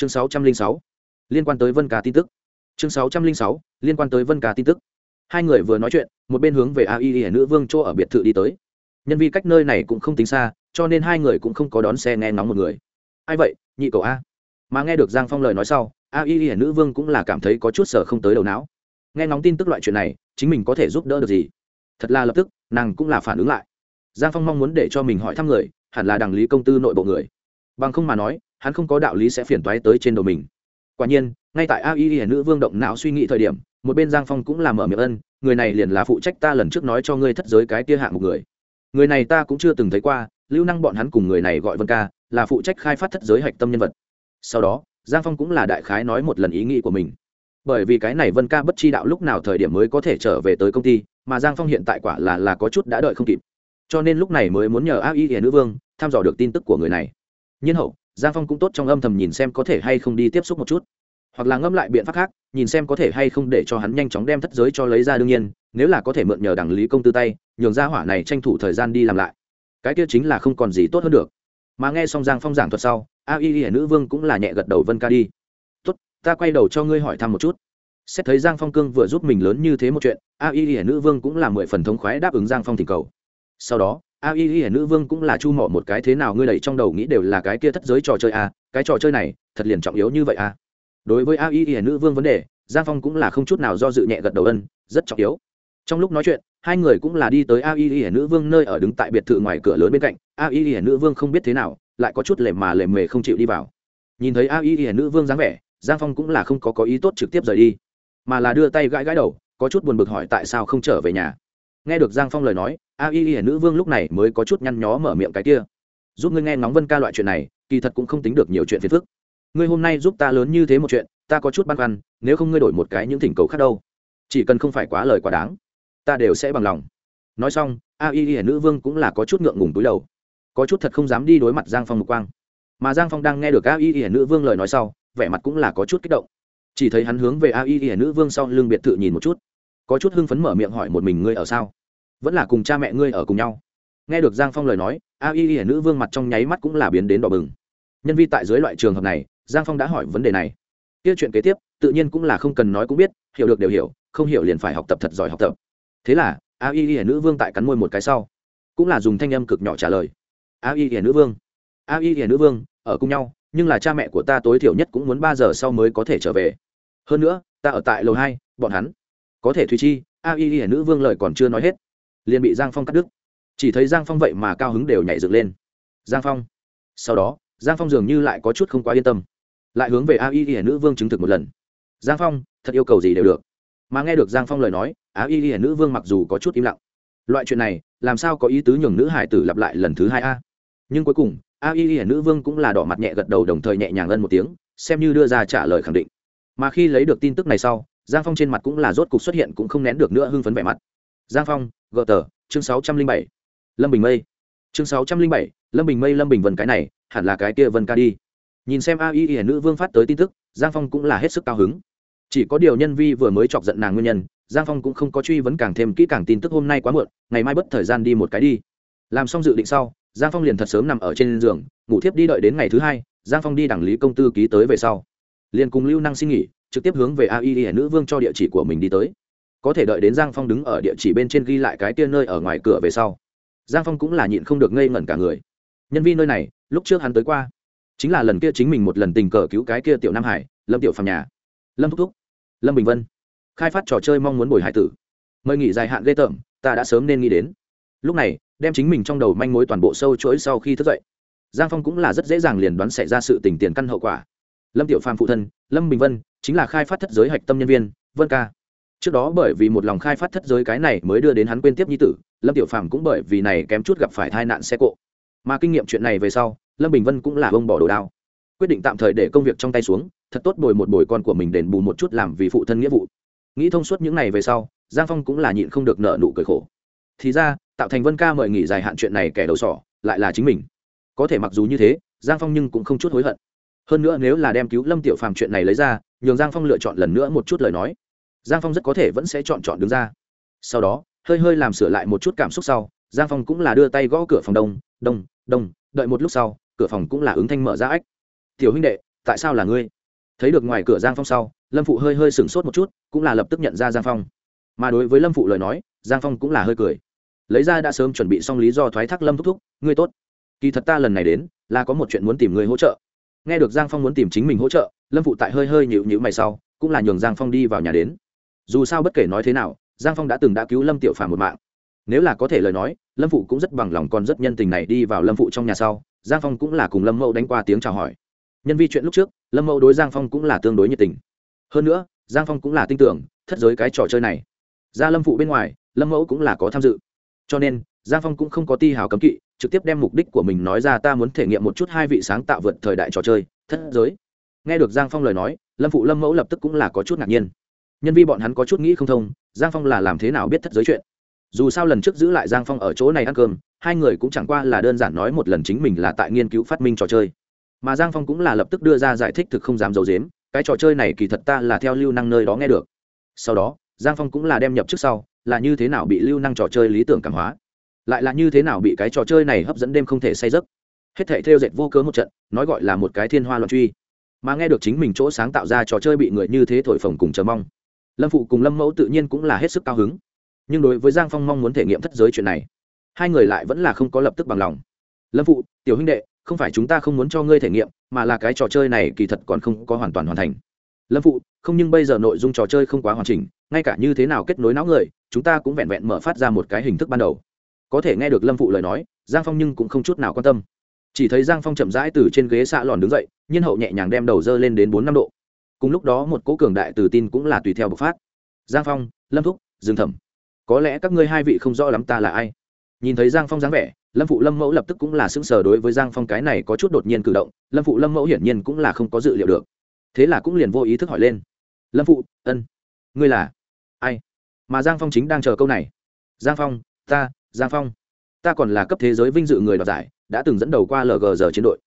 chương sáu trăm linh sáu, liên quan tới vân ca tin tức. Chương sáu trăm linh sáu, liên quan tới vân ca tin tức. Hai người vừa nói chuyện, một bên hướng về a y y nữ vương chỗ ở biệt thự đi tới. Nhân vi cách nơi này cũng không tính xa, cho nên hai người cũng không có đón xe nghe ngóng một người. Ai vậy? Nhị cậu a. Mà nghe được giang phong lời nói sau, a y y nữ vương cũng là cảm thấy có chút sở không tới đầu não. Nghe ngóng tin tức loại chuyện này, chính mình có thể giúp đỡ được gì? Thật là lập tức, nàng cũng là phản ứng lại. Giang phong mong muốn để cho mình hỏi thăm người, hẳn là đảng lý công tư nội bộ người. Bằng không mà nói hắn không có đạo lý sẽ phiền toái tới trên đầu mình. Quả nhiên, ngay tại a y y nữ vương động não suy nghĩ thời điểm, một bên giang phong cũng làm mở miệng ân, người này liền là phụ trách ta lần trước nói cho ngươi thất giới cái kia hạng một người. Người này ta cũng chưa từng thấy qua, lưu năng bọn hắn cùng người này gọi vân ca, là phụ trách khai phát thất giới hạch tâm nhân vật. Sau đó, giang phong cũng là đại khái nói một lần ý nghĩ của mình. Bởi vì cái này vân ca bất chi đạo lúc nào thời điểm mới có thể trở về tới công ty, mà giang phong hiện tại quả là là có chút đã đợi không kịp. Cho nên lúc này mới muốn nhờ a y hiền nữ vương thăm dò được tin tức của người này. Nhiên hậu giang phong cũng tốt trong âm thầm nhìn xem có thể hay không đi tiếp xúc một chút. Hoặc là ngâm lại biện pháp khác, nhìn xem có thể hay không để cho hắn nhanh chóng đem thất giới cho lấy ra đương nhiên, nếu là có thể mượn nhờ đảng lý công tư tay, nhường ra hỏa này tranh thủ thời gian đi làm lại. Cái kia chính là không còn gì tốt hơn được. Mà nghe xong giang phong giảng thuật sau, a y y nữ vương cũng là nhẹ gật đầu vân ca đi. Tốt, ta quay đầu cho ngươi hỏi thăm một chút. Xét thấy giang phong cương vừa giúp mình lớn như thế một chuyện, a y y nữ vương cũng là mười phần thống khoái đáp ứng giang phong thỉnh cầu. Sau đó a y y nữ vương cũng là chu mỏ một cái thế nào ngươi đẩy trong đầu nghĩ đều là cái kia thất giới trò chơi a cái trò chơi này, thật liền trọng yếu như vậy a đối với a y y nữ vương vấn đề, giang phong cũng là không chút nào do dự nhẹ gật đầu ân, rất trọng yếu. Trong lúc nói chuyện, hai người cũng là đi tới a y y nữ vương nơi ở đứng tại biệt thự ngoài cửa lớn bên cạnh, a y y nữ vương không biết thế nào, lại có chút lề mà lề mề không chịu đi vào. Nhìn thấy a y y nữ vương dáng vẻ, giang phong cũng là không có có ý tốt trực tiếp rời đi, mà là đưa tay gãi gãi đầu, có chút buồn bực hỏi tại sao không trở về nhà. Nghe được giang phong lời nói a y y nữ vương lúc này mới có chút nhăn nhó mở miệng cái kia. Giúp ngươi nghe ngóng vân ca loại chuyện này, kỳ thật cũng không tính được nhiều chuyện phiền phức. Ngươi hôm nay giúp ta lớn như thế một chuyện, ta có chút băn khoăn, nếu không ngươi đổi một cái những thỉnh cầu khác đâu. Chỉ cần không phải quá lời quá đáng, ta đều sẽ bằng lòng. Nói xong, a y y nữ vương cũng là có chút ngượng ngùng túi đầu. Có chút thật không dám đi đối mặt giang phong mục quang. Mà giang phong đang nghe được a y y nữ vương lời nói sau, vẻ mặt cũng là có chút kích động. Chỉ thấy hắn hướng về a y y nữ vương sau lưng biệt thự nhìn một chút. Có chút hưng phấn mở miệng hỏi một mình, ngươi ở sao? Vẫn là cùng cha mẹ ngươi ở cùng nhau. Nghe được giang phong lời nói, a y y nữ vương mặt trong nháy mắt cũng là biến đến đỏ bừng. Nhân vi tại dưới loại trường hợp này, giang phong đã hỏi vấn đề này. Kia chuyện kế tiếp, tự nhiên cũng là không cần nói cũng biết, hiểu được đều hiểu, không hiểu liền phải học tập thật giỏi học tập. Thế là, a y y nữ vương tại cắn môi một cái sau, cũng là dùng thanh âm cực nhỏ trả lời. A y y nữ vương, a y y nữ vương, ở cùng nhau, nhưng là cha mẹ của ta tối thiểu nhất cũng muốn ba giờ sau mới có thể trở về. Hơn nữa, ta ở tại lầu hai, bọn hắn, có thể thùy chi, a y y nữ vương lời còn chưa nói hết liền bị giang phong cắt đứt. Chỉ thấy giang phong vậy mà cao hứng đều nhảy dựng lên. Giang phong. Sau đó, giang phong dường như lại có chút không quá yên tâm. Lại hướng về a y y nữ vương chứng thực một lần. Giang phong, thật yêu cầu gì đều được. Mà nghe được giang phong lời nói á y y nữ vương mặc dù có chút im lặng. Loại chuyện này, làm sao có ý tứ nhường nữ hải tử lặp lại lần thứ hai a? Nhưng cuối cùng, a y y nữ vương cũng là đỏ mặt nhẹ gật đầu đồng thời nhẹ nhàng ân một tiếng, xem như đưa ra trả lời khẳng định. Mà khi lấy được tin tức này sau, giang phong trên mặt cũng là rốt cục xuất hiện cũng không nén được nữa hưng phấn vẻ mặt giang phong, gợ tờ chương sáu trăm linh bảy. Lâm bình mây. Chương sáu trăm linh bảy, lâm bình mây, lâm bình vân cái này, hẳn là cái kia vân ca đi. Nhìn xem a y y nữ vương phát tới tin tức, giang phong cũng là hết sức cao hứng. Chỉ có điều nhân vi vừa mới chọc giận nàng nguyên nhân, giang phong cũng không có truy vấn càng thêm kỹ càng tin tức hôm nay quá muộn, ngày mai bất thời gian đi một cái đi. Làm xong dự định sau, giang phong liền thật sớm nằm ở trên giường, ngủ thiếp đi đợi đến ngày thứ hai, giang phong đi đảng lý công tư ký tới về sau. Liền cùng lưu năng xin nghỉ, trực tiếp hướng về a y y nữ vương cho địa chỉ của mình đi tới có thể đợi đến giang phong đứng ở địa chỉ bên trên ghi lại cái tia nơi ở ngoài cửa về sau. Giang phong cũng là nhịn không được ngây ngẩn cả người. Nhân viên nơi này, lúc trước hắn tới qua, chính là lần kia chính mình một lần tình cờ cứu cái kia tiểu nam hải, lâm tiểu phàm nhà. Lâm thúc thúc, lâm bình vân, khai phát trò chơi mong muốn bồi hải tử. Mời nghỉ dài hạn ghê tởm, ta đã sớm nên nghĩ đến. Lúc này, đem chính mình trong đầu manh mối toàn bộ sâu chuỗi sau khi thức dậy. Giang phong cũng là rất dễ dàng liền đoán xảy ra sự tình tiền căn hậu quả. Lâm tiểu phàm phụ thân, lâm bình vân, chính là khai phát thất giới hạch tâm nhân viên, vân ca trước đó bởi vì một lòng khai phát thất giới cái này mới đưa đến hắn quên tiếp nhi tử, lâm tiểu phàm cũng bởi vì này kém chút gặp phải tai nạn xe cộ. Mà kinh nghiệm chuyện này về sau, lâm bình vân cũng là ông bỏ đồ đao. Quyết định tạm thời để công việc trong tay xuống, thật tốt bồi một bồi con của mình đền bù một chút làm vì phụ thân nghĩa vụ. Nghĩ thông suốt những n à y về sau, giang phong cũng là nhịn không được nợ nụ cười khổ. Thì ra, tạo thành vân ca mời nghỉ dài hạn chuyện này kẻ đầu sỏ, lại là chính mình. Có thể mặc dù như thế, giang phong nhưng cũng không chút hối hận. Hơn nữa nếu là đem cứu lâm tiểu phàm chuyện này lấy ra, nhường giang phong lựa chọn lần nữa một chút lời nói giang phong rất có thể vẫn sẽ chọn chọn đứng ra. Sau đó, hơi hơi làm sửa lại một chút cảm xúc sau, giang phong cũng là đưa tay gõ cửa phòng đông đông đông, đợi một lúc sau, cửa phòng cũng là ứng thanh mở ra ách. Tiểu huynh đệ, tại sao là ngươi? Thấy được ngoài cửa giang phong sau, lâm phụ hơi hơi sửng sốt một chút, cũng là lập tức nhận ra giang phong. Mà đối với lâm phụ lời nói, giang phong cũng là hơi cười. Lấy ra đã sớm chuẩn bị xong lý do thoái thác lâm thúc thúc, ngươi tốt. Kỳ thật ta lần này đến, là có một chuyện muốn tìm người hỗ trợ. Nghe được giang phong muốn tìm chính mình hỗ trợ, lâm phụ tại hơi hơi nhịu nhịu mày sau, cũng là nhường giang phong đi vào nhà đến dù sao bất kể nói thế nào, giang phong đã từng đã cứu lâm tiểu phàm một mạng. Nếu là có thể lời nói, lâm phụ cũng rất bằng lòng còn rất nhân tình này đi vào lâm phụ trong nhà sau, giang phong cũng là cùng lâm mẫu đánh qua tiếng chào hỏi. Nhân vi chuyện lúc trước, lâm mẫu đối giang phong cũng là tương đối nhiệt tình. Hơn nữa, giang phong cũng là tin tưởng, thất giới cái trò chơi này. Ra lâm phụ bên ngoài, lâm mẫu cũng là có tham dự. Cho nên, giang phong cũng không có ti hào cấm kỵ, trực tiếp đem mục đích của mình nói ra ta muốn thể nghiệm một chút hai vị sáng tạo vượt thời đại trò chơi, thất giới. Nghe được giang phong lời nói, lâm phụ lâm mẫu lập tức cũng là có chút ngạc nhiên nhân vi bọn hắn có chút nghĩ không thông, giang phong là làm thế nào biết thất giới chuyện? Dù sao lần trước giữ lại giang phong ở chỗ này ăn cơm, hai người cũng chẳng qua là đơn giản nói một lần chính mình là tại nghiên cứu phát minh trò chơi. Mà giang phong cũng là lập tức đưa ra giải thích thực không dám d i ấ u dếm cái trò chơi này kỳ thật ta là theo lưu năng nơi đó nghe được. Sau đó, giang phong cũng là đem nhập trước sau, là như thế nào bị lưu năng trò chơi lý tưởng cảm hóa? Lại là như thế nào bị cái trò chơi này hấp dẫn đêm không thể say giấc? Hết thể theo dệt vô cớ một trận, nói gọi là một cái thiên hoa loạn truy. Mà nghe được chính mình chỗ sáng tạo ra trò chơi bị người như thế thổi phồng cùng chờ mong lâm phụ cùng lâm mẫu tự nhiên cũng là hết sức cao hứng. Nhưng đối với giang phong mong muốn thể nghiệm thất giới chuyện này, hai người lại vẫn là không có lập tức bằng lòng. Lâm phụ, tiểu huynh đệ, không phải chúng ta không muốn cho ngươi thể nghiệm, mà là cái trò chơi này kỳ thật còn không có hoàn toàn hoàn thành. Lâm phụ, không nhưng bây giờ nội dung trò chơi không quá hoàn chỉnh, ngay cả như thế nào kết nối não người, chúng ta cũng vẹn vẹn mở phát ra một cái hình thức ban đầu. Có thể nghe được lâm phụ lời nói, giang phong nhưng cũng không chút nào quan tâm. Chỉ thấy giang phong chậm rãi từ trên ghế xạ lòn đứng dậy, nhiên hậu nhẹ nhàng đem đầu dơ lên đến bốn năm độ cùng lúc đó một cố cường đại từ tin cũng là tùy theo bộc phát. Giang phong, lâm thúc, dương thẩm. Có lẽ các ngươi hai vị không rõ lắm ta là ai. Nhìn thấy giang phong dáng vẻ, lâm phụ lâm mẫu lập tức cũng là sững sờ đối với giang phong cái này có chút đột nhiên cử động, lâm phụ lâm mẫu hiển nhiên cũng là không có dự liệu được. Thế là cũng liền vô ý thức hỏi lên. Lâm phụ, ân, ngươi là ai? Mà giang phong chính đang chờ câu này. Giang phong, ta, giang phong. Ta còn là cấp thế giới vinh dự người đoạt giải, đã từng dẫn đầu qua lg giờ chiến đội.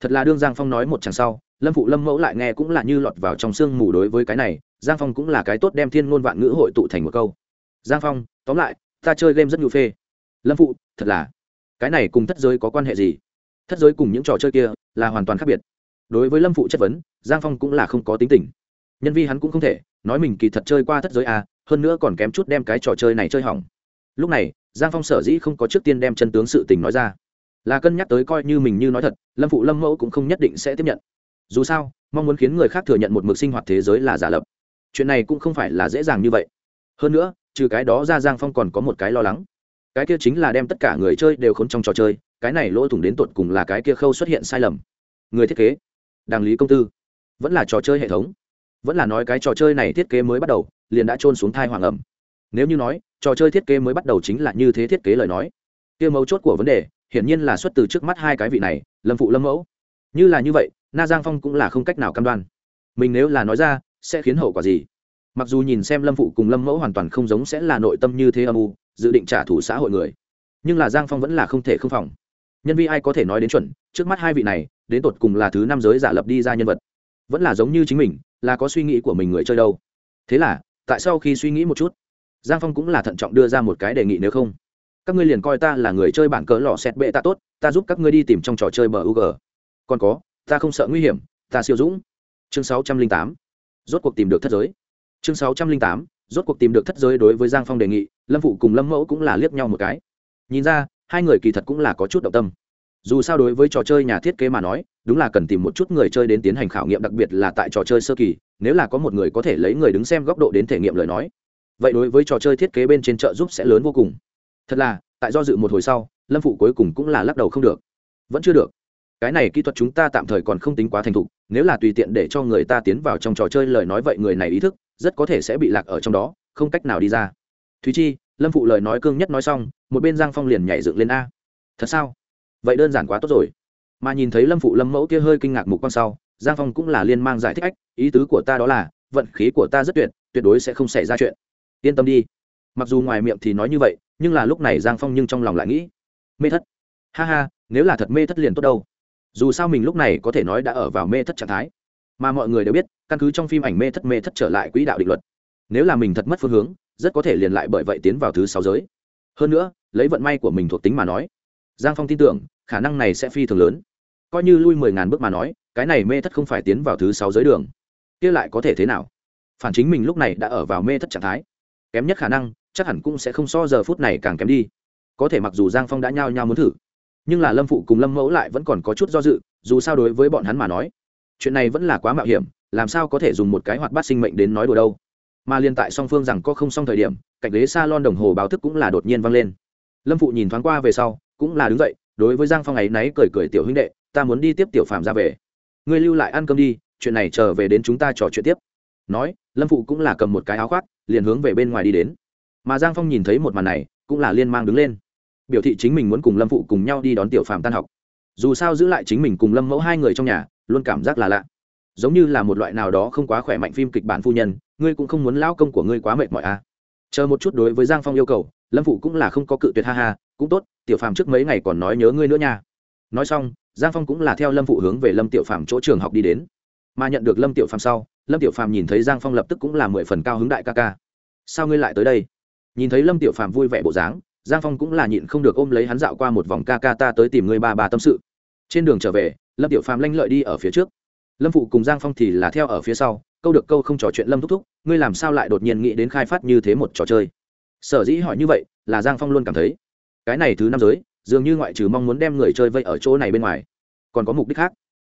Thật là đương giang phong nói một chàng sau lâm phụ lâm mẫu lại nghe cũng là như lọt vào trong sương mù đối với cái này, giang phong cũng là cái tốt đem thiên ngôn vạn ngữ hội tụ thành một câu. Giang phong, tóm lại, ta chơi game rất nhu phê. Lâm phụ, thật là, cái này cùng thất giới có quan hệ gì? Thất giới cùng những trò chơi kia là hoàn toàn khác biệt. Đối với lâm phụ chất vấn, giang phong cũng là không có tính tình. Nhân vi hắn cũng không thể, nói mình kỳ thật chơi qua thất giới à hơn nữa còn kém chút đem cái trò chơi này chơi hỏng. Lúc này, giang phong sở dĩ không có trước tiên đem chân tướng sự tình nói ra. Là cân nhắc tới coi như mình như nói thật, lâm phụ lâm mẫu cũng không nhất định sẽ tiếp nhận dù sao, mong muốn khiến người khác thừa nhận một mực sinh hoạt thế giới là giả lập. Chuyện này cũng không phải là dễ dàng như vậy. Hơn nữa, trừ cái đó ra giang phong còn có một cái lo lắng. Cái kia chính là đem tất cả người chơi đều khốn trong trò chơi, cái này lỗ thủng đến tột cùng là cái kia khâu xuất hiện sai lầm. Người thiết kế, đàng lý công tư, vẫn là trò chơi hệ thống. Vẫn là nói cái trò chơi này thiết kế mới bắt đầu, liền đã trôn xuống thai hoàng ẩm. Nếu như nói, trò chơi thiết kế mới bắt đầu chính là như thế thiết kế lời nói. Kia mấu chốt của vấn đề, hiển nhiên là xuất từ trước mắt hai cái vị này, lâm phụ lâm mẫu như là như vậy, na giang phong cũng là không cách nào cam đoan. Mình nếu là nói ra, sẽ khiến hậu quả gì? Mặc dù nhìn xem lâm phụ cùng lâm mẫu hoàn toàn không giống sẽ là nội tâm như thế âm u, dự định trả thù xã hội người. Nhưng là giang phong vẫn là không thể không phòng. Nhân vi ai có thể nói đến chuẩn, trước mắt hai vị này, đến tột cùng là thứ năm giới giả lập đi ra nhân vật. Vẫn là giống như chính mình, là có suy nghĩ của mình người chơi đâu. Thế là, tại sao khi suy nghĩ một chút, giang phong cũng là thận trọng đưa ra một cái đề nghị nếu không? Các ngươi liền coi ta là người chơi bản cỡ lò xét bệ ta tốt, ta giúp các ngươi đi tìm trong trò chơi bờ ug còn có, ta không sợ nguy hiểm, ta siêu dũng. Chương sáu trăm linh tám, rốt cuộc tìm được thất giới. Chương sáu trăm linh tám, rốt cuộc tìm được thất giới đối với giang phong đề nghị, lâm phụ cùng lâm mẫu cũng là liếc nhau một cái. Nhìn ra, hai người kỳ thật cũng là có chút động tâm. Dù sao đối với trò chơi nhà thiết kế mà nói, đúng là cần tìm một chút người chơi đến tiến hành khảo nghiệm, đặc biệt là tại trò chơi sơ kỳ, nếu là có một người có thể lấy người đứng xem góc độ đến thể nghiệm lời nói. Vậy đối với trò chơi thiết kế bên trên chợ giúp sẽ lớn vô cùng. Thật là, tại do dự một hồi sau, lâm phụ cuối cùng cũng là lắc đầu không được. Vẫn chưa được cái này kỹ thuật chúng ta tạm thời còn không tính quá thành thục, nếu là tùy tiện để cho người ta tiến vào trong trò chơi lời nói vậy người này ý thức, rất có thể sẽ bị lạc ở trong đó, không cách nào đi ra. Thúy chi, lâm phụ lời nói cương nhất nói xong, một bên giang phong liền nhảy dựng lên a. Thật sao? Vậy đơn giản quá tốt rồi. Mà nhìn thấy lâm phụ lâm mẫu kia hơi kinh ngạc mục quan sau, giang phong cũng là liên mang giải thích ách, ý tứ của ta đó là, vận khí của ta rất tuyệt tuyệt đối sẽ không xảy ra chuyện. Yên tâm đi. Mặc dù ngoài miệng thì nói như vậy, nhưng là lúc này giang phong nhưng trong lòng lại nghĩ, mê thất. Ha ha, nếu là thật mê thất liền tốt đâu dù sao mình lúc này có thể nói đã ở vào mê thất trạng thái. Mà mọi người đều biết, căn cứ trong phim ảnh mê thất mê thất trở lại quỹ đạo định luật, nếu là mình thật mất phương hướng, rất có thể liền lại bởi vậy tiến vào thứ sáu giới. Hơn nữa, lấy vận may của mình thuộc tính mà nói, giang phong tin tưởng, khả năng này sẽ phi thường lớn. Coi như lui mười ngàn bước mà nói, cái này mê thất không phải tiến vào thứ sáu giới đường. Kia lại có thể thế nào? Phản chính mình lúc này đã ở vào mê thất trạng thái. Kém nhất khả năng, chắc hẳn cũng sẽ không so giờ phút này càng kém đi. Có thể mặc dù giang phong đã nhao nhao muốn thử nhưng là lâm phụ cùng lâm mẫu lại vẫn còn có chút do dự, dù sao đối với bọn hắn mà nói, chuyện này vẫn là quá mạo hiểm, làm sao có thể dùng một cái hoạt bát sinh mệnh đến nói đùa đâu. Mà liên tại song phương rằng có không xong thời điểm, cạnh ghế s a lon đồng hồ báo thức cũng là đột nhiên vang lên. Lâm phụ nhìn thoáng qua về sau, cũng là đứng dậy, đối với giang phong ấy náy cười cười tiểu huynh đệ, ta muốn đi tiếp tiểu phàm ra về. Ngươi lưu lại ăn cơm đi, chuyện này trở về đến chúng ta trò chuyện tiếp. Nói, lâm phụ cũng là cầm một cái áo khoác, liền hướng về bên ngoài đi đến. Mà giang phong nhìn thấy một màn này, cũng là liên mang đứng lên biểu thị chính mình muốn cùng lâm phụ cùng nhau đi đón tiểu phàm tan học. Dù sao giữ lại chính mình cùng lâm mẫu hai người trong nhà, luôn cảm giác là lạ. Giống như là một loại nào đó không quá khỏe mạnh phim kịch bản phu nhân, ngươi cũng không muốn lao công của ngươi quá mệt mỏi à. chờ một chút đối với giang phong yêu cầu, lâm phụ cũng là không có cự tuyệt, ha ha, cũng tốt, tiểu phàm trước mấy ngày còn nói nhớ ngươi nữa nha. Nói xong, giang phong cũng là theo lâm phụ hướng về lâm tiểu phàm chỗ trường học đi đến. Mà nhận được lâm tiểu phàm sau, lâm tiểu phàm nhìn thấy giang phong lập tức cũng là mười phần cao hứng đại ca ca. Sao ngươi lại tới đây? Nhìn thấy lâm tiểu phàm vui vẻ bộ dáng giang phong cũng là nhịn không được ôm lấy hắn dạo qua một vòng ca ca ta tới tìm người ba ba tâm sự. Trên đường trở về, lâm tiểu phàm lanh lợi đi ở phía trước. Lâm phụ cùng giang phong thì là theo ở phía sau, câu được câu không trò chuyện lâm thúc thúc, ngươi làm sao lại đột nhiên nghĩ đến khai phát như thế một trò chơi? Sở dĩ hỏi như vậy, là giang phong luôn cảm thấy, cái này thứ năm giới, dường như ngoại trừ mong muốn đem người chơi vây ở chỗ này bên ngoài, còn có mục đích khác.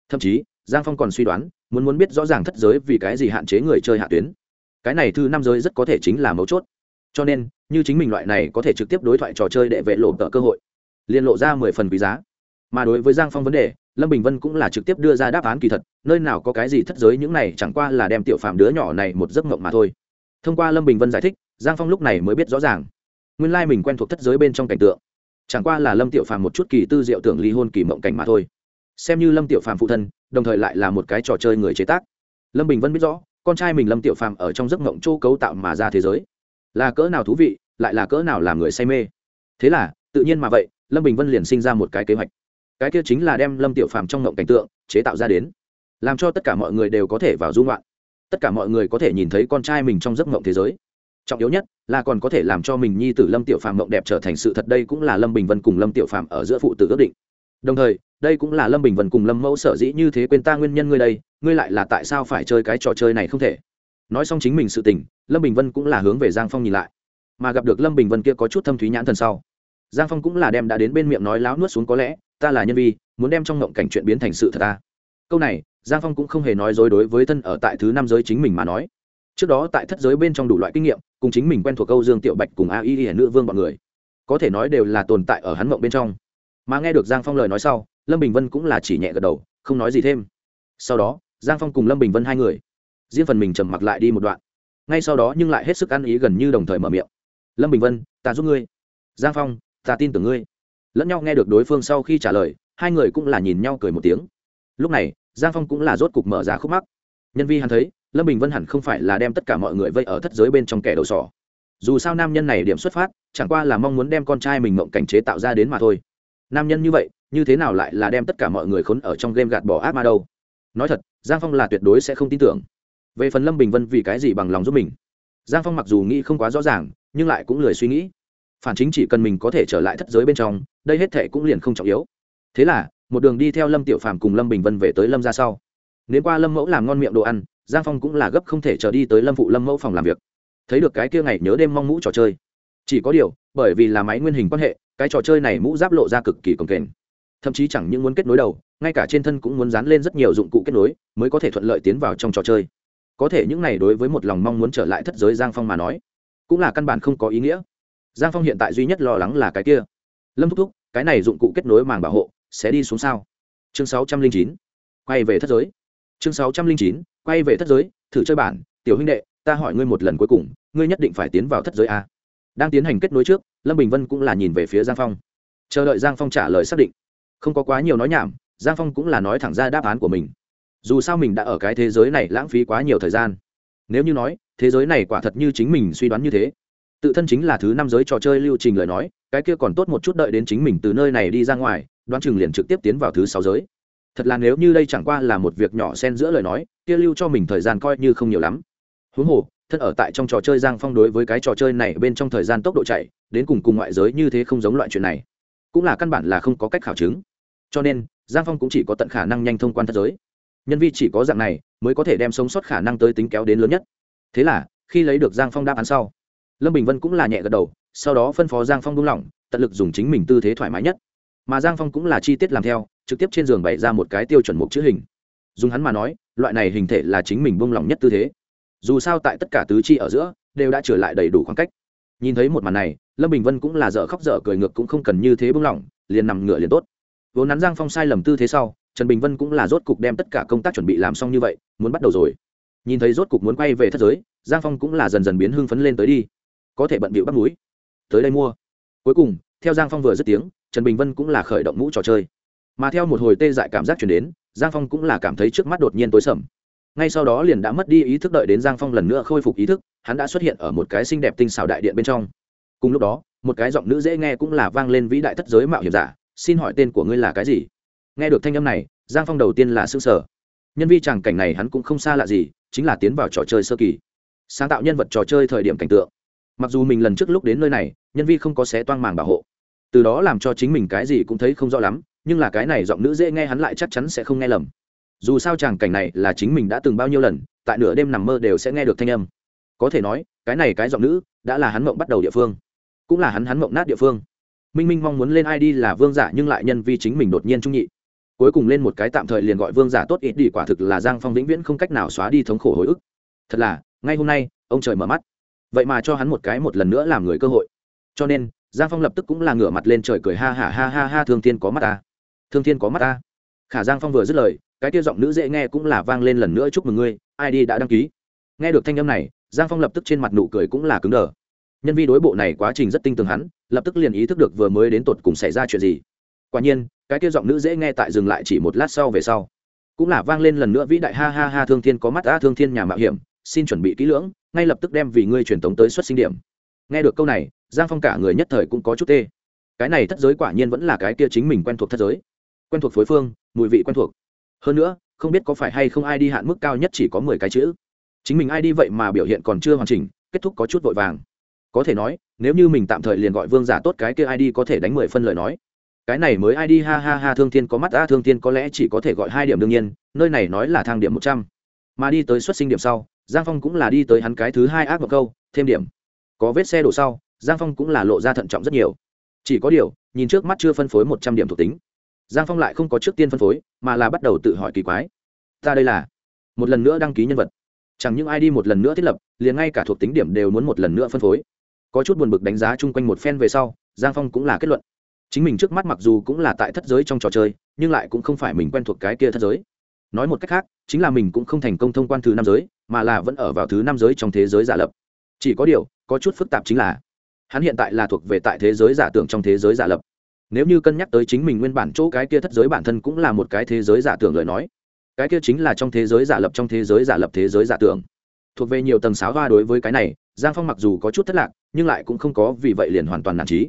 Thậm chí, giang phong còn suy đoán, muốn muốn biết rõ ràng thất giới vì cái gì hạn chế người chơi hạ tuyến. Cái này thứ năm giới rất có thể chính là mấu chốt cho nên, như chính mình loại này có thể trực tiếp đối thoại trò chơi để vệ lộ tờ cơ hội liên lộ ra mười phần quý giá. Mà đối với giang phong vấn đề, lâm bình vân cũng là trực tiếp đưa ra đáp án kỳ thật, nơi nào có cái gì thất giới những này chẳng qua là đem tiểu phạm đứa nhỏ này một giấc mộng mà thôi. Thông qua lâm bình vân giải thích, giang phong lúc này mới biết rõ ràng, nguyên lai mình quen thuộc thất giới bên trong cảnh tượng, chẳng qua là lâm tiểu phàm một chút kỳ tư diệu tưởng ly hôn kỳ mộng cảnh mà thôi. Xem như lâm tiểu phàm phụ thân, đồng thời lại là một cái trò chơi người chế tác. Lâm bình vân biết rõ, con trai mình lâm tiểu phàm ở trong giấc mộng châu cấu tạo mà ra thế giới là cỡ nào thú vị, lại là cỡ nào làm người say mê. Thế là, tự nhiên mà vậy, lâm bình vân liền sinh ra một cái kế hoạch. Cái kia chính là đem lâm tiểu phàm trong ngộng cảnh tượng chế tạo ra đến, làm cho tất cả mọi người đều có thể vào dung loạn tất cả mọi người có thể nhìn thấy con trai mình trong giấc mộng thế giới. Trọng yếu nhất là còn có thể làm cho mình nhi tử lâm tiểu phàm mộng đẹp trở thành sự thật đây cũng là lâm bình vân cùng lâm tiểu phàm ở giữa phụ tử ước định. Đồng thời, đây cũng là lâm bình vân cùng lâm mẫu sở dĩ như thế quên ta nguyên nhân ngươi đây, ngươi lại là tại sao phải chơi cái trò chơi này không thể? Nói xong chính mình sự tình, lâm bình vân cũng là hướng về giang phong nhìn lại. Mà gặp được lâm bình vân kia có chút thâm thúy nhãn thần sau, giang phong cũng là đem đã đến bên miệng nói láo nuốt xuống có lẽ, ta là nhân vi, muốn đem trong ngộng cảnh chuyện biến thành sự thật ta. Câu này, giang phong cũng không hề nói dối đối với thân ở tại thứ năm giới chính mình mà nói. Trước đó tại thất giới bên trong đủ loại kinh nghiệm, cùng chính mình quen thuộc câu dương tiểu bạch cùng a y hiển nữ vương b ọ n người, có thể nói đều là tồn tại ở hắn mộng bên trong. Mà nghe được giang phong lời nói sau, lâm bình vân cũng là chỉ nhẹ gật đầu, không nói gì thêm. Sau đó, giang phong cùng lâm bình vân hai người riêng phần mình trầm mặc lại đi một đoạn. Ngay sau đó nhưng lại hết sức ăn ý gần như đồng thời mở miệng. Lâm bình vân, ta giúp ngươi. Giang phong, ta tin tưởng ngươi. Lẫn nhau nghe được đối phương sau khi trả lời, hai người cũng là nhìn nhau cười một tiếng. Lúc này, giang phong cũng là rốt cục mở ra khúc mắc. Nhân vi hắn thấy, lâm bình vân hẳn không phải là đem tất cả mọi người vây ở thất giới bên trong kẻ đầu sỏ. Dù sao nam nhân này điểm xuất phát, chẳng qua là mong muốn đem con trai mình mộng cảnh chế tạo ra đến mà thôi. Nam nhân như vậy, như thế nào lại là đem tất cả mọi người khốn ở trong game gạt bỏ ác ma đâu? Nói thật, giang phong là tuyệt đối sẽ không tin tưởng về phần lâm bình vân vì cái gì bằng lòng giúp mình? Giang phong mặc dù nghĩ không quá rõ ràng, nhưng lại cũng lười suy nghĩ. Phản chính chỉ cần mình có thể trở lại thất giới bên trong, đây hết thệ cũng liền không trọng yếu. Thế là, một đường đi theo lâm tiểu phàm cùng lâm bình vân về tới lâm ra sau. Nếu qua lâm mẫu làm ngon miệng đồ ăn, giang phong cũng là gấp không thể chờ đi tới lâm phụ lâm mẫu phòng làm việc. Thấy được cái kia ngày nhớ đêm mong mũ trò chơi. Chỉ có điều, bởi vì là máy nguyên hình quan hệ, cái trò chơi này mũ giáp lộ ra cực kỳ cồng kềnh. Thậm chí chẳng những muốn kết nối đầu, ngay cả trên thân cũng muốn dán lên rất nhiều dụng cụ kết nối, mới có thể thuận lợi tiến vào trong trò chơi có thể những này đối với một lòng mong muốn trở lại thất giới giang phong mà nói, cũng là căn bản không có ý nghĩa. Giang phong hiện tại duy nhất lo lắng là cái kia. Lâm thúc thúc, cái này dụng cụ kết nối màng bảo hộ, sẽ đi xuống sao? Chương sáu trăm linh chín, quay về thất giới. Chương sáu trăm linh chín, quay về thất giới, thử chơi bản. Tiểu huynh đệ, ta hỏi ngươi một lần cuối cùng, ngươi nhất định phải tiến vào thất giới a đang tiến hành kết nối trước, lâm bình vân cũng là nhìn về phía giang phong. Chờ đợi giang phong trả lời xác định. Không có quá nhiều nói nhảm, giang phong cũng là nói thẳng ra đáp án của mình dù sao mình đã ở cái thế giới này lãng phí quá nhiều thời gian. Nếu như nói, thế giới này quả thật như chính mình suy đoán như thế. Tự thân chính là thứ năm giới trò chơi lưu trình lời nói, cái kia còn tốt một chút đợi đến chính mình từ nơi này đi ra ngoài, đoán chừng liền trực tiếp tiến vào thứ sáu giới. Thật là nếu như đây chẳng qua là một việc nhỏ xen giữa lời nói, kia lưu cho mình thời gian coi như không nhiều lắm. Huống hồ, thân ở tại trong trò chơi giang phong đối với cái trò chơi này bên trong thời gian tốc độ chạy, đến cùng cùng ngoại giới như thế không giống loại chuyện này. Cũng là căn bản là không có cách khảo chứng. Cho nên, giang phong cũng chỉ có tận khả năng nhanh thông quan thế giới nhân vi chỉ có dạng này mới có thể đem sống sót khả năng tới tính kéo đến lớn nhất. Thế là, khi lấy được giang phong đáp án sau, lâm bình vân cũng là nhẹ gật đầu, sau đó phân phó giang phong buông lỏng, tận lực dùng chính mình tư thế thoải mái nhất. Mà giang phong cũng là chi tiết làm theo, trực tiếp trên giường bày ra một cái tiêu chuẩn mục chữ hình. Dùng hắn mà nói, loại này hình thể là chính mình buông lỏng nhất tư thế. Dù sao tại tất cả tứ chi ở giữa, đều đã trở lại đầy đủ khoảng cách. Nhìn thấy một màn này, lâm bình vân cũng là dở khóc dở cười ngược cũng không cần như thế buông lỏng, liền nằm ngựa liền tốt. Vốn nắn giang phong sai lầm tư thế sau trần bình vân cũng là rốt cục đem tất cả công tác chuẩn bị làm xong như vậy, muốn bắt đầu rồi. Nhìn thấy rốt cục muốn quay về thất giới, giang phong cũng là dần dần biến hưng phấn lên tới đi. Có thể bận bịu bắt núi tới đây mua. Cuối cùng, theo giang phong vừa dứt tiếng, trần bình vân cũng là khởi động mũ trò chơi. Mà theo một hồi tê dại cảm giác chuyển đến, giang phong cũng là cảm thấy trước mắt đột nhiên tối sầm. Ngay sau đó liền đã mất đi ý thức đợi đến giang phong lần nữa khôi phục ý thức, hắn đã xuất hiện ở một cái xinh đẹp tinh xảo đại điện bên trong. Cùng lúc đó, một cái giọng nữ dễ nghe cũng là vang lên vĩ đại thất giới mạo hiểm giả, xin hỏi tên của ngươi là cái gì? Nghe được thanh âm này, giang phong đầu tiên là s ư ơ n g sở. Nhân vi tràng cảnh này hắn cũng không xa lạ gì, chính là tiến vào trò chơi sơ kỳ. Sáng tạo nhân vật trò chơi thời điểm cảnh tượng. Mặc dù mình lần trước lúc đến nơi này, nhân vi không có xé toang màng bảo hộ. Từ đó làm cho chính mình cái gì cũng thấy không rõ lắm, nhưng là cái này giọng nữ dễ nghe hắn lại chắc chắn sẽ không nghe lầm. Dù sao tràng cảnh này là chính mình đã từng bao nhiêu lần, tại nửa đêm nằm mơ đều sẽ nghe được thanh âm. Có thể nói, cái này cái giọng nữ đã là hắn mộng bắt đầu địa phương, cũng là hắn hắn mộng nát địa phương. Minh minh mong muốn lên id là vương giả nhưng lại nhân vi chính mình đột nhiên trung nhị cuối cùng lên một cái tạm thời liền gọi vương giả tốt ít đi, quả thực là giang phong vĩnh viễn không cách nào xóa đi thống khổ hồi ức. Thật là, ngay hôm nay, ông trời mở mắt. Vậy mà cho hắn một cái một lần nữa làm người cơ hội. Cho nên, giang phong lập tức cũng là ngửa mặt lên trời cười ha ha ha ha ha, thương thiên có mắt ta. Thương thiên có mắt ta. Khả giang phong vừa dứt lời, cái kia giọng nữ dễ nghe cũng là vang lên lần nữa chúc mừng ngươi, ai đi đã đăng ký. Nghe được thanh âm này, giang phong lập tức trên mặt nụ cười cũng là cứng đờ. Nhân vi đối bộ này quá trình rất tinh tường hắn, lập tức liền ý thức được vừa mới đến tột cùng xảy ra chuyện gì. Quả nhiên cái kia giọng nữ dễ nghe tại dừng lại chỉ một lát sau về sau. Cũng là vang lên lần nữa vĩ đại ha ha ha thương thiên có mắt a thương thiên nhà mạo hiểm, xin chuẩn bị kỹ lưỡng, ngay lập tức đem vì ngươi truyền tống tới xuất sinh điểm. Nghe được câu này, giang phong cả người nhất thời cũng có chút tê. Cái này thất giới quả nhiên vẫn là cái kia chính mình quen thuộc thất giới. Quen thuộc phối phương, mùi vị quen thuộc. Hơn nữa, không biết có phải hay không ai đi hạn mức cao nhất chỉ có mười cái chữ. Chính mình ai đi vậy mà biểu hiện còn chưa hoàn chỉnh, kết thúc có chút vội vàng. Có thể nói, nếu như mình tạm thời liền gọi vương giả tốt cái kia id có thể đánh mười phân lời nói cái này mới id ha ha ha, thương thiên có mắt, a, thương thiên có lẽ chỉ có thể gọi hai điểm đương nhiên, nơi này nói là thang điểm một trăm. Mà đi tới xuất sinh điểm sau, giang phong cũng là đi tới hắn cái thứ hai ác một câu, thêm điểm. Có vết xe đổ sau, giang phong cũng là lộ ra thận trọng rất nhiều. Chỉ có điều, nhìn trước mắt chưa phân phối một trăm điểm thuộc tính. Giang phong lại không có trước tiên phân phối, mà là bắt đầu tự hỏi kỳ quái. Ta đây là một lần nữa đăng ký nhân vật. Chẳng những id một lần nữa thiết lập, liền ngay cả thuộc tính điểm đều muốn một lần nữa phân phối. Có chút buồn bực đánh giá chung quanh một phen về sau, giang phong cũng là kết luận chính mình trước mắt mặc dù cũng là tại thất giới trong trò chơi, nhưng lại cũng không phải mình quen thuộc cái kia thất giới. Nói một cách khác, chính là mình cũng không thành công thông quan thứ năm giới, mà là vẫn ở vào thứ năm giới trong thế giới giả lập. Chỉ có điều, có chút phức tạp chính là, hắn hiện tại là thuộc về tại thế giới giả tưởng trong thế giới giả lập. Nếu như cân nhắc tới chính mình nguyên bản chỗ cái kia thất giới bản thân cũng là một cái thế giới giả tưởng lời nói, cái kia chính là trong thế giới giả lập trong thế giới giả lập thế giới giả tưởng. Thuộc về nhiều tầng sáo hoa đối với cái này, giang phong mặc dù có chút thất lạc, nhưng lại cũng không có vì vậy liền hoàn toàn nản trí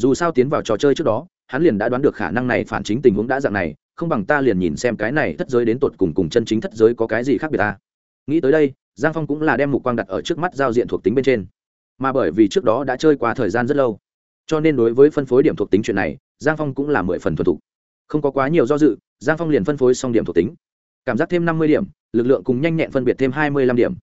dù sao tiến vào trò chơi trước đó, hắn liền đã đoán được khả năng này phản chính tình huống đã dạng này, không bằng ta liền nhìn xem cái này thất giới đến tột cùng cùng chân chính thất giới có cái gì khác biệt ta. Nghĩ tới đây, giang phong cũng là đem mục quang đặt ở trước mắt giao diện thuộc tính bên trên. Mà bởi vì trước đó đã chơi qua thời gian rất lâu, cho nên đối với phân phối điểm thuộc tính chuyện này, giang phong cũng là mười phần thuần t h ụ không có quá nhiều do dự, giang phong liền phân phối xong điểm thuộc tính. Cảm giác thêm năm mươi điểm, lực lượng cùng nhanh nhẹn phân biệt thêm hai mươi lăm điểm.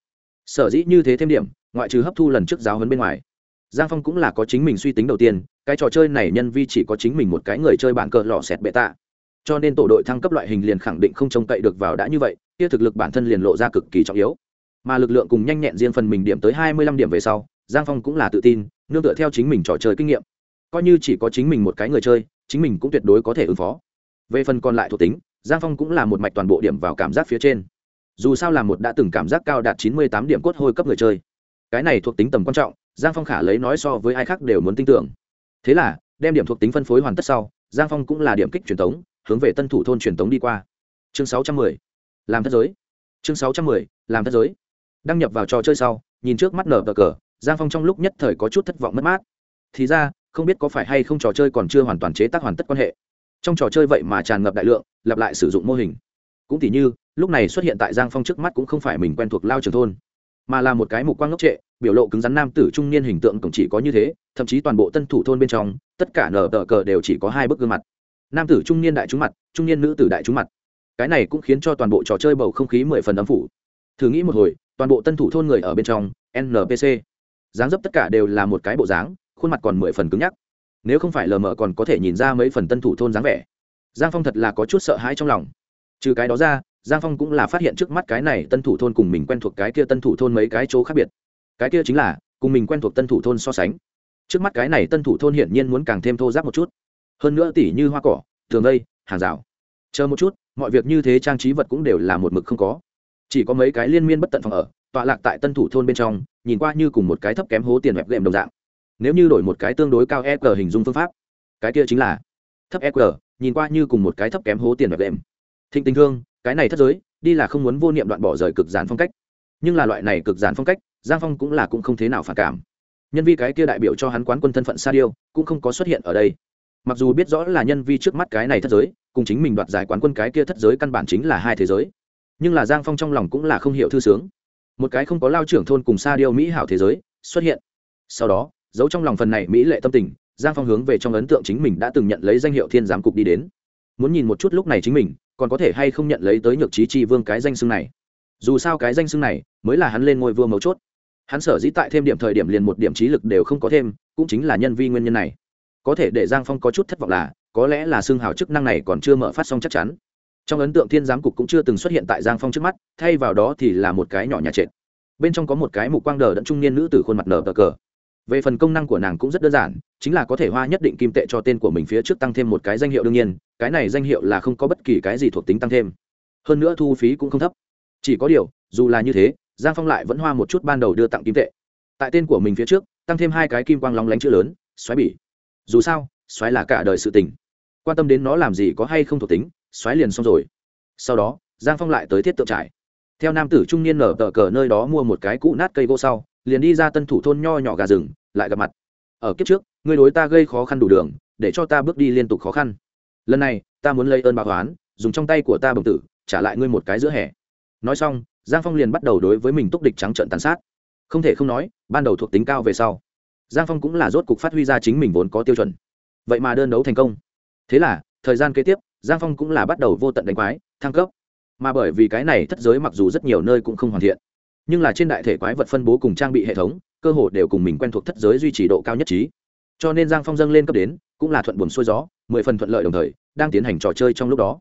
Sở dĩ như thế thêm điểm, ngoại trừ hấp thu lần trước giáo hấn bên ngoài giang phong cũng là có chính mình suy tính đầu tiên, cái trò chơi này nhân vi chỉ có chính mình một cái người chơi bản cờ lò xẹt bệ tạ. Cho nên tổ đội thăng cấp loại hình liền khẳng định không trông cậy được vào đã như vậy, kia thực lực bản thân liền lộ ra cực kỳ trọng yếu. Mà lực lượng cùng nhanh nhẹn riêng phần mình điểm tới hai mươi lăm điểm về sau, giang phong cũng là tự tin, nương tựa theo chính mình trò chơi kinh nghiệm. Coi như chỉ có chính mình một cái người chơi, chính mình cũng tuyệt đối có thể ứng phó. Về phần còn lại thuộc tính, giang phong cũng là một mạch toàn bộ điểm vào cảm giác phía trên. Dù sao là một đã từng cảm giác cao đạt chín mươi tám điểm cốt hôi cấp người chơi. Cái này thuộc tính tầm quan trọng giang phong khả lấy nói so với ai khác đều muốn tin tưởng. Thế là, đem điểm thuộc tính phân phối hoàn tất sau, giang phong cũng là điểm kích truyền thống hướng về tân thủ thôn truyền thống đi qua. Chương sáu trăm mười, làm thất giới. Chương sáu trăm mười, làm thất giới. Đăng nhập vào trò chơi sau, nhìn trước mắt nở cờ cờ, giang phong trong lúc nhất thời có chút thất vọng mất mát. Thì ra, không biết có phải hay không trò chơi còn chưa hoàn toàn chế tác hoàn tất quan hệ. Trong trò chơi vậy mà tràn ngập đại lượng, lặp lại sử dụng mô hình. Cũng tỉ như, lúc này xuất hiện tại giang phong trước mắt cũng không phải mình quen thuộc lao trường thôn mà là một cái mục quang ngốc trệ, biểu lộ cứng rắn nam tử trung niên hình tượng cũng chỉ có như thế, thậm chí toàn bộ tân thủ thôn bên trong, tất cả nở tờ cờ đều chỉ có hai bức gương mặt. Nam tử trung niên đại trúng mặt, trung niên nữ tử đại trúng mặt. Cái này cũng khiến cho toàn bộ trò chơi bầu không khí mười phần ấm phủ. Thử nghĩ một hồi, toàn bộ tân thủ thôn người ở bên trong npc dáng dấp tất cả đều là một cái bộ dáng, khuôn mặt còn mười phần cứng nhắc. Nếu không phải lờ mờ còn có thể nhìn ra mấy phần tân thủ thôn dáng vẻ. Giang phong thật là có chút sợ hãi trong lòng. Trừ cái đó ra giang phong cũng là phát hiện trước mắt cái này tân thủ thôn cùng mình quen thuộc cái kia tân thủ thôn mấy cái chỗ khác biệt. Cái kia chính là, cùng mình quen thuộc tân thủ thôn so sánh. Trước mắt cái này tân thủ thôn hiển nhiên muốn càng thêm thô giáp một chút. Hơn nữa tỉ như hoa cỏ, tường lây hàng rào. Chờ một chút, mọi việc như thế trang trí vật cũng đều là một mực không có. Chỉ có mấy cái liên miên bất tận phòng ở, tọa lạc tại tân thủ thôn bên trong, nhìn qua như cùng một cái thấp kém hố tiền web gệm đồng dạng. Nếu như đổi một cái tương đối cao e hình dung phương pháp, cái kia chính là, thấp e nhìn qua như cùng một cái thấp kém hố tiền web gệm thịnh tình thương cái này thất giới, đi là không muốn vô niệm đoạn bỏ rời cực giản phong cách. Nhưng là loại này cực giản phong cách, giang phong cũng là cũng không thế nào phản cảm. Nhân vi cái kia đại biểu cho hắn quán quân thân phận sa điêu, cũng không có xuất hiện ở đây. Mặc dù biết rõ là nhân vi trước mắt cái này thất giới, cùng chính mình đoạt giải quán quân cái kia thất giới căn bản chính là hai thế giới. Nhưng là giang phong trong lòng cũng là không hiểu thư sướng. Một cái không có lao trưởng thôn cùng sa điêu mỹ hảo thế giới xuất hiện. Sau đó, giấu trong lòng phần này mỹ lệ tâm tình, giang phong hướng về trong ấn tượng chính mình đã từng nhận lấy danh hiệu thiên giám cục đi đến. Muốn nhìn một chút lúc này chính mình còn có thể hay không nhận lấy tới nhược trí chi vương cái danh xưng này? Dù sao cái danh xưng này mới là hắn lên ngôi vương mấu chốt. Hắn sở dĩ tại thêm điểm thời điểm liền một điểm trí lực đều không có thêm, cũng chính là nhân vi nguyên nhân này. Có thể để giang phong có chút thất vọng là, có lẽ là xương hào chức năng này còn chưa mở phát xong chắc chắn. Trong ấn tượng thiên giám cục cũng chưa từng xuất hiện tại giang phong trước mắt, thay vào đó thì là một cái nhỏ nhà trệt. Bên trong có một cái mục quang đờ đẫn trung niên nữ từ khuôn mặt nở cờ cờ về phần công năng của nàng cũng rất đơn giản, chính là có thể hoa nhất định kim tệ cho tên của mình phía trước tăng thêm một cái danh hiệu đương nhiên, cái này danh hiệu là không có bất kỳ cái gì thuộc tính tăng thêm. Hơn nữa thu phí cũng không thấp. Chỉ có điều, dù là như thế, giang phong lại vẫn hoa một chút ban đầu đưa tặng kim tệ. Tại tên của mình phía trước, tăng thêm hai cái kim quang lóng lánh chữ lớn, xoáy bỉ. Dù sao, xoáy là cả đời sự tình. Quan tâm đến nó làm gì có hay không thuộc tính, xoáy liền xong rồi. Sau đó, giang phong lại tới thiết tượng trải theo nam tử trung niên nở tờ cờ nơi đó mua một cái cũ nát cây gỗ sau liền đi ra tân thủ thôn nho nhỏ gà rừng, lại gặp mặt. Ở kiếp trước, ngươi đối ta gây khó khăn đủ đường, để cho ta bước đi liên tục khó khăn. Lần này, ta muốn lấy ơn báo oán, dùng trong tay của ta bồng tử, trả lại ngươi một cái giữa hè. Nói xong, giang phong liền bắt đầu đối với mình túc địch trắng trợn tàn sát. Không thể không nói, ban đầu thuộc tính cao về sau, giang phong cũng là rốt cục phát huy ra chính mình vốn có tiêu chuẩn. Vậy mà đơn đấu thành công. Thế là, thời gian kế tiếp, giang phong cũng là bắt đầu vô tận đánh quái, thăng cấp. Mà bởi vì cái này thất giới mặc dù rất nhiều nơi cũng không hoàn thiện nhưng là trên đại thể quái vật phân bố cùng trang bị hệ thống, cơ hồ đều cùng mình quen thuộc thất giới duy trì độ cao nhất trí. Cho nên giang phong dâng lên cấp đến, cũng là thuận buồn xuôi gió, mười phần thuận lợi đồng thời, đang tiến hành trò chơi trong lúc đó.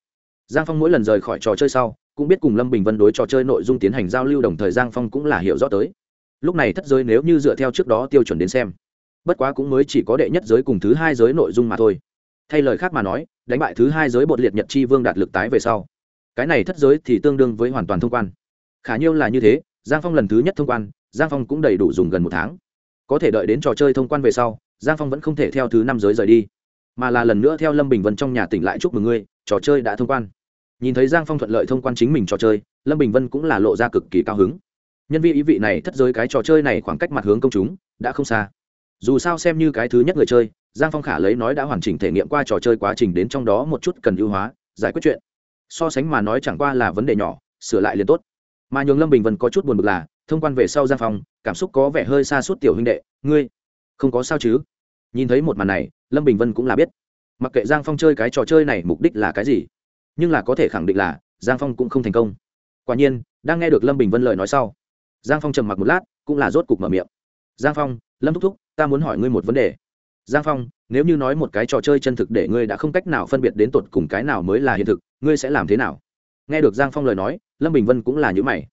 Giang phong mỗi lần rời khỏi trò chơi sau, cũng biết cùng lâm bình vân đối trò chơi nội dung tiến hành giao lưu đồng thời giang phong cũng là hiểu rõ tới. Lúc này thất giới nếu như dựa theo trước đó tiêu chuẩn đến xem, bất quá cũng mới chỉ có đệ nhất giới cùng thứ hai giới nội dung mà thôi. Thay lời khác mà nói, đánh bại thứ hai giới bột liệt nhật chi vương đạt lực tái về sau. Cái này thất giới thì tương đương với hoàn toàn thông quan. Khả nhiêu là như thế giang phong lần thứ nhất thông quan, giang phong cũng đầy đủ dùng gần một tháng. Có thể đợi đến trò chơi thông quan về sau, giang phong vẫn không thể theo thứ năm giới rời đi, mà là lần nữa theo lâm bình vân trong nhà tỉnh lại chúc mừng ngươi, trò chơi đã thông quan. Nhìn thấy giang phong thuận lợi thông quan chính mình trò chơi, lâm bình vân cũng là lộ ra cực kỳ cao hứng. Nhân viên ý vị này thất giới cái trò chơi này khoảng cách mặt hướng công chúng, đã không xa. Dù sao xem như cái thứ nhất người chơi, giang phong khả lấy nói đã hoàn chỉnh thể nghiệm qua trò chơi quá trình đến trong đó một chút cần ưu hóa, giải quyết chuyện. So sánh mà nói chẳng qua là vấn đề nhỏ, sửa lại liền tốt mà nhường lâm bình vân có chút buồn bực là, thông quan về sau giang phong cảm xúc có vẻ hơi xa suốt tiểu huynh đệ, ngươi, không có sao chứ? Nhìn thấy một màn này, lâm bình vân cũng là biết. Mặc kệ giang phong chơi cái trò chơi này mục đích là cái gì, nhưng là có thể khẳng định là giang phong cũng không thành công. Quả nhiên, đang nghe được lâm bình vân lời nói sau, giang phong trầm mặc một lát, cũng là rốt cục mở miệng. Giang phong, lâm thúc thúc, ta muốn hỏi ngươi một vấn đề. Giang phong, nếu như nói một cái trò chơi chân thực để ngươi đã không cách nào phân biệt đến tột cùng cái nào mới là hiện thực, ngươi sẽ làm thế nào? Nghe được giang phong lời nói, lâm bình vân cũng là nhữ mày.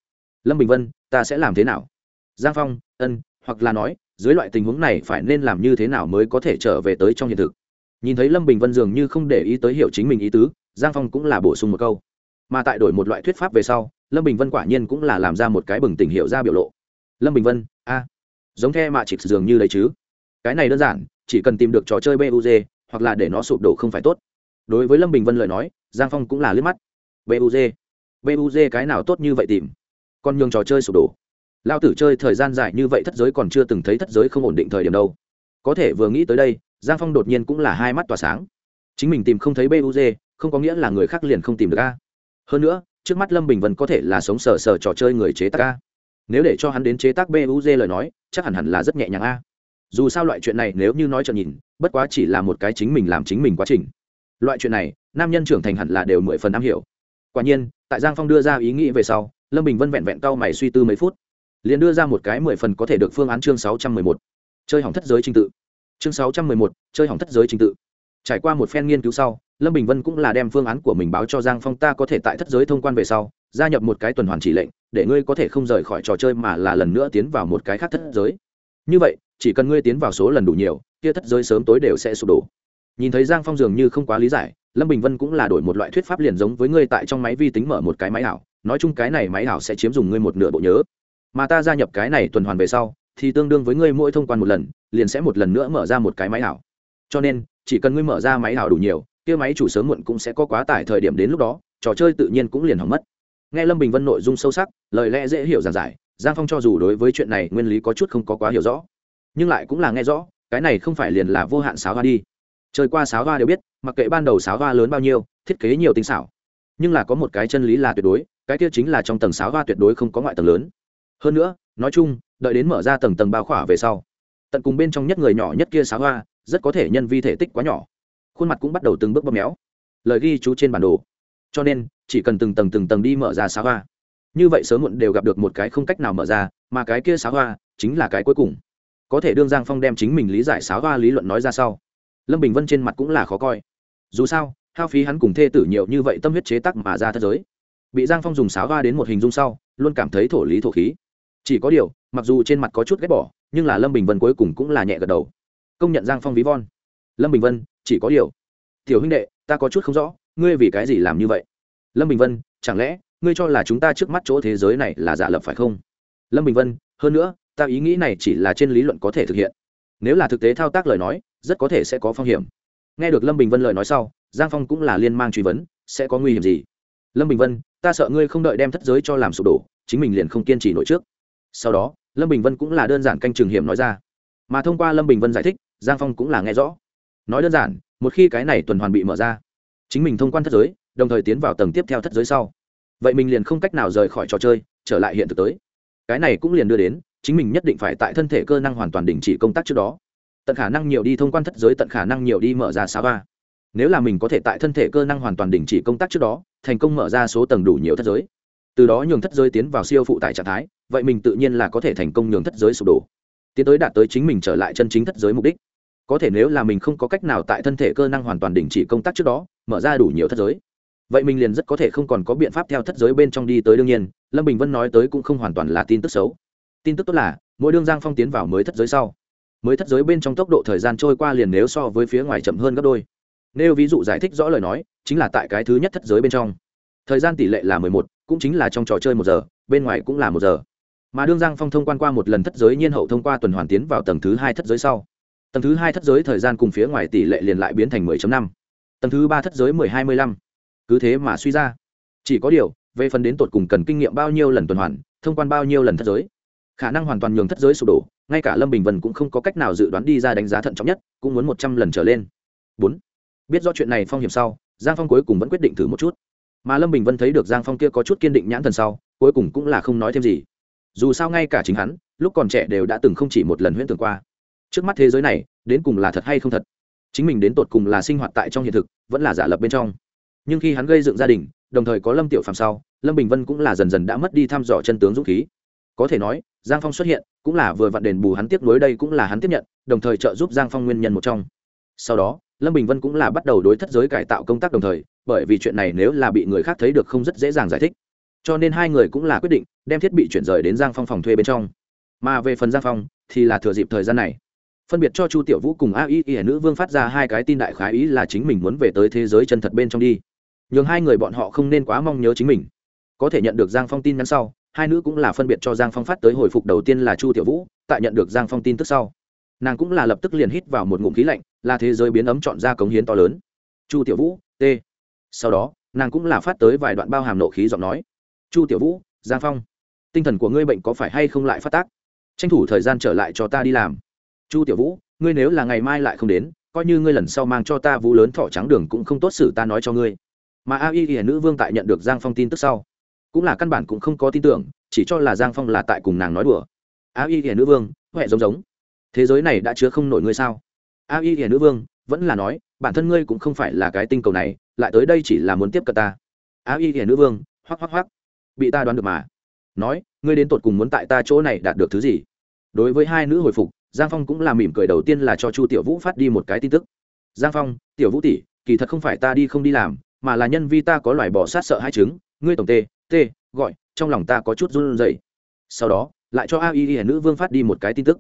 Lâm bình vân, ta sẽ làm thế nào? Giang phong, ân, hoặc là nói, dưới loại tình huống này phải nên làm như thế nào mới có thể trở về tới trong hiện thực? Nhìn thấy lâm bình vân dường như không để ý tới hiểu chính mình ý tứ, giang phong cũng là bổ sung một câu. Mà tại đổi một loại thuyết pháp về sau, lâm bình vân quả nhiên cũng là làm ra một cái bừng tỉnh hiệu ra biểu lộ. Lâm bình vân, a, giống the mạ chịt dường như đấy chứ. Cái này đơn giản, chỉ cần tìm được trò chơi buz hoặc là để nó sụp đổ không phải tốt. Đối với lâm bình vân lời nói, giang phong cũng là liếc mắt buz buz cái nào tốt như vậy tìm? Còn nhường trò chơi sụp đổ. Lao tử chơi thời gian dài như vậy thất giới còn chưa từng thấy thất giới không ổn định thời điểm đâu. Có thể vừa nghĩ tới đây, giang phong đột nhiên cũng là hai mắt tỏa sáng. Chính mình tìm không thấy buz không có nghĩa là người khác liền không tìm được a. Hơn nữa, trước mắt lâm bình vân có thể là sống sờ sờ trò chơi người chế tác a. Nếu để cho hắn đến chế tác buz lời nói, chắc hẳn hẳn là rất nhẹ nhàng a. Dù sao loại chuyện này nếu như nói cho nhìn, bất quá chỉ là một cái chính mình làm chính mình quá trình. Loại chuyện này, nam nhân trưởng thành hẳn là đều mười phần am hiểu quả nhiên, tại giang phong đưa ra ý nghĩ về sau, lâm bình vân vẹn vẹn cau mày suy tư mấy phút, liền đưa ra một cái mười phần có thể được phương án chương sáu trăm mười một. Chơi hỏng thất giới trình tự. Chương sáu trăm mười một, chơi hỏng thất giới trình tự. Trải qua một phen nghiên cứu sau, lâm bình vân cũng là đem phương án của mình báo cho giang phong ta có thể tại thất giới thông quan về sau, gia nhập một cái tuần hoàn chỉ lệnh, để ngươi có thể không rời khỏi trò chơi mà là lần nữa tiến vào một cái khác thất giới. Như vậy, chỉ cần ngươi tiến vào số lần đủ nhiều, kia thất giới sớm tối đều sẽ sụp đổ. Nhìn thấy giang phong dường như không quá lý giải lâm bình vân cũng là đổi một loại thuyết pháp liền giống với ngươi tại trong máy vi tính mở một cái máy ảo, nói chung cái này máy ảo sẽ chiếm dùng ngươi một nửa bộ nhớ. Mà ta gia nhập cái này tuần hoàn về sau, thì tương đương với ngươi mỗi thông quan một lần, liền sẽ một lần nữa mở ra một cái máy ảo. Cho nên, chỉ cần ngươi mở ra máy ảo đủ nhiều, kia máy chủ sớm muộn cũng sẽ có quá tải thời điểm đến lúc đó, trò chơi tự nhiên cũng liền hỏng mất. Nghe lâm bình vân nội dung sâu sắc, lời lẽ dễ hiểu giản giải, giang phong cho dù đối với chuyện này nguyên lý có chút không có quá hiểu rõ, nhưng lại cũng là nghe rõ, cái này không phải liền là vô hạn sáo hoa đi chơi qua sáo hoa đều biết, mặc kệ ban đầu sáo hoa lớn bao nhiêu, thiết kế nhiều tinh xảo. Nhưng là có một cái chân lý là tuyệt đối, cái kia chính là trong tầng sáo hoa tuyệt đối không có ngoại tầng lớn. Hơn nữa, nói chung, đợi đến mở ra tầng tầng bao khỏa về sau, tận cùng bên trong nhất người nhỏ nhất kia sáo hoa, rất có thể nhân vi thể tích quá nhỏ. Khuôn mặt cũng bắt đầu từng bước bóp méo. Lời ghi chú trên bản đồ. Cho nên, chỉ cần từng tầng từng tầng đi mở ra sáo hoa. Như vậy sớm muộn đều gặp được một cái không cách nào mở ra, mà cái kia sáo hoa chính là cái cuối cùng. Có thể đương giang phong đem chính mình lý giải sáo hoa lý luận nói ra sau lâm bình vân trên mặt cũng là khó coi. Dù sao, hao phí hắn cùng thê tử nhiều như vậy tâm huyết chế tắc mà ra thế giới. Bị giang phong dùng sáo ga đến một hình dung sau, luôn cảm thấy thổ lý thổ khí. Chỉ có điều, mặc dù trên mặt có chút ghét bỏ, nhưng là lâm bình vân cuối cùng cũng là nhẹ gật đầu. Công nhận giang phong ví von. Lâm bình vân, chỉ có điều. Tiểu huynh đệ, ta có chút không rõ, ngươi vì cái gì làm như vậy? Lâm bình vân, chẳng lẽ, ngươi cho là chúng ta trước mắt chỗ thế giới này là giả lập phải không? Lâm bình vân, hơn nữa, ta ý nghĩ này chỉ là trên lý luận có thể thực hiện. Nếu là thực tế thao tác lời nói rất có thể sẽ có phong hiểm. Nghe được lâm bình vân lời nói sau, giang phong cũng là liên mang truy vấn, sẽ có nguy hiểm gì? Lâm bình vân, ta sợ ngươi không đợi đem thất giới cho làm sụp đổ, chính mình liền không kiên trì nổi trước. Sau đó, lâm bình vân cũng là đơn giản canh trường hiểm nói ra. Mà thông qua lâm bình vân giải thích, giang phong cũng là nghe rõ. Nói đơn giản, một khi cái này tuần hoàn bị mở ra, chính mình thông quan thất giới, đồng thời tiến vào tầng tiếp theo thất giới sau, vậy mình liền không cách nào rời khỏi trò chơi, trở lại hiện thực tới. Cái này cũng liền đưa đến, chính mình nhất định phải tại thân thể cơ năng hoàn toàn đình chỉ công tác trước đó tận khả năng nhiều đi thông quan thất giới, tận khả năng nhiều đi mở ra xá ba nếu là mình có thể tại thân thể cơ năng hoàn toàn đình chỉ công tác trước đó, thành công mở ra số tầng đủ nhiều thất giới. Từ đó nhường thất giới tiến vào siêu phụ tại trạng thái, vậy mình tự nhiên là có thể thành công nhường thất giới sụp đổ. Tiến tới đạt tới chính mình trở lại chân chính thất giới mục đích. Có thể nếu là mình không có cách nào tại thân thể cơ năng hoàn toàn đình chỉ công tác trước đó, mở ra đủ nhiều thất giới, vậy mình liền rất có thể không còn có biện pháp theo thất giới bên trong đi tới đương nhiên, lâm bình vân nói tới cũng không hoàn toàn là tin tức xấu. Tin tức tốt là, mỗi đương giang phong tiến vào mới thất giới sau mới thất giới bên trong tốc độ thời gian trôi qua liền nếu so với phía ngoài chậm hơn gấp đôi. Nếu ví dụ giải thích rõ lời nói, chính là tại cái thứ nhất thất giới bên trong. Thời gian tỷ lệ là mười một, cũng chính là trong trò chơi một giờ, bên ngoài cũng là một giờ. Mà đương giang phong thông quan qua một lần thất giới nhiên hậu thông qua tuần hoàn tiến vào tầng thứ hai thất giới sau. Tầng thứ hai thất giới thời gian cùng phía ngoài tỷ lệ liền lại biến thành 10 năm. Tầng thứ ba thất giới 10 25. cứ thế mà suy ra. Chỉ có điều, về phần đến tột cùng cần kinh nghiệm bao nhiêu lần tuần hoàn, thông quan bao nhiêu lần thất giới, khả năng hoàn toàn nhường thất giới sụp đổ ngay cả lâm bình vân cũng không có cách nào dự đoán đi ra đánh giá thận trọng nhất, cũng muốn một trăm lần trở lên. Bốn. Biết rõ chuyện này phong hiểm sau, giang phong cuối cùng vẫn quyết định thử một chút. Mà lâm bình vân thấy được giang phong kia có chút kiên định nhãn thần sau, cuối cùng cũng là không nói thêm gì. Dù sao ngay cả chính hắn, lúc còn trẻ đều đã từng không chỉ một lần huyễn tưởng qua. Trước mắt thế giới này, đến cùng là thật hay không thật? Chính mình đến tột cùng là sinh hoạt tại trong hiện thực, vẫn là giả lập bên trong. Nhưng khi hắn gây dựng gia đình, đồng thời có lâm tiểu phàm sau, lâm bình vân cũng là dần dần đã mất đi thăm dò chân tướng dũng khí có thể nói, giang phong xuất hiện cũng là vừa vặn đền bù hắn tiếp nối đây cũng là hắn tiếp nhận, đồng thời trợ giúp giang phong nguyên nhân một trong. Sau đó, lâm bình vân cũng là bắt đầu đối thất giới cải tạo công tác đồng thời, bởi vì chuyện này nếu là bị người khác thấy được không rất dễ dàng giải thích. Cho nên hai người cũng là quyết định đem thiết bị chuyển rời đến giang phong phòng thuê bên trong. Mà về phần giang phong thì là thừa dịp thời gian này, phân biệt cho chu tiểu vũ cùng a y y nữ vương phát ra hai cái tin đại khái ý là chính mình muốn về tới thế giới chân thật bên trong đi. Nhường hai người bọn họ không nên quá mong nhớ chính mình. Có thể nhận được giang phong tin nhắn sau hai nữ cũng là phân biệt cho giang phong phát tới hồi phục đầu tiên là chu tiểu vũ, tại nhận được giang phong tin tức sau. Nàng cũng là lập tức liền hít vào một ngụm khí lạnh, là thế giới biến ấm chọn ra cống hiến to lớn. Chu tiểu vũ, t. Sau đó, nàng cũng là phát tới vài đoạn bao hàm nộ khí giọng nói. Chu tiểu vũ, giang phong, tinh thần của ngươi bệnh có phải hay không lại phát tác? Tranh thủ thời gian trở lại cho ta đi làm. Chu tiểu vũ, ngươi nếu là ngày mai lại không đến, coi như ngươi lần sau mang cho ta vũ lớn thỏ trắng đường cũng không tốt xử ta nói cho ngươi. Mà a y y nữ vương tại nhận được giang phong tin tức sau cũng là căn bản cũng không có tin tưởng, chỉ cho là giang phong là tại cùng nàng nói đùa. A y y nữ vương, huệ giống giống. Thế giới này đã chứa không nổi ngươi sao? A y y nữ vương, vẫn là nói, bản thân ngươi cũng không phải là cái tinh cầu này, lại tới đây chỉ là muốn tiếp cận ta. A y hiển nữ vương, hoắc hoắc hoắc. Bị ta đoán được mà. Nói, ngươi đến tột cùng muốn tại ta chỗ này đạt được thứ gì? Đối với hai nữ hồi phục, giang phong cũng là mỉm cười đầu tiên là cho chu tiểu vũ phát đi một cái tin tức. Giang phong, tiểu vũ tỷ, kỳ thật không phải ta đi không đi làm, mà là nhân vi ta có loài bỏ sát sợ hai chứng ngươi tổng tê t, gọi, trong lòng ta có chút run rẩy. Sau đó, lại cho a y nữ vương phát đi một cái tin tức.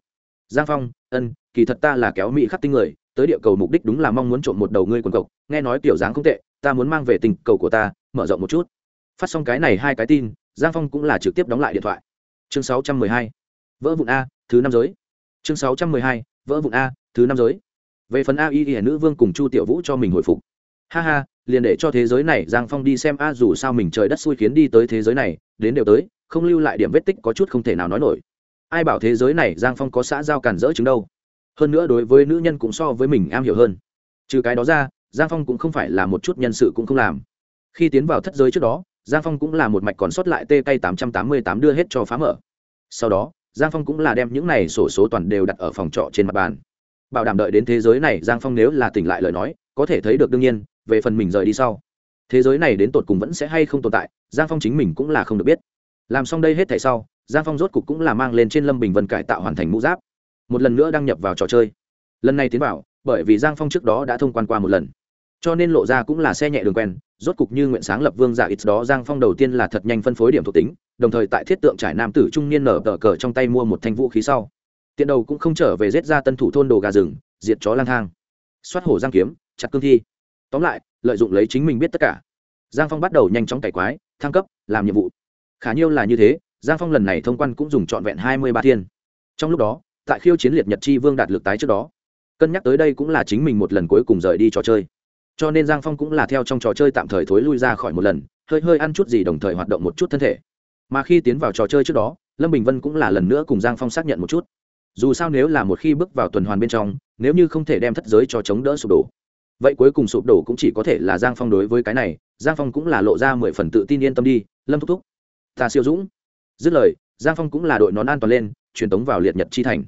Giang phong, ân, kỳ thật ta là kéo mỹ khắc tinh người, tới địa cầu mục đích đúng là mong muốn trộm một đầu ngươi quần cộc. Nghe nói kiểu dáng không tệ, ta muốn mang về tình cầu của ta, mở rộng một chút. Phát xong cái này hai cái tin, giang phong cũng là trực tiếp đóng lại điện thoại. Chương sáu trăm mười hai, vỡ vụn a, thứ năm giới. Chương sáu trăm mười hai, vỡ vụn a, thứ năm giới. Về phần a y y nữ vương cùng chu tiểu vũ cho mình hồi phục. Ha ha liền để cho thế giới này giang phong đi xem, a, dù sao mình trời đất xui khiến đi tới thế giới này, đến đều tới, không lưu lại điểm vết tích có chút không thể nào nói nổi. Ai bảo thế giới này giang phong có xã giao cản dỡ chứng đâu? Hơn nữa đối với nữ nhân cũng so với mình am hiểu hơn. Trừ cái đó ra, giang phong cũng không phải là một chút nhân sự cũng không làm. Khi tiến vào thất giới trước đó, giang phong cũng là một mạch còn sót lại tê tay tám trăm tám mươi tám đưa hết cho phá mở. Sau đó, giang phong cũng là đem những này sổ số toàn đều đặt ở phòng trọ trên mặt bàn. Bảo đảm đợi đến thế giới này, giang phong nếu là tỉnh lại lời nói, có thể thấy được đương nhiên về phần mình rời đi sau. Thế giới này đến tột cùng vẫn sẽ hay không tồn tại, giang phong chính mình cũng là không được biết. Làm xong đây hết thảy sau, giang phong rốt cục cũng là mang lên trên lâm bình vân cải tạo hoàn thành mũ giáp. Một lần nữa đăng nhập vào trò chơi. Lần này tiến vào, bởi vì giang phong trước đó đã thông quan qua một lần. Cho nên lộ ra cũng là xe nhẹ đường quen, rốt cục như nguyện sáng lập vương giả ít đó, giang phong đầu tiên là thật nhanh phân phối điểm thuộc tính, đồng thời tại thiết tượng trải nam tử trung niên nở tờ cờ trong tay mua một thanh vũ khí sau. Tiện đầu cũng không trở về giết ra tân thủ thôn đồ gà rừng, diệt chó lang thang. Xoát hổ giang kiếm, chặt cương thi tóm lại, lợi dụng lấy chính mình biết tất cả. Giang phong bắt đầu nhanh chóng cải quái, thăng cấp, làm nhiệm vụ. Khả nhiêu là như thế, giang phong lần này thông quan cũng dùng trọn vẹn hai mươi ba thiên. Trong lúc đó, tại khiêu chiến liệt nhật chi vương đạt lực tái trước đó, cân nhắc tới đây cũng là chính mình một lần cuối cùng rời đi trò chơi. Cho nên giang phong cũng là theo trong trò chơi tạm thời thối lui ra khỏi một lần, hơi hơi ăn chút gì đồng thời hoạt động một chút thân thể. Mà khi tiến vào trò chơi trước đó, lâm bình vân cũng là lần nữa cùng giang phong xác nhận một chút. Dù sao nếu là một khi bước vào tuần hoàn bên trong, nếu như không thể đem thất giới cho chống đỡ sụp đổ vậy cuối cùng sụp đổ cũng chỉ có thể là giang phong đối với cái này, giang phong cũng là lộ ra mười phần tự tin yên tâm đi, lâm thúc thúc. Ta siêu dũng. Dứt lời, giang phong cũng là đội nón an toàn lên, truyền tống vào liệt nhật chi thành.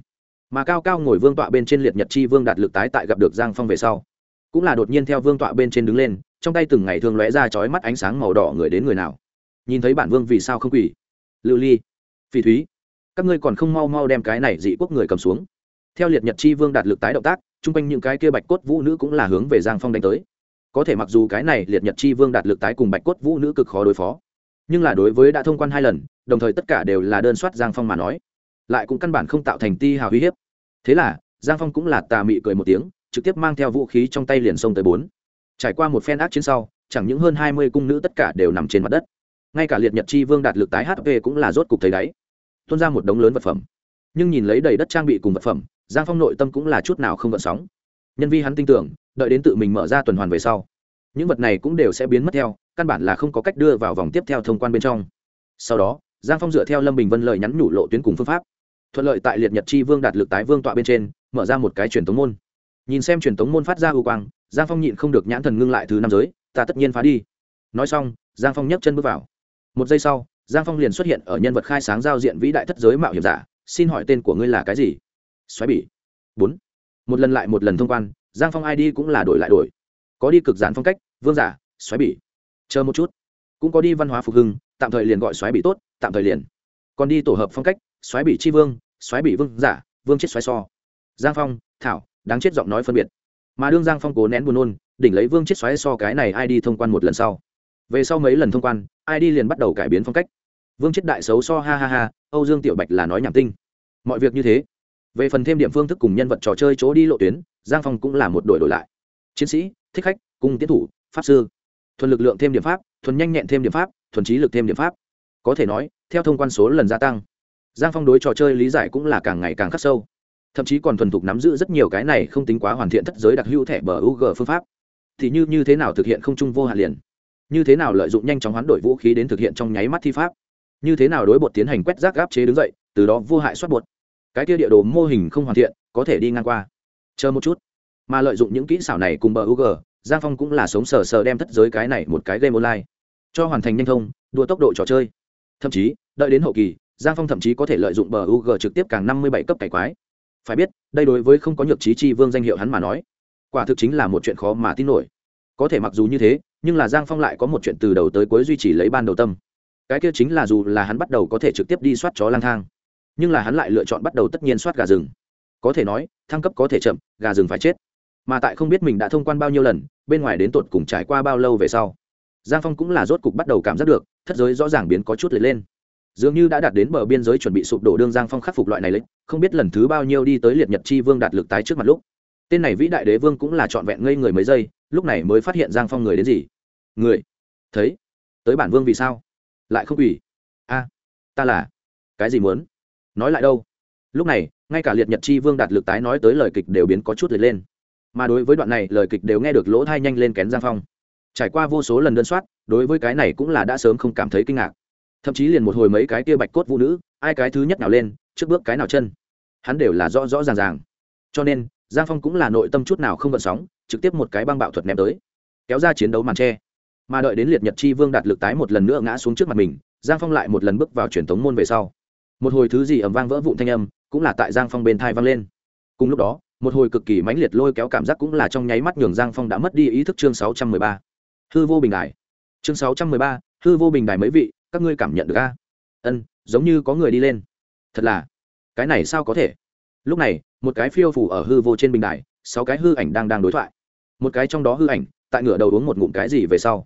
Mà cao cao ngồi vương tọa bên trên liệt nhật chi vương đạt lực tái tại gặp được giang phong về sau. Cũng là đột nhiên theo vương tọa bên trên đứng lên, trong tay từng ngày thường lóe ra chói mắt ánh sáng màu đỏ người đến người nào. Nhìn thấy bản vương vì sao không quỳ? Lưu ly phi thúy, các ngươi còn không mau mau đem cái này dị quốc người cầm xuống theo liệt nhật chi vương đạt lực tái động tác, chung quanh những cái kia bạch cốt vũ nữ cũng là hướng về giang phong đánh tới. Có thể mặc dù cái này liệt nhật chi vương đạt lực tái cùng bạch cốt vũ nữ cực khó đối phó, nhưng là đối với đã thông quan hai lần, đồng thời tất cả đều là đơn soát giang phong mà nói, lại cũng căn bản không tạo thành ti hào uy hiếp. Thế là, giang phong cũng là tà mị cười một tiếng, trực tiếp mang theo vũ khí trong tay liền xông tới bốn. Trải qua một phen ác chiến sau, chẳng những hơn hai mươi cung nữ tất cả đều nằm trên mặt đất. Ngay cả liệt nhật chi vương đạt lực tái hp cũng là rốt cục thấy đáy. Tuôn ra một đống lớn vật phẩm nhưng nhìn lấy đầy đất trang bị cùng vật phẩm, giang phong nội tâm cũng là chút nào không gợn sóng. Nhân vi hắn tin tưởng, đợi đến tự mình mở ra tuần hoàn về sau, những vật này cũng đều sẽ biến mất theo, căn bản là không có cách đưa vào vòng tiếp theo thông quan bên trong. Sau đó, giang phong dựa theo lâm bình vân lời nhắn nhủ lộ tuyến cùng phương pháp, thuận lợi tại liệt nhật chi vương đạt lực tái vương tọa bên trên, mở ra một cái truyền tống môn. Nhìn xem truyền tống môn phát ra ưu quang, giang phong nhịn không được nhãn thần ngưng lại thứ năm giới, ta tất nhiên phá đi. Nói xong, giang phong nhấc chân bước vào. Một giây sau, giang phong liền xuất hiện ở nhân vật khai sáng giao diện vĩ đại thất giới mạo hiểm giả xin hỏi tên của ngươi là cái gì? Xoáy bỉ. Bốn. Một lần lại một lần thông quan, giang phong id cũng là đổi lại đổi. Có đi cực giản phong cách, vương giả, xoáy bỉ. Chờ một chút. Cũng có đi văn hóa phục hưng, tạm thời liền gọi xoáy bỉ tốt, tạm thời liền. Còn đi tổ hợp phong cách, xoáy bỉ tri vương, xoáy bỉ vương giả, vương chết xoáy so. Giang phong, thảo, đáng chết giọng nói phân biệt. Mà đương giang phong cố nén buồn nôn, đỉnh lấy vương chết xoáy so cái này ai đi thông quan một lần sau. Về sau mấy lần thông quan, ai đi liền bắt đầu cải biến phong cách. Vương chết đại xấu so, ha ha ha âu dương tiểu bạch là nói nhảm tinh. Mọi việc như thế, về phần thêm điểm phương thức cùng nhân vật trò chơi chỗ đi lộ tuyến, giang phong cũng là một đổi đổi lại. Chiến sĩ, thích khách, cung tiến thủ, pháp sư. Thuần lực lượng thêm điểm pháp, thuần nhanh nhẹn thêm điểm pháp, thuần trí lực thêm điểm pháp. Có thể nói, theo thông quan số lần gia tăng, giang phong đối trò chơi lý giải cũng là càng ngày càng khắc sâu. Thậm chí còn thuần thục nắm giữ rất nhiều cái này không tính quá hoàn thiện thất giới đặc hữu thẻ bờ UG phương pháp. Thì như như thế nào thực hiện không trung vô hạn liền? Như thế nào lợi dụng nhanh chóng hoán đổi vũ khí đến thực hiện trong nháy mắt thi pháp? Như thế nào đối bột tiến hành quét rác gáp chế đứng dậy, từ đó vô hại soát bột. Cái kia địa đồ mô hình không hoàn thiện, có thể đi ngang qua. Chờ một chút. Mà lợi dụng những kỹ xảo này cùng bờ u g giang phong cũng là sống sờ sờ đem thất giới cái này một cái game online, cho hoàn thành nhanh thông, đua tốc độ trò chơi. Thậm chí, đợi đến hậu kỳ, giang phong thậm chí có thể lợi dụng bờ u g trực tiếp càng năm mươi bảy cấp cải quái. Phải biết, đây đối với không có nhược trí chi vương danh hiệu hắn mà nói, quả thực chính là một chuyện khó mà tin nổi. Có thể mặc dù như thế, nhưng là giang phong lại có một chuyện từ đầu tới cuối duy trì lấy ban đầu tâm cái kia chính là dù là hắn bắt đầu có thể trực tiếp đi soát chó lang thang, nhưng là hắn lại lựa chọn bắt đầu tất nhiên soát gà rừng. Có thể nói, thăng cấp có thể chậm, gà rừng phải chết. Mà tại không biết mình đã thông quan bao nhiêu lần, bên ngoài đến tột cùng trải qua bao lâu về sau, giang phong cũng là rốt cục bắt đầu cảm giác được, thất giới rõ ràng biến có chút lệch lên. Dường như đã đạt đến bờ biên giới chuẩn bị sụp đổ đương giang phong khắc phục loại này lệnh không biết lần thứ bao nhiêu đi tới liệt nhật chi vương đạt lực tái trước mặt lúc. Tên này vĩ đại đế vương cũng là trọn vẹn ngây người mấy giây, lúc này mới phát hiện giang phong người đến gì. Người? Thấy? Tới bản vương vì sao? Lại không quỷ a, ta là. Cái gì muốn? Nói lại đâu? Lúc này, ngay cả liệt nhật chi vương đạt lực tái nói tới lời kịch đều biến có chút lệch lên. Mà đối với đoạn này, lời kịch đều nghe được lỗ thai nhanh lên kén giang phong. Trải qua vô số lần đơn soát, đối với cái này cũng là đã sớm không cảm thấy kinh ngạc. Thậm chí liền một hồi mấy cái kia bạch cốt vũ nữ, ai cái thứ nhất nào lên, trước bước cái nào chân. Hắn đều là rõ rõ ràng ràng. Cho nên, giang phong cũng là nội tâm chút nào không gợn sóng, trực tiếp một cái băng bạo thuật ném tới. Kéo ra chiến đấu màn tre mà đợi đến liệt nhật chi vương đạt lực tái một lần nữa ngã xuống trước mặt mình, giang phong lại một lần bước vào truyền thống môn về sau. Một hồi thứ gì ẩm vang vỡ vụn thanh âm, cũng là tại giang phong bên thai vang lên. Cùng lúc đó, một hồi cực kỳ mãnh liệt lôi kéo cảm giác cũng là trong nháy mắt nhường giang phong đã mất đi ý thức chương sáu trăm mười ba. Hư vô bình đài. Chương sáu trăm mười ba, hư vô bình đài mấy vị, các ngươi cảm nhận được a? Ân, giống như có người đi lên. Thật là, cái này sao có thể? Lúc này, một cái phiêu phủ ở hư vô trên bình đài, sáu cái hư ảnh đang đang đối thoại. Một cái trong đó hư ảnh, tại ngửa đầu uống một ngụm cái gì về sau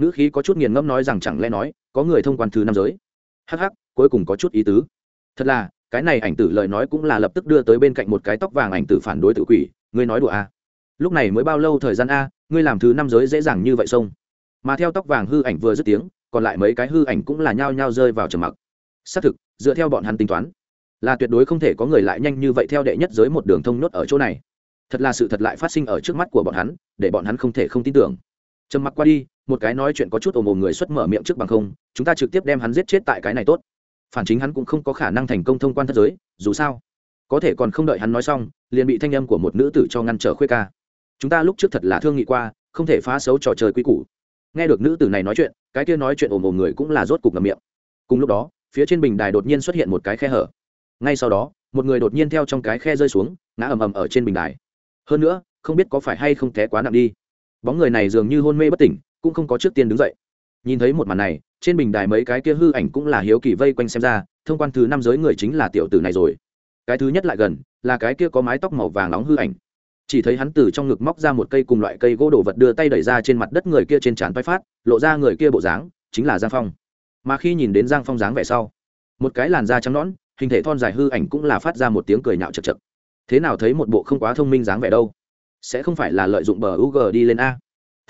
ngữ khí có chút nghiền ngẫm nói rằng chẳng lẽ nói có người thông quan thứ năm giới? Hh cuối cùng có chút ý tứ. Thật là cái này ảnh tử lời nói cũng là lập tức đưa tới bên cạnh một cái tóc vàng ảnh tử phản đối tự quỷ ngươi nói đùa a à. lúc này mới bao lâu thời gian a ngươi làm thứ năm giới dễ dàng như vậy xong, mà theo tóc vàng hư ảnh vừa dứt tiếng còn lại mấy cái hư ảnh cũng là nhao nhao rơi vào trầm mặc. Xác thực dựa theo bọn hắn tính toán là tuyệt đối không thể có người lại nhanh như vậy theo đệ nhất giới một đường thông nhốt ở chỗ này. Thật là sự thật lại phát sinh ở trước mắt của bọn hắn để bọn hắn không thể không tin tưởng. Trầm mặc qua đi một cái nói chuyện có chút ồm ồm người xuất mở miệng trước bằng không, chúng ta trực tiếp đem hắn giết chết tại cái này tốt. Phản chính hắn cũng không có khả năng thành công thông quan thất giới, dù sao, có thể còn không đợi hắn nói xong, liền bị thanh âm của một nữ tử cho ngăn trở khuê ca. Chúng ta lúc trước thật là thương nghị qua, không thể phá xấu trò chơi quy củ. Nghe được nữ tử này nói chuyện, cái kia nói chuyện ồm ồm người cũng là rốt cục ngầm miệng. Cùng lúc đó, phía trên bình đài đột nhiên xuất hiện một cái khe hở. Ngay sau đó, một người đột nhiên theo trong cái khe rơi xuống, ngã ầm ầm ở trên bình đài. Hơn nữa, không biết có phải hay không té quá nặng đi. Bóng người này dường như hôn mê bất tỉnh cũng không có trước tiên đứng dậy. Nhìn thấy một màn này, trên bình đài mấy cái kia hư ảnh cũng là hiếu kỳ vây quanh xem ra, thông quan thứ năm giới người chính là tiểu tử này rồi. Cái thứ nhất lại gần, là cái kia có mái tóc màu vàng nóng hư ảnh. Chỉ thấy hắn từ trong ngực móc ra một cây cùng loại cây gỗ đồ vật đưa tay đẩy ra trên mặt đất người kia trên trán vai phát, lộ ra người kia bộ dáng, chính là giang phong. Mà khi nhìn đến giang phong dáng vẻ sau, một cái làn da trắng nõn, hình thể thon dài hư ảnh cũng là phát ra một tiếng cười nhạo chật chật. Thế nào thấy một bộ không quá thông minh dáng vẻ đâu? Sẽ không phải là lợi dụng bờ u g đi lên a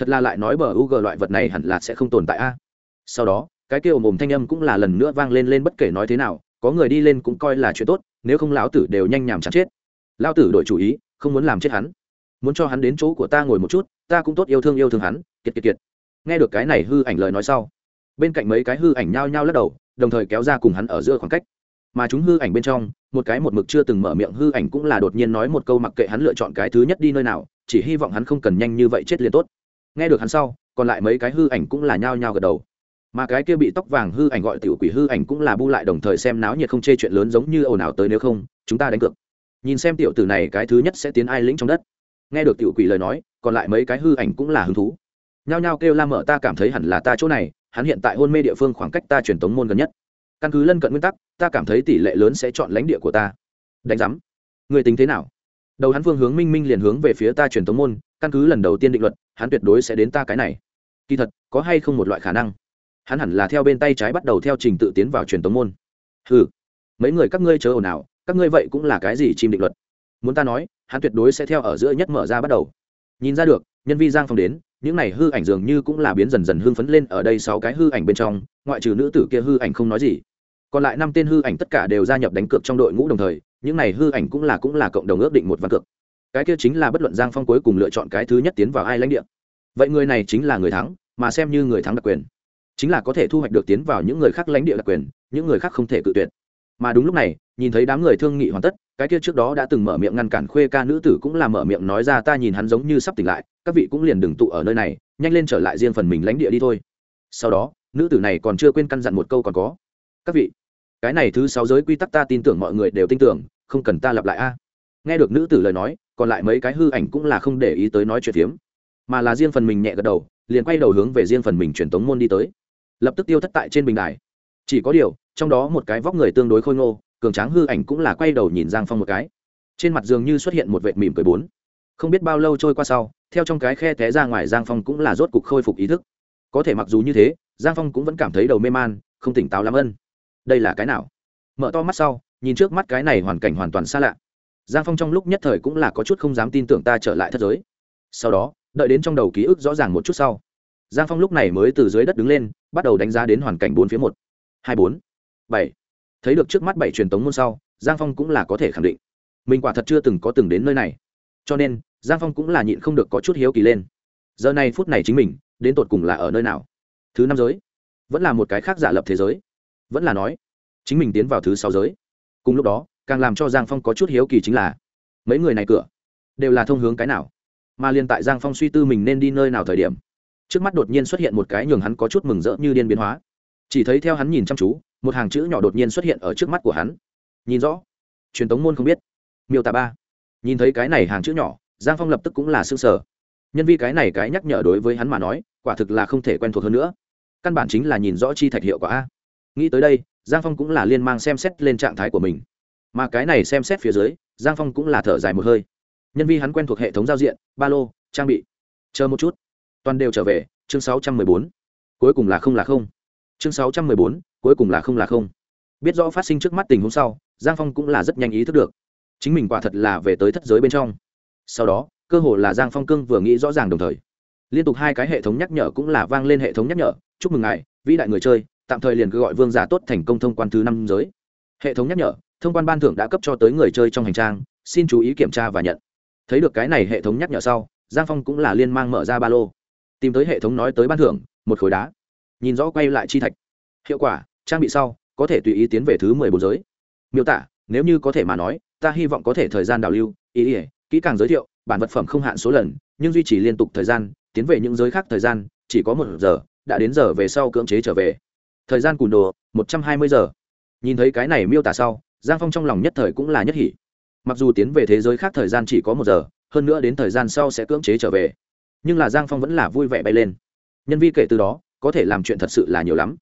thật là lại nói bờ u g loại vật này hẳn là sẽ không tồn tại a. Sau đó, cái kêu mồm thanh âm cũng là lần nữa vang lên lên bất kể nói thế nào, có người đi lên cũng coi là chuyện tốt, nếu không lão tử đều nhanh nhảm chặt chết. Lão tử đổi chủ ý, không muốn làm chết hắn. Muốn cho hắn đến chỗ của ta ngồi một chút, ta cũng tốt yêu thương yêu thương hắn, kiệt kiệt kiệt. Nghe được cái này hư ảnh lời nói sau, bên cạnh mấy cái hư ảnh nhao nhao lắc đầu, đồng thời kéo ra cùng hắn ở giữa khoảng cách. Mà chúng hư ảnh bên trong, một cái một mực chưa từng mở miệng hư ảnh cũng là đột nhiên nói một câu mặc kệ hắn lựa chọn cái thứ nhất đi nơi nào, chỉ hy vọng hắn không cần nhanh như vậy chết liền tốt nghe được hắn sau, còn lại mấy cái hư ảnh cũng là nhao nhao gật đầu. Mà cái kia bị tóc vàng hư ảnh gọi tiểu quỷ hư ảnh cũng là bu lại đồng thời xem náo nhiệt không chê chuyện lớn giống như ồn ào tới nếu không, chúng ta đánh cược. Nhìn xem tiểu tử này cái thứ nhất sẽ tiến ai lĩnh trong đất. Nghe được tiểu quỷ lời nói, còn lại mấy cái hư ảnh cũng là hứng thú. Nhao nhao kêu la mở ta cảm thấy hẳn là ta chỗ này, hắn hiện tại hôn mê địa phương khoảng cách ta truyền tống môn gần nhất. Căn cứ lân cận nguyên tắc, ta cảm thấy tỷ lệ lớn sẽ chọn lãnh địa của ta. Đánh giám. Người tính thế nào? Đầu hắn phương hướng minh minh liền hướng về phía ta truyền tống môn, căn cứ lần đầu tiên định luật hắn tuyệt đối sẽ đến ta cái này. Kỳ thật, có hay không một loại khả năng? Hắn hẳn là theo bên tay trái bắt đầu theo trình tự tiến vào truyền tống môn. Ừ mấy người các ngươi chớ ồn ào, các ngươi vậy cũng là cái gì chim định luật? Muốn ta nói, hắn tuyệt đối sẽ theo ở giữa nhất mở ra bắt đầu. Nhìn ra được, nhân vi giang phong đến, những này hư ảnh dường như cũng là biến dần dần hưng phấn lên ở đây sáu cái hư ảnh bên trong, ngoại trừ nữ tử kia hư ảnh không nói gì. Còn lại năm tên hư ảnh tất cả đều gia nhập đánh cược trong đội ngũ đồng thời, những này hư ảnh cũng là cũng là cộng đồng ước định một ván cược cái kia chính là bất luận giang phong cuối cùng lựa chọn cái thứ nhất tiến vào ai lãnh địa. Vậy người này chính là người thắng, mà xem như người thắng đặc quyền. Chính là có thể thu hoạch được tiến vào những người khác lãnh địa đặc quyền, những người khác không thể cự tuyệt. Mà đúng lúc này, nhìn thấy đám người thương nghị hoàn tất, cái kia trước đó đã từng mở miệng ngăn cản khuê ca nữ tử cũng là mở miệng nói ra, ta nhìn hắn giống như sắp tỉnh lại, các vị cũng liền đừng tụ ở nơi này, nhanh lên trở lại riêng phần mình lãnh địa đi thôi. Sau đó, nữ tử này còn chưa quên căn dặn một câu còn có, các vị, cái này thứ sáu giới quy tắc ta tin tưởng mọi người đều tin tưởng, không cần ta lặp lại a. Nghe được nữ tử lời nói còn lại mấy cái hư ảnh cũng là không để ý tới nói chuyện phiếm, mà là riêng phần mình nhẹ gật đầu, liền quay đầu hướng về riêng phần mình truyền tống môn đi tới. Lập tức tiêu thất tại trên bình đài. Chỉ có điều, trong đó một cái vóc người tương đối khôi ngô, cường tráng hư ảnh cũng là quay đầu nhìn giang phong một cái. Trên mặt dường như xuất hiện một vệt mỉm cười bốn. Không biết bao lâu trôi qua sau, theo trong cái khe té ra ngoài giang phong cũng là rốt cục khôi phục ý thức. Có thể mặc dù như thế, giang phong cũng vẫn cảm thấy đầu mê man, không tỉnh táo lắm ân. Đây là cái nào? Mở to mắt sau, nhìn trước mắt cái này hoàn cảnh hoàn toàn xa lạ giang phong trong lúc nhất thời cũng là có chút không dám tin tưởng ta trở lại thất giới. Sau đó, đợi đến trong đầu ký ức rõ ràng một chút sau, giang phong lúc này mới từ dưới đất đứng lên, bắt đầu đánh giá đến hoàn cảnh bốn phía một. Hai bốn. Bảy. Thấy được trước mắt bảy truyền tống môn sau, giang phong cũng là có thể khẳng định. Mình quả thật chưa từng có từng đến nơi này. Cho nên, giang phong cũng là nhịn không được có chút hiếu kỳ lên. Giờ này phút này chính mình, đến tột cùng là ở nơi nào? Thứ năm giới. Vẫn là một cái khác giả lập thế giới. Vẫn là nói, chính mình tiến vào thứ sáu giới. Cùng lúc đó càng làm cho giang phong có chút hiếu kỳ chính là, mấy người này cửa đều là thông hướng cái nào? Mà liên tại giang phong suy tư mình nên đi nơi nào thời điểm, trước mắt đột nhiên xuất hiện một cái nhường hắn có chút mừng rỡ như điên biến hóa. Chỉ thấy theo hắn nhìn chăm chú, một hàng chữ nhỏ đột nhiên xuất hiện ở trước mắt của hắn. Nhìn rõ, truyền tống môn không biết. Miêu tả ba. Nhìn thấy cái này hàng chữ nhỏ, giang phong lập tức cũng là s ư ơ n g sở nhân vi cái này cái nhắc nhở đối với hắn mà nói, quả thực là không thể quen thuộc hơn nữa. Căn bản chính là nhìn rõ chi thạch hiệu quả a. Nghĩ tới đây, giang phong cũng là liên mang xem xét lên trạng thái của mình mà cái này xem xét phía dưới, giang phong cũng là thở dài một hơi. Nhân vi hắn quen thuộc hệ thống giao diện, ba lô, trang bị. Chờ một chút. Toàn đều trở về, chương sáu trăm mười bốn. Cuối cùng là không là không. Chương sáu trăm mười bốn, cuối cùng là không là không. Biết rõ phát sinh trước mắt tình huống sau, giang phong cũng là rất nhanh ý thức được. Chính mình quả thật là về tới thất giới bên trong. Sau đó, cơ hồ là giang phong cương vừa nghĩ rõ ràng đồng thời. Liên tục hai cái hệ thống nhắc nhở cũng là vang lên hệ thống nhắc nhở, chúc mừng ngài, vĩ đại người chơi, tạm thời liền cứ gọi vương giả tốt thành công thông quan thứ năm giới. Hệ thống nhắc nhở thông quan ban thưởng đã cấp cho tới người chơi trong hành trang, xin chú ý kiểm tra và nhận. Thấy được cái này hệ thống nhắc nhở sau, giang phong cũng là liên mang mở ra ba lô. Tìm tới hệ thống nói tới ban thưởng, một khối đá. Nhìn rõ quay lại chi thạch. Hiệu quả, trang bị sau, có thể tùy ý tiến về thứ mười bốn giới. Miêu tả, nếu như có thể mà nói, ta hy vọng có thể thời gian đào lưu, ý ỉa kỹ càng giới thiệu, bản vật phẩm không hạn số lần, nhưng duy trì liên tục thời gian, tiến về những giới khác thời gian, chỉ có một giờ, đã đến giờ về sau cưỡng chế trở về. Thời gian cùn đồ, một trăm hai mươi giờ. Nhìn thấy cái này miêu tả sau giang phong trong lòng nhất thời cũng là nhất hỷ mặc dù tiến về thế giới khác thời gian chỉ có một giờ, hơn nữa đến thời gian sau sẽ cưỡng chế trở về. Nhưng là giang phong vẫn là vui vẻ bay lên. Nhân vi kể từ đó, có thể làm chuyện thật sự là nhiều lắm.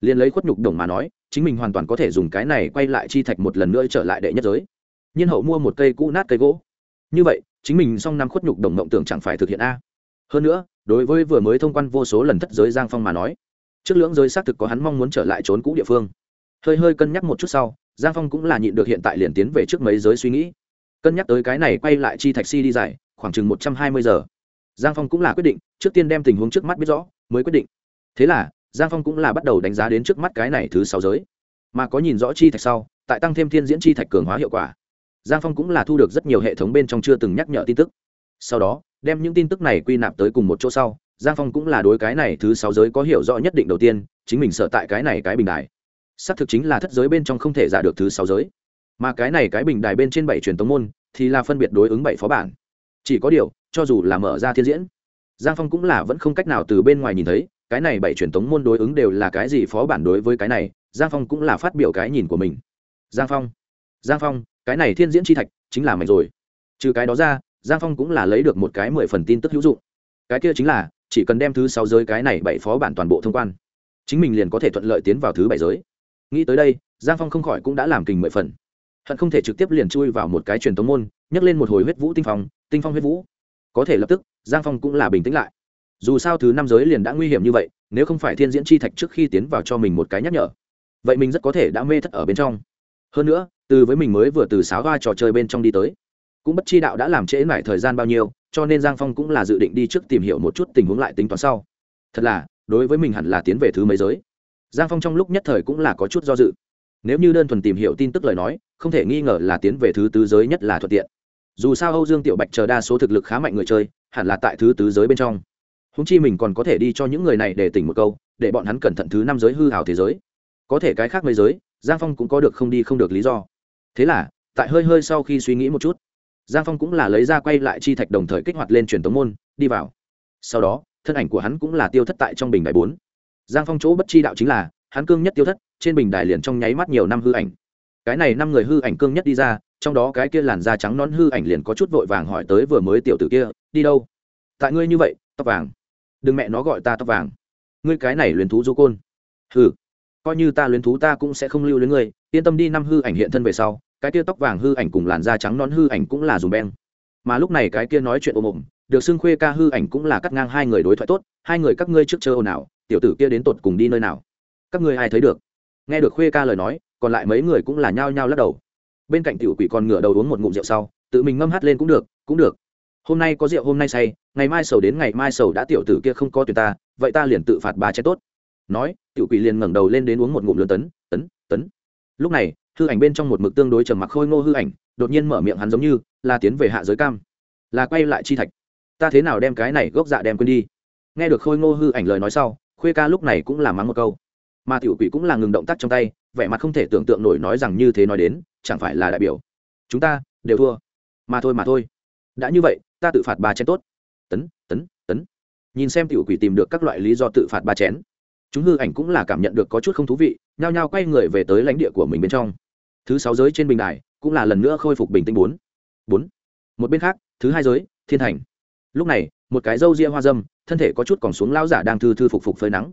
Liền lấy khuất nhục đồng mà nói, chính mình hoàn toàn có thể dùng cái này quay lại chi thạch một lần nữa trở lại đệ nhất giới. Nhiên hậu mua một cây cũ nát cây gỗ. Như vậy, chính mình xong năm khuất nhục đồng mộng tưởng chẳng phải thực hiện a. Hơn nữa, đối với vừa mới thông quan vô số lần thất giới giang phong mà nói, trước lưỡng giới xác thực có hắn mong muốn trở lại trốn cũ địa phương. Hơi hơi cân nhắc một chút sau giang phong cũng là nhịn được hiện tại liền tiến về trước mấy giới suy nghĩ. Cân nhắc tới cái này quay lại chi thạch si đi dài, khoảng chừng một trăm hai mươi giờ. Giang phong cũng là quyết định, trước tiên đem tình huống trước mắt biết rõ, mới quyết định. Thế là, giang phong cũng là bắt đầu đánh giá đến trước mắt cái này thứ sáu giới. Mà có nhìn rõ chi thạch sau, tại tăng thêm thiên diễn chi thạch cường hóa hiệu quả, giang phong cũng là thu được rất nhiều hệ thống bên trong chưa từng nhắc nhở tin tức. Sau đó, đem những tin tức này quy nạp tới cùng một chỗ sau, giang phong cũng là đối cái này thứ sáu giới có hiểu rõ nhất định đầu tiên, chính mình sợ tại cái này cái bình đài xác thực chính là thất giới bên trong không thể giả được thứ sáu giới. Mà cái này cái bình đài bên trên bảy truyền tống môn, thì là phân biệt đối ứng bảy phó bản. Chỉ có điều, cho dù là mở ra thiên diễn, giang phong cũng là vẫn không cách nào từ bên ngoài nhìn thấy, cái này bảy truyền tống môn đối ứng đều là cái gì phó bản đối với cái này, giang phong cũng là phát biểu cái nhìn của mình. Giang phong giang phong, cái này thiên diễn chi thạch chính là mạch rồi. Trừ cái đó ra, giang phong cũng là lấy được một cái mười phần tin tức hữu dụng. Cái kia chính là, chỉ cần đem thứ sáu giới cái này bảy phó bản toàn bộ thông quan, chính mình liền có thể thuận lợi tiến vào thứ bảy giới nghĩ tới đây, giang phong không khỏi cũng đã làm kình mười phần. Hận không thể trực tiếp liền chui vào một cái truyền tống môn, nhấc lên một hồi huyết vũ tinh phong tinh phong huyết vũ. Có thể lập tức, giang phong cũng là bình tĩnh lại. Dù sao thứ năm giới liền đã nguy hiểm như vậy, nếu không phải thiên diễn chi thạch trước khi tiến vào cho mình một cái nhắc nhở, vậy mình rất có thể đã mê thất ở bên trong. Hơn nữa, từ với mình mới vừa từ sáo hoa trò chơi bên trong đi tới, cũng bất chi đạo đã làm trễ mải thời gian bao nhiêu, cho nên giang phong cũng là dự định đi trước tìm hiểu một chút tình huống lại tính toán sau. Thật là, đối với mình hẳn là tiến về thứ mấy giới giang phong trong lúc nhất thời cũng là có chút do dự. Nếu như đơn thuần tìm hiểu tin tức lời nói, không thể nghi ngờ là tiến về thứ tứ giới nhất là thuận tiện. Dù sao âu dương tiểu bạch chờ đa số thực lực khá mạnh người chơi, hẳn là tại thứ tứ giới bên trong. Húng chi mình còn có thể đi cho những người này để tỉnh một câu, để bọn hắn cẩn thận thứ năm giới hư hào thế giới. Có thể cái khác mấy giới, giang phong cũng có được không đi không được lý do. Thế là, tại hơi hơi sau khi suy nghĩ một chút, giang phong cũng là lấy ra quay lại chi thạch đồng thời kích hoạt lên truyền tống môn, đi vào. Sau đó, thân ảnh của hắn cũng là tiêu thất tại trong bình đại bốn giang phong chỗ bất chi đạo chính là, hắn cương nhất tiêu thất, trên bình đài liền trong nháy mắt nhiều năm hư ảnh. Cái này năm người hư ảnh cương nhất đi ra, trong đó cái kia làn da trắng non hư ảnh liền có chút vội vàng hỏi tới vừa mới tiểu tử kia, đi đâu? Tại ngươi như vậy, tóc vàng. Đừng mẹ nó gọi ta tóc vàng. Ngươi cái này luyến thú du côn. Hừ, coi như ta luyến thú ta cũng sẽ không lưu luyến ngươi, yên tâm đi, năm hư ảnh hiện thân về sau, cái kia tóc vàng hư ảnh cùng làn da trắng non hư ảnh cũng là dùng beng. Mà lúc này cái kia nói chuyện ôm ồm, được xưng khuê ca hư ảnh cũng là cắt ngang hai người đối thoại tốt, hai người các ngươi trước chơi ồn nào tiểu tử kia đến tột cùng đi nơi nào? Các ngươi ai thấy được? Nghe được khuê ca lời nói, còn lại mấy người cũng là nhao nhao lắc đầu. Bên cạnh tiểu quỷ còn ngửa đầu uống một ngụm rượu sau, tự mình ngâm hát lên cũng được cũng được. Hôm nay có rượu hôm nay say, ngày mai sầu đến ngày mai sầu đã tiểu tử kia không có tuyệt ta, vậy ta liền tự phạt ba chết tốt. Nói, tiểu quỷ liền ngẩng đầu lên đến uống một ngụm lớn tấn tấn tấn. Lúc này, hư ảnh bên trong một mực tương đối trầm mặc khôi ngô hư ảnh, đột nhiên mở miệng hắn giống như là tiến về hạ giới cam, là quay lại chi thạch. Ta thế nào đem cái này gốc dạ đem quên đi? Nghe được khôi ngô hư ảnh lời nói sau khuê ca lúc này cũng là mắng một câu. Mà tiểu quỷ cũng là ngừng động tác trong tay, vẻ mặt không thể tưởng tượng nổi nói rằng như thế nói đến, chẳng phải là đại biểu. Chúng ta, đều thua. Mà thôi mà thôi. Đã như vậy, ta tự phạt ba chén tốt. Tấn tấn tấn. Nhìn xem tiểu quỷ tìm được các loại lý do tự phạt ba chén, chúng hư ảnh cũng là cảm nhận được có chút không thú vị, nhao nhao quay người về tới lãnh địa của mình bên trong. Thứ sáu giới trên bình đài, cũng là lần nữa khôi phục bình tĩnh bốn. Bốn. Một bên khác, thứ hai giới, thiên thành. Lúc này, một cái râu ria hoa dâm thân thể có chút còn xuống lao giả đang thư thư phục phục phơi nắng.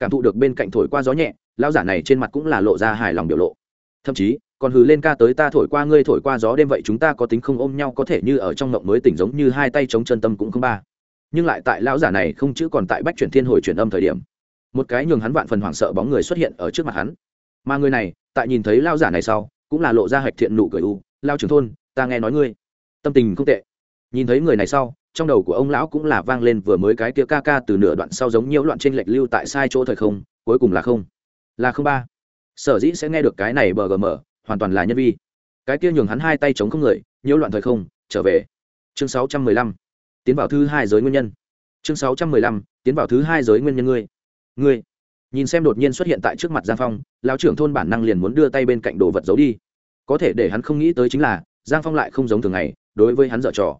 Cảm thụ được bên cạnh thổi qua gió nhẹ lao giả này trên mặt cũng là lộ ra hài lòng biểu lộ. Thậm chí, còn hừ lên ca tới ta thổi qua ngươi thổi qua gió đêm vậy chúng ta có tính không ôm nhau có thể như ở trong mộng mới tỉnh giống như hai tay chống chân tâm cũng không ba. Nhưng lại tại lão giả này không chữ còn tại bách chuyển thiên hồi chuyển âm thời điểm, một cái nhường hắn vạn phần hoảng sợ bóng người xuất hiện ở trước mặt hắn. Mà người này, tại nhìn thấy lão giả này sau, cũng là lộ ra hạch thiện nụ cười u lao trưởng thôn, ta nghe nói ngươi, tâm tình không tệ nhìn thấy người này sau, trong đầu của ông lão cũng là vang lên vừa mới cái kia ca ca từ nửa đoạn sau giống nhiễu loạn trên lệch lưu tại sai chỗ thời không, cuối cùng là không. Là không ba. Sở dĩ sẽ nghe được cái này bờ gm hoàn toàn là nhân vi. Cái kia nhường hắn hai tay chống không người, nhiễu loạn thời không, trở về. Chương sáu trăm mười lăm. Tiến vào thứ hai giới nguyên nhân. Chương sáu trăm mười lăm. Tiến vào thứ hai giới nguyên nhân ngươi. Ngươi. Nhìn xem đột nhiên xuất hiện tại trước mặt giang phong, lão trưởng thôn bản năng liền muốn đưa tay bên cạnh đồ vật giấu đi. Có thể để hắn không nghĩ tới chính là, giang phong lại không giống thường ngày, đối với hắn dở trò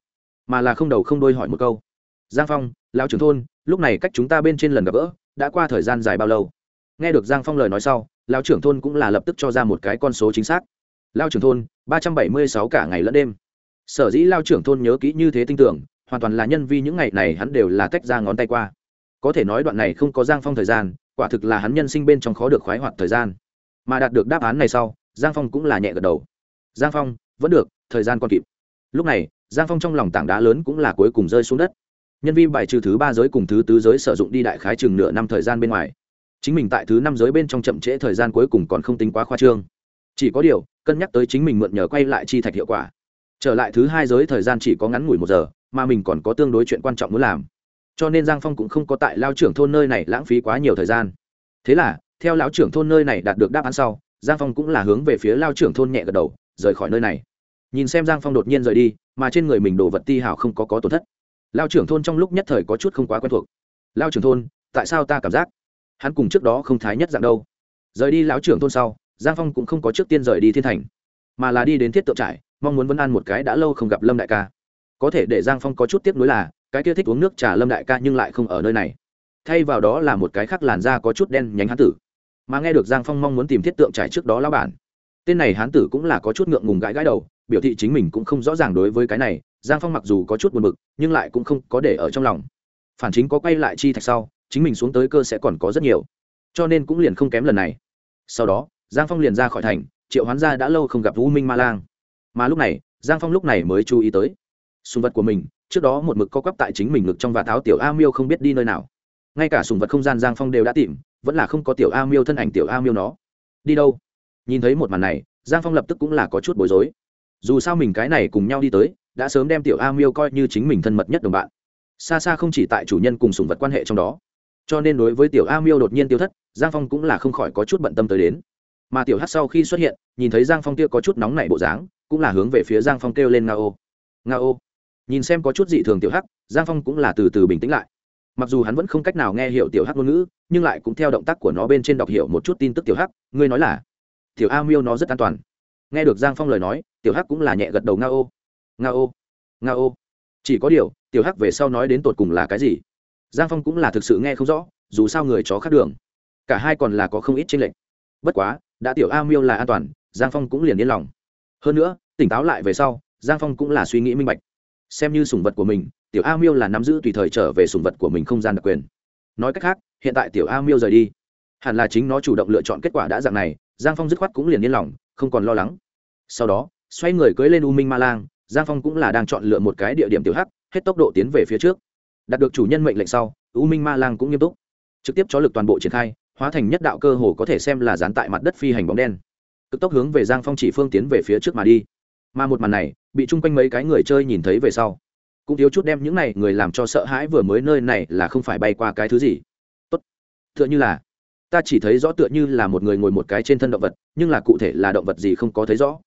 mà là không đầu không đôi hỏi một câu. Giang phong, lão trưởng thôn, lúc này cách chúng ta bên trên lần gặp gỡ, đã qua thời gian dài bao lâu? Nghe được giang phong lời nói sau, lão trưởng thôn cũng là lập tức cho ra một cái con số chính xác. Lao trưởng thôn, ba trăm bảy mươi sáu cả ngày lẫn đêm. Sở dĩ lao trưởng thôn nhớ kỹ như thế tin tưởng, hoàn toàn là nhân vi những ngày này hắn đều là tách ra ngón tay qua. Có thể nói đoạn này không có giang phong thời gian, quả thực là hắn nhân sinh bên trong khó được khoái hoạt thời gian. Mà đạt được đáp án này sau, giang phong cũng là nhẹ gật đầu. Giang phong, vẫn được, thời gian còn kịp. Lúc này giang phong trong lòng tảng đá lớn cũng là cuối cùng rơi xuống đất. Nhân vi bài trừ thứ ba giới cùng thứ tứ giới sử dụng đi đại khái chừng nửa năm thời gian bên ngoài. Chính mình tại thứ năm giới bên trong chậm trễ thời gian cuối cùng còn không tính quá khoa trương. Chỉ có điều, cân nhắc tới chính mình mượn nhờ quay lại chi thạch hiệu quả. Trở lại thứ hai giới thời gian chỉ có ngắn ngủi một giờ, mà mình còn có tương đối chuyện quan trọng muốn làm. Cho nên giang phong cũng không có tại lao trưởng thôn nơi này lãng phí quá nhiều thời gian. Thế là, theo lão trưởng thôn nơi này đạt được đáp án sau, giang phong cũng là hướng về phía lao trưởng thôn nhẹ gật đầu, rời khỏi nơi này. Nhìn xem giang phong đột nhiên rời đi mà trên người mình đồ vật ti hào không có có tổn thất. Lao trưởng thôn trong lúc nhất thời có chút không quá quen thuộc. Lao trưởng thôn, tại sao ta cảm giác hắn cùng trước đó không thái nhất dạng đâu? Rời đi lão trưởng thôn sau, giang phong cũng không có trước tiên rời đi thiên thành, mà là đi đến thiết tượng trải mong muốn vân an một cái đã lâu không gặp lâm đại ca. Có thể để giang phong có chút tiếc nuối là, cái kia thích uống nước trà lâm đại ca nhưng lại không ở nơi này. Thay vào đó là một cái khác làn da có chút đen nhánh hán tử. Mà nghe được giang phong mong muốn tìm thiết tượng trải trước đó lao bản, tên này hán tử cũng là có chút ngượng ngùng gãi gãi đầu biểu thị chính mình cũng không rõ ràng đối với cái này, giang phong mặc dù có chút buồn bực, nhưng lại cũng không có để ở trong lòng. Phản chính có quay lại chi thạch sau, chính mình xuống tới cơ sẽ còn có rất nhiều. Cho nên cũng liền không kém lần này. Sau đó, giang phong liền ra khỏi thành, triệu hoán gia đã lâu không gặp vũ minh ma lang. Mà lúc này, giang phong lúc này mới chú ý tới. Sùng vật của mình, trước đó một mực co quắp tại chính mình ngực trong và tháo tiểu a miêu không biết đi nơi nào. Ngay cả sùng vật không gian giang phong đều đã tìm, vẫn là không có tiểu a miêu thân ảnh tiểu a miêu nó. Đi đâu? Nhìn thấy một màn này, giang phong lập tức cũng là có chút bối rối dù sao mình cái này cùng nhau đi tới, đã sớm đem tiểu a miêu coi như chính mình thân mật nhất đồng bạn. Xa xa không chỉ tại chủ nhân cùng sùng vật quan hệ trong đó. Cho nên đối với tiểu a miêu đột nhiên tiêu thất, giang phong cũng là không khỏi có chút bận tâm tới đến. Mà tiểu hát sau khi xuất hiện, nhìn thấy giang phong kia có chút nóng nảy bộ dáng, cũng là hướng về phía giang phong kêu lên nga ô nga ô nhìn xem có chút dị thường tiểu hắc giang phong cũng là từ từ bình tĩnh lại. Mặc dù hắn vẫn không cách nào nghe hiểu tiểu hắc ngôn ngữ, nhưng lại cũng theo động tác của nó bên trên đọc hiểu một chút tin tức tiểu hắc ngươi nói là, tiểu a miêu nó rất an toàn. Nghe được giang phong lời nói tiểu hắc cũng là nhẹ gật đầu nga ô. Nga ô nga ô. Chỉ có điều, tiểu hắc về sau nói đến tột cùng là cái gì? Giang phong cũng là thực sự nghe không rõ, dù sao người chó khác đường. Cả hai còn là có không ít tranh lệch. Bất quá, đã tiểu a miêu là an toàn, giang phong cũng liền yên lòng. Hơn nữa, tỉnh táo lại về sau, giang phong cũng là suy nghĩ minh bạch. Xem như sủng vật của mình, tiểu a miêu là nắm giữ tùy thời trở về sùng vật của mình không gian đặc quyền. Nói cách khác, hiện tại tiểu a miêu rời đi. Hẳn là chính nó chủ động lựa chọn kết quả đã dạng này, giang phong dứt khoát cũng liền yên lòng, không còn lo lắng. Sau đó xoay người cưới lên u minh ma lang, giang phong cũng là đang chọn lựa một cái địa điểm tiểu hắc, hết tốc độ tiến về phía trước. Đạt được chủ nhân mệnh lệnh sau, u minh ma lang cũng nghiêm túc, trực tiếp cho lực toàn bộ triển khai, hóa thành nhất đạo cơ hồ có thể xem là dán tại mặt đất phi hành bóng đen. Cực tốc hướng về giang phong chỉ phương tiến về phía trước mà đi. Mà một màn này, bị chung quanh mấy cái người chơi nhìn thấy về sau, cũng thiếu chút đem những này người làm cho sợ hãi vừa mới nơi này là không phải bay qua cái thứ gì. Tốt. Tựa như là, ta chỉ thấy rõ tựa như là một người ngồi một cái trên thân động vật, nhưng là cụ thể là động vật gì không có thấy rõ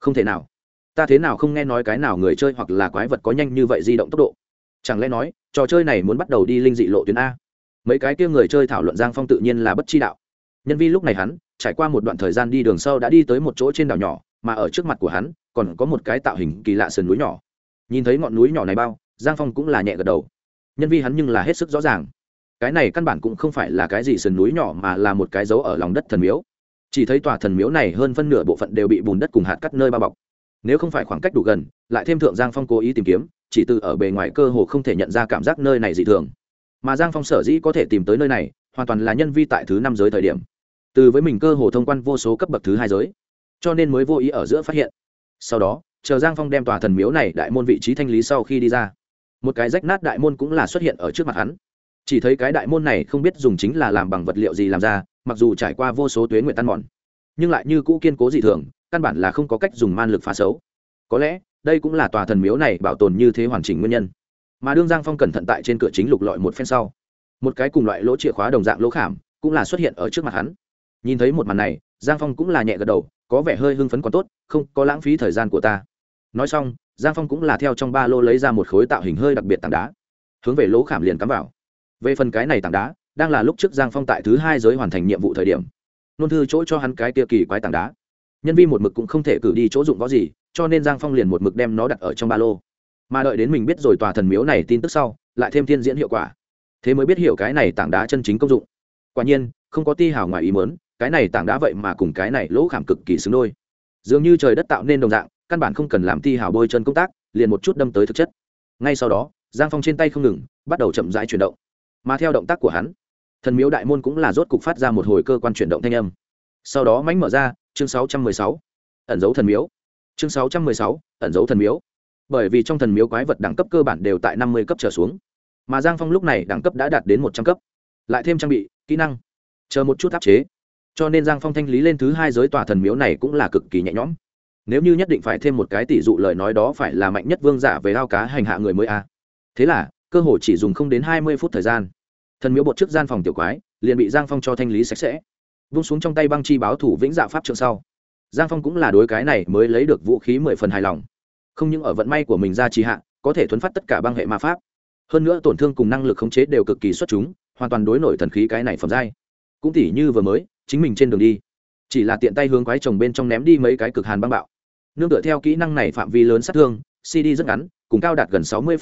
không thể nào. Ta thế nào không nghe nói cái nào người chơi hoặc là quái vật có nhanh như vậy di động tốc độ? Chẳng lẽ nói, trò chơi này muốn bắt đầu đi linh dị lộ tuyến a? Mấy cái kia người chơi thảo luận giang phong tự nhiên là bất chi đạo. Nhân vi lúc này hắn, trải qua một đoạn thời gian đi đường sâu đã đi tới một chỗ trên đảo nhỏ, mà ở trước mặt của hắn, còn có một cái tạo hình kỳ lạ sườn núi nhỏ. Nhìn thấy ngọn núi nhỏ này bao, giang phong cũng là nhẹ gật đầu. Nhân vi hắn nhưng là hết sức rõ ràng. Cái này căn bản cũng không phải là cái gì sườn núi nhỏ mà là một cái dấu ở lòng đất thần miếu chỉ thấy tòa thần miếu này hơn phân nửa bộ phận đều bị bùn đất cùng hạt cắt nơi bao bọc. Nếu không phải khoảng cách đủ gần, lại thêm thượng giang phong cố ý tìm kiếm, chỉ từ ở bề ngoài cơ hồ không thể nhận ra cảm giác nơi này dị thường. Mà giang phong sở dĩ có thể tìm tới nơi này, hoàn toàn là nhân vi tại thứ năm giới thời điểm. Từ với mình cơ hồ thông quan vô số cấp bậc thứ hai giới. Cho nên mới vô ý ở giữa phát hiện. Sau đó, chờ giang phong đem tòa thần miếu này đại môn vị trí thanh lý sau khi đi ra. Một cái rách nát đại môn cũng là xuất hiện ở trước mặt hắn. Chỉ thấy cái đại môn này không biết dùng chính là làm bằng vật liệu gì làm ra mặc dù trải qua vô số tuyến nguyện tan mòn, nhưng lại như cũ kiên cố dị thường, căn bản là không có cách dùng man lực phá xấu. Có lẽ, đây cũng là tòa thần miếu này bảo tồn như thế hoàn chỉnh nguyên nhân. Mà đương giang phong cẩn thận tại trên cửa chính lục lọi một phen sau, một cái cùng loại lỗ chìa khóa đồng dạng lỗ khảm cũng là xuất hiện ở trước mặt hắn. Nhìn thấy một màn này, giang phong cũng là nhẹ gật đầu, có vẻ hơi hưng phấn còn tốt, không có lãng phí thời gian của ta. Nói xong, giang phong cũng là theo trong ba lô lấy ra một khối tạo hình hơi đặc biệt tảng đá, hướng về lỗ khảm liền cắm vào. Về phần cái này tảng đá đang là lúc trước giang phong tại thứ hai giới hoàn thành nhiệm vụ thời điểm. Nôn thư chỗ cho hắn cái kia kỳ quái tảng đá. Nhân viên một mực cũng không thể cử đi chỗ dụng có gì, cho nên giang phong liền một mực đem nó đặt ở trong ba lô. Mà đợi đến mình biết rồi tòa thần miếu này tin tức sau, lại thêm thiên diễn hiệu quả. Thế mới biết hiểu cái này tảng đá chân chính công dụng. Quả nhiên, không có ti hào ngoài ý mớn cái này tảng đá vậy mà cùng cái này lỗ khảm cực kỳ xứng đôi. Dường như trời đất tạo nên đồng dạng, căn bản không cần làm ti hào bôi chân công tác, liền một chút đâm tới thực chất. Ngay sau đó, giang phong trên tay không ngừng, bắt đầu chậm rãi chuyển động. Mà theo động tác của hắn thần miếu đại môn cũng là rốt cục phát ra một hồi cơ quan chuyển động thanh âm. Sau đó mánh mở ra chương 616, ẩn dấu thần miếu. Chương 616, ẩn dấu thần miếu. Bởi vì trong thần miếu quái vật đẳng cấp cơ bản đều tại năm mươi cấp trở xuống. Mà giang phong lúc này đẳng cấp đã đạt đến một trăm cấp. Lại thêm trang bị kỹ năng. Chờ một chút áp chế. Cho nên giang phong thanh lý lên thứ hai giới tòa thần miếu này cũng là cực kỳ nhẹ nhõm. Nếu như nhất định phải thêm một cái tỷ dụ lời nói đó phải là mạnh nhất vương giả về ao cá hành hạ người mới a. Thế là cơ hội chỉ dùng không đến hai mươi phút thời gian thần miếu bột trước gian phòng tiểu quái, liền bị giang phong cho thanh lý sạch sẽ. Vung xuống trong tay băng chi báo thủ vĩnh dạ pháp trượng sau. Giang phong cũng là đối cái này mới lấy được vũ khí mười phần hài lòng. Không những ở vận may của mình ra trì hạ, có thể thuấn phát tất cả băng hệ ma pháp. Hơn nữa tổn thương cùng năng lực khống chế đều cực kỳ xuất chúng, hoàn toàn đối nổi thần khí cái này phẩm giai. Cũng tỉ như vừa mới, chính mình trên đường đi. Chỉ là tiện tay hướng quái trồng bên trong ném đi mấy cái cực hàn băng bạo. Nương tựa theo kỹ năng này phạm vi lớn sát thương cd rất ngắn, cùng cao đạt gần sáu mươi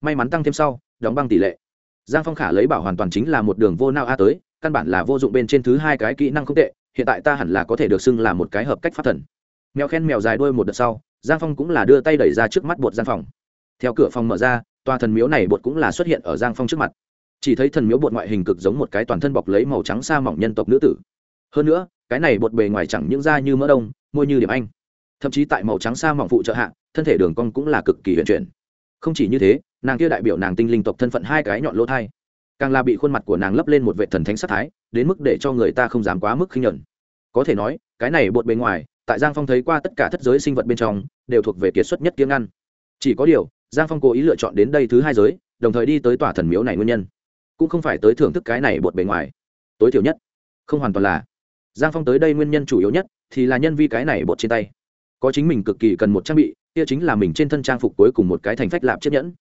may mắn tăng thêm sau, đóng băng tỷ lệ giang phong khả lấy bảo hoàn toàn chính là một đường vô nao a tới, căn bản là vô dụng bên trên thứ hai cái kỹ năng không tệ, hiện tại ta hẳn là có thể được xưng là một cái hợp cách pháp thần. Mèo khen mèo dài đuôi một đợt sau, giang phong cũng là đưa tay đẩy ra trước mắt bột gian phòng theo cửa phòng mở ra, tòa thần miếu này bột cũng là xuất hiện ở giang phong trước mặt. Chỉ thấy thần miếu bột ngoại hình cực giống một cái toàn thân bọc lấy màu trắng sa mỏng nhân tộc nữ tử. Hơn nữa, cái này bột bề ngoài chẳng những da như mỡ đông, môi như điểm anh. Thậm chí tại màu trắng sa mỏng phụ trợ hạ, thân thể đường cong cũng là cực kỳ huyền chuyển không chỉ như thế, nàng kia đại biểu nàng tinh linh tộc thân phận hai cái nhọn lỗ thai, càng là bị khuôn mặt của nàng lấp lên một vệ thần thánh sắc thái, đến mức để cho người ta không dám quá mức khinh nhuận có thể nói, cái này bột bề ngoài, tại giang phong thấy qua tất cả thất giới sinh vật bên trong, đều thuộc về kiệt xuất nhất kiêng ăn. chỉ có điều, giang phong cố ý lựa chọn đến đây thứ hai giới, đồng thời đi tới tòa thần miếu này nguyên nhân, cũng không phải tới thưởng thức cái này bột bề ngoài. Tối thiểu nhất, không hoàn toàn là, giang phong tới đây nguyên nhân chủ yếu nhất, thì là nhân vi cái này bột trên tay. Có chính mình cực kỳ cần một trang bị kia chính là mình trên thân trang phục cuối cùng một cái thành phách lạp chiếc nhẫn.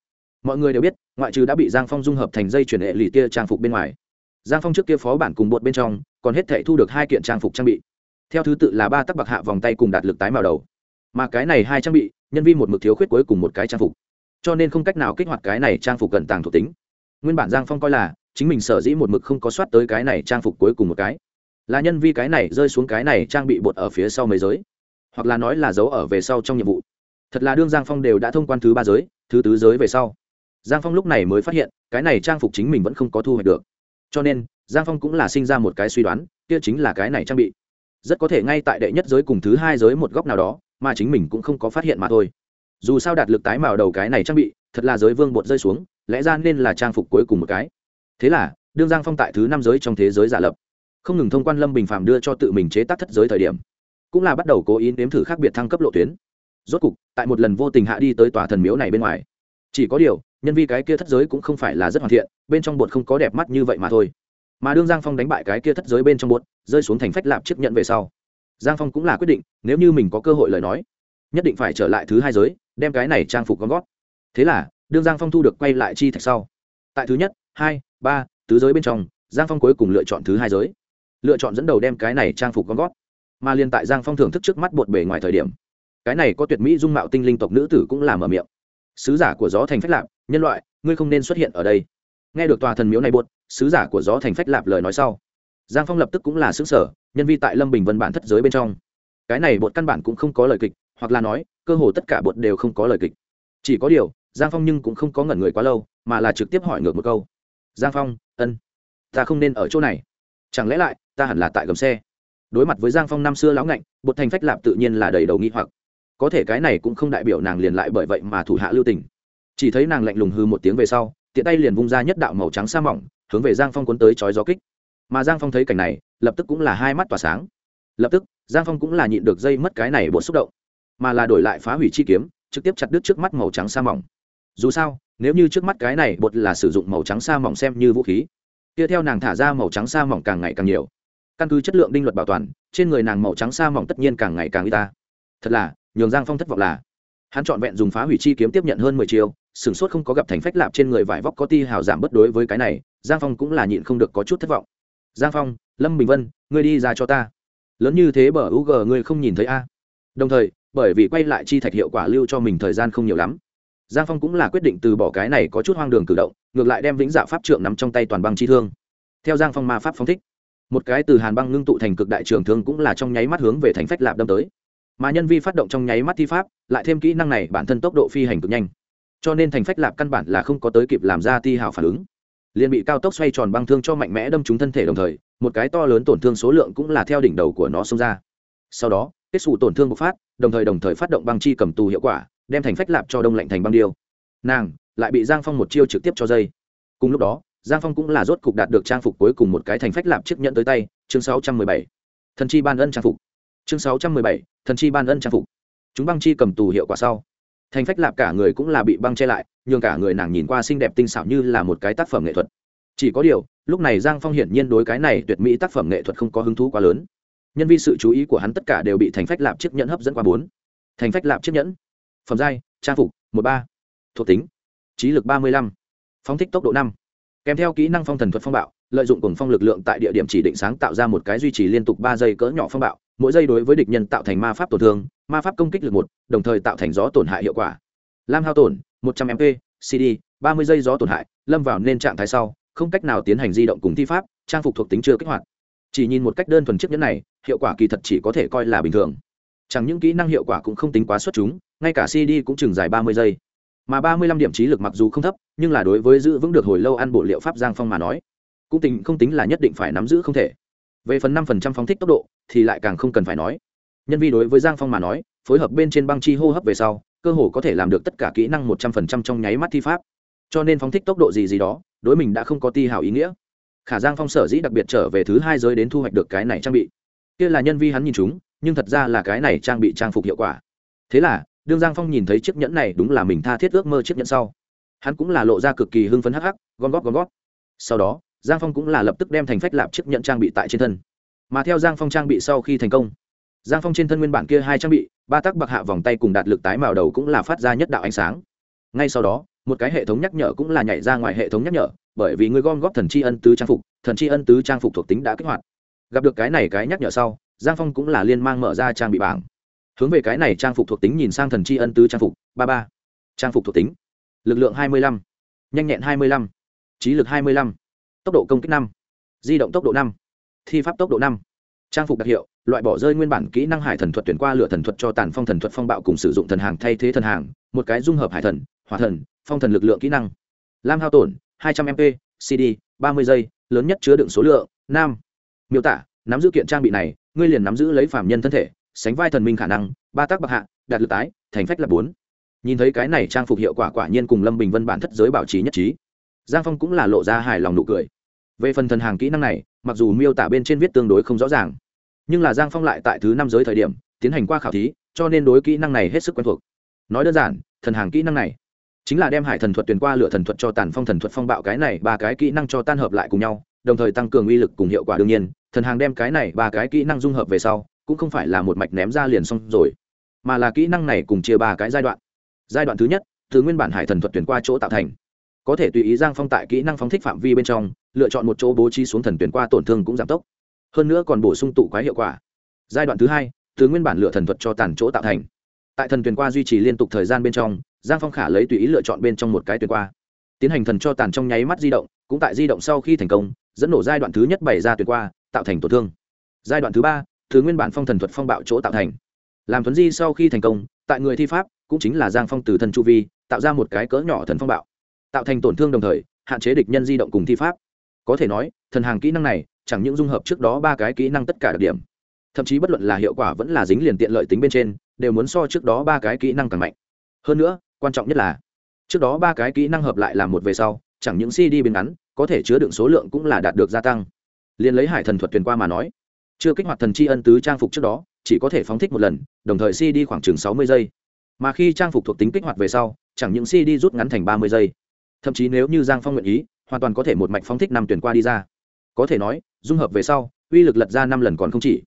Mọi người đều biết, ngoại trừ đã bị giang phong dung hợp thành dây chuyển hệ lì tia trang phục bên ngoài, giang phong trước kia phó bản cùng bột bên trong, còn hết thể thu được hai kiện trang phục trang bị. Theo thứ tự là ba tắc bạc hạ vòng tay cùng đạt lực tái màu đầu. Mà cái này hai trang bị, nhân viên một mực thiếu khuyết cuối cùng một cái trang phục. Cho nên không cách nào kích hoạt cái này trang phục cận tàng thuộc tính. Nguyên bản giang phong coi là, chính mình sở dĩ một mực không có soát tới cái này trang phục cuối cùng một cái. Là nhân vi cái này rơi xuống cái này trang bị bột ở phía sau mấy giới. Hoặc là nói là giấu ở về sau trong nhiệm vụ thật là đương giang phong đều đã thông quan thứ ba giới, thứ tứ giới về sau. Giang phong lúc này mới phát hiện, cái này trang phục chính mình vẫn không có thu hoạch được. Cho nên, giang phong cũng là sinh ra một cái suy đoán, kia chính là cái này trang bị. Rất có thể ngay tại đệ nhất giới cùng thứ hai giới một góc nào đó, mà chính mình cũng không có phát hiện mà thôi. Dù sao đạt lực tái màu đầu cái này trang bị, thật là giới vương bột rơi xuống, lẽ ra nên là trang phục cuối cùng một cái. Thế là, đương giang phong tại thứ năm giới trong thế giới giả lập, không ngừng thông quan lâm bình phạm đưa cho tự mình chế tác thất giới thời điểm, cũng là bắt đầu cố ý nếm thử khác biệt thăng cấp lộ tuyến rốt cục, tại một lần vô tình hạ đi tới tòa thần miếu này bên ngoài. Chỉ có điều, nhân vi cái kia thất giới cũng không phải là rất hoàn thiện, bên trong bột không có đẹp mắt như vậy mà thôi. Mà đương giang phong đánh bại cái kia thất giới bên trong bột, rơi xuống thành phách lạp chiếc nhận về sau. Giang phong cũng là quyết định, nếu như mình có cơ hội lời nói, nhất định phải trở lại thứ hai giới, đem cái này trang phục con gót. Thế là, đương giang phong thu được quay lại chi thạch sau. Tại thứ nhất, hai, ba, tứ giới bên trong, giang phong cuối cùng lựa chọn thứ hai giới. Lựa chọn dẫn đầu đem cái này trang phục con gót. Mà liên tại giang phong thưởng thức trước mắt bột bề ngoài thời điểm cái này có tuyệt mỹ dung mạo tinh linh tộc nữ tử cũng làm ở miệng. Sứ giả của gió thành phách lạp, nhân loại, ngươi không nên xuất hiện ở đây. Nghe được tòa thần miếu này buốt sứ giả của gió thành phách lạp lời nói sau, giang phong lập tức cũng là xứ sở nhân vi tại lâm bình vân bản thất giới bên trong. Cái này bột căn bản cũng không có lời kịch, hoặc là nói, cơ hồ tất cả bột đều không có lời kịch. Chỉ có điều, giang phong nhưng cũng không có ngẩn người quá lâu, mà là trực tiếp hỏi ngược một câu. Giang phong, ân, ta không nên ở chỗ này. Chẳng lẽ lại, ta hẳn là tại gầm xe? Đối mặt với giang phong năm xưa lão ngạnh bột thành phách lạp tự nhiên là đầy đầu nghi hoặc có thể cái này cũng không đại biểu nàng liền lại bởi vậy mà thủ hạ lưu tình. Chỉ thấy nàng lạnh lùng hư một tiếng về sau, tiện tay liền vung ra nhất đạo màu trắng sa mỏng, hướng về giang phong cuốn tới chói gió kích. Mà giang phong thấy cảnh này, lập tức cũng là hai mắt tỏa sáng. Lập tức, giang phong cũng là nhịn được dây mất cái này bột xúc động. Mà là đổi lại phá hủy chi kiếm, trực tiếp chặt đứt trước mắt màu trắng sa mỏng. Dù sao, nếu như trước mắt cái này bột là sử dụng màu trắng sa mỏng xem như vũ khí, tiếp theo nàng thả ra màu trắng sa mỏng càng ngày càng nhiều. Căn cứ chất lượng đinh luật bảo toàn, trên người nàng màu trắng sa mỏng tất nhiên càng ngày càng y ta. Thật là nhường giang phong thất vọng là, hắn trọn vẹn dùng phá hủy chi kiếm tiếp nhận hơn mười chiêu, sửng sốt không có gặp thành phách lạp trên người vải vóc có ti hào giảm bất đối với cái này, giang phong cũng là nhịn không được có chút thất vọng. Giang phong, lâm bình vân, ngươi đi ra cho ta. Lớn như thế bờ u g ngươi không nhìn thấy a? Đồng thời, bởi vì quay lại chi thạch hiệu quả lưu cho mình thời gian không nhiều lắm, giang phong cũng là quyết định từ bỏ cái này có chút hoang đường cử động, ngược lại đem vĩnh dạ pháp trượng nắm trong tay toàn băng chi thương. Theo giang phong ma pháp phong thích, một cái từ hàn băng ngưng tụ thành cực đại trường thương cũng là trong nháy mắt hướng về thành phách lạp đâm tới mà nhân vi phát động trong nháy mắt thi pháp, lại thêm kỹ năng này, bản thân tốc độ phi hành cực nhanh. Cho nên thành phách lạp căn bản là không có tới kịp làm ra ti hào phản ứng. Liền bị cao tốc xoay tròn băng thương cho mạnh mẽ đâm trúng thân thể đồng thời, một cái to lớn tổn thương số lượng cũng là theo đỉnh đầu của nó xông ra. Sau đó, kết xù tổn thương bộc phát, đồng thời đồng thời phát động băng chi cầm tù hiệu quả, đem thành phách lạp cho đông lạnh thành băng điêu. Nàng lại bị giang phong một chiêu trực tiếp cho dây. Cùng lúc đó, giang phong cũng là rốt cục đạt được trang phục cuối cùng một cái thành phách lạp chiếc nhận tới tay, chương sáu trăm mười bảy. Thần chi ban ân trang phục chương sáu trăm mười bảy, thần chi ban ân trang phục. Chúng băng chi cầm tù hiệu quả sau. Thành phách lạp cả người cũng là bị băng che lại, nhường cả người nàng nhìn qua xinh đẹp tinh xảo như là một cái tác phẩm nghệ thuật. Chỉ có điều, lúc này giang phong hiển nhiên đối cái này tuyệt mỹ tác phẩm nghệ thuật không có hứng thú quá lớn. Nhân vì sự chú ý của hắn tất cả đều bị thành phách lạp chiếc nhẫn hấp dẫn qua bốn. Thành phách lạp chiếc nhẫn. Phẩm giai, trang phục, một ba. Thuộc tính, trí lực ba mươi lăm. Phóng thích tốc độ năm. Kèm theo kỹ năng phong thần thuật phong bạo, lợi dụng cùng phong lực lượng tại địa điểm chỉ định sáng tạo ra một cái duy trì liên tục ba giây cỡ nhỏ phong bạo mỗi giây đối với địch nhân tạo thành ma pháp tổn thương, ma pháp công kích lực một, đồng thời tạo thành gió tổn hại hiệu quả. Lam hao tổn, một trăm mp, cd, ba mươi giây gió tổn hại, lâm vào nên trạng thái sau, không cách nào tiến hành di động cùng thi pháp, trang phục thuộc tính chưa kích hoạt. Chỉ nhìn một cách đơn thuần chiếc nhẫn này, hiệu quả kỳ thật chỉ có thể coi là bình thường. Chẳng những kỹ năng hiệu quả cũng không tính quá xuất chúng, ngay cả cd cũng chừng dài ba mươi giây. Mà ba mươi lăm điểm trí lực mặc dù không thấp, nhưng là đối với giữ vững được hồi lâu ăn bộ liệu pháp giang phong mà nói, cũng tính không tính là nhất định phải nắm giữ không thể về phần năm phần trăm phóng thích tốc độ, thì lại càng không cần phải nói. Nhân vi đối với giang phong mà nói, phối hợp bên trên băng chi hô hấp về sau, cơ hồ có thể làm được tất cả kỹ năng một trăm phần trăm trong nháy mắt thi pháp. Cho nên phóng thích tốc độ gì gì đó, đối mình đã không có ti hào ý nghĩa. Khả giang phong sở dĩ đặc biệt trở về thứ hai giới đến thu hoạch được cái này trang bị. Kia là nhân vi hắn nhìn chúng, nhưng thật ra là cái này trang bị trang phục hiệu quả. Thế là, đương giang phong nhìn thấy chiếc nhẫn này đúng là mình tha thiết ước mơ chiếc nhẫn sau. Hắn cũng là lộ ra cực kỳ hưng phấn hắc hắc, gom góp gom góp. Sau đó giang phong cũng là lập tức đem thành phách lạp chiếc nhận trang bị tại trên thân. Mà theo giang phong trang bị sau khi thành công, giang phong trên thân nguyên bản kia hai trang bị, ba tắc bạc hạ vòng tay cùng đạt lực tái màu đầu cũng là phát ra nhất đạo ánh sáng. Ngay sau đó, một cái hệ thống nhắc nhở cũng là nhảy ra ngoài hệ thống nhắc nhở, bởi vì người gom góp thần tri ân tứ trang phục, thần tri ân tứ trang phục thuộc tính đã kích hoạt. Gặp được cái này cái nhắc nhở sau, giang phong cũng là liên mang mở ra trang bị bảng. Hướng về cái này trang phục thuộc tính nhìn sang thần tri ân tứ trang phục, ba ba. Trang phục thuộc tính, lực lượng hai mươi lăm, nhanh nhẹn hai mươi lăm, trí lực hai mươi lăm tốc độ công kích năm, di động tốc độ năm, thi pháp tốc độ năm. Trang phục đặc hiệu, loại bỏ rơi nguyên bản kỹ năng hải thần thuật tuyển qua lửa thần thuật cho tàn phong thần thuật phong bạo cùng sử dụng thần hàng thay thế thần hàng, một cái dung hợp hải thần, hỏa thần, phong thần lực lượng kỹ năng. Lam hao tổn 200 mp cd 30 giây, lớn nhất chứa đựng số lượng nam miêu tả, nắm giữ kiện trang bị này, ngươi liền nắm giữ lấy phạm nhân thân thể, sánh vai thần minh khả năng, ba tác bạc hạ, đạt lực tái, thành phách là bốn. Nhìn thấy cái này trang phục hiệu quả quả nhiên cùng lâm bình vân bản thất giới bảo trì nhất trí giang phong cũng là lộ ra hài lòng nụ cười. Về phần thần hàng kỹ năng này, mặc dù miêu tả bên trên viết tương đối không rõ ràng, nhưng là giang phong lại tại thứ năm giới thời điểm, tiến hành qua khảo thí, cho nên đối kỹ năng này hết sức quen thuộc. Nói đơn giản, thần hàng kỹ năng này chính là đem hải thần thuật tuyển qua lựa thần thuật cho tàn phong thần thuật phong bạo cái này ba cái kỹ năng cho tan hợp lại cùng nhau, đồng thời tăng cường uy lực cùng hiệu quả đương nhiên, thần hàng đem cái này ba cái kỹ năng dung hợp về sau, cũng không phải là một mạch ném ra liền xong rồi, mà là kỹ năng này cùng chia ba cái giai đoạn. Giai đoạn thứ nhất, từ nguyên bản hải thần thuật tuyển qua chỗ tạo thành có thể tùy ý giang phong tại kỹ năng phóng thích phạm vi bên trong, lựa chọn một chỗ bố trí xuống thần tuyển qua tổn thương cũng giảm tốc. Hơn nữa còn bổ sung tụ quái hiệu quả. Giai đoạn thứ hai, từ nguyên bản lựa thần thuật cho tàn chỗ tạo thành. Tại thần tuyển qua duy trì liên tục thời gian bên trong, giang phong khả lấy tùy ý lựa chọn bên trong một cái tuyển qua. Tiến hành thần cho tàn trong nháy mắt di động, cũng tại di động sau khi thành công, dẫn nổ giai đoạn thứ nhất bày ra tuyển qua, tạo thành tổn thương. Giai đoạn thứ ba, từ nguyên bản phong thần thuật phong bạo chỗ tạo thành. Làm thuấn di sau khi thành công, tại người thi pháp, cũng chính là giang phong từ thần chu vi, tạo ra một cái cỡ nhỏ thần phong bạo tạo thành tổn thương đồng thời, hạn chế địch nhân di động cùng thi pháp. Có thể nói, thần hàng kỹ năng này, chẳng những dung hợp trước đó ba cái kỹ năng tất cả đặc điểm, thậm chí bất luận là hiệu quả vẫn là dính liền tiện lợi tính bên trên, đều muốn so trước đó ba cái kỹ năng càng mạnh. Hơn nữa, quan trọng nhất là, trước đó ba cái kỹ năng hợp lại làm một về sau, chẳng những cd biến ngắn, có thể chứa đựng số lượng cũng là đạt được gia tăng. Liền lấy hải thần thuật truyền qua mà nói, chưa kích hoạt thần chi ân tứ trang phục trước đó, chỉ có thể phóng thích một lần, đồng thời cd khoảng chừng sáu mươi giây. Mà khi trang phục thuộc tính kích hoạt về sau, chẳng những cd rút ngắn thành ba mươi giây thậm chí nếu như giang phong nguyện ý, hoàn toàn có thể một mạch phóng thích năm tuyển qua đi ra. Có thể nói, dung hợp về sau, uy lực lật ra năm lần còn không chỉ.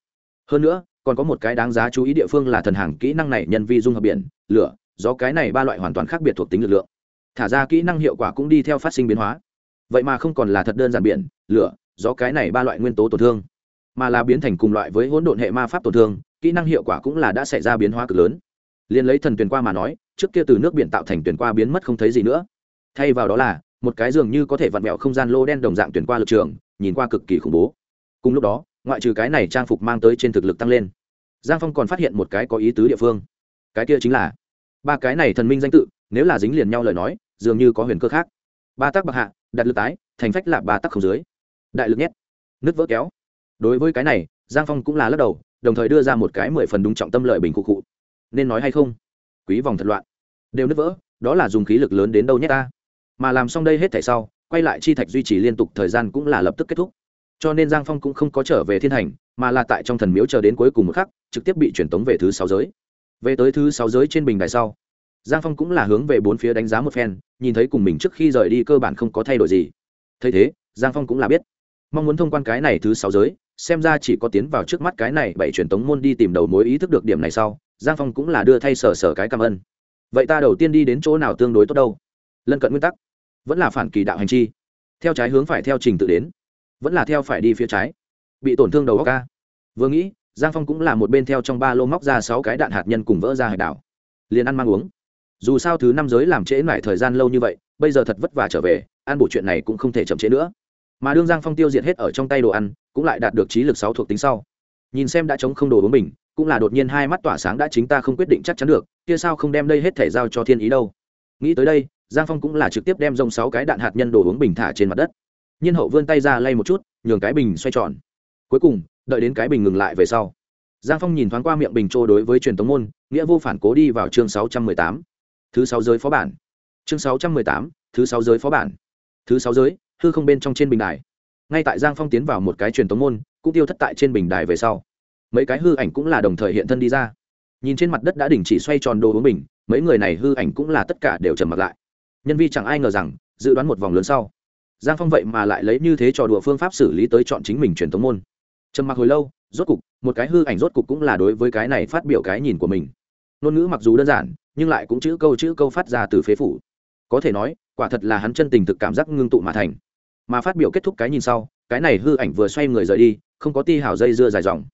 Hơn nữa, còn có một cái đáng giá chú ý địa phương là thần hàng kỹ năng này nhân vi dung hợp biển, lửa do cái này ba loại hoàn toàn khác biệt thuộc tính lực lượng. Thả ra kỹ năng hiệu quả cũng đi theo phát sinh biến hóa. Vậy mà không còn là thật đơn giản biển, lửa do cái này ba loại nguyên tố tổn thương, mà là biến thành cùng loại với hỗn độn hệ ma pháp tổn thương, kỹ năng hiệu quả cũng là đã xảy ra biến hóa cực lớn. Liền lấy thần tuyển qua mà nói, trước kia từ nước biển tạo thành tuyển qua biến mất không thấy gì nữa thay vào đó là, một cái dường như có thể vặn vẹo không gian lô đen đồng dạng tuyển qua lực trường, nhìn qua cực kỳ khủng bố. Cùng lúc đó, ngoại trừ cái này trang phục mang tới trên thực lực tăng lên, giang phong còn phát hiện một cái có ý tứ địa phương. Cái kia chính là, ba cái này thần minh danh tự, nếu là dính liền nhau lời nói, dường như có huyền cơ khác. Ba tắc bạc hạ, đặt lực tái, thành phách là ba tắc không dưới. Đại lực nhét, nứt vỡ kéo. Đối với cái này, giang phong cũng là lắc đầu, đồng thời đưa ra một cái mười phần đúng trọng tâm lợi bình cụ cụ nên nói hay không? Quý vòng thật loạn. Đều nứt vỡ, đó là dùng khí lực lớn đến đâu nhét ta? Mà làm xong đây hết thảy sau, quay lại chi thạch duy trì liên tục thời gian cũng là lập tức kết thúc. Cho nên giang phong cũng không có trở về thiên thành mà là tại trong thần miếu chờ đến cuối cùng một khắc, trực tiếp bị truyền tống về thứ sáu giới. Về tới thứ sáu giới trên bình đài sau, giang phong cũng là hướng về bốn phía đánh giá một phen, nhìn thấy cùng mình trước khi rời đi cơ bản không có thay đổi gì. Thấy thế, giang phong cũng là biết. Mong muốn thông quan cái này thứ sáu giới, xem ra chỉ có tiến vào trước mắt cái này bảy truyền tống môn đi tìm đầu mối ý thức được điểm này sau, giang phong cũng là đưa thay sở sở cái cảm ơn. Vậy ta đầu tiên đi đến chỗ nào tương đối tốt đâu? Lân cận nguyên tắc vẫn là phản kỳ đạo hành chi. Theo trái hướng phải theo trình tự đến, vẫn là theo phải đi phía trái. Bị tổn thương đầu óc ca vừa nghĩ, giang phong cũng là một bên theo trong ba lô móc ra sáu cái đạn hạt nhân cùng vỡ ra hải đảo. Liền ăn mang uống. Dù sao thứ năm giới làm trễ mãi thời gian lâu như vậy, bây giờ thật vất vả trở về, ăn bổ chuyện này cũng không thể chậm trễ nữa. Mà đương giang phong tiêu diệt hết ở trong tay đồ ăn, cũng lại đạt được trí lực sáu thuộc tính sau. Nhìn xem đã chống không đồ uống mình, cũng là đột nhiên hai mắt tỏa sáng đã chính ta không quyết định chắc chắn được, kia sao không đem đây hết thể giao cho thiên ý đâu. Nghĩ tới đây giang phong cũng là trực tiếp đem rông sáu cái đạn hạt nhân đồ uống bình thả trên mặt đất. Nhiên hậu vươn tay ra lay một chút, nhường cái bình xoay tròn. Cuối cùng, đợi đến cái bình ngừng lại về sau, giang phong nhìn thoáng qua miệng bình trô đối với truyền tống môn, nghĩa vô phản cố đi vào chương sáu trăm mười tám. Thứ sáu giới phó bản. Chương sáu trăm mười tám, thứ sáu giới phó bản. Thứ sáu giới, hư không bên trong trên bình đài. Ngay tại giang phong tiến vào một cái truyền tống môn, cũng tiêu thất tại trên bình đài về sau. Mấy cái hư ảnh cũng là đồng thời hiện thân đi ra. Nhìn trên mặt đất đã đình chỉ xoay tròn đồ uống bình, mấy người này hư ảnh cũng là tất cả đều trầm mặt lại nhân vi chẳng ai ngờ rằng, dự đoán một vòng lớn sau, giang phong vậy mà lại lấy như thế trò đùa phương pháp xử lý tới chọn chính mình truyền thống môn. Trầm mặc hồi lâu, rốt cục, một cái hư ảnh rốt cục cũng là đối với cái này phát biểu cái nhìn của mình. Ngôn ngữ mặc dù đơn giản, nhưng lại cũng chữ câu chữ câu phát ra từ phế phủ. Có thể nói, quả thật là hắn chân tình thực cảm giác ngưng tụ mà thành. Mà phát biểu kết thúc cái nhìn sau, cái này hư ảnh vừa xoay người rời đi, không có ti hào dây dưa dài dòng.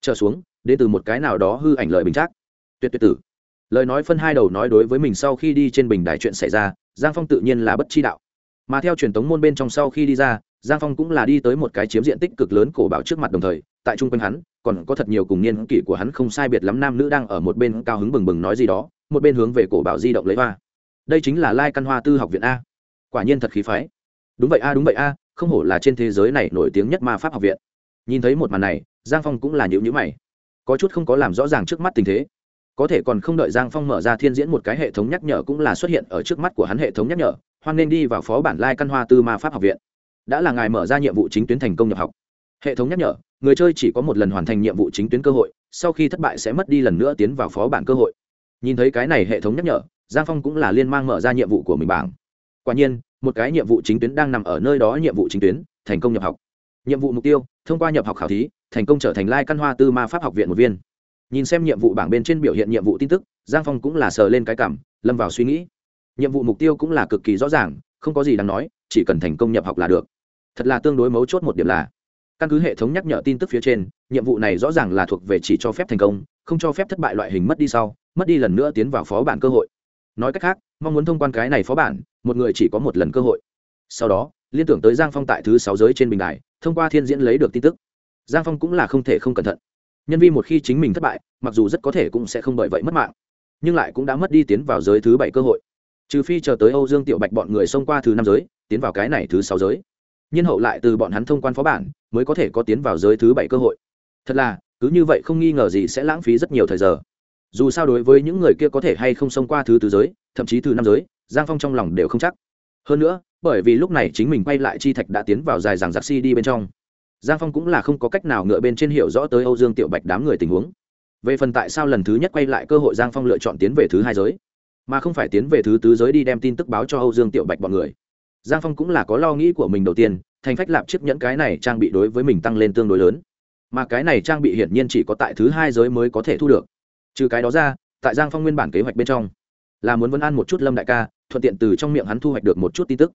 Trở xuống, đến từ một cái nào đó hư ảnh lời bình chắc tuyệt tuyệt tử lời nói phân hai đầu nói đối với mình sau khi đi trên bình đài chuyện xảy ra, giang phong tự nhiên là bất chi đạo. Mà theo truyền thống môn bên trong sau khi đi ra, giang phong cũng là đi tới một cái chiếm diện tích cực lớn cổ bảo trước mặt đồng thời, tại chung quanh hắn, còn có thật nhiều cùng niên kỷ của hắn không sai biệt lắm nam nữ đang ở một bên cao hứng bừng bừng nói gì đó, một bên hướng về cổ bảo di động lấy hoa. Đây chính là lai căn hoa tư học viện a. Quả nhiên thật khí phái. Đúng vậy a, đúng vậy a, không hổ là trên thế giới này nổi tiếng nhất ma pháp học viện. Nhìn thấy một màn này, giang phong cũng là nhịu nhữ mày. Có chút không có làm rõ ràng trước mắt tình thế có thể còn không đợi giang phong mở ra thiên diễn một cái hệ thống nhắc nhở cũng là xuất hiện ở trước mắt của hắn hệ thống nhắc nhở, hoan nên đi vào phó bản lai căn hoa tư ma pháp học viện. Đã là ngài mở ra nhiệm vụ chính tuyến thành công nhập học. Hệ thống nhắc nhở, người chơi chỉ có một lần hoàn thành nhiệm vụ chính tuyến cơ hội, sau khi thất bại sẽ mất đi lần nữa tiến vào phó bản cơ hội. Nhìn thấy cái này hệ thống nhắc nhở, giang phong cũng là liên mang mở ra nhiệm vụ của mình bảng. Quả nhiên, một cái nhiệm vụ chính tuyến đang nằm ở nơi đó nhiệm vụ chính tuyến, thành công nhập học. Nhiệm vụ mục tiêu, thông qua nhập học khảo thí, thành công trở thành lai căn hoa tư ma pháp học viện một viên nhìn xem nhiệm vụ bảng bên trên biểu hiện nhiệm vụ tin tức, giang phong cũng là sờ lên cái cảm, lâm vào suy nghĩ. Nhiệm vụ mục tiêu cũng là cực kỳ rõ ràng, không có gì đáng nói, chỉ cần thành công nhập học là được. Thật là tương đối mấu chốt một điểm là, căn cứ hệ thống nhắc nhở tin tức phía trên, nhiệm vụ này rõ ràng là thuộc về chỉ cho phép thành công, không cho phép thất bại loại hình mất đi sau, mất đi lần nữa tiến vào phó bản cơ hội. Nói cách khác, mong muốn thông quan cái này phó bản, một người chỉ có một lần cơ hội. Sau đó, liên tưởng tới giang phong tại thứ sáu giới trên bình đài, thông qua thiên diễn lấy được tin tức. Giang phong cũng là không thể không cẩn thận nhân Vi một khi chính mình thất bại, mặc dù rất có thể cũng sẽ không bởi vậy mất mạng, nhưng lại cũng đã mất đi tiến vào giới thứ bảy cơ hội. Trừ phi chờ tới âu dương tiểu bạch bọn người xông qua thứ năm giới, tiến vào cái này thứ sáu giới. Nhiên hậu lại từ bọn hắn thông quan phó bản, mới có thể có tiến vào giới thứ bảy cơ hội. Thật là, cứ như vậy không nghi ngờ gì sẽ lãng phí rất nhiều thời giờ. Dù sao đối với những người kia có thể hay không xông qua thứ tứ giới, thậm chí thứ năm giới, giang phong trong lòng đều không chắc. Hơn nữa, bởi vì lúc này chính mình quay lại chi thạch đã tiến vào dài dàng giặc si đi bên trong giang phong cũng là không có cách nào ngựa bên trên hiểu rõ tới âu dương tiểu bạch đám người tình huống. Về phần tại sao lần thứ nhất quay lại cơ hội giang phong lựa chọn tiến về thứ hai giới, mà không phải tiến về thứ tứ giới đi đem tin tức báo cho âu dương tiểu bạch bọn người. Giang phong cũng là có lo nghĩ của mình đầu tiên, thành phách lạp chiếc nhẫn cái này trang bị đối với mình tăng lên tương đối lớn. Mà cái này trang bị hiển nhiên chỉ có tại thứ hai giới mới có thể thu được. Trừ cái đó ra, tại giang phong nguyên bản kế hoạch bên trong, là muốn vấn an một chút lâm đại ca, thuận tiện từ trong miệng hắn thu hoạch được một chút tin tức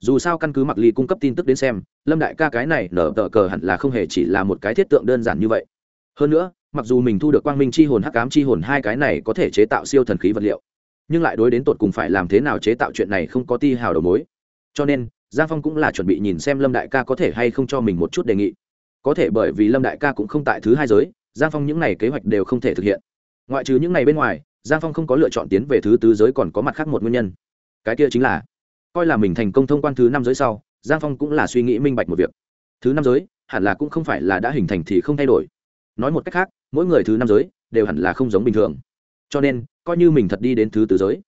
dù sao căn cứ mặc ly cung cấp tin tức đến xem, lâm đại ca cái này nở tờ cờ hẳn là không hề chỉ là một cái thiết tượng đơn giản như vậy. Hơn nữa, mặc dù mình thu được quang minh c h i hồn, hắc cám c h i hồn hai cái này có thể chế tạo siêu thần khí vật liệu, nhưng lại đối đến tột cùng phải làm thế nào chế tạo chuyện này không có ti hào đầu mối. Cho nên, giang phong cũng là chuẩn bị nhìn xem lâm đại ca có thể hay không cho mình một chút đề nghị. Có thể bởi vì lâm đại ca cũng không tại thứ hai giới, giang phong những n à y kế hoạch đều không thể thực hiện. Ngoại trừ những n à y bên ngoài, giang phong không có lựa chọn tiến về thứ tứ giới còn có mặt khác một nguyên nhân. Cái kia chính là coi là mình thành công thông quan thứ năm giới sau, giang phong cũng là suy nghĩ minh bạch một việc. Thứ năm giới, hẳn là cũng không phải là đã hình thành thì không thay đổi. Nói một cách khác, mỗi người thứ năm giới đều hẳn là không giống bình thường. Cho nên, coi như mình thật đi đến thứ tứ giới,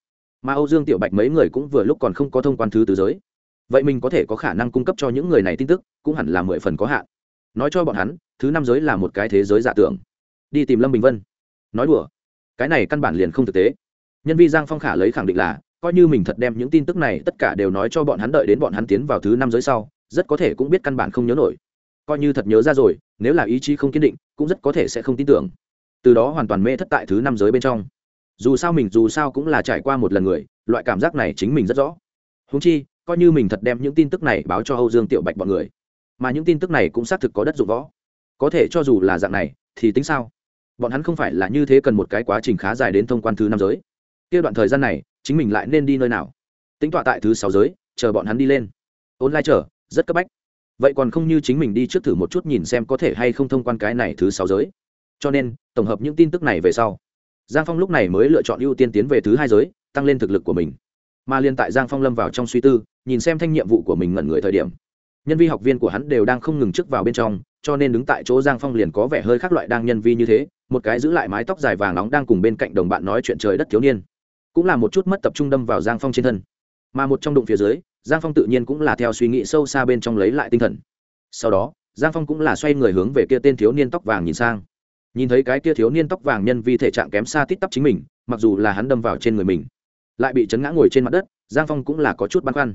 mà âu dương tiểu bạch mấy người cũng vừa lúc còn không có thông quan thứ tứ giới. Vậy mình có thể có khả năng cung cấp cho những người này tin tức, cũng hẳn là mười phần có hạn. Nói cho bọn hắn, thứ năm giới là một cái thế giới giả tưởng. Đi tìm lâm bình vân. Nói đùa. Cái này căn bản liền không thực tế. Nhân vi giang phong khả lấy khẳng định là coi như mình thật đem những tin tức này tất cả đều nói cho bọn hắn đợi đến bọn hắn tiến vào thứ năm giới sau, rất có thể cũng biết căn bản không nhớ nổi. Coi như thật nhớ ra rồi, nếu là ý chí không kiên định, cũng rất có thể sẽ không tin tưởng. Từ đó hoàn toàn mê thất tại thứ năm giới bên trong. Dù sao mình dù sao cũng là trải qua một lần người, loại cảm giác này chính mình rất rõ. Húng chi, coi như mình thật đem những tin tức này báo cho âu dương tiểu bạch bọn người, mà những tin tức này cũng xác thực có đất dụng võ. Có thể cho dù là dạng này, thì tính sao? Bọn hắn không phải là như thế cần một cái quá trình khá dài đến thông quan thứ năm giới. Kia đoạn thời gian này chính mình lại nên đi nơi nào? Tính tọa tại thứ sáu giới, chờ bọn hắn đi lên. Ôn lai chờ, rất cấp bách. Vậy còn không như chính mình đi trước thử một chút nhìn xem có thể hay không thông quan cái này thứ sáu giới. Cho nên, tổng hợp những tin tức này về sau, giang phong lúc này mới lựa chọn ưu tiên tiến về thứ hai giới, tăng lên thực lực của mình. Mà liên tại giang phong lâm vào trong suy tư, nhìn xem thanh nhiệm vụ của mình ngẩn người thời điểm, nhân vi học viên của hắn đều đang không ngừng trước vào bên trong, cho nên đứng tại chỗ giang phong liền có vẻ hơi khác loại đang nhân vi như thế, một cái giữ lại mái tóc dài vàng nóng đang cùng bên cạnh đồng bạn nói chuyện trời đất thiếu niên cũng là một chút mất tập trung đâm vào giang phong trên thân. Mà một trong đụng phía dưới, giang phong tự nhiên cũng là theo suy nghĩ sâu xa bên trong lấy lại tinh thần. Sau đó, giang phong cũng là xoay người hướng về kia tên thiếu niên tóc vàng nhìn sang. Nhìn thấy cái kia thiếu niên tóc vàng nhân vi thể trạng kém xa tít tắp chính mình, mặc dù là hắn đâm vào trên người mình, lại bị chấn ngã ngồi trên mặt đất, giang phong cũng là có chút băn khoăn.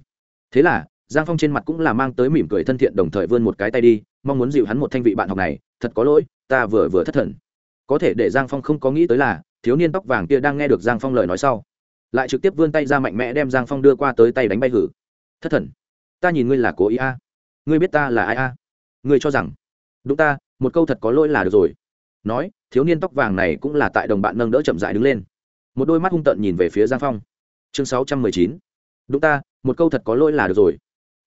Thế là, giang phong trên mặt cũng là mang tới mỉm cười thân thiện đồng thời vươn một cái tay đi, mong muốn dịu hắn một thanh vị bạn học này, thật có lỗi, ta vừa vừa thất thần có thể để giang phong không có nghĩ tới là, thiếu niên tóc vàng kia đang nghe được giang phong lời nói sau, lại trực tiếp vươn tay ra mạnh mẽ đem giang phong đưa qua tới tay đánh bay hử. Thất thần, ta nhìn ngươi là cố ý a. Ngươi biết ta là ai a? Ngươi cho rằng, đúng ta, một câu thật có lỗi là được rồi. Nói, thiếu niên tóc vàng này cũng là tại đồng bạn nâng đỡ chậm dại đứng lên. Một đôi mắt hung tợn nhìn về phía giang phong. Chương sáu trăm mười chín, đúng ta, một câu thật có lỗi là được rồi.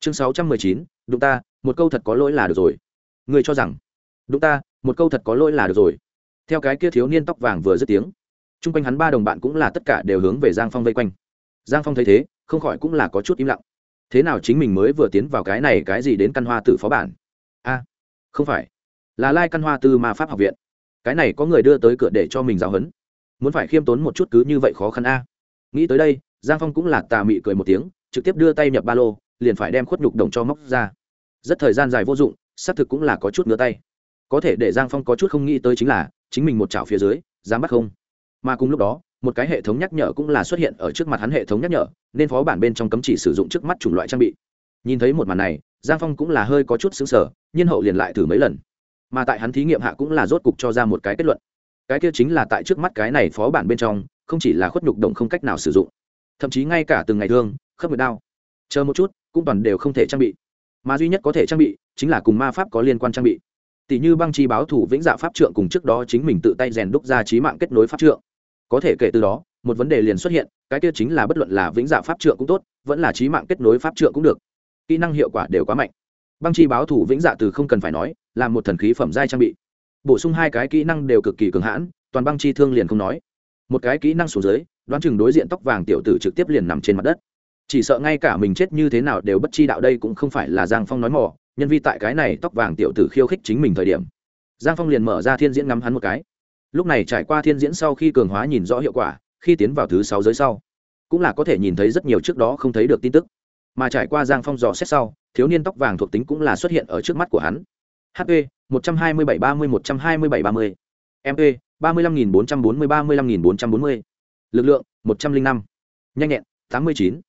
Chương sáu trăm mười chín, đúng ta, một câu thật có lỗi là được rồi. Ngươi cho rằng, đúng ta, một câu thật có lỗi là được rồi theo cái kia thiếu niên tóc vàng vừa dứt tiếng t r u n g quanh hắn ba đồng bạn cũng là tất cả đều hướng về giang phong vây quanh. Giang phong thấy thế, không khỏi cũng là có chút im lặng. Thế nào chính mình mới vừa tiến vào cái này cái gì đến căn hoa tử phó bản? A, không phải. Là lai căn hoa tư ma pháp học viện. Cái này có người đưa tới cửa để cho mình giáo huấn. Muốn phải khiêm tốn một chút cứ như vậy khó khăn a. Nghĩ tới đây, giang phong cũng là tà mị cười một tiếng, trực tiếp đưa tay nhập ba lô, liền phải đem khuất nhục đồng cho móc ra. Rất thời gian dài vô dụng, xác thực cũng là có chút ngứa tay có thể để giang phong có chút không nghĩ tới chính là, chính mình một chảo phía dưới, dám bắt không. Mà cùng lúc đó, một cái hệ thống nhắc nhở cũng là xuất hiện ở trước mặt hắn hệ thống nhắc nhở, nên phó bản bên trong cấm chỉ sử dụng trước mắt chủng loại trang bị. Nhìn thấy một màn này, giang phong cũng là hơi có chút xứng sở nhiên hậu liền lại thử mấy lần. Mà tại hắn thí nghiệm hạ cũng là rốt cục cho ra một cái kết luận. Cái kia chính là tại trước mắt cái này phó bản bên trong, không chỉ là khuất nhục động không cách nào sử dụng, thậm chí ngay cả từng ngày thương khớp người đao. Chờ một chút, cũng toàn đều không thể trang bị. Mà duy nhất có thể trang bị, chính là cùng ma pháp có liên quan trang bị tỷ như băng chi báo thủ vĩnh dạ pháp trượng cùng trước đó chính mình tự tay rèn đúc ra trí mạng kết nối pháp trượng. Có thể kể từ đó, một vấn đề liền xuất hiện, cái kia chính là bất luận là vĩnh dạ pháp trượng cũng tốt, vẫn là trí mạng kết nối pháp trượng cũng được. Kỹ năng hiệu quả đều quá mạnh. Băng chi báo thủ vĩnh dạ từ không cần phải nói, là một thần khí phẩm giai trang bị. Bổ sung hai cái kỹ năng đều cực kỳ cường hãn, toàn băng chi thương liền không nói. Một cái kỹ năng xuống dưới, đoán chừng đối diện tóc vàng tiểu tử trực tiếp liền nằm trên mặt đất. Chỉ sợ ngay cả mình chết như thế nào đều bất chi đạo đây cũng không phải là giang phong nói mỏ nhân vi tại cái này tóc vàng tiểu tử khiêu khích chính mình thời điểm. Giang phong liền mở ra thiên diễn ngắm hắn một cái. Lúc này trải qua thiên diễn sau khi cường hóa nhìn rõ hiệu quả, khi tiến vào thứ sáu giới sau, cũng là có thể nhìn thấy rất nhiều trước đó không thấy được tin tức. Mà trải qua giang phong dò xét sau, thiếu niên tóc vàng thuộc tính cũng là xuất hiện ở trước mắt của hắn. Hp một trăm hai mươi bảy ba mươi, một trăm hai mươi bảy ba mươi. Mp ba mươi lăm nghìn bốn trăm bốn mươi ba mươi lăm nghìn bốn trăm bốn mươi. Lực lượng, một trăm linh năm. Nhanh nhẹn, tám mươi chín.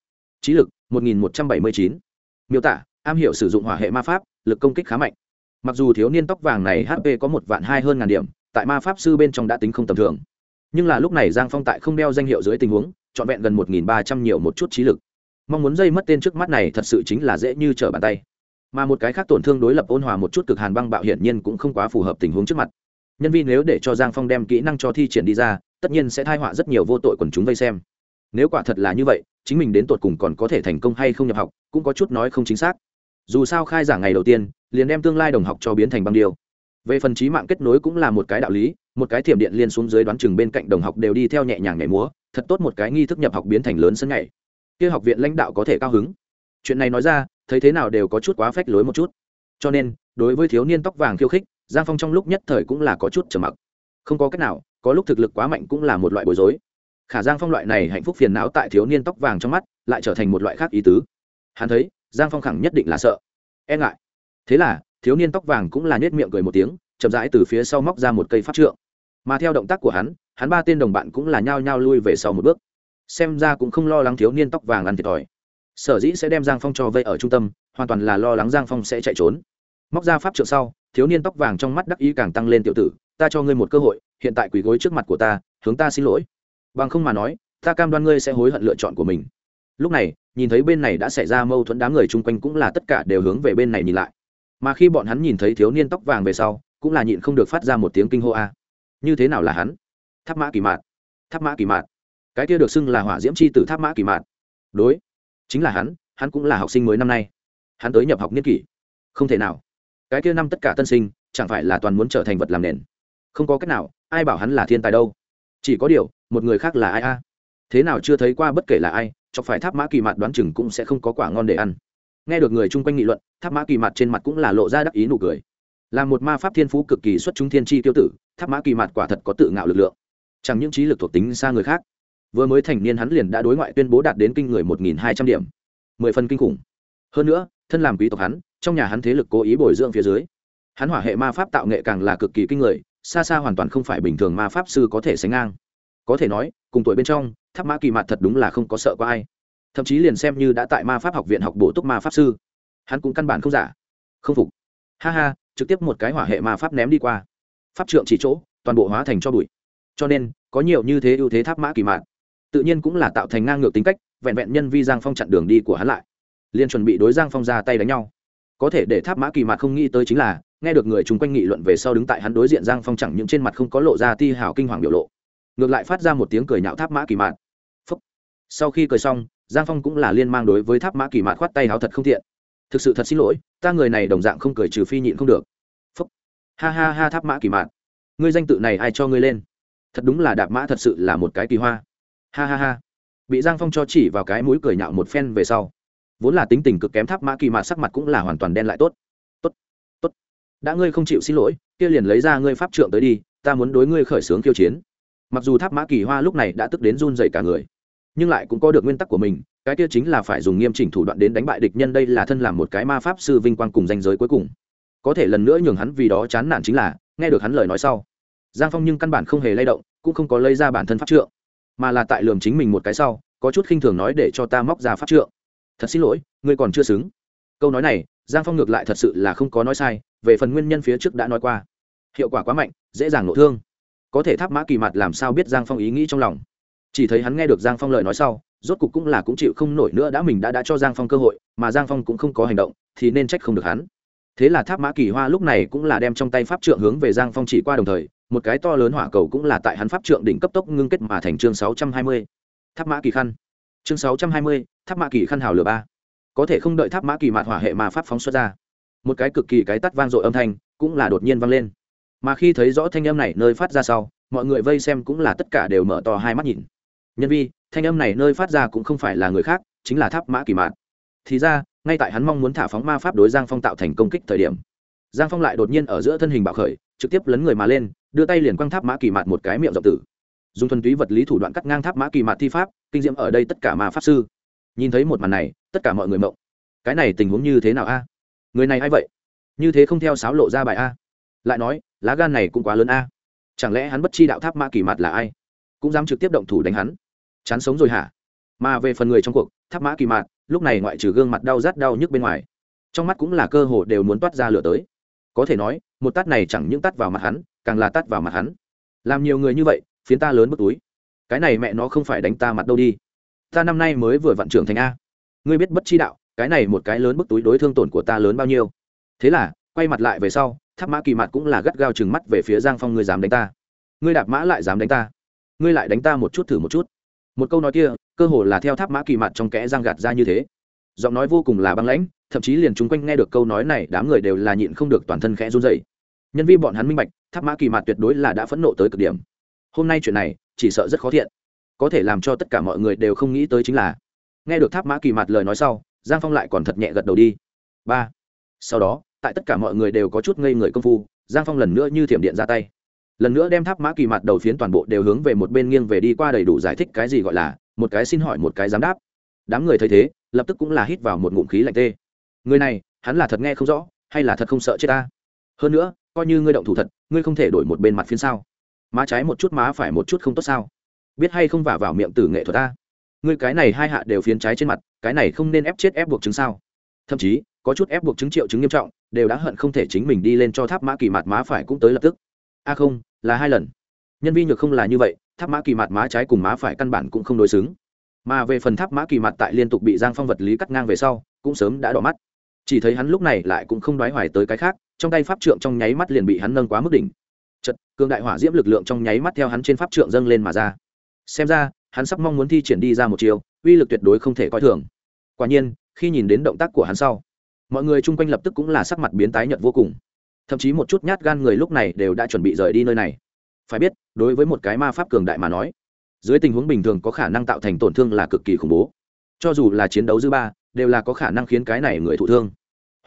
Trí lực, một nghìn một trăm bảy mươi chín. Miêu tả am hiểu sử dụng hỏa hệ ma pháp, lực công kích khá mạnh. Mặc dù thiếu niên tóc vàng này hp có một vạn hai hơn ngàn điểm, tại ma pháp sư bên trong đã tính không tầm thường. Nhưng là lúc này giang phong tại không đeo danh hiệu dưới tình huống, trọn vẹn gần một nghìn ba trăm nhiều một chút trí lực. Mong muốn dây mất tên trước mắt này thật sự chính là dễ như trở bàn tay. Mà một cái khác tổn thương đối lập ôn hòa một chút cực hàn băng bạo hiển nhiên cũng không quá phù hợp tình huống trước mặt. Nhân viên nếu để cho giang phong đem kỹ năng cho thi triển đi ra, tất nhiên sẽ thai họa rất nhiều vô tội quần chúng vây xem. Nếu quả thật là như vậy, chính mình đến tột cùng còn có thể thành công hay không nhập học, cũng có chút nói không chính xác dù sao khai giảng ngày đầu tiên, liền đem tương lai đồng học cho biến thành băng điều về phần trí mạng kết nối cũng là một cái đạo lý, một cái thiểm điện liên xuống dưới đoán chừng bên cạnh đồng học đều đi theo nhẹ nhàng nhảy múa, thật tốt một cái nghi thức nhập học biến thành lớn sân ngày kia học viện lãnh đạo có thể cao hứng. Chuyện này nói ra, thấy thế nào đều có chút quá phách lối một chút. Cho nên, đối với thiếu niên tóc vàng khiêu khích, giang phong trong lúc nhất thời cũng là có chút trầm mặc. Không có cách nào, có lúc thực lực quá mạnh cũng là một loại bối rối. Khả giang phong loại này hạnh phúc phiền não tại thiếu niên tóc vàng trong mắt, lại trở thành một loại khác ý tứ. Hắn thấy giang phong khẳng nhất định là sợ. E ngại. Thế là, thiếu niên tóc vàng cũng là nhét miệng cười một tiếng, chậm rãi từ phía sau móc ra một cây pháp trượng. Mà theo động tác của hắn hắn ba tên đồng bạn cũng là nhao nhao lui về sau một bước. Xem ra cũng không lo lắng thiếu niên tóc vàng ăn thiệt thòi. Sở dĩ sẽ đem giang phong cho vây ở trung tâm, hoàn toàn là lo lắng giang phong sẽ chạy trốn. Móc ra pháp trượng sau, thiếu niên tóc vàng trong mắt đắc ý càng tăng lên tiểu tử, ta cho ngươi một cơ hội, hiện tại quỳ gối trước mặt của ta, hướng ta xin lỗi. Bằng không mà nói, ta cam đoan ngươi sẽ hối hận lựa chọn của mình lúc này, nhìn thấy bên này đã xảy ra mâu thuẫn đám người chung quanh cũng là tất cả đều hướng về bên này nhìn lại. Mà khi bọn hắn nhìn thấy thiếu niên tóc vàng về sau, cũng là nhịn không được phát ra một tiếng kinh hô a. Như thế nào là hắn? Tháp mã kỳ mạt. Tháp mã kỳ mạt. Cái kia được xưng là hỏa diễm c h i t tháp mã kỳ mạt. Đối, chính là hắn hắn cũng là học sinh mới năm nay. Hắn tới nhập học niên kỷ. Không thể nào. Cái kia năm tất cả tân sinh, chẳng phải là toàn muốn trở thành vật làm nền. Không có cách nào, ai bảo hắn là thiên tài đâu? Chỉ có điều, một người khác là ai a? Thế nào chưa thấy qua bất kể là ai chọc phải tháp mã kỳ mặt đoán chừng cũng sẽ không có quả ngon để ăn. Nghe được người chung quanh nghị luận, tháp mã kỳ mặt trên mặt cũng là lộ ra đắc ý nụ cười. Là một ma pháp thiên phú cực kỳ xuất chúng thiên tri tiêu tử, tháp mã kỳ mặt quả thật có tự ngạo lực lượng. Chẳng những trí lực thuộc tính xa người khác, vừa mới thành niên hắn liền đã đối ngoại tuyên bố đạt đến kinh người một nghìn hai trăm điểm. Mười phần kinh khủng. Hơn nữa, thân làm quý tộc hắn, trong nhà hắn thế lực cố ý bồi dưỡng phía dưới. Hắn hỏa hệ ma pháp tạo nghệ càng là cực kỳ kinh người, xa xa hoàn toàn không phải bình thường ma pháp sư có thể sánh ngang. Có thể nói, cùng tuổi bên trong tháp mã kỳ mặt thật đúng là không có sợ có ai. Thậm chí liền xem như đã tại ma pháp học viện học bổ túc ma pháp sư, hắn cũng căn bản không giả. Không phục. Ha ha, trực tiếp một cái hỏa hệ ma pháp ném đi qua. Pháp trượng chỉ chỗ, toàn bộ hóa thành cho bụi. Cho nên, có nhiều như thế ưu thế tháp mã kỳ mạn tự nhiên cũng là tạo thành ngang ngược tính cách, vẹn vẹn nhân vi giang phong chặn đường đi của hắn lại. Liền chuẩn bị đối giang phong ra tay đánh nhau. Có thể để tháp mã kỳ mạn không nghĩ tới chính là, nghe được người chung quanh nghị luận về sau đứng tại hắn đối diện giang phong chẳng những trên mặt không có lộ ra ti hào kinh hoàng biểu lộ ngược lại phát ra một tiếng cười nhạo tháp mã kỳ mạn. Phúc. sau khi cười xong giang phong cũng là liên mang đối với tháp mã kỳ mạn khoát tay háo thật không thiện thực sự thật xin lỗi ta người này đồng dạng không cười trừ phi nhịn không được. Phúc. ha ha ha tháp mã kỳ mạn, ngươi danh tự này ai cho ngươi lên? Thật đúng là đạp mã thật sự là một cái kỳ hoa. Ha ha ha. Bị giang phong cho chỉ vào cái mũi cười nhạo một phen về sau. Vốn là tính tình cực kém tháp mã kỳ mạn sắc mặt cũng là hoàn toàn đen lại tốt. Tốt tốt. Đã ngươi không chịu xin lỗi kia liền lấy ra ngươi pháp trượng tới đi ta muốn đối ngươi khởi xướng kiêu chiến mặc dù tháp mã kỳ hoa lúc này đã tức đến run dày cả người, nhưng lại cũng có được nguyên tắc của mình, cái kia chính là phải dùng nghiêm chỉnh thủ đoạn đến đánh bại địch nhân, đây là thân làm một cái ma pháp sư vinh quang cùng danh giới cuối cùng. Có thể lần nữa nhường hắn vì đó chán nản chính là, nghe được hắn lời nói sau, giang phong nhưng căn bản không hề lay động, cũng không có lấy ra bản thân pháp trượng, mà là tại lường chính mình một cái sau, có chút khinh thường nói để cho ta móc ra pháp trượng. Thật xin lỗi, ngươi còn chưa xứng. Câu nói này, giang phong ngược lại thật sự là không có nói sai, về phần nguyên nhân phía trước đã nói qua. Hiệu quả quá mạnh, dễ dàng nội thương có thể tháp mã kỳ mặt làm sao biết giang phong ý nghĩ trong lòng chỉ thấy hắn nghe được giang phong lời nói sau rốt cục cũng là cũng chịu không nổi nữa đã mình đã đã cho giang phong cơ hội mà giang phong cũng không có hành động thì nên trách không được hắn thế là tháp mã kỳ hoa lúc này cũng là đem trong tay pháp trượng hướng về giang phong chỉ qua đồng thời một cái to lớn hỏa cầu cũng là tại hắn pháp trượng đỉnh cấp tốc ngưng kết mà thành chương sáu trăm hai mươi. Tháp mã kỳ khăn. Chương sáu trăm hai mươi, tháp mã kỳ khăn hào lửa ba. Có thể không đợi tháp mã kỳ mạt hỏa hệ mà pháp phóng xuất ra. Một cái cực kỳ cái tắt vang dội âm thanh cũng là đột nhiên vang lên mà khi thấy rõ thanh âm này nơi phát ra sau, mọi người vây xem cũng là tất cả đều mở to hai mắt nhìn. Nhân vi, thanh âm này nơi phát ra cũng không phải là người khác, chính là tháp mã kỳ mạn. thì ra, ngay tại hắn mong muốn thả phóng ma pháp đối giang phong tạo thành công kích thời điểm, giang phong lại đột nhiên ở giữa thân hình bạo khởi, trực tiếp lấn người mà lên, đưa tay liền quăng tháp mã kỳ mạt một cái miệng rộng tử. Dùng thuần túy vật lý thủ đoạn cắt ngang tháp mã kỳ mạt thi pháp, kinh diễm ở đây tất cả ma pháp sư. Nhìn thấy một màn này, tất cả mọi người mộng. Cái này tình huống như thế nào a? Người này a i vậy? Như thế không theo sáo lộ ra bài a? Lại nói lá gan này cũng quá lớn a. Chẳng lẽ hắn bất chi đạo tháp mã kỳ mạt là ai? Cũng dám trực tiếp động thủ đánh hắn? Chán sống rồi hả? Mà về phần người trong cuộc, tháp mã kỳ mạt, lúc này ngoại trừ gương mặt đau rát đau nhức bên ngoài, trong mắt cũng là cơ hồ đều muốn toát ra lửa tới. Có thể nói, một tát này chẳng những tát vào mặt hắn, càng là tát vào mặt hắn. Làm nhiều người như vậy, phiến ta lớn bức túi. Cái này mẹ nó không phải đánh ta mặt đâu đi. Ta năm nay mới vừa vặn trưởng thành a. Ngươi biết bất chi đạo, cái này một cái lớn bức túi đối thương tổn của ta lớn bao nhiêu? Thế là quay mặt lại về sau, tháp mã kỳ mặt cũng là gắt gao chừng mắt về phía giang phong, ngươi dám đánh ta? Ngươi đạp mã lại dám đánh ta? Ngươi lại đánh ta một chút thử một chút? Một câu nói kia, cơ hồ là theo tháp mã kỳ mặt trong kẽ giang gạt ra như thế. Giọng nói vô cùng là băng lãnh, thậm chí liền chung quanh nghe được câu nói này, đám người đều là nhịn không được toàn thân khẽ run dậy nhân viên bọn hắn minh bạch, tháp mã kỳ mặt tuyệt đối là đã phẫn nộ tới cực điểm. Hôm nay chuyện này, chỉ sợ rất khó thiện. Có thể làm cho tất cả mọi người đều không nghĩ tới chính là, nghe được tháp mã kỳ mặt lời nói sau, giang phong lại còn thật nhẹ gật đầu đi. Ba. Sau đó tại tất cả mọi người đều có chút ngây người công phu, giang phong lần nữa như thiểm điện ra tay. Lần nữa đem tháp mã kỳ mặt đầu phiến toàn bộ đều hướng về một bên nghiêng về đi qua đầy đủ giải thích cái gì gọi là, một cái xin hỏi một cái dám đáp. Đám người thấy thế, lập tức cũng là hít vào một ngụm khí lạnh tê. Người này, hắn là thật nghe không rõ, hay là thật không sợ chết ta? Hơn nữa, coi như ngươi động thủ thật, ngươi không thể đổi một bên mặt phiến sao? Má trái một chút má phải một chút không tốt sao? Biết hay không vả vào miệng tử nghệ thuật ta? Ngươi cái này hai hạ đều phiến trái trên mặt, cái này không nên ép chết ép buộc chứng sao? Thậm chí có chút ép buộc chứng triệu chứng nghiêm trọng, đều đã hận không thể chính mình đi lên cho tháp mã kỳ mạt má phải cũng tới lập tức. A không, là hai lần. Nhân vi nhược không là như vậy, tháp mã kỳ mạt má trái cùng má phải căn bản cũng không đối xứng. Mà về phần tháp mã kỳ mặt tại liên tục bị giang phong vật lý cắt ngang về sau, cũng sớm đã đỏ mắt. Chỉ thấy hắn lúc này lại cũng không đoái hoài tới cái khác, trong tay pháp trượng trong nháy mắt liền bị hắn nâng quá mức đỉnh. Chật, cường đại hỏa diễm lực lượng trong nháy mắt theo hắn trên pháp trượng dâng lên mà ra. Xem ra, hắn sắp mong muốn thi triển đi ra một chiều, uy lực tuyệt đối không thể coi thường. Quả nhiên, khi nhìn đến động tác của hắn sau mọi người chung quanh lập tức cũng là sắc mặt biến tái nhợt vô cùng. Thậm chí một chút nhát gan người lúc này đều đã chuẩn bị rời đi nơi này. Phải biết, đối với một cái ma pháp cường đại mà nói, dưới tình huống bình thường có khả năng tạo thành tổn thương là cực kỳ khủng bố. Cho dù là chiến đấu dư ba, đều là có khả năng khiến cái này người thụ thương.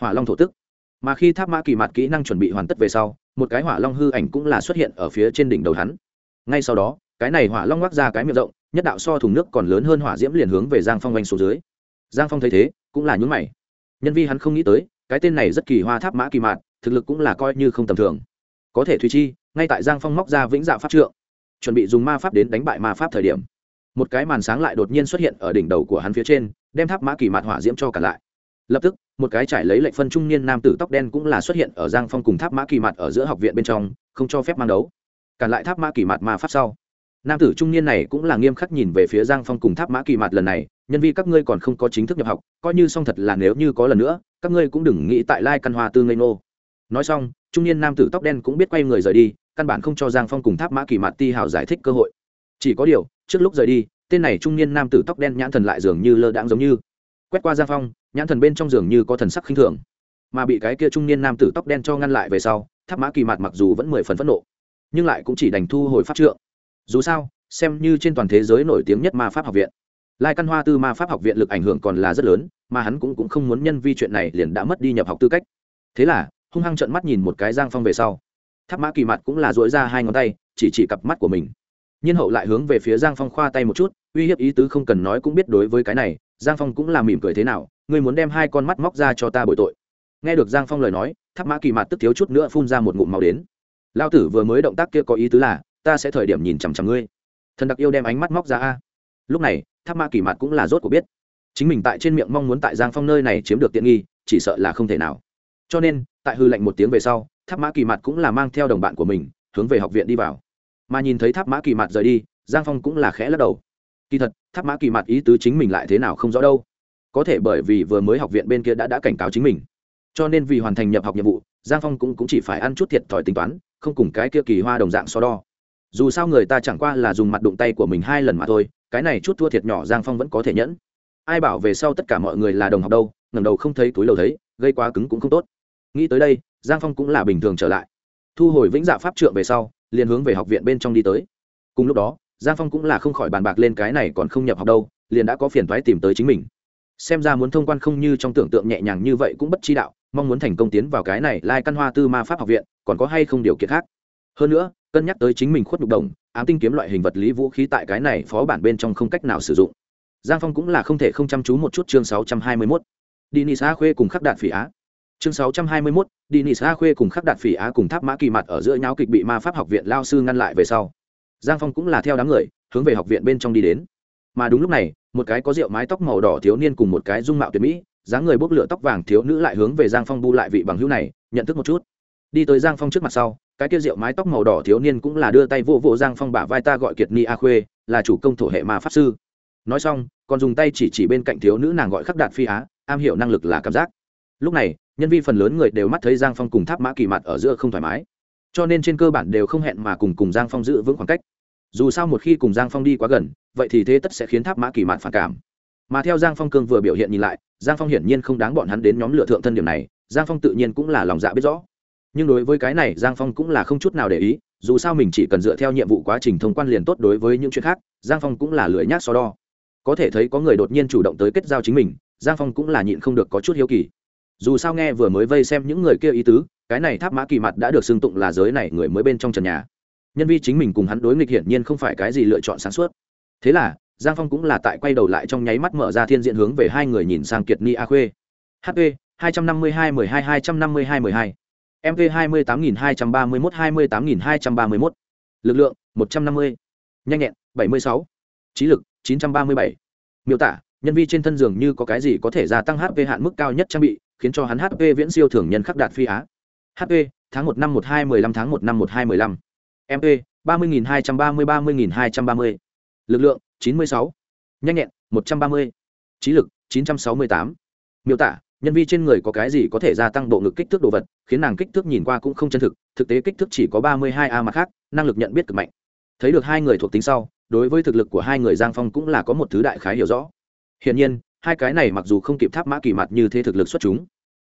Hỏa long thổ tức. Mà khi tháp mã kỳ mặt kỹ năng chuẩn bị hoàn tất về sau, một cái hỏa long hư ảnh cũng là xuất hiện ở phía trên đỉnh đầu hắn. Ngay sau đó, cái này hỏa long ngoác ra cái miệng rộng, nhất đạo so thùng nước còn lớn hơn hỏa diễm liền hướng về giang phong oanh xuống dưới. Giang phong thấy thế, cũng là nhún mày nhân vi hắn không nghĩ tới, cái tên này rất kỳ hoa tháp mã kỳ mạt thực lực cũng là coi như không tầm thường. Có thể thùy chi, ngay tại giang phong móc ra vĩnh dạ pháp trượng, chuẩn bị dùng ma pháp đến đánh bại ma pháp thời điểm, một cái màn sáng lại đột nhiên xuất hiện ở đỉnh đầu của hắn phía trên, đem tháp mã kỳ mạt hỏa diễm cho cả lại. Lập tức, một cái trải lấy lệnh phân trung niên nam tử tóc đen cũng là xuất hiện ở giang phong cùng tháp mã kỳ mạt ở giữa học viện bên trong, không cho phép mang đấu. Cản lại tháp mã kỳ mạt ma pháp sau nam tử trung niên này cũng là nghiêm khắc nhìn về phía giang phong cùng tháp mã kỳ mạt lần này, nhân vì các ngươi còn không có chính thức nhập học, coi như song thật là nếu như có lần nữa, các ngươi cũng đừng nghĩ tại lai căn hoa tư ngây nô nói xong, trung niên nam tử tóc đen cũng biết quay người rời đi, căn bản không cho giang phong cùng tháp mã kỳ mạt ti hào giải thích cơ hội. Chỉ có điều, trước lúc rời đi, tên này trung niên nam tử tóc đen nhãn thần lại dường như lơ đãng giống như. Quét qua giang phong, nhãn thần bên trong giường như có thần sắc khinh thường. Mà bị cái kia trung niên nam tử tóc đen cho ngăn lại về sau, tháp mã kỳ mạt mặc dù vẫn mười phần phẫn nộ, nhưng lại cũng chỉ đành thu hồi pháp trượng dù sao xem như trên toàn thế giới nổi tiếng nhất ma pháp học viện lai căn hoa tư ma pháp học viện lực ảnh hưởng còn là rất lớn mà hắn cũng, cũng không muốn nhân vi chuyện này liền đã mất đi nhập học tư cách. Thế là hung hăng trợn mắt nhìn một cái giang phong về sau. Tháp mã kỳ mặt cũng là dỗi ra hai ngón tay chỉ chỉ cặp mắt của mình. Nhiên hậu lại hướng về phía giang phong khoa tay một chút uy hiếp ý tứ không cần nói cũng biết đối với cái này giang phong cũng là mỉm cười thế nào ngươi muốn đem hai con mắt móc ra cho ta bội tội. Nghe được giang phong lời nói tháp mã kỳ mặt tức thiếu chút nữa phun ra một ngụm màu đến. Lao tử vừa mới động tác kia có ý tứ là ta sẽ thời điểm nhìn chằm chằm ngươi. Thần đặc yêu đem ánh mắt móc ra a. Lúc này tháp mã kỳ mặt cũng là rốt của biết. Chính mình tại trên miệng mong muốn tại giang phong nơi này chiếm được tiện nghi chỉ sợ là không thể nào. Cho nên tại hư lệnh một tiếng về sau tháp mã kỳ mặt cũng là mang theo đồng bạn của mình hướng về học viện đi vào. Mà nhìn thấy tháp mã kỳ mặt rời đi giang phong cũng là khẽ lắc đầu. Kỳ thật tháp mã kỳ mặt ý tứ chính mình lại thế nào không rõ đâu. Có thể bởi vì vừa mới học viện bên kia đã đã cảnh cáo chính mình. Cho nên vì hoàn thành nhập học nhiệm vụ giang phong cũng, cũng chỉ phải ăn chút thiệt thòi tính toán không cùng cái kia kỳ hoa đồng dạng so đo dù sao người ta chẳng qua là dùng mặt đụng tay của mình hai lần mà thôi, cái này chút thua thiệt nhỏ giang phong vẫn có thể nhẫn. Ai bảo về sau tất cả mọi người là đồng học đâu ngầm đầu không thấy túi lầu thấy, gây quá cứng cũng không tốt. Nghĩ tới đây, giang phong cũng là bình thường trở lại. Thu hồi vĩnh dạ pháp trượng về sau, liền hướng về học viện bên trong đi tới. Cùng lúc đó, giang phong cũng là không khỏi bàn bạc lên cái này còn không nhập học đâu, liền đã có phiền thoái tìm tới chính mình. Xem ra muốn thông quan không như trong tưởng tượng nhẹ nhàng như vậy cũng bất chi đạo, mong muốn thành công tiến vào cái này lai căn hoa tư ma pháp học viện, còn có hay không điều kiện khác. Hơn nữa cân nhắc tới chính mình khuất nhục đồng, ám tinh kiếm loại hình vật lý vũ khí tại cái này phó bản bên trong không cách nào sử dụng. Giang phong cũng là không thể không chăm chú một chút chương sáu trăm hai mươi mốt. A khuê cùng khắc đạn phỉ á. Chương sáu trăm hai mươi mốt a khuê cùng khắc đạn phỉ á cùng tháp mã kỳ mặt ở giữa nháo kịch bị ma pháp học viện lao sư ngăn lại về sau. Giang phong cũng là theo đám người, hướng về học viện bên trong đi đến. Mà đúng lúc này, một cái có rượu mái tóc màu đỏ thiếu niên cùng một cái dung mạo tuyệt mỹ, dáng người bốc lửa tóc vàng thiếu nữ lại hướng về giang phong bu lại vị bằng hữu này, nhận thức một chút. Đi tới giang phong trước mặt sau cái kia rượu mái tóc màu đỏ thiếu niên cũng là đưa tay vô vô giang phong bả vai ta gọi kiệt ni a khuê, là chủ công thổ hệ ma pháp sư. Nói xong, còn dùng tay chỉ chỉ bên cạnh thiếu nữ nàng gọi khắc đạt phi á, am hiểu năng lực là cảm giác. Lúc này, nhân vi phần lớn người đều mắt thấy giang phong cùng tháp mã kỳ mặt ở giữa không thoải mái. Cho nên trên cơ bản đều không hẹn mà cùng cùng giang phong giữ vững khoảng cách. Dù sao một khi cùng giang phong đi quá gần, vậy thì thế tất sẽ khiến tháp mã kỳ mạn phản cảm. Mà theo giang phong cương vừa biểu hiện nhìn lại, giang phong hiển nhiên không đáng bọn hắn đến nhóm lựa thượng thân điểm này, giang phong tự nhiên cũng là lòng dạ biết rõ nhưng đối với cái này, giang phong cũng là không chút nào để ý, dù sao mình chỉ cần dựa theo nhiệm vụ quá trình thông quan liền tốt đối với những chuyện khác, giang phong cũng là lười nhác so đo. Có thể thấy có người đột nhiên chủ động tới kết giao chính mình, giang phong cũng là nhịn không được có chút hiếu kỳ. Dù sao nghe vừa mới vây xem những người kia ý tứ, cái này tháp mã kỳ mặt đã được xưng tụng là giới này người mới bên trong trần nhà. Nhân vi chính mình cùng hắn đối nghịch hiển nhiên không phải cái gì lựa chọn sáng suốt. Thế là, giang phong cũng là tại quay đầu lại trong nháy mắt mở ra thiên diện hướng về hai người nhìn sang kiệt ni a khuê. Hp hai trăm năm mươi hai mười hai hai trăm năm mươi hai mười hai mv hai mươi tám nghìn hai trăm ba mươi mốt, hai mươi tám nghìn hai trăm ba mươi mốt. Lực lượng, một trăm năm mươi. Nhanh nhẹn, bảy mươi sáu. Trí lực, chín trăm ba mươi bảy. Miêu tả, nhân vi trên thân giường như có cái gì có thể gia tăng hp hạn mức cao nhất trang bị, khiến cho hắn hp viễn siêu thường nhân khắc đạt phi á. Hp tháng một năm một hai mười lăm, tháng một năm một hai mười lăm. Mp ba mươi nghìn hai trăm ba mươi ba mươi nghìn hai trăm ba mươi. Lực lượng, chín mươi sáu. Nhanh nhẹn, một trăm ba mươi. Trí lực, chín trăm sáu mươi tám. Miêu tả nhân vi trên người có cái gì có thể gia tăng bộ ngực kích thước đồ vật, khiến nàng kích thước nhìn qua cũng không chân thực thực tế kích thước chỉ có ba mươi hai a mặt khác, năng lực nhận biết cực mạnh. Thấy được hai người thuộc tính sau, đối với thực lực của hai người giang phong cũng là có một thứ đại khái hiểu rõ. Hiển nhiên, hai cái này mặc dù không kịp tháp mã kỳ mặt như thế thực lực xuất chúng,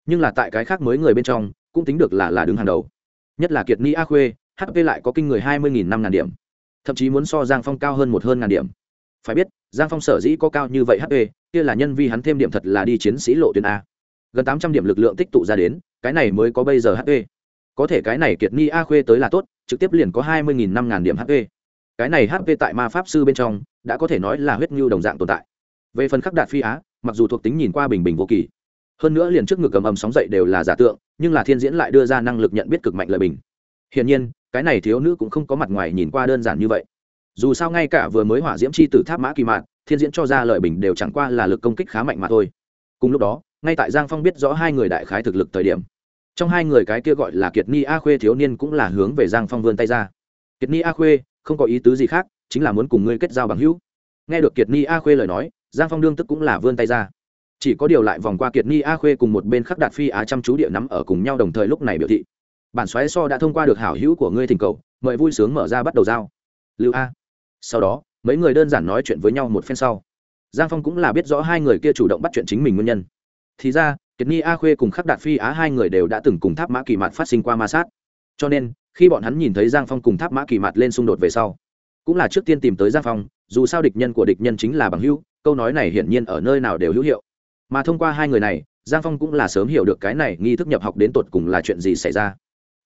nhưng là tại cái khác mới người bên trong, cũng tính được là là đứng hàng đầu. Nhất là kiệt ni a khuê hp lại có kinh người hai mươi nghìn năm ngàn điểm, thậm chí muốn so giang phong cao hơn một hơn ngàn điểm. Phải biết, giang phong sở dĩ có cao như vậy hp kia là nhân vi hắn thêm điểm thật là đi chiến sĩ lộ tuyến a gần tám trăm điểm lực lượng tích tụ ra đến, cái này mới có bây giờ hp có thể cái này kiệt ni a khuê tới là tốt, trực tiếp liền có hai mươi năm ngàn điểm hp cái này hp tại ma pháp sư bên trong, đã có thể nói là huyết nhu đồng dạng tồn tại. Về phần khắc đạt phi á, mặc dù thuộc tính nhìn qua bình bình vô kỳ, hơn nữa liền trước ngực cầm ầm sóng dậy đều là giả tượng, nhưng là thiên diễn lại đưa ra năng lực nhận biết cực mạnh lợi bình. Hiển nhiên, cái này thiếu nữ cũng không có mặt ngoài nhìn qua đơn giản như vậy. Dù sao ngay cả vừa mới hỏa diễm chi tử tháp mã kỳ mạn, thiên diễn cho ra lợi bình đều chẳng qua là lực công kích khá mạnh mà thôi. Cùng lúc đó ngay tại giang phong biết rõ hai người đại khái thực lực thời điểm, trong hai người cái kia gọi là kiệt ni a khuê thiếu niên cũng là hướng về giang phong vươn tay ra. Kiệt ni a khuê, không có ý tứ gì khác, chính là muốn cùng ngươi kết giao bằng hữu. Nghe được kiệt ni a khuê lời nói, giang phong đương tức cũng là vươn tay ra. Chỉ có điều lại vòng qua kiệt ni a khuê cùng một bên khắc đạt phi á chăm chú địa nắm ở cùng nhau đồng thời lúc này biểu thị. Bản xoáy so đã thông qua được hảo hữu của ngươi thỉnh cầu, mời vui sướng mở ra bắt đầu giao. Lưu a. Sau đó, mấy người đơn giản nói chuyện với nhau một phen sau. Giang phong cũng là biết rõ hai người kia chủ động bắt chuyện chính mình nguyên nhân thì ra, kiệt ni a khuê cùng khắc đạt phi á hai người đều đã từng cùng tháp mã kỳ mạt phát sinh qua ma sát. Cho nên, khi bọn hắn nhìn thấy giang phong cùng tháp mã kỳ mạt lên xung đột về sau, cũng là trước tiên tìm tới giang phong, dù sao địch nhân của địch nhân chính là bằng hữu, câu nói này hiển nhiên ở nơi nào đều hữu hiệu. Mà thông qua hai người này, giang phong cũng là sớm hiểu được cái này nghi thức nhập học đến tột cùng là chuyện gì xảy ra.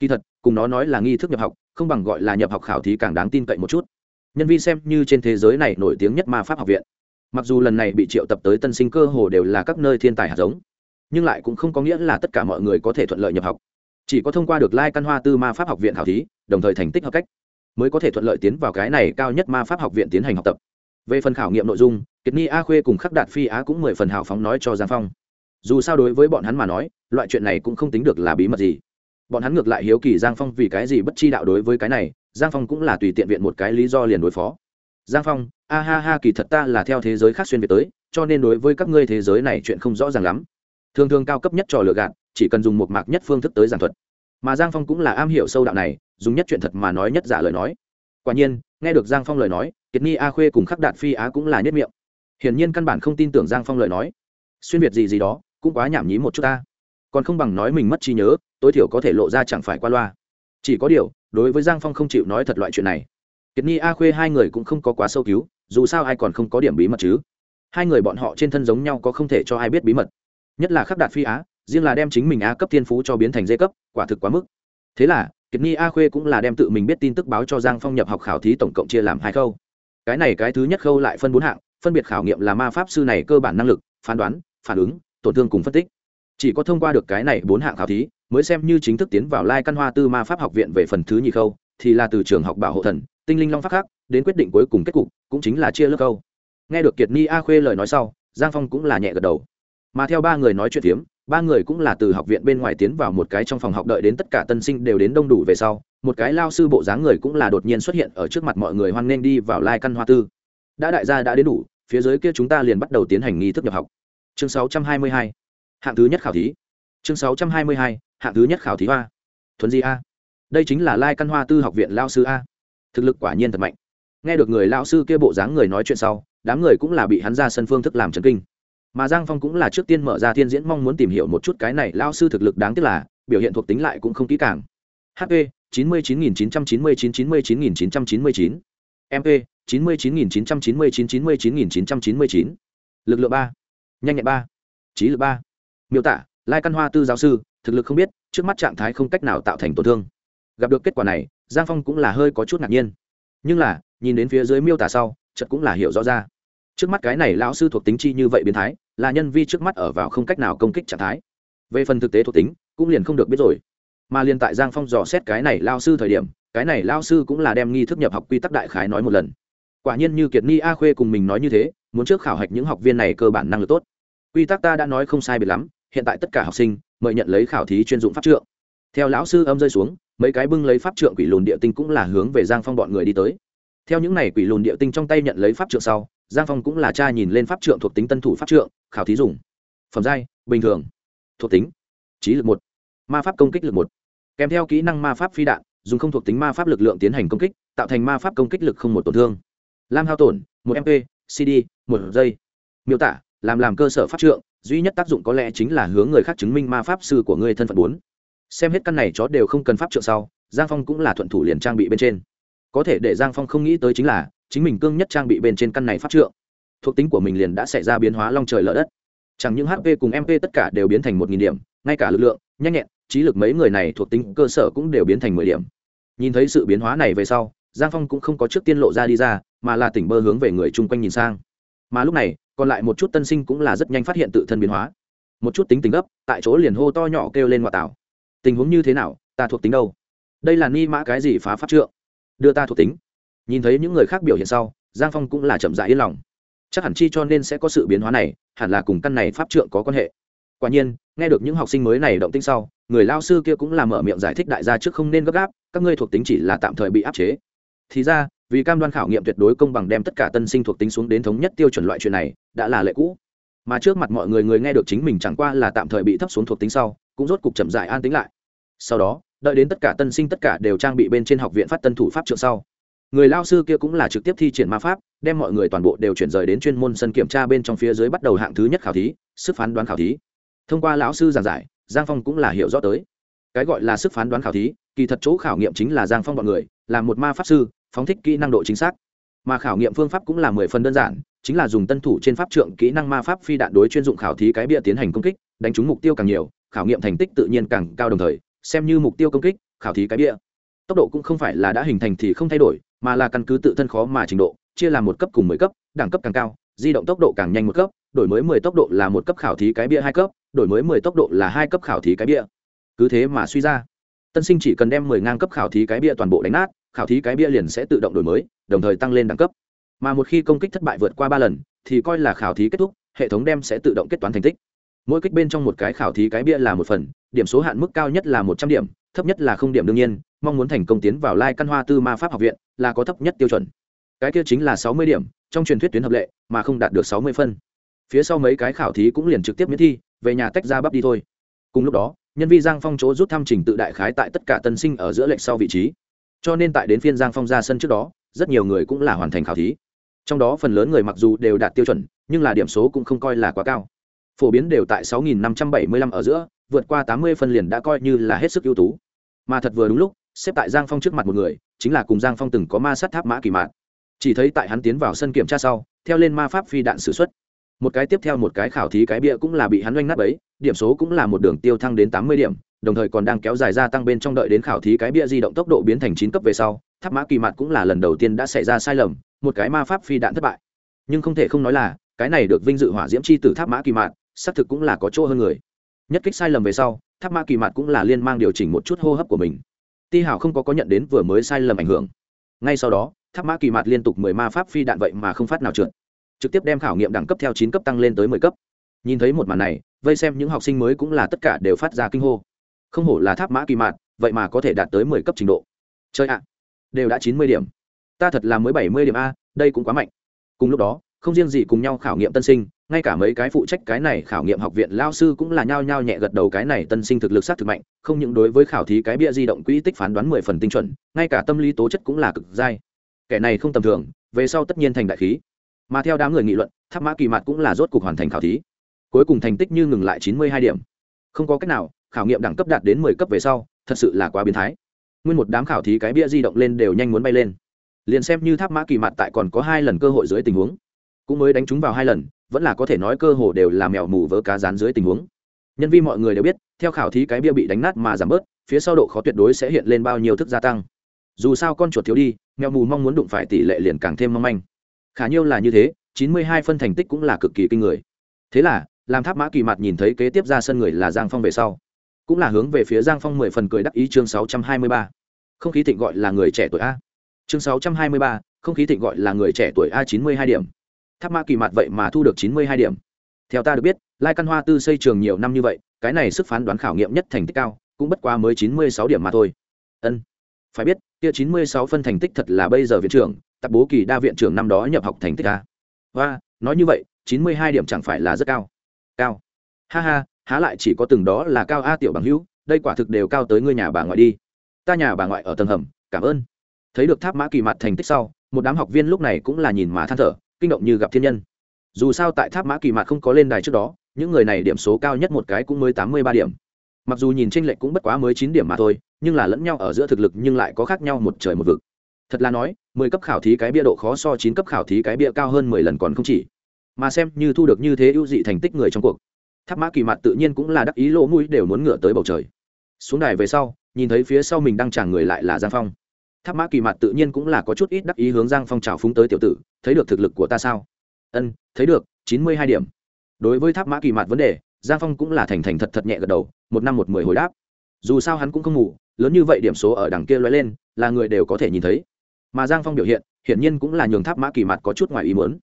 Kỳ thật, cùng nó nói là nghi thức nhập học, không bằng gọi là nhập học khảo thí càng đáng tin cậy một chút. Nhân vi xem như trên thế giới này nổi tiếng nhất ma pháp học viện mặc dù lần này bị triệu tập tới tân sinh cơ hồ đều là các nơi thiên tài hạt giống, nhưng lại cũng không có nghĩa là tất cả mọi người có thể thuận lợi nhập học. Chỉ có thông qua được lai căn hoa tư ma pháp học viện khảo thí, đồng thời thành tích hợp cách, mới có thể thuận lợi tiến vào cái này cao nhất ma pháp học viện tiến hành học tập. Về phần khảo nghiệm nội dung, kiệt ni a khuê cùng khắc đạt phi á cũng mười phần hào phóng nói cho giang phong. Dù sao đối với bọn hắn mà nói, loại chuyện này cũng không tính được là bí mật gì. Bọn hắn ngược lại hiếu kỳ giang phong vì cái gì bất chi đạo đối với cái này, giang phong cũng là tùy tiện viện một cái lý do liền đối phó giang phong, a ha ha, kỳ thật ta là theo thế giới khác xuyên việt tới, cho nên đối với các ngươi thế giới này chuyện không rõ ràng lắm. Thường thường cao cấp nhất trò lựa gạt, chỉ cần dùng một mạc nhất phương thức tới giảng thuật. Mà giang phong cũng là am hiểu sâu đạo này, dùng nhất chuyện thật mà nói nhất giả lời nói. Quả nhiên, nghe được giang phong lời nói, kiệt ni a khuê cùng khắc đạt phi á cũng là nhất miệng. Hiển nhiên căn bản không tin tưởng giang phong lời nói. Xuyên việt gì gì đó, cũng quá nhảm nhí một chút ta. Còn không bằng nói mình mất trí nhớ, tối thiểu có thể lộ ra chẳng phải qua loa. Chỉ có điều, đối với giang phong không chịu nói thật loại chuyện này kiệt ni a khuê hai người cũng không có quá sâu cứu dù sao ai còn không có điểm bí mật chứ. Hai người bọn họ trên thân giống nhau có không thể cho ai biết bí mật. Nhất là khắc đạt phi á, riêng là đem chính mình a cấp thiên phú cho biến thành dê cấp, quả thực quá mức. Thế là, kiệt ni a khuê cũng là đem tự mình biết tin tức báo cho giang phong nhập học khảo thí tổng cộng chia làm hai khâu. Cái này cái thứ nhất khâu lại phân bốn hạng, phân biệt khảo nghiệm là ma pháp sư này cơ bản năng lực, phán đoán, phản ứng, tổn thương cùng phân tích. Chỉ có thông qua được cái này bốn hạng khảo thí, mới xem như chính thức tiến vào lai căn hoa tư ma pháp học viện về phần thứ nhì khâu, thì là từ trường học bảo hộ thần tinh linh long pháp khác, đến quyết định cuối cùng kết cục, cũng chính là chia lớp câu. nghe được kiệt ni a khuê lời nói sau, giang phong cũng là nhẹ gật đầu. Mà theo ba người nói chuyện phiếm, ba người cũng là từ học viện bên ngoài tiến vào một cái trong phòng học đợi đến tất cả tân sinh đều đến đông đủ về sau, một cái lao sư bộ dáng người cũng là đột nhiên xuất hiện ở trước mặt mọi người hoan nghênh đi vào lai căn hoa tư. Đã đại gia đã đến đủ, phía dưới kia chúng ta liền bắt đầu tiến hành nghi thức nhập học. Chương 622. hạng thứ nhất khảo thí. Chương 622. hạng thứ nhất khảo thí hoa thuần di a. Đây chính là lai căn hoa tư học viện lao sư a thực lực quả nhiên thật mạnh. Nghe được người lao sư kia bộ dáng người nói chuyện sau, đám người cũng là bị hắn ra sân phương thức làm chấn kinh. Mà giang phong cũng là trước tiên mở ra thiên diễn mong muốn tìm hiểu một chút cái này lao sư thực lực đáng tiếc là, biểu hiện thuộc tính lại cũng không kỹ càng. Hp chín mươi chín nghìn chín trăm chín mươi chín chín mươi chín nghìn chín trăm chín mươi chín. Mp chín mươi chín nghìn chín trăm chín mươi chín chín mươi chín nghìn chín trăm chín mươi chín. Lực lượng ba, nhanh nhẹn ba, trí lực ba. Miêu tả, lai căn hoa tư giáo sư, thực lực không biết, trước mắt trạng thái không cách nào tạo thành tổn thương. Gặp được kết quả này giang phong cũng là hơi có chút ngạc nhiên. Nhưng là, nhìn đến phía dưới miêu tả sau chật cũng là hiểu rõ ra. Trước mắt cái này lão sư thuộc tính chi như vậy biến thái, là nhân vi trước mắt ở vào không cách nào công kích trạng thái. Về phần thực tế thuộc tính, cũng liền không được biết rồi. Mà liền tại giang phong dò xét cái này lao sư thời điểm, cái này lao sư cũng là đem nghi thức nhập học quy tắc đại khái nói một lần. Quả nhiên như kiệt ni a khuê cùng mình nói như thế, muốn trước khảo hạch những học viên này cơ bản năng lực tốt. Quy tắc ta đã nói không sai biệt lắm, hiện tại tất cả học sinh, mời nhận lấy khảo thí chuyên dụng pháp trượng. Theo lão sư âm rơi xuống mấy cái bưng lấy pháp trượng quỷ lùn địa tinh cũng là hướng về giang phong bọn người đi tới. Theo những n à y quỷ lùn địa tinh trong tay nhận lấy pháp trượng sau, giang phong cũng là cha nhìn lên pháp trượng thuộc tính tân thủ pháp trượng, khảo thí dùng. Phẩm giai, bình thường. Thuộc tính, trí lực một, ma pháp công kích lực một. Kèm theo kỹ năng ma pháp phi đạn, dùng không thuộc tính ma pháp lực lượng tiến hành công kích, tạo thành ma pháp công kích lực không một tổn thương. Lam hao tổn, một mp, cd, một giây. Miêu tả, làm làm cơ sở pháp trượng, duy nhất tác dụng có lẽ chính là hướng người khác chứng minh ma pháp sư của người thân phận bốn xem hết căn này chó đều không cần pháp trượng sau, giang phong cũng là thuận thủ liền trang bị bên trên. Có thể để giang phong không nghĩ tới chính là, chính mình cương nhất trang bị bên trên căn này pháp trượng. Thuộc tính của mình liền đã xảy ra biến hóa long trời lở đất. Chẳng những hp cùng mp tất cả đều biến thành một nghìn điểm, ngay cả lực lượng, nhanh nhẹn, trí lực mấy người này thuộc tính cơ sở cũng đều biến thành mười điểm. Nhìn thấy sự biến hóa này về sau, giang phong cũng không có trước tiên lộ ra đi ra, mà là tỉnh bơ hướng về người chung quanh nhìn sang. Mà lúc này, còn lại một chút tân sinh cũng là rất nhanh phát hiện tự thân biến hóa. Một chút tính tình gấp, tại chỗ liền hô to nhỏ kêu lên ngoại tảo tình huống như thế nào, ta thuộc tính đâu? Đây là ni mã cái gì phá pháp trượng? Đưa ta thuộc tính. Nhìn thấy những người khác biểu hiện sau, giang phong cũng là chậm dại yên lòng. Chắc hẳn chi cho nên sẽ có sự biến hóa này, hẳn là cùng căn này pháp trượng có quan hệ. Quả nhiên, nghe được những học sinh mới này động tinh sau, người lao sư kia cũng làm mở miệng giải thích đại gia trước không nên gấp gáp, các ngươi thuộc tính chỉ là tạm thời bị áp chế. Thì ra, vì cam đoan khảo nghiệm tuyệt đối công bằng đem tất cả tân sinh thuộc tính xuống đến thống nhất tiêu chuẩn loại chuyện này, đã là lệ cũ. Mà trước mặt mọi người người nghe được chính mình chẳng qua là tạm thời bị thấp xuống thuộc tính sau, cũng rốt cục chậm dại an tính lại sau đó, đợi đến tất cả tân sinh tất cả đều trang bị bên trên học viện phát tân thủ pháp trượng sau. Người lao sư kia cũng là trực tiếp thi triển ma pháp, đem mọi người toàn bộ đều chuyển rời đến chuyên môn sân kiểm tra bên trong phía dưới bắt đầu hạng thứ nhất khảo thí, sức phán đoán khảo thí. Thông qua lão sư giảng giải, giang phong cũng là hiểu rõ tới. Cái gọi là sức phán đoán khảo thí, kỳ thật chỗ khảo nghiệm chính là giang phong b ọ n người, là một ma pháp sư, phóng thích kỹ năng độ chính xác. Mà khảo nghiệm phương pháp cũng là mười phần đơn giản, chính là dùng tân thủ trên pháp trượng kỹ năng ma pháp phi đạn đối chuyên dụng khảo thí cái bia tiến hành công kích, đánh trúng mục tiêu càng nhiều, khảo nghiệm thành tích tự nhiên càng cao đồng thời xem như mục tiêu công kích, khảo thí cái bia tốc độ cũng không phải là đã hình thành thì không thay đổi, mà là căn cứ tự thân khó mà trình độ, chia làm một cấp cùng mười cấp, đẳng cấp càng cao, di động tốc độ càng nhanh một cấp, đổi mới mười tốc độ là một cấp khảo thí cái bia hai cấp, đổi mới mười tốc độ là hai cấp khảo thí cái bia cứ thế mà suy ra. Tân sinh chỉ cần đem mười ngang cấp khảo thí cái bia toàn bộ đánh nát, khảo thí cái bia liền sẽ tự động đổi mới, đồng thời tăng lên đẳng cấp. Mà một khi công kích thất bại vượt qua ba lần, thì coi là khảo thí kết thúc, hệ thống đem sẽ tự động kết toán thành tích mỗi kích bên trong một cái khảo thí cái bia là một phần, điểm số hạn mức cao nhất là một trăm điểm, thấp nhất là không điểm đương nhiên, mong muốn thành công tiến vào lai căn hoa tư ma pháp học viện là có thấp nhất tiêu chuẩn. Cái kia chính là sáu mươi điểm, trong truyền thuyết tuyến hợp lệ, mà không đạt được sáu mươi phân. Phía sau mấy cái khảo thí cũng liền trực tiếp miễn thi, về nhà tách ra bắp đi thôi. Cùng lúc đó, nhân vi giang phong chỗ rút thăm trình tự đại khái tại tất cả tân sinh ở giữa lệch sau vị trí. Cho nên tại đến phiên giang phong ra sân trước đó, rất nhiều người cũng là hoàn thành khảo thí. Trong đó phần lớn người mặc dù đều đạt tiêu chuẩn, nhưng là điểm số cũng không coi là quá cao phổ biến đều tại 6.575 ở giữa vượt qua 80 phân liền đã coi như là hết sức ưu tú. Mà thật vừa đúng lúc xếp tại giang phong trước mặt một người chính là cùng giang phong từng có ma sát tháp mã kỳ mạn. Chỉ thấy tại hắn tiến vào sân kiểm tra sau theo lên ma pháp phi đạn sử xuất, một cái tiếp theo một cái khảo thí cái bia cũng là bị hắn oanh nát bấy, điểm số cũng là một đường tiêu thăng đến tám mươi điểm đồng thời còn đang kéo dài gia tăng bên trong đợi đến khảo thí cái bia di động tốc độ biến thành chín cấp về sau tháp mã kỳ mạn cũng là lần đầu tiên đã xảy ra sai lầm một cái ma pháp phi đạn thất bại. Nhưng không thể không nói là cái này được vinh dự hỏa diễm chi tử tháp mã kỳ mạn xác thực cũng là có chỗ hơn người. Nhất kích sai lầm về sau, tháp mã kỳ mạt cũng là liên mang điều chỉnh một chút hô hấp của mình. Ti hảo không có có nhận đến vừa mới sai lầm ảnh hưởng. Ngay sau đó, tháp mã kỳ mạt liên tục mười ma pháp phi đạn vậy mà không phát nào trượt. Trực tiếp đem khảo nghiệm đẳng cấp theo chín cấp tăng lên tới mười cấp. Nhìn thấy một màn này, vây xem những học sinh mới cũng là tất cả đều phát ra kinh hô. Không hổ là tháp mã kỳ mạt, vậy mà có thể đạt tới mười cấp trình độ. Chơi ạ, đều đã chín mươi điểm. Ta thật là mới bảy mươi điểm a, đây cũng quá mạnh. Cùng lúc đó không riêng gì cùng nhau khảo nghiệm tân sinh, ngay cả mấy cái phụ trách cái này khảo nghiệm học viện lao sư cũng là nhao nhao nhẹ gật đầu cái này tân sinh thực lực sát thực mạnh, không những đối với khảo thí cái bia di động quỹ tích phán đoán mười phần tinh chuẩn, ngay cả tâm lý tố chất cũng là cực dai. Kẻ này không tầm thường, về sau tất nhiên thành đại khí. Mà theo đám người nghị luận, tháp mã kỳ mặt cũng là rốt cuộc hoàn thành khảo thí. Cuối cùng thành tích như ngừng lại chín mươi hai điểm. Không có cách nào, khảo nghiệm đẳng cấp đạt đến mười cấp về sau, thật sự là quá biến thái. Nguyên một đám khảo thí cái bia di động lên đều nhanh muốn bay lên. Liền xem như tháp mã kỳ mặt tại còn có hai lần cơ hội dưới tình huống cũng mới đánh chúng vào hai lần, vẫn là có thể nói cơ hồ đều là mèo mù vỡ cá rán dưới tình huống. Nhân viên mọi người đều biết, theo khảo thí cái bia bị đánh nát mà giảm bớt, phía sau độ khó tuyệt đối sẽ hiện lên bao nhiêu thức gia tăng. Dù sao con chuột thiếu đi, mèo mù mong muốn đụng phải tỷ lệ liền càng thêm mong manh. Khả nhiêu là như thế, chín mươi hai phân thành tích cũng là cực kỳ kinh người. Thế là, làm tháp mã kỳ mặt nhìn thấy kế tiếp ra sân người là giang phong về sau, cũng là hướng về phía giang phong mười phần cười đắc ý chương sáu trăm hai mươi ba. Không khí thịnh gọi là người trẻ tuổi a. Chương sáu trăm hai mươi ba, không khí thịnh gọi là người trẻ tuổi a chín mươi hai điểm tháp mã kỳ mặt vậy mà thu được chín mươi hai điểm. Theo ta được biết, lai căn hoa tư xây trường nhiều năm như vậy, cái này sức phán đoán khảo nghiệm nhất thành tích cao, cũng bất quá mới chín mươi sáu điểm mà thôi. Ân, phải biết, kia chín mươi sáu phân thành tích thật là bây giờ viện trưởng, tập bố kỳ đa viện trưởng năm đó nhập học thành tích a. Và, nói như vậy, chín mươi hai điểm chẳng phải là rất cao. Cao. Ha ha, há lại chỉ có từng đó là cao a tiểu bằng hữu, đây quả thực đều cao tới ngươi nhà bà ngoại đi. Ta nhà bà ngoại ở tầng hầm, cảm ơn. Thấy được tháp mã kỳ mặt thành tích sau, một đám học viên lúc này cũng là nhìn mà than thở kinh động như gặp thiên nhân. Dù sao tại tháp mã kỳ Mạt không có lên đài trước đó, những người này điểm số cao nhất một cái cũng mới tám mươi ba điểm. Mặc dù nhìn tranh lệch cũng bất quá mới chín điểm mà thôi, nhưng là lẫn nhau ở giữa thực lực nhưng lại có khác nhau một trời một vực. Thật là nói, mười cấp khảo thí cái bia độ khó so chín cấp khảo thí cái bia cao hơn mười lần còn không chỉ. Mà xem như thu được như thế ưu dị thành tích người trong cuộc. Tháp mã kỳ mặt tự nhiên cũng là đắc ý lỗ mũi đều muốn ngựa tới bầu trời. Xuống đài về sau, nhìn thấy phía sau mình đang trả người lại là giang phong. Tháp mã kỳ mặt tự nhiên cũng là có chút ít đắc ý hướng giang phong trào phúng tới tiểu tử thấy được thực lực của ta sao? Ân, thấy được, chín mươi hai điểm. Đối với tháp mã kỳ mạt vấn đề, giang phong cũng là thành thành thật thật nhẹ gật đầu, một năm một mười hồi đáp. Dù sao hắn cũng không ngủ, lớn như vậy điểm số ở đằng kia lóe lên, là người đều có thể nhìn thấy. Mà giang phong biểu hiện, hiển nhiên cũng là nhường tháp mã kỳ mặt có chút ngoài ý muốn.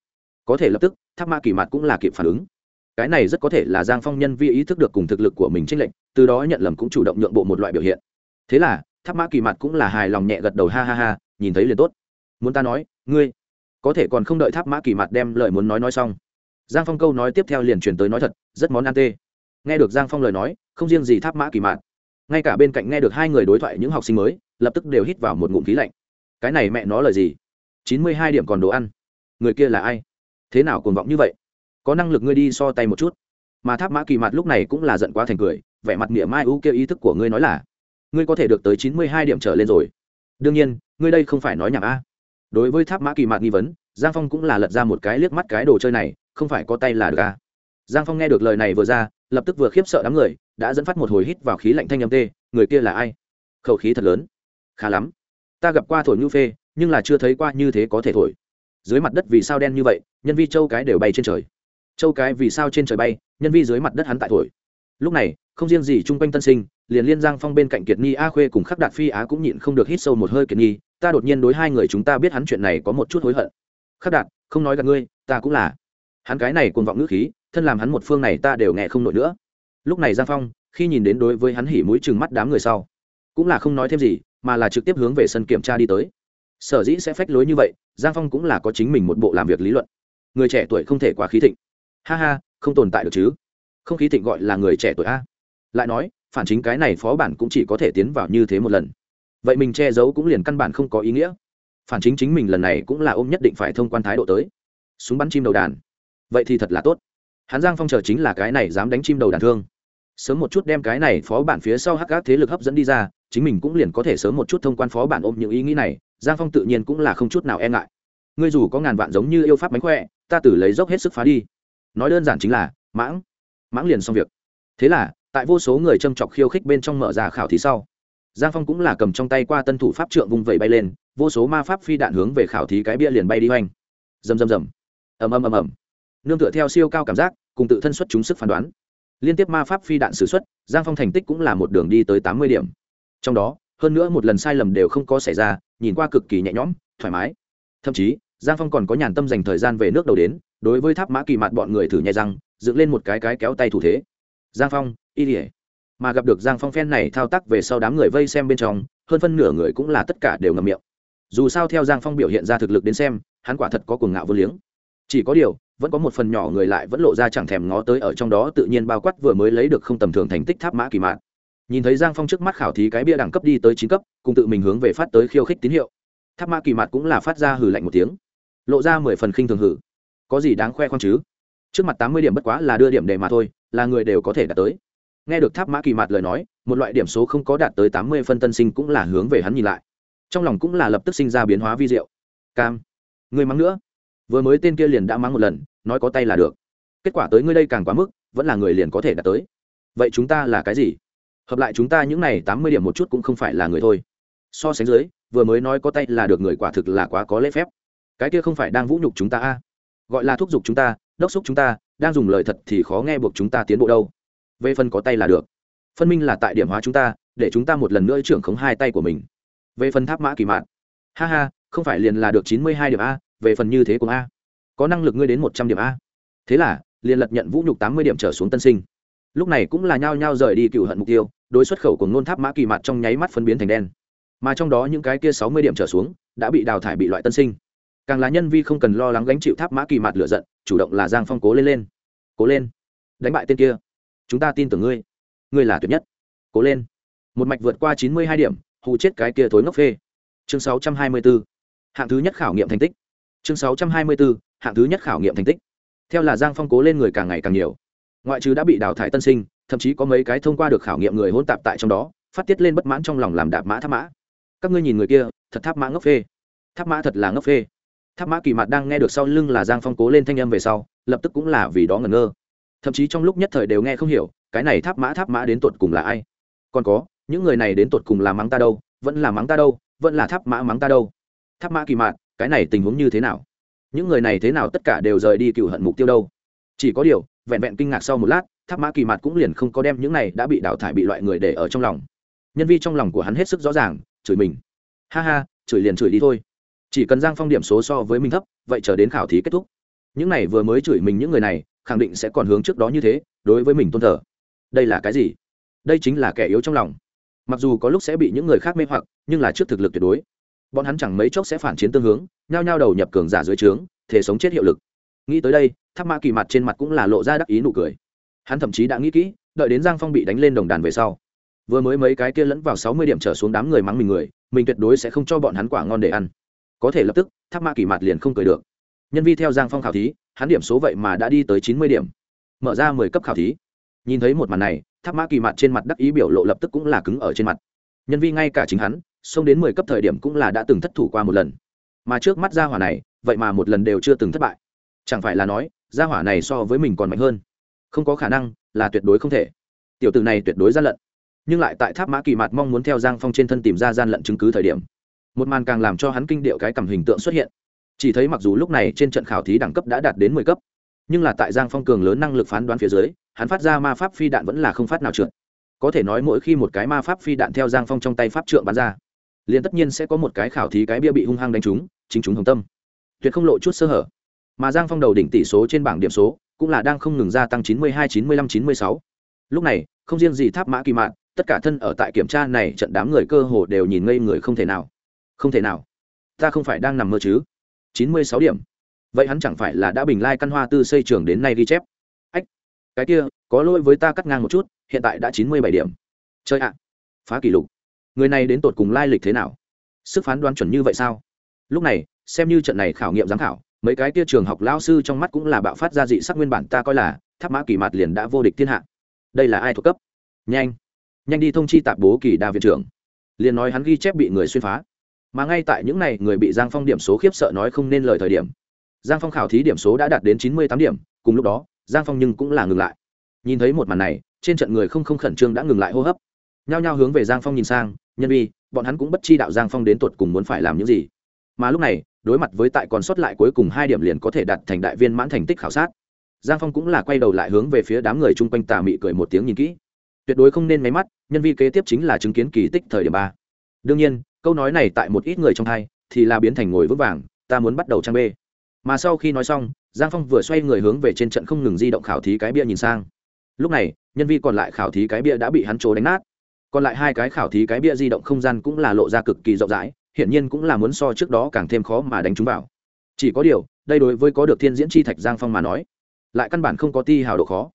Có thể lập tức, tháp mã kỳ mặt cũng là kịp phản ứng. Cái này rất có thể là giang phong nhân vi ý thức được cùng thực lực của mình tranh lệnh từ đó nhận lầm cũng chủ động nhượng bộ một loại biểu hiện. Thế là, tháp mã kỳ mặt cũng là hài lòng nhẹ gật đầu ha ha ha, nhìn thấy liền tốt. Muốn ta nói, ngươi có thể còn không đợi tháp mã kỳ mặt đem lời muốn nói nói xong. Giang phong câu nói tiếp theo liền truyền tới nói thật, rất món ăn tê. Nghe được giang phong lời nói, không riêng gì tháp mã kỳ mạt, ngay cả bên cạnh nghe được hai người đối thoại những học sinh mới, lập tức đều hít vào một ngụm khí lạnh. Cái này mẹ nó lời gì? Chín mươi hai điểm còn đồ ăn. Người kia là ai? Thế nào cuồng vọng như vậy? Có năng lực ngươi đi so tay một chút. Mà tháp mã kỳ mặt lúc này cũng là giận quá thành cười, vẻ mặt nghĩa mai ưu kêu ý thức của ngươi nói là, ngươi có thể được tới chín mươi hai điểm trở lên rồi. Đương nhiên, ngươi đây không phải nói nhảm a đối với tháp mã kỳ mạt nghi vấn, giang phong cũng là lật ra một cái liếc mắt cái đồ chơi này, không phải có tay là được à. giang phong nghe được lời này vừa ra, lập tức vừa khiếp sợ đám người, đã dẫn phát một hồi hít vào khí lạnh thanh âm tê, người kia là ai? Khẩu khí thật lớn. Khá lắm. Ta gặp qua thổi nhu phê, nhưng là chưa thấy qua như thế có thể thổi. Dưới mặt đất vì sao đen như vậy, nhân vi châu cái đều bay trên trời. Châu cái vì sao trên trời bay, nhân vi dưới mặt đất hắn tại thổi. Lúc này, không riêng gì chung quanh tân sinh liền liên giang phong bên cạnh kiệt nhi a khuê cùng khắc đạt phi á cũng nhịn không được hít sâu một hơi kiệt nhi, ta đột nhiên đối hai người chúng ta biết hắn chuyện này có một chút hối hận. Khắc đạt, không nói gặp ngươi, ta cũng là. Hắn cái này cuồng vọng ngữ khí, thân làm hắn một phương này ta đều nghe không nổi nữa. Lúc này giang phong, khi nhìn đến đối với hắn hỉ mũi chừng mắt đám người sau, cũng là không nói thêm gì, mà là trực tiếp hướng về sân kiểm tra đi tới. Sở dĩ sẽ phách lối như vậy, giang phong cũng là có chính mình một bộ làm việc lý luận. Người trẻ tuổi không thể quá khí thịnh. Ha ha, không tồn tại được chứ. Không khí thịnh gọi là người trẻ tuổi a. Lại nói phản chính cái này phó bản cũng chỉ có thể tiến vào như thế một lần. Vậy mình che giấu cũng liền căn bản không có ý nghĩa. Phản chính chính mình lần này cũng là ôm nhất định phải thông quan thái độ tới. Súng bắn chim đầu đàn. Vậy thì thật là tốt. Hắn giang phong chờ chính là cái này dám đánh chim đầu đàn thương. Sớm một chút đem cái này phó bản phía sau hắc các thế lực hấp dẫn đi ra, chính mình cũng liền có thể sớm một chút thông quan phó bản ôm những ý nghĩ này, giang phong tự nhiên cũng là không chút nào e ngại. Ngươi dù có ngàn vạn giống như yêu pháp mánh khỏe, ta tử lấy dốc hết sức phá đi. Nói đơn giản chính là, mãng. Mãng liền xong việc. Thế là tại vô số người châm chọc khiêu khích bên trong mở ra khảo thí sau. Giang phong cũng là cầm trong tay qua tân thủ pháp trượng vung vẩy bay lên, vô số ma pháp phi đạn hướng về khảo thí cái bia liền bay đi hoành. Rầm rầm rầm. Ầm ầm ầm ầm. Nương tựa theo siêu cao cảm giác, cùng tự thân xuất chúng sức phán đoán. Liên tiếp ma pháp phi đạn xử xuất, giang phong thành tích cũng là một đường đi tới tám mươi điểm. Trong đó, hơn nữa một lần sai lầm đều không có xảy ra, nhìn qua cực kỳ nhẹ nhõm, thoải mái. Thậm chí, giang phong còn có nhàn tâm dành thời gian về nước đầu đến, đối với tháp mã kỳ mạt bọn người thử nhẹ răng, dựng lên một cái cái kéo tay thủ thế giang phong, y ỉa mà gặp được giang phong phen này thao tác về sau đám người vây xem bên trong, hơn phân nửa người cũng là tất cả đều ngầm miệng. Dù sao theo giang phong biểu hiện ra thực lực đến xem, hắn quả thật có cuồng ngạo vô liếng. Chỉ có điều, vẫn có một phần nhỏ người lại vẫn lộ ra chẳng thèm ngó tới ở trong đó tự nhiên bao quát vừa mới lấy được không tầm thường thành tích tháp mã kỳ mạn. Nhìn thấy giang phong trước mắt khảo thí cái bia đẳng cấp đi tới chín cấp, cùng tự mình hướng về phát tới khiêu khích tín hiệu. Tháp mã kỳ mạn cũng là phát ra hử lạnh một tiếng. Lộ ra mười phần khinh thường hử. Có gì đáng khoe khoang chứ? Trước mặt tám mươi điểm bất quá là đưa điểm đề mà thôi là người đều có thể đạt tới. Nghe được tháp mã kỳ mạt lời nói, một loại điểm số không có đạt tới tám mươi phân tân sinh cũng là hướng về hắn nhìn lại. Trong lòng cũng là lập tức sinh ra biến hóa vi diệu. Cam, người mắng nữa. Vừa mới tên kia liền đã mắng một lần, nói có tay là được. Kết quả tới ngươi đây càng quá mức, vẫn là người liền có thể đạt tới. Vậy chúng ta là cái gì? Hợp lại chúng ta những này tám mươi điểm một chút cũng không phải là người thôi. So sánh dưới, vừa mới nói có tay là được người quả thực là quá có lễ phép. Cái kia không phải đang vũ nhục chúng ta a? Gọi là thúc giục chúng ta, đốc xúc chúng ta đang dùng lời thật thì khó nghe buộc chúng ta tiến bộ đâu. Về phần có tay là được. Phân minh là tại điểm hóa chúng ta, để chúng ta một lần nữa trưởng khống hai tay của mình. Về phần tháp mã kỳ mạn. Ha ha, không phải liền là được chín mươi hai điểm a, về phần như thế của a. Có năng lực ngươi đến một trăm điểm a. Thế là, liền lật nhận vũ nhục tám mươi điểm trở xuống tân sinh. Lúc này cũng là nhao nhao rời đi cựu hận mục tiêu, đối xuất khẩu của ngôn tháp mã kỳ mạn trong nháy mắt phân biến thành đen. Mà trong đó những cái kia sáu mươi điểm trở xuống, đã bị đào thải bị loại tân sinh càng là nhân vi không cần lo lắng gánh chịu tháp mã kỳ mặt lựa giận, chủ động là giang phong cố lên lên. Cố lên. Đánh bại tên kia. Chúng ta tin tưởng ngươi. Ngươi là tuyệt nhất. Cố lên. Một mạch vượt qua chín mươi hai điểm, hù chết cái kia thối ngốc phê. Chương sáu trăm hai mươi bốn hạng thứ nhất khảo nghiệm thành tích. Chương sáu trăm hai mươi bốn hạng thứ nhất khảo nghiệm thành tích. Theo là giang phong cố lên người càng ngày càng nhiều. Ngoại trừ đã bị đào thải tân sinh, thậm chí có mấy cái thông qua được khảo nghiệm người hôn tạp tại trong đó, phát tiết lên bất mãn trong lòng làm đạp mã tháp mã. Các ngươi nhìn người kia, thật tháp mã ngốc phê. Tháp mã thật là ngốc phê tháp mã kỳ mặt đang nghe được sau lưng là giang phong cố lên thanh âm về sau, lập tức cũng là vì đó ngẩn ngơ. Thậm chí trong lúc nhất thời đều nghe không hiểu, cái này tháp mã tháp mã đến tột cùng là ai? Còn có, những người này đến tột cùng là mắng ta đâu, vẫn là mắng ta đâu, vẫn là tháp mã mắng ta đâu? Tháp mã kỳ mạn cái này tình huống như thế nào? Những người này thế nào tất cả đều rời đi cựu hận mục tiêu đâu? Chỉ có điều, vẹn vẹn kinh ngạc sau một lát, tháp mã kỳ mạn cũng liền không có đem những này đã bị đào thải bị loại người để ở trong lòng. Nhân vi trong lòng của hắn hết sức rõ ràng, chửi mình. Ha ha, chửi liền chửi đi thôi chỉ cần giang phong điểm số so với mình thấp, vậy chờ đến khảo thí kết thúc. Những này vừa mới chửi mình những người này, khẳng định sẽ còn hướng trước đó như thế, đối với mình tôn thờ. Đây là cái gì? Đây chính là kẻ yếu trong lòng. Mặc dù có lúc sẽ bị những người khác mê hoặc, nhưng là trước thực lực tuyệt đối. Bọn hắn chẳng mấy chốc sẽ phản chiến tương hướng, nhao nhao đầu nhập cường giả dưới trướng, thể sống chết hiệu lực. Nghĩ tới đây tháp ma kỳ mặt trên mặt cũng là lộ ra đắc ý nụ cười. Hắn thậm chí đã nghĩ kỹ, đợi đến giang phong bị đánh lên đồng đàn về sau. Vừa mới mấy cái kia lẫn vào sáu mươi điểm trở xuống đám người mắng mình người, mình tuyệt đối sẽ không cho bọn hắn quả ngon để ăn có thể lập tức tháp mã kỳ mặt liền không cười được. Nhân vi theo giang phong khảo thí, hắn điểm số vậy mà đã đi tới chín mươi điểm. Mở ra mười cấp khảo thí. Nhìn thấy một màn này tháp mã kỳ mặt trên mặt đắc ý biểu lộ lập tức cũng là cứng ở trên mặt. Nhân vi ngay cả chính hắn, xông đến mười cấp thời điểm cũng là đã từng thất thủ qua một lần. Mà trước mắt gia hỏa này, vậy mà một lần đều chưa từng thất bại. Chẳng phải là nói, gia hỏa này so với mình còn mạnh hơn. Không có khả năng, là tuyệt đối không thể. Tiểu tử này tuyệt đối gian lận. Nhưng lại tại tháp mã kỳ mạt mong muốn theo giang phong trên thân tìm ra gian lận chứng cứ thời điểm một màn càng làm cho hắn kinh điệu cái cầm hình tượng xuất hiện. Chỉ thấy mặc dù lúc này trên trận khảo thí đẳng cấp đã đạt đến mười cấp, nhưng là tại giang phong cường lớn năng lực phán đoán phía dưới, hắn phát ra ma pháp phi đạn vẫn là không phát nào trượt. Có thể nói mỗi khi một cái ma pháp phi đạn theo giang phong trong tay pháp trượng bắn ra, liền tất nhiên sẽ có một cái khảo thí cái bia bị hung hăng đánh trúng, chính chúng hồng tâm. Tuyệt không lộ chút sơ hở. Mà giang phong đầu đỉnh tỷ số trên bảng điểm số cũng là đang không ngừng gia tăng chín mươi hai, chín mươi lăm, chín mươi sáu. Lúc này, không riêng gì tháp mã kỳ mạn, tất cả thân ở tại kiểm tra này trận đám người cơ hồ đều nhìn ngây người không thể nào không thể nào. Ta không phải đang nằm mơ chứ. Chín mươi sáu điểm. Vậy hắn chẳng phải là đã bình lai căn hoa tư xây trường đến nay ghi chép? Ách, cái kia, có lỗi với ta cắt ngang một chút, hiện tại đã chín mươi bảy điểm. Chơi ạ, phá kỷ lục. Người này đến tột cùng lai lịch thế nào? Sức phán đoán chuẩn như vậy sao? Lúc này, xem như trận này khảo nghiệm giám khảo, mấy cái kia trường học lao sư trong mắt cũng là bạo phát ra dị sắc nguyên bản ta coi là, tháp mã kỳ mạt liền đã vô địch thiên hạ. Đây là ai thuộc cấp? Nhanh. Nhanh đi thông chi tạp bố kỳ đa viện trưởng. Liền nói hắn ghi chép bị người xuyên phá mà ngay tại những ngày người bị giang phong điểm số khiếp sợ nói không nên lời thời điểm, giang phong khảo thí điểm số đã đạt đến chín mươi tám điểm, cùng lúc đó, giang phong nhưng cũng là ngừng lại. Nhìn thấy một màn này, trên trận người không không khẩn trương đã ngừng lại hô hấp. Nhao nhao hướng về giang phong nhìn sang, nhân vi, bọn hắn cũng bất chi đạo giang phong đến tột cùng muốn phải làm những gì? Mà lúc này, đối mặt với tại còn sót lại cuối cùng hai điểm liền có thể đạt thành đại viên mãn thành tích khảo sát, giang phong cũng là quay đầu lại hướng về phía đám người chung quanh tà mị cười một tiếng nhìn kỹ. Tuyệt đối không nên máy mắt, nhân vi kế tiếp chính là chứng kiến kỳ tích thời điểm ba. Đương nhiên câu nói này tại một ít người trong hai, thì là biến thành ngồi vững vàng, ta muốn bắt đầu trang bê mà sau khi nói xong, giang phong vừa xoay người hướng về trên trận không ngừng di động khảo thí cái bia nhìn sang. Lúc này, nhân viên còn lại khảo thí cái bia đã bị hắn trố đánh nát. Còn lại hai cái khảo thí cái bia di động không gian cũng là lộ ra cực kỳ rộng rãi, hiển nhiên cũng là muốn so trước đó càng thêm khó mà đánh chúng vào. Chỉ có điều, đây đối với có được thiên diễn chi thạch giang phong mà nói, lại căn bản không có ti hào độ khó.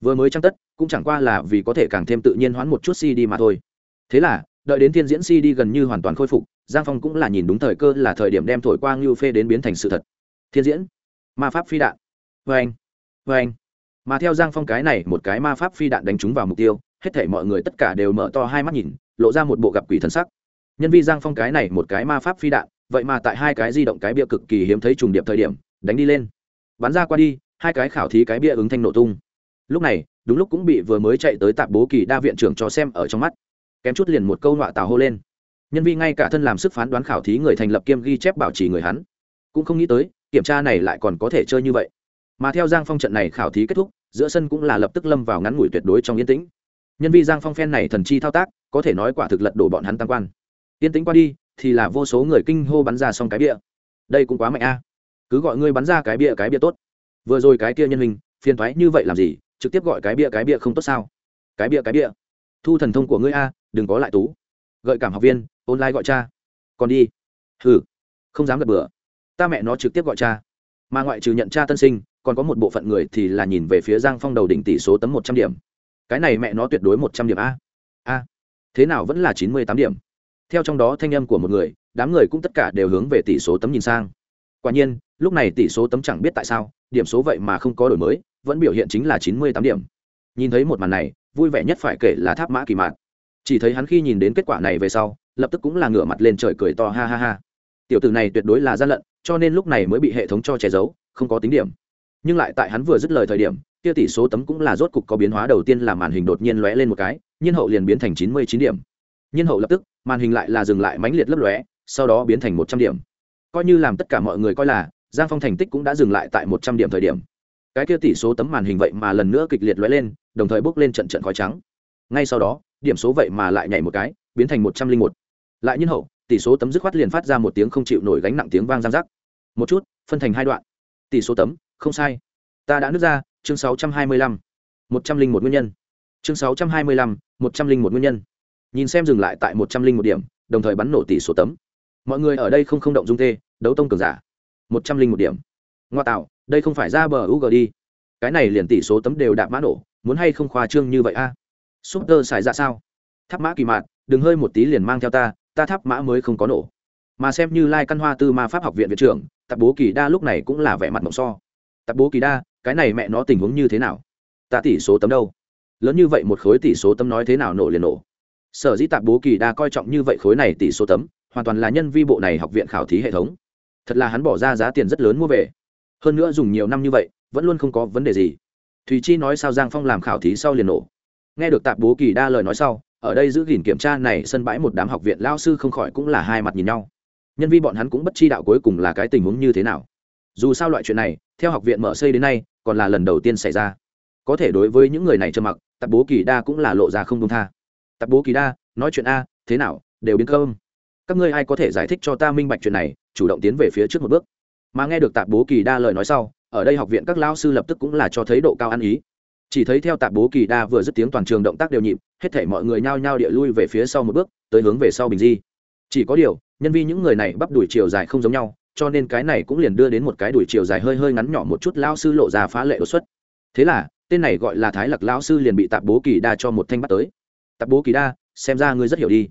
Vừa mới trang tất, cũng chẳng qua là vì có thể càng thêm tự nhiên hoán một chút cd mà thôi. Thế là đợi đến thiên diễn cd gần như hoàn toàn khôi phục, giang phong cũng là nhìn đúng thời cơ là thời điểm đem thổi quang ngưu phê đến biến thành sự thật. Thiên diễn, ma pháp phi đạn. Vê anh vê anh. Mà theo giang phong cái này, một cái ma pháp phi đạn đánh trúng vào mục tiêu, hết thể mọi người tất cả đều mở to hai mắt nhìn, lộ ra một bộ gặp quỷ thần sắc. Nhân vi giang phong cái này, một cái ma pháp phi đạn, vậy mà tại hai cái di động cái bia cực kỳ hiếm thấy trùng điệp thời điểm, đánh đi lên. Bắn ra qua đi, hai cái khảo thí cái bia ứng thanh nổ tung. Lúc này, đúng lúc cũng bị vừa mới chạy tới tạp bố kỳ đa viện trưởng cho xem ở trong mắt kém chút liền một câu nọa tào hô lên. Nhân vi ngay cả thân làm sức phán đoán khảo thí người thành lập kiêm ghi chép bảo trì người hắn. Cũng không nghĩ tới, kiểm tra này lại còn có thể chơi như vậy. Mà theo giang phong trận này khảo thí kết thúc, giữa sân cũng là lập tức lâm vào ngắn ngủi tuyệt đối trong yên tĩnh. Nhân vi giang phong phen này thần chi thao tác, có thể nói quả thực lật đổ bọn hắn tăng quan. Yên tĩnh qua đi, thì là vô số người kinh hô bắn ra xong cái bia. Đây cũng quá mạnh a. Cứ gọi ngươi bắn ra cái bia cái bia tốt. Vừa rồi cái kia nhân hình, phiền thoái như vậy làm gì? Trực tiếp gọi cái bia cái bia không tốt sao? Cái bia cái bia. Thu thần thông của ngươi a đừng có lại tú. Gợi cảm học viên, online gọi cha. Còn đi. Hừ, không dám gật bừa. Ta mẹ nó trực tiếp gọi cha. Mà ngoại trừ nhận cha tân sinh, còn có một bộ phận người thì là nhìn về phía giang phong đầu đỉnh tỷ số tấm một trăm điểm. Cái này mẹ nó tuyệt đối một trăm điểm a. A. Thế nào vẫn là chín mươi tám điểm? Theo trong đó thanh âm của một người, đám người cũng tất cả đều hướng về tỷ số tấm nhìn sang. Quả nhiên, lúc này tỷ số tấm chẳng biết tại sao, điểm số vậy mà không có đổi mới, vẫn biểu hiện chính là chín mươi tám điểm. Nhìn thấy một màn này, vui vẻ nhất phải kể là tháp mã kỳ mạn chỉ thấy hắn khi nhìn đến kết quả này về sau, lập tức cũng là ngửa mặt lên trời cười to ha ha ha. Tiểu tử này tuyệt đối là gian lận, cho nên lúc này mới bị hệ thống cho che giấu, không có tính điểm. Nhưng lại tại hắn vừa dứt lời thời điểm, kia tỷ số tấm cũng là rốt cục có biến hóa đầu tiên là màn hình đột nhiên lóe lên một cái, nhiên hậu liền biến thành chín mươi chín điểm. Nhiên hậu lập tức, màn hình lại là dừng lại mãnh liệt lấp lóe, sau đó biến thành một trăm điểm. Coi như làm tất cả mọi người coi là, giang phong thành tích cũng đã dừng lại tại một trăm điểm thời điểm. Cái kia tỷ số tấm màn hình vậy mà lần nữa kịch liệt lóe lên, đồng thời bốc lên trận trận khói trắng ngay sau đó, điểm số vậy mà lại nhảy một cái, biến thành một trăm linh một. Lại nhân hậu, tỷ số tấm dứt khoát liền phát ra một tiếng không chịu nổi gánh nặng tiếng vang giang giác. một chút, phân thành hai đoạn. Tỷ số tấm, không sai. Ta đã nứt ra, chương sáu trăm hai mươi lăm. Một trăm linh một nguyên nhân. Chương sáu trăm hai mươi lăm, một trăm linh một nguyên nhân. Nhìn xem dừng lại tại một trăm linh một điểm, đồng thời bắn nổ tỷ số tấm. Mọi người ở đây không không động dung tê, đấu tông cường giả. Một trăm linh một điểm. Ngoa tạo, đây không phải ra bờ u g đi. Cái này liền tỷ số tấm đều đạp mã nổ, muốn hay không khoa trương như vậy a? à? Súp tơ xài ra sao? Tháp mã kỳ mạn đừng hơi một tí liền mang theo ta ta tháp mã mới không có nổ. Mà xem như lai căn hoa tư ma pháp học viện viện trưởng, tạp bố kỳ đa lúc này cũng là vẻ mặt mộng so. Tạp bố kỳ đa, cái này mẹ nó tình huống như thế nào? Ta tỷ số tấm đâu? Lớn như vậy một khối tỷ số tấm nói thế nào nổ liền nổ. Sở dĩ tạp bố kỳ đa coi trọng như vậy khối này tỷ số tấm, hoàn toàn là nhân vi bộ này học viện khảo thí hệ thống. Thật là hắn bỏ ra giá tiền rất lớn mua về. Hơn nữa dùng nhiều năm như vậy, vẫn luôn không có vấn đề gì. Thùy chi nói sao giang phong làm khảo thí sau liền nổ nghe được tạp bố kỳ đa lời nói sau, ở đây giữ gìn kiểm tra này sân bãi một đám học viện lao sư không khỏi cũng là hai mặt nhìn nhau. Nhân viên bọn hắn cũng bất chi đạo cuối cùng là cái tình huống như thế nào. Dù sao loại chuyện này, theo học viện mở xây đến nay, còn là lần đầu tiên xảy ra. Có thể đối với những người này trơ mặc, tạp bố kỳ đa cũng là lộ ra không đông tha. Tạp bố kỳ đa, nói chuyện a, thế nào, đều biến cơm các ngươi ai có thể giải thích cho ta minh bạch chuyện này, chủ động tiến về phía trước một bước. Mà nghe được tạp bố kỳ đa lời nói sau, ở đây học viện các lao sư lập tức cũng là cho thấy độ cao ăn ý chỉ thấy theo tạp bố kỳ đa vừa dứt tiếng toàn trường động tác đều nhịp, hết thể mọi người nhao nhao địa lui về phía sau một bước, tới hướng về sau bình di. Chỉ có điều, nhân vi những người này bắp đuổi chiều dài không giống nhau, cho nên cái này cũng liền đưa đến một cái đuổi chiều dài hơi hơi ngắn nhỏ một chút lao sư lộ ra phá lệ đột xuất. Thế là, tên này gọi là thái lặc lao sư liền bị tạp bố kỳ đa cho một thanh bắt tới. Tạp bố kỳ đa, xem ra ngươi rất hiểu đi.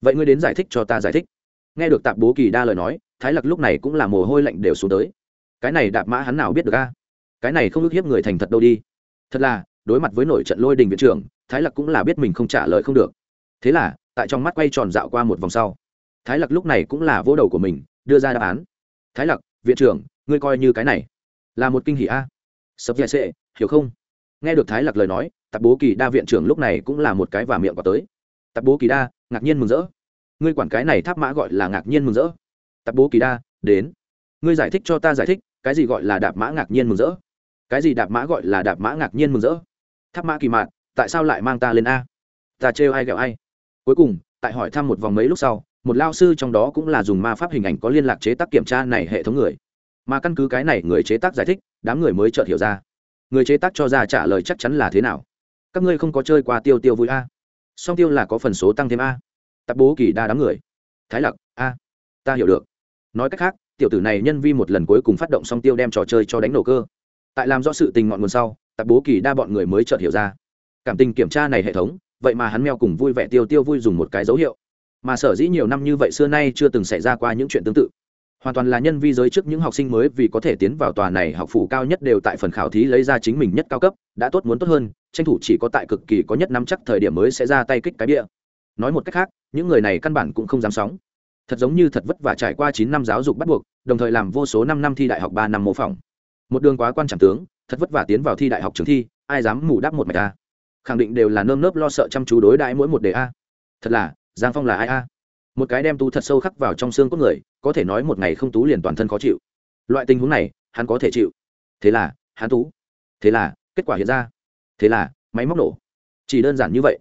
Vậy ngươi đến giải thích cho ta giải thích. Nghe được tạp bố kỳ đa lời nói, thái lặc lúc này cũng là mồ hôi lạnh đều xuống tới. Cái này đạp mã hắn nào biết được a? Cái này không ức hiếp người thành thật đâu đi thật là, đối mặt với nổi trận lôi đình viện trưởng, thái lặc cũng là biết mình không trả lời không được. Thế là, tại trong mắt quay tròn dạo qua một vòng sau, thái lặc lúc này cũng là vô đầu của mình, đưa ra đáp án. Thái lặc viện trưởng, ngươi coi như cái này, là một kinh hỷ a. Sập dạy sệ, hiểu không? Nghe được thái lặc lời nói, tạp bố kỳ đa viện trưởng lúc này cũng là một cái và miệng vào tới. Tạp bố kỳ đa, ngạc nhiên mừng rỡ. Ngươi quản cái này tháp mã gọi là ngạc nhiên mừng rỡ. Tạp bố kỳ đa, đến. Ngươi giải thích cho ta giải thích, cái gì gọi là đạp mã ngạc nhiên mừng rỡ? Cái gì đạp mã gọi là đạp mã ngạc nhiên mừng rỡ? Tháp mã kỳ mạn, tại sao lại mang ta lên a? Ta trêu ai ghẹo ai? Cuối cùng, tại hỏi thăm một vòng mấy lúc sau, một lao sư trong đó cũng là dùng ma pháp hình ảnh có liên lạc chế tác kiểm tra này hệ thống người. Mà căn cứ cái này người chế tác giải thích, đám người mới chợt hiểu ra. Người chế tác cho ra trả lời chắc chắn là thế nào? Các ngươi không có chơi qua tiêu tiêu vui a? Song tiêu là có phần số tăng thêm a? Tập bố kỳ đa đám người. Thái lặc, a? Ta hiểu được. Nói cách khác, tiểu tử này nhân vi một lần cuối cùng phát động song tiêu đem trò chơi cho đánh nổ cơ tại làm rõ sự tình ngọn nguồn sau, tạp bố kỳ đa bọn người mới chợt hiểu ra. Cảm tình kiểm tra này hệ thống, vậy mà hắn meo cùng vui vẻ tiêu tiêu vui dùng một cái dấu hiệu. Mà sở dĩ nhiều năm như vậy xưa nay chưa từng xảy ra qua những chuyện tương tự. Hoàn toàn là nhân vi giới trước những học sinh mới vì có thể tiến vào tòa này học phủ cao nhất đều tại phần khảo thí lấy ra chính mình nhất cao cấp, đã tốt muốn tốt hơn, tranh thủ chỉ có tại cực kỳ có nhất nắm chắc thời điểm mới sẽ ra tay kích cái bia nói một cách khác, những người này căn bản cũng không dám sóng. Thật giống như thật vất vả trải qua chín năm giáo dục bắt buộc, đồng thời làm vô số năm năm thi đại học ba năm mô phỏng một đường quá quan trọng tướng, thật vất vả tiến vào thi đại học trường thi, ai dám mù đắp một mạch a? Khẳng định đều là nơm nớp lo sợ chăm chú đối đãi mỗi một đề a. Thật là, giang phong là ai a? Một cái đem tú thật sâu khắc vào trong xương cốt người, có thể nói một ngày không tú liền toàn thân khó chịu. Loại tình huống này, hắn có thể chịu. Thế là, hắn tú. Thế là, kết quả hiện ra. Thế là, máy móc nổ. Chỉ đơn giản như vậy.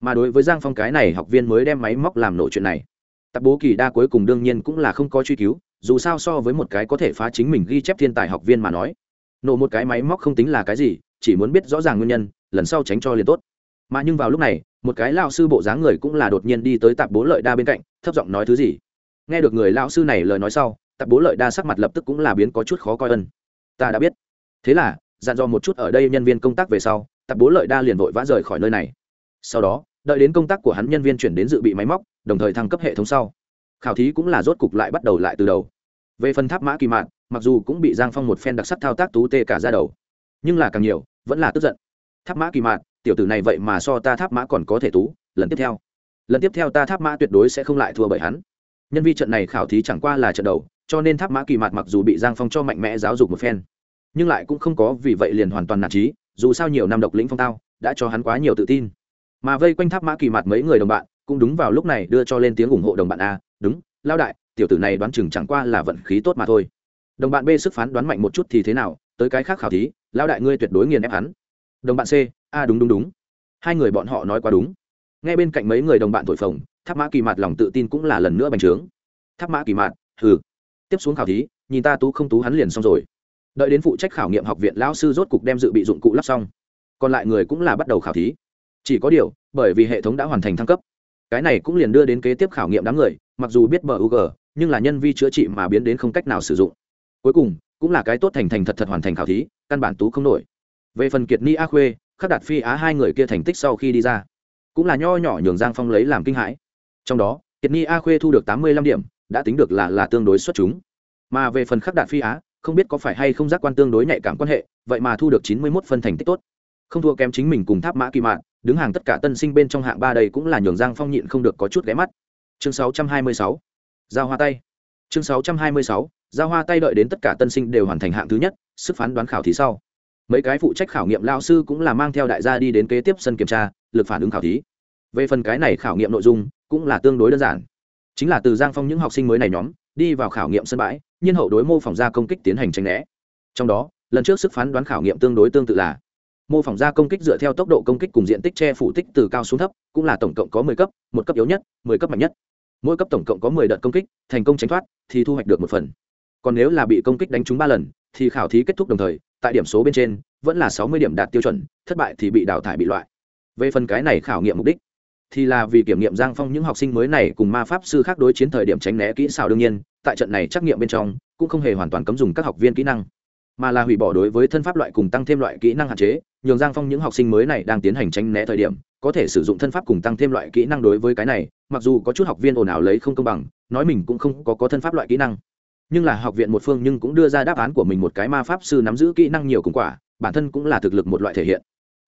Mà đối với giang phong cái này học viên mới đem máy móc làm nổ chuyện này. Tạp bố kỳ đa cuối cùng đương nhiên cũng là không có truy cứu dù sao so với một cái có thể phá chính mình ghi chép thiên tài học viên mà nói, nổ một cái máy móc không tính là cái gì, chỉ muốn biết rõ ràng nguyên nhân, lần sau tránh cho liền tốt. Mà nhưng vào lúc này, một cái lao sư bộ dáng người cũng là đột nhiên đi tới tạp bố lợi đa bên cạnh, thấp giọng nói thứ gì. Nghe được người lao sư này lời nói sau, tạp bố lợi đa sắc mặt lập tức cũng là biến có chút khó coi ân ta đã biết. Thế là, dặn dò một chút ở đây nhân viên công tác về sau, tạp bố lợi đa liền vội vã rời khỏi nơi này. Sau đó, đợi đến công tác của hắn nhân viên chuyển đến dự bị máy móc, đồng thời thăng cấp hệ thống sau khảo thí cũng là rốt cục lại bắt đầu lại từ đầu. Về phần tháp mã kỳ mạn, mặc dù cũng bị giang phong một phen đặc sắc thao tác tú tê cả ra đầu, nhưng là càng nhiều, vẫn là tức giận. Tháp mã kỳ mạn, tiểu tử này vậy mà so ta tháp mã còn có thể tú, lần tiếp theo. Lần tiếp theo ta tháp mã tuyệt đối sẽ không lại thua bởi hắn. Nhân vi trận này khảo thí chẳng qua là trận đầu, cho nên tháp mã kỳ mạt mặc dù bị giang phong cho mạnh mẽ giáo dục một phen, nhưng lại cũng không có vì vậy liền hoàn toàn nản trí dù sao nhiều năm độc lĩnh phong tao, đã cho hắn quá nhiều tự tin. Mà vây quanh tháp mã kỳ mạt mấy người đồng bạn, cũng đúng vào lúc này đưa cho lên tiếng ủng hộ đồng bạn a đúng lao đại, tiểu tử này đoán chừng chẳng qua là vận khí tốt mà thôi. Đồng bạn b sức phán đoán mạnh một chút thì thế nào, tới cái khác khảo thí lao đại ngươi tuyệt đối nghiền ép hắn. Đồng bạn c a đúng đúng đúng. Hai người bọn họ nói quá đúng. Ngay bên cạnh mấy người đồng bạn thổi phồng, tháp mã kỳ mạt lòng tự tin cũng là lần nữa bành trướng. Tháp mã kỳ mạt, hừ, tiếp xuống khảo thí, nhìn ta tú không tú hắn liền xong rồi. Đợi đến phụ trách khảo nghiệm học viện lão sư rốt cục đem dự bị dụng cụ lắp xong. Còn lại người cũng là bắt đầu khảo thí. Chỉ có điều, bởi vì hệ thống đã hoàn thành thăng cấp cái này cũng liền đưa đến kế tiếp khảo nghiệm đám người, mặc dù biết bug nhưng là nhân vi chữa trị mà biến đến không cách nào sử dụng. Cuối cùng, cũng là cái tốt thành thành thật thật hoàn thành khảo thí, căn bản tú không nổi. Về phần kiệt ni a khuê, khắc đạt phi á hai người kia thành tích sau khi đi ra, cũng là nho nhỏ nhường giang phong lấy làm kinh hãi. Trong đó, kiệt ni a khuê thu được tám mươi lăm điểm, đã tính được là là tương đối xuất chúng. Mà về phần khắc đạt phi á, không biết có phải hay không giác quan tương đối nhạy cảm quan hệ, vậy mà thu được chín mươi mốt phân thành tích tốt. Không thua kém chính mình cùng tháp mã kỳ mạn đứng hàng tất cả tân sinh bên trong hạng ba đây cũng là nhường giang phong nhịn không được có chút ghé mắt. Chương sáu trăm hai mươi sáu. Giao hoa tay. Chương sáu trăm hai mươi sáu. Giao hoa tay đợi đến tất cả tân sinh đều hoàn thành hạng thứ nhất, sức phán đoán khảo thí sau. Mấy cái phụ trách khảo nghiệm lao sư cũng là mang theo đại gia đi đến kế tiếp sân kiểm tra, lực phản ứng khảo thí. Về phần cái này khảo nghiệm nội dung, cũng là tương đối đơn giản. Chính là từ giang phong những học sinh mới này nhóm, đi vào khảo nghiệm sân bãi, nhiên hậu đối mô phỏng ra công kích tiến hành tranh né. Trong đó, lần trước sức phán đoán khảo nghiệm tương đối tương tự là mô phỏng ra công kích dựa theo tốc độ công kích cùng diện tích che phủ tích từ cao xuống thấp, cũng là tổng cộng có mười cấp, một cấp yếu nhất, mười cấp mạnh nhất. Mỗi cấp tổng cộng có mười đợt công kích, thành công tránh thoát, thì thu hoạch được một phần. Còn nếu là bị công kích đánh trúng ba lần, thì khảo thí kết thúc đồng thời, tại điểm số bên trên, vẫn là sáu mươi điểm đạt tiêu chuẩn, thất bại thì bị đào thải bị loại. Về phần cái này khảo nghiệm mục đích, thì là vì kiểm nghiệm giang phong những học sinh mới này cùng ma pháp sư khác đối chiến thời điểm tránh né kỹ xảo đương nhiên, tại trận này trắc nghiệm bên trong, cũng không hề hoàn toàn cấm dùng các học viên kỹ năng, mà là hủy bỏ đối với thân pháp loại cùng tăng thêm loại kỹ năng hạn chế nhường giang phong những học sinh mới này đang tiến hành tránh né thời điểm có thể sử dụng thân pháp cùng tăng thêm loại kỹ năng đối với cái này mặc dù có chút học viên ồn ào lấy không công bằng nói mình cũng không có, có thân pháp loại kỹ năng. Nhưng là học viện một phương nhưng cũng đưa ra đáp án của mình một cái ma pháp sư nắm giữ kỹ năng nhiều cùng quả bản thân cũng là thực lực một loại thể hiện.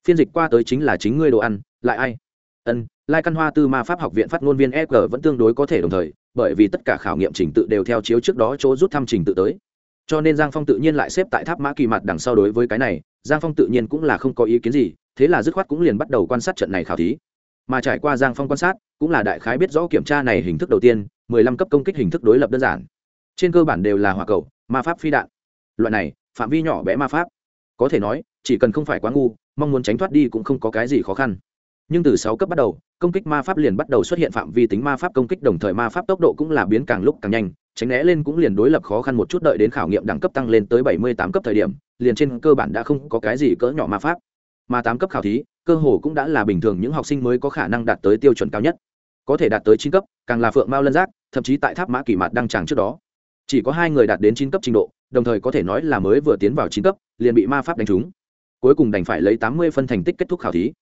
Phiên dịch qua tới chính là chính ngươi đồ ăn lại ai? Ân lai căn hoa tư ma pháp học viện phát ngôn viên eg vẫn tương đối có thể đồng thời bởi vì tất cả khảo nghiệm trình tự đều theo chiếu trước đó chỗ rút thăm trình tự tới cho nên giang phong tự nhiên lại xếp tại tháp mã kỳ mặt đằng sau đối với cái này, giang phong tự nhiên cũng là không có ý kiến gì, thế là dứt khoát cũng liền bắt đầu quan sát trận này khảo thí. Mà trải qua giang phong quan sát, cũng là đại khái biết rõ kiểm tra này hình thức đầu tiên, mười lăm cấp công kích hình thức đối lập đơn giản. Trên cơ bản đều là hỏa cầu, ma pháp phi đạn. Loại này, phạm vi nhỏ bé ma pháp. Có thể nói, chỉ cần không phải quá ngu, mong muốn tránh thoát đi cũng không có cái gì khó khăn. Nhưng từ sáu cấp bắt đầu, công kích ma pháp liền bắt đầu xuất hiện phạm vi tính ma pháp công kích, đồng thời ma pháp tốc độ cũng là biến càng lúc càng nhanh tránh né lên cũng liền đối lập khó khăn một chút đợi đến khảo nghiệm đẳng cấp tăng lên tới bảy mươi tám cấp thời điểm, liền trên cơ bản đã không có cái gì cỡ nhỏ ma pháp. Mà tám cấp khảo thí, cơ hồ cũng đã là bình thường những học sinh mới có khả năng đạt tới tiêu chuẩn cao nhất. Có thể đạt tới chín cấp, càng là phượng mao lân giác, thậm chí tại tháp mã kỳ mạt đăng tràng trước đó. Chỉ có hai người đạt đến chín cấp trình độ, đồng thời có thể nói là mới vừa tiến vào chín cấp, liền bị ma pháp đánh trúng. Cuối cùng đành phải lấy tám mươi phân thành tích kết thúc khảo thí.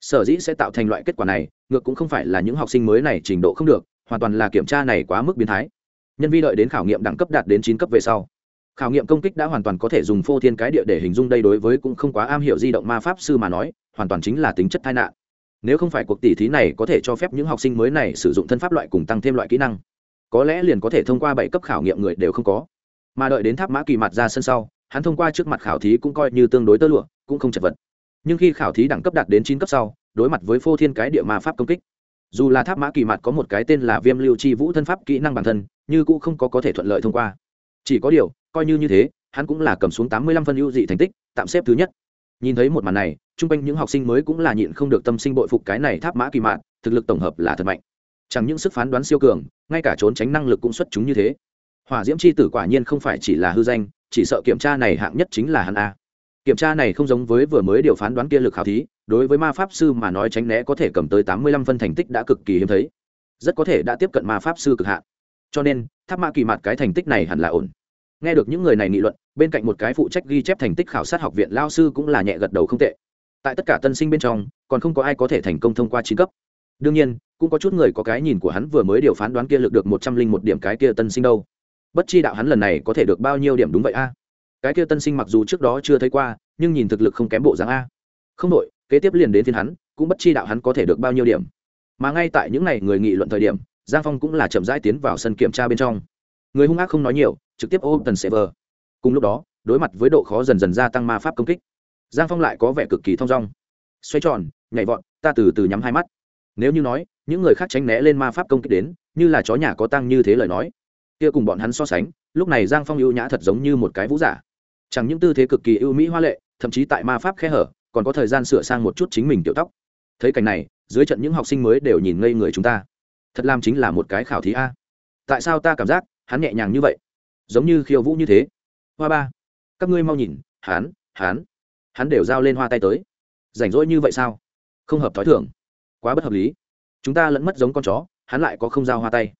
Sở dĩ sẽ tạo thành loại kết quả này, ngược cũng không phải là những học sinh mới này trình độ không được, hoàn toàn là kiểm tra này quá mức biến thái nhân vi đợi đến khảo nghiệm đẳng cấp đạt đến chín cấp về sau, khảo nghiệm công kích đã hoàn toàn có thể dùng phô thiên cái địa để hình dung đây đối với cũng không quá am hiểu di động ma pháp sư mà nói, hoàn toàn chính là tính chất tai nạn. Nếu không phải cuộc tỉ thí này có thể cho phép những học sinh mới này sử dụng thân pháp loại cùng tăng thêm loại kỹ năng, có lẽ liền có thể thông qua bảy cấp khảo nghiệm người đều không có. Mà đợi đến tháp mã kỳ mặt ra sân sau, hắn thông qua trước mặt khảo thí cũng coi như tương đối tơ lụa, cũng không chật vật. Nhưng khi khảo thí đẳng cấp đạt đến chín cấp sau, đối mặt với phô thiên cái địa ma pháp công kích dù là tháp mã kỳ mặt có một cái tên là viêm lưu chi vũ thân pháp kỹ năng bản thân, như cũng không có có thể thuận lợi thông qua. Chỉ có điều, coi như như thế, hắn cũng là cầm xuống tám mươi lăm phân ưu dị thành tích, tạm xếp thứ nhất. Nhìn thấy một màn này, chung quanh những học sinh mới cũng là nhịn không được tâm sinh bội phục cái này tháp mã kỳ mạn thực lực tổng hợp là thật mạnh. Chẳng những sức phán đoán siêu cường, ngay cả trốn tránh năng lực cũng xuất chúng như thế. Hỏa diễm c h i tử quả nhiên không phải chỉ là hư danh, chỉ sợ kiểm tra này hạng nhất chính là hắn a kiểm tra này không giống với vừa mới điều phán đoán kia lực khảo thí, đối với ma pháp sư mà nói tránh né có thể cầm tới tám mươi lăm phân thành tích đã cực kỳ hiếm thấy. Rất có thể đã tiếp cận ma pháp sư cực hạn. Cho nên, tháp mã kỳ mặt cái thành tích này hẳn là ổn. Nghe được những người này nghị luận, bên cạnh một cái phụ trách ghi chép thành tích khảo sát học viện lao sư cũng là nhẹ gật đầu không tệ. Tại tất cả tân sinh bên trong, còn không có ai có thể thành công thông qua chín cấp. Đương nhiên, cũng có chút người có cái nhìn của hắn vừa mới điều phán đoán kia lực được một trăm linh một điểm cái kia tân sinh đâu. Bất chi đạo hắn lần này có thể được bao nhiêu điểm đúng vậy a? Cái kia tân sinh mặc dù trước đó chưa thấy qua, nhưng nhìn thực lực không kém bộ dáng a. Không đội kế tiếp liền đến thiên hắn, cũng bất chi đạo hắn có thể được bao nhiêu điểm. Mà ngay tại những n à y người nghị luận thời điểm, giang phong cũng là chậm rãi tiến vào sân kiểm tra bên trong. Người hung ác không nói nhiều, trực tiếp ôm tần server. Cùng lúc đó, đối mặt với độ khó dần dần gia tăng ma pháp công kích, giang phong lại có vẻ cực kỳ thong dong. Xoay tròn, nhảy vọt, ta từ từ nhắm hai mắt. Nếu như nói, những người khác tránh né lên ma pháp công kích đến, như là chó nhà có tăng như thế lời nói, kia cùng bọn hắn so sánh, lúc này giang phong ưu nhã thật giống như một cái vũ giả chẳng những tư thế cực kỳ ưu mỹ hoa lệ, thậm chí tại ma pháp khe hở, còn có thời gian sửa sang một chút chính mình tiểu tóc. Thấy cảnh này, dưới trận những học sinh mới đều nhìn ngây người chúng ta. Thật làm chính là một cái khảo thí a. Tại sao ta cảm giác, hắn nhẹ nhàng như vậy? Giống như khiêu vũ như thế. Hoa ba. Các ngươi mau nhìn, hắn hắn. Hắn đều giao lên hoa tay tới. Rảnh rỗi như vậy sao? Không hợp thói thường. Quá bất hợp lý. Chúng ta lẫn mất giống con chó, hắn lại có không giao hoa tay.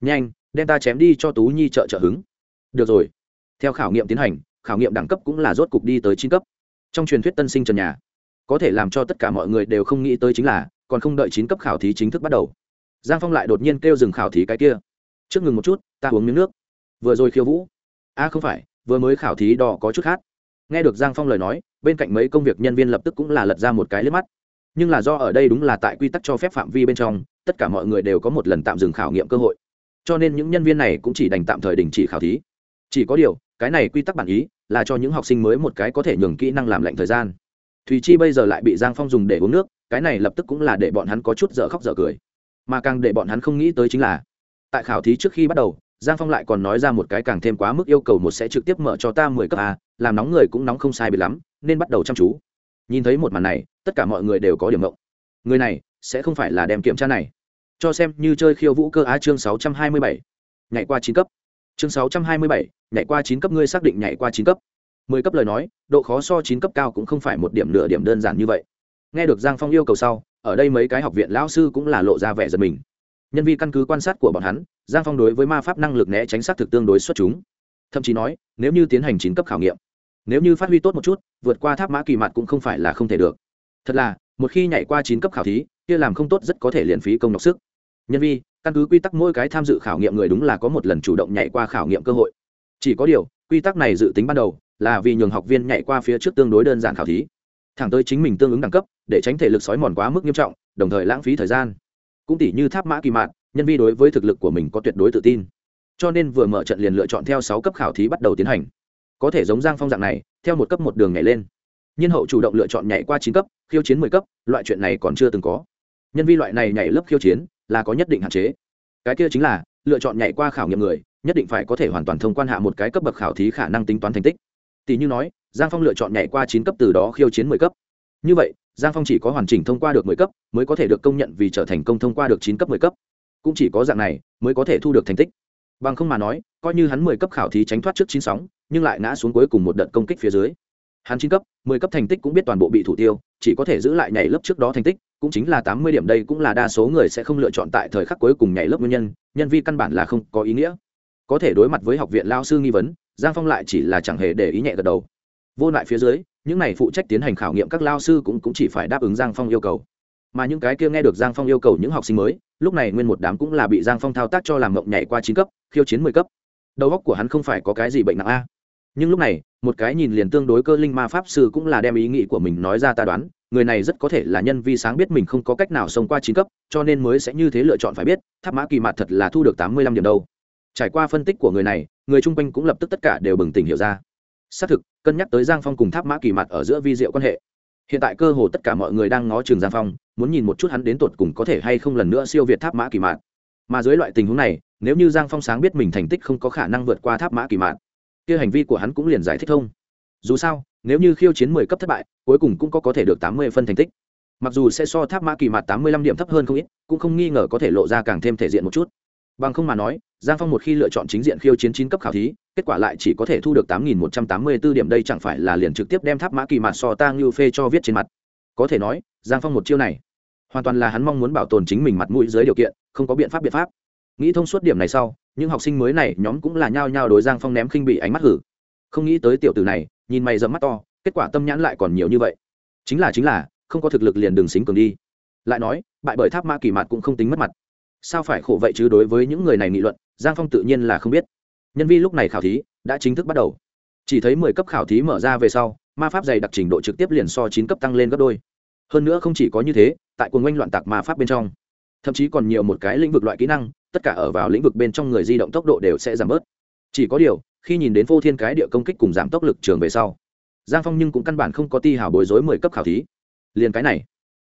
Nhanh, đem ta chém đi cho tú nhi trợ trợ hứng. Được rồi. Theo khảo nghiệm tiến hành khảo nghiệm đẳng cấp cũng là rốt cục đi tới chín cấp. Trong truyền thuyết tân sinh trần nhà, có thể làm cho tất cả mọi người đều không nghĩ tới chính là, còn không đợi chín cấp khảo thí chính thức bắt đầu, giang phong lại đột nhiên kêu dừng khảo thí cái kia. Trước ngừng một chút, ta uống miếng nước. Vừa rồi khiêu vũ. A, không phải, vừa mới khảo thí đò có chút khác. Nghe được giang phong lời nói, bên cạnh mấy công việc nhân viên lập tức cũng là lật ra một cái liếp mắt. Nhưng là do ở đây đúng là tại quy tắc cho phép phạm vi bên trong, tất cả mọi người đều có một lần tạm dừng khảo nghiệm cơ hội. Cho nên những nhân viên này cũng chỉ đành tạm thời đình chỉ khảo thí. Chỉ có điều cái này quy tắc bản ý là cho những học sinh mới một cái có thể nhường kỹ năng làm lạnh thời gian. Thùy chi bây giờ lại bị giang phong dùng để uống nước, cái này lập tức cũng là để bọn hắn có chút dở khóc dở cười. Mà càng để bọn hắn không nghĩ tới chính là, tại khảo thí trước khi bắt đầu, giang phong lại còn nói ra một cái càng thêm quá mức yêu cầu một sẽ trực tiếp mở cho ta mười cấp a, làm nóng người cũng nóng không sai bị lắm, nên bắt đầu chăm chú. Nhìn thấy một màn này, tất cả mọi người đều có điểm mộng người này sẽ không phải là đem kiểm tra này. Cho xem như chơi khiêu vũ cơ á chương sáu trăm hai mươi bảy, nhảy qua chín cấp chương sáu trăm hai mươi bảy, nhảy qua chín cấp ngươi xác định nhảy qua chín cấp. Mười cấp lời nói, độ khó so chín cấp cao cũng không phải một điểm nửa điểm đơn giản như vậy. Nghe được giang phong yêu cầu sau, ở đây mấy cái học viện lão sư cũng là lộ ra vẻ giật mình. Nhân vi căn cứ quan sát của bọn hắn, giang phong đối với ma pháp năng lực né tránh sát thực tương đối xuất chúng. Thậm chí nói, nếu như tiến hành chín cấp khảo nghiệm, nếu như phát huy tốt một chút, vượt qua tháp mã kỳ mặt cũng không phải là không thể được. Thật là, một khi nhảy qua chín cấp khảo thí, kia làm không tốt rất có thể liền phí công nhọc sức. Nhân vi căn cứ quy tắc mỗi cái tham dự khảo nghiệm người đúng là có một lần chủ động nhảy qua khảo nghiệm cơ hội. Chỉ có điều, quy tắc này dự tính ban đầu là vì nhường học viên nhảy qua phía trước tương đối đơn giản khảo thí, thẳng tới chính mình tương ứng đẳng cấp, để tránh thể lực sói mòn quá mức nghiêm trọng, đồng thời lãng phí thời gian. Cũng tỷ như tháp mã kỳ mạn, nhân vi đối với thực lực của mình có tuyệt đối tự tin. Cho nên vừa mở trận liền lựa chọn theo sáu cấp khảo thí bắt đầu tiến hành. Có thể giống giang phong dạng này, theo một cấp một đường nhảy lên. Nhân hậu chủ động lựa chọn nhảy qua chín cấp, khiêu chiến mười cấp, loại chuyện này còn chưa từng có. Nhân vi loại này nhảy lớp khiêu chiến là có nhất định hạn chế. Cái kia chính là, lựa chọn nhảy qua khảo nghiệm người, nhất định phải có thể hoàn toàn thông quan hạ một cái cấp bậc khảo thí khả năng tính toán thành tích. Tỷ như nói, giang phong lựa chọn nhảy qua chín cấp từ đó khiêu chiến mười cấp. Như vậy, giang phong chỉ có hoàn chỉnh thông qua được mười cấp, mới có thể được công nhận vì trở thành công thông qua được chín cấp mười cấp. Cũng chỉ có dạng này, mới có thể thu được thành tích. Bằng không mà nói, coi như hắn mười cấp khảo thí tránh thoát trước chín sóng, nhưng lại ngã xuống cuối cùng một đợt công kích phía dưới. Hắn chín cấp, mười cấp thành tích cũng biết toàn bộ bị thủ tiêu, chỉ có thể giữ lại nhảy lớp trước đó thành tích cũng chính là tám mươi điểm đây cũng là đa số người sẽ không lựa chọn tại thời khắc cuối cùng nhảy lớp nguyên nhân nhân vi căn bản là không có ý nghĩa. Có thể đối mặt với học viện lao sư nghi vấn giang phong lại chỉ là chẳng hề để ý nhẹ gật đầu. Vô lại phía dưới những này phụ trách tiến hành khảo nghiệm các lao sư cũng, cũng chỉ phải đáp ứng giang phong yêu cầu. Mà những cái kia nghe được giang phong yêu cầu những học sinh mới lúc này nguyên một đám cũng là bị giang phong thao tác cho làm mộng nhảy qua chín cấp khiêu chiến mười cấp. Đầu óc của hắn không phải có cái gì bệnh nặng a. Nhưng lúc này một cái nhìn liền tương đối cơ linh ma pháp sư cũng là đem ý nghĩ của mình nói ra ta đoán người này rất có thể là nhân vi sáng biết mình không có cách nào xông qua chín cấp, cho nên mới sẽ như thế lựa chọn phải biết, tháp mã kỳ mặt thật là thu được tám mươi lăm điểm đâu. Trải qua phân tích của người này, người chung quanh cũng lập tức tất cả đều bừng tỉnh hiểu ra. Xác thực, cân nhắc tới giang phong cùng tháp mã kỳ mặt ở giữa vi diệu quan hệ. Hiện tại cơ hồ tất cả mọi người đang ngó trường giang phong, muốn nhìn một chút hắn đến tột cùng có thể hay không lần nữa siêu việt tháp mã kỳ mạn mà dưới loại tình huống này, nếu như giang phong sáng biết mình thành tích không có khả năng vượt qua tháp mã kỳ mạn kia hành vi của hắn cũng liền giải thích thông dù sao, nếu như khiêu chiến mười cấp thất bại, cuối cùng cũng có có thể được tám mươi phân thành tích. Mặc dù sẽ so tháp mã kỳ mạt tám mươi lăm điểm thấp hơn không ít, cũng không nghi ngờ có thể lộ ra càng thêm thể diện một chút. Bằng không mà nói, giang phong một khi lựa chọn chính diện khiêu chiến chín cấp khảo thí, kết quả lại chỉ có thể thu được tám nghìn một trăm tám mươi b ố điểm đây chẳng phải là liền trực tiếp đem tháp mã kỳ mạt so tang như phê cho viết trên mặt. Có thể nói, giang phong một chiêu này, hoàn toàn là hắn mong muốn bảo tồn chính mình mặt mũi dưới điều kiện, không có biện pháp biện pháp. Nghĩ thông suốt điểm này sau, những học sinh mới này nhóm cũng là nhao nhao đối giang phong ném khinh bị ánh mắt hử không nghĩ tới tiểu tử này, nhìn mày dẫm mắt to, kết quả tâm nhãn lại còn nhiều như vậy. Chính là chính là, không có thực lực liền đường xính cường đi. Lại nói, bại bởi tháp ma kỳ mạt cũng không tính mất mặt. Sao phải khổ vậy chứ đối với những người này nghị luận, giang phong tự nhiên là không biết. Nhân vi lúc này khảo thí, đã chính thức bắt đầu. Chỉ thấy mười cấp khảo thí mở ra về sau, ma pháp dày đặc trình độ trực tiếp liền so chín cấp tăng lên gấp đôi. Hơn nữa không chỉ có như thế, tại cuồng oanh loạn tạc ma pháp bên trong, thậm chí còn nhiều một cái lĩnh vực loại kỹ năng, tất cả ở vào lĩnh vực bên trong người di động tốc độ đều sẽ giảm bớt. Chỉ có điều khi nhìn đến vô thiên cái địa công kích cùng giảm tốc lực trường về sau, giang phong nhưng cũng căn bản không có ti hào bối rối mười cấp khảo thí. Liền cái này,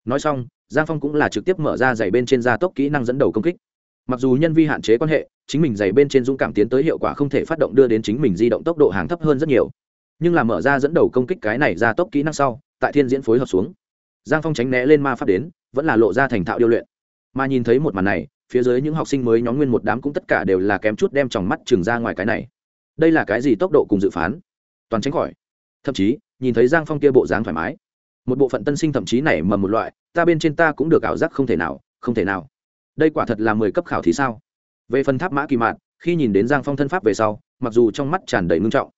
nói xong, giang phong cũng là trực tiếp mở ra giày bên trên gia tốc kỹ năng dẫn đầu công kích. Mặc dù nhân vi hạn chế quan hệ, chính mình giày bên trên dũng cảm tiến tới hiệu quả không thể phát động đưa đến chính mình di động tốc độ hàng thấp hơn rất nhiều. Nhưng là mở ra dẫn đầu công kích cái này gia tốc kỹ năng sau, tại thiên diễn phối hợp xuống, giang phong tránh né lên ma pháp đến, vẫn là lộ ra thành thạo điêu luyện. Mà nhìn thấy một màn này, phía dưới những học sinh mới nhóm nguyên một đám cũng tất cả đều là kém chút đem tròng mắt trường ra ngoài cái này đây là cái gì tốc độ cùng dự phán? Toàn tránh khỏi. Thậm chí, nhìn thấy giang phong kia bộ dáng thoải mái. Một bộ phận tân sinh thậm chí nảy mầm một loại, ta bên trên ta cũng được ảo giác không thể nào, không thể nào. Đây quả thật là mười cấp khảo thì sao? Về phần tháp mã kỳ mạn, khi nhìn đến giang phong thân pháp về sau, mặc dù trong mắt tràn đầy ngưng trọng,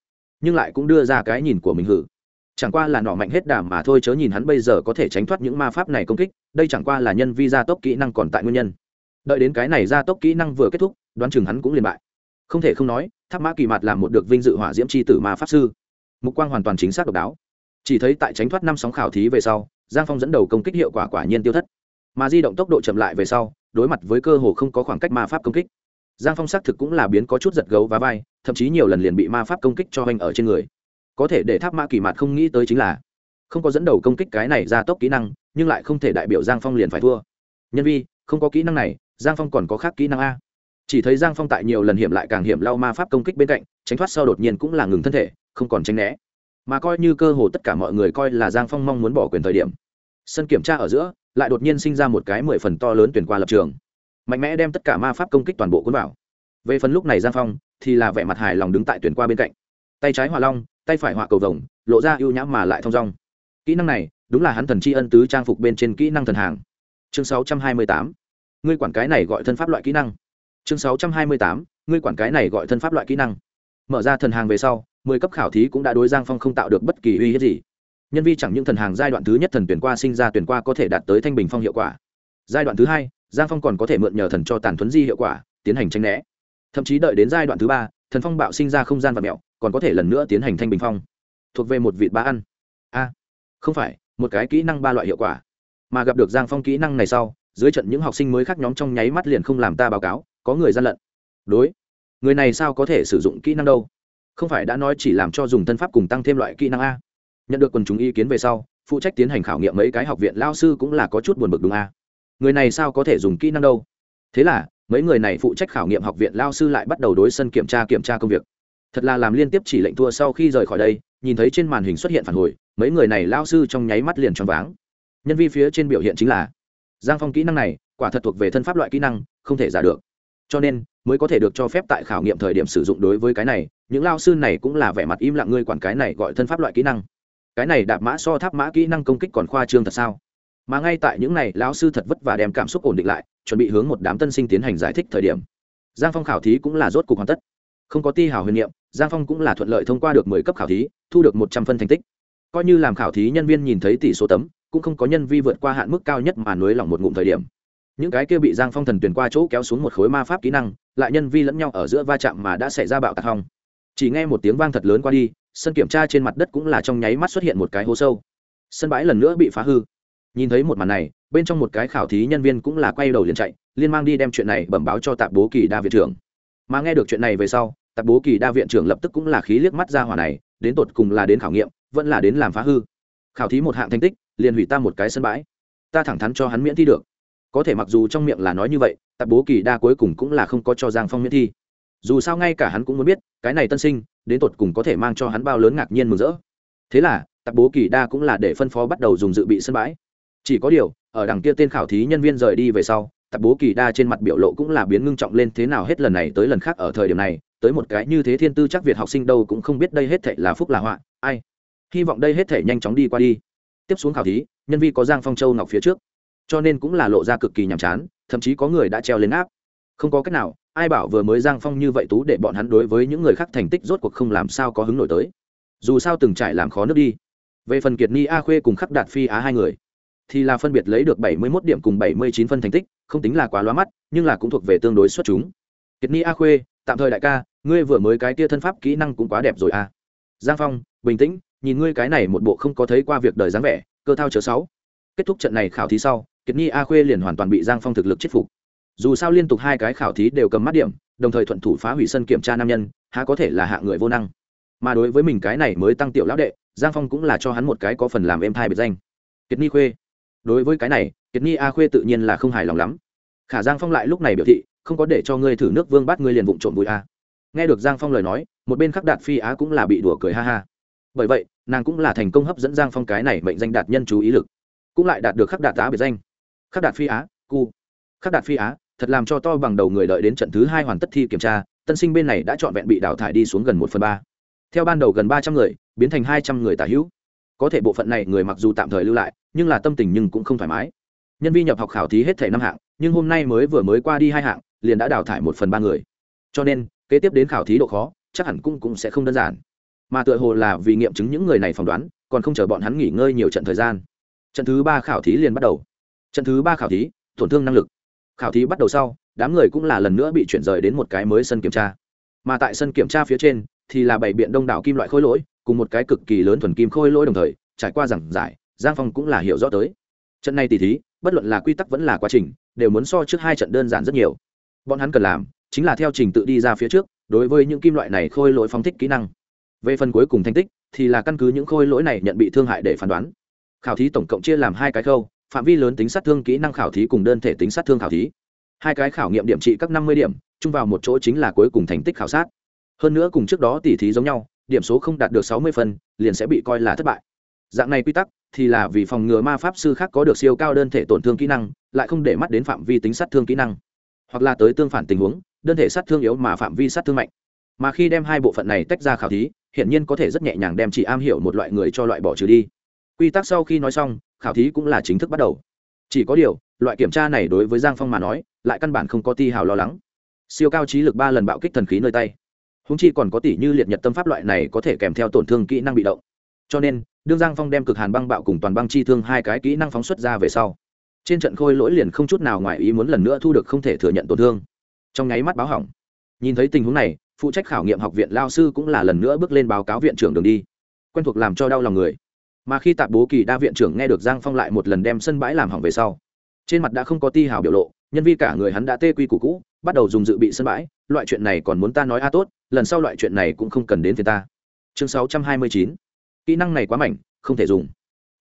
nhưng lại cũng đưa ra cái nhìn của mình hử. Chẳng qua là nọ mạnh hết đàm mà thôi chớ nhìn hắn bây giờ có thể tránh thoát những ma pháp này công kích, đây chẳng qua là nhân vi gia tốc kỹ năng còn tại nguyên nhân. Đợi đến cái này gia tốc kỹ năng vừa kết thúc, đoán chừng hắn cũng liền bại không thể không nói, tháp mã kỳ mặt làm một được vinh dự hỏa diễm c h i tử ma pháp sư. Mục quang hoàn toàn chính xác độc đáo. Chỉ thấy tại tránh thoát năm sóng khảo thí về sau, giang phong dẫn đầu công kích hiệu quả quả nhiên tiêu thất. Mà di động tốc độ chậm lại về sau, đối mặt với cơ hồ không có khoảng cách ma pháp công kích. Giang phong xác thực cũng là biến có chút giật gấu và vai, thậm chí nhiều lần liền bị ma pháp công kích cho hoành ở trên người. Có thể để tháp mã kỳ mặt không nghĩ tới chính là, không có dẫn đầu công kích cái này ra tốc kỹ năng, nhưng lại không thể đại biểu giang phong liền phải thua. Nhân vi, không có kỹ năng này, giang phong còn có khác kỹ năng a chỉ thấy giang phong tại nhiều lần hiểm lại càng hiểm lau ma pháp công kích bên cạnh, tránh thoát sau đột nhiên cũng là ngừng thân thể, không còn tránh né. Mà coi như cơ hồ tất cả mọi người coi là giang phong mong muốn bỏ quyền thời điểm, sân kiểm tra ở giữa, lại đột nhiên sinh ra một cái mười phần to lớn tuyển qua lập trường. Mạnh mẽ đem tất cả ma pháp công kích toàn bộ cuốn vào. Về phần lúc này giang phong, thì là vẻ mặt hài lòng đứng tại tuyển qua bên cạnh. Tay trái hỏa long, tay phải hỏa cầu vồng, lộ ra ưu nhãm mà lại thong dong. Kỹ năng này, đúng là hắn thần tri ân tứ trang phục bên trên kỹ năng thần hàng. Chương sáu trăm hai mươi tám. Ngươi quản cái này gọi thân pháp loại kỹ năng chương sáu trăm hai mươi tám, ngươi quản cái này gọi thân pháp loại kỹ năng. Mở ra thần hàng về sau, mười cấp khảo thí cũng đã đối giang phong không tạo được bất kỳ uy hiếp gì. Nhân vi chẳng những thần hàng giai đoạn thứ nhất thần tuyển qua sinh ra tuyển qua có thể đạt tới thanh bình phong hiệu quả. Giai đoạn thứ hai, giang phong còn có thể mượn nhờ thần cho tàn thuấn di hiệu quả, tiến hành tranh né. Thậm chí đợi đến giai đoạn thứ ba, thần phong bạo sinh ra không gian và mẹo, còn có thể lần nữa tiến hành thanh bình phong. Thuộc về một vị ba ăn. A, không phải, một cái kỹ năng ba loại hiệu quả. Mà gặp được giang phong kỹ năng này sau, dưới trận những học sinh mới khác nhóm trong nháy mắt liền không làm ta báo cáo có người gian lận. Đối, người này sao có thể sử dụng kỹ năng đâu? Không phải đã nói chỉ làm cho dùng thân pháp cùng tăng thêm loại kỹ năng a. Nhận được quần chúng ý kiến về sau, phụ trách tiến hành khảo nghiệm mấy cái học viện lao sư cũng là có chút buồn bực đúng a. Người này sao có thể dùng kỹ năng đâu? Thế là, mấy người này phụ trách khảo nghiệm học viện lao sư lại bắt đầu đối sân kiểm tra kiểm tra công việc. Thật là làm liên tiếp chỉ lệnh thua sau khi rời khỏi đây, nhìn thấy trên màn hình xuất hiện phản hồi, mấy người này lao sư trong nháy mắt liền choáng váng. Nhân vi phía trên biểu hiện chính là, giang phong kỹ năng này, quả thật thuộc về thân pháp loại kỹ năng, không thể giả được cho nên, mới có thể được cho phép tại khảo nghiệm thời điểm sử dụng đối với cái này. Những lao sư này cũng là vẻ mặt im lặng ngươi quản cái này gọi thân pháp loại kỹ năng. Cái này đạp mã so tháp mã kỹ năng công kích còn khoa trương thật sao? Mà ngay tại những này lão sư thật vất và đem cảm xúc ổn định lại, chuẩn bị hướng một đám tân sinh tiến hành giải thích thời điểm. Giang phong khảo thí cũng là rốt cuộc hoàn tất. Không có ti hào huyền niệm, giang phong cũng là thuận lợi thông qua được mười cấp khảo thí, thu được một trăm phân thành tích. Coi như làm khảo thí nhân viên nhìn thấy tỷ số tấm, cũng không có nhân vi vượt qua hạn mức cao nhất mà nới lỏng một ngụm thời điểm những cái kia bị giang phong thần tuyển qua chỗ kéo xuống một khối ma pháp kỹ năng, lại nhân vi lẫn nhau ở giữa va chạm mà đã xảy ra bạo tạc hong. Chỉ nghe một tiếng vang thật lớn qua đi, sân kiểm tra trên mặt đất cũng là trong nháy mắt xuất hiện một cái hố sâu. Sân bãi lần nữa bị phá hư. Nhìn thấy một màn này, bên trong một cái khảo thí nhân viên cũng là quay đầu liền chạy, liên mang đi đem chuyện này bẩm báo cho tạp bố kỳ đa viện trưởng. Mà nghe được chuyện này về sau, tạp bố kỳ đa viện trưởng lập tức cũng là khí liếc mắt ra hỏa này, đến tột cùng là đến khảo nghiệm, vẫn là đến làm phá hư. Khảo thí một hạng thành tích, liền hủy ta một cái sân bãi. Ta thẳng thắn cho hắn miễn thi được có thể mặc dù trong miệng là nói như vậy tạp bố kỳ đa cuối cùng cũng là không có cho giang phong miễn thi. Dù sao ngay cả hắn cũng muốn biết, cái này tân sinh, đến tột cùng có thể mang cho hắn bao lớn ngạc nhiên mừng rỡ. Thế là tạp bố kỳ đa cũng là để phân phó bắt đầu dùng dự bị sân bãi. Chỉ có điều, ở đằng kia tên khảo thí nhân viên rời đi về sau tạp bố kỳ đa trên mặt biểu lộ cũng là biến ngưng trọng lên thế nào hết lần này tới lần khác ở thời điểm này, tới một cái như thế thiên tư chắc việt học sinh đâu cũng không biết đây hết thệ là phúc là họa, ai. Hy vọng đây hết thể nhanh chóng đi qua đi. Tiếp xuống khảo thí, nhân vi có giang phong châu ngọc phía trước cho nên cũng là lộ ra cực kỳ nhàm chán, thậm chí có người đã treo lên áp. Không có cách nào, ai bảo vừa mới giang phong như vậy tú để bọn hắn đối với những người khác thành tích rốt cuộc không làm sao có hứng nổi tới. Dù sao từng trải làm khó nước đi. Về phần kiệt ni a khuê cùng khắc đạt phi á hai người, thì là phân biệt lấy được bảy mươi 71 điểm cùng bảy mươi chín phân thành tích, không tính là quá loa mắt, nhưng là cũng thuộc về tương đối xuất chúng. Kiệt ni a khuê, tạm thời đại ca, ngươi vừa mới cái tia thân pháp kỹ năng cũng quá đẹp rồi à. Giang phong, bình tĩnh, nhìn ngươi cái này một bộ không có thấy qua việc đời dáng vẻ, cơ thao chớ sáu. Kết thúc trận này khảo thí sau kiệt Nhi a khuê liền hoàn toàn bị giang phong thực lực chết phục. Dù sao liên tục hai cái khảo thí đều cầm mắt điểm, đồng thời thuận thủ phá hủy sân kiểm tra nam nhân, há có thể là hạ người vô năng. Mà đối với mình cái này mới tăng tiểu lão đệ, giang phong cũng là cho hắn một cái có phần làm em thai biệt danh. Kiệt ni khuê. Đối với cái này, kiệt ni a khuê tự nhiên là không hài lòng lắm. Khả giang phong lại lúc này biểu thị, không có để cho ngươi thử nước vương bắt ngươi liền vụng trộm vui a. Nghe được giang phong lời nói, một bên khắc đạt phi á cũng là bị đùa cười ha ha. Bởi vậy, nàng cũng là thành công hấp dẫn giang phong cái này mệnh danh đạt nhân chú ý lực, cũng lại đạt được khắc đạt tá biệt danh khắc đạt phi á, cu. Khắc đạt phi á, thật làm cho to bằng đầu người đợi đến trận thứ hai hoàn tất thi kiểm tra, tân sinh bên này đã trọn vẹn bị đào thải đi xuống gần một phần ba. Theo ban đầu gần ba trăm người, biến thành hai trăm người tả hữu. Có thể bộ phận này người mặc dù tạm thời lưu lại, nhưng là tâm tình nhưng cũng không thoải mái. Nhân viên nhập học khảo thí hết thể năm hạng, nhưng hôm nay mới vừa mới qua đi hai hạng, liền đã đào thải một phần ba người. Cho nên, kế tiếp đến khảo thí độ khó, chắc hẳn cũng cũng sẽ không đơn giản. Mà tựa hồ là vì nghiệm chứng những người này phỏng đoán, còn không chờ bọn hắn nghỉ ngơi nhiều trận thời gian. Trận thứ ba khảo thí liền bắt đầu trận thứ ba khảo thí, tổn thương năng lực. Khảo thí bắt đầu sau, đám người cũng là lần nữa bị chuyển rời đến một cái mới sân kiểm tra. Mà tại sân kiểm tra phía trên, thì là bảy biện đông đảo kim loại khôi lỗi, cùng một cái cực kỳ lớn thuần kim khôi lỗi đồng thời, trải qua giảng giải, giang phong cũng là hiểu rõ tới. Trận này tỉ thí, bất luận là quy tắc vẫn là quá trình, đều muốn so trước hai trận đơn giản rất nhiều. Bọn hắn cần làm, chính là theo trình tự đi ra phía trước, đối với những kim loại này khôi lỗi phóng thích kỹ năng. Về phần cuối cùng thành tích, thì là căn cứ những khôi lỗi này nhận bị thương hại để phán đoán. Khảo thí tổng cộng chia làm hai cái khâu phạm vi lớn tính sát thương kỹ năng khảo thí cùng đơn thể tính sát thương khảo thí. Hai cái khảo nghiệm điểm trị các năm mươi điểm, chung vào một chỗ chính là cuối cùng thành tích khảo sát. Hơn nữa cùng trước đó tỉ thí giống nhau, điểm số không đạt được sáu mươi phân liền sẽ bị coi là thất bại. Dạng này quy tắc thì là vì phòng ngừa ma pháp sư khác có được siêu cao đơn thể tổn thương kỹ năng, lại không để mắt đến phạm vi tính sát thương kỹ năng. Hoặc là tới tương phản tình huống, đơn thể sát thương yếu mà phạm vi sát thương mạnh. Mà khi đem hai bộ phận này tách ra khảo thí, hiển nhiên có thể rất nhẹ nhàng đem chỉ am hiểu một loại người cho loại bỏ trừ đi quy tắc sau khi nói xong, khảo thí cũng là chính thức bắt đầu. Chỉ có điều, loại kiểm tra này đối với giang phong mà nói, lại căn bản không có ti hào lo lắng. Siêu cao trí lực ba lần bạo kích thần khí nơi tay. Húng chi còn có tỷ như liệt nhật tâm pháp loại này có thể kèm theo tổn thương kỹ năng bị động. Cho nên, đương giang phong đem cực hàn băng bạo cùng toàn băng chi thương hai cái kỹ năng phóng xuất ra về sau, trên trận khôi lỗi liền không chút nào ngoài ý muốn lần nữa thu được không thể thừa nhận tổn thương. Trong nháy mắt báo hỏng. Nhìn thấy tình huống này, phụ trách khảo nghiệm học viện lao sư cũng là lần nữa bước lên báo cáo viện trưởng đường đi. Quen thuộc làm cho đau lòng người mà khi tạp bố kỳ đa viện trưởng nghe được giang phong lại một lần đem sân bãi làm hỏng về sau, trên mặt đã không có ti hào biểu lộ, nhân vi cả người hắn đã tê quy củ cũ, bắt đầu dùng dự bị sân bãi, loại chuyện này còn muốn ta nói a à tốt, lần sau loại chuyện này cũng không cần đến phía ta chương 629. kỹ năng này quá mảnh, không thể dùng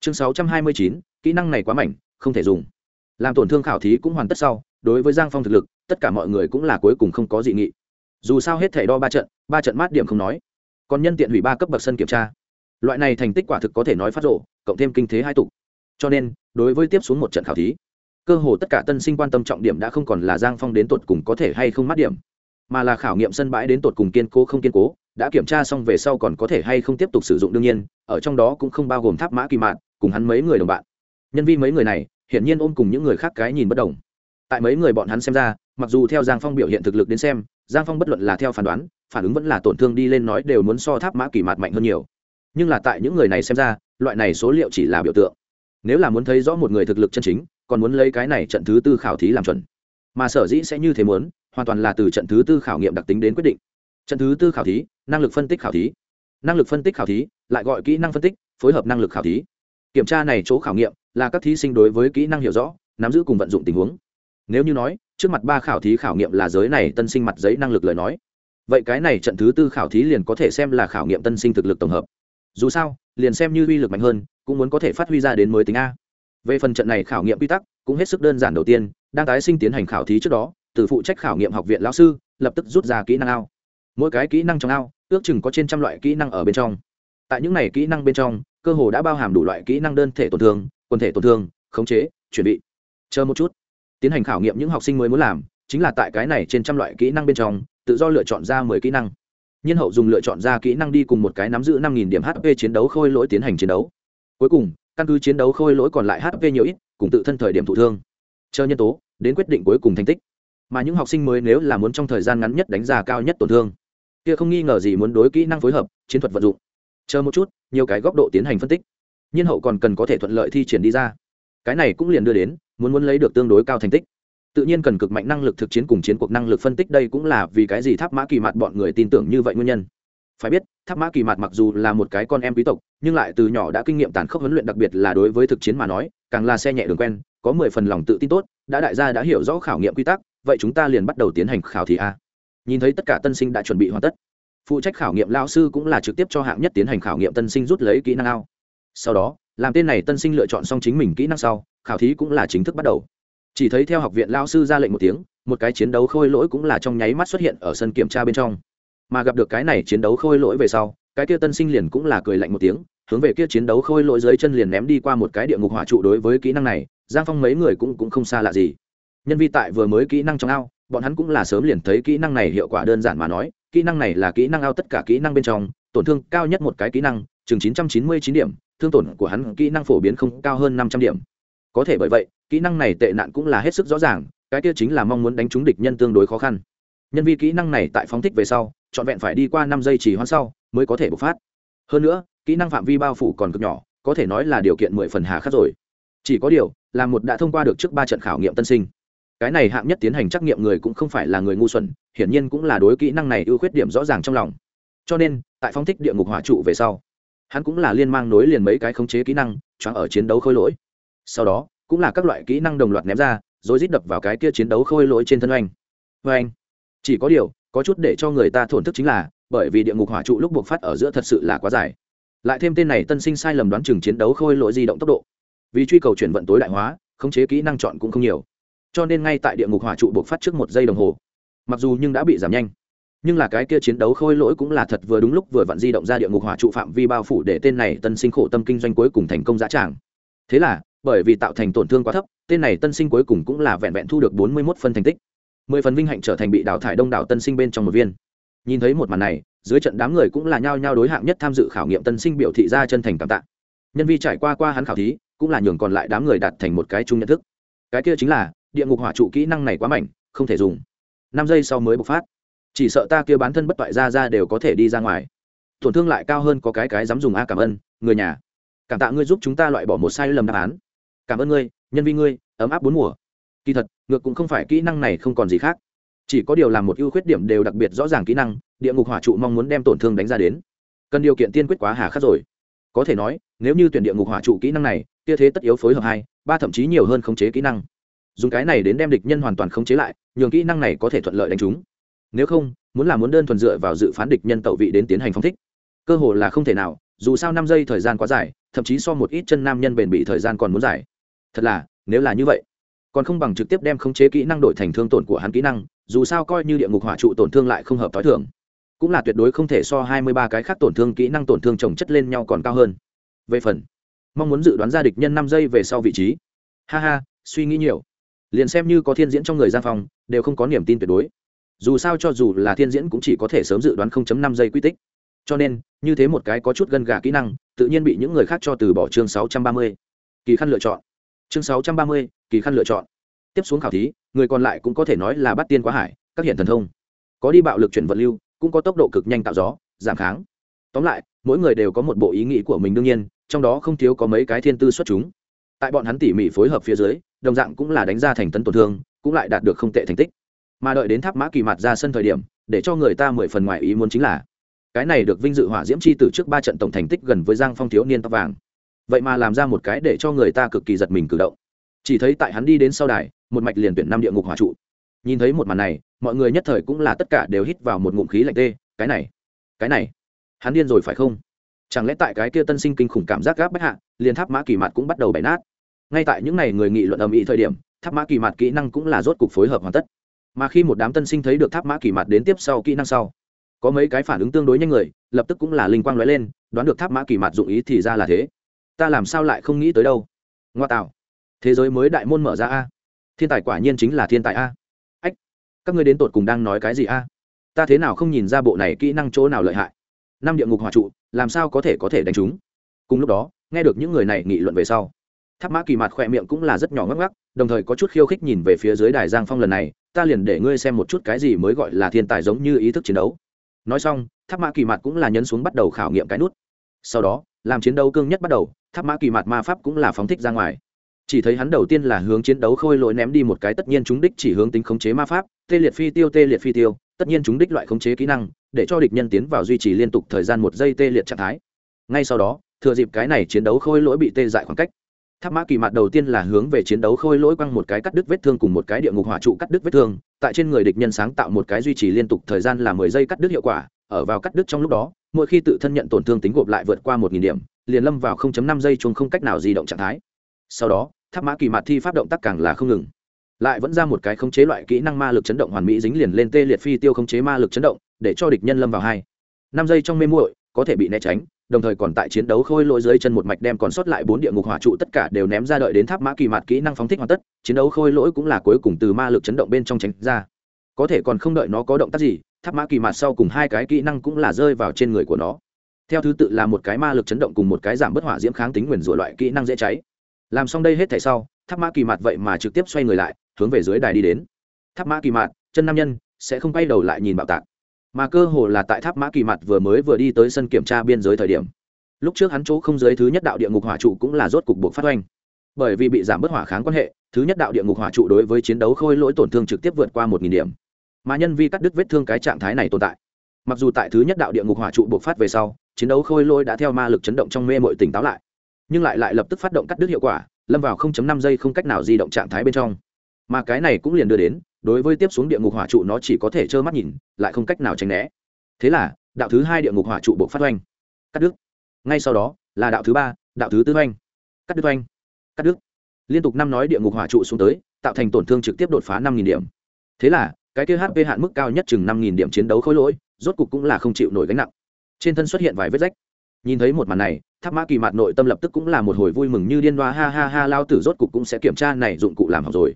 chương 629. kỹ năng này quá mảnh, không thể dùng làm tổn thương khảo thí cũng hoàn tất sau, đối với giang phong thực lực, tất cả mọi người cũng là cuối cùng không có dị nghị dù sao hết thể đo ba trận ba trận mát điểm không nói còn nhân tiện hủy ba cấp bậc sân kiểm tra loại này thành tích quả thực có thể nói phát rộ, cộng thêm kinh thế hai tục. Cho nên, đối với tiếp xuống một trận khảo thí, cơ hồ tất cả tân sinh quan tâm trọng điểm đã không còn là giang phong đến tột cùng có thể hay không mát điểm, mà là khảo nghiệm sân bãi đến tột cùng kiên cố không kiên cố, đã kiểm tra xong về sau còn có thể hay không tiếp tục sử dụng đương nhiên, ở trong đó cũng không bao gồm tháp mã kỳ mạn, cùng hắn mấy người đồng bạn. Nhân Vi mấy người này, hiển nhiên ôm cùng những người khác cái nhìn bất đồng. Tại mấy người bọn hắn xem ra, mặc dù theo giang phong biểu hiện thực lực đến xem, giang phong bất luận là theo phán đoán, phản ứng vẫn là tổn thương đi lên nói đều muốn so tháp mã kỳ mạt mạnh hơn nhiều nhưng là tại những người này xem ra, loại này số liệu chỉ là biểu tượng. Nếu là muốn thấy rõ một người thực lực chân chính, còn muốn lấy cái này trận thứ tư khảo thí làm chuẩn. Mà sở dĩ sẽ như thế muốn, hoàn toàn là từ trận thứ tư khảo nghiệm đặc tính đến quyết định. Trận thứ tư khảo thí, năng lực phân tích khảo thí. Năng lực phân tích khảo thí, lại gọi kỹ năng phân tích, phối hợp năng lực khảo thí. Kiểm tra này chỗ khảo nghiệm, là các thí sinh đối với kỹ năng hiểu rõ, nắm giữ cùng vận dụng tình huống. Nếu như nói, trước mặt ba khảo thí khảo nghiệm là giới này tân sinh mặt giấy năng lực lời nói. Vậy cái này trận thứ tư khảo thí liền có thể xem là khảo nghiệm tân sinh thực lực tổng hợp dù sao, liền xem như uy lực mạnh hơn, cũng muốn có thể phát huy ra đến mới tính a. Về phần trận này khảo nghiệm quy tắc, cũng hết sức đơn giản đầu tiên, đang tái sinh tiến hành khảo thí trước đó, từ phụ trách khảo nghiệm học viện lão sư, lập tức rút ra kỹ năng ao. Mỗi cái kỹ năng trong ao, ước chừng có trên trăm loại kỹ năng ở bên trong. Tại những này kỹ năng bên trong, cơ hồ đã bao hàm đủ loại kỹ năng đơn thể tổn thương, quần thể tổn thương, khống chế, chuẩn bị. Chờ một chút. Tiến hành khảo nghiệm những học sinh mới muốn làm, chính là tại cái này trên trăm loại kỹ năng bên trong, tự do lựa chọn ra mười kỹ năng nhiên hậu dùng lựa chọn ra kỹ năng đi cùng một cái nắm giữ năm nghìn điểm hp chiến đấu khôi lỗi tiến hành chiến đấu. Cuối cùng, căn cứ chiến đấu khôi lỗi còn lại hp nhiều ít, cùng tự thân thời điểm thụ thương. Chờ nhân tố, đến quyết định cuối cùng thành tích. Mà những học sinh mới nếu là muốn trong thời gian ngắn nhất đánh giá cao nhất tổn thương, kia không nghi ngờ gì muốn đối kỹ năng phối hợp, chiến thuật vận dụng. Chờ một chút, nhiều cái góc độ tiến hành phân tích. Nhiên hậu còn cần có thể thuận lợi thi triển đi ra. Cái này cũng liền đưa đến, muốn muốn lấy được tương đối cao thành tích tự nhiên cần cực mạnh năng lực thực chiến cùng chiến cuộc năng lực phân tích đây cũng là vì cái gì tháp mã kỳ mặt bọn người tin tưởng như vậy nguyên nhân. Phải biết, tháp mã kỳ mặt mặc dù là một cái con em quý tộc, nhưng lại từ nhỏ đã kinh nghiệm tàn khốc huấn luyện, đặc biệt là đối với thực chiến mà nói, càng là xe nhẹ đường quen, có mười phần lòng tự tin tốt, đã đại gia đã hiểu rõ khảo nghiệm quy tắc, vậy chúng ta liền bắt đầu tiến hành khảo thí a. Nhìn thấy tất cả tân sinh đã chuẩn bị hoàn tất, phụ trách khảo nghiệm lao sư cũng là trực tiếp cho hạng nhất tiến hành khảo nghiệm tân sinh rút lấy kỹ năng ao. Sau đó, làm tên này tân sinh lựa chọn xong chính mình kỹ năng sau, khảo thí cũng là chính thức bắt đầu chỉ thấy theo học viện lao sư ra lệnh một tiếng, một cái chiến đấu khôi lỗi cũng là trong nháy mắt xuất hiện ở sân kiểm tra bên trong. Mà gặp được cái này chiến đấu khôi lỗi về sau, cái kia tân sinh liền cũng là cười lạnh một tiếng, hướng về kia chiến đấu khôi lỗi dưới chân liền ném đi qua một cái địa ngục hỏa trụ đối với kỹ năng này, giang phong mấy người cũng cũng không xa lạ gì. Nhân vi tại vừa mới kỹ năng trong ao, bọn hắn cũng là sớm liền thấy kỹ năng này hiệu quả đơn giản mà nói, kỹ năng này là kỹ năng ao tất cả kỹ năng bên trong, tổn thương cao nhất một cái kỹ năng, chừng chín trăm chín mươi chín điểm, thương tổn của hắn kỹ năng phổ biến không cao hơn năm trăm điểm có thể bởi vậy, kỹ năng này tệ nạn cũng là hết sức rõ ràng, cái kia chính là mong muốn đánh trúng địch nhân tương đối khó khăn. Nhân vi kỹ năng này tại phóng thích về sau, trọn vẹn phải đi qua năm giây chỉ hoãn sau, mới có thể bộc phát. Hơn nữa, kỹ năng phạm vi bao phủ còn cực nhỏ, có thể nói là điều kiện mười phần hà khắc rồi. Chỉ có điều, là một đã thông qua được trước ba trận khảo nghiệm tân sinh. Cái này hạng nhất tiến hành trắc nghiệm người cũng không phải là người ngu xuẩn, hiển nhiên cũng là đối kỹ năng này ưu khuyết điểm rõ ràng trong lòng. Cho nên, tại phóng thích địa ngục hỏa trụ về sau, hắn cũng là liên mang nối liền mấy cái khống chế kỹ năng, choáng ở chiến đấu khôi lỗi sau đó, cũng là các loại kỹ năng đồng loạt ném ra, rồi rít đập vào cái kia chiến đấu khôi lỗi trên thân oanh. Vê anh chỉ có điều, có chút để cho người ta thổn thức chính là, bởi vì địa ngục hỏa trụ lúc buộc phát ở giữa thật sự là quá dài. Lại thêm tên này tân sinh sai lầm đoán chừng chiến đấu khôi lỗi di động tốc độ. Vì truy cầu chuyển vận tối đại hóa, khống chế kỹ năng chọn cũng không nhiều. Cho nên ngay tại địa ngục hỏa trụ buộc phát trước một giây đồng hồ, mặc dù nhưng đã bị giảm nhanh, nhưng là cái kia chiến đấu khôi lỗi cũng là thật vừa đúng lúc vừa vặn di động ra địa ngục hỏa trụ phạm vi bao phủ để tên này tân sinh khổ tâm kinh doanh cuối cùng thành công giá tràng. Thế là bởi vì tạo thành tổn thương quá thấp, tên này tân sinh cuối cùng cũng là vẹn vẹn thu được bốn mươi một phân thành tích. mười phần vinh hạnh trở thành bị đào thải đông đảo tân sinh bên trong một viên. Nhìn thấy một màn này, dưới trận đám người cũng là nhao nhao đối hạng nhất tham dự khảo nghiệm tân sinh biểu thị ra chân thành cảm tạ. Nhân vi trải qua qua hắn khảo thí, cũng là nhường còn lại đám người đạt thành một cái chung nhận thức. Cái kia chính là, địa ngục hỏa trụ kỹ năng này quá mạnh, không thể dùng. Năm giây sau mới bộc phát. Chỉ sợ ta kia bán thân bất toại ra ra đều có thể đi ra ngoài. Tổn thương lại cao hơn có cái cái dám dùng a cảm ơn, người nhà. Cảm tạ ngươi giúp chúng ta loại bỏ một sai lầm đáp án cảm ơn ngươi, nhân viên ngươi, ấm áp bốn mùa. Kỳ thật, ngược cũng không phải kỹ năng này không còn gì khác. Chỉ có điều làm một ưu khuyết điểm đều đặc biệt rõ ràng kỹ năng, địa ngục hỏa trụ mong muốn đem tổn thương đánh ra đến. Cần điều kiện tiên quyết quá hà khắc rồi. Có thể nói, nếu như tuyển địa ngục hỏa trụ kỹ năng này, kia thế tất yếu phối hợp hai, ba thậm chí nhiều hơn khống chế kỹ năng. Dùng cái này đến đem địch nhân hoàn toàn khống chế lại, nhường kỹ năng này có thể thuận lợi đánh chúng nếu không, muốn là muốn đơn thuần dựa vào dự phán địch nhân tẩu vị đến tiến hành phong thích. Cơ hội là không thể nào, dù sao năm giây thời gian quá dài, thậm chí so một ít chân nam nhân bền bị thời gian còn muốn dài thật là, nếu là như vậy, còn không bằng trực tiếp đem khống chế kỹ năng đổi thành thương tổn của hắn kỹ năng, dù sao coi như địa ngục hỏa trụ tổn thương lại không hợp t h o i thường. Cũng là tuyệt đối không thể so hai mươi ba cái khác tổn thương kỹ năng tổn thương trồng chất lên nhau còn cao hơn. Về phần, mong muốn dự đoán ra địch nhân năm giây về sau vị trí. Ha ha, suy nghĩ nhiều. Liền xem như có thiên diễn trong người gian phòng, đều không có niềm tin tuyệt đối. Dù sao cho dù là thiên diễn cũng chỉ có thể sớm dự đoán 0.5 giây quy tích. Cho nên, như thế một cái có chút gân gà kỹ năng, tự nhiên bị những người khác cho từ bỏ chương 630. kỳ khăn lựa chọn chương 630, kỳ khăn lựa chọn. Tiếp xuống khảo thí người còn lại cũng có thể nói là bắt tiên quá hải các hiện thần thông. Có đi bạo lực chuyển vật lưu cũng có tốc độ cực nhanh tạo gió giảm kháng. Tóm lại mỗi người đều có một bộ ý nghĩ của mình đương nhiên trong đó không thiếu có mấy cái thiên tư xuất chúng. Tại bọn hắn tỉ mỉ phối hợp phía dưới đồng dạng cũng là đánh ra thành tấn tổn thương cũng lại đạt được không tệ thành tích. Mà đợi đến tháp mã kỳ mặt ra sân thời điểm để cho người ta mười phần ngoài ý muốn chính là cái này được vinh dự hỏa diễm chi từ trước ba trận tổng thành tích gần với giang phong thiếu niên tóc vàng vậy mà làm ra một cái để cho người ta cực kỳ giật mình cử động. Chỉ thấy tại hắn đi đến sau đài, một mạch liền tuyển năm địa ngục hỏa trụ. Nhìn thấy một màn này, mọi người nhất thời cũng là tất cả đều hít vào một ngụm khí lạnh tê, cái này cái này, hắn điên rồi phải không? Chẳng lẽ tại cái kia tân sinh kinh khủng cảm giác gáp bách hạ, liền tháp mã kỳ mặt cũng bắt đầu bày nát? Ngay tại những ngày người nghị luận ầm ĩ thời điểm, tháp mã kỳ mặt kỹ năng cũng là rốt cục phối hợp hoàn tất. Mà khi một đám tân sinh thấy được tháp mã kỳ mặt đến tiếp sau kỹ năng sau, có mấy cái phản ứng tương đối nhanh người, lập tức cũng là linh quang lóe lên, đoán được tháp mã kỳ mặt dụng ý thì ra là thế ta làm sao lại không nghĩ tới đâu? Ngoa tạo. Thế giới mới đại môn mở ra a. Thiên tài quả nhiên chính là thiên tài a. Ách, các ngươi đến tột cùng đang nói cái gì a? Ta thế nào không nhìn ra bộ này kỹ năng chỗ nào lợi hại? Năm địa ngục hòa trụ, làm sao có thể có thể đánh chúng? Cùng lúc đó, nghe được những người này nghị luận về sau, tháp mã kỳ mặt khỏe miệng cũng là rất nhỏ ngắc ngắc, đồng thời có chút khiêu khích nhìn về phía dưới đài giang phong lần này, ta liền để ngươi xem một chút cái gì mới gọi là thiên tài giống như ý thức chiến đấu. Nói xong, tháp mã kỳ mặt cũng là nhấn xuống bắt đầu khảo nghiệm cái nút. Sau đó làm chiến đấu cương nhất bắt đầu, tháp mã kỳ mạt ma pháp cũng là phóng thích ra ngoài. Chỉ thấy hắn đầu tiên là hướng chiến đấu khôi lỗi ném đi một cái tất nhiên chúng đích chỉ hướng tính khống chế ma pháp, tê liệt phi tiêu, tê liệt phi tiêu, tất nhiên chúng đích loại khống chế kỹ năng, để cho địch nhân tiến vào duy trì liên tục thời gian một giây tê liệt trạng thái. Ngay sau đó, thừa dịp cái này chiến đấu khôi lỗi bị tê dại khoảng cách, tháp mã kỳ mạt đầu tiên là hướng về chiến đấu khôi lỗi quăng một cái cắt đứt vết thương cùng một cái địa ngục hỏa trụ cắt đứt vết thương, tại trên người địch nhân sáng tạo một cái duy trì liên tục thời gian là mười giây cắt đứt hiệu quả, ở vào cắt đứt trong lúc đó mỗi khi tự thân nhận tổn thương tính gộp lại vượt qua một nghìn điểm, liền lâm vào 0.5 giây chuông không cách nào di động trạng thái. Sau đó, tháp mã kỳ mạt thi pháp động tác càng là không ngừng. Lại vẫn ra một cái khống chế loại kỹ năng ma lực chấn động hoàn mỹ dính liền lên tê liệt phi tiêu khống chế ma lực chấn động, để cho địch nhân lâm vào hai. Năm giây trong mê muội, có thể bị né tránh, đồng thời còn tại chiến đấu khôi lỗi dưới chân một mạch đem còn sót lại bốn địa ngục hỏa trụ tất cả đều ném ra đợi đến tháp mã kỳ mạt kỹ năng phóng thích hoàn tất, chiến đấu khôi lỗi cũng là cuối cùng từ ma lực chấn động bên trong tránh ra. Có thể còn không đợi nó có động tác gì tháp mã kỳ mặt sau cùng hai cái kỹ năng cũng là rơi vào trên người của nó. Theo thứ tự là một cái ma lực chấn động cùng một cái giảm bất hỏa diễm kháng tính nguyền rủa loại kỹ năng dễ cháy. Làm xong đây hết thảy sau, tháp mã kỳ mặt vậy mà trực tiếp xoay người lại, hướng về dưới đài đi đến. Tháp mã kỳ mặt chân nam nhân, sẽ không quay đầu lại nhìn bạo tạc. Mà cơ hồ là tại tháp mã kỳ mặt vừa mới vừa đi tới sân kiểm tra biên giới thời điểm. Lúc trước hắn chỗ không giới thứ nhất đạo địa ngục hỏa trụ cũng là rốt cục buộc phát oanh. Bởi vì bị giảm bớt hỏa kháng quan hệ, thứ nhất đạo địa ngục hỏa trụ đối với chiến đấu khôi lỗi tổn thương trực tiếp vượt qua một nghìn điểm mà nhân vi cắt đứt vết thương cái trạng thái này tồn tại. Mặc dù tại thứ nhất đạo địa ngục hỏa trụ buộc phát về sau, chiến đấu khôi lôi đã theo ma lực chấn động trong mê mội tỉnh táo lại. Nhưng lại lại lập tức phát động cắt đứt hiệu quả, lâm vào 0.5 giây không cách nào di động trạng thái bên trong. Mà cái này cũng liền đưa đến, đối với tiếp xuống địa ngục hỏa trụ nó chỉ có thể trơ mắt nhìn, lại không cách nào tránh né. Thế là, đạo thứ hai địa ngục hỏa trụ buộc phát oanh. Cắt đứt. Ngay sau đó, là đạo thứ ba, đạo thứ tư oanh. Cắt đứt oanh. Cắt đứt. Liên tục năm nói địa ngục hỏa trụ xuống tới, tạo thành tổn thương trực tiếp đột phá năm nghìn điểm. Thế là cái kia hp hạn mức cao nhất chừng năm nghìn điểm chiến đấu khối lỗi, rốt cục cũng là không chịu nổi gánh nặng. Trên thân xuất hiện vài vết rách. Nhìn thấy một màn này, tháp mã kỳ Mạt nội tâm lập tức cũng là một hồi vui mừng như điên đoa ha ha ha, lao tử rốt cục cũng sẽ kiểm tra này dụng cụ làm học rồi.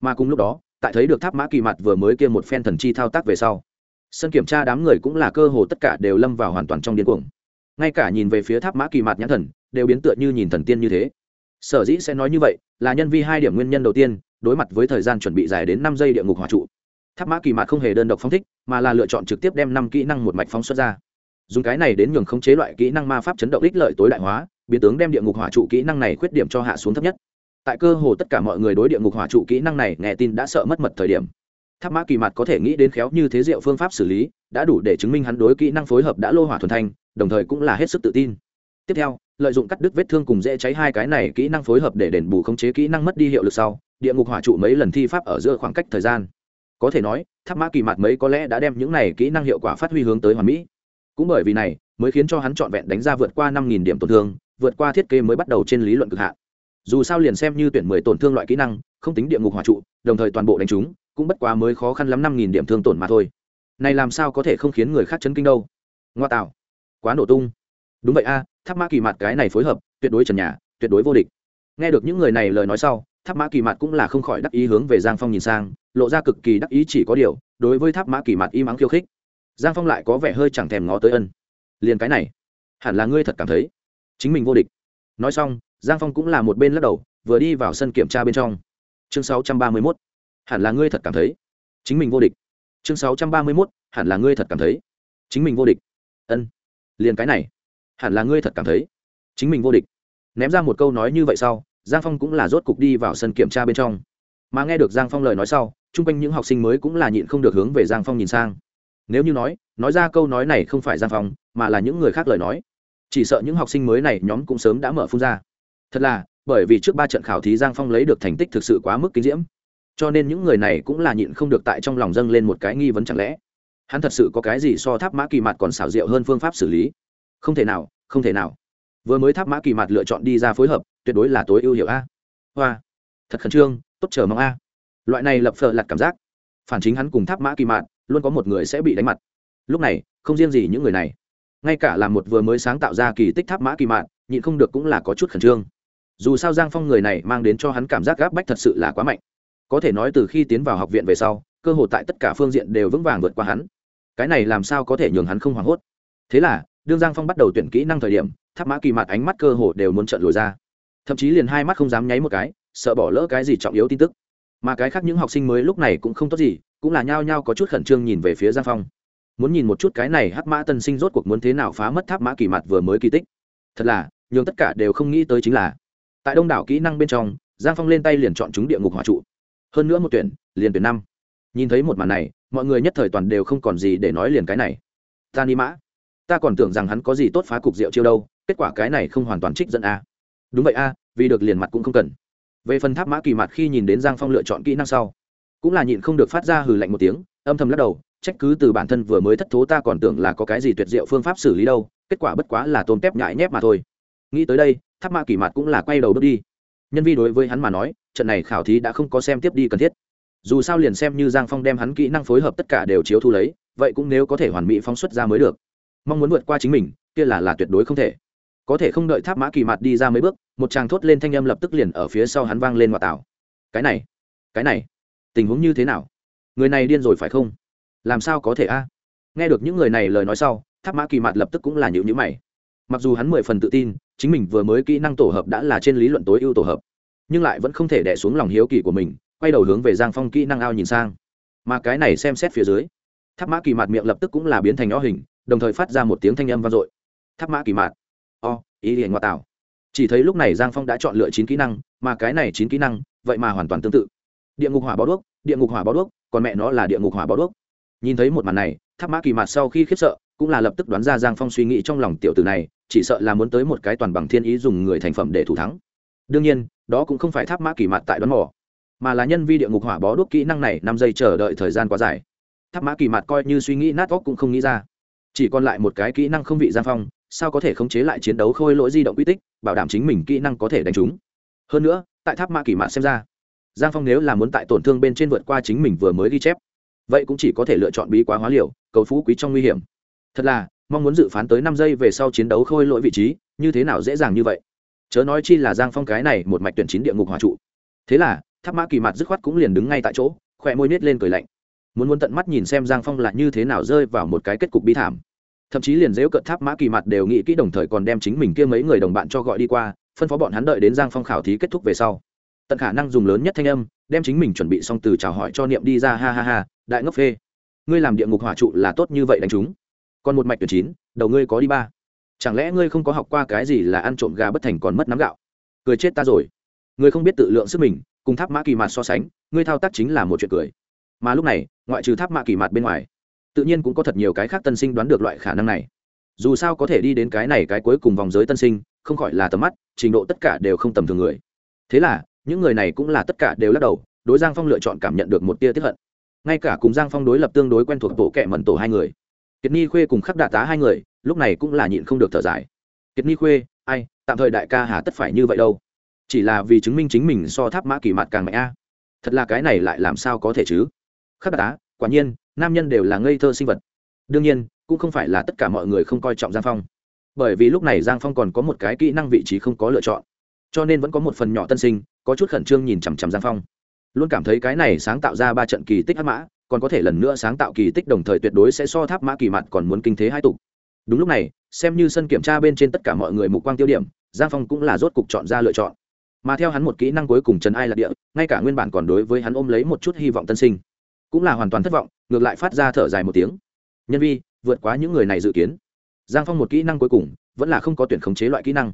Mà cùng lúc đó, tại thấy được tháp mã kỳ mặt vừa mới kia một phen thần chi thao tác về sau, sân kiểm tra đám người cũng là cơ hồ tất cả đều lâm vào hoàn toàn trong điên cuồng. Ngay cả nhìn về phía tháp mã kỳ mặt nhãn thần, đều biến tựa như nhìn thần tiên như thế. Sở dĩ sẽ nói như vậy là nhân vi hai điểm nguyên nhân đầu tiên, đối mặt với thời gian chuẩn bị dài đến năm giây địa ngục hỏa trụ tháp mã kỳ mạt không hề đơn độc phóng thích, mà là lựa chọn trực tiếp đem năm kỹ năng một mạch phóng xuất ra. Dùng cái này đến nhường khống chế loại kỹ năng ma pháp chấn động ích lợi tối đại hóa, biến tướng đem địa ngục hỏa trụ kỹ năng này khuyết điểm cho hạ xuống thấp nhất. Tại cơ hồ tất cả mọi người đối địa ngục hỏa trụ kỹ năng này nghe tin đã sợ mất mật thời điểm, tháp mã kỳ mặt có thể nghĩ đến khéo như thế diệu phương pháp xử lý, đã đủ để chứng minh hắn đối kỹ năng phối hợp đã lô hỏa thuần thanh, đồng thời cũng là hết sức tự tin. Tiếp theo, lợi dụng cắt đứt vết thương cùng dễ cháy hai cái này kỹ năng phối hợp để đền bù khống chế kỹ năng mất đi hiệu lực sau, địa ngục hỏa trụ mấy lần thi pháp ở giữa khoảng cách thời gian có thể nói, tháp mã kỳ mặt mấy có lẽ đã đem những này kỹ năng hiệu quả phát huy hướng tới hoàn mỹ. Cũng bởi vì này, mới khiến cho hắn trọn vẹn đánh ra vượt qua năm nghìn điểm tổn thương, vượt qua thiết kế mới bắt đầu trên lý luận cực hạn. Dù sao liền xem như tuyển mười tổn thương loại kỹ năng, không tính địa ngục hỏa trụ, đồng thời toàn bộ đánh chúng, cũng bất quá mới khó khăn lắm năm nghìn điểm thương tổn mà thôi. Này làm sao có thể không khiến người khác chấn kinh đâu? Ngoa tạo. Quá nổ tung. Đúng vậy a, tháp mã kỳ mặt cái này phối hợp, tuyệt đối trần nhà, tuyệt đối vô địch. Nghe được những người này lời nói sau tháp mã kỳ mặt cũng là không khỏi đắc ý hướng về giang phong nhìn sang, lộ ra cực kỳ đắc ý chỉ có điều, đối với tháp mã kỳ mặt im ắng khiêu khích, giang phong lại có vẻ hơi chẳng thèm ngó tới ân. Liền cái này, hẳn là ngươi thật cảm thấy, chính mình vô địch. Nói xong, giang phong cũng là một bên lắc đầu, vừa đi vào sân kiểm tra bên trong. Chương sáu trăm ba mươi mốt, hẳn là ngươi thật cảm thấy, chính mình vô địch. Chương sáu trăm ba mươi mốt, hẳn là ngươi thật cảm thấy, chính mình vô địch. Ân, liền cái này, hẳn là ngươi thật cảm thấy, chính mình vô địch. Ném ra một câu nói như vậy sau giang phong cũng là rốt cục đi vào sân kiểm tra bên trong. Mà nghe được giang phong lời nói sau, chung quanh những học sinh mới cũng là nhịn không được hướng về giang phong nhìn sang. Nếu như nói nói ra câu nói này không phải giang phong, mà là những người khác lời nói, chỉ sợ những học sinh mới này nhóm cũng sớm đã mở phun ra. Thật là, bởi vì trước ba trận khảo thí giang phong lấy được thành tích thực sự quá mức kinh diễm, cho nên những người này cũng là nhịn không được tại trong lòng dâng lên một cái nghi vấn chẳng lẽ, hắn thật sự có cái gì so tháp mã kỳ mặt còn xảo diệu hơn phương pháp xử lý? Không thể nào, không thể nào vừa mới tháp mã kỳ mặt lựa chọn đi ra phối hợp, tuyệt đối là tối ưu hiệu a. Hoa, thật khẩn trương, tốt chờ mong a. Loại này lập phờ lặt cảm giác. Phản chính hắn cùng tháp mã kỳ mạn luôn có một người sẽ bị đánh mặt. Lúc này, không riêng gì những người này, ngay cả là một vừa mới sáng tạo ra kỳ tích tháp mã kỳ mạn nhịn không được cũng là có chút khẩn trương. Dù sao giang phong người này mang đến cho hắn cảm giác gáp bách thật sự là quá mạnh. Có thể nói từ khi tiến vào học viện về sau, cơ hội tại tất cả phương diện đều vững vàng vượt qua hắn. Cái này làm sao có thể nhường hắn không hoảng hốt? Thế là, đương giang phong bắt đầu tuyển kỹ năng thời điểm tháp mã kỳ mặt ánh mắt cơ hồ đều muốn trợn lùi ra. Thậm chí liền hai mắt không dám nháy một cái, sợ bỏ lỡ cái gì trọng yếu tin tức. Mà cái khác những học sinh mới lúc này cũng không tốt gì, cũng là nhao nhao có chút khẩn trương nhìn về phía giang phong. Muốn nhìn một chút cái này hắc mã tân sinh rốt cuộc muốn thế nào phá mất tháp mã kỳ mặt vừa mới kỳ tích. Thật là, nhường tất cả đều không nghĩ tới chính là, tại đông đảo kỹ năng bên trong, giang phong lên tay liền chọn chúng địa ngục hỏa trụ. Hơn nữa một tuyển, liền tuyển năm. Nhìn thấy một màn này, mọi người nhất thời toàn đều không còn gì để nói liền cái này. Ta ni mã, ta còn tưởng rằng hắn có gì tốt phá cục rượu chiêu đâu kết quả cái này không hoàn toàn trích dẫn a. Đúng vậy a, vì được liền mặt cũng không cần. Về phần tháp mã kỳ mặt khi nhìn đến giang phong lựa chọn kỹ năng sau, cũng là nhịn không được phát ra hừ lạnh một tiếng, âm thầm lắc đầu, trách cứ từ bản thân vừa mới thất thố ta còn tưởng là có cái gì tuyệt diệu phương pháp xử lý đâu, kết quả bất quá là tôm tép nhại nhép mà thôi. Nghĩ tới đây, tháp mã kỳ mặt cũng là quay đầu bước đi. Nhân vi đối với hắn mà nói, trận này khảo thí đã không có xem tiếp đi cần thiết. Dù sao liền xem như giang phong đem hắn kỹ năng phối hợp tất cả đều chiếu thu lấy, vậy cũng nếu có thể hoàn mỹ phóng xuất ra mới được. Mong muốn vượt qua chính mình, kia là là tuyệt đối không thể có thể không đợi tháp mã kỳ mặt đi ra mấy bước, một chàng thốt lên thanh âm lập tức liền ở phía sau hắn vang lên ngoại tảo. Cái này cái này, tình huống như thế nào? Người này điên rồi phải không? Làm sao có thể a? Nghe được những người này lời nói sau, tháp mã kỳ mặt lập tức cũng là nhịu nhữ mày. Mặc dù hắn mười phần tự tin, chính mình vừa mới kỹ năng tổ hợp đã là trên lý luận tối ưu tổ hợp, nhưng lại vẫn không thể đẻ xuống lòng hiếu kỳ của mình, quay đầu hướng về giang phong kỹ năng ao nhìn sang. Mà cái này xem xét phía dưới, tháp mã kỳ mặt miệng lập tức cũng là biến thành o hình, đồng thời phát ra một tiếng thanh âm vang dội. Tháp mã kỳ mạt o, ý liền ngoại tạo. chỉ thấy lúc này giang phong đã chọn lựa chín kỹ năng, mà cái này chín kỹ năng, vậy mà hoàn toàn tương tự. Địa ngục hỏa bó đuốc, địa ngục hỏa bó đuốc, còn mẹ nó là địa ngục hỏa bó đuốc. Nhìn thấy một màn này tháp mã kỳ mặt sau khi khiếp sợ, cũng là lập tức đoán ra giang phong suy nghĩ trong lòng tiểu tử này, chỉ sợ là muốn tới một cái toàn bằng thiên ý dùng người thành phẩm để thủ thắng. Đương nhiên, đó cũng không phải tháp mã kỳ mặt tại đoán mò, mà là nhân vi địa ngục hỏa bó đuốc kỹ năng này năm giây chờ đợi thời gian quá dài. Tháp mã kỳ mặt coi như suy nghĩ nát óc cũng không nghĩ ra. Chỉ còn lại một cái kỹ năng không vị giang phong sao có thể khống chế lại chiến đấu khôi lỗi di động quy tích, bảo đảm chính mình kỹ năng có thể đánh trúng. Hơn nữa, tại tháp mạ kỳ mạ xem ra, giang phong nếu là muốn tại tổn thương bên trên vượt qua chính mình vừa mới ghi chép, vậy cũng chỉ có thể lựa chọn bí quá hóa liều, cầu phú quý trong nguy hiểm. Thật là, mong muốn dự phán tới năm giây về sau chiến đấu khôi lỗi vị trí, như thế nào dễ dàng như vậy? Chớ nói chi là giang phong cái này một mạch tuyển chín địa ngục hòa trụ. Thế là, tháp mã kỳ mặt dứt khoát cũng liền đứng ngay tại chỗ, khỏe môi nít lên cười lạnh. Muốn muốn tận mắt nhìn xem giang phong là như thế nào rơi vào một cái kết cục bi thảm thậm chí liền dễu cận tháp mã kỳ mặt đều nghĩ kỹ đồng thời còn đem chính mình kia mấy người đồng bạn cho gọi đi qua, phân phó bọn hắn đợi đến giang phong khảo thí kết thúc về sau. Tận khả năng dùng lớn nhất thanh âm, đem chính mình chuẩn bị xong từ chào hỏi cho niệm đi ra, ha ha ha, đại ngốc phê. Ngươi làm địa ngục hỏa trụ là tốt như vậy đánh chúng. Còn một mạch tuyển chín, đầu ngươi có đi ba. Chẳng lẽ ngươi không có học qua cái gì là ăn trộm gà bất thành còn mất nắm gạo? Cười chết ta rồi. Ngươi không biết tự lượng sức mình, cùng tháp mã kỳ mặt so sánh, ngươi thao tác chính là một chuyện cười. Mà lúc này, ngoại trừ tháp mã kỳ mặt bên ngoài tự nhiên cũng có thật nhiều cái khác tân sinh đoán được loại khả năng này. Dù sao có thể đi đến cái này cái cuối cùng vòng giới tân sinh, không khỏi là tầm mắt, trình độ tất cả đều không tầm thường người. Thế là, những người này cũng là tất cả đều lắc đầu, đối giang phong lựa chọn cảm nhận được một tia tiếp hận. Ngay cả cùng giang phong đối lập tương đối quen thuộc tổ kệ mẩn tổ hai người, kiệt ni khuê cùng khắc đạ tá hai người, lúc này cũng là nhịn không được thở dài. Kiệt ni khuê, ai, tạm thời đại ca hà tất phải như vậy đâu. Chỉ là vì chứng minh chính mình so tháp mã kỳ mặt càng mạnh a. Thật là cái này lại làm sao có thể chứ? Khắc đạ tá, quả nhiên nam nhân đều là ngây thơ sinh vật. Đương nhiên, cũng không phải là tất cả mọi người không coi trọng giang phong. Bởi vì lúc này giang phong còn có một cái kỹ năng vị trí không có lựa chọn. Cho nên vẫn có một phần nhỏ tân sinh, có chút khẩn trương nhìn chằm chằm giang phong. Luôn cảm thấy cái này sáng tạo ra ba trận kỳ tích hắc mã, còn có thể lần nữa sáng tạo kỳ tích đồng thời tuyệt đối sẽ so tháp mã kỳ mặt còn muốn kinh thế hai tục. Đúng lúc này, xem như sân kiểm tra bên trên tất cả mọi người mục quang tiêu điểm, giang phong cũng là rốt cục chọn ra lựa chọn. Mà theo hắn một kỹ năng cuối cùng trần ai lạc địa, ngay cả nguyên bản còn đối với hắn ôm lấy một chút hy vọng tân sinh cũng là hoàn toàn thất vọng, ngược lại phát ra thở dài một tiếng. Nhân vi, vượt quá những người này dự kiến. Giang phong một kỹ năng cuối cùng, vẫn là không có tuyển khống chế loại kỹ năng,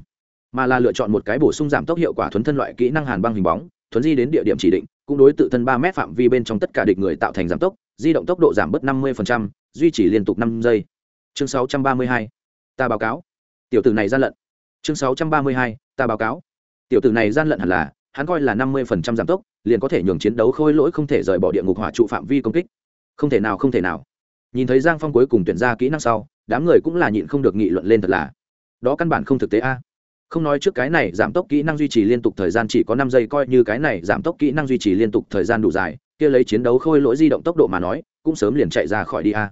mà là lựa chọn một cái bổ sung giảm tốc hiệu quả thuấn thân loại kỹ năng hàn băng hình bóng, thuấn di đến địa điểm chỉ định, cũng đối tự thân ba m phạm vi bên trong tất cả địch người tạo thành giảm tốc, di động tốc độ giảm bớt năm mươi duy trì liên tục năm giây. Chương sáu trăm ba mươi hai, ta báo cáo. Tiểu tử này gian lận. Chương sáu trăm ba mươi hai, ta báo cáo. Tiểu tử này gian lận hẳn là hắn coi là năm mươi giảm tốc, liền có thể nhường chiến đấu khôi lỗi không thể rời bỏ địa ngục hỏa trụ phạm vi công kích. Không thể nào, không thể nào. Nhìn thấy giang phong cuối cùng tuyển ra kỹ năng sau, đám người cũng là nhịn không được nghị luận lên thật là, đó căn bản không thực tế a. Không nói trước cái này, giảm tốc kỹ năng duy trì liên tục thời gian chỉ có năm giây, coi như cái này, giảm tốc kỹ năng duy trì liên tục thời gian đủ dài, kia lấy chiến đấu khôi lỗi di động tốc độ mà nói, cũng sớm liền chạy ra khỏi đi a.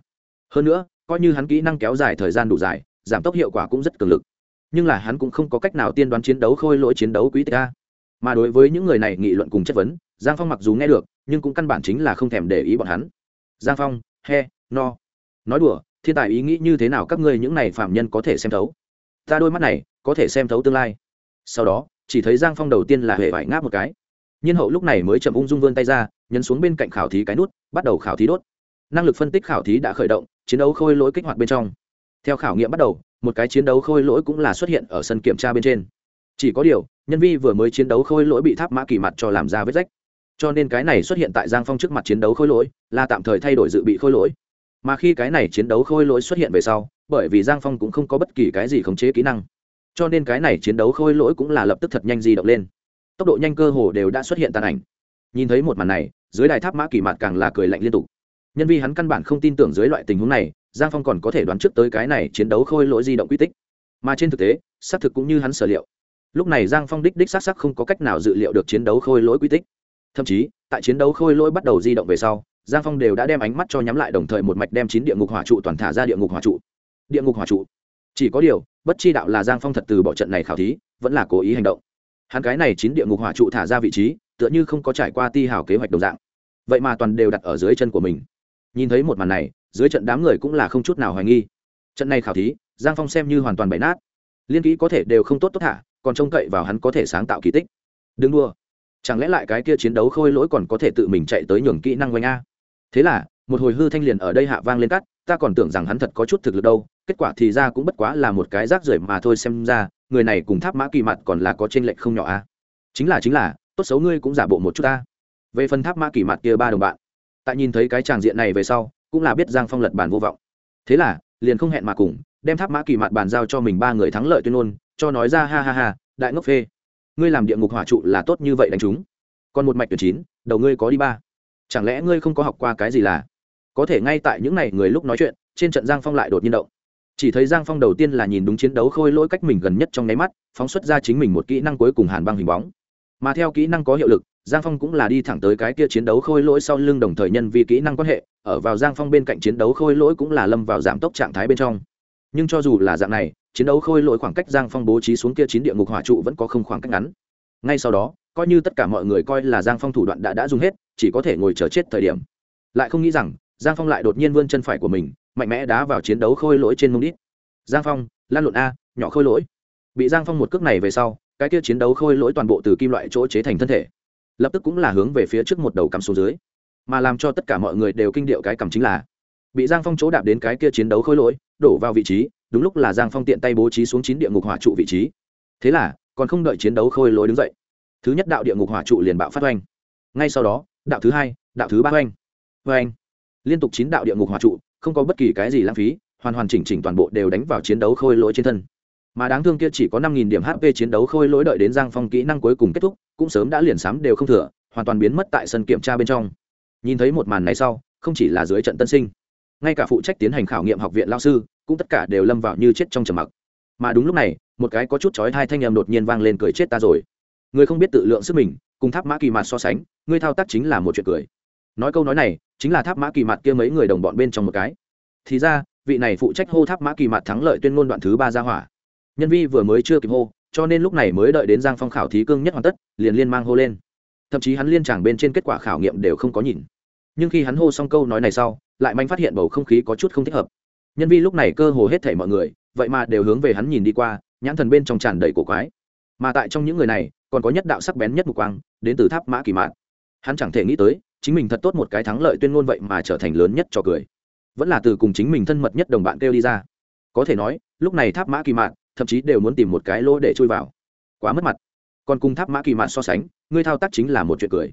Hơn nữa, coi như hắn kỹ năng kéo dài thời gian đủ dài, giảm tốc hiệu quả cũng rất cường lực. Nhưng là hắn cũng không có cách nào tiên đoán chiến đấu khôi lỗi chiến đấu quý tích a mà đối với những người này nghị luận cùng chất vấn, giang phong mặc dù nghe được, nhưng cũng căn bản chính là không thèm để ý bọn hắn. Giang phong, he, no. Nói đùa, thiên tài ý nghĩ như thế nào các ngươi những này phạm nhân có thể xem thấu? Ta đôi mắt này, có thể xem thấu tương lai. Sau đó, chỉ thấy giang phong đầu tiên là hệ vải ngáp một cái. Nhiên hậu lúc này mới chậm ung dung vươn tay ra, nhấn xuống bên cạnh khảo thí cái nút, bắt đầu khảo thí đốt. Năng lực phân tích khảo thí đã khởi động, chiến đấu khôi lỗi kích hoạt bên trong. Theo khảo nghiệm bắt đầu, một cái chiến đấu khôi lỗi cũng là xuất hiện ở sân kiểm tra bên trên. Chỉ có điều nhân vi vừa mới chiến đấu khôi lỗi bị tháp mã kỳ mặt cho làm ra vết rách. Cho nên cái này xuất hiện tại giang phong trước mặt chiến đấu khôi lỗi, là tạm thời thay đổi dự bị khôi lỗi. Mà khi cái này chiến đấu khôi lỗi xuất hiện về sau, bởi vì giang phong cũng không có bất kỳ cái gì khống chế kỹ năng. Cho nên cái này chiến đấu khôi lỗi cũng là lập tức thật nhanh di động lên. Tốc độ nhanh cơ hồ đều đã xuất hiện tàn ảnh. Nhìn thấy một màn này, dưới đài tháp mã kỳ mặt càng là cười lạnh liên tục. Nhân vì hắn căn bản không tin tưởng dưới loại tình huống này, giang phong còn có thể đoán trước tới cái này chiến đấu khôi lỗi di động quy tích. Mà trên thực tế, xác thực cũng như hắn sở liệu lúc này giang phong đích đích xác sắc không có cách nào dự liệu được chiến đấu khôi lỗi quy tích. Thậm chí, tại chiến đấu khôi lỗi bắt đầu di động về sau, giang phong đều đã đem ánh mắt cho nhắm lại đồng thời một mạch đem chín địa ngục hỏa trụ toàn thả ra địa ngục hỏa trụ. Địa ngục hỏa trụ. Chỉ có điều, bất chi đạo là giang phong thật từ bỏ trận này khảo thí, vẫn là cố ý hành động. Hắn cái này chín địa ngục hỏa trụ thả ra vị trí, tựa như không có trải qua ti hào kế hoạch đồng dạng. Vậy mà toàn đều đặt ở dưới chân của mình. Nhìn thấy một màn này, dưới trận đám người cũng là không chút nào hoài nghi. Trận này khảo thí, giang phong xem như hoàn toàn bày nát. Liên kỹ có thể đều không tốt tốt thả còn trông cậy vào hắn có thể sáng tạo kỳ tích. Đừng đua chẳng lẽ lại cái kia chiến đấu khôi lỗi còn có thể tự mình chạy tới nhường kỹ năng quanh a? Thế là, một hồi hư thanh liền ở đây hạ vang lên cắt, ta còn tưởng rằng hắn thật có chút thực lực đâu, kết quả thì ra cũng bất quá là một cái rác rưởi mà thôi xem ra, người này cùng tháp mã kỳ mặt còn là có t r ê n lệch không nhỏ a. Chính là chính là, tốt xấu ngươi cũng giả bộ một chút ta. Về phần tháp mã kỳ mặt kia ba đồng bạn, tại nhìn thấy cái tràng diện này về sau, cũng là biết giang phong lật bàn vô vọng. Thế là, liền không hẹn mà cùng, đem tháp mã kỳ mặt bàn giao cho mình ba người thắng lợi tuyên ngôn cho nói ra ha ha ha, đại ngốc phê. Ngươi làm địa ngục hỏa trụ là tốt như vậy đánh chúng. Còn một mạch tuyển chín, đầu ngươi có đi ba. Chẳng lẽ ngươi không có học qua cái gì là? Có thể ngay tại những ngày người lúc nói chuyện, trên trận giang phong lại đột nhiên động. Chỉ thấy giang phong đầu tiên là nhìn đúng chiến đấu khôi lỗi cách mình gần nhất trong nháy mắt, phóng xuất ra chính mình một kỹ năng cuối cùng hàn băng hình bóng. Mà theo kỹ năng có hiệu lực, giang phong cũng là đi thẳng tới cái kia chiến đấu khôi lỗi sau lưng đồng thời nhân vì kỹ năng quan hệ, ở vào giang phong bên cạnh chiến đấu khôi lỗi cũng là lâm vào giảm tốc trạng thái bên trong. Nhưng cho dù là dạng này chiến đấu khôi lỗi khoảng cách giang phong bố trí xuống kia chín địa ngục hỏa trụ vẫn có không khoảng cách ngắn. Ngay sau đó, coi như tất cả mọi người coi là giang phong thủ đoạn đã đã dùng hết, chỉ có thể ngồi chờ chết thời điểm. Lại không nghĩ rằng, giang phong lại đột nhiên vươn chân phải của mình, mạnh mẽ đá vào chiến đấu khôi lỗi trên mông đít. Giang phong, lan lộn a, nhỏ khôi lỗi. Bị giang phong một cước này về sau, cái kia chiến đấu khôi lỗi toàn bộ từ kim loại chỗ chế thành thân thể. Lập tức cũng là hướng về phía trước một đầu cắm xuống dưới. Mà làm cho tất cả mọi người đều kinh điệu cái cầm chính là, bị giang phong chỗ đạp đến cái kia chiến đấu khôi lỗi, đổ vào vị trí đúng lúc là giang phong tiện tay bố trí xuống chín địa ngục hỏa trụ vị trí. Thế là, còn không đợi chiến đấu khôi lối đứng dậy, thứ nhất đạo địa ngục hỏa trụ liền bạo phát oanh. Ngay sau đó, đạo thứ hai, đạo thứ ba oanh. Oanh. Liên tục chín đạo địa ngục hỏa trụ, không có bất kỳ cái gì lãng phí, hoàn hoàn chỉnh chỉnh toàn bộ đều đánh vào chiến đấu khôi lỗi trên thân. Mà đáng thương kia chỉ có năm nghìn điểm hp chiến đấu khôi lỗi đợi đến giang phong kỹ năng cuối cùng kết thúc, cũng sớm đã liền sám đều không thừa, hoàn toàn biến mất tại sân kiểm tra bên trong. Nhìn thấy một màn này sau, không chỉ là dưới trận tân sinh ngay cả phụ trách tiến hành khảo nghiệm học viện lao sư, cũng tất cả đều lâm vào như chết trong trầm mặc. Mà đúng lúc này, một cái có chút chói hai thanh em đột nhiên vang lên cười chết ta rồi. Người không biết tự lượng sức mình, cùng tháp mã kỳ mặt so sánh ngươi thao tác chính là một chuyện cười. Nói câu nói này, chính là tháp mã kỳ mặt kia mấy người đồng bọn bên trong một cái. Thì ra, vị này phụ trách hô tháp mã kỳ mặt thắng lợi tuyên ngôn đoạn thứ ba ra hỏa. Nhân vi vừa mới chưa kịp hô, cho nên lúc này mới đợi đến giang phong khảo thí cương nhất hoàn tất, liền liên mang hô lên. Thậm chí hắn liên tràng bên trên kết quả khảo nghiệm đều không có nhìn. Nhưng khi hắn hô xong câu nói này sau lại manh phát hiện bầu không khí có chút không thích hợp. Nhân vi lúc này cơ hồ hết thảy mọi người, vậy mà đều hướng về hắn nhìn đi qua, nhãn thần bên trong tràn đầy cổ quái. Mà tại trong những người này, còn có nhất đạo sắc bén nhất mục quang, đến từ tháp mã kỳ mạn. Hắn chẳng thể nghĩ tới, chính mình thật tốt một cái thắng lợi tuyên ngôn vậy mà trở thành lớn nhất cho cười. Vẫn là từ cùng chính mình thân mật nhất đồng bạn kêu đi ra. Có thể nói, lúc này tháp mã kỳ mạn, thậm chí đều muốn tìm một cái lỗ để chui vào. Quá mất mặt. Còn cùng tháp mã kỳ mạn so sánh, ngươi thao tác chính là một chuyện cười.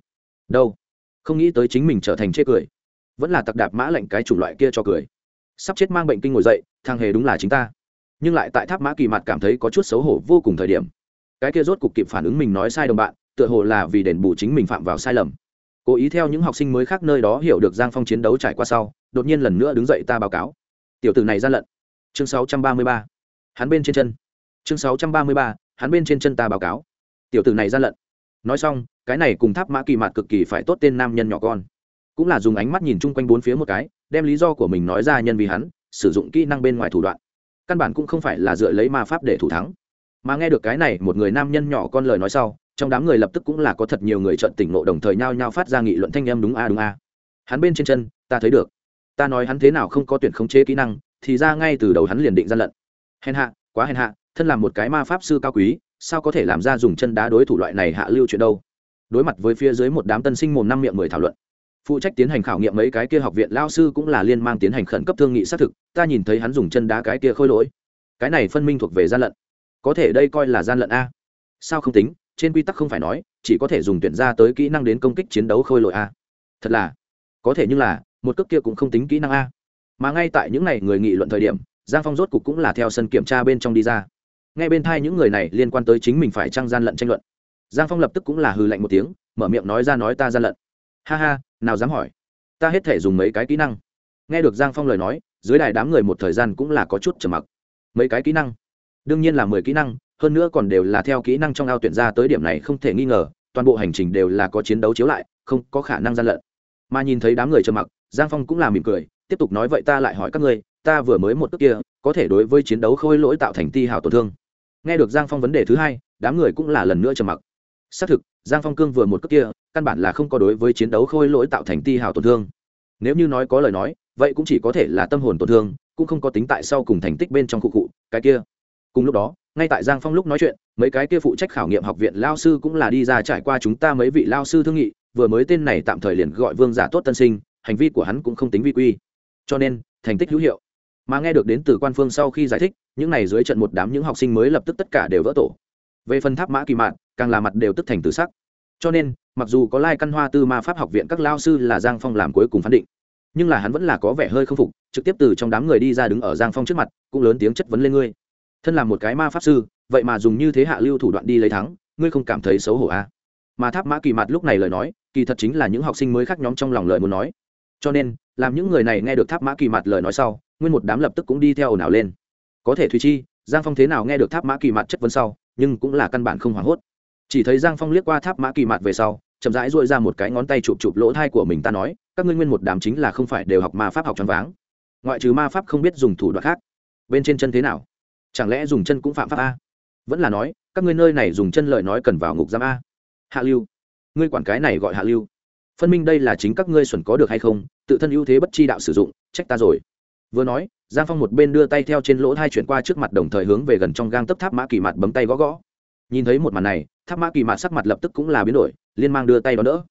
Đâu? Không nghĩ tới chính mình trở thành chê cười vẫn là tặc đạp mã lệnh cái chủng loại kia cho cười. Sắp chết mang bệnh kinh ngồi dậy thằng hề đúng là chính ta. Nhưng lại tại tháp mã kỳ mặt cảm thấy có chút xấu hổ vô cùng thời điểm. Cái kia rốt cục kịp phản ứng mình nói sai đồng bạn tựa hồ là vì đền bù chính mình phạm vào sai lầm. Cố ý theo những học sinh mới khác nơi đó hiểu được giang phong chiến đấu trải qua sau đột nhiên lần nữa đứng dậy ta báo cáo. Tiểu tử này gian lận. Chương 633. hắn bên trên chân. Chương 633, hắn bên trên chân ta báo cáo. Tiểu tử này gian lận. Nói xong cái này cùng tháp mã kỳ mặt cực kỳ phải tốt tên nam nhân nhỏ con cũng là dùng ánh mắt nhìn chung quanh bốn phía một cái, đem lý do của mình nói ra nhân vì hắn, sử dụng kỹ năng bên ngoài thủ đoạn. Căn bản cũng không phải là dựa lấy ma pháp để thủ thắng. Mà nghe được cái này, một người nam nhân nhỏ con lời nói sau, trong đám người lập tức cũng là có thật nhiều người trận tỉnh nộ đồng thời nhao nhao phát ra nghị luận thanh em đúng a đúng a. Hắn bên trên chân, ta thấy được. Ta nói hắn thế nào không có tuyển khống chế kỹ năng, thì ra ngay từ đầu hắn liền định gian lận. Hèn hạ, quá hèn hạ, thân là một cái ma pháp sư cao quý, sao có thể làm ra dùng chân đá đối thủ loại này hạ lưu chuyện đâu? Đối mặt với phía dưới một đám tân sinh mồm năm miệng mười thảo luận phụ trách tiến hành khảo nghiệm mấy cái kia học viện, lao sư cũng là liên mang tiến hành khẩn cấp thương nghị xác thực, ta nhìn thấy hắn dùng chân đá cái kia khôi lỗi. Cái này phân minh thuộc về gian lận. Có thể đây coi là gian lận a. Sao không tính? Trên quy tắc không phải nói, chỉ có thể dùng tuyển ra tới kỹ năng đến công kích chiến đấu khôi lỗi a. Thật là, có thể nhưng là, một cước kia cũng không tính kỹ năng a. Mà ngay tại những ngày người nghị luận thời điểm, giang phong rốt cục cũng là theo sân kiểm tra bên trong đi ra. Ngay bên thai những người này liên quan tới chính mình phải trăng gian lận tranh luận. Giang phong lập tức cũng là hư lạnh một tiếng, mở miệng nói ra nói ta gian lận ha ha, nào dám hỏi. Ta hết thể dùng mấy cái kỹ năng. Nghe được giang phong lời nói, dưới đài đám người một thời gian cũng là có chút trầm mặc. Mấy cái kỹ năng? Đương nhiên là mười kỹ năng, hơn nữa còn đều là theo kỹ năng trong ao tuyển ra tới điểm này không thể nghi ngờ, toàn bộ hành trình đều là có chiến đấu chiếu lại, không có khả năng gian lận. Mà nhìn thấy đám người trầm mặc, giang phong cũng là mỉm cười, tiếp tục nói vậy ta lại hỏi các ngươi, ta vừa mới một tức kia, có thể đối với chiến đấu khôi lỗi tạo thành ti hào tổn thương. Nghe được giang phong vấn đề thứ hai, đám người cũng là lần nữa trầm mặc xác thực, giang phong cương vừa một cước kia, căn bản là không có đối với chiến đấu khôi lỗi tạo thành ti hào tổn thương. Nếu như nói có lời nói, vậy cũng chỉ có thể là tâm hồn tổn thương, cũng không có tính tại sau cùng thành tích bên trong khu cụ, cái kia. Cùng lúc đó, ngay tại giang phong lúc nói chuyện, mấy cái kia phụ trách khảo nghiệm học viện lao sư cũng là đi ra trải qua chúng ta mấy vị lao sư thương nghị, vừa mới tên này tạm thời liền gọi vương giả tốt tân sinh, hành vi của hắn cũng không tính vi quy. Cho nên, thành tích hữu hiệu. Mà nghe được đến từ quan phương sau khi giải thích, những này dưới trận một đám những học sinh mới lập tức tất cả đều vỡ tổ. Về phần tháp mã kỳ mạn càng là mặt đều tức thành từ sắc. Cho nên, mặc dù có lai căn hoa tư ma pháp học viện các lao sư là giang phong làm cuối cùng phán định, nhưng là hắn vẫn là có vẻ hơi không phục, trực tiếp từ trong đám người đi ra đứng ở giang phong trước mặt, cũng lớn tiếng chất vấn lên ngươi. Thân là một cái ma pháp sư, vậy mà dùng như thế hạ lưu thủ đoạn đi lấy thắng, ngươi không cảm thấy xấu hổ à? mà tháp mã kỳ mặt lúc này lời nói, kỳ thật chính là những học sinh mới khác nhóm trong lòng lời muốn nói. Cho nên, làm những người này nghe được tháp mã kỳ mặt lời nói sau, nguyên một đám lập tức cũng đi theo ồn ào lên. Có thể thùy chi, giang phong thế nào nghe được tháp mã kỳ mặt chất vấn sau, nhưng cũng là căn bản không hoảng hốt chỉ thấy giang phong liếc qua tháp mã kỳ mặt về sau, chậm rãi dội ra một cái ngón tay chụp chụp lỗ thai của mình, ta nói, các ngươi nguyên một đám chính là không phải đều học ma pháp học tròn váng. Ngoại trừ ma pháp không biết dùng thủ đoạn khác. Bên trên chân thế nào? Chẳng lẽ dùng chân cũng phạm pháp a? Vẫn là nói, các ngươi nơi này dùng chân lời nói cần vào ngục giam a. Hạ lưu, ngươi quản cái này gọi hạ lưu. Phân minh đây là chính các ngươi xuẩn có được hay không, tự thân ưu thế bất chi đạo sử dụng, trách ta rồi. Vừa nói, giang phong một bên đưa tay theo trên lỗ hai chuyển qua trước mặt đồng thời hướng về gần trong gang tấp tháp mã kỳ mặt bấm tay gõ gõ nhìn thấy một màn này, tháp mã kỳ mặt sắc mặt lập tức cũng là biến đổi, liên mang đưa tay đón đỡ.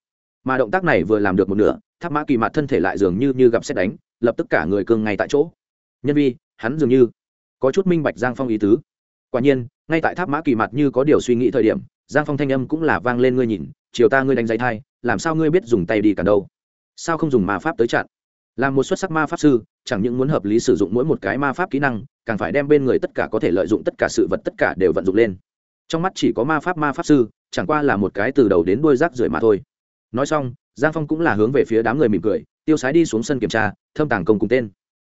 Mà động tác này vừa làm được một nửa, tháp mã kỳ mặt thân thể lại dường như như gặp xét đánh, lập tức cả người cương ngay tại chỗ. Nhân vi, hắn dường như có chút minh bạch giang phong ý tứ. Quả nhiên, ngay tại tháp mã kỳ mặt như có điều suy nghĩ thời điểm, giang phong thanh âm cũng là vang lên ngươi nhìn chiều ta ngươi đánh giấy thai, làm sao ngươi biết dùng tay đi cả đâu? Sao không dùng ma pháp tới chặn? Làm một xuất sắc ma pháp sư, chẳng những muốn hợp lý sử dụng mỗi một cái ma pháp kỹ năng, càng phải đem bên người tất cả có thể lợi dụng tất cả sự vật tất cả đều vận dụng lên trong mắt chỉ có ma pháp ma pháp sư, chẳng qua là một cái từ đầu đến đuôi rác rưởi mà thôi. Nói xong, giang phong cũng là hướng về phía đám người mỉm cười, tiêu sái đi xuống sân kiểm tra, thâm tàng công cùng tên.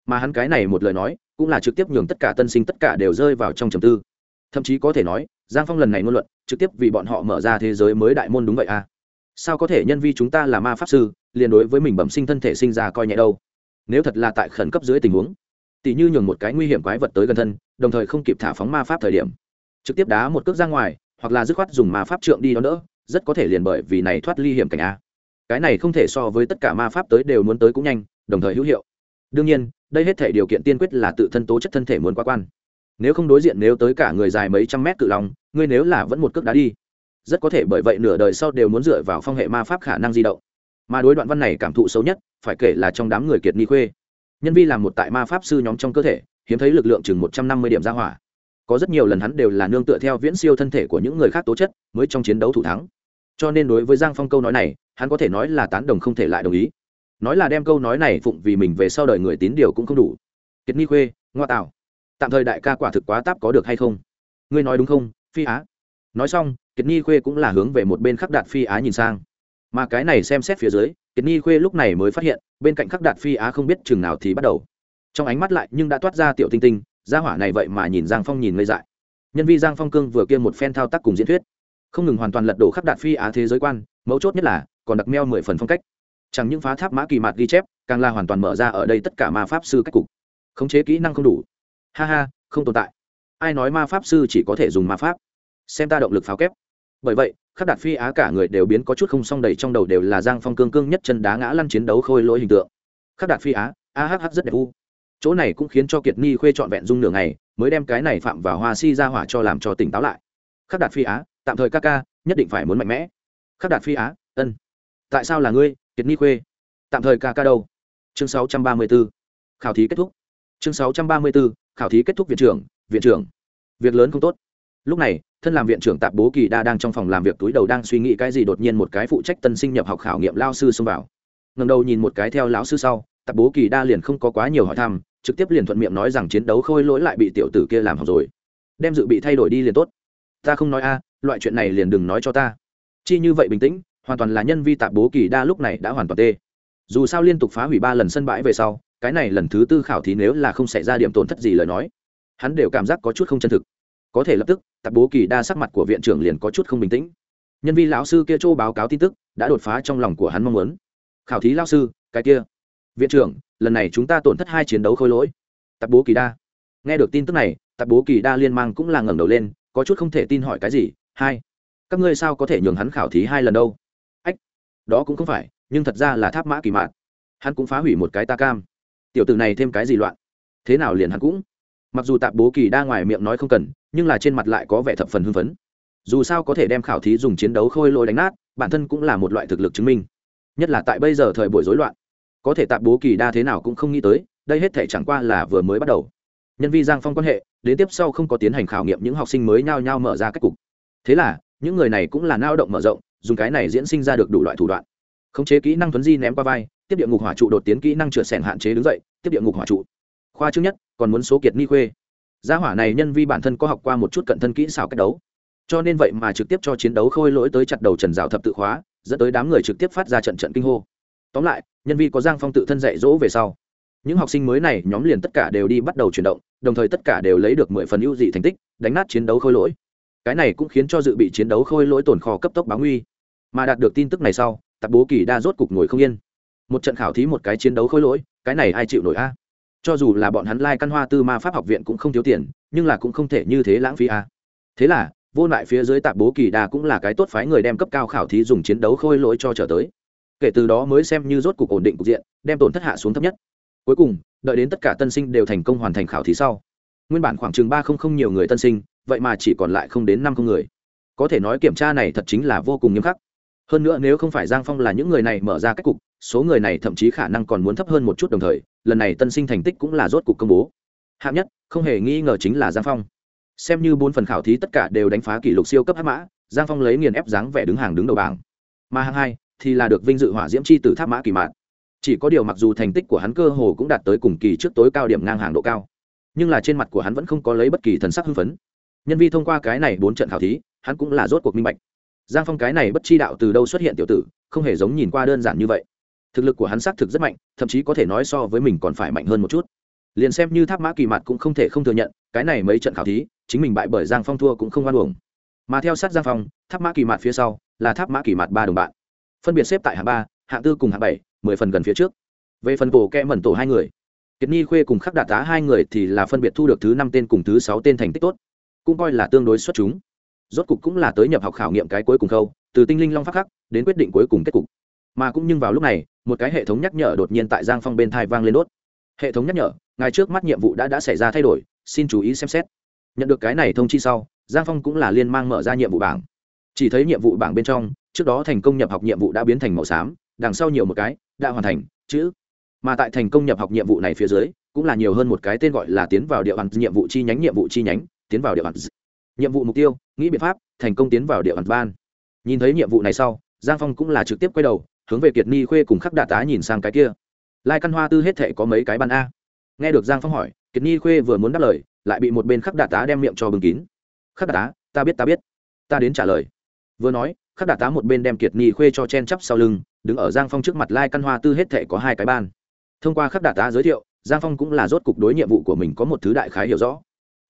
Mà hắn cái này một lời nói, cũng là trực tiếp nhường tất cả tân sinh tất cả đều rơi vào trong trầm tư. Thậm chí có thể nói, giang phong lần này ngôn luận, trực tiếp vì bọn họ mở ra thế giới mới đại môn đúng vậy à? Sao có thể nhân vi chúng ta là ma pháp sư, liền đối với mình bẩm sinh thân thể sinh ra coi nhẹ đâu? Nếu thật là tại khẩn cấp dưới tình huống tỷ như nhường một cái nguy hiểm quái vật tới gần thân, đồng thời không kịp thả phóng ma pháp thời điểm trực tiếp đá một cước ra ngoài, hoặc là dứt khoát dùng ma pháp trượng đi đó đỡ, rất có thể liền bởi vì này thoát ly hiểm cảnh a. Cái này không thể so với tất cả ma pháp tới đều muốn tới cũng nhanh, đồng thời hữu hiệu. Đương nhiên, đây hết thể điều kiện tiên quyết là tự thân tố chất thân thể muốn quá quan. Nếu không đối diện nếu tới cả người dài mấy trăm mét cự lòng ngươi nếu là vẫn một cước đá đi, rất có thể bởi vậy nửa đời sau đều muốn dựa vào phong hệ ma pháp khả năng di động. Mà đối đoạn văn này cảm thụ xấu nhất, phải kể là trong đám người kiệt ni khuê. Nhân vi làm một tại ma pháp sư nhóm trong cơ thể, hiếm thấy lực lượng chừng một trăm năm mươi điểm ra hỏa có rất nhiều lần hắn đều là nương tựa theo viễn siêu thân thể của những người khác tố chất mới trong chiến đấu thủ thắng. Cho nên đối với giang phong câu nói này, hắn có thể nói là tán đồng không thể lại đồng ý. Nói là đem câu nói này phụng vì mình về sau đời người tín điều cũng không đủ. Kiệt ni khuê, ngoa tạo tạm thời đại ca quả thực quá táp có được hay không? Ngươi nói đúng không, phi á? Nói xong, kiệt ni khuê cũng là hướng về một bên khắc đạt phi á nhìn sang. Mà cái này xem xét phía dưới, kiệt ni khuê lúc này mới phát hiện, bên cạnh khắc đạt phi á không biết chừng nào thì bắt đầu. Trong ánh mắt lại nhưng đã toát ra tiểu tinh tinh gia hỏa này vậy mà nhìn giang phong nhìn ngây dại. Nhân vi giang phong cương vừa kia một phen thao tác cùng diễn thuyết, không ngừng hoàn toàn lật đổ khắp đạt phi á thế giới quan, mấu chốt nhất là, còn đặc meo mười phần phong cách. Chẳng những phá tháp mã kỳ mạt ghi chép, càng là hoàn toàn mở ra ở đây tất cả ma pháp sư cách cục. Khống chế kỹ năng không đủ. Ha ha, không tồn tại. Ai nói ma pháp sư chỉ có thể dùng ma pháp? Xem ta động lực pháo kép. Bởi vậy khắc đạt phi á cả người đều biến có chút không song đầy trong đầu đều là giang phong cương cương nhất chân đá ngã lăn chiến đấu khôi lỗi hình tượng. Khắc đạt phi á ahh rất đẹp u chỗ này cũng khiến cho kiệt ni khuê trọn vẹn dung nửa ngày mới đem cái này phạm vào hoa si ra hỏa cho làm cho tỉnh táo lại. Khắc đạt phi á tạm thời ca ca nhất định phải muốn mạnh mẽ. Khắc đạt phi á ân. Tại sao là ngươi kiệt ni khuê? Tạm thời ca ca đâu? Chương 634. khảo thí kết thúc. Chương 634, khảo thí kết thúc viện trưởng viện trưởng. Việc lớn không tốt. Lúc này thân làm viện trưởng tạp bố kỳ đa đang trong phòng làm việc túi đầu đang suy nghĩ cái gì đột nhiên một cái phụ trách tân sinh nhập học khảo nghiệm lao sư xông vào. Ngần đầu nhìn một cái theo lão sư sau tạp bố kỳ đa liền không có quá nhiều hỏi thăm trực tiếp liền thuận miệng nói rằng chiến đấu khôi lỗi lại bị tiểu tử kia làm hỏng rồi. Đem dự bị thay đổi đi liền tốt. Ta không nói a, loại chuyện này liền đừng nói cho ta. Chi như vậy bình tĩnh, hoàn toàn là nhân vi tạp bố kỳ đa lúc này đã hoàn toàn tê. Dù sao liên tục phá hủy ba lần sân bãi về sau, cái này lần thứ tư khảo thí nếu là không xảy ra điểm tổn thất gì lời nói, hắn đều cảm giác có chút không chân thực. Có thể lập tức, tạp bố kỳ đa sắc mặt của viện trưởng liền có chút không bình tĩnh. Nhân viên lão sư kia châu báo cáo tin tức, đã đột phá trong lòng của hắn mong muốn. Khảo thí lão sư, cái kia viện trưởng, lần này chúng ta tổn thất hai chiến đấu khôi lỗi. Tạp bố kỳ đa. Nghe được tin tức này, tạp bố kỳ đa liên mang cũng là ngẩng đầu lên, có chút không thể tin hỏi cái gì, hai, các ngươi sao có thể nhường hắn khảo thí hai lần đâu? Ách, đó cũng không phải, nhưng thật ra là tháp mã kỳ mạn. Hắn cũng phá hủy một cái ta cam. Tiểu tử này thêm cái gì loạn? Thế nào liền hắn cũng? Mặc dù tạp bố kỳ đa ngoài miệng nói không cần, nhưng là trên mặt lại có vẻ thập phần hưng phấn. Dù sao có thể đem khảo thí dùng chiến đấu khôi lỗi đánh nát, bản thân cũng là một loại thực lực chứng minh. Nhất là tại bây giờ thời buổi rối loạn có thể tạp bố kỳ đa thế nào cũng không nghĩ tới, đây hết thể chẳng qua là vừa mới bắt đầu. Nhân vi giang phong quan hệ, đến tiếp sau không có tiến hành khảo nghiệm những học sinh mới nhao nhao mở ra cách cục. Thế là, những người này cũng là nao động mở rộng, dùng cái này diễn sinh ra được đủ loại thủ đoạn. Khống chế kỹ năng thuấn di ném qua vai, tiếp địa ngục hỏa trụ đột tiến kỹ năng chửa sẻn hạn chế đứng dậy, tiếp địa ngục hỏa trụ. Khoa trước nhất, còn muốn số kiệt ni khuê. Gia hỏa này nhân vi bản thân có học qua một chút cận thân kỹ xảo cách đấu. Cho nên vậy mà trực tiếp cho chiến đấu khôi lỗi tới chặt đầu trần rào thập tự khóa, dẫn tới đám người trực tiếp phát ra trận trận kinh hô tóm lại, nhân vi có giang phong tự thân dạy dỗ về sau. Những học sinh mới này, nhóm liền tất cả đều đi bắt đầu chuyển động, đồng thời tất cả đều lấy được mười phần ưu dị thành tích, đánh nát chiến đấu khôi lỗi. Cái này cũng khiến cho dự bị chiến đấu khôi lỗi tồn kho cấp tốc báo nguy. Mà đạt được tin tức này sau, tạp bố kỳ đa rốt cục ngồi không yên. Một trận khảo thí một cái chiến đấu khôi lỗi, cái này ai chịu nổi a? Cho dù là bọn hắn lai căn hoa tư ma pháp học viện cũng không thiếu tiền, nhưng là cũng không thể như thế lãng phí a. Thế là, vô lại phía dưới tạp bố kỳ đa cũng là cái tốt phái người đem cấp cao khảo thí dùng chiến đấu khôi lỗi cho trở tới kể từ đó mới xem như rốt cục ổn định cục diện, đem tổn thất hạ xuống thấp nhất. Cuối cùng, đợi đến tất cả tân sinh đều thành công hoàn thành khảo thí sau, nguyên bản khoảng chừng ba không không nhiều người tân sinh, vậy mà chỉ còn lại không đến năm không người. Có thể nói kiểm tra này thật chính là vô cùng nghiêm khắc. Hơn nữa nếu không phải giang phong là những người này mở ra cách cục, số người này thậm chí khả năng còn muốn thấp hơn một chút đồng thời, lần này tân sinh thành tích cũng là rốt cục công bố. Hạng nhất, không hề nghi ngờ chính là giang phong. Xem như bốn phần khảo thí tất cả đều đánh phá kỷ lục siêu cấp hát mã, giang phong lấy nghiền ép dáng vẻ đứng hàng đứng đầu bảng. Mà hạng hai thì là được vinh dự hỏa diễm chi từ tháp mã kỳ mạn chỉ có điều mặc dù thành tích của hắn cơ hồ cũng đạt tới cùng kỳ trước tối cao điểm ngang hàng độ cao, nhưng là trên mặt của hắn vẫn không có lấy bất kỳ thần sắc hưng phấn. Nhân vi thông qua cái này bốn trận khảo thí, hắn cũng là rốt cuộc minh bạch. Giang phong cái này bất chi đạo từ đâu xuất hiện tiểu tử, không hề giống nhìn qua đơn giản như vậy. Thực lực của hắn xác thực rất mạnh, thậm chí có thể nói so với mình còn phải mạnh hơn một chút. Liền xem như tháp mã kỳ mặt cũng không thể không thừa nhận, cái này mấy trận khảo thí, chính mình bại bởi giang phong thua cũng không oan uổng. Mà theo sát giang phong, tháp mã kỳ mặt phía sau là tháp mã kỳ mặt ba đồng bạn phân biệt xếp tại hạng ba, hạng tư cùng hạng bảy, mười phần gần phía trước. Về phần bổ kẹ mẩn tổ hai người, kiệt nhi khuê cùng khắc đạt tá hai người thì là phân biệt thu được thứ năm tên cùng thứ sáu tên thành tích tốt, cũng coi là tương đối xuất chúng. Rốt cục cũng là tới nhập học khảo nghiệm cái cuối cùng khâu, từ tinh linh long phát khắc đến quyết định cuối cùng kết cục. Mà cũng nhưng vào lúc này, một cái hệ thống nhắc nhở đột nhiên tại giang phong bên thai vang lên đốt. Hệ thống nhắc nhở ngày trước mắt nhiệm vụ đã đã xảy ra thay đổi, xin chú ý xem xét. Nhận được cái này thông chi sau, giang phong cũng là liên mang mở ra nhiệm vụ bảng. Chỉ thấy nhiệm vụ bảng bên trong trước đó thành công nhập học nhiệm vụ đã biến thành màu xám, đằng sau nhiều một cái, đã hoàn thành, chữ. Mà tại thành công nhập học nhiệm vụ này phía dưới, cũng là nhiều hơn một cái tên gọi là tiến vào địa bàn nhiệm vụ chi nhánh, nhiệm vụ chi nhánh, tiến vào địa bàn nhiệm vụ mục tiêu, nghĩ biện pháp, thành công tiến vào địa bàn ban. Nhìn thấy nhiệm vụ này sau, giang phong cũng là trực tiếp quay đầu, hướng về kiệt ni khuê cùng khắc đạ tá nhìn sang cái kia. Lai căn hoa tư hết thể có mấy cái ban a. Nghe được giang phong hỏi, kiệt ni khuê vừa muốn đáp lời, lại bị một bên khắc đạ tá đem miệng cho bưng kín. Khắc đạ tá, ta biết ta biết. Ta đến trả lời vừa nói, khắc đạ tá một bên đem kiệt nhi khuê cho chen chắp sau lưng, đứng ở giang phong trước mặt lai căn hoa tư hết thể có hai cái ban. Thông qua khắc đạ tá giới thiệu, giang phong cũng là rốt cục đối nhiệm vụ của mình có một thứ đại khái hiểu rõ.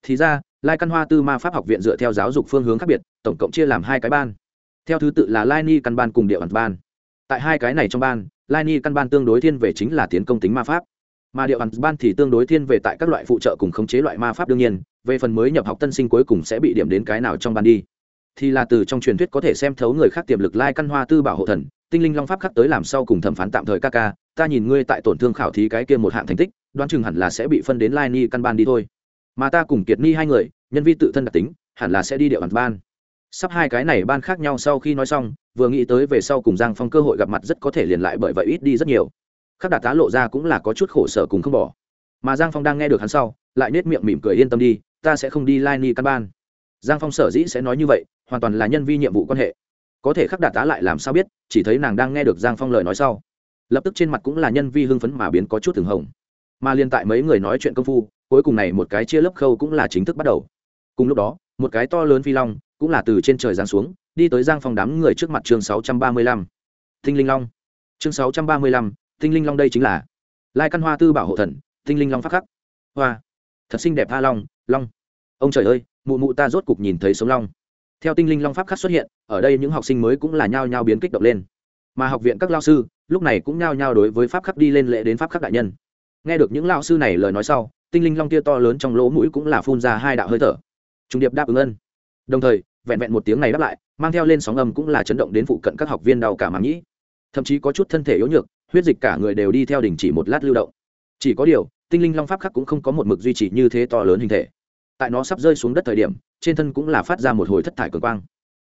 Thì ra, lai căn hoa tư ma pháp học viện dựa theo giáo dục phương hướng khác biệt, tổng cộng chia làm hai cái ban. Theo thứ tự là lai ni căn ban cùng địa ẩn ban. Tại hai cái này trong ban, lai ni căn ban tương đối thiên về chính là tiến công tính ma pháp. Mà địa ẩn ban thì tương đối thiên về tại các loại phụ trợ cùng khống chế loại ma pháp đương nhiên, về phần mới nhập học tân sinh cuối cùng sẽ bị điểm đến cái nào trong ban đi thì là từ trong truyền thuyết có thể xem thấu người khác tiềm lực lai căn hoa tư bảo hộ thần, tinh linh long pháp khắc tới làm sau cùng thẩm phán tạm thời ca ca, ta nhìn ngươi tại tổn thương khảo thí cái kia một hạng thành tích, đoán chừng hẳn là sẽ bị phân đến lai ni căn ban đi thôi. Mà ta cùng kiệt ni hai người, nhân vi tự thân đặc tính, hẳn là sẽ đi địa bàn ban. Sắp hai cái này ban khác nhau sau khi nói xong, vừa nghĩ tới về sau cùng giang phong cơ hội gặp mặt rất có thể liền lại bởi vậy ít đi rất nhiều. Khắc đạt tá lộ ra cũng là có chút khổ sở cùng không bỏ. Mà giang phong đang nghe được hắn sau, lại nết miệng mỉm cười yên tâm đi, ta sẽ không đi lai ni căn ban giang phong sở dĩ sẽ nói như vậy, hoàn toàn là nhân vi nhiệm vụ quan hệ. Có thể khắc đạt tá lại làm sao biết, chỉ thấy nàng đang nghe được giang phong lời nói sau. Lập tức trên mặt cũng là nhân vi hưng phấn mà biến có chút thường hồng. Mà liên tại mấy người nói chuyện công phu, cuối cùng này một cái chia lớp khâu cũng là chính thức bắt đầu. Cùng lúc đó, một cái to lớn phi long cũng là từ trên trời giáng xuống, đi tới giang phong đám người trước mặt chương sáu trăm ba mươi lăm. Tinh linh long. Chương sáu trăm ba mươi lăm, tinh linh long đây chính là lai căn hoa tư bảo hộ thần, tinh linh long phát khắc. Hoa. Thật xinh đẹp tha long long ông trời ơi, mụ mụ ta rốt cục nhìn thấy sống long. Theo tinh linh long pháp khắc xuất hiện, ở đây những học sinh mới cũng là nhao nhao biến kích động lên. Mà học viện các lao sư, lúc này cũng nhao nhao đối với pháp khắc đi lên lễ đến pháp khắc đại nhân. Nghe được những lao sư này lời nói sau, tinh linh long tia to lớn trong lỗ mũi cũng là phun ra hai đạo hơi thở. Trung điệp đáp ứng ân. Đồng thời, vẹn vẹn một tiếng này đáp lại, mang theo lên sóng âm cũng là chấn động đến phụ cận các học viên đau cả màng nhĩ. Thậm chí có chút thân thể yếu nhược, huyết dịch cả người đều đi theo đình chỉ một lát lưu động. Chỉ có điều, tinh linh long pháp khắc cũng không có một mực duy trì như thế to lớn hình thể tại nó sắp rơi xuống đất thời điểm, trên thân cũng là phát ra một hồi thất thải cường quang.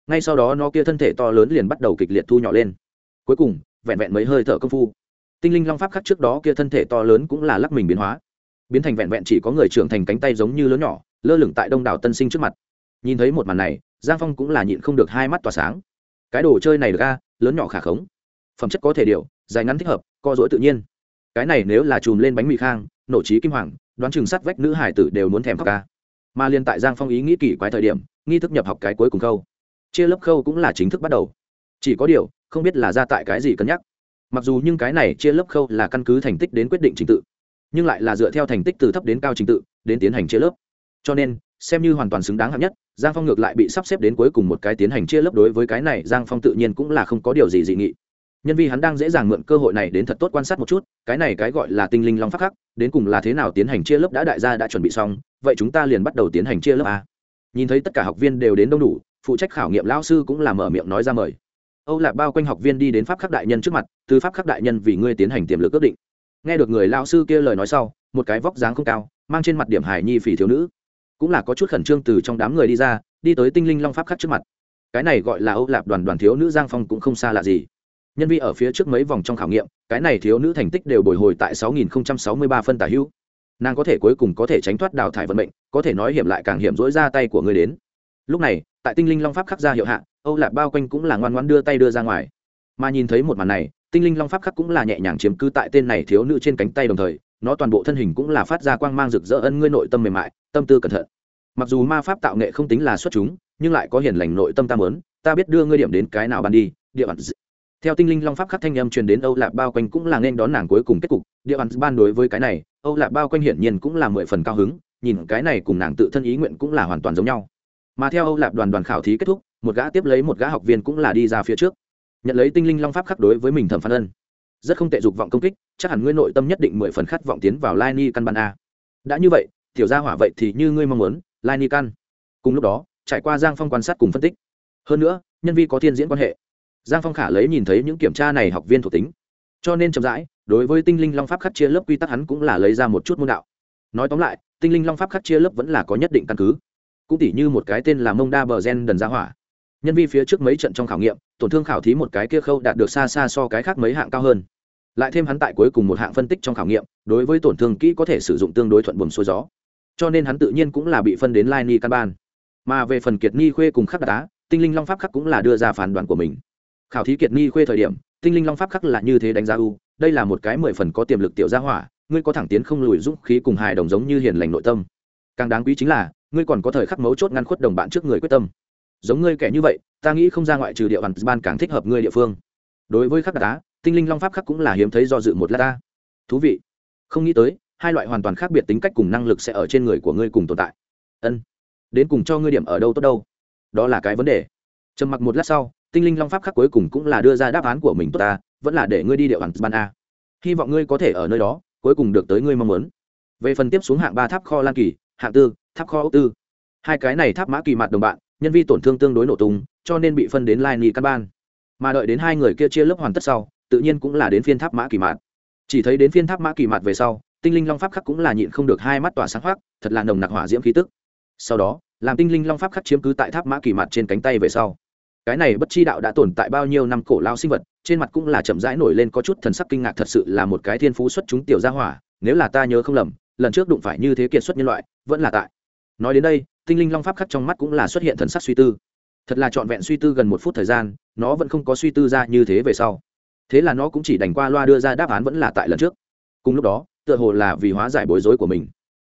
Ngay sau đó nó kia thân thể to lớn liền bắt đầu kịch liệt thu nhỏ lên. Cuối cùng, vẹn vẹn mấy hơi thở công phu, tinh linh long pháp khắc trước đó kia thân thể to lớn cũng là lắc mình biến hóa. Biến thành vẹn vẹn chỉ có người trưởng thành cánh tay giống như lớn nhỏ, lơ lửng tại đông đảo tân sinh trước mặt. Nhìn thấy một màn này, giang phong cũng là nhịn không được hai mắt tỏa sáng. Cái đồ chơi này được ra lớn nhỏ khả khống. Phẩm chất có thể điều, dài ngắn thích hợp, co dỗi tự nhiên. Cái này nếu là chùm lên bánh mì khang, nổ trí kim hoàng, đoán chừng sắt vách nữ hải tử đều muốn thèm khóc ca mà liên tại giang phong ý nghĩ kỳ quái thời điểm, nghi thức nhập học cái cuối cùng khâu. Chia lớp khâu cũng là chính thức bắt đầu. Chỉ có điều, không biết là ra tại cái gì cân nhắc. Mặc dù nhưng cái này chia lớp khâu là căn cứ thành tích đến quyết định trình tự, nhưng lại là dựa theo thành tích từ thấp đến cao trình tự, đến tiến hành chia lớp. Cho nên, xem như hoàn toàn xứng đáng hạng nhất, giang phong ngược lại bị sắp xếp đến cuối cùng một cái tiến hành chia lớp đối với cái này, giang phong tự nhiên cũng là không có điều gì dị nghị. Nhân vì hắn đang dễ dàng mượn cơ hội này đến thật tốt quan sát một chút, cái này cái gọi là tinh linh long phát khắc, đến cùng là thế nào tiến hành chia lớp đã đại gia đã chuẩn bị xong vậy chúng ta liền bắt đầu tiến hành chia lớp a. Nhìn thấy tất cả học viên đều đến đông đủ, phụ trách khảo nghiệm lao sư cũng là mở miệng nói ra mời. Âu lạc bao quanh học viên đi đến pháp khắc đại nhân trước mặt, từ pháp khắc đại nhân vì ngươi tiến hành tiềm lực ước định. Nghe được người lao sư kia lời nói sau, một cái vóc dáng không cao, mang trên mặt điểm hải nhi phỉ thiếu nữ. Cũng là có chút khẩn trương từ trong đám người đi ra, đi tới tinh linh long pháp khắc trước mặt. Cái này gọi là âu lạp đoàn đoàn thiếu nữ giang phong cũng không xa lạ gì. Nhân vi ở phía trước mấy vòng trong khảo nghiệm, cái này thiếu nữ thành tích đều bồi hồi tại 6063 phân tả hữu nàng có thể cuối cùng có thể tránh thoát đào thải vận mệnh, có thể nói hiểm lại càng hiểm dỗi ra tay của người đến. Lúc này, tại tinh linh long pháp khắc ra hiệu hạ, âu lạp bao quanh cũng là ngoan ngoan đưa tay đưa ra ngoài. Mà nhìn thấy một màn này, tinh linh long pháp khắc cũng là nhẹ nhàng chiếm cứ tại tên này thiếu nữ trên cánh tay đồng thời, nó toàn bộ thân hình cũng là phát ra quang mang rực rỡ ân ngươi nội tâm mềm mại, tâm tư cẩn thận. Mặc dù ma pháp tạo nghệ không tính là xuất chúng, nhưng lại có hiền lành nội tâm ta mớn ta biết đưa ngươi điểm đến cái nào ban đi, địa bàn theo tinh linh long pháp khắc thanh âm truyền đến âu lạp bao quanh cũng là nên đón nàng cuối cùng kết cục, địa bàn ban đối với cái này âu lạp bao quanh hiển nhiên cũng là mười phần cao hứng, nhìn cái này cùng nàng tự thân ý nguyện cũng là hoàn toàn giống nhau. Mà theo âu lạp đoàn đoàn khảo thí kết thúc, một gã tiếp lấy một gã học viên cũng là đi ra phía trước. Nhận lấy tinh linh long pháp khắc đối với mình thẩm phán ân. Rất không tệ dục vọng công kích, chắc hẳn ngươi nội tâm nhất định mười phần khát vọng tiến vào lai ni căn ban a. Đã như vậy, tiểu gia hỏa vậy thì như ngươi mong muốn, lai ni căn. Cùng lúc đó, trải qua giang phong quan sát cùng phân tích. Hơn nữa, nhân vi có thiên diễn quan hệ. Giang phong khả lấy nhìn thấy những kiểm tra này học viên thuộc tính cho nên chậm rãi, đối với tinh linh long pháp khắc chia lớp quy tắc hắn cũng là lấy ra một chút môn đạo. Nói tóm lại, tinh linh long pháp khắc chia lớp vẫn là có nhất định căn cứ. Cũng tỉ như một cái tên là mông đa bờ gen đần gia hỏa. Nhân vi phía trước mấy trận trong khảo nghiệm, tổn thương khảo thí một cái kia khâu đạt được xa xa so cái khác mấy hạng cao hơn. Lại thêm hắn tại cuối cùng một hạng phân tích trong khảo nghiệm, đối với tổn thương kỹ có thể sử dụng tương đối thuận buồm xuôi gió. Cho nên hắn tự nhiên cũng là bị phân đến lai ni căn ban. Mà về phần kiệt ni khuê cùng khắc đá tinh linh long pháp khắc cũng là đưa ra phán đoán của mình. Khảo thí kiệt ni khuê thời điểm tinh linh long pháp khắc là như thế đánh giá u, đây là một cái mười phần có tiềm lực tiểu gia hỏa, ngươi có thẳng tiến không lùi dũng khí cùng hài đồng giống như hiền lành nội tâm. Càng đáng quý chính là, ngươi còn có thời khắc mấu chốt ngăn khuất đồng bạn trước người quyết tâm. Giống ngươi kẻ như vậy, ta nghĩ không ra ngoại trừ địa bàn, ban càng thích hợp ngươi địa phương. Đối với khắc đá tinh linh long pháp khắc cũng là hiếm thấy do dự một lát ta. Thú vị. Không nghĩ tới, hai loại hoàn toàn khác biệt tính cách cùng năng lực sẽ ở trên người của ngươi cùng tồn tại. Ân. Đến cùng cho ngươi điểm ở đâu tốt đâu? Đó là cái vấn đề. Trầm mặc một lát sau tinh linh long pháp khắc cuối cùng cũng là đưa ra đáp án của mình tốt ta, vẫn là để ngươi đi địa bàn ban a. Hy vọng ngươi có thể ở nơi đó, cuối cùng được tới ngươi mong muốn. Về phần tiếp xuống hạng ba tháp kho lan kỳ, hạng tư, tháp kho ốc tư. Hai cái này tháp mã kỳ mặt đồng bạn, nhân vi tổn thương tương đối nổ tung, cho nên bị phân đến lai nghị căn ban. Mà đợi đến hai người kia chia lớp hoàn tất sau, tự nhiên cũng là đến phiên tháp mã kỳ mạt. Chỉ thấy đến phiên tháp mã kỳ mạt về sau, tinh linh long pháp khắc cũng là nhịn không được hai mắt tỏa sáng hoác thật là nồng nặc hỏa diễm khí tức. Sau đó, làm tinh linh long pháp khắc chiếm cứ tại tháp mã kỳ mạt trên cánh tay về sau cái này bất chi đạo đã tồn tại bao nhiêu năm cổ lao sinh vật, trên mặt cũng là chậm rãi nổi lên có chút thần sắc kinh ngạc thật sự là một cái thiên phú xuất chúng tiểu gia hỏa, nếu là ta nhớ không lầm, lần trước đụng phải như thế kiệt xuất nhân loại, vẫn là tại. Nói đến đây, tinh linh long pháp khắc trong mắt cũng là xuất hiện thần sắc suy tư. Thật là trọn vẹn suy tư gần một phút thời gian, nó vẫn không có suy tư ra như thế về sau. Thế là nó cũng chỉ đành qua loa đưa ra đáp án vẫn là tại lần trước. Cùng lúc đó, tựa hồ là vì hóa giải bối rối của mình.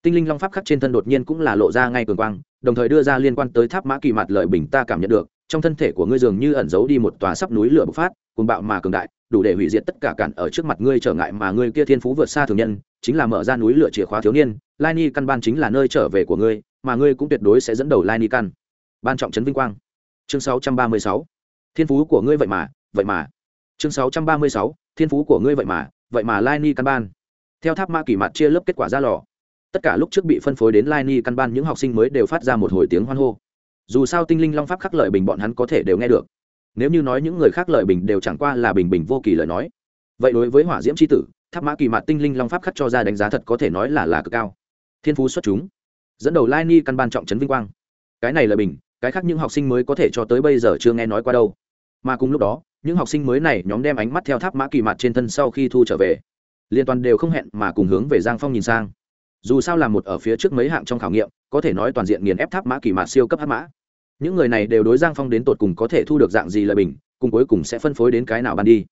Tinh linh long pháp khắc trên thân đột nhiên cũng là lộ ra ngay cường quang, đồng thời đưa ra liên quan tới tháp mã kỳ mặt lợi bình ta cảm nhận được trong thân thể của ngươi dường như ẩn giấu đi một tòa sắp núi lửa bộc phát, cuồng bạo mà cường đại, đủ để hủy diệt tất cả cản ở trước mặt ngươi trở ngại mà ngươi kia thiên phú vượt xa thường nhân, chính là mở ra núi lửa chìa khóa thiếu niên, lai ni căn ban chính là nơi trở về của ngươi, mà ngươi cũng tuyệt đối sẽ dẫn đầu lai ni căn. Ban trọng trấn vinh quang. Chương 636. thiên phú của ngươi vậy mà vậy mà. Chương 636. thiên phú của ngươi vậy mà vậy mà lai ni căn ban. Theo tháp ma kỳ mặt chia lớp kết quả ra lò. Tất cả lúc trước bị phân phối đến lai ni căn ban, những học sinh mới đều phát ra một hồi tiếng hoan hô dù sao tinh linh long pháp khắc lợi bình bọn hắn có thể đều nghe được. Nếu như nói những người khác lợi bình đều chẳng qua là bình bình vô kỳ lời nói. Vậy đối với hỏa diễm c h i tử, tháp mã kỳ mạt tinh linh long pháp khắc cho ra đánh giá thật có thể nói là là cực cao. Thiên phú xuất chúng. Dẫn đầu lai ni căn ban trọng trấn vinh quang. Cái này là bình, cái khác những học sinh mới có thể cho tới bây giờ chưa nghe nói qua đâu. Mà cùng lúc đó, những học sinh mới này nhóm đem ánh mắt theo tháp mã kỳ mạt trên thân sau khi thu trở về. Liên toàn đều không hẹn mà cùng hướng về giang phong nhìn sang dù sao là một ở phía trước mấy hạng trong khảo nghiệm, có thể nói toàn diện nghiền ép tháp mã kỳ mạt siêu cấp hát mã. Những người này đều đối giang phong đến tột cùng có thể thu được dạng gì lợi bình, cùng cuối cùng sẽ phân phối đến cái nào ban đi.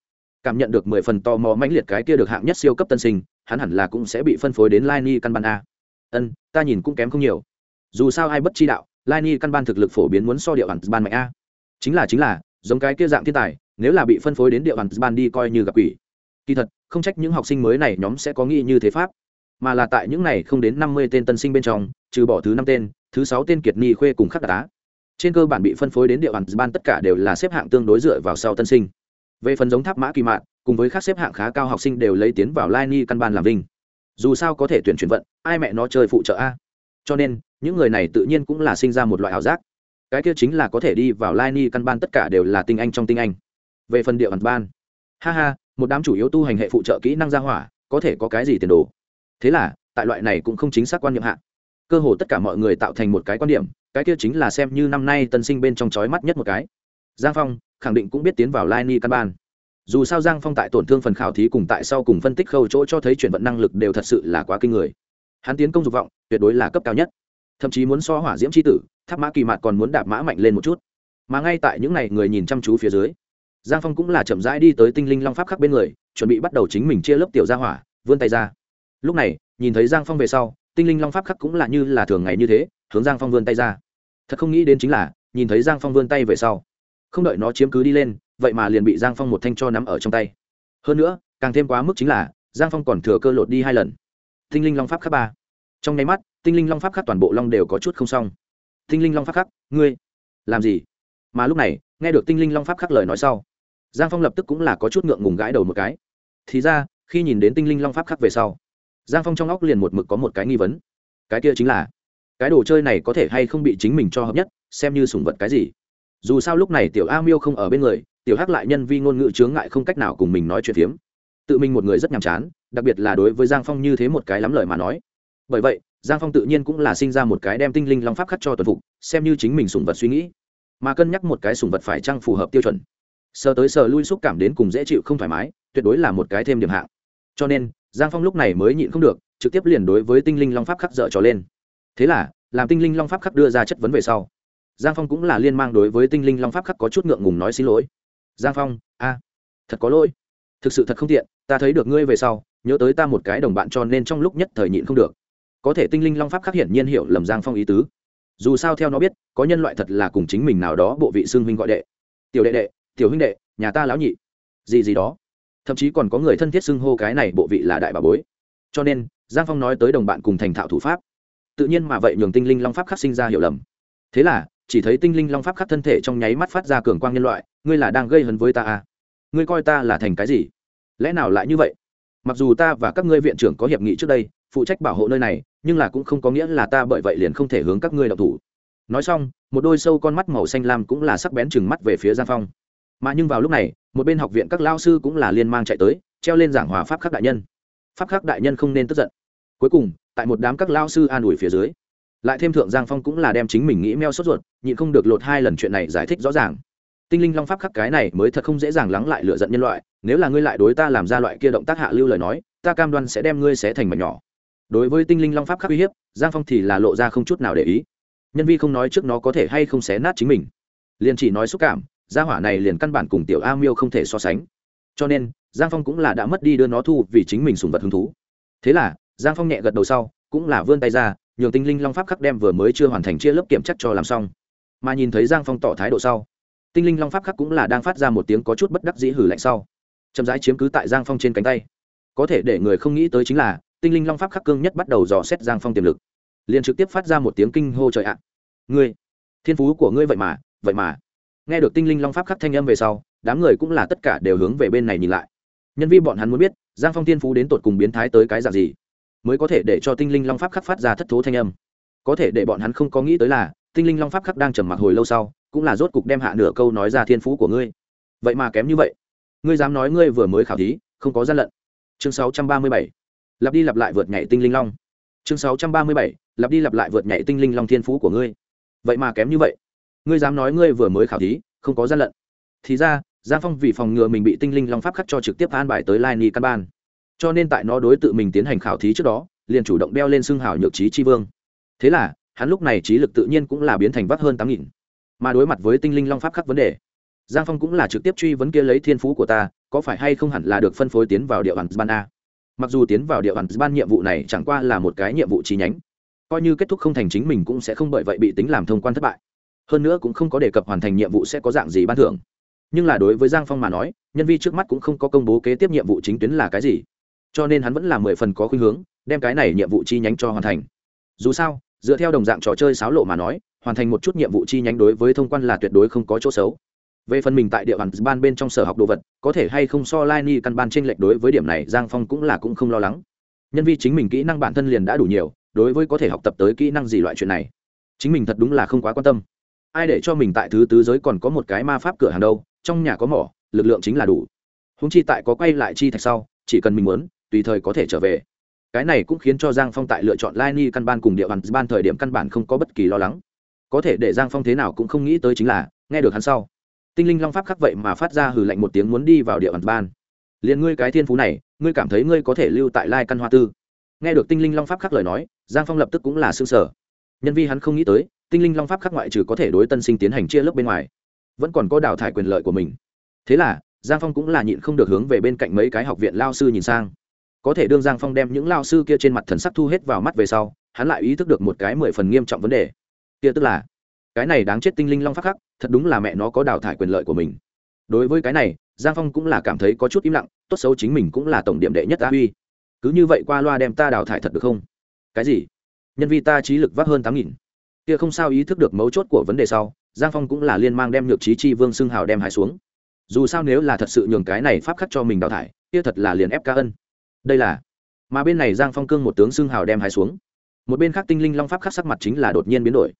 Cảm nhận được mười phần tò mò mãnh liệt cái kia được hạng nhất siêu cấp tân sinh, hắn hẳn là cũng sẽ bị phân phối đến lai ni căn ban a. Ân, ta nhìn cũng kém không nhiều. Dù sao ai bất chi đạo lai ni căn ban thực lực phổ biến muốn so địa bàn ban mạnh a. Chính là chính là, giống cái kia dạng thiên tài, nếu là bị phân phối đến địa bàn ban đi coi như gặp quỷ. Kỳ thật, không trách những học sinh mới này nhóm sẽ có nghĩ như thế pháp mà là tại những này không đến năm mươi tên tân sinh bên trong, trừ bỏ thứ năm tên, thứ sáu tên kiệt ni khuê cùng khắc đá trên cơ bản bị phân phối đến địa bàn ban tất cả đều là xếp hạng tương đối dựa vào sau tân sinh. Về phần giống tháp mã kỳ mạn, cùng với các xếp hạng khá cao học sinh đều lấy tiến vào lai ni căn ban làm vinh. Dù sao có thể tuyển chuyển vận, ai mẹ nó chơi phụ trợ a. Cho nên, những người này tự nhiên cũng là sinh ra một loại ảo giác. Cái kia chính là có thể đi vào lai ni căn ban tất cả đều là tinh anh trong tinh anh. Về phần địa bàn ban. Ha ha, một đám chủ yếu tu hành hệ phụ trợ kỹ năng gia hỏa, có thể có cái gì tiền đồ? Thế là, tại loại này cũng không chính xác quan niệm hạ, cơ hồ tất cả mọi người tạo thành một cái quan điểm, cái kia chính là xem như năm nay tân sinh bên trong chói mắt nhất một cái. Giang phong khẳng định cũng biết tiến vào lai ni căn ban. Dù sao giang phong tại tổn thương phần khảo thí cùng tại sau cùng phân tích khâu chỗ cho thấy chuyển vận năng lực đều thật sự là quá kinh người. Hắn tiến công dục vọng, tuyệt đối là cấp cao nhất. Thậm chí muốn so hỏa diễm c h i tử, tháp mã kỳ mạt còn muốn đạp mã mạnh lên một chút. Mà ngay tại những n à y người nhìn chăm chú phía dưới, giang phong cũng là chậm rãi đi tới tinh linh long pháp khắc bên người, chuẩn bị bắt đầu chính mình chia lớp tiểu ra hỏa, vươn tay ra lúc này, nhìn thấy giang phong về sau, tinh linh long pháp khắc cũng là như là thường ngày như thế, hướng giang phong vươn tay ra. Thật không nghĩ đến chính là, nhìn thấy giang phong vươn tay về sau, không đợi nó chiếm cứ đi lên, vậy mà liền bị giang phong một thanh cho nắm ở trong tay. Hơn nữa, càng thêm quá mức chính là, giang phong còn thừa cơ lột đi hai lần. Tinh linh long pháp khắc ba. Trong nháy mắt, tinh linh long pháp khắc toàn bộ long đều có chút không xong. Tinh linh long pháp khắc, ngươi, làm gì? Mà lúc này, nghe được tinh linh long pháp khắc lời nói sau, giang phong lập tức cũng là có chút ngượng ngùng gãi đầu một cái. Thì ra, khi nhìn đến tinh linh long pháp khắc về sau giang phong trong óc liền một mực có một cái nghi vấn. Cái kia chính là, cái đồ chơi này có thể hay không bị chính mình cho hợp nhất, xem như sủng vật cái gì. Dù sao lúc này tiểu a miêu không ở bên người, tiểu hắc lại nhân vi ngôn ngữ chướng ngại không cách nào cùng mình nói chuyện phiếm. Tự mình một người rất nhàm chán, đặc biệt là đối với giang phong như thế một cái lắm lời mà nói. Bởi vậy, giang phong tự nhiên cũng là sinh ra một cái đem tinh linh long pháp khắc cho tuần phục, xem như chính mình sùng vật suy nghĩ. Mà cân nhắc một cái sùng vật phải chăng phù hợp tiêu chuẩn. Sờ tới sờ lui xúc cảm đến cùng dễ chịu không thoải mái, tuyệt đối là một cái thêm điểm hạng. Cho nên giang phong lúc này mới nhịn không được, trực tiếp liền đối với tinh linh long pháp khắc dở trò lên. Thế là, làm tinh linh long pháp khắc đưa ra chất vấn về sau, giang phong cũng là liên mang đối với tinh linh long pháp khắc có chút ngượng ngùng nói xin lỗi. Giang phong, a, thật có lỗi. Thực sự thật không tiện, ta thấy được ngươi về sau, nhớ tới ta một cái đồng bạn cho nên trong lúc nhất thời nhịn không được. Có thể tinh linh long pháp khắc hiển nhiên hiểu lầm giang phong ý tứ. Dù sao theo nó biết, có nhân loại thật là cùng chính mình nào đó bộ vị xương huynh gọi đệ. Tiểu đệ đệ, tiểu huynh đệ, nhà ta lão nhị. Gì gì đó thậm chí còn có người thân thiết xưng hô cái này bộ vị là đại bà bối. Cho nên, giang phong nói tới đồng bạn cùng thành thạo thủ pháp. Tự nhiên mà vậy nhường tinh linh long pháp khắc sinh ra hiểu lầm. Thế là, chỉ thấy tinh linh long pháp khắc thân thể trong nháy mắt phát ra cường quang nhân loại, ngươi là đang gây hấn với ta à? ngươi coi ta là thành cái gì? Lẽ nào lại như vậy? Mặc dù ta và các ngươi viện trưởng có hiệp nghị trước đây, phụ trách bảo hộ nơi này, nhưng là cũng không có nghĩa là ta bởi vậy liền không thể hướng các ngươi đọc thủ. Nói xong, một đôi sâu con mắt màu xanh lam cũng là sắc bén chừng mắt về phía giang phong mà nhưng vào lúc này, một bên học viện các lao sư cũng là liên mang chạy tới, treo lên giảng hòa pháp khắc đại nhân. Pháp khắc đại nhân không nên tức giận. Cuối cùng, tại một đám các lao sư an ủi phía dưới, lại thêm thượng giang phong cũng là đem chính mình nghĩ meo sốt ruột, nhịn không được lột hai lần chuyện này giải thích rõ ràng. Tinh linh long pháp khắc cái này mới thật không dễ dàng lắng lại lựa giận nhân loại, nếu là ngươi lại đối ta làm ra loại kia động tác hạ lưu lời nói, ta cam đoan sẽ đem ngươi xé thành mảnh nhỏ. Đối với tinh linh long pháp khắc uy hiếp, giang phong thì là lộ ra không chút nào để ý. Nhân vi không nói trước nó có thể hay không xé nát chính mình. Liền chỉ nói xúc cảm gia hỏa này liền căn bản cùng tiểu a miêu không thể so sánh. Cho nên, giang phong cũng là đã mất đi đưa nó thu vì chính mình sùng vật hứng thú. Thế là, giang phong nhẹ gật đầu sau, cũng là vươn tay ra, nhường tinh linh long pháp khắc đem vừa mới chưa hoàn thành chia lớp kiểm chắc cho làm xong. Mà nhìn thấy giang phong tỏ thái độ sau, tinh linh long pháp khắc cũng là đang phát ra một tiếng có chút bất đắc dĩ hử lạnh sau. Chậm rãi chiếm cứ tại giang phong trên cánh tay. Có thể để người không nghĩ tới chính là, tinh linh long pháp khắc cương nhất bắt đầu dò xét giang phong tiềm lực. Liền trực tiếp phát ra một tiếng kinh hô trời ạ. Ngươi, thiên phú của ngươi vậy mà vậy mà nghe được tinh linh long pháp khắc thanh âm về sau, đám người cũng là tất cả đều hướng về bên này nhìn lại. Nhân viên bọn hắn muốn biết, giang phong thiên phú đến tột cùng biến thái tới cái dạng gì, mới có thể để cho tinh linh long pháp khắc phát ra thất thố thanh âm. Có thể để bọn hắn không có nghĩ tới là, tinh linh long pháp khắc đang trầm mặc hồi lâu sau, cũng là rốt cục đem hạ nửa câu nói ra thiên phú của ngươi. Vậy mà kém như vậy. Ngươi dám nói ngươi vừa mới khảo thí, không có gian lận. Chương 637. lặp đi lặp lại vượt nhảy tinh linh long. Chương 637. lặp đi lặp lại vượt nhảy tinh linh long thiên phú của ngươi. Vậy mà kém như vậy ngươi dám nói ngươi vừa mới khảo thí, không có gian lận. Thì ra, giang phong vì phòng ngừa mình bị tinh linh long pháp khắc cho trực tiếp an bài tới lai ni căn ban. Cho nên tại nó đối tự mình tiến hành khảo thí trước đó, liền chủ động đeo lên xương hào nhược trí tri vương. Thế là, hắn lúc này trí lực tự nhiên cũng là biến thành vắt hơn tám nghìn. Mà đối mặt với tinh linh long pháp khắc vấn đề, giang phong cũng là trực tiếp truy vấn kia lấy thiên phú của ta, có phải hay không hẳn là được phân phối tiến vào địa bàn ban a? Mặc dù tiến vào địa bàn ban nhiệm vụ này chẳng qua là một cái nhiệm vụ chi nhánh, coi như kết thúc không thành chính mình cũng sẽ không bởi vậy bị tính làm thông quan thất bại hơn nữa cũng không có đề cập hoàn thành nhiệm vụ sẽ có dạng gì ban thưởng. Nhưng là đối với giang phong mà nói, nhân vi trước mắt cũng không có công bố kế tiếp nhiệm vụ chính tuyến là cái gì. Cho nên hắn vẫn là mười phần có khuynh hướng, đem cái này nhiệm vụ chi nhánh cho hoàn thành. Dù sao, dựa theo đồng dạng trò chơi sáo lộ mà nói, hoàn thành một chút nhiệm vụ chi nhánh đối với thông quan là tuyệt đối không có chỗ xấu. Về phần mình tại địa bàn ban bên trong sở học đồ vật, có thể hay không so lai ni căn ban t r ê n lệch đối với điểm này, giang phong cũng là cũng không lo lắng. Nhân vi chính mình kỹ năng bản thân liền đã đủ nhiều, đối với có thể học tập tới kỹ năng gì loại chuyện này, chính mình thật đúng là không quá quan tâm ai để cho mình tại thứ tứ giới còn có một cái ma pháp cửa hàng đâu, trong nhà có mỏ, lực lượng chính là đủ. Húng chi tại có quay lại chi thạch sau, chỉ cần mình muốn, tùy thời có thể trở về. Cái này cũng khiến cho giang phong tại lựa chọn lai ni căn ban cùng địa bàn ban thời điểm căn bản không có bất kỳ lo lắng. Có thể để giang phong thế nào cũng không nghĩ tới chính là, nghe được hắn sau. Tinh linh long pháp khắc vậy mà phát ra hừ lạnh một tiếng muốn đi vào địa bàn ban. Liền ngươi cái thiên phú này, ngươi cảm thấy ngươi có thể lưu tại lai căn hoa tư. Nghe được tinh linh long pháp khắc lời nói, giang phong lập tức cũng là xương sở. Nhân vi hắn không nghĩ tới tinh linh long pháp khắc ngoại trừ có thể đối tân sinh tiến hành chia lớp bên ngoài, vẫn còn có đào thải quyền lợi của mình. Thế là, giang phong cũng là nhịn không được hướng về bên cạnh mấy cái học viện lao sư nhìn sang. Có thể đương giang phong đem những lao sư kia trên mặt thần sắc thu hết vào mắt về sau, hắn lại ý thức được một cái mười phần nghiêm trọng vấn đề. Kia tức là, cái này đáng chết tinh linh long pháp khắc, thật đúng là mẹ nó có đào thải quyền lợi của mình. Đối với cái này, giang phong cũng là cảm thấy có chút im lặng, tốt xấu chính mình cũng là tổng điểm đệ nhất a huy. Cứ như vậy qua loa đem ta đào thải thật được không? Cái gì? Nhân vi ta trí lực vác hơn tám nghìn kia không sao ý thức được mấu chốt của vấn đề sau, giang phong cũng là liên mang đem nhược trí chi vương xưng hào đem hải xuống. Dù sao nếu là thật sự nhường cái này pháp khắc cho mình đào thải, kia thật là liền ép ca ân. Đây là, mà bên này giang phong cương một tướng xưng hào đem hải xuống. Một bên khác tinh linh long pháp khắc sắc mặt chính là đột nhiên biến đổi.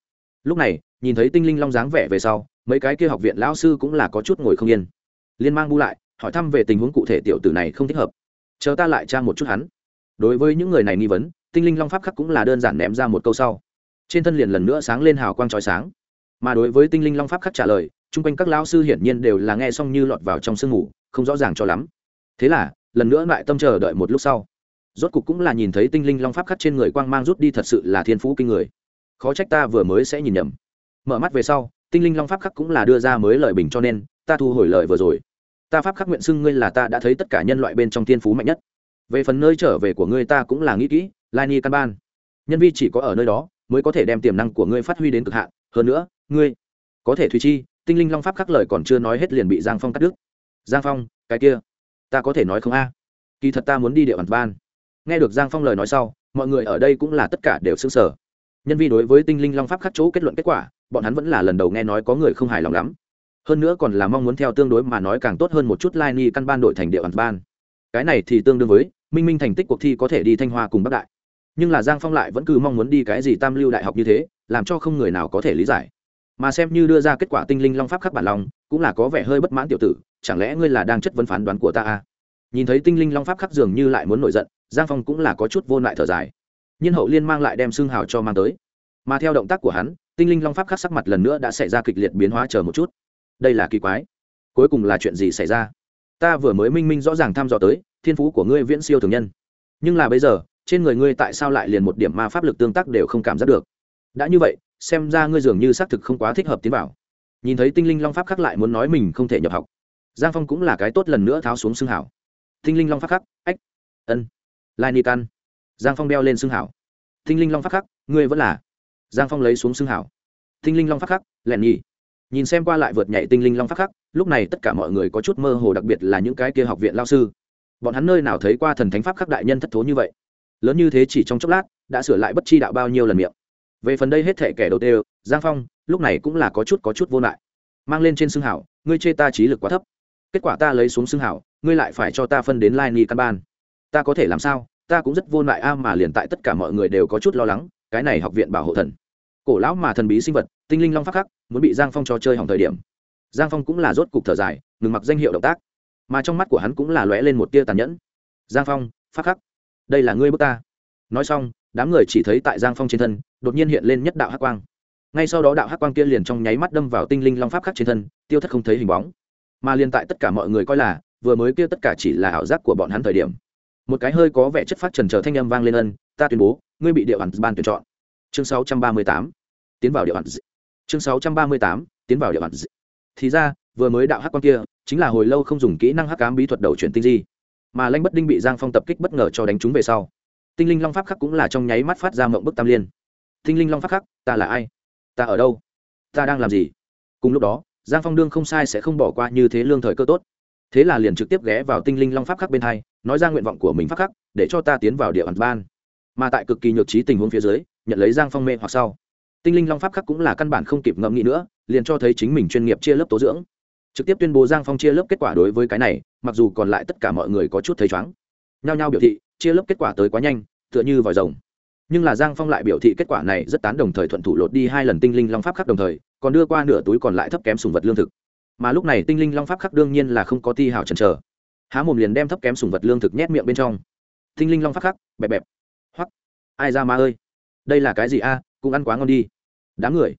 Lúc này, nhìn thấy tinh linh long dáng vẻ về sau, mấy cái kia học viện lão sư cũng là có chút ngồi không yên. Liên mang bu lại, hỏi thăm về tình huống cụ thể tiểu tử này không thích hợp. Chờ ta lại tra một chút hắn. Đối với những người này nghi vấn, tinh linh long pháp khắc cũng là đơn giản ném ra một câu sau trên thân liền lần nữa sáng lên hào quang trói sáng. Mà đối với tinh linh long pháp khắc trả lời, chung quanh các lão sư hiển nhiên đều là nghe xong như lọt vào trong sương ngủ không rõ ràng cho lắm. Thế là, lần nữa lại tâm chờ đợi một lúc sau. Rốt cục cũng là nhìn thấy tinh linh long pháp khắc trên người quang mang rút đi thật sự là thiên phú kinh người. Khó trách ta vừa mới sẽ nhìn nhầm. Mở mắt về sau, tinh linh long pháp khắc cũng là đưa ra mới lời bình cho nên, ta thu hồi lời vừa rồi. Ta pháp khắc nguyện xưng ngươi là ta đã thấy tất cả nhân loại bên trong thiên phú mạnh nhất. Về phần nơi trở về của ngươi ta cũng là nghĩ kỹ, lai ni căn ban. Nhân vi chỉ có ở nơi đó mới có thể đem tiềm năng của ngươi phát huy đến cực hạn. Hơn nữa, ngươi có thể thùy chi, tinh linh long pháp khắc lời còn chưa nói hết liền bị giang phong cắt đứt. Giang phong, cái kia, ta có thể nói không a? Kỳ thật ta muốn đi địa bàn ban. Nghe được giang phong lời nói sau, mọi người ở đây cũng là tất cả đều s ư n g sở nhân vi đối với tinh linh long pháp khắc chỗ kết luận kết quả, bọn hắn vẫn là lần đầu nghe nói có người không hài lòng lắm. Hơn nữa còn là mong muốn theo tương đối mà nói càng tốt hơn một chút lai ni căn ban đội thành địa bàn ban. Cái này thì tương đương với, minh minh thành tích cuộc thi có thể đi thanh hoa cùng bắc đại nhưng là giang phong lại vẫn cứ mong muốn đi cái gì tam lưu đại học như thế, làm cho không người nào có thể lý giải. Mà xem như đưa ra kết quả tinh linh long pháp khắc bản lòng, cũng là có vẻ hơi bất mãn tiểu tử, chẳng lẽ ngươi là đang chất vấn phán đoán của ta à? nhìn thấy tinh linh long pháp khắc dường như lại muốn nổi giận, giang phong cũng là có chút vô lại thở dài. Nhiên hậu liên mang lại đem xương hào cho mang tới. Mà theo động tác của hắn, tinh linh long pháp khắc sắc mặt lần nữa đã xảy ra kịch liệt biến hóa chờ một chút. Đây là kỳ quái. Cuối cùng là chuyện gì xảy ra? Ta vừa mới minh minh rõ ràng thăm dò tới, thiên phú của ngươi viễn siêu thường nhân. Nhưng là bây giờ trên người ngươi tại sao lại liền một điểm ma pháp lực tương tác đều không cảm giác được? Đã như vậy, xem ra ngươi dường như xác thực không quá thích hợp tiến vào. Nhìn thấy tinh linh long pháp khắc lại muốn nói mình không thể nhập học. Giang phong cũng là cái tốt lần nữa tháo xuống xương hảo. Tinh linh long pháp khắc, ách, ân. Lai ni can. Giang phong đeo lên xương hảo. Tinh linh long pháp khắc, ngươi vẫn là. Giang phong lấy xuống xương hảo. Tinh linh long pháp khắc, lẹn nhì nhìn xem qua lại vượt nhảy tinh linh long pháp khắc, lúc này tất cả mọi người có chút mơ hồ, đặc biệt là những cái kia học viện lao sư. Bọn hắn nơi nào thấy qua thần thánh pháp khắc đại nhân thất thố như vậy? Lớn như thế chỉ trong chốc lát, đã sửa lại bất chi đạo bao nhiêu lần miệng. Về phần đây hết thể kẻ đầu tiên giang phong, lúc này cũng là có chút có chút vô lại. Mang lên trên xương hảo, ngươi chê ta trí lực quá thấp. Kết quả ta lấy xuống xương hảo, ngươi lại phải cho ta phân đến lai ni căn ban. Ta có thể làm sao? Ta cũng rất vô lại a mà liền tại tất cả mọi người đều có chút lo lắng, cái này học viện bảo hộ thần. Cổ lão mà thần bí sinh vật, tinh linh long pháp khắc, muốn bị giang phong cho chơi hỏng thời điểm. Giang phong cũng là rốt cục thở dài, ngừng mặc danh hiệu động tác. Mà trong mắt của hắn cũng là lóe lên một tia tàn nhẫn. Giang phong, pháp khắc đây là ngươi bước ta nói xong đám người chỉ thấy tại giang phong trên thân đột nhiên hiện lên nhất đạo hắc quang ngay sau đó đạo hắc quang kia liền trong nháy mắt đâm vào tinh linh long pháp khắc trên thân tiêu thất không thấy hình bóng mà liền tại tất cả mọi người coi là vừa mới kia tất cả chỉ là ảo giác của bọn hắn thời điểm một cái hơi có vẻ chất phát trần trở thanh âm vang lên ân ta tuyên bố ngươi bị địa bàn ban tuyển chọn chương 638, tiến vào địa bàn chương 638, tiến vào địa bàn thì ra vừa mới đạo hắc quang kia chính là hồi lâu không dùng kỹ năng hắc ám bí thuật đầu chuyển tinh di mà lãnh bất đinh bị giang phong tập kích bất ngờ cho đánh trúng về sau tinh linh long pháp khắc cũng là trong nháy mắt phát ra mộng bức tam liên tinh linh long pháp khắc ta là ai ta ở đâu ta đang làm gì cùng lúc đó giang phong đương không sai sẽ không bỏ qua như thế lương thời cơ tốt thế là liền trực tiếp ghé vào tinh linh long pháp khắc bên hai nói ra nguyện vọng của mình pháp khắc để cho ta tiến vào địa bàn ban mà tại cực kỳ nhược trí tình huống phía dưới nhận lấy giang phong mê hoặc sau tinh linh long pháp khắc cũng là căn bản không kịp ngẫm nghĩ nữa liền cho thấy chính mình chuyên nghiệp chia lớp tố dưỡng trực tiếp tuyên bố giang phong chia lớp kết quả đối với cái này mặc dù còn lại tất cả mọi người có chút thấy chóng nhao nhao biểu thị chia lớp kết quả tới quá nhanh tựa như vòi rồng nhưng là giang phong lại biểu thị kết quả này rất tán đồng thời thuận thủ lột đi hai lần tinh linh long pháp khắc đồng thời còn đưa qua nửa túi còn lại thấp kém sùng vật lương thực mà lúc này tinh linh long pháp khắc đương nhiên là không có ti hào chần chờ há mồm liền đem thấp kém sùng vật lương thực nhét miệng bên trong tinh linh long pháp khắc bẹp bẹp hoắc ai ra ma ơi đây là cái gì a à, cũng ăn quá ngon đi đám người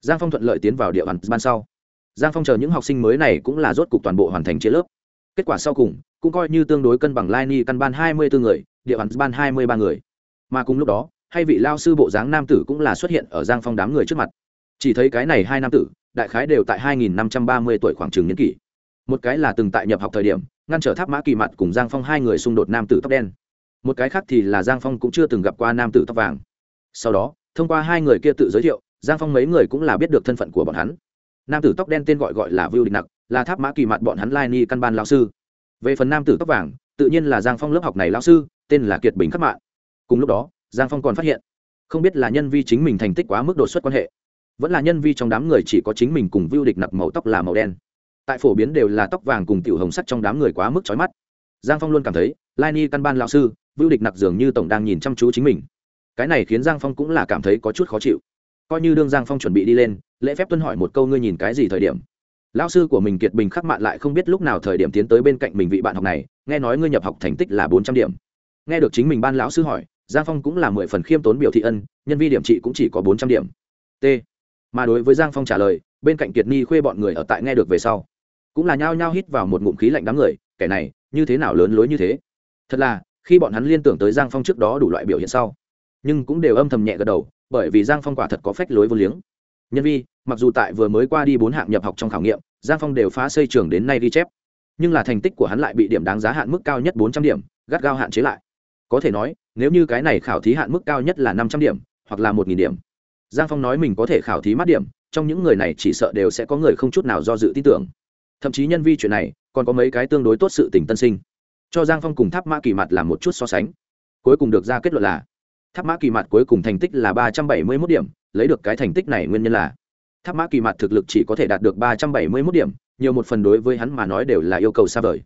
giang phong thuận lợi tiến vào địa bàn ban sau giang phong chờ những học sinh mới này cũng là rốt cục toàn bộ hoàn thành chia lớp. Kết quả sau cùng, cũng coi như tương đối cân bằng lai ni căn ban hai mươi bốn người, địa bàn ban hai mươi ba người. Mà cùng lúc đó, hay vị lao sư bộ dáng nam tử cũng là xuất hiện ở giang phong đám người trước mặt. Chỉ thấy cái này hai nam tử, đại khái đều tại hai nghìn năm trăm ba mươi tuổi khoảng trường niên kỷ. Một cái là từng tại nhập học thời điểm, ngăn trở tháp mã kỳ mặt cùng giang phong hai người xung đột nam tử tóc đen. Một cái khác thì là giang phong cũng chưa từng gặp qua nam tử tóc vàng. Sau đó, thông qua hai người kia tự giới thiệu, giang phong mấy người cũng là biết được thân phận của bọn hắn nam tử tóc đen tên gọi gọi là vưu địch nặc, là tháp mã kỳ mặt bọn hắn lai ni căn ban lao sư. Về phần nam tử tóc vàng, tự nhiên là giang phong lớp học này lao sư, tên là kiệt bình khắc mạng cùng lúc đó, giang phong còn phát hiện, không biết là nhân vi chính mình thành tích quá mức đột xuất quan hệ, vẫn là nhân vi trong đám người chỉ có chính mình cùng vưu địch nặc màu tóc là màu đen. Tại phổ biến đều là tóc vàng cùng tiểu hồng sắc trong đám người quá mức trói mắt. Giang phong luôn cảm thấy, lai ni căn ban lao sư, vưu địch nặc dường như tổng đang nhìn chăm chú chính mình. Cái này khiến giang phong cũng là cảm thấy có chút khó chịu coi như đương giang phong chuẩn bị đi lên, lễ phép tuân hỏi một câu ngươi nhìn cái gì thời điểm. Lão sư của mình kiệt bình khắc mạn lại không biết lúc nào thời điểm tiến tới bên cạnh mình vị bạn học này, nghe nói ngươi nhập học thành tích là bốn trăm điểm. Nghe được chính mình ban lão sư hỏi, giang phong cũng là mười phần khiêm tốn biểu thị ân, nhân vi điểm trị cũng chỉ có bốn trăm điểm. T. Mà đối với giang phong trả lời, bên cạnh kiệt ni khuê bọn người ở tại nghe được về sau, cũng là nhao nhao hít vào một ngụm khí lạnh đám người, kẻ này, như thế nào lớn lối như thế? Thật là, khi bọn hắn liên tưởng tới giang phong trước đó đủ loại biểu hiện sau nhưng cũng đều âm thầm nhẹ gật đầu, bởi vì giang phong quả thật có phách lối vô liếng. Nhân vi, mặc dù tại vừa mới qua đi bốn hạng nhập học trong khảo nghiệm, giang phong đều phá xây trường đến nay ghi chép. Nhưng là thành tích của hắn lại bị điểm đáng giá hạn mức cao nhất bốn trăm điểm, gắt gao hạn chế lại. Có thể nói, nếu như cái này khảo thí hạn mức cao nhất là năm trăm điểm, hoặc là một nghìn điểm. Giang phong nói mình có thể khảo thí mát điểm, trong những người này chỉ sợ đều sẽ có người không chút nào do dự tin tưởng. Thậm chí nhân vi chuyện này, còn có mấy cái tương đối tốt sự tình tân sinh. Cho giang phong cùng tháp mã kỳ mặt làm một chút so sánh. Cuối cùng được ra kết luận là tháp mã kỳ mặt cuối cùng thành tích là ba trăm bảy mươi mốt điểm, lấy được cái thành tích này nguyên nhân là, tháp mã kỳ mặt thực lực chỉ có thể đạt được ba trăm bảy mươi mốt điểm, nhiều một phần đối với hắn mà nói đều là yêu cầu xa vời.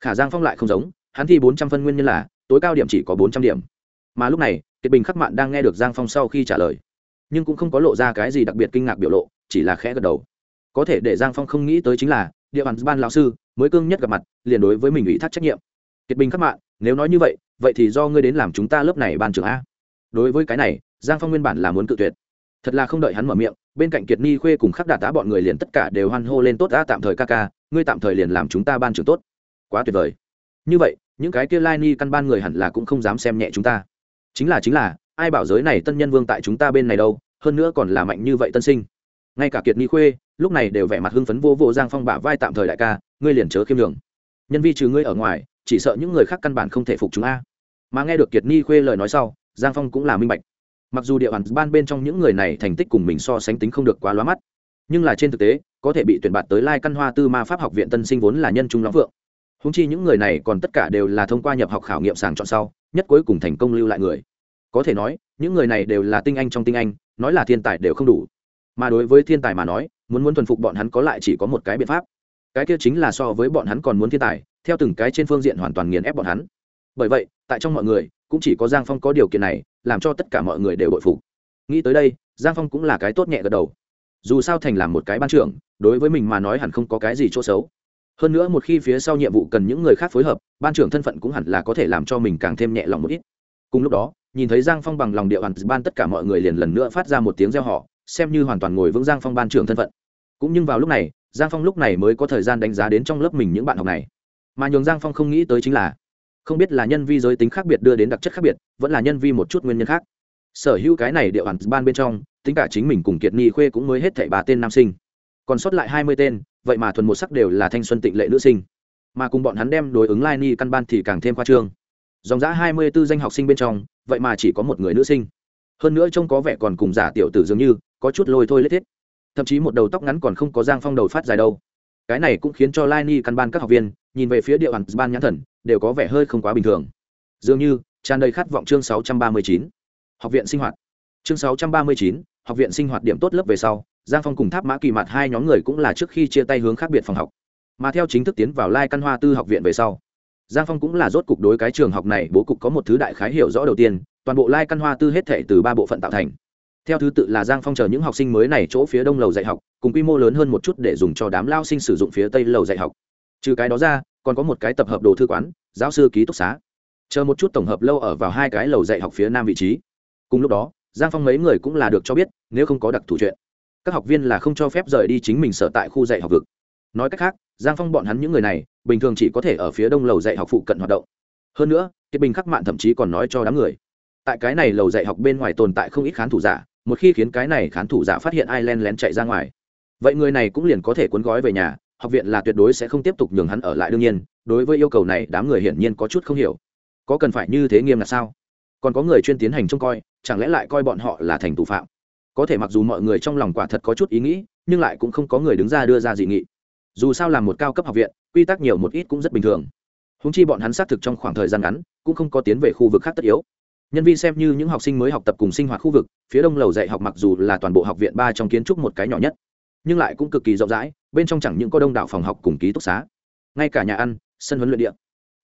Khả giang phong lại không giống, hắn thi bốn trăm phân nguyên nhân là, tối cao điểm chỉ có bốn trăm điểm. Mà lúc này, kiệt bình khắc mạn đang nghe được giang phong sau khi trả lời, nhưng cũng không có lộ ra cái gì đặc biệt kinh ngạc biểu lộ, chỉ là khẽ gật đầu. Có thể để giang phong không nghĩ tới chính là, địa bàn ban lão sư, mới cương nhất gặp mặt, liền đối với mình ủy thác trách nhiệm. Kiệt bình khắc mạn, nếu nói như vậy vậy thì do ngươi đến làm chúng ta lớp này ban trưởng a đối với cái này, giang phong nguyên bản là muốn cự tuyệt. Thật là không đợi hắn mở miệng, bên cạnh kiệt ni khuê cùng khắc đạt tá bọn người liền tất cả đều hoan hô lên tốt đã tạm thời ca ca, ngươi tạm thời liền làm chúng ta ban trưởng tốt. Quá tuyệt vời. Như vậy, những cái kia lai ni căn ban người hẳn là cũng không dám xem nhẹ chúng ta. Chính là chính là, ai bảo giới này tân nhân vương tại chúng ta bên này đâu, hơn nữa còn là mạnh như vậy tân sinh. Ngay cả kiệt ni khuê, lúc này đều vẻ mặt hưng phấn vô vô giang phong bả vai tạm thời đại ca, ngươi liền chớ khiêm đường nhân vi trừ ngươi ở ngoài, chỉ sợ những người khác căn bản không thể phục chúng a. Mà nghe được kiệt ni khuê lời nói sau giang phong cũng là minh bạch. Mặc dù địa bàn ban bên trong những người này thành tích cùng mình so sánh tính không được quá lóa mắt, nhưng là trên thực tế, có thể bị tuyển bạt tới lai căn hoa tư ma pháp học viện tân sinh vốn là nhân trung lắm vượng. Húng chi những người này còn tất cả đều là thông qua nhập học khảo nghiệm sàng chọn sau, nhất cuối cùng thành công lưu lại người. Có thể nói, những người này đều là tinh anh trong tinh anh, nói là thiên tài đều không đủ. Mà đối với thiên tài mà nói, muốn muốn thuần phục bọn hắn có lại chỉ có một cái biện pháp. Cái kia chính là so với bọn hắn còn muốn thiên tài, theo từng cái trên phương diện hoàn toàn nghiền ép bọn hắn. Bởi vậy tại trong mọi người, cũng chỉ có giang phong có điều kiện này, làm cho tất cả mọi người đều bội phục. Nghĩ tới đây, giang phong cũng là cái tốt nhẹ gật đầu. Dù sao thành làm một cái ban trưởng, đối với mình mà nói hẳn không có cái gì chỗ xấu. Hơn nữa một khi phía sau nhiệm vụ cần những người khác phối hợp, ban trưởng thân phận cũng hẳn là có thể làm cho mình càng thêm nhẹ lòng một ít. Cùng lúc đó, nhìn thấy giang phong bằng lòng địa bàn, ban tất cả mọi người liền lần nữa phát ra một tiếng reo họ xem như hoàn toàn ngồi vững giang phong ban trưởng thân phận. Cũng nhưng vào lúc này, giang phong lúc này mới có thời gian đánh giá đến trong lớp mình những bạn học này. Mà nhường giang phong không nghĩ tới chính là không biết là nhân vi giới tính khác biệt đưa đến đặc chất khác biệt, vẫn là nhân vi một chút nguyên nhân khác. Sở hữu cái này địa bàn ban bên trong, tính cả chính mình cùng kiệt ni khuê cũng mới hết thảy ba tên nam sinh. Còn sót lại hai mươi tên, vậy mà thuần một sắc đều là thanh xuân tịnh lệ nữ sinh. Mà cùng bọn hắn đem đối ứng lai ni căn ban thì càng thêm khoa trương. Dòng giã hai mươi b ố danh học sinh bên trong, vậy mà chỉ có một người nữ sinh. Hơn nữa trông có vẻ còn cùng giả tiểu tử dường như, có chút lôi thôi lết thiết. Thậm chí một đầu tóc ngắn còn không có giang phong đầu phát dài đâu. Cái này cũng khiến cho lai ni căn ban các học viên nhìn về phía địa bàn ban nhãn thần đều có vẻ hơi không quá bình thường. Dường như tràn đầy khát vọng chương 639. học viện sinh hoạt. Chương 639, học viện sinh hoạt điểm tốt lớp về sau giang phong cùng tháp mã kỳ mặt hai nhóm người cũng là trước khi chia tay hướng khác biệt phòng học. Mà theo chính thức tiến vào lai căn hoa tư học viện về sau giang phong cũng là rốt cục đối cái trường học này bố cục có một thứ đại khái hiểu rõ đầu tiên toàn bộ lai căn hoa tư hết thể từ ba bộ phận tạo thành. Theo thứ tự là giang phong chờ những học sinh mới này chỗ phía đông lầu dạy học cùng quy mô lớn hơn một chút để dùng cho đám lao sinh sử dụng phía tây lầu dạy học. Trừ cái đó ra còn có một cái tập hợp đồ thư quán, giáo sư ký túc xá. Chờ một chút tổng hợp lâu ở vào hai cái lầu dạy học phía nam vị trí. Cùng lúc đó, giang phong mấy người cũng là được cho biết, nếu không có đặc thủ chuyện. Các học viên là không cho phép rời đi chính mình sở tại khu dạy học vực. Nói cách khác, giang phong bọn hắn những người này, bình thường chỉ có thể ở phía đông lầu dạy học phụ cận hoạt động. Hơn nữa, kiệt bình khắc mạn thậm chí còn nói cho đám người. Tại cái này lầu dạy học bên ngoài tồn tại không ít khán thủ giả, một khi khiến cái này khán thủ giả phát hiện ai len lén chạy ra ngoài. Vậy người này cũng liền có thể cuốn gói về nhà học viện là tuyệt đối sẽ không tiếp tục nhường hắn ở lại đương nhiên, đối với yêu cầu này, đám người hiển nhiên có chút không hiểu. Có cần phải như thế nghiêm là sao? Còn có người chuyên tiến hành trông coi, chẳng lẽ lại coi bọn họ là thành tù phạm? Có thể mặc dù mọi người trong lòng quả thật có chút ý nghĩ, nhưng lại cũng không có người đứng ra đưa ra dị nghị. Dù sao là một cao cấp học viện, quy tắc nhiều một ít cũng rất bình thường. Húng chi bọn hắn xác thực trong khoảng thời gian ngắn, cũng không có tiến về khu vực khác tất yếu. Nhân viên xem như những học sinh mới học tập cùng sinh hoạt khu vực, phía đông lầu dạy học mặc dù là toàn bộ học viện ba trong kiến trúc một cái nhỏ nhất nhưng lại cũng cực kỳ rộng rãi, bên trong chẳng những có đông đảo phòng học cùng ký túc xá, ngay cả nhà ăn, sân huấn luyện địa.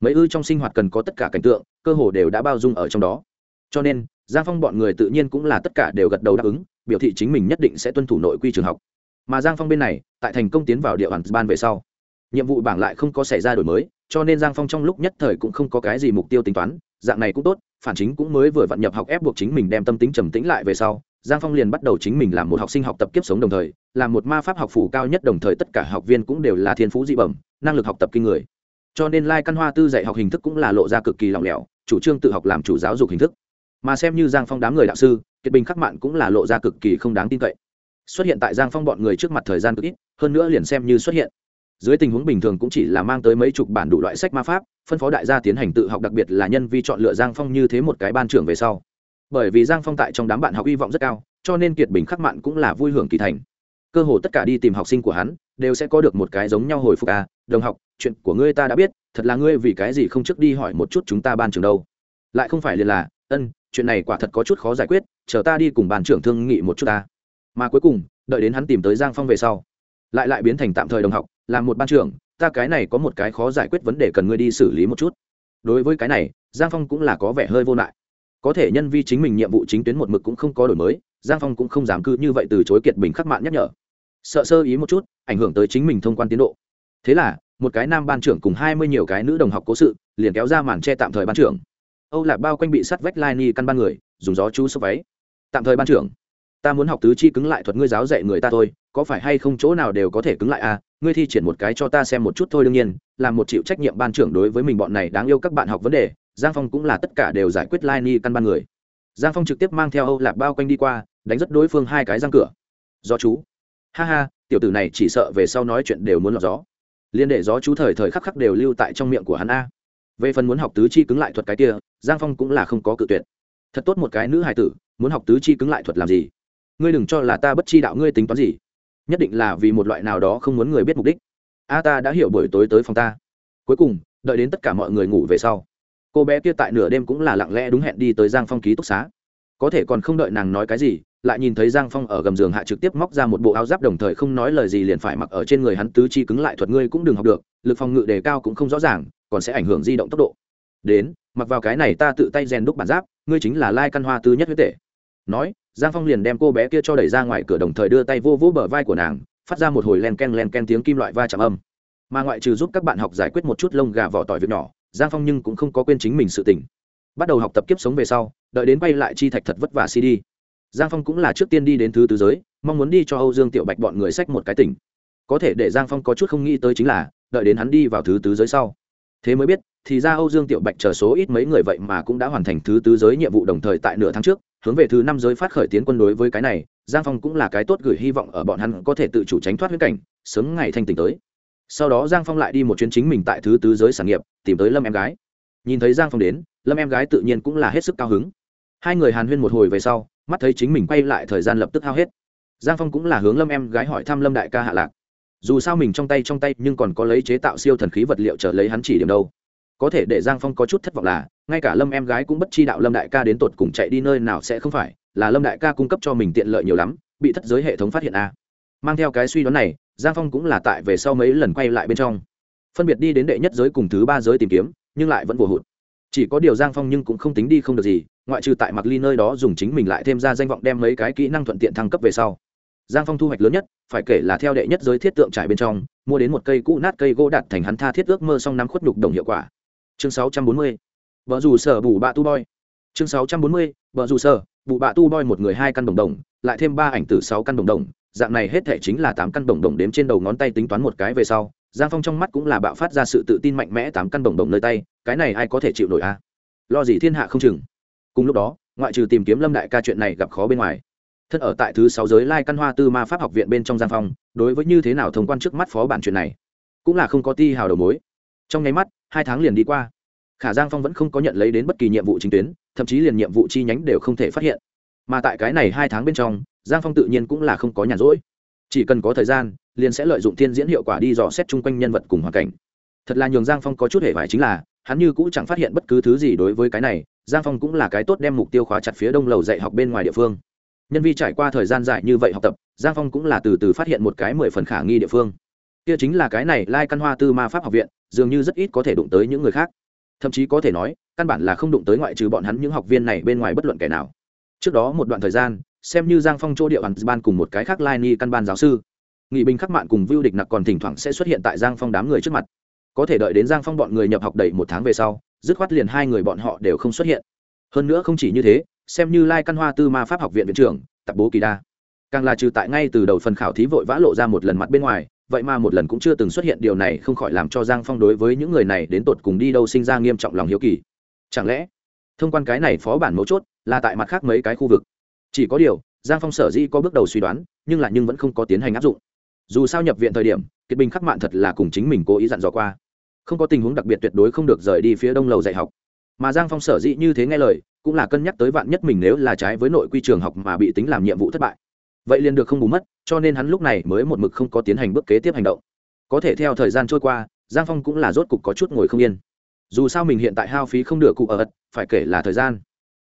Mấy ư trong sinh hoạt cần có tất cả cảnh tượng, cơ hồ đều đã bao dung ở trong đó. Cho nên, giang phong bọn người tự nhiên cũng là tất cả đều gật đầu đáp ứng, biểu thị chính mình nhất định sẽ tuân thủ nội quy trường học. Mà giang phong bên này, tại thành công tiến vào địa bàn ban về sau, nhiệm vụ bảng lại không có xảy ra đổi mới, cho nên giang phong trong lúc nhất thời cũng không có cái gì mục tiêu tính toán, dạng này cũng tốt, phản chính cũng mới vừa vặn nhập học ép buộc chính mình đem tâm tính trầm tĩnh lại về sau giang phong liền bắt đầu chính mình làm một học sinh học tập kiếp sống đồng thời, làm một ma pháp học phủ cao nhất đồng thời tất cả học viên cũng đều là thiên phú dị bẩm, năng lực học tập kinh người. Cho nên lai căn hoa tư dạy học hình thức cũng là lộ ra cực kỳ lỏng lẻo, chủ trương tự học làm chủ giáo dục hình thức. Mà xem như giang phong đám người đạo sư, kiệt bình khắc mạn cũng là lộ ra cực kỳ không đáng tin cậy. Xuất hiện tại giang phong bọn người trước mặt thời gian cực ít, hơn nữa liền xem như xuất hiện. Dưới tình huống bình thường cũng chỉ là mang tới mấy chục bản đủ loại sách ma pháp, phân phó đại gia tiến hành tự học, đặc biệt là nhân vi chọn lựa giang phong như thế một cái ban trưởng về sau bởi vì giang phong tại trong đám bạn học hy vọng rất cao, cho nên kiệt bình khắc mạn cũng là vui hưởng kỳ thành. Cơ hồ tất cả đi tìm học sinh của hắn, đều sẽ có được một cái giống nhau hồi phục à đồng học, chuyện của ngươi ta đã biết, thật là ngươi vì cái gì không trước đi hỏi một chút chúng ta ban trưởng đâu? Lại không phải liền là, ân, chuyện này quả thật có chút khó giải quyết, chờ ta đi cùng ban trưởng thương nghị một chút ta. Mà cuối cùng, đợi đến hắn tìm tới giang phong về sau, lại lại biến thành tạm thời đồng học làm một ban trưởng, ta cái này có một cái khó giải quyết vấn đề cần ngươi đi xử lý một chút. Đối với cái này, giang phong cũng là có vẻ hơi vô lại có thể nhân vi chính mình nhiệm vụ chính tuyến một mực cũng không có đổi mới, giang phong cũng không dám cư như vậy từ chối kiệt bình khắc mạn nhắc nhở. Sợ sơ ý một chút, ảnh hưởng tới chính mình thông quan tiến độ. Thế là, một cái nam ban trưởng cùng hai mươi nhiều cái nữ đồng học cố sự, liền kéo ra màn che tạm thời ban trưởng. Âu lạc bao quanh bị sắt vách lai ni căn ban người, dùng gió chú sốc váy. Tạm thời ban trưởng. Ta muốn học tứ chi cứng lại thuật ngươi giáo dạy người ta thôi, có phải hay không chỗ nào đều có thể cứng lại à? Ngươi thi triển một cái cho ta xem một chút thôi đương nhiên là một chịu trách nhiệm ban trưởng đối với mình bọn này đáng yêu các bạn học vấn đề giang phong cũng là tất cả đều giải quyết lai ni căn ban người. Giang phong trực tiếp mang theo âu lạc bao quanh đi qua, đánh rất đối phương hai cái răng cửa. Do chú. Ha ha, tiểu tử này chỉ sợ về sau nói chuyện đều muốn lọt gió. Liên đệ gió chú thời thời khắc khắc đều lưu tại trong miệng của hắn a. Về phần muốn học tứ chi cứng lại thuật cái kia, giang phong cũng là không có cự tuyệt. Thật tốt một cái nữ hài tử, muốn học tứ chi cứng lại thuật làm gì? Ngươi đừng cho là ta bất chi đạo ngươi tính toán gì. Nhất định là vì một loại nào đó không muốn người biết mục đích. A ta đã hiểu buổi tối tới phòng ta. Cuối cùng, đợi đến tất cả mọi người ngủ về sau cô bé kia tại nửa đêm cũng là lặng lẽ đúng hẹn đi tới giang phong ký túc xá. Có thể còn không đợi nàng nói cái gì, lại nhìn thấy giang phong ở gầm giường hạ trực tiếp móc ra một bộ áo giáp đồng thời không nói lời gì liền phải mặc ở trên người hắn tứ chi cứng lại thuật ngươi cũng đừng học được, lực phòng ngự đề cao cũng không rõ ràng, còn sẽ ảnh hưởng di động tốc độ. Đến, mặc vào cái này ta tự tay rèn đúc bản giáp, ngươi chính là lai căn hoa tư nhất huyết tể. Nói, giang phong liền đem cô bé kia cho đẩy ra ngoài cửa đồng thời đưa tay vô vỗ bờ vai của nàng, phát ra một hồi len ken len ken tiếng kim loại va chạm âm. Mà ngoại trừ giúp các bạn học giải quyết một chút lông gà vỏ tỏi việc nhỏ giang phong nhưng cũng không có quên chính mình sự tỉnh bắt đầu học tập kiếp sống về sau, đợi đến bay lại chi thạch thật vất vả cd giang phong cũng là trước tiên đi đến thứ tứ giới, mong muốn đi cho âu dương tiểu bạch bọn người sách một cái tỉnh. Có thể để giang phong có chút không nghĩ tới chính là, đợi đến hắn đi vào thứ tứ giới sau. Thế mới biết, thì ra âu dương tiểu bạch chờ số ít mấy người vậy mà cũng đã hoàn thành thứ tứ giới nhiệm vụ đồng thời tại nửa tháng trước, hướng về thứ năm giới phát khởi tiến quân đối với cái này, giang phong cũng là cái tốt gửi hy vọng ở bọn hắn có thể tự chủ tránh thoát huyết cảnh, sớm ngày thanh tỉnh tới sau đó giang phong lại đi một chuyến chính mình tại thứ tứ giới sản nghiệp, tìm tới lâm em gái. Nhìn thấy giang phong đến, lâm em gái tự nhiên cũng là hết sức cao hứng. Hai người hàn huyên một hồi về sau, mắt thấy chính mình quay lại thời gian lập tức hao hết. Giang phong cũng là hướng lâm em gái hỏi thăm lâm đại ca hạ lạc. Dù sao mình trong tay trong tay, nhưng còn có lấy chế tạo siêu thần khí vật liệu trở lấy hắn chỉ điểm đâu. Có thể để giang phong có chút thất vọng là, ngay cả lâm em gái cũng bất chi đạo lâm đại ca đến tột cùng chạy đi nơi nào sẽ không phải, là lâm đại ca cung cấp cho mình tiện lợi nhiều lắm, bị thất giới hệ thống phát hiện a. à mang theo cái suy đoán này, giang phong cũng là tại về sau mấy lần quay lại bên trong. Phân biệt đi đến đệ nhất giới cùng thứ ba giới tìm kiếm, nhưng lại vẫn vô hụt. Chỉ có điều giang phong nhưng cũng không tính đi không được gì, ngoại trừ tại mặc ly nơi đó dùng chính mình lại thêm ra danh vọng đem mấy cái kỹ năng thuận tiện thăng cấp về sau. Giang phong thu hoạch lớn nhất, phải kể là theo đệ nhất giới thiết tượng trải bên trong, mua đến một cây cũ nát cây gỗ đặt thành hắn tha thiết ước mơ xong năm khuất nhục đồng hiệu quả. Chương sáu trăm bốn mươi vợ dù sở bù bạ tu boy. Chương sáu trăm bốn mươi vợ dù sở bù bạ tu boy một người hai căn đồng đồng, lại thêm ba ảnh từ sáu căn đồng đồng dạng này hết thể chính là tám căn đồng đồng đếm trên đầu ngón tay tính toán một cái về sau, giang phong trong mắt cũng là bạo phát ra sự tự tin mạnh mẽ tám căn đồng đồng nơi tay, cái này ai có thể chịu nổi a? Lo gì thiên hạ không chừng. Cùng lúc đó, ngoại trừ tìm kiếm lâm đại ca chuyện này gặp khó bên ngoài thân ở tại thứ sáu giới lai căn hoa tư ma pháp học viện bên trong giang phong, đối với như thế nào thông quan trước mắt phó bản chuyện này, cũng là không có ti hào đầu mối. Trong nháy mắt, hai tháng liền đi qua, khả giang phong vẫn không có nhận lấy đến bất kỳ nhiệm vụ chính tuyến, thậm chí liền nhiệm vụ chi nhánh đều không thể phát hiện. Mà tại cái này hai tháng bên trong giang phong tự nhiên cũng là không có nhàn rỗi. Chỉ cần có thời gian, liền sẽ lợi dụng thiên diễn hiệu quả đi dò xét chung quanh nhân vật cùng hoàn cảnh. Thật là nhường giang phong có chút hề vải chính là, hắn như cũng chẳng phát hiện bất cứ thứ gì đối với cái này, giang phong cũng là cái tốt đem mục tiêu khóa chặt phía đông lầu dạy học bên ngoài địa phương. Nhân vi trải qua thời gian dài như vậy học tập, giang phong cũng là từ từ phát hiện một cái mười phần khả nghi địa phương. Kia chính là cái này lai căn hoa tư ma pháp học viện, dường như rất ít có thể đụng tới những người khác. Thậm chí có thể nói, căn bản là không đụng tới ngoại trừ bọn hắn những học viên này bên ngoài bất luận kẻ nào. Trước đó một đoạn thời gian xem như giang phong chỗ địa bàn ban cùng một cái khác lai ni căn ban giáo sư. Nghị binh khắc mạn cùng vưu địch nặc còn thỉnh thoảng sẽ xuất hiện tại giang phong đám người trước mặt. Có thể đợi đến giang phong bọn người nhập học đầy một tháng về sau, dứt khoát liền hai người bọn họ đều không xuất hiện. Hơn nữa không chỉ như thế, xem như lai căn hoa tư ma pháp học viện viện trưởng tập bố kỳ đa. Càng là trừ tại ngay từ đầu phần khảo thí vội vã lộ ra một lần mặt bên ngoài, vậy mà một lần cũng chưa từng xuất hiện điều này không khỏi làm cho giang phong đối với những người này đến tột cùng đi đâu sinh ra nghiêm trọng lòng hiếu kỳ. Chẳng lẽ, thông quan cái này phó bản mấu chốt là tại mặt khác mấy cái khu vực? Chỉ có điều, giang phong sở di có bước đầu suy đoán, nhưng lại nhưng vẫn không có tiến hành áp dụng. Dù sao nhập viện thời điểm, kiệt bình khắc mạn thật là cùng chính mình cố ý dặn dò qua. Không có tình huống đặc biệt tuyệt đối không được rời đi phía đông lầu dạy học. Mà giang phong sở dĩ như thế nghe lời, cũng là cân nhắc tới vạn nhất mình nếu là trái với nội quy trường học mà bị tính làm nhiệm vụ thất bại. Vậy liền được không bù mất, cho nên hắn lúc này mới một mực không có tiến hành bước kế tiếp hành động. Có thể theo thời gian trôi qua, giang phong cũng là rốt cục có chút ngồi không yên. Dù sao mình hiện tại hao phí không được cụ ở ật, phải kể là thời gian.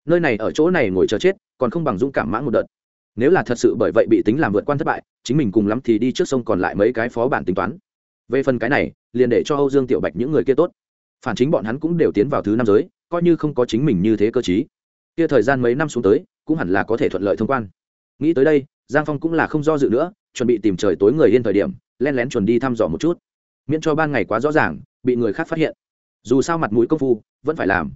Nơi này ở chỗ này ngồi chờ chết còn không bằng dũng cảm mãn một đợt. Nếu là thật sự bởi vậy bị tính làm vượt quan thất bại, chính mình cùng lắm thì đi trước sông còn lại mấy cái phó bản tính toán. Về phần cái này, liền để cho âu dương tiểu bạch những người kia tốt. Phản chính bọn hắn cũng đều tiến vào thứ năm giới, coi như không có chính mình như thế cơ chí kia thời gian mấy năm xuống tới, cũng hẳn là có thể thuận lợi thông quan. Nghĩ tới đây, giang phong cũng là không do dự nữa, chuẩn bị tìm trời tối người yên thời điểm, len lén chuẩn đi thăm dò một chút. Miễn cho ban ngày quá rõ ràng, bị người khác phát hiện. Dù sao mặt mũi công phu, vẫn phải làm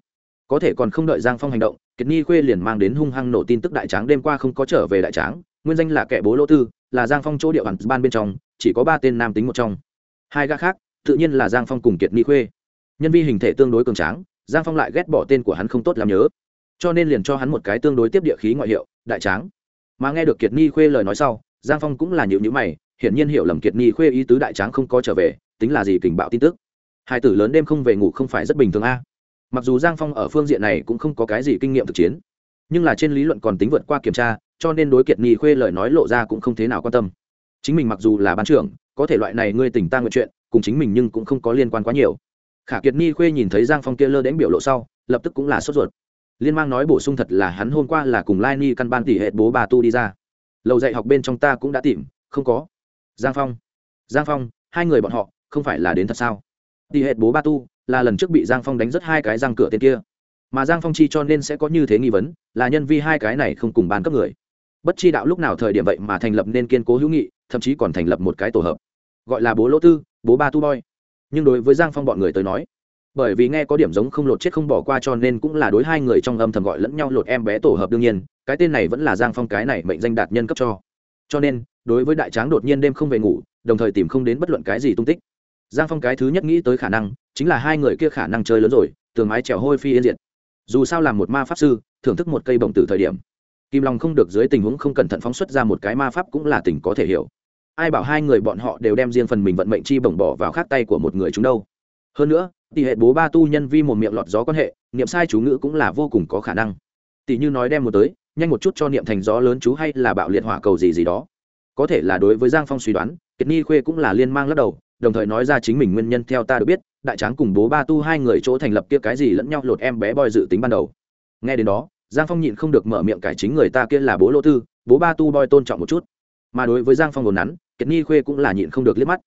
có thể còn không đợi giang phong hành động, kiệt nhi khuê liền mang đến hung hăng nổ tin tức đại tráng đêm qua không có trở về đại tráng, nguyên danh là kẻ bố lỗ tư, là giang phong chỗ địa bàn ban bên trong, chỉ có ba tên nam tính một trong. Hai gã khác, tự nhiên là giang phong cùng kiệt nhi khuê. Nhân vi hình thể tương đối cường tráng, giang phong lại ghét bỏ tên của hắn không tốt làm nhớ. Cho nên liền cho hắn một cái tương đối tiếp địa khí ngoại hiệu, đại tráng. Mà nghe được kiệt nhi khuê lời nói sau, giang phong cũng là nhịu nhữ mày, hiển nhiên hiểu lầm kiệt nhi khuê ý tứ đại tráng không có trở về, tính là gì kình bạo tin tức. Hai tử lớn đêm không về ngủ không phải rất bình thường a mặc dù giang phong ở phương diện này cũng không có cái gì kinh nghiệm thực chiến nhưng là trên lý luận còn tính vượt qua kiểm tra cho nên đối kiệt nhi khuê lời nói lộ ra cũng không thế nào quan tâm chính mình mặc dù là ban trưởng có thể loại này ngươi tỉnh ta nguyện chuyện cùng chính mình nhưng cũng không có liên quan quá nhiều khả kiệt nhi khuê nhìn thấy giang phong kia lơ đến biểu lộ sau lập tức cũng là sốt ruột liên mang nói bổ sung thật là hắn hôm qua là cùng lai ni căn ban tỉ hệ bố bà tu đi ra lầu dạy học bên trong ta cũng đã tìm không có giang phong giang phong hai người bọn họ không phải là đến thật sao tỉ hệ bố ba tu là lần trước bị giang phong đánh rất hai cái răng cửa tên kia. Mà giang phong chi cho nên sẽ có như thế nghi vấn, là nhân vi hai cái này không cùng ban cấp người. Bất chi đạo lúc nào thời điểm vậy mà thành lập nên kiên cố hữu nghị, thậm chí còn thành lập một cái tổ hợp. Gọi là bố lỗ tư, bố ba tu boy. Nhưng đối với giang phong bọn người tới nói, bởi vì nghe có điểm giống không lột chết không bỏ qua cho nên cũng là đối hai người trong âm thầm gọi lẫn nhau lột em bé tổ hợp đương nhiên, cái tên này vẫn là giang phong cái này mệnh danh đạt nhân cấp cho. Cho nên, đối với đại tráng đột nhiên đêm không về ngủ, đồng thời tìm không đến bất luận cái gì tung tích giang phong cái thứ nhất nghĩ tới khả năng, chính là hai người kia khả năng chơi lớn rồi, tường mái trèo hôi phi yên diệt. Dù sao làm một ma pháp sư, thưởng thức một cây bồng từ thời điểm. Kim long không được dưới tình huống không cẩn thận phóng xuất ra một cái ma pháp cũng là tình có thể hiểu. Ai bảo hai người bọn họ đều đem riêng phần mình vận mệnh chi bổng bỏ vào khác tay của một người chúng đâu. Hơn nữa, tỷ hệ bố ba tu nhân vi một miệng lọt gió quan hệ, niệm sai chú ngữ cũng là vô cùng có khả năng. Tỷ như nói đem một tới, nhanh một chút cho niệm thành gió lớn chú hay là bạo liệt hỏa cầu gì gì đó. Có thể là đối với giang phong suy đoán, kiệt ni khuê cũng là liên mang lắc đầu đồng thời nói ra chính mình nguyên nhân theo ta được biết, đại tráng cùng bố ba tu hai người chỗ thành lập kia cái gì lẫn nhau lột em bé boy dự tính ban đầu. Nghe đến đó, giang phong nhịn không được mở miệng cải chính người ta kia là bố lỗ tư, bố ba tu boy tôn trọng một chút. Mà đối với giang phong đồn nắn, kiệt Nhi khuê cũng là nhịn không được liếc mắt.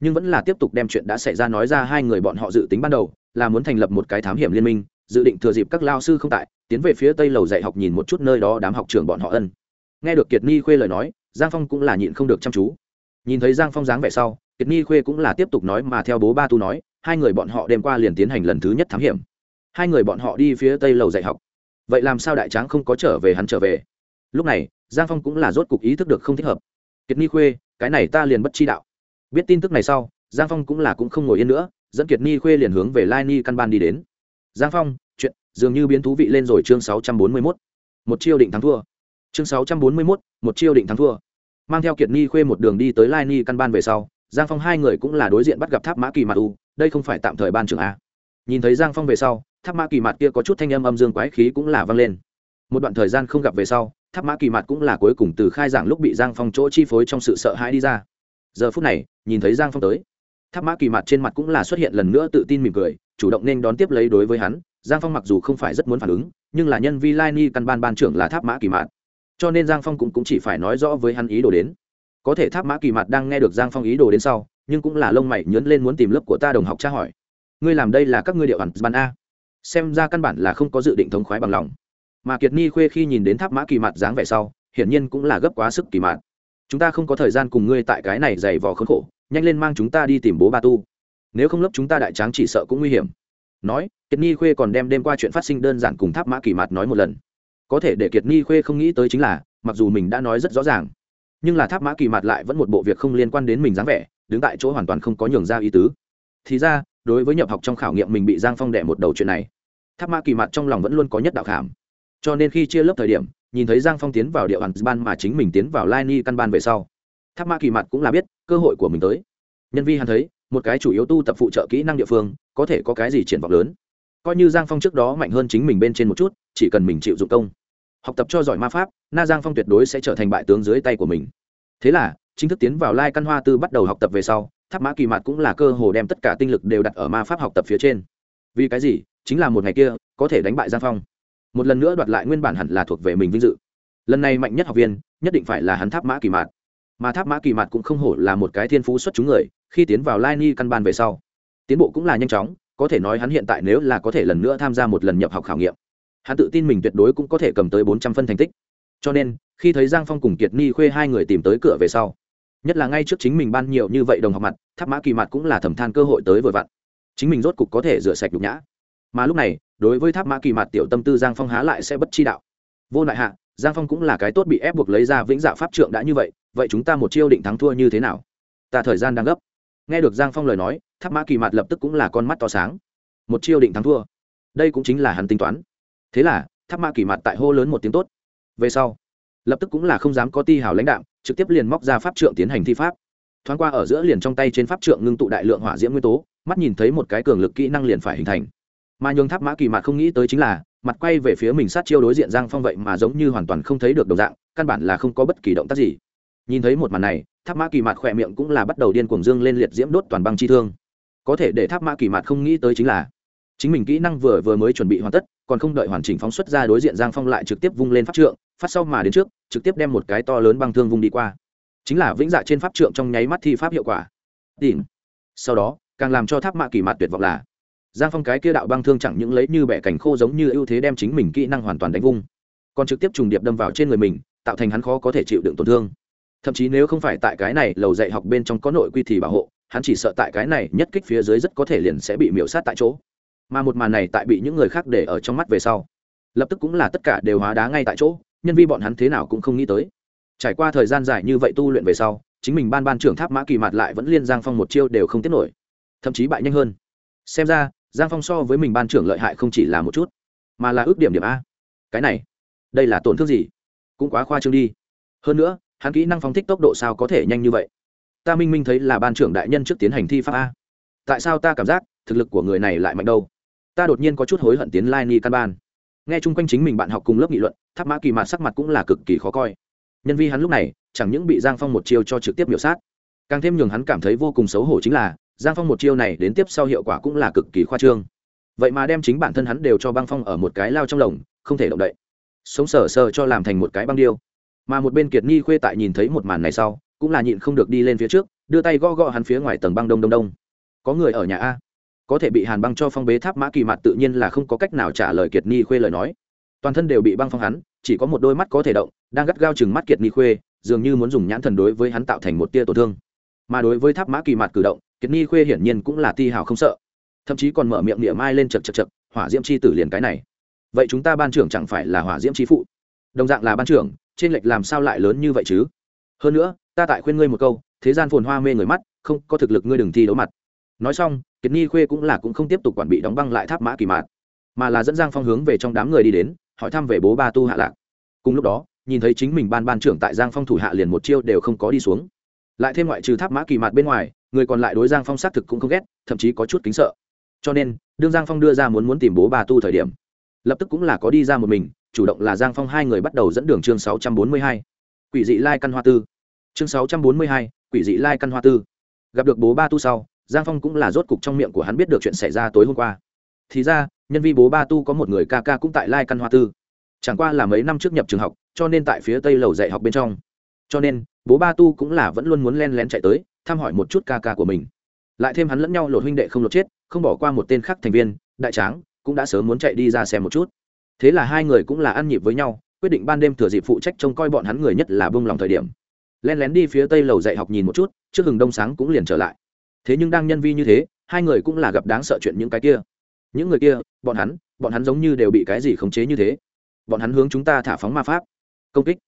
Nhưng vẫn là tiếp tục đem chuyện đã xảy ra nói ra hai người bọn họ dự tính ban đầu, là muốn thành lập một cái thám hiểm liên minh, dự định thừa dịp các lao sư không tại, tiến về phía tây lầu dạy học nhìn một chút nơi đó đám học trường bọn họ ân. Nghe được kiệt ni khuê lời nói, giang phong cũng là nhịn không được chăm chú. Nhìn thấy giang phong dáng vẻ sau kiệt ni khuê cũng là tiếp tục nói mà theo bố ba tu nói, hai người bọn họ đêm qua liền tiến hành lần thứ nhất thám hiểm. Hai người bọn họ đi phía tây lầu dạy học. Vậy làm sao đại tráng không có trở về hắn trở về? Lúc này, giang phong cũng là rốt cục ý thức được không thích hợp. Kiệt ni khuê, cái này ta liền bất chi đạo. Biết tin tức này sau, giang phong cũng là cũng không ngồi yên nữa, dẫn kiệt ni khuê liền hướng về lai ni căn ban đi đến. Giang phong, chuyện dường như biến thú vị lên rồi chương sáu trăm bốn mươi mốt. Một chiêu định thắng thua. Chương sáu trăm bốn mươi mốt, một chiêu định thắng thua. Mang theo kiệt ni khuê một đường đi tới lai ni căn ban về sau giang phong hai người cũng là đối diện bắt gặp tháp mã kỳ mặt u đây không phải tạm thời ban trưởng a. Nhìn thấy giang phong về sau tháp mã kỳ mặt kia có chút thanh âm âm dương quái khí cũng là vang lên. Một đoạn thời gian không gặp về sau tháp mã kỳ mặt cũng là cuối cùng từ khai giảng lúc bị giang phong chỗ chi phối trong sự sợ hãi đi ra. Giờ phút này nhìn thấy giang phong tới tháp mã kỳ mặt trên mặt cũng là xuất hiện lần nữa tự tin mỉm cười chủ động nên đón tiếp lấy đối với hắn. Giang phong mặc dù không phải rất muốn phản ứng nhưng là nhân vi lai ni căn ban ban trưởng là tháp mã kỳ mặt cho nên giang phong cũng, cũng chỉ phải nói rõ với hắn ý đồ đến có thể tháp mã kỳ mặt đang nghe được giang phong ý đồ đến sau, nhưng cũng là lông mày nhớn lên muốn tìm lớp của ta đồng học tra hỏi. Ngươi làm đây là các ngươi điệu hẳn ban a. Xem ra căn bản là không có dự định thống khoái bằng lòng. Mà kiệt ni khuê khi nhìn đến tháp mã kỳ mặt dáng vẻ sau, hiển nhiên cũng là gấp quá sức kỳ mặt chúng ta không có thời gian cùng ngươi tại cái này dày vò khốn khổ, nhanh lên mang chúng ta đi tìm bố ba tu. Nếu không lớp chúng ta đại tráng chỉ sợ cũng nguy hiểm. Nói, kiệt ni khuê còn đem đêm qua chuyện phát sinh đơn giản cùng tháp mã kỳ mạt nói một lần. Có thể để kiệt ni khuê không nghĩ tới chính là, mặc dù mình đã nói rất rõ ràng nhưng là tháp mã kỳ mặt lại vẫn một bộ việc không liên quan đến mình dáng vẻ, đứng tại chỗ hoàn toàn không có nhường ra ý tứ. Thì ra, đối với nhập học trong khảo nghiệm mình bị giang phong đẻ một đầu chuyện này, tháp mã kỳ mặt trong lòng vẫn luôn có nhất đạo khảm. Cho nên khi chia lớp thời điểm, nhìn thấy giang phong tiến vào địa bàn ban mà chính mình tiến vào lai ni căn ban về sau, tháp mã kỳ mặt cũng là biết cơ hội của mình tới. Nhân vi hắn thấy, một cái chủ yếu tu tập phụ trợ kỹ năng địa phương, có thể có cái gì triển vọng lớn. Coi như giang phong trước đó mạnh hơn chính mình bên trên một chút, chỉ cần mình chịu dụng công học tập cho giỏi ma pháp, na giang phong tuyệt đối sẽ trở thành bại tướng dưới tay của mình. Thế là, chính thức tiến vào lai căn hoa tư bắt đầu học tập về sau, tháp mã kỳ mạt cũng là cơ hồ đem tất cả tinh lực đều đặt ở ma pháp học tập phía trên. Vì cái gì? Chính là một ngày kia, có thể đánh bại giang phong. Một lần nữa đoạt lại nguyên bản hẳn là thuộc về mình vinh dự. Lần này mạnh nhất học viên, nhất định phải là hắn tháp mã kỳ mạt. Mà tháp mã kỳ mạt cũng không hổ là một cái thiên phú xuất chúng người, khi tiến vào lai ni căn ban về sau, tiến bộ cũng là nhanh chóng, có thể nói hắn hiện tại nếu là có thể lần nữa tham gia một lần nhập học khảo nghiệm hắn tự tin mình tuyệt đối cũng có thể cầm tới bốn trăm phân thành tích. Cho nên, khi thấy giang phong cùng kiệt ni khuê hai người tìm tới cửa về sau, nhất là ngay trước chính mình ban nhiều như vậy đồng học mặt, tháp mã kỳ mặt cũng là thầm than cơ hội tới vừa vặn. Chính mình rốt cục có thể rửa sạch nhục nhã. Mà lúc này, đối với tháp mã kỳ mặt tiểu tâm tư giang phong há lại sẽ bất chi đạo. Vô lại hạ, giang phong cũng là cái tốt bị ép buộc lấy ra vĩnh dạ pháp trượng đã như vậy vậy chúng ta một chiêu định thắng thua như thế nào? Ta thời gian đang gấp. Nghe được giang phong lời nói, tháp mã kỳ mặt lập tức cũng là con mắt to sáng. Một chiêu định thắng thua. Đây cũng chính là hắn tính toán thế là, tháp mã kỳ mặt tại hô lớn một tiếng tốt. Về sau, lập tức cũng là không dám có ti hào lãnh đạo trực tiếp liền móc ra pháp trượng tiến hành thi pháp. Thoáng qua ở giữa liền trong tay trên pháp trượng ngưng tụ đại lượng hỏa diễm nguyên tố, mắt nhìn thấy một cái cường lực kỹ năng liền phải hình thành. Mà nhường tháp mã kỳ mặt không nghĩ tới chính là, mặt quay về phía mình sát chiêu đối diện giang phong vậy mà giống như hoàn toàn không thấy được đồng dạng, căn bản là không có bất kỳ động tác gì. Nhìn thấy một màn này, tháp mã kỳ mặt khỏe miệng cũng là bắt đầu điên cuồng dương lên liệt diễm đốt toàn băng chi thương. Có thể để tháp mã kỳ mặt không nghĩ tới chính là, chính mình kỹ năng vừa vừa mới chuẩn bị hoàn tất còn không đợi hoàn chỉnh phóng xuất ra đối diện giang phong lại trực tiếp vung lên pháp trượng, phát sau mà đến trước, trực tiếp đem một cái to lớn băng thương vung đi qua. Chính là vĩnh dạ trên pháp trượng trong nháy mắt thi pháp hiệu quả. Tìm. Sau đó, càng làm cho tháp mạ kỳ mặt tuyệt vọng là, giang phong cái kia đạo băng thương chẳng những lấy như bẻ cảnh khô giống như ưu thế đem chính mình kỹ năng hoàn toàn đánh vung, còn trực tiếp trùng điệp đâm vào trên người mình, tạo thành hắn khó có thể chịu đựng tổn thương. Thậm chí nếu không phải tại cái này lầu dạy học bên trong có nội quy thì bảo hộ, hắn chỉ sợ tại cái này nhất kích phía dưới rất có thể liền sẽ bị miễu sát tại chỗ mà một màn này tại bị những người khác để ở trong mắt về sau, lập tức cũng là tất cả đều hóa đá ngay tại chỗ, nhân vi bọn hắn thế nào cũng không nghĩ tới. Trải qua thời gian dài như vậy tu luyện về sau, chính mình ban ban trưởng tháp mã kỳ mặt lại vẫn liên giang phong một chiêu đều không tiếp nổi. Thậm chí bại nhanh hơn. Xem ra, giang phong so với mình ban trưởng lợi hại không chỉ là một chút, mà là ước điểm điểm a. Cái này, đây là tổn thương gì? Cũng quá khoa trương đi. Hơn nữa, hắn kỹ năng phong thích tốc độ sao có thể nhanh như vậy? Ta minh minh thấy là ban trưởng đại nhân trước tiến hành thi pháp a. Tại sao ta cảm giác thực lực của người này lại mạnh đâu? Ta đột nhiên có chút hối hận tiến lai ni căn ban. Nghe chung quanh chính mình bạn học cùng lớp nghị luận, tháp mã kỳ mạt sắc mặt cũng là cực kỳ khó coi. Nhân vi hắn lúc này, chẳng những bị giang phong một chiêu cho trực tiếp miểu sát, càng thêm nhường hắn cảm thấy vô cùng xấu hổ chính là, giang phong một chiêu này đến tiếp sau hiệu quả cũng là cực kỳ khoa trương. Vậy mà đem chính bản thân hắn đều cho băng phong ở một cái lao trong lồng, không thể động đậy. Sống sờ sờ cho làm thành một cái băng điêu. Mà một bên kiệt nghi khuê tại nhìn thấy một màn này sau, cũng là nhịn không được đi lên phía trước, đưa tay gõ gõ hắn phía ngoài tầng băng đông đông đông. Có người ở nhà a có thể bị hàn băng cho phong bế tháp mã kỳ mặt tự nhiên là không có cách nào trả lời kiệt ni khuê lời nói. Toàn thân đều bị băng phong hắn, chỉ có một đôi mắt có thể động, đang gắt gao chừng mắt kiệt ni khuê, dường như muốn dùng nhãn thần đối với hắn tạo thành một tia tổn thương. Mà đối với tháp mã kỳ mặt cử động, kiệt ni khuê hiển nhiên cũng là ti hào không sợ. Thậm chí còn mở miệng niệm mai lên chật chật chật hỏa diễm c h i tử liền cái này. Vậy chúng ta ban trưởng chẳng phải là hỏa diễm c h i phụ? Đồng dạng là ban trưởng, trên lệch làm sao lại lớn như vậy chứ? Hơn nữa, ta tại khuyên ngươi một câu, thế gian phồn hoa mê người mắt, không có thực lực ngươi đừng thi đấu mặt. Nói xong kiệt Ni khuê cũng là cũng không tiếp tục quản bị đóng băng lại tháp mã kỳ mạt, mà là dẫn giang phong hướng về trong đám người đi đến, hỏi thăm về bố ba tu hạ lạc. Cùng lúc đó, nhìn thấy chính mình ban ban trưởng tại giang phong thủ hạ liền một chiêu đều không có đi xuống. Lại thêm ngoại trừ tháp mã kỳ mạt bên ngoài, người còn lại đối giang phong xác thực cũng không ghét, thậm chí có chút kính sợ. Cho nên, đương giang phong đưa ra muốn muốn tìm bố bà tu thời điểm, lập tức cũng là có đi ra một mình, chủ động là giang phong hai người bắt đầu dẫn đường chương sáu trăm bốn mươi hai, quỷ dị lai căn hoa tư. Chương sáu trăm bốn mươi hai, quỷ dị lai căn hoa tư. Gặp được bố ba tu sau giang phong cũng là rốt cục trong miệng của hắn biết được chuyện xảy ra tối hôm qua. Thì ra, nhân vi bố ba tu có một người ca ca cũng tại lai căn hoa tư. Chẳng qua là mấy năm trước nhập trường học, cho nên tại phía tây lầu dạy học bên trong. Cho nên, bố ba tu cũng là vẫn luôn muốn len lén chạy tới, thăm hỏi một chút ca ca của mình. Lại thêm hắn lẫn nhau lột huynh đệ không lột chết, không bỏ qua một tên khác thành viên, đại tráng, cũng đã sớm muốn chạy đi ra xem một chút. Thế là hai người cũng là ăn nhịp với nhau, quyết định ban đêm thừa dịp phụ trách trông coi bọn hắn người nhất là bông lòng thời điểm. Len lén đi phía tây lầu dạy học nhìn một chút, trước hừng đông sáng cũng liền trở lại thế nhưng đang nhân vi như thế, hai người cũng là gặp đáng sợ chuyện những cái kia. Những người kia, bọn hắn bọn hắn giống như đều bị cái gì khống chế như thế. Bọn hắn hướng chúng ta thả phóng ma pháp. Công kích.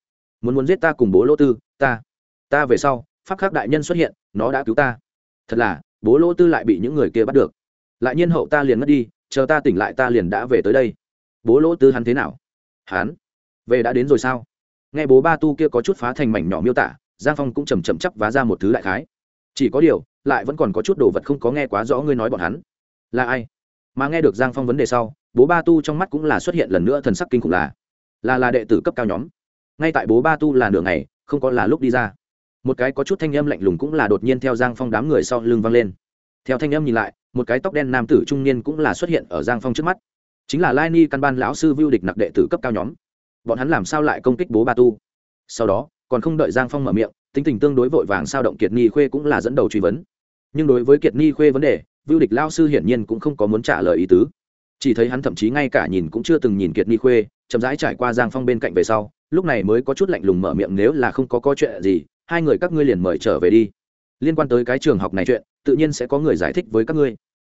Muốn muốn giết ta cùng bố lỗ tư, ta. Ta về sau, pháp khắc đại nhân xuất hiện, nó đã cứu ta. Thật là, bố lỗ tư lại bị những người kia bắt được. Lại nhiên hậu ta liền mất đi, chờ ta tỉnh lại ta liền đã về tới đây. Bố lỗ tư hắn thế nào? Hắn? Về đã đến rồi sao? Nghe bố ba tu kia có chút phá thành mảnh nhỏ miêu tả, giang phong cũng chầm chậm chắp vá ra một thứ đại khái chỉ có điều, lại vẫn còn có chút đồ vật không có nghe quá rõ ngươi nói bọn hắn. Là ai? Mà nghe được giang phong vấn đề sau, bố ba tu trong mắt cũng là xuất hiện lần nữa thần sắc kinh khủng là là là đệ tử cấp cao nhóm. Ngay tại bố ba tu là nửa ngày, không có là lúc đi ra. Một cái có chút thanh âm lạnh lùng cũng là đột nhiên theo giang phong đám người sau lưng vang lên. Theo thanh âm nhìn lại, một cái tóc đen nam tử trung niên cũng là xuất hiện ở giang phong trước mắt. Chính là lai ni căn ban lão sư vưu địch nặc đệ tử cấp cao nhóm. Bọn hắn làm sao lại công kích bố ba tu? Sau đó, còn không đợi giang phong mở miệng tính tình tương đối vội vàng sao động kiệt ni khuê cũng là dẫn đầu truy vấn. Nhưng đối với kiệt ni khuê vấn đề vưu địch lao sư hiển nhiên cũng không có muốn trả lời ý tứ. Chỉ thấy hắn thậm chí ngay cả nhìn cũng chưa từng nhìn kiệt ni khuê, chậm rãi trải qua giang phong bên cạnh về sau, lúc này mới có chút lạnh lùng mở miệng nếu là không có có chuyện gì, hai người các ngươi liền mời trở về đi. Liên quan tới cái trường học này chuyện, tự nhiên sẽ có người giải thích với các ngươi.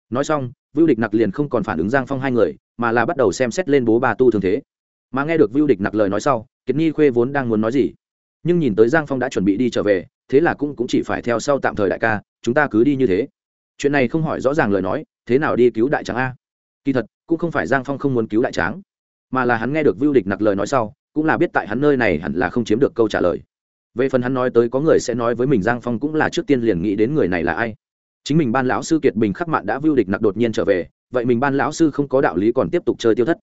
Nói xong vưu địch nặc liền không còn phản ứng giang phong hai người, mà là bắt đầu xem xét lên bố bà tu thường thế. Mà nghe được vưu địch nặc lời nói sau, kiệt nghi khuê vốn đang muốn nói gì? Nhưng nhìn tới giang phong đã chuẩn bị đi trở về thế là cũng, cũng chỉ phải theo sau tạm thời đại ca chúng ta cứ đi như thế. Chuyện này không hỏi rõ ràng lời nói thế nào đi cứu đại tráng a? Kỳ thật cũng không phải giang phong không muốn cứu đại tráng mà là hắn nghe được vưu địch nặc lời nói sau cũng là biết tại hắn nơi này hẳn là không chiếm được câu trả lời. Về phần hắn nói tới có người sẽ nói với mình giang phong cũng là trước tiên liền nghĩ đến người này là ai. Chính mình ban lão sư kiệt bình khắc mạn đã vưu địch nặc đột nhiên trở về vậy mình ban lão sư không có đạo lý còn tiếp tục chơi tiêu thất.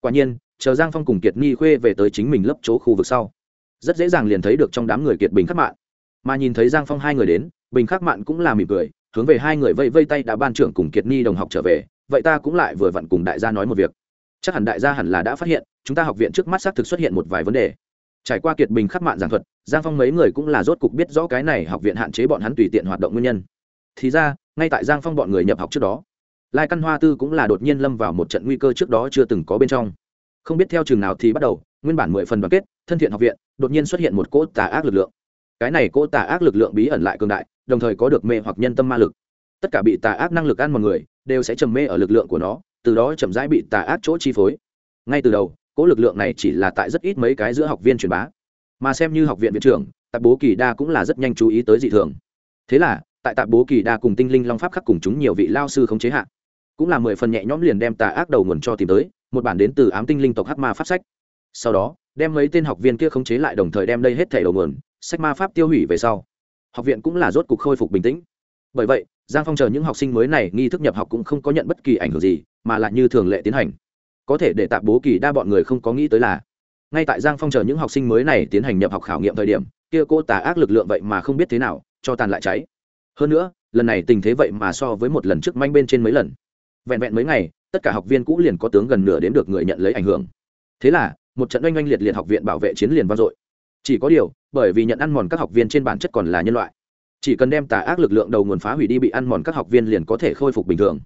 Quả nhiên chờ giang phong cùng kiệt nghi khuê về tới chính mình lấp chỗ khu vực sau rất dễ dàng liền thấy được trong đám người kiệt bình khắc mạn. Mà nhìn thấy giang phong hai người đến, bình khắc mạn cũng là mỉm cười, hướng về hai người vây vây tay đã ban trưởng cùng kiệt ni đồng học trở về, vậy ta cũng lại vừa vặn cùng đại gia nói một việc. Chắc hẳn đại gia hẳn là đã phát hiện, chúng ta học viện trước mắt xác thực xuất hiện một vài vấn đề. Trải qua kiệt bình khắc mạn giảng thuật, giang phong mấy người cũng là rốt cục biết rõ cái này học viện hạn chế bọn hắn tùy tiện hoạt động nguyên nhân. Thì ra, ngay tại giang phong bọn người nhập học trước đó, lai căn hoa tư cũng là đột nhiên lâm vào một trận nguy cơ trước đó chưa từng có bên trong. Không biết theo trường nào thì bắt đầu nguyên bản mười phần đoàn kết, thân thiện học viện, đột nhiên xuất hiện một cỗ tà ác lực lượng. Cái này cỗ tà ác lực lượng bí ẩn lại cường đại, đồng thời có được mê hoặc nhân tâm ma lực. Tất cả bị tà ác năng lực ăn mọi người, đều sẽ trầm mê ở lực lượng của nó, từ đó chậm rãi bị tà ác chỗ chi phối. Ngay từ đầu, cỗ lực lượng này chỉ là tại rất ít mấy cái giữa học viên truyền bá. Mà xem như học viện viện trưởng, tạp bố kỳ đa cũng là rất nhanh chú ý tới dị thường. Thế là, tại tạp bố kỳ đa cùng tinh linh long pháp khắc cùng chúng nhiều vị lao sư không chế hạn cũng là mười phần nhẹ nhõm liền đem tà ác đầu nguồn cho tìm tới, một bản đến từ ám tinh linh tộc hắc ma pháp sách sau đó, đem mấy tên học viên kia khống chế lại đồng thời đem đây hết thẻ đầu nguồn, sách ma pháp tiêu hủy về sau. Học viện cũng là rốt cục khôi phục bình tĩnh. Bởi vậy, giang phong chờ những học sinh mới này nghi thức nhập học cũng không có nhận bất kỳ ảnh hưởng gì, mà lại như thường lệ tiến hành. Có thể để tạp bố kỳ đa bọn người không có nghĩ tới là, ngay tại giang phong chờ những học sinh mới này tiến hành nhập học khảo nghiệm thời điểm, kia cô tà ác lực lượng vậy mà không biết thế nào, cho tàn lại cháy. Hơn nữa, lần này tình thế vậy mà so với một lần trước manh bên trên mấy lần. Vẹn vẹn mấy ngày, tất cả học viên cũ liền có tướng gần nửa đến được người nhận lấy ảnh hưởng. Thế là một trận oanh oanh liệt liệt học viện bảo vệ chiến liền vang dội. Chỉ có điều, bởi vì nhận ăn mòn các học viên trên bản chất còn là nhân loại, chỉ cần đem tà ác lực lượng đầu nguồn phá hủy đi bị ăn mòn các học viên liền có thể khôi phục bình thường.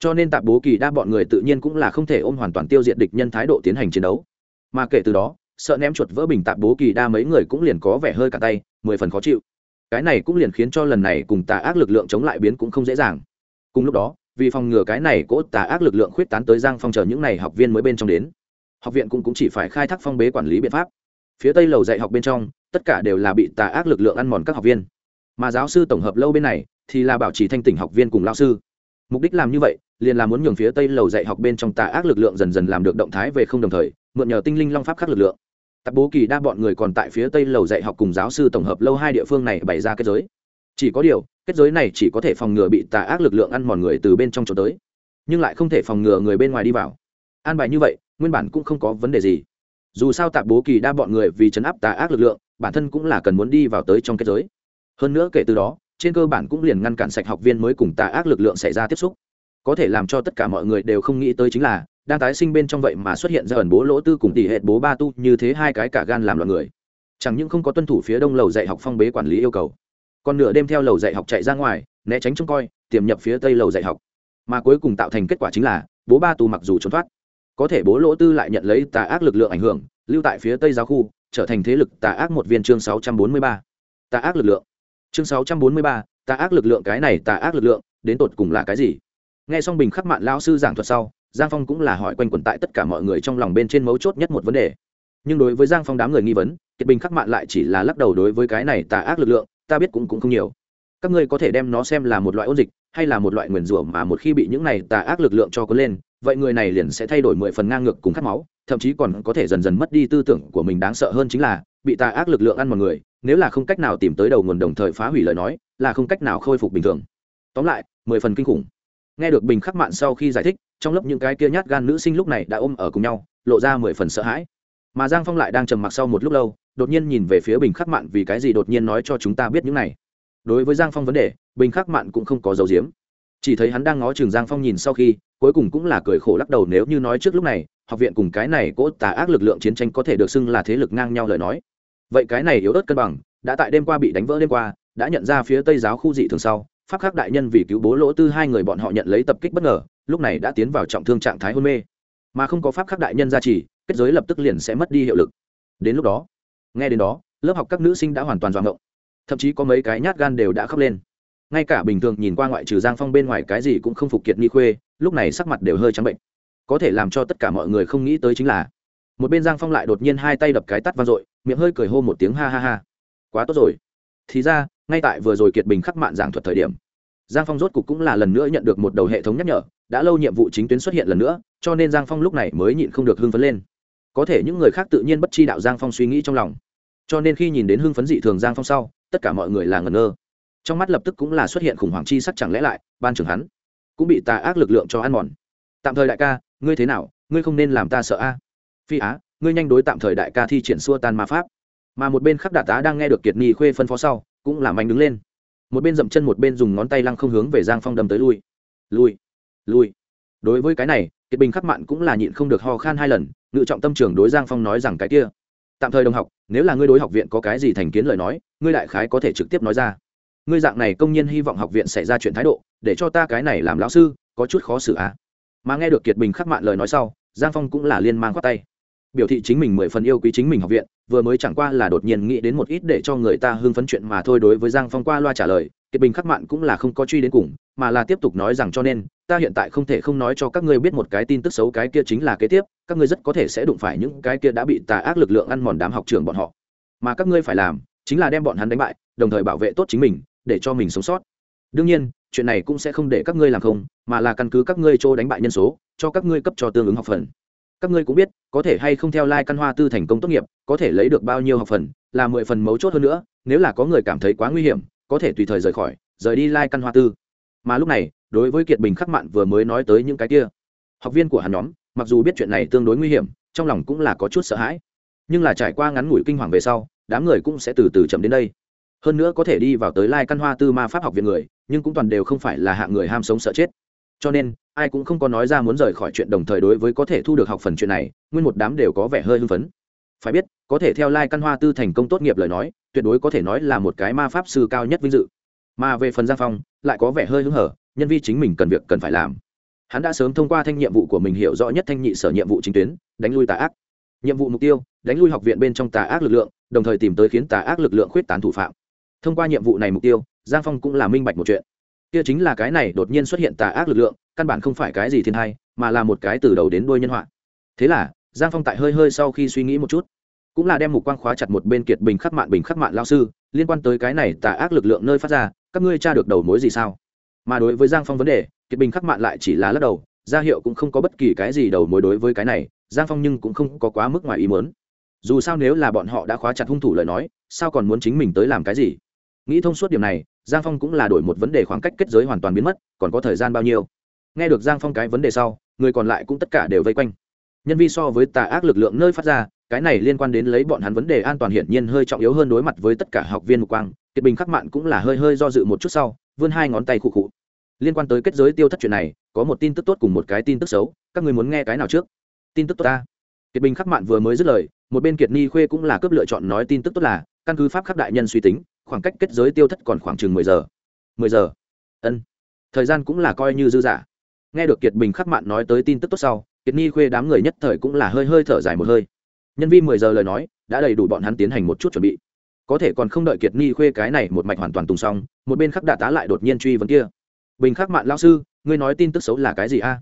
Cho nên tạp bố kỳ đa bọn người tự nhiên cũng là không thể ôm hoàn toàn tiêu diệt địch nhân thái độ tiến hành chiến đấu. Mà kể từ đó, sợ ném chuột vỡ bình tạp bố kỳ đa mấy người cũng liền có vẻ hơi cả tay, mười phần khó chịu. Cái này cũng liền khiến cho lần này cùng tà ác lực lượng chống lại biến cũng không dễ dàng. Cùng lúc đó, vì phòng ngừa cái này, cỗ tà ác lực lượng khuyết tán tới giang phong chờ những n à y học viên mới bên trong đến học viện cũng, cũng chỉ phải khai thác phong bế quản lý biện pháp. Phía tây lầu dạy học bên trong tất cả đều là bị tà ác lực lượng ăn mòn các học viên. Mà giáo sư tổng hợp lâu bên này thì là bảo trì thanh tỉnh học viên cùng lao sư. Mục đích làm như vậy liền là muốn nhường phía tây lầu dạy học bên trong tà ác lực lượng dần dần làm được động thái về không đồng thời mượn nhờ tinh linh long pháp khắc lực lượng. Tạp bố kỳ đa bọn người còn tại phía tây lầu dạy học cùng giáo sư tổng hợp lâu hai địa phương này bày ra kết giới. Chỉ có điều kết giới này chỉ có thể phòng ngừa bị tà ác lực lượng ăn mòn người từ bên trong chỗ tới nhưng lại không thể phòng ngừa người bên ngoài đi vào an bài như vậy, nguyên bản cũng không có vấn đề gì. Dù sao tạp bố kỳ đa bọn người vì chấn áp tà ác lực lượng, bản thân cũng là cần muốn đi vào tới trong kết giới. Hơn nữa kể từ đó, trên cơ bản cũng liền ngăn cản sạch học viên mới cùng tà ác lực lượng xảy ra tiếp xúc. Có thể làm cho tất cả mọi người đều không nghĩ tới chính là, đang tái sinh bên trong vậy mà xuất hiện ra ẩn bố lỗ tư cùng tỷ hệ bố ba tu như thế hai cái cả gan làm loạn người. Chẳng những không có tuân thủ phía đông lầu dạy học phong bế quản lý yêu cầu, còn nửa đêm theo lầu dạy học chạy ra ngoài, né tránh trông coi, tiềm nhập phía tây lầu dạy học. Mà cuối cùng tạo thành kết quả chính là, bố ba tu mặc dù trốn thoát có thể bố lỗ tư lại nhận lấy tà ác lực lượng ảnh hưởng lưu tại phía tây giáo khu trở thành thế lực tà ác một viên chương 643. tà ác lực lượng. Chương 643, tà ác lực lượng cái này tà ác lực lượng đến tột cùng là cái gì? Nghe xong bình khắc mạn lao sư giảng thuật sau giang phong cũng là hỏi quanh quẩn tại tất cả mọi người trong lòng bên trên mấu chốt nhất một vấn đề. Nhưng đối với giang phong đám người nghi vấn kiệt bình khắc mạn lại chỉ là lắc đầu đối với cái này tà ác lực lượng ta biết cũng cũng không nhiều. Các ngươi có thể đem nó xem là một loại ôn dịch hay là một loại nguyền rủa mà một khi bị những này tà ác lực lượng cho cuốn lên vậy người này liền sẽ thay đổi mười phần ngang ngược cùng khát máu, thậm chí còn có thể dần dần mất đi tư tưởng của mình đáng sợ hơn chính là, bị tà ác lực lượng ăn một người, nếu là không cách nào tìm tới đầu nguồn đồng thời phá hủy lời nói, là không cách nào khôi phục bình thường. Tóm lại, mười phần kinh khủng. Nghe được bình khắc mạn sau khi giải thích, trong lớp những cái kia nhát gan nữ sinh lúc này đã ôm ở cùng nhau, lộ ra mười phần sợ hãi. Mà giang phong lại đang trầm mặc sau một lúc lâu, đột nhiên nhìn về phía bình khắc mạn vì cái gì đột nhiên nói cho chúng ta biết những này. Đối với giang phong vấn đề, bình khắc mạn cũng không có dấu diếm chỉ thấy hắn đang ngó trường giang phong nhìn sau khi, cuối cùng cũng là cười khổ lắc đầu nếu như nói trước lúc này, học viện cùng cái này cỗ tà ác lực lượng chiến tranh có thể được xưng là thế lực ngang nhau lời nói. Vậy cái này yếu ớt cân bằng, đã tại đêm qua bị đánh vỡ đêm qua, đã nhận ra phía tây giáo khu dị thường sau, pháp khắc đại nhân vì cứu bố lỗ tư hai người bọn họ nhận lấy tập kích bất ngờ, lúc này đã tiến vào trọng thương trạng thái hôn mê. Mà không có pháp khắc đại nhân gia trì kết giới lập tức liền sẽ mất đi hiệu lực. Đến lúc đó, nghe đến đó, lớp học các nữ sinh đã hoàn toàn doạng ngộng. Thậm chí có mấy cái nhát gan đều đã khóc lên ngay cả bình thường nhìn qua ngoại trừ giang phong bên ngoài cái gì cũng không phục kiệt nghi khuê, lúc này sắc mặt đều hơi trắng bệnh. Có thể làm cho tất cả mọi người không nghĩ tới chính là, một bên giang phong lại đột nhiên hai tay đập cái tắt vang dội, miệng hơi cười hô một tiếng ha ha ha. Quá tốt rồi. Thì ra, ngay tại vừa rồi kiệt bình khắc mạn giảng thuật thời điểm, giang phong rốt cục cũng là lần nữa nhận được một đầu hệ thống nhắc nhở, đã lâu nhiệm vụ chính tuyến xuất hiện lần nữa, cho nên giang phong lúc này mới nhịn không được hưng phấn lên. Có thể những người khác tự nhiên bất chi đạo giang phong suy nghĩ trong lòng. Cho nên khi nhìn đến hưng phấn dị thường giang phong sau, tất cả mọi người là ngẩn ngơ trong mắt lập tức cũng là xuất hiện khủng hoảng chi sắc chẳng lẽ lại, ban trưởng hắn cũng bị tà ác lực lượng cho ăn mòn. Tạm thời đại ca, ngươi thế nào, ngươi không nên làm ta sợ a. Phi á, ngươi nhanh đối tạm thời đại ca thi triển xua tan ma pháp. Mà một bên khắc đả tá đang nghe được kiệt ni khuê phân phó sau, cũng làm anh đứng lên. Một bên dậm chân một bên dùng ngón tay lăng không hướng về giang phong đâm tới lui. Lui lui. Đối với cái này, kiệt bình khắc mạn cũng là nhịn không được ho khan hai lần, ngự trọng tâm trường đối giang phong nói rằng cái kia, tạm thời đồng học, nếu là ngươi đối học viện có cái gì thành kiến lời nói, ngươi đại khái có thể trực tiếp nói ra ngươi dạng này công nhân hy vọng học viện xảy ra chuyện thái độ, để cho ta cái này làm lão sư, có chút khó xử á mà nghe được kiệt bình khắc mạn lời nói sau, giang phong cũng là liên mang khoát tay. Biểu thị chính mình mười phần yêu quý chính mình học viện, vừa mới chẳng qua là đột nhiên nghĩ đến một ít để cho người ta hưng phấn chuyện mà thôi đối với giang phong qua loa trả lời, kiệt bình khắc mạn cũng là không có truy đến cùng, mà là tiếp tục nói rằng cho nên, ta hiện tại không thể không nói cho các ngươi biết một cái tin tức xấu cái kia chính là kế tiếp, các ngươi rất có thể sẽ đụng phải những cái kia đã bị tà ác lực lượng ăn mòn đám học trường bọn họ. Mà các ngươi phải làm, chính là đem bọn hắn đánh bại, đồng thời bảo vệ tốt chính mình để cho mình sống sót. Đương nhiên, chuyện này cũng sẽ không để các ngươi làm không, mà là căn cứ các ngươi chỗ đánh bại nhân số, cho các ngươi cấp cho tương ứng học phần. Các ngươi cũng biết, có thể hay không theo lai、like、căn hoa tư thành công tốt nghiệp, có thể lấy được bao nhiêu học phần, là mười phần mấu chốt hơn nữa, nếu là có người cảm thấy quá nguy hiểm, có thể tùy thời rời khỏi, rời đi lai、like、căn hoa tư. Mà lúc này, đối với kiệt bình khắc mạn vừa mới nói tới những cái kia, học viên của hắn nhóm, mặc dù biết chuyện này tương đối nguy hiểm, trong lòng cũng là có chút sợ hãi. Nhưng là trải qua ngắn ngủi kinh hoàng về sau, đám người cũng sẽ từ từ chậm đến đây hơn nữa có thể đi vào tới lai căn hoa tư ma pháp học viện người, nhưng cũng toàn đều không phải là hạng người ham sống sợ chết. Cho nên, ai cũng không có nói ra muốn rời khỏi chuyện đồng thời đối với có thể thu được học phần chuyện này, nguyên một đám đều có vẻ hơi hưng phấn. Phải biết, có thể theo lai căn hoa tư thành công tốt nghiệp lời nói, tuyệt đối có thể nói là một cái ma pháp sư cao nhất vinh dự. Mà về phần giang phong, lại có vẻ hơi hứng hở, nhân vi chính mình cần việc cần phải làm. Hắn đã sớm thông qua thanh nhiệm vụ của mình hiểu rõ nhất thanh nhị sở nhiệm vụ chính tuyến, đánh lui tà ác. Nhiệm vụ mục tiêu, đánh lui học viện bên trong tà ác lực lượng, đồng thời tìm tới khiến tà ác lực lượng khuyết tán thủ phạm thông qua nhiệm vụ này mục tiêu, giang phong cũng là minh bạch một chuyện. Kia chính là cái này đột nhiên xuất hiện tà ác lực lượng, căn bản không phải cái gì thiên hay mà là một cái từ đầu đến đuôi nhân họa. Thế là, giang phong tại hơi hơi sau khi suy nghĩ một chút, cũng là đem mục quang khóa chặt một bên kiệt bình khắc mạn bình khắc mạn lao sư, liên quan tới cái này tà ác lực lượng nơi phát ra, các ngươi tra được đầu mối gì sao? Mà đối với giang phong vấn đề, kiệt bình khắc mạn lại chỉ là lắc đầu gia hiệu cũng không có bất kỳ cái gì đầu mối đối với cái này, giang phong nhưng cũng không có quá mức ngoài ý muốn. Dù sao nếu là bọn họ đã khóa chặt hung thủ lời nói, sao còn muốn chính mình tới làm cái gì? Nghĩ thông suốt điểm này, giang phong cũng là đổi một vấn đề khoảng cách kết giới hoàn toàn biến mất, còn có thời gian bao nhiêu? Nghe được giang phong cái vấn đề sau, người còn lại cũng tất cả đều vây quanh. Nhân vi so với tà ác lực lượng nơi phát ra, cái này liên quan đến lấy bọn hắn vấn đề an toàn hiển nhiên hơi trọng yếu hơn đối mặt với tất cả học viên mục quang, kiệt bình khắc mạn cũng là hơi hơi do dự một chút sau, vươn hai ngón tay khụ khụ. Liên quan tới kết giới tiêu thất chuyện này, có một tin tức tốt cùng một cái tin tức xấu, các người muốn nghe cái nào trước? Tin tức tốt ta. Kiệt bình khắc mạn vừa mới dứt lời, một bên kiệt ni khuê cũng là cướp lựa chọn nói tin tức tốt là, căn cứ pháp khắc đại nhân suy tính khoảng cách kết giới tiêu thất còn khoảng chừng mười giờ. Mười giờ. Ân. Thời gian cũng là coi như dư giả nghe được kiệt bình khắc mạn nói tới tin tức tốt sau, kiệt ni khuê đám người nhất thời cũng là hơi hơi thở dài một hơi. Nhân viên mười giờ lời nói, đã đầy đủ bọn hắn tiến hành một chút chuẩn bị. Có thể còn không đợi kiệt ni khuê cái này một mạch hoàn toàn tùng xong, một bên khắc đạ tá lại đột nhiên truy vấn kia. Bình khắc mạn lao sư, ngươi nói tin tức xấu là cái gì a?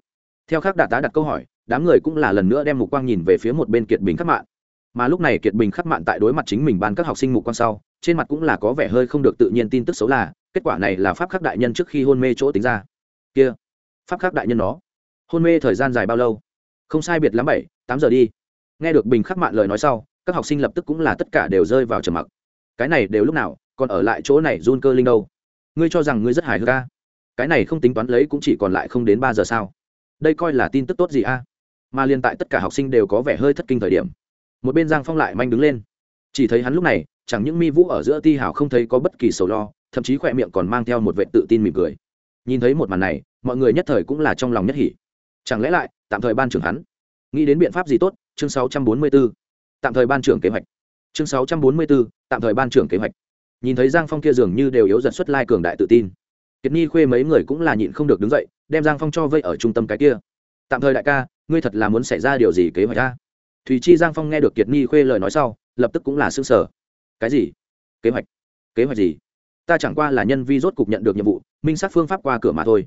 Theo khắc đạ tá đặt câu hỏi, đám người cũng là lần nữa đem mục quang nhìn về phía một bên kiệt bình khắc mạn mà lúc này kiệt bình khắc mạn tại đối mặt chính mình ban các học sinh mục quan sau, trên mặt cũng là có vẻ hơi không được tự nhiên tin tức xấu là, kết quả này là pháp khắc đại nhân trước khi hôn mê chỗ tính ra. Kia, pháp khắc đại nhân đó hôn mê thời gian dài bao lâu? Không sai biệt lắm bảy, tám giờ đi. Nghe được bình khắc mạn lời nói sau, các học sinh lập tức cũng là tất cả đều rơi vào trầm mặc. Cái này đều lúc nào, còn ở lại chỗ này run cơ linh đâu? Ngươi cho rằng ngươi rất hài hước ca cái này không tính toán lấy cũng chỉ còn lại không đến ba giờ sao? Đây coi là tin tức tốt gì a mà liên tại tất cả học sinh đều có vẻ hơi thất kinh thời điểm một bên giang phong lại manh đứng lên chỉ thấy hắn lúc này chẳng những mi vũ ở giữa ti hảo không thấy có bất kỳ sầu lo thậm chí khỏe miệng còn mang theo một vệ tự tin mỉm cười nhìn thấy một màn này mọi người nhất thời cũng là trong lòng nhất hỉ chẳng lẽ lại tạm thời ban trưởng hắn nghĩ đến biện pháp gì tốt chương 644. tạm thời ban trưởng kế hoạch chương 644, tạm thời ban trưởng kế hoạch nhìn thấy giang phong kia dường như đều yếu dần xuất lai cường đại tự tin kiệt nhi khuê mấy người cũng là nhịn không được đứng dậy đem giang phong cho vây ở trung tâm cái kia tạm thời đại ca ngươi thật là muốn xảy ra điều gì kế hoạch ta thùy chi giang phong nghe được kiệt nhi khuê lời nói sau, lập tức cũng là xương sở cái gì? Kế hoạch? Kế hoạch gì? Ta chẳng qua là nhân vi rốt cục nhận được nhiệm vụ, minh sát phương pháp qua cửa mà thôi.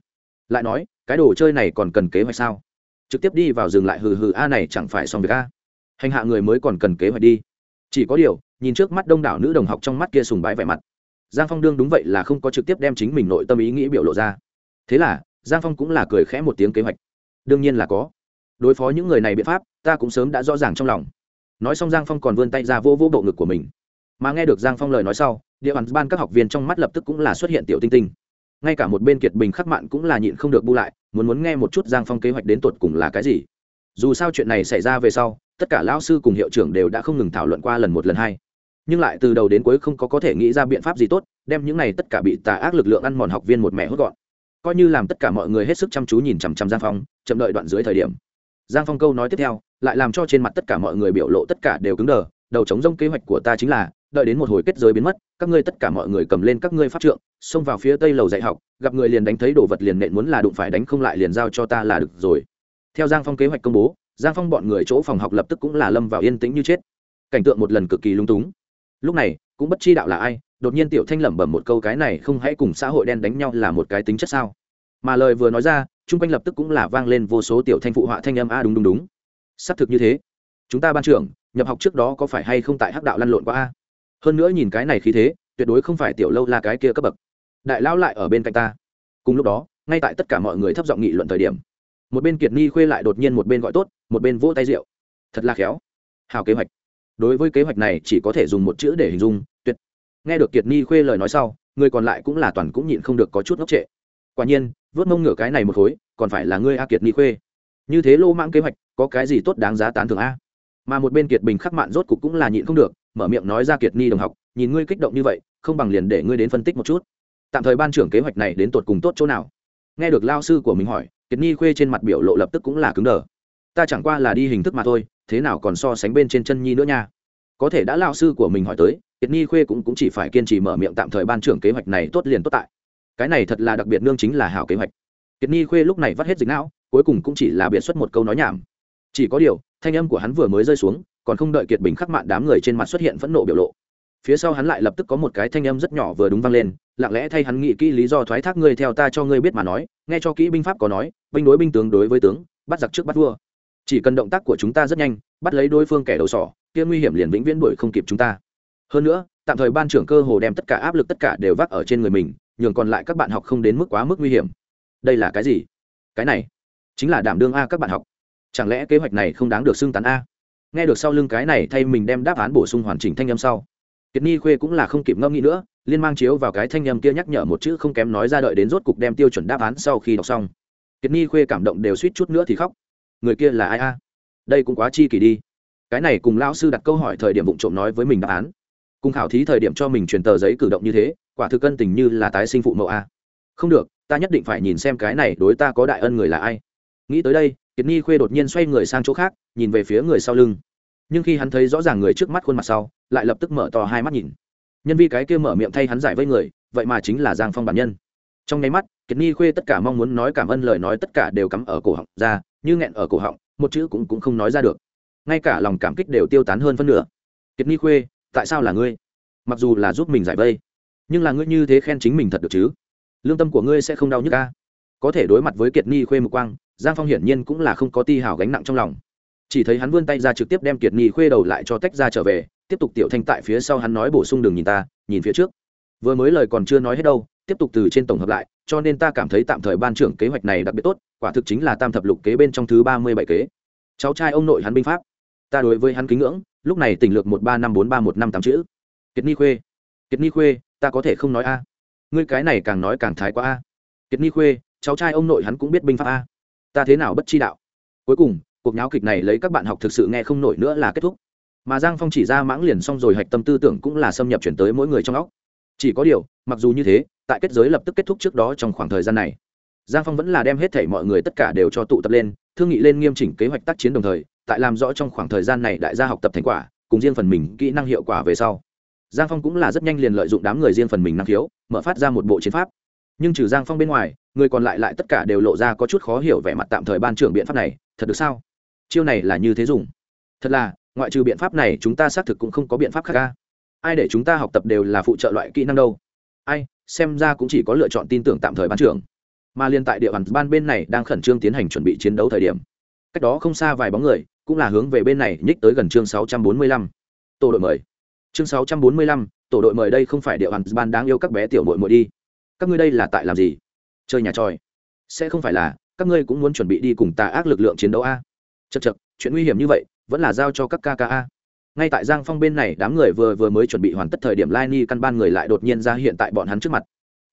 Lại nói, cái đồ chơi này còn cần kế hoạch sao? Trực tiếp đi vào dừng lại hừ hừ, a này chẳng phải xong việc a. Hành hạ người mới còn cần kế hoạch đi. Chỉ có điều, nhìn trước mắt đông đảo nữ đồng học trong mắt kia sùng bái vẻ mặt. Giang phong đương đúng vậy là không có trực tiếp đem chính mình nội tâm ý nghĩ biểu lộ ra. Thế là, giang phong cũng là cười khẽ một tiếng kế hoạch. Đương nhiên là có. Đối phó những người này biện pháp ta cũng sớm đã rõ ràng trong lòng. Nói xong giang phong còn vươn tay ra vô vô bộ ngực của mình. Mà nghe được giang phong lời nói sau, địa bàn ban các học viên trong mắt lập tức cũng là xuất hiện tiểu tinh tinh. Ngay cả một bên kiệt bình khắc mạn cũng là nhịn không được bu lại, muốn muốn nghe một chút giang phong kế hoạch đến tột cùng là cái gì. Dù sao chuyện này xảy ra về sau, tất cả lão sư cùng hiệu trưởng đều đã không ngừng thảo luận qua lần một lần hai. Nhưng lại từ đầu đến cuối không có có thể nghĩ ra biện pháp gì tốt, đem những này tất cả bị tà ác lực lượng ăn mòn học viên một mẹ hốt gọn. Coi như làm tất cả mọi người hết sức chăm chú nhìn chằm chằm giang phong, chậm đợi đoạn dưới thời điểm giang phong câu nói tiếp theo, lại làm cho trên mặt tất cả mọi người biểu lộ tất cả đều cứng đờ, đầu chống rông kế hoạch của ta chính là, đợi đến một hồi kết giới biến mất, các ngươi tất cả mọi người cầm lên các ngươi pháp trượng, xông vào phía tây lầu dạy học, gặp người liền đánh thấy đồ vật liền nện muốn là đụng phải đánh không lại liền giao cho ta là được rồi. Theo giang phong kế hoạch công bố, giang phong bọn người chỗ phòng học lập tức cũng là lâm vào yên tĩnh như chết. Cảnh tượng một lần cực kỳ lung túng. Lúc này, cũng bất chi đạo là ai, đột nhiên tiểu thanh lẩm bẩm một câu cái này không hãy cùng xã hội đen đánh nhau là một cái tính chất sao? Mà lời vừa nói ra chung quanh lập tức cũng là vang lên vô số tiểu thanh phụ họa thanh âm, a, đúng đúng đúng. Xác thực như thế. Chúng ta ban trưởng, nhập học trước đó có phải hay không tại hắc đạo lăn lộn qua a? Hơn nữa nhìn cái này khí thế, tuyệt đối không phải tiểu lâu là cái kia cấp bậc. Đại lão lại ở bên cạnh ta. Cùng lúc đó, ngay tại tất cả mọi người thấp giọng nghị luận thời điểm, một bên kiệt ni khuê lại đột nhiên một bên gọi tốt, một bên vỗ tay rượu. Thật là khéo. Hào kế hoạch. Đối với kế hoạch này chỉ có thể dùng một chữ để hình dung, tuyệt. Nghe được kiệt ni khuê lời nói sau, người còn lại cũng là toàn cũng nhịn không được có chút ngốc trệ quả nhiên vớt mông ngửa cái này một khối còn phải là ngươi a kiệt ni khuê. Như thế lô mãng kế hoạch có cái gì tốt đáng giá tán thưởng a? Mà một bên kiệt bình khắc mạn rốt cục cũng là nhịn không được mở miệng nói ra kiệt ni đồng học nhìn ngươi kích động như vậy không bằng liền để ngươi đến phân tích một chút. Tạm thời ban trưởng kế hoạch này đến tột cùng tốt chỗ nào? Nghe được lao sư của mình hỏi kiệt ni khuê trên mặt biểu lộ lập tức cũng là cứng đờ. Ta chẳng qua là đi hình thức mà thôi thế nào còn so sánh bên trên chân nhi nữa nha? Có thể đã lao sư của mình hỏi tới kiệt ni khuê cũng, cũng chỉ phải kiên trì mở miệng tạm thời ban trưởng kế hoạch này tốt liền tốt tại cái này thật là đặc biệt nương chính là hảo kế hoạch. Kiệt ni khuê lúc này vắt hết dịch não, cuối cùng cũng chỉ là biệt xuất một câu nói nhảm. Chỉ có điều, thanh âm của hắn vừa mới rơi xuống, còn không đợi kiệt bình khắc mạn đám người trên mặt xuất hiện phẫn nộ biểu lộ. Phía sau hắn lại lập tức có một cái thanh âm rất nhỏ vừa đúng vang lên, lặng lẽ thay hắn nghĩ kỹ lý do thoái thác ngươi theo ta cho ngươi biết mà nói, nghe cho kỹ binh pháp có nói, binh đối binh tướng đối với tướng, bắt giặc trước bắt vua. Chỉ cần động tác của chúng ta rất nhanh, bắt lấy đối phương kẻ đầu sỏ, kia nguy hiểm liền vĩnh viễn đuổi không kịp chúng ta. Hơn nữa, tạm thời ban trưởng cơ hồ đem tất cả áp lực tất cả đều vác ở trên người mình nhường còn lại các bạn học không đến mức quá mức nguy hiểm. Đây là cái gì? Cái này chính là đảm đương a các bạn học. Chẳng lẽ kế hoạch này không đáng được xưng tán a? Nghe được sau lưng cái này thay mình đem đáp án bổ sung hoàn chỉnh thanh âm sau, kiệt ni khuê cũng là không kịp ngâm nghĩ nữa, liên mang chiếu vào cái thanh âm kia nhắc nhở một chữ không kém nói ra đợi đến rốt cục đem tiêu chuẩn đáp án sau khi đọc xong. Kiệt ni khuê cảm động đều suýt chút nữa thì khóc. Người kia là ai a? Đây cũng quá chi kỳ đi. Cái này cùng lão sư đặt câu hỏi thời điểm vụ trộm nói với mình đáp án cùng khảo thí thời điểm cho mình truyền tờ giấy cử động như thế, quả thực cân tình như là tái sinh phụ mẫu a. Không được, ta nhất định phải nhìn xem cái này đối ta có đại ân người là ai. Nghĩ tới đây, kiệt ni khuê đột nhiên xoay người sang chỗ khác, nhìn về phía người sau lưng. Nhưng khi hắn thấy rõ ràng người trước mắt khuôn mặt sau, lại lập tức mở to hai mắt nhìn. Nhân vi cái kia mở miệng thay hắn giải với người, vậy mà chính là giang phong bản nhân. Trong nháy mắt, kiệt ni khuê tất cả mong muốn nói cảm ơn lời nói tất cả đều cắm ở cổ họng ra, như nghẹn ở cổ họng, một chữ cũng cũng không nói ra được. Ngay cả lòng cảm kích đều tiêu tán hơn phân nửa. Kiệt ni khuê tại sao là ngươi? Mặc dù là giúp mình giải vây, nhưng là ngươi như thế khen chính mình thật được chứ? Lương tâm của ngươi sẽ không đau nhức ca có thể đối mặt với kiệt ni khuê mục quang, giang phong hiển nhiên cũng là không có ti hào gánh nặng trong lòng. Chỉ thấy hắn vươn tay ra trực tiếp đem kiệt ni khuê đầu lại cho tách ra trở về, tiếp tục tiểu thanh tại phía sau hắn nói bổ sung đừng nhìn ta, nhìn phía trước. Vừa mới lời còn chưa nói hết đâu, tiếp tục từ trên tổng hợp lại, cho nên ta cảm thấy tạm thời ban trưởng kế hoạch này đặc biệt tốt, quả thực chính là tam thập lục kế bên trong thứ ba mươi bảy kế. Cháu trai ông nội hắn binh pháp ta đối với hắn kính ngưỡng, lúc này tỉnh lược một ba năm bốn ba một năm tám chữ. Kiệt ni khuê, kiệt ni khuê, ta có thể không nói a. Ngươi cái này càng nói càng thái quá a. Kiệt ni khuê, cháu trai ông nội hắn cũng biết binh pháp a. Ta thế nào bất chi đạo? Cuối cùng, cuộc nháo kịch này lấy các bạn học thực sự nghe không nổi nữa là kết thúc. Mà giang phong chỉ ra mãng liền xong rồi hạch tâm tư tưởng cũng là xâm nhập chuyển tới mỗi người trong óc. Chỉ có điều, mặc dù như thế, tại kết giới lập tức kết thúc trước đó trong khoảng thời gian này, giang phong vẫn là đem hết thảy mọi người tất cả đều cho tụ tập lên, thương nghị lên nghiêm chỉnh kế hoạch tác chiến đồng thời tại làm rõ trong khoảng thời gian này đại gia học tập thành quả, cùng riêng phần mình kỹ năng hiệu quả về sau. Giang phong cũng là rất nhanh liền lợi dụng đám người riêng phần mình năng khiếu, mở phát ra một bộ chiến pháp. Nhưng trừ giang phong bên ngoài, người còn lại lại tất cả đều lộ ra có chút khó hiểu vẻ mặt tạm thời ban trưởng biện pháp này, thật được sao? Chiêu này là như thế dùng. Thật là, ngoại trừ biện pháp này, chúng ta xác thực cũng không có biện pháp khác ca ai để chúng ta học tập đều là phụ trợ loại kỹ năng đâu. Ai, xem ra cũng chỉ có lựa chọn tin tưởng tạm thời ban trưởng. Mà liên tại địa bàn ban bên này đang khẩn trương tiến hành chuẩn bị chiến đấu thời điểm. Cách đó không xa vài bóng người cũng là hướng về bên này nhích tới gần chương 645. tổ đội mời. Chương 645, tổ đội mời đây không phải địa bàn ban đáng yêu các bé tiểu muội muội đi. Các ngươi đây là tại làm gì? Chơi nhà tròi. Sẽ không phải là các ngươi cũng muốn chuẩn bị đi cùng tà ác lực lượng chiến đấu a? Chậc chậc, chuyện nguy hiểm như vậy vẫn là giao cho các ca ca a. ngay tại giang phong bên này đám người vừa vừa mới chuẩn bị hoàn tất thời điểm lai ni căn ban người lại đột nhiên ra hiện tại bọn hắn trước mặt.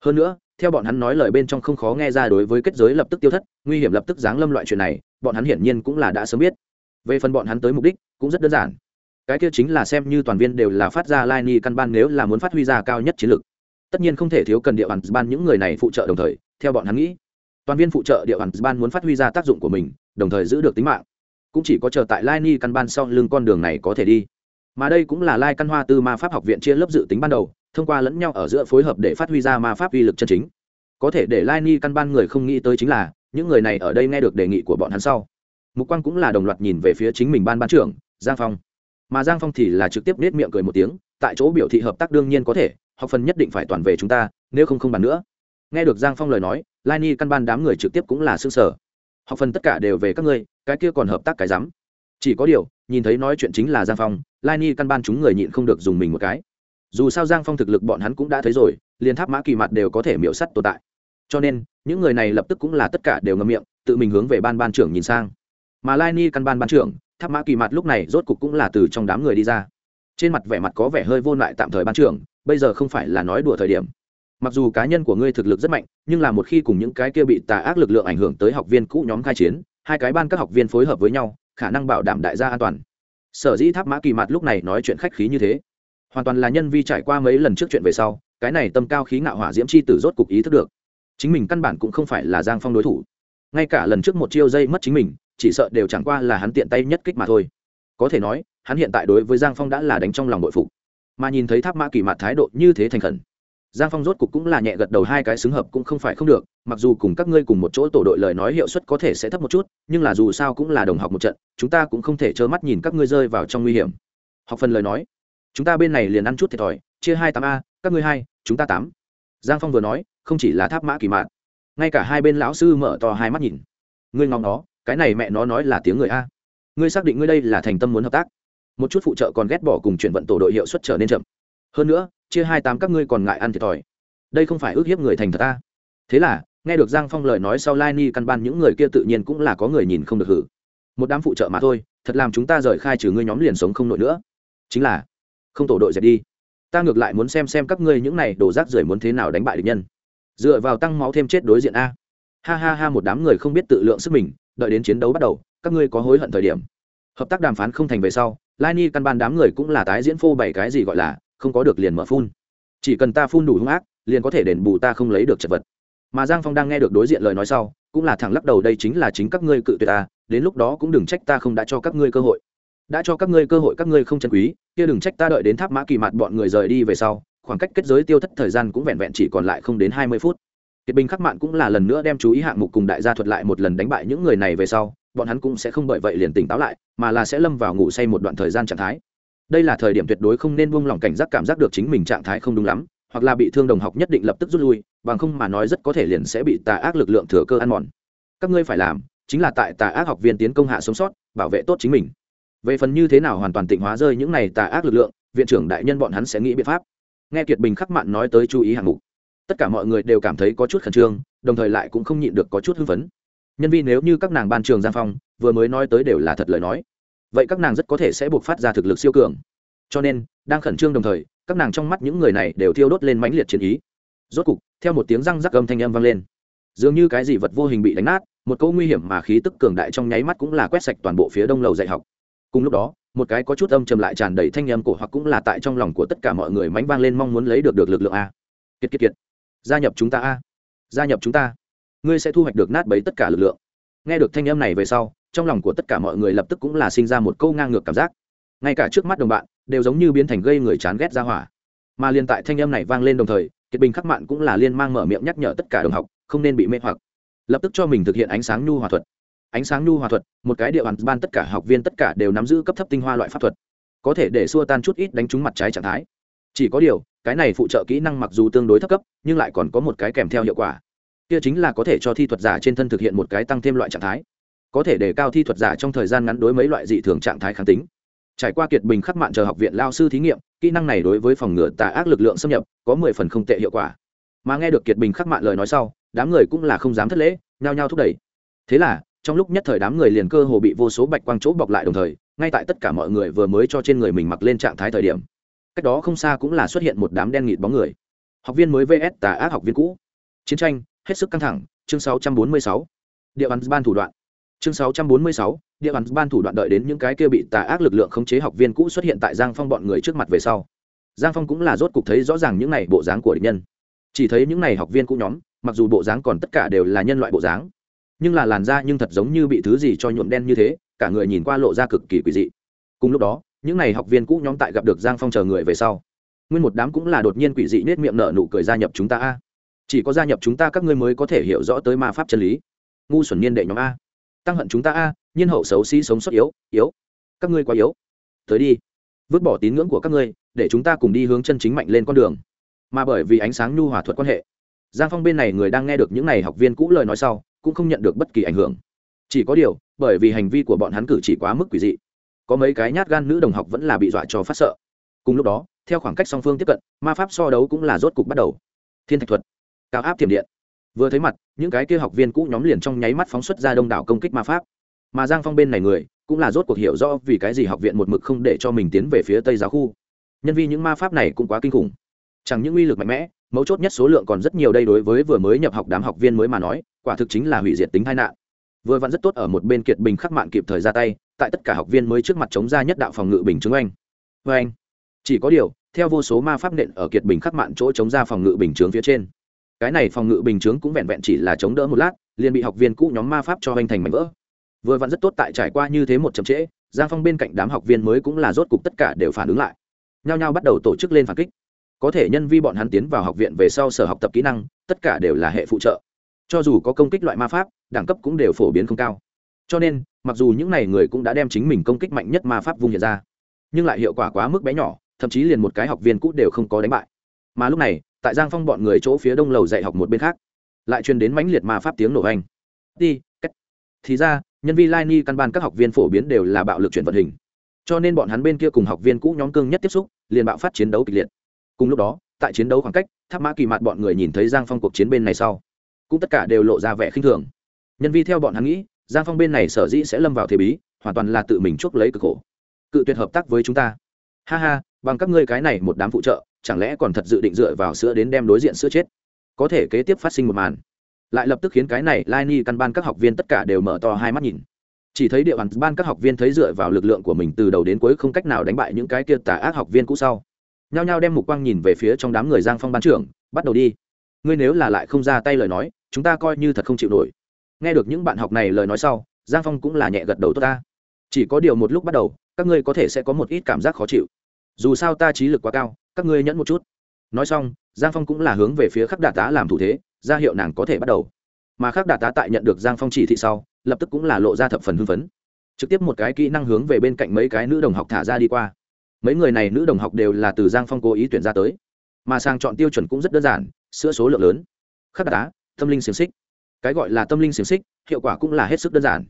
Hơn nữa theo bọn hắn nói lời bên trong không khó nghe ra đối với kết giới lập tức tiêu thất nguy hiểm lập tức giáng lâm loại chuyện này bọn hắn hiển nhiên cũng là đã sớm biết về phần bọn hắn tới mục đích, cũng rất đơn giản. Cái kia chính là xem như toàn viên đều là phát ra lai ni căn ban nếu là muốn phát huy ra cao nhất chiến lược tất nhiên không thể thiếu cần địa bàn ban những người này phụ trợ đồng thời, theo bọn hắn nghĩ, toàn viên phụ trợ địa bàn ban muốn phát huy ra tác dụng của mình, đồng thời giữ được tính mạng. Cũng chỉ có chờ tại lai ni căn ban sau lưng con đường này có thể đi. Mà đây cũng là lai căn hoa tư ma pháp học viện chia lớp dự tính ban đầu, thông qua lẫn nhau ở giữa phối hợp để phát huy ra ma pháp uy lực chân chính. Có thể để lai ni căn ban người không nghĩ tới chính là, những người này ở đây nghe được đề nghị của bọn hắn sau mục quang cũng là đồng loạt nhìn về phía chính mình ban ban trưởng, giang phong. Mà giang phong thì là trực tiếp nết miệng cười một tiếng, tại chỗ biểu thị hợp tác đương nhiên có thể, học phần nhất định phải toàn về chúng ta, nếu không không bàn nữa. Nghe được giang phong lời nói, lai ni căn ban đám người trực tiếp cũng là xương sở học phần tất cả đều về các ngươi, cái kia còn hợp tác cái rắm. Chỉ có điều, nhìn thấy nói chuyện chính là giang phong, lai ni căn ban chúng người nhịn không được dùng mình một cái. Dù sao giang phong thực lực bọn hắn cũng đã thấy rồi, liền tháp mã kỳ mặt đều có thể miễu sắt tồn tại. Cho nên, những người này lập tức cũng là tất cả đều ngâm miệng, tự mình hướng về ban ban trưởng nhìn sang mà lai ni căn ban ban trưởng, tháp mã kỳ mặt lúc này rốt cục cũng là từ trong đám người đi ra. Trên mặt vẻ mặt có vẻ hơi vô lại tạm thời ban trưởng, bây giờ không phải là nói đùa thời điểm. Mặc dù cá nhân của ngươi thực lực rất mạnh, nhưng là một khi cùng những cái kia bị tà ác lực lượng ảnh hưởng tới học viên cũ nhóm khai chiến, hai cái ban các học viên phối hợp với nhau, khả năng bảo đảm đại gia an toàn. Sở dĩ tháp mã kỳ mặt lúc này nói chuyện khách khí như thế. Hoàn toàn là nhân vi trải qua mấy lần trước chuyện về sau, cái này tâm cao khí ngạo hỏa diễm chi tử rốt cục ý thức được. Chính mình căn bản cũng không phải là giang phong đối thủ. Ngay cả lần trước một chiêu dây mất chính mình chỉ sợ đều chẳng qua là hắn tiện tay nhất kích mà thôi. Có thể nói, hắn hiện tại đối với giang phong đã là đánh trong lòng bội phục. Mà nhìn thấy tháp mã kỳ mặt thái độ như thế thành khẩn, giang phong rốt cục cũng là nhẹ gật đầu hai cái xứng hợp cũng không phải không được, mặc dù cùng các ngươi cùng một chỗ tổ đội lời nói hiệu suất có thể sẽ thấp một chút, nhưng là dù sao cũng là đồng học một trận, chúng ta cũng không thể trơ mắt nhìn các ngươi rơi vào trong nguy hiểm. Học phần lời nói, chúng ta bên này liền ăn chút thiệt thòi, chia hai tám a, các ngươi hai, chúng ta tám. Giang phong vừa nói, không chỉ là tháp mã kỳ mạn ngay cả hai bên lão sư mở to hai mắt nhìn. Ngươi ngóng nó cái này mẹ nó nói là tiếng người a. Ngươi xác định ngươi đây là thành tâm muốn hợp tác. Một chút phụ trợ còn ghét bỏ cùng chuyển vận tổ đội hiệu suất trở nên chậm. Hơn nữa, chia hai tám các ngươi còn ngại ăn thiệt thòi. Đây không phải ước hiếp người thành thật ta. Thế là, nghe được giang phong lời nói sau lai ni căn ban những người kia tự nhiên cũng là có người nhìn không được hử. Một đám phụ trợ mà thôi, thật làm chúng ta rời khai trừ ngươi nhóm liền sống không nổi nữa. Chính là, không tổ đội dẹp đi. Ta ngược lại muốn xem xem các ngươi những này đổ rác rưởi muốn thế nào đánh bại địch nhân. Dựa vào tăng máu thêm chết đối diện a. Ha ha ha, một đám người không biết tự lượng sức mình đợi đến chiến đấu bắt đầu, các ngươi có hối hận thời điểm. Hợp tác đàm phán không thành về sau, lai ni căn ban đám người cũng là tái diễn phô bày cái gì gọi là, không có được liền mở phun. Chỉ cần ta phun đủ hung ác, liền có thể đền bù ta không lấy được chật vật. Mà giang phong đang nghe được đối diện lời nói sau, cũng là thẳng lắc đầu, đây chính là chính các ngươi cự tuyệt ta, đến lúc đó cũng đừng trách ta không đã cho các ngươi cơ hội. Đã cho các ngươi cơ hội các ngươi không chân quý, kia đừng trách ta đợi đến tháp mã kỳ mặt bọn người rời đi về sau, khoảng cách kết giới tiêu thất thời gian cũng vẹn vẹn chỉ còn lại không đến hai mươi phút kiệt bình khắc mạn cũng là lần nữa đem chú ý hạng mục cùng đại gia thuật lại một lần đánh bại những người này về sau, bọn hắn cũng sẽ không bởi vậy liền tỉnh táo lại, mà là sẽ lâm vào ngủ say một đoạn thời gian trạng thái. Đây là thời điểm tuyệt đối không nên buông lỏng cảnh giác cảm giác được chính mình trạng thái không đúng lắm, hoặc là bị thương đồng học nhất định lập tức rút lui, bằng không mà nói rất có thể liền sẽ bị tà ác lực lượng thừa cơ ăn mòn. Các ngươi phải làm, chính là tại tà ác học viên tiến công hạ sống sót, bảo vệ tốt chính mình. Về phần như thế nào hoàn toàn tịnh hóa rơi những này tà ác lực lượng, viện trưởng đại nhân bọn hắn sẽ nghĩ biện pháp. Nghe kiệt bình khắc mạn nói tới chú ý hạng mục tất cả mọi người đều cảm thấy có chút khẩn trương, đồng thời lại cũng không nhịn được có chút hưng phấn. Nhân viên nếu như các nàng ban trường giang phong, vừa mới nói tới đều là thật lời nói. Vậy các nàng rất có thể sẽ buộc phát ra thực lực siêu cường. Cho nên, đang khẩn trương đồng thời, các nàng trong mắt những người này đều thiêu đốt lên mãnh liệt chiến ý. Rốt cục, theo một tiếng răng rắc âm thanh âm vang lên. Dường như cái gì vật vô hình bị đánh nát, một câu nguy hiểm mà khí tức cường đại trong nháy mắt cũng là quét sạch toàn bộ phía đông lầu dạy học. Cùng lúc đó, một cái có chút âm trầm lại tràn đầy thanh âm cổ hoặc cũng là tại trong lòng của tất cả mọi người mánh vang lên mong muốn lấy được được lực lượng a. Kiệt kiệt kiệt gia nhập chúng ta a. Gia nhập chúng ta. Ngươi sẽ thu hoạch được nát bấy tất cả lực lượng. Nghe được thanh âm này về sau, trong lòng của tất cả mọi người lập tức cũng là sinh ra một câu ngang ngược cảm giác. Ngay cả trước mắt đồng bạn, đều giống như biến thành gây người chán ghét ra hỏa. Mà liên tại thanh âm này vang lên đồng thời, kiệt bình khắc mạn cũng là liên mang mở miệng nhắc nhở tất cả đồng học, không nên bị mê hoặc. Lập tức cho mình thực hiện ánh sáng nhu hòa thuật. Ánh sáng nhu hòa thuật, một cái địa bàn ban tất cả học viên tất cả đều nắm giữ cấp thấp tinh hoa loại pháp thuật. Có thể để xua tan chút ít đánh trúng mặt trái trạng thái chỉ có điều, cái này phụ trợ kỹ năng mặc dù tương đối thấp cấp, nhưng lại còn có một cái kèm theo hiệu quả. Kia chính là có thể cho thi thuật giả trên thân thực hiện một cái tăng thêm loại trạng thái. Có thể để cao thi thuật giả trong thời gian ngắn đối mấy loại dị thường trạng thái kháng tính. Trải qua kiệt bình khắc mạn chờ học viện lao sư thí nghiệm, kỹ năng này đối với phòng ngừa tà ác lực lượng xâm nhập, có mười phần không tệ hiệu quả. Mà nghe được kiệt bình khắc mạn lời nói sau, đám người cũng là không dám thất lễ, nhao nhao thúc đẩy. Thế là, trong lúc nhất thời đám người liền cơ hồ bị vô số bạch quang chỗ bọc lại đồng thời, ngay tại tất cả mọi người vừa mới cho trên người mình mặc lên trạng thái thời điểm cách đó không xa cũng là xuất hiện một đám đen nghịt bóng người. Học viên mới vs tà ác học viên cũ. Chiến tranh hết sức căng thẳng chương 646. địa bàn ban thủ đoạn. Chương 646, địa bàn ban thủ đoạn đợi đến những cái kia bị tà ác lực lượng khống chế học viên cũ xuất hiện tại giang phong bọn người trước mặt về sau. Giang phong cũng là rốt cục thấy rõ ràng những này bộ dáng của địch nhân. Chỉ thấy những này học viên cũ nhóm mặc dù bộ dáng còn tất cả đều là nhân loại bộ dáng nhưng là làn da nhưng thật giống như bị thứ gì cho nhuộm đen như thế cả người nhìn qua lộ ra cực kỳ quỷ dị. Cùng lúc đó những n à y học viên cũ nhóm tại gặp được giang phong chờ người về sau. Nguyên một đám cũng là đột nhiên quỷ dị nết miệng nở nụ cười gia nhập chúng ta a. Chỉ có gia nhập chúng ta các ngươi mới có thể hiểu rõ tới ma pháp chân lý. Ngu xuẩn niên đệ nhóm a. Tăng hận chúng ta a, nhiên hậu xấu xí sống xuất yếu yếu. Các ngươi quá yếu. Tới đi. Vứt bỏ tín ngưỡng của các ngươi, để chúng ta cùng đi hướng chân chính mạnh lên con đường. Mà bởi vì ánh sáng nhu hòa thuật quan hệ, giang phong bên này người đang nghe được những n à y học viên cũ lời nói sau, cũng không nhận được bất kỳ ảnh hưởng. Chỉ có điều, bởi vì hành vi của bọn hắn cử chỉ quá mức quỷ dị có mấy cái nhát gan nữ đồng học vẫn là bị dọa cho phát sợ. Cùng lúc đó, theo khoảng cách song phương tiếp cận, ma pháp so đấu cũng là rốt cục bắt đầu. Thiên thạch thuật, cao áp tiềm điện. Vừa thấy mặt, những cái kia học viên cũ nhóm liền trong nháy mắt phóng xuất ra đông đảo công kích ma pháp. Mà giang phong bên này người, cũng là rốt cuộc hiểu rõ vì cái gì học viện một mực không để cho mình tiến về phía tây giáo khu. Nhân vì những ma pháp này cũng quá kinh khủng. Chẳng những uy lực mạnh mẽ, mấu chốt nhất số lượng còn rất nhiều đây đối với vừa mới nhập học đám học viên mới mà nói, quả thực chính là hủy diệt tính tai nạn. Vừa vặn rất tốt ở một bên kiệt bình khắc mạng kịp thời ra tay tại tất cả học viên mới trước mặt chống ra nhất đạo phòng ngự bình chứng oanh. Oanh. Chỉ có điều, theo vô số ma pháp nện ở kiệt bình khắc mạn chỗ chống ra phòng ngự bình chướng phía trên. Cái này phòng ngự bình chướng cũng vẹn vẹn chỉ là chống đỡ một lát, liền bị học viên cũ nhóm ma pháp cho hoành thành mảnh vỡ. Vừa vặn rất tốt tại trải qua như thế một chậm trễ, giang phong bên cạnh đám học viên mới cũng là rốt cục tất cả đều phản ứng lại. Nhao nhao bắt đầu tổ chức lên phản kích. Có thể nhân vi bọn hắn tiến vào học viện về sau sở học tập kỹ năng, tất cả đều là hệ phụ trợ. Cho dù có công kích loại ma pháp, đẳng cấp cũng đều phổ biến không cao. Cho nên mặc dù những n à y người cũng đã đem chính mình công kích mạnh nhất ma pháp vùng hiện ra, nhưng lại hiệu quả quá mức bé nhỏ, thậm chí liền một cái học viên cũ đều không có đánh bại. Mà lúc này, tại giang phong bọn người chỗ phía đông lầu dạy học một bên khác, lại truyền đến mãnh liệt ma pháp tiếng nổ anh đi cách thì ra, nhân viên lai ni căn ban các học viên phổ biến đều là bạo lực chuyển vận hình. Cho nên bọn hắn bên kia cùng học viên cũ nhóm cương nhất tiếp xúc, liền bạo phát chiến đấu kịch liệt. Cùng lúc đó, tại chiến đấu khoảng cách tháp mã kỳ mặt bọn người nhìn thấy giang phong cuộc chiến bên này sau, cũng tất cả đều lộ ra vẻ khinh thường. Nhân vi theo bọn hắn nghĩ giang phong bên này sở dĩ sẽ lâm vào thế bí, hoàn toàn là tự mình chuốc lấy cực khổ. Cự tuyệt hợp tác với chúng ta. Ha ha, bằng các ngươi cái này một đám phụ trợ, chẳng lẽ còn thật dự định dựa vào sữa đến đem đối diện sữa chết? Có thể kế tiếp phát sinh một màn. Lại lập tức khiến cái này lai ni căn ban các học viên tất cả đều mở to hai mắt nhìn. Chỉ thấy địa bàn ban các học viên thấy dựa vào lực lượng của mình từ đầu đến cuối không cách nào đánh bại những cái kia tà ác học viên cũ sau. Nhao nhao đem mục quang nhìn về phía trong đám người giang phong ban trưởng, bắt đầu đi. Ngươi nếu là lại không ra tay lời nói, chúng ta coi như thật không chịu nổi nghe được những bạn học này lời nói sau, giang phong cũng là nhẹ gật đầu tốt ta. Chỉ có điều một lúc bắt đầu, các ngươi có thể sẽ có một ít cảm giác khó chịu. Dù sao ta trí lực quá cao, các ngươi nhẫn một chút. Nói xong, giang phong cũng là hướng về phía khắc đạt tá làm thủ thế, ra hiệu nàng có thể bắt đầu. Mà khắc đạt tá tại nhận được giang phong chỉ thị sau, lập tức cũng là lộ ra thập phần hưng phấn. Trực tiếp một cái kỹ năng hướng về bên cạnh mấy cái nữ đồng học thả ra đi qua. Mấy người này nữ đồng học đều là từ giang phong cố ý tuyển ra tới. Mà sang chọn tiêu chuẩn cũng rất đơn giản, sữa số lượng lớn. Khắc đá tâm linh xiềng xích cái gọi là tâm linh xiềng xích, hiệu quả cũng là hết sức đơn giản.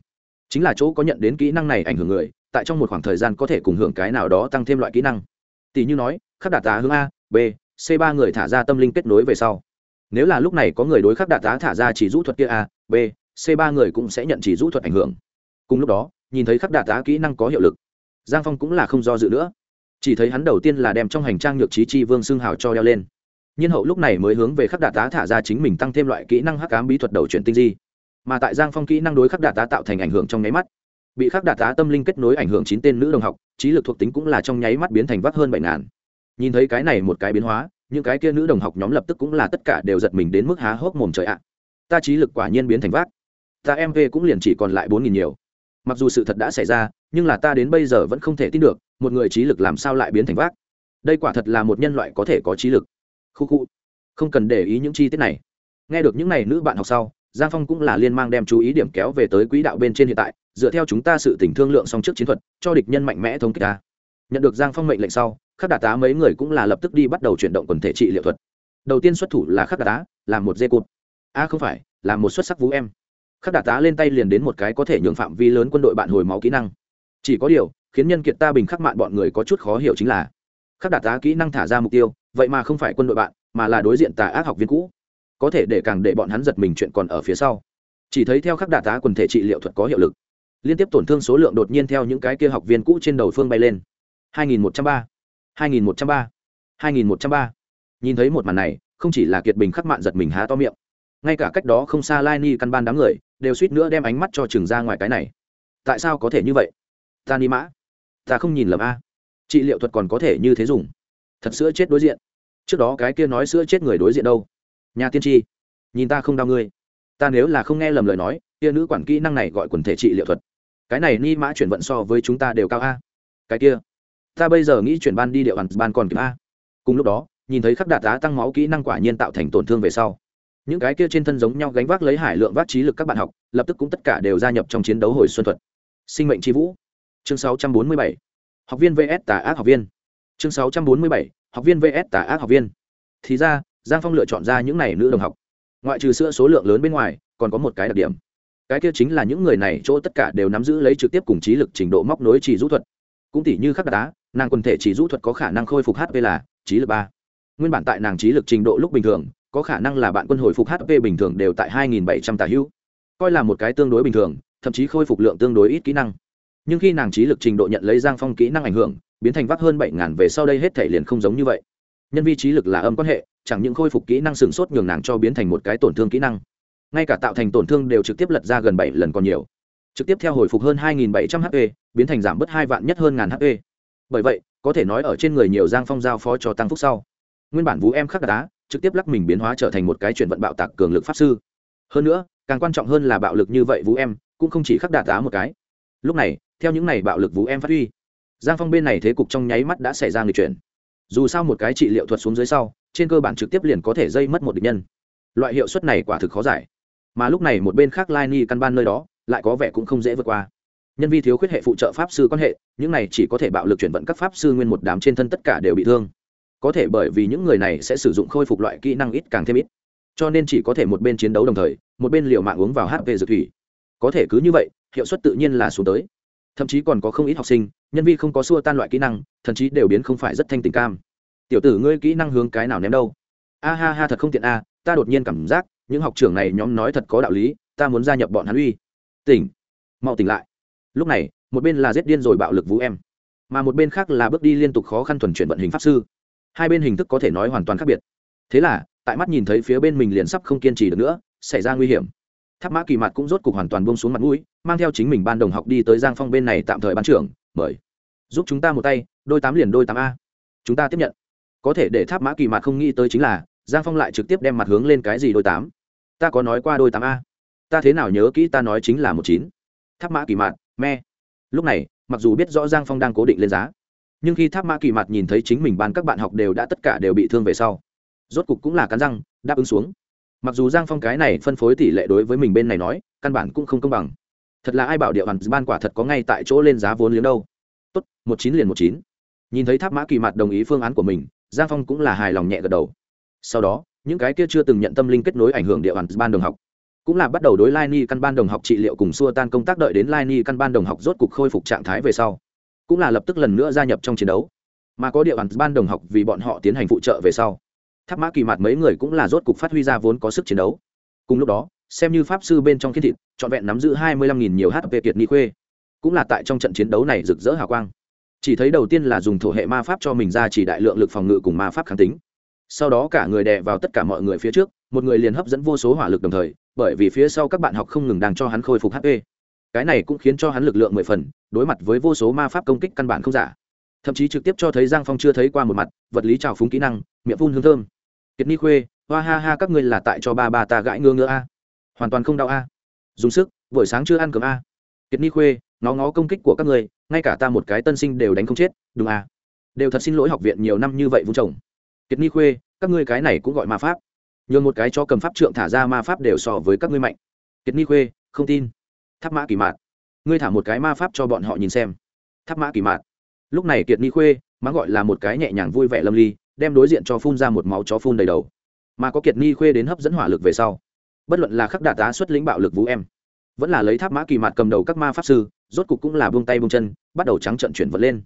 Chính là chỗ có nhận đến kỹ năng này ảnh hưởng người, tại trong một khoảng thời gian có thể cùng hưởng cái nào đó tăng thêm loại kỹ năng. Tỷ như nói, khắc đạt tá hướng a, b, c ba người thả ra tâm linh kết nối về sau. Nếu là lúc này có người đối khắc đạt tá thả ra chỉ rũ thuật kia a, b, c ba người cũng sẽ nhận chỉ rũ thuật ảnh hưởng. Cùng lúc đó, nhìn thấy khắc đạt tá kỹ năng có hiệu lực, giang phong cũng là không do dự nữa. Chỉ thấy hắn đầu tiên là đem trong hành trang nhược trí chi vương xương hào cho đeo lên nhiên hậu lúc này mới hướng về khắc đạt tá thả ra chính mình tăng thêm loại kỹ năng hắc cám bí thuật đầu chuyển tinh di. Mà tại giang phong kỹ năng đối khắc đạt tá tạo thành ảnh hưởng trong nháy mắt. Bị khắc đạt tá tâm linh kết nối ảnh hưởng chín tên nữ đồng học, trí lực thuộc tính cũng là trong nháy mắt biến thành vác hơn bảy ngàn. Nhìn thấy cái này một cái biến hóa, những cái kia nữ đồng học nhóm lập tức cũng là tất cả đều giật mình đến mức há hốc mồm trời ạ. Ta trí lực quả nhiên biến thành vác. Ta mv cũng liền chỉ còn lại bốn nghìn nhiều. Mặc dù sự thật đã xảy ra, nhưng là ta đến bây giờ vẫn không thể tin được, một người trí lực làm sao lại biến thành vác. Đây quả thật là một nhân loại có thể có trí lực khu khu. Không cần để ý những chi tiết này. Nghe được những n à y nữ bạn học sau, giang phong cũng là liên mang đem chú ý điểm kéo về tới quỹ đạo bên trên hiện tại, dựa theo chúng ta sự tỉnh thương lượng song trước chiến thuật, cho địch nhân mạnh mẽ thống kích ta. Nhận được giang phong mệnh lệnh sau, khắc đà tá mấy người cũng là lập tức đi bắt đầu chuyển động quần thể trị liệu thuật. Đầu tiên xuất thủ là khắc đà tá làm một dê cụt. A không phải, là một xuất sắc vũ em. Khắc đà tá lên tay liền đến một cái có thể nhường phạm vi lớn quân đội bạn hồi máu kỹ năng. Chỉ có điều, khiến nhân kiệt ta bình khắc mạn bọn người có chút khó hiểu chính là, khắc đà tá kỹ năng thả ra mục tiêu vậy mà không phải quân đội bạn mà là đối diện tà ác học viên cũ. Có thể để càng để bọn hắn giật mình chuyện còn ở phía sau. Chỉ thấy theo khắc đà tá quần thể trị liệu thuật có hiệu lực. Liên tiếp tổn thương số lượng đột nhiên theo những cái kia học viên cũ trên đầu phương bay lên. 2103, 2103, 2103. nhìn thấy một màn này không chỉ là kiệt bình khắc mạn giật mình há to miệng. Ngay cả cách đó không xa lai ni căn ban đám người đều suýt nữa đem ánh mắt cho trường ra ngoài cái này. Tại sao có thể như vậy? Ta ni mã. Ta không nhìn lầm a. Trị liệu thuật còn có thể như thế dùng thật sữa chết đối diện. Trước đó cái kia nói sữa chết người đối diện đâu? Nhà tiên tri, nhìn ta không đau ngươi. Ta nếu là không nghe lầm lời nói, kia nữ quản kỹ năng này gọi quần thể trị liệu thuật. Cái này ni mã chuyển vận so với chúng ta đều cao a. Cái kia, ta bây giờ nghĩ chuyển ban đi điệu hẳn ban còn kịp a. Cùng lúc đó, nhìn thấy khắc đạt tá tăng máu kỹ năng quả nhiên tạo thành tổn thương về sau. Những cái kia trên thân giống nhau gánh vác lấy hải lượng vác trí lực các bạn học, lập tức cũng tất cả đều gia nhập trong chiến đấu hồi xuân thuật. Sinh mệnh tri vũ. Chương 647. học viên vs tà ác học viên. Chương 647 học viên vs tà ác học viên. Thì ra, giang phong lựa chọn ra những này nữ đồng học. Ngoại trừ sữa số lượng lớn bên ngoài, còn có một cái đặc điểm. Cái kia chính là những người này chỗ tất cả đều nắm giữ lấy trực tiếp cùng trí lực trình độ móc nối chỉ rũ thuật. Cũng tỷ như khắc đá, nàng quần thể chỉ rũ thuật có khả năng khôi phục hp là trí lực ba. Nguyên bản tại nàng trí lực trình độ lúc bình thường, có khả năng là bạn quân hồi phục hp bình thường đều tại 2.700 tả hữu. Coi là một cái tương đối bình thường, thậm chí khôi phục lượng tương đối ít kỹ năng. Nhưng khi nàng trí lực trình độ nhận lấy giang phong kỹ năng ảnh hưởng biến thành vác hơn bảy ngàn về sau đây hết thể liền không giống như vậy. Nhân vi trí lực là âm quan hệ, chẳng những khôi phục kỹ năng sừng sốt nhường nàng cho biến thành một cái tổn thương kỹ năng. Ngay cả tạo thành tổn thương đều trực tiếp lật ra gần bảy lần còn nhiều. Trực tiếp theo hồi phục hơn 2.700 hp biến thành giảm bớt hai vạn nhất hơn ngàn hp bởi vậy, có thể nói ở trên người nhiều giang phong giao phó cho tăng phúc sau. Nguyên bản vũ em khắc đá, trực tiếp lắc mình biến hóa trở thành một cái chuyển vận bạo tạc cường lực pháp sư. Hơn nữa, càng quan trọng hơn là bạo lực như vậy vũ em, cũng không chỉ khắc đạt đá một cái. Lúc này, theo những này bạo lực vũ em phát huy giang phong bên này thế cục trong nháy mắt đã xảy ra người chuyển. Dù sao một cái trị liệu thuật xuống dưới sau, trên cơ bản trực tiếp liền có thể dây mất một địch nhân. Loại hiệu suất này quả thực khó giải. Mà lúc này một bên khác lai ni căn ban nơi đó, lại có vẻ cũng không dễ vượt qua. Nhân vi thiếu khuyết hệ phụ trợ pháp sư quan hệ, những này chỉ có thể bạo lực chuyển vận các pháp sư nguyên một đám trên thân tất cả đều bị thương. Có thể bởi vì những người này sẽ sử dụng khôi phục loại kỹ năng ít càng thêm ít. Cho nên chỉ có thể một bên chiến đấu đồng thời, một bên liều mạng uống vào hp dược thủy. Có thể cứ như vậy, hiệu suất tự nhiên là xuống tới thậm chí còn có không ít học sinh, nhân vi không có xua tan loại kỹ năng, thậm chí đều biến không phải rất thanh tình cam. Tiểu tử ngươi kỹ năng hướng cái nào ném đâu? A ha ha, thật không tiện a, ta đột nhiên cảm giác, những học trưởng này nhóm nói thật có đạo lý, ta muốn gia nhập bọn hắn uy. Tỉnh. Mau tỉnh lại. Lúc này, một bên là giết điên rồi bạo lực vũ em, mà một bên khác là bước đi liên tục khó khăn thuần chuyển vận hình pháp sư. Hai bên hình thức có thể nói hoàn toàn khác biệt. Thế là, tại mắt nhìn thấy phía bên mình liền sắp không kiên trì được nữa, xảy ra nguy hiểm tháp mã kỳ mặt cũng rốt cục hoàn toàn buông xuống mặt mũi, mang theo chính mình ban đồng học đi tới giang phong bên này tạm thời ban trưởng, mời. Giúp chúng ta một tay, đôi tám liền đôi tám a. Chúng ta tiếp nhận. Có thể để tháp mã kỳ mặt không nghĩ tới chính là, giang phong lại trực tiếp đem mặt hướng lên cái gì đôi tám? Ta có nói qua đôi tám a. Ta thế nào nhớ kỹ ta nói chính là một chín. Tháp mã kỳ mặt me. Lúc này, mặc dù biết rõ giang phong đang cố định lên giá, nhưng khi tháp mã kỳ mặt nhìn thấy chính mình ban các bạn học đều đã tất cả đều bị thương về sau, rốt cục cũng là cắn răng, đáp ứng xuống mặc dù giang phong cái này phân phối tỷ lệ đối với mình bên này nói, căn bản cũng không công bằng. Thật là ai bảo địa bàn ban quả thật có ngay tại chỗ lên giá vốn liếng đâu. Tốt, một chín liền một chín. Nhìn thấy tháp mã kỳ mặt đồng ý phương án của mình, giang phong cũng là hài lòng nhẹ gật đầu. Sau đó, những cái kia chưa từng nhận tâm linh kết nối ảnh hưởng địa bàn ban đồng học, cũng là bắt đầu đối lai ni căn ban đồng học trị liệu cùng xua tan công tác đợi đến lai ni căn ban đồng học rốt cục khôi phục trạng thái về sau, cũng là lập tức lần nữa gia nhập trong chiến đấu. Mà có địa bàn ban đồng học vì bọn họ tiến hành phụ trợ về sau tháp mã kỳ mặt mấy người cũng là rốt cục phát huy ra vốn có sức chiến đấu. Cùng lúc đó, xem như pháp sư bên trong khiết thịt, trọn vẹn nắm giữ hai mươi lăm nghìn nhiều hp kiệt ni khuê, cũng là tại trong trận chiến đấu này rực rỡ hào quang. Chỉ thấy đầu tiên là dùng thổ hệ ma pháp cho mình ra chỉ đại lượng lực phòng ngự cùng ma pháp kháng tính. Sau đó cả người đè vào tất cả mọi người phía trước, một người liền hấp dẫn vô số hỏa lực đồng thời, bởi vì phía sau các bạn học không ngừng đang cho hắn khôi phục hp cái này cũng khiến cho hắn lực lượng mười phần, đối mặt với vô số ma pháp công kích căn bản không giả. Thậm chí trực tiếp cho thấy giang phong chưa thấy qua một mặt, vật lý trào phúng kỹ năng, miệng phun hương thơm kiệt ni khuê, hoa ha ha, các ngươi là tại cho ba ba ta gãi ngơ ngơ a. Hoàn toàn không đau a. Dùng sức, buổi sáng chưa ăn cơm a. Kiệt ni khuê, ngó ngó công kích của các ngươi, ngay cả ta một cái tân sinh đều đánh không chết, đúng a. Đều thật xin lỗi học viện nhiều năm như vậy vung chồng kiệt ni khuê, các ngươi cái này cũng gọi ma pháp. Nhường một cái cho cầm pháp trượng thả ra ma pháp đều so với các ngươi mạnh. Kiệt ni khuê, không tin. Tháp mã kỳ mạt. Ngươi thả một cái ma pháp cho bọn họ nhìn xem. Tháp mã kỳ mạt. Lúc này kiệt ni khuê, má gọi là một cái nhẹ nhàng vui vẻ lâm ly đem đối diện cho phun ra một máu chó phun đầy đầu. Mà có kiệt ni khuê đến hấp dẫn hỏa lực về sau, bất luận là khắc đạt tá xuất lĩnh bạo lực vũ em, vẫn là lấy tháp mã kỳ mạt cầm đầu các ma pháp sư, rốt cục cũng là buông tay buông chân, bắt đầu trắng trận chuyển vật lên.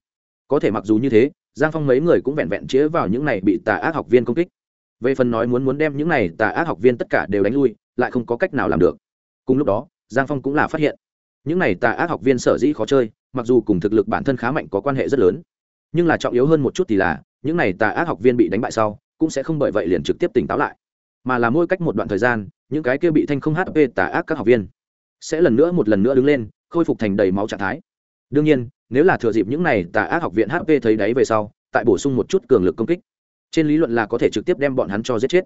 Có thể mặc dù như thế, giang phong mấy người cũng vẹn vẹn chĩa vào những này bị tà ác học viên công kích. Về phần nói muốn muốn đem những này tà ác học viên tất cả đều đánh lui, lại không có cách nào làm được. Cùng lúc đó, giang phong cũng là phát hiện, những này tà ác học viên sở dĩ khó chơi, mặc dù cùng thực lực bản thân khá mạnh có quan hệ rất lớn, nhưng là trọng yếu hơn một chút thì là những này tà ác học viên bị đánh bại sau, cũng sẽ không bởi vậy liền trực tiếp tỉnh táo lại, mà là mỗi cách một đoạn thời gian, những cái kia bị thanh không hp tà ác các học viên sẽ lần nữa một lần nữa đứng lên, khôi phục thành đầy máu trạng thái. Đương nhiên, nếu là thừa dịp những này tà ác học viện hp thấy đáy về sau, tại bổ sung một chút cường lực công kích, trên lý luận là có thể trực tiếp đem bọn hắn cho giết chết.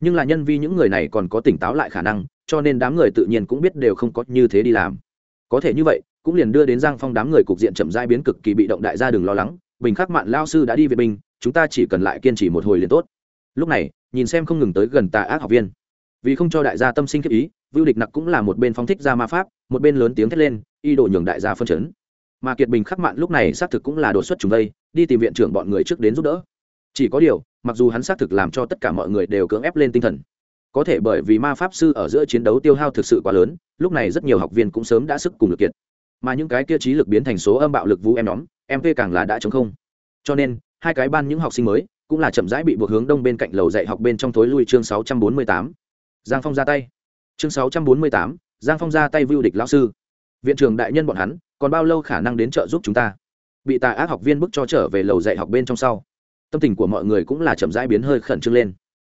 Nhưng là nhân vi những người này còn có tỉnh táo lại khả năng, cho nên đám người tự nhiên cũng biết đều không có như thế đi làm. Có thể như vậy, cũng liền đưa đến giang phong đám người cục diện chậm dai biến cực kỳ bị động đại gia đừng lo lắng. Bình khắc mạn lao sư đã đi vệ binh chúng ta chỉ cần lại kiên trì một hồi liền tốt. Lúc này, nhìn xem không ngừng tới gần tà ác học viên. Vì không cho đại gia tâm sinh khiếp ý, vưu địch nặc cũng là một bên phóng thích ra ma pháp, một bên lớn tiếng thét lên, y đổ nhường đại gia phân chấn. Mà kiệt bình khắc mạn lúc này xác thực cũng là đột xuất chúng đây đi tìm viện trưởng bọn người trước đến giúp đỡ. Chỉ có điều, mặc dù hắn xác thực làm cho tất cả mọi người đều cưỡng ép lên tinh thần, có thể bởi vì ma pháp sư ở giữa chiến đấu tiêu hao thực sự quá lớn, lúc này rất nhiều học viên cũng sớm đã sức cùng lực kiệt. Mà những cái kia trí lực biến thành số âm bạo lực vũ em nhóm mp càng là đã chống không. Cho nên hai cái ban những học sinh mới cũng là chậm rãi bị buộc hướng đông bên cạnh lầu dạy học bên trong thối lui chương 648. giang phong ra tay. Chương 648, giang phong ra tay vưu địch lão sư. Viện trưởng đại nhân bọn hắn còn bao lâu khả năng đến trợ giúp chúng ta? Bị tà ác học viên bức cho trở về lầu dạy học bên trong sau. Tâm tình của mọi người cũng là chậm rãi biến hơi khẩn trương lên.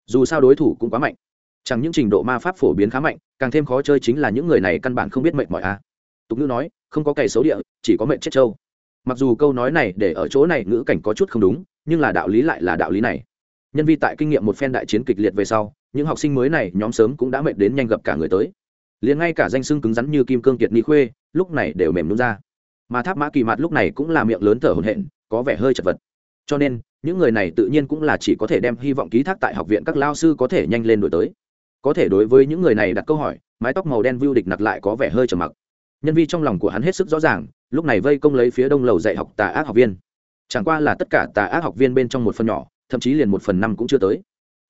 Dù sao đối thủ cũng quá mạnh. Chẳng những trình độ ma pháp phổ biến khá mạnh càng thêm khó chơi chính là những người này căn bản không biết mệnh mỏi a tục ngữ nói không có cày xấu địa chỉ có mệnh chết trâu mặc dù câu nói này để ở chỗ này ngữ cảnh có chút không đúng, nhưng là đạo lý lại là đạo lý này. Nhân vi tại kinh nghiệm một phen đại chiến kịch liệt về sau, những học sinh mới này nhóm sớm cũng đã mệt đến nhanh gặp cả người tới. Liền ngay cả danh sưng cứng rắn như kim cương kiệt ni khuê, lúc này đều mềm nhún ra. Mà tháp mã kỳ mặt lúc này cũng là miệng lớn thở hổn hển, có vẻ hơi chật vật. Cho nên, những người này tự nhiên cũng là chỉ có thể đem hy vọng ký thác tại học viện các lao sư có thể nhanh lên đổi tới. Có thể đối với những người này đặt câu hỏi, mái tóc màu đen vưu địch nặc lại có vẻ hơi trầm mặc. Nhân vi trong lòng của hắn hết sức rõ ràng lúc này vây công lấy phía đông lầu dạy học tà ác học viên. Chẳng qua là tất cả tà ác học viên bên trong một phần nhỏ, thậm chí liền một phần năm cũng chưa tới.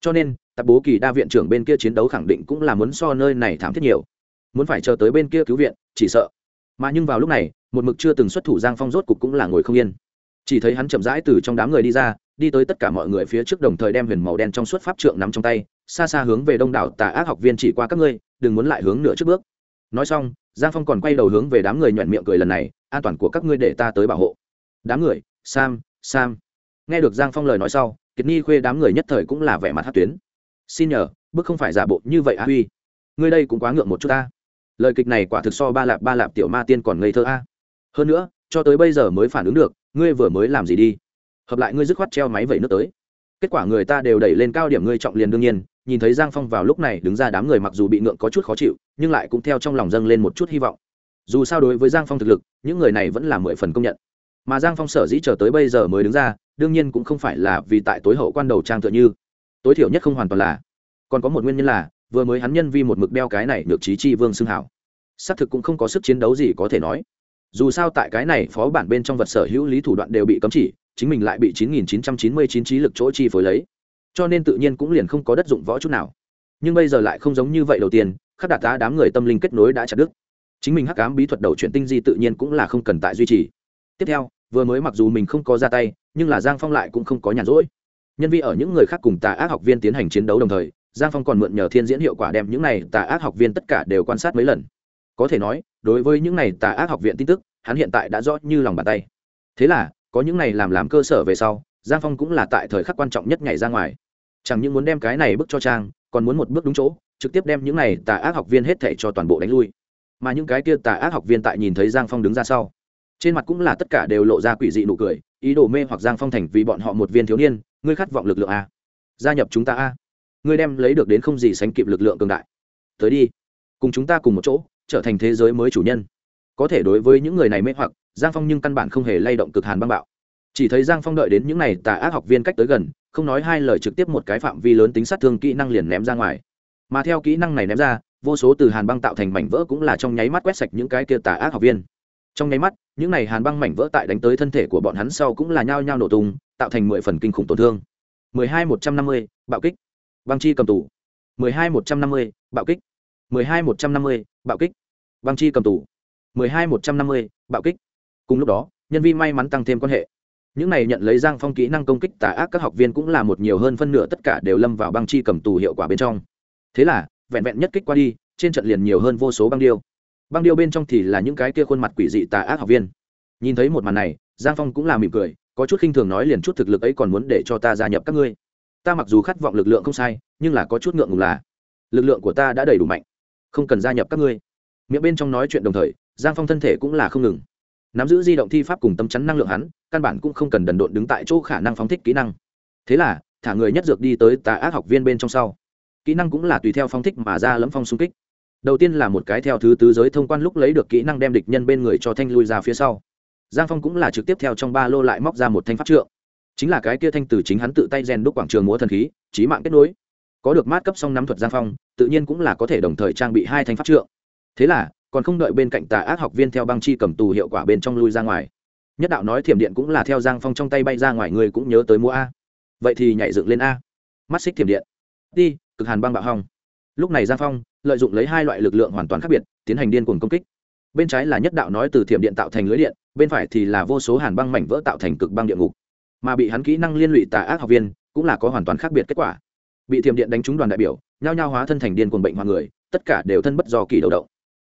Cho nên tạp bố kỳ đa viện trưởng bên kia chiến đấu khẳng định cũng là muốn so nơi này thảm thiết nhiều. Muốn phải chờ tới bên kia cứu viện, chỉ sợ. Mà nhưng vào lúc này, một mực chưa từng xuất thủ giang phong rốt cục cũng là ngồi không yên. Chỉ thấy hắn chậm rãi từ trong đám người đi ra, đi tới tất cả mọi người phía trước đồng thời đem huyền màu đen trong suốt pháp trượng nắm trong tay, xa xa hướng về đông đảo tà ác học viên chỉ qua các ngươi, đừng muốn lại hướng nữa trước bước. Nói xong giang phong còn quay đầu hướng về đám người nhuận miệng cười lần này, an toàn của các ngươi để ta tới bảo hộ. Đám người, sam sam. Nghe được giang phong lời nói sau, kiệt ni khuê đám người nhất thời cũng là vẻ mặt hát tuyến. Xin nhờ bước không phải giả bộ như vậy a huy. Ngươi đây cũng quá ngượng một chút ta. Lời kịch này quả thực so ba lạp ba lạp tiểu ma tiên còn ngây thơ a. Hơn nữa, cho tới bây giờ mới phản ứng được, ngươi vừa mới làm gì đi? Hợp lại ngươi dứt khoát treo máy vẩy nước tới kết quả người ta đều đẩy lên cao điểm ngươi trọng liền đương nhiên, nhìn thấy giang phong vào lúc này đứng ra đám người mặc dù bị ngượng có chút khó chịu, nhưng lại cũng theo trong lòng dâng lên một chút hy vọng. Dù sao đối với giang phong thực lực, những người này vẫn là mười phần công nhận. Mà giang phong sở dĩ chờ tới bây giờ mới đứng ra, đương nhiên cũng không phải là vì tại tối hậu quan đầu trang tựa như. Tối thiểu nhất không hoàn toàn là. Còn có một nguyên nhân là, vừa mới hắn nhân vi một mực đeo cái này được trí chi vương xưng hảo. Xác thực cũng không có sức chiến đấu gì có thể nói. Dù sao tại cái này phó bản bên trong vật sở hữu lý thủ đoạn đều bị cấm chỉ chính mình lại bị 9999 trí lực chỗ chi phối lấy. Cho nên tự nhiên cũng liền không có đất dụng võ chút nào. Nhưng bây giờ lại không giống như vậy đầu tiên, khắc đạt tá đám người tâm linh kết nối đã chặt đứt. Chính mình hắc ám bí thuật đầu chuyển tinh di tự nhiên cũng là không cần tại duy trì. Tiếp theo, vừa mới mặc dù mình không có ra tay, nhưng là giang phong lại cũng không có nhàn rỗi. Nhân vi ở những người khác cùng tà ác học viên tiến hành chiến đấu đồng thời, giang phong còn mượn nhờ thiên diễn hiệu quả đem những này tà ác học viên tất cả đều quan sát mấy lần. Có thể nói, đối với những này tà ác học viện tin tức, hắn hiện tại đã rõ như lòng bàn tay. Thế là có những này làm làm cơ sở về sau, giang phong cũng là tại thời khắc quan trọng nhất nhảy ra ngoài. Chẳng những muốn đem cái này bước cho trang, còn muốn một bước đúng chỗ, trực tiếp đem những này tà ác học viên hết thảy cho toàn bộ đánh lui. Mà những cái kia tà ác học viên tại nhìn thấy giang phong đứng ra sau, trên mặt cũng là tất cả đều lộ ra quỷ dị nụ cười, ý đồ mê hoặc giang phong thành vì bọn họ một viên thiếu niên, ngươi khát vọng lực lượng a. Gia nhập chúng ta a. Ngươi đem lấy được đến không gì sánh kịp lực lượng cường đại. Tới đi. Cùng chúng ta cùng một chỗ, trở thành thế giới mới chủ nhân. Có thể đối với những người này mê hoặc giang phong nhưng căn bản không hề lay động cực hàn băng bạo. Chỉ thấy giang phong đợi đến những n à y tà ác học viên cách tới gần, không nói hai lời trực tiếp một cái phạm vi lớn tính sát thương kỹ năng liền ném ra ngoài. Mà theo kỹ năng này ném ra, vô số từ hàn băng tạo thành mảnh vỡ cũng là trong nháy mắt quét sạch những cái kia tà ác học viên. Trong nháy mắt, những n à y hàn băng mảnh vỡ tại đánh tới thân thể của bọn hắn sau cũng là nhao nhao nổ tung, tạo thành mười phần kinh khủng tổn thương. mười hai một trăm năm mươi, bạo kích. Băng chi cầm tù. mười hai một trăm năm mươi, bạo kích. mười hai một trăm năm mươi, bạo kích. Băng chi cầm tù. mười hai một trăm năm mươi, bạo kích cùng lúc đó, nhân vi may mắn tăng thêm quan hệ. Những này nhận lấy giang phong kỹ năng công kích tà ác các học viên cũng là một nhiều hơn phân nửa tất cả đều lâm vào băng chi cầm tù hiệu quả bên trong. Thế là, vẹn vẹn nhất kích qua đi, trên trận liền nhiều hơn vô số băng điêu. Băng điêu bên trong thì là những cái kia khuôn mặt quỷ dị tà ác học viên. Nhìn thấy một màn này, giang phong cũng là mỉm cười, có chút khinh thường nói liền chút thực lực ấy còn muốn để cho ta gia nhập các ngươi. Ta mặc dù khát vọng lực lượng không sai, nhưng là có chút ngượng ngùng là, lực lượng của ta đã đầy đủ mạnh, không cần gia nhập các ngươi. Miệng bên trong nói chuyện đồng thời, giang phong thân thể cũng là không ngừng nắm giữ di động thi pháp cùng tâm chắn năng lượng hắn, căn bản cũng không cần đần độn đứng tại chỗ khả năng phóng thích kỹ năng. Thế là, thả người nhất dược đi tới tà ác học viên bên trong sau. Kỹ năng cũng là tùy theo phong thích mà ra lẫm phong xung kích. Đầu tiên là một cái theo thứ tứ giới thông quan lúc lấy được kỹ năng đem địch nhân bên người cho thanh lui ra phía sau. Giang phong cũng là trực tiếp theo trong ba lô lại móc ra một thanh pháp trượng. Chính là cái kia thanh từ chính hắn tự tay rèn đúc quảng trường múa thần khí trí mạng kết nối. Có được mát cấp song nắm thuật giang phong, tự nhiên cũng là có thể đồng thời trang bị hai thanh pháp trượng. Thế là còn không đợi bên cạnh tà ác học viên theo băng chi cầm tù hiệu quả bên trong lui ra ngoài. Nhất đạo nói thiểm điện cũng là theo giang phong trong tay bay ra ngoài, người cũng nhớ tới mua a. Vậy thì nhảy dựng lên a. Mắt xích thiểm điện. Đi, cực hàn băng bạo hong. Lúc này giang phong lợi dụng lấy hai loại lực lượng hoàn toàn khác biệt, tiến hành điên cuồng công kích. Bên trái là nhất đạo nói từ thiểm điện tạo thành lưới điện, bên phải thì là vô số hàn băng mảnh vỡ tạo thành cực băng địa ngục. Mà bị hắn kỹ năng liên lụy tà ác học viên cũng là có hoàn toàn khác biệt kết quả. Bị thiểm điện đánh trúng đoàn đại biểu, nhao nhao hóa thân thành điên cuồng bệnh hoàng người, tất cả đều thân bất do kỳ đầu động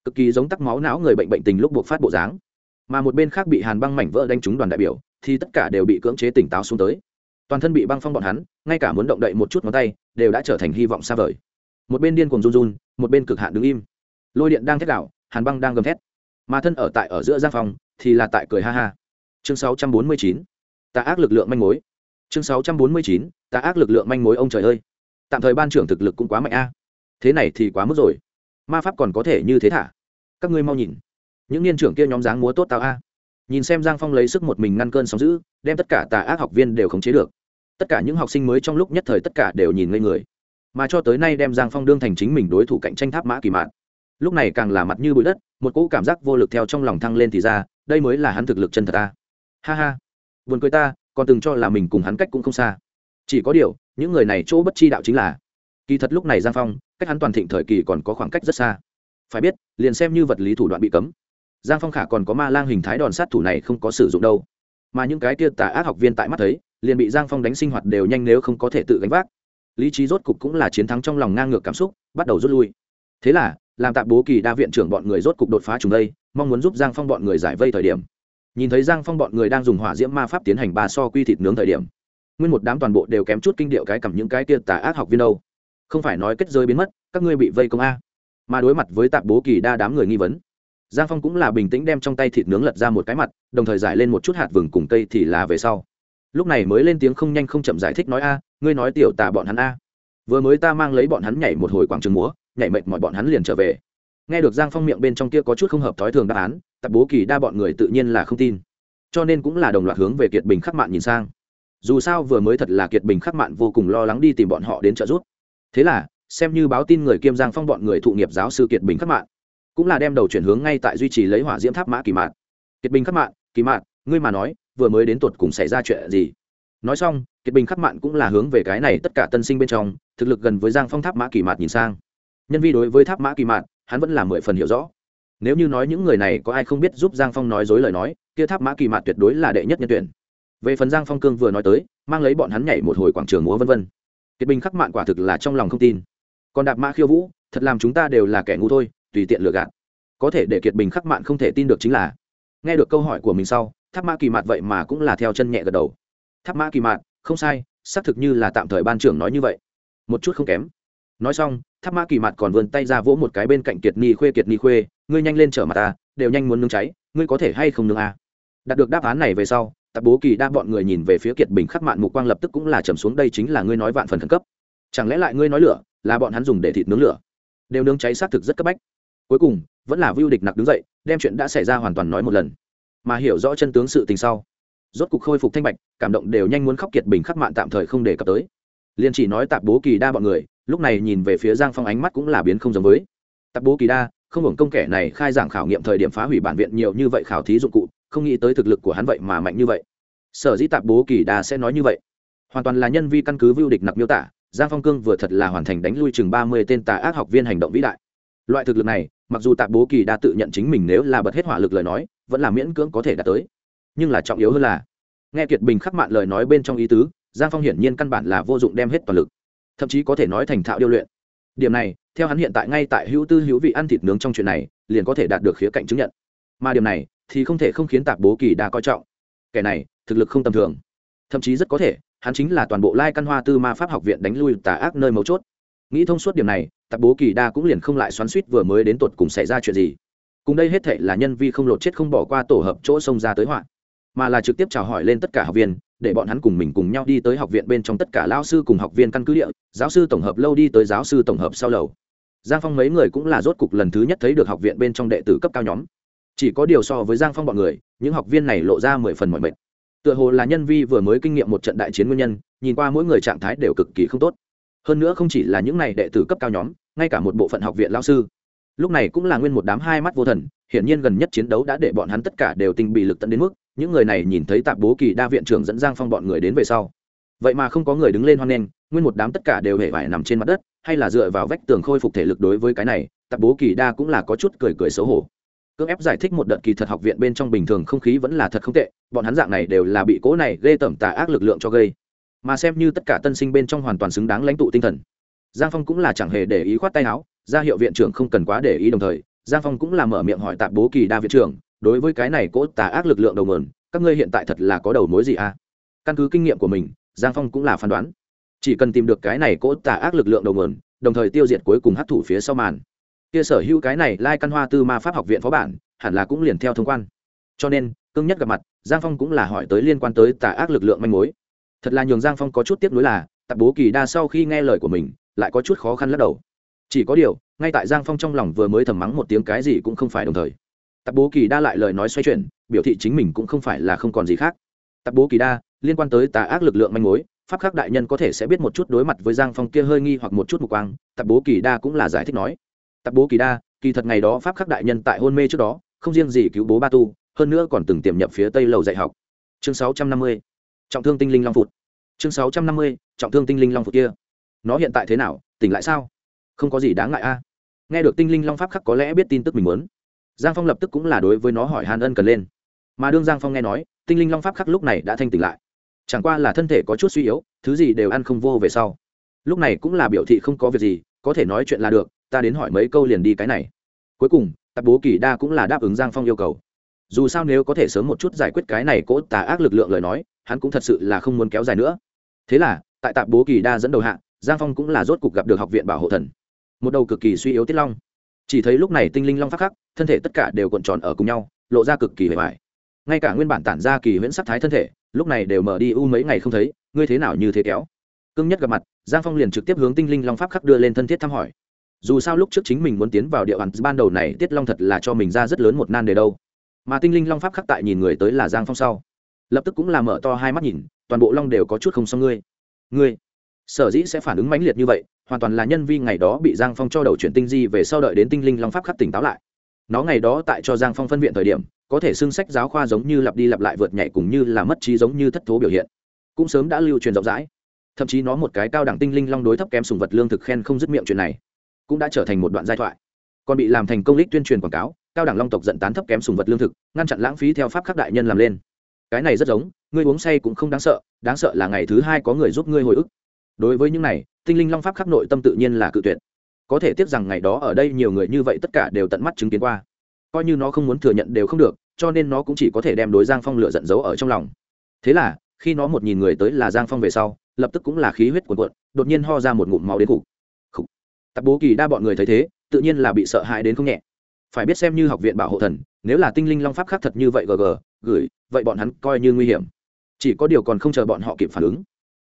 cực kỳ giống tắc máu não người bệnh bệnh tình lúc buộc phát bộ dáng. Mà một bên khác bị hàn băng mảnh vỡ đánh trúng đoàn đại biểu thì tất cả đều bị cưỡng chế tỉnh táo xuống tới. Toàn thân bị băng phong bọn hắn ngay cả muốn động đậy một chút ngón tay đều đã trở thành hy vọng xa vời. Một bên điên cuồng run run một bên cực hạn đứng im. Lôi điện đang thét đảo hàn băng đang gầm thét. Mà thân ở tại ở giữa giang phòng, thì là tại cười ha ha. Chương 649, t ác lực lượng manh mối. Chương 649, t ác lực lượng manh mối ông trời ơi. Tạm thời ban trưởng thực lực cũng quá mạnh a. Thế này thì quá mức rồi ma pháp còn có thể như thế thả? Các ngươi mau nhìn. Những niên trưởng kia nhóm dáng múa tốt tao a. Nhìn xem giang phong lấy sức một mình ngăn cơn sóng giữ đem tất cả tà ác học viên đều khống chế được. Tất cả những học sinh mới trong lúc nhất thời tất cả đều nhìn ngây người. Mà cho tới nay đem giang phong đương thành chính mình đối thủ cạnh tranh tháp mã kỳ mạn. Lúc này càng là mặt như bụi đất, một cỗ cảm giác vô lực theo trong lòng thăng lên thì ra, đây mới là hắn thực lực chân thật ta ha ha. Buồn cười ta, còn từng cho là mình cùng hắn cách cũng không xa. Chỉ có điều, những người này chỗ bất chi đạo chính là kỳ thật lúc này giang phong, cách hắn toàn thịnh thời kỳ còn có khoảng cách rất xa. Phải biết, liền xem như vật lý thủ đoạn bị cấm, giang phong khả còn có ma lang hình thái đòn sát thủ này không có sử dụng đâu. Mà những cái kia tà ác học viên tại mắt thấy, liền bị giang phong đánh sinh hoạt đều nhanh nếu không có thể tự gánh vác. Lý trí rốt cục cũng là chiến thắng trong lòng ngang ngược cảm xúc, bắt đầu rút lui. Thế là, làm tạp bố kỳ đa viện trưởng bọn người rốt cục đột phá trùng đây, mong muốn giúp giang phong bọn người giải vây thời điểm. Nhìn thấy giang phong bọn người đang dùng hỏa diễm ma pháp tiến hành ba so quy thịt nướng thời điểm, nguyên một đám toàn bộ đều kém chút kinh điệu cái cầm những cái kia tà ác học viên đâu không phải nói kết giới biến mất, các ngươi bị vây công a. Mà đối mặt với tạp bố kỳ đa đám người nghi vấn, giang phong cũng là bình tĩnh đem trong tay thịt nướng lật ra một cái mặt, đồng thời giải lên một chút hạt vừng cùng cây thì là về sau. Lúc này mới lên tiếng không nhanh không chậm giải thích nói a, ngươi nói tiểu tà bọn hắn a. Vừa mới ta mang lấy bọn hắn nhảy một hồi quảng trường múa, nhảy mệt mọi bọn hắn liền trở về. Nghe được giang phong miệng bên trong kia có chút không hợp thói thường đáp án, tạp bố kỳ đa bọn người tự nhiên là không tin. Cho nên cũng là đồng loạt hướng về kiệt bình khắc mạn nhìn sang. Dù sao vừa mới thật là kiệt bình khắc mạn vô cùng lo lắng đi tìm bọn họ đến trợ giúp thế là, xem như báo tin người kiêm giang phong bọn người thụ nghiệp giáo sư kiệt bình khắc mạng cũng là đem đầu chuyển hướng ngay tại duy trì lấy hỏa diễm tháp mã kỳ mạn. Kiệt bình khắc mạng kỳ mạn, ngươi mà nói, vừa mới đến tuột cùng xảy ra chuyện gì? Nói xong, kiệt bình khắc mạn cũng là hướng về cái này tất cả tân sinh bên trong, thực lực gần với giang phong tháp mã kỳ mạn nhìn sang. Nhân vi đối với tháp mã kỳ mạn, hắn vẫn là mười phần hiểu rõ. Nếu như nói những người này có ai không biết giúp giang phong nói dối lời nói, kia tháp mã kỳ mạn tuyệt đối là đệ nhất nhân tuyển. Về phần giang phong cương vừa nói tới, mang lấy bọn hắn nhảy một hồi quảng trường múa vân vân kiệt bình khắc mạn quả thực là trong lòng không tin. Còn đạp mã khiêu vũ, thật làm chúng ta đều là kẻ ngu thôi, tùy tiện lừa gạt. Có thể để kiệt bình khắc mạn không thể tin được chính là, nghe được câu hỏi của mình sau, tháp mã kỳ mạn vậy mà cũng là theo chân nhẹ gật đầu. Tháp mã kỳ mạn không sai, xác thực như là tạm thời ban trưởng nói như vậy. Một chút không kém. Nói xong, tháp mã kỳ mạt còn vươn tay ra vỗ một cái bên cạnh kiệt ni khuê, kiệt ni khuê, ngươi nhanh lên trở mặt ta, đều nhanh muốn nướng cháy, ngươi có thể hay không nướng à. đạt được đáp án này về sau tạp bố kỳ đa bọn người nhìn về phía kiệt bình khắc mạn mục quang lập tức cũng là trầm xuống, đây chính là ngươi nói vạn phần khẩn cấp. Chẳng lẽ lại ngươi nói lửa, là bọn hắn dùng để thịt nướng lửa? Đều nướng cháy xác thực rất cấp bách. Cuối cùng, vẫn là vưu địch nặc đứng dậy, đem chuyện đã xảy ra hoàn toàn nói một lần. Mà hiểu rõ chân tướng sự tình sau, rốt cục khôi phục thanh bạch, cảm động đều nhanh muốn khóc kiệt bình khắc mạn tạm thời không đề cập tới. Liền chỉ nói tạp bố kỳ đa bọn người, lúc này nhìn về phía giang phong ánh mắt cũng là biến không giống với. Tạp bố kỳ đa, không hưởng công kẻ này khai giảng khảo nghiệm thời điểm phá hủy bản viện nhiều như vậy khảo thí dụng cụ không nghĩ tới thực lực của hắn vậy mà mạnh như vậy. Sở dĩ tạp bố kỳ đà sẽ nói như vậy. Hoàn toàn là nhân vi căn cứ vưu địch nặc miêu tả, giang phong cương vừa thật là hoàn thành đánh lui chừng ba mươi tên tà ác học viên hành động vĩ đại. Loại thực lực này, mặc dù tạp bố kỳ đa tự nhận chính mình nếu là bật hết hỏa lực lời nói, vẫn là miễn cưỡng có thể đạt tới. Nhưng là trọng yếu hơn là, nghe kiệt bình khắc mạn lời nói bên trong ý tứ, giang phong hiển nhiên căn bản là vô dụng đem hết toàn lực. Thậm chí có thể nói thành thạo điêu luyện. Điểm này, theo hắn hiện tại ngay tại hữu tư hữu vị ăn thịt nướng trong chuyện này, liền có thể đạt được khía cạnh chứng nhận. Mà điểm này thì không thể không khiến tạp bố kỳ đa coi trọng. Kẻ này, thực lực không tầm thường. Thậm chí rất có thể, hắn chính là toàn bộ lai căn hoa tư ma pháp học viện đánh lui tà ác nơi mấu chốt. Nghĩ thông suốt điểm này, tạp bố kỳ đa cũng liền không lại xoắn suýt vừa mới đến tột cùng xảy ra chuyện gì. Cùng đây hết thệ là nhân vi không lột chết không bỏ qua tổ hợp chỗ xông ra tới họa, mà là trực tiếp chào hỏi lên tất cả học viên, để bọn hắn cùng mình cùng nhau đi tới học viện bên trong tất cả lao sư cùng học viên căn cứ địa, giáo sư tổng hợp lâu đi tới giáo sư tổng hợp sau lầu. Giang phong mấy người cũng là rốt cục lần thứ nhất thấy được học viện bên trong đệ tử cấp cao nhóm chỉ có điều so với giang phong bọn người, những học viên này lộ ra mười phần mọi mệt. Tựa hồ là nhân vi vừa mới kinh nghiệm một trận đại chiến nguyên nhân, nhìn qua mỗi người trạng thái đều cực kỳ không tốt. Hơn nữa không chỉ là những này đệ tử cấp cao nhóm, ngay cả một bộ phận học viện lao sư. Lúc này cũng là nguyên một đám hai mắt vô thần, hiển nhiên gần nhất chiến đấu đã để bọn hắn tất cả đều tinh bị lực tận đến mức, những người này nhìn thấy tạp bố kỳ đa viện trưởng dẫn giang phong bọn người đến về sau. Vậy mà không có người đứng lên hoan nghênh, nguyên một đám tất cả đều hề vải nằm trên mặt đất, hay là dựa vào vách tường khôi phục thể lực đối với cái này, tạp bố kỳ đa cũng là có chút cười cười xấu hổ cưỡng ép giải thích một đợt kỳ thật học viện bên trong bình thường không khí vẫn là thật không tệ, bọn hắn dạng này đều là bị cố này gây tẩm tà ác lực lượng cho gây. Mà xem như tất cả tân sinh bên trong hoàn toàn xứng đáng lãnh tụ tinh thần. Giang phong cũng là chẳng hề để ý khoát tay áo, ra hiệu viện trưởng không cần quá để ý đồng thời, giang phong cũng là mở miệng hỏi tạp bố kỳ đa viện trưởng, đối với cái này cỗ tà ác lực lượng đầu mườn các ngươi hiện tại thật là có đầu mối gì à? Căn cứ kinh nghiệm của mình, giang phong cũng là phán đoán. Chỉ cần tìm được cái này cỗ tà ác lực lượng đầu mườn đồng thời tiêu diệt cuối cùng hấp thụ phía sau màn kia sở hữu cái này lai căn hoa tư ma pháp học viện phó bản, hẳn là cũng liền theo thông quan. Cho nên cương nhất gặp mặt, giang phong cũng là hỏi tới liên quan tới tà ác lực lượng manh mối. Thật là nhường giang phong có chút tiếc nuối là, tạp bố kỳ đa sau khi nghe lời của mình, lại có chút khó khăn lắc đầu. Chỉ có điều, ngay tại giang phong trong lòng vừa mới thầm mắng một tiếng cái gì cũng không phải đồng thời. Tạp bố kỳ đa lại lời nói xoay chuyển, biểu thị chính mình cũng không phải là không còn gì khác. Tạp bố kỳ đa, liên quan tới tà ác lực lượng manh mối, pháp khắc đại nhân có thể sẽ biết một chút đối mặt với giang phong kia hơi nghi hoặc một chút mục quang, tạp bố kỳ đa cũng là giải thích nói tạp bố kỳ đa, kỳ thật ngày đó pháp khắc đại nhân tại hôn mê trước đó, không riêng gì cứu bố ba tu, hơn nữa còn từng tiềm nhập phía tây lầu dạy học. Chương sáu trăm năm mươi, trọng thương tinh linh long phụt. Chương sáu trăm năm mươi, trọng thương tinh linh long phụt kia. Nó hiện tại thế nào, tỉnh lại sao? Không có gì đáng ngại a. Nghe được tinh linh long pháp khắc có lẽ biết tin tức mình muốn. Giang phong lập tức cũng là đối với nó hỏi hàn ân cần lên. Mà đương giang phong nghe nói, tinh linh long pháp khắc lúc này đã thanh tỉnh lại. Chẳng qua là thân thể có chút suy yếu, thứ gì đều ăn không vô về sau. Lúc này cũng là biểu thị không có việc gì, có thể nói chuyện là được ta đến hỏi mấy câu liền đi cái này. Cuối cùng tạp bố kỳ đa cũng là đáp ứng giang phong yêu cầu. Dù sao nếu có thể sớm một chút giải quyết cái này cỗ tà ác lực lượng lời nói, hắn cũng thật sự là không muốn kéo dài nữa. Thế là, tại tạp bố kỳ đa dẫn đầu hạ, giang phong cũng là rốt cục gặp được học viện bảo hộ thần. Một đầu cực kỳ suy yếu tiết long. Chỉ thấy lúc này tinh linh long phát khắc, thân thể tất cả đều cuộn tròn ở cùng nhau, lộ ra cực kỳ hề mại. ngay cả nguyên bản tản ra kỳ huyễn sắc thái thân thể, lúc này đều mở đi u mấy ngày không thấy, ngươi thế nào như thế kéo. Cưng nhất gặp mặt, giang phong liền trực tiếp hướng tinh linh long pháp khắc đưa lên thân thiết thăm hỏi dù sao lúc trước chính mình muốn tiến vào địa bàn, ban đầu này tiết long thật là cho mình ra rất lớn một nan đề đâu. Mà tinh linh long pháp khắc tại nhìn người tới là giang phong sau. Lập tức cũng là mở to hai mắt nhìn, toàn bộ long đều có chút không xong ngươi. Ngươi, sở dĩ sẽ phản ứng mãnh liệt như vậy, hoàn toàn là nhân vi ngày đó bị giang phong cho đầu chuyển tinh di về sau đợi đến tinh linh long pháp khắc tỉnh táo lại. Nó ngày đó tại cho giang phong phân viện thời điểm, có thể xưng sách giáo khoa giống như lặp đi lặp lại vượt nhảy cùng như là mất trí giống như thất thố biểu hiện. Cũng sớm đã lưu truyền rộng rãi. Thậm chí nó một cái cao đẳng tinh linh long đối thấp kém sùng vật lương thực khen không dứt miệng chuyện này cũng đã trở thành một đoạn giai thoại. Còn bị làm thành công lích tuyên truyền quảng cáo, cao đẳng long tộc giận tán thấp kém sùng vật lương thực, ngăn chặn lãng phí theo pháp khắc đại nhân làm lên. Cái này rất giống, ngươi uống say cũng không đáng sợ đáng sợ là ngày thứ hai có người giúp ngươi hồi ức. Đối với những này, tinh linh long pháp khắc nội tâm tự nhiên là cự tuyệt. Có thể tiếc rằng ngày đó ở đây nhiều người như vậy tất cả đều tận mắt chứng kiến qua. Coi như nó không muốn thừa nhận đều không được, cho nên nó cũng chỉ có thể đem đối giang phong lựa giận giấu ở trong lòng. Thế là, khi nó một nhìn người tới là giang phong về sau, lập tức cũng là khí huyết cuồn cuộn, đột nhiên ho ra một ngụm máu đến cục tạp bố kỳ đa bọn người thấy thế, tự nhiên là bị sợ hãi đến không nhẹ. Phải biết xem như học viện bảo hộ thần, nếu là tinh linh long pháp khác thật như vậy gg gửi, vậy bọn hắn coi như nguy hiểm. Chỉ có điều còn không chờ bọn họ kịp phản ứng.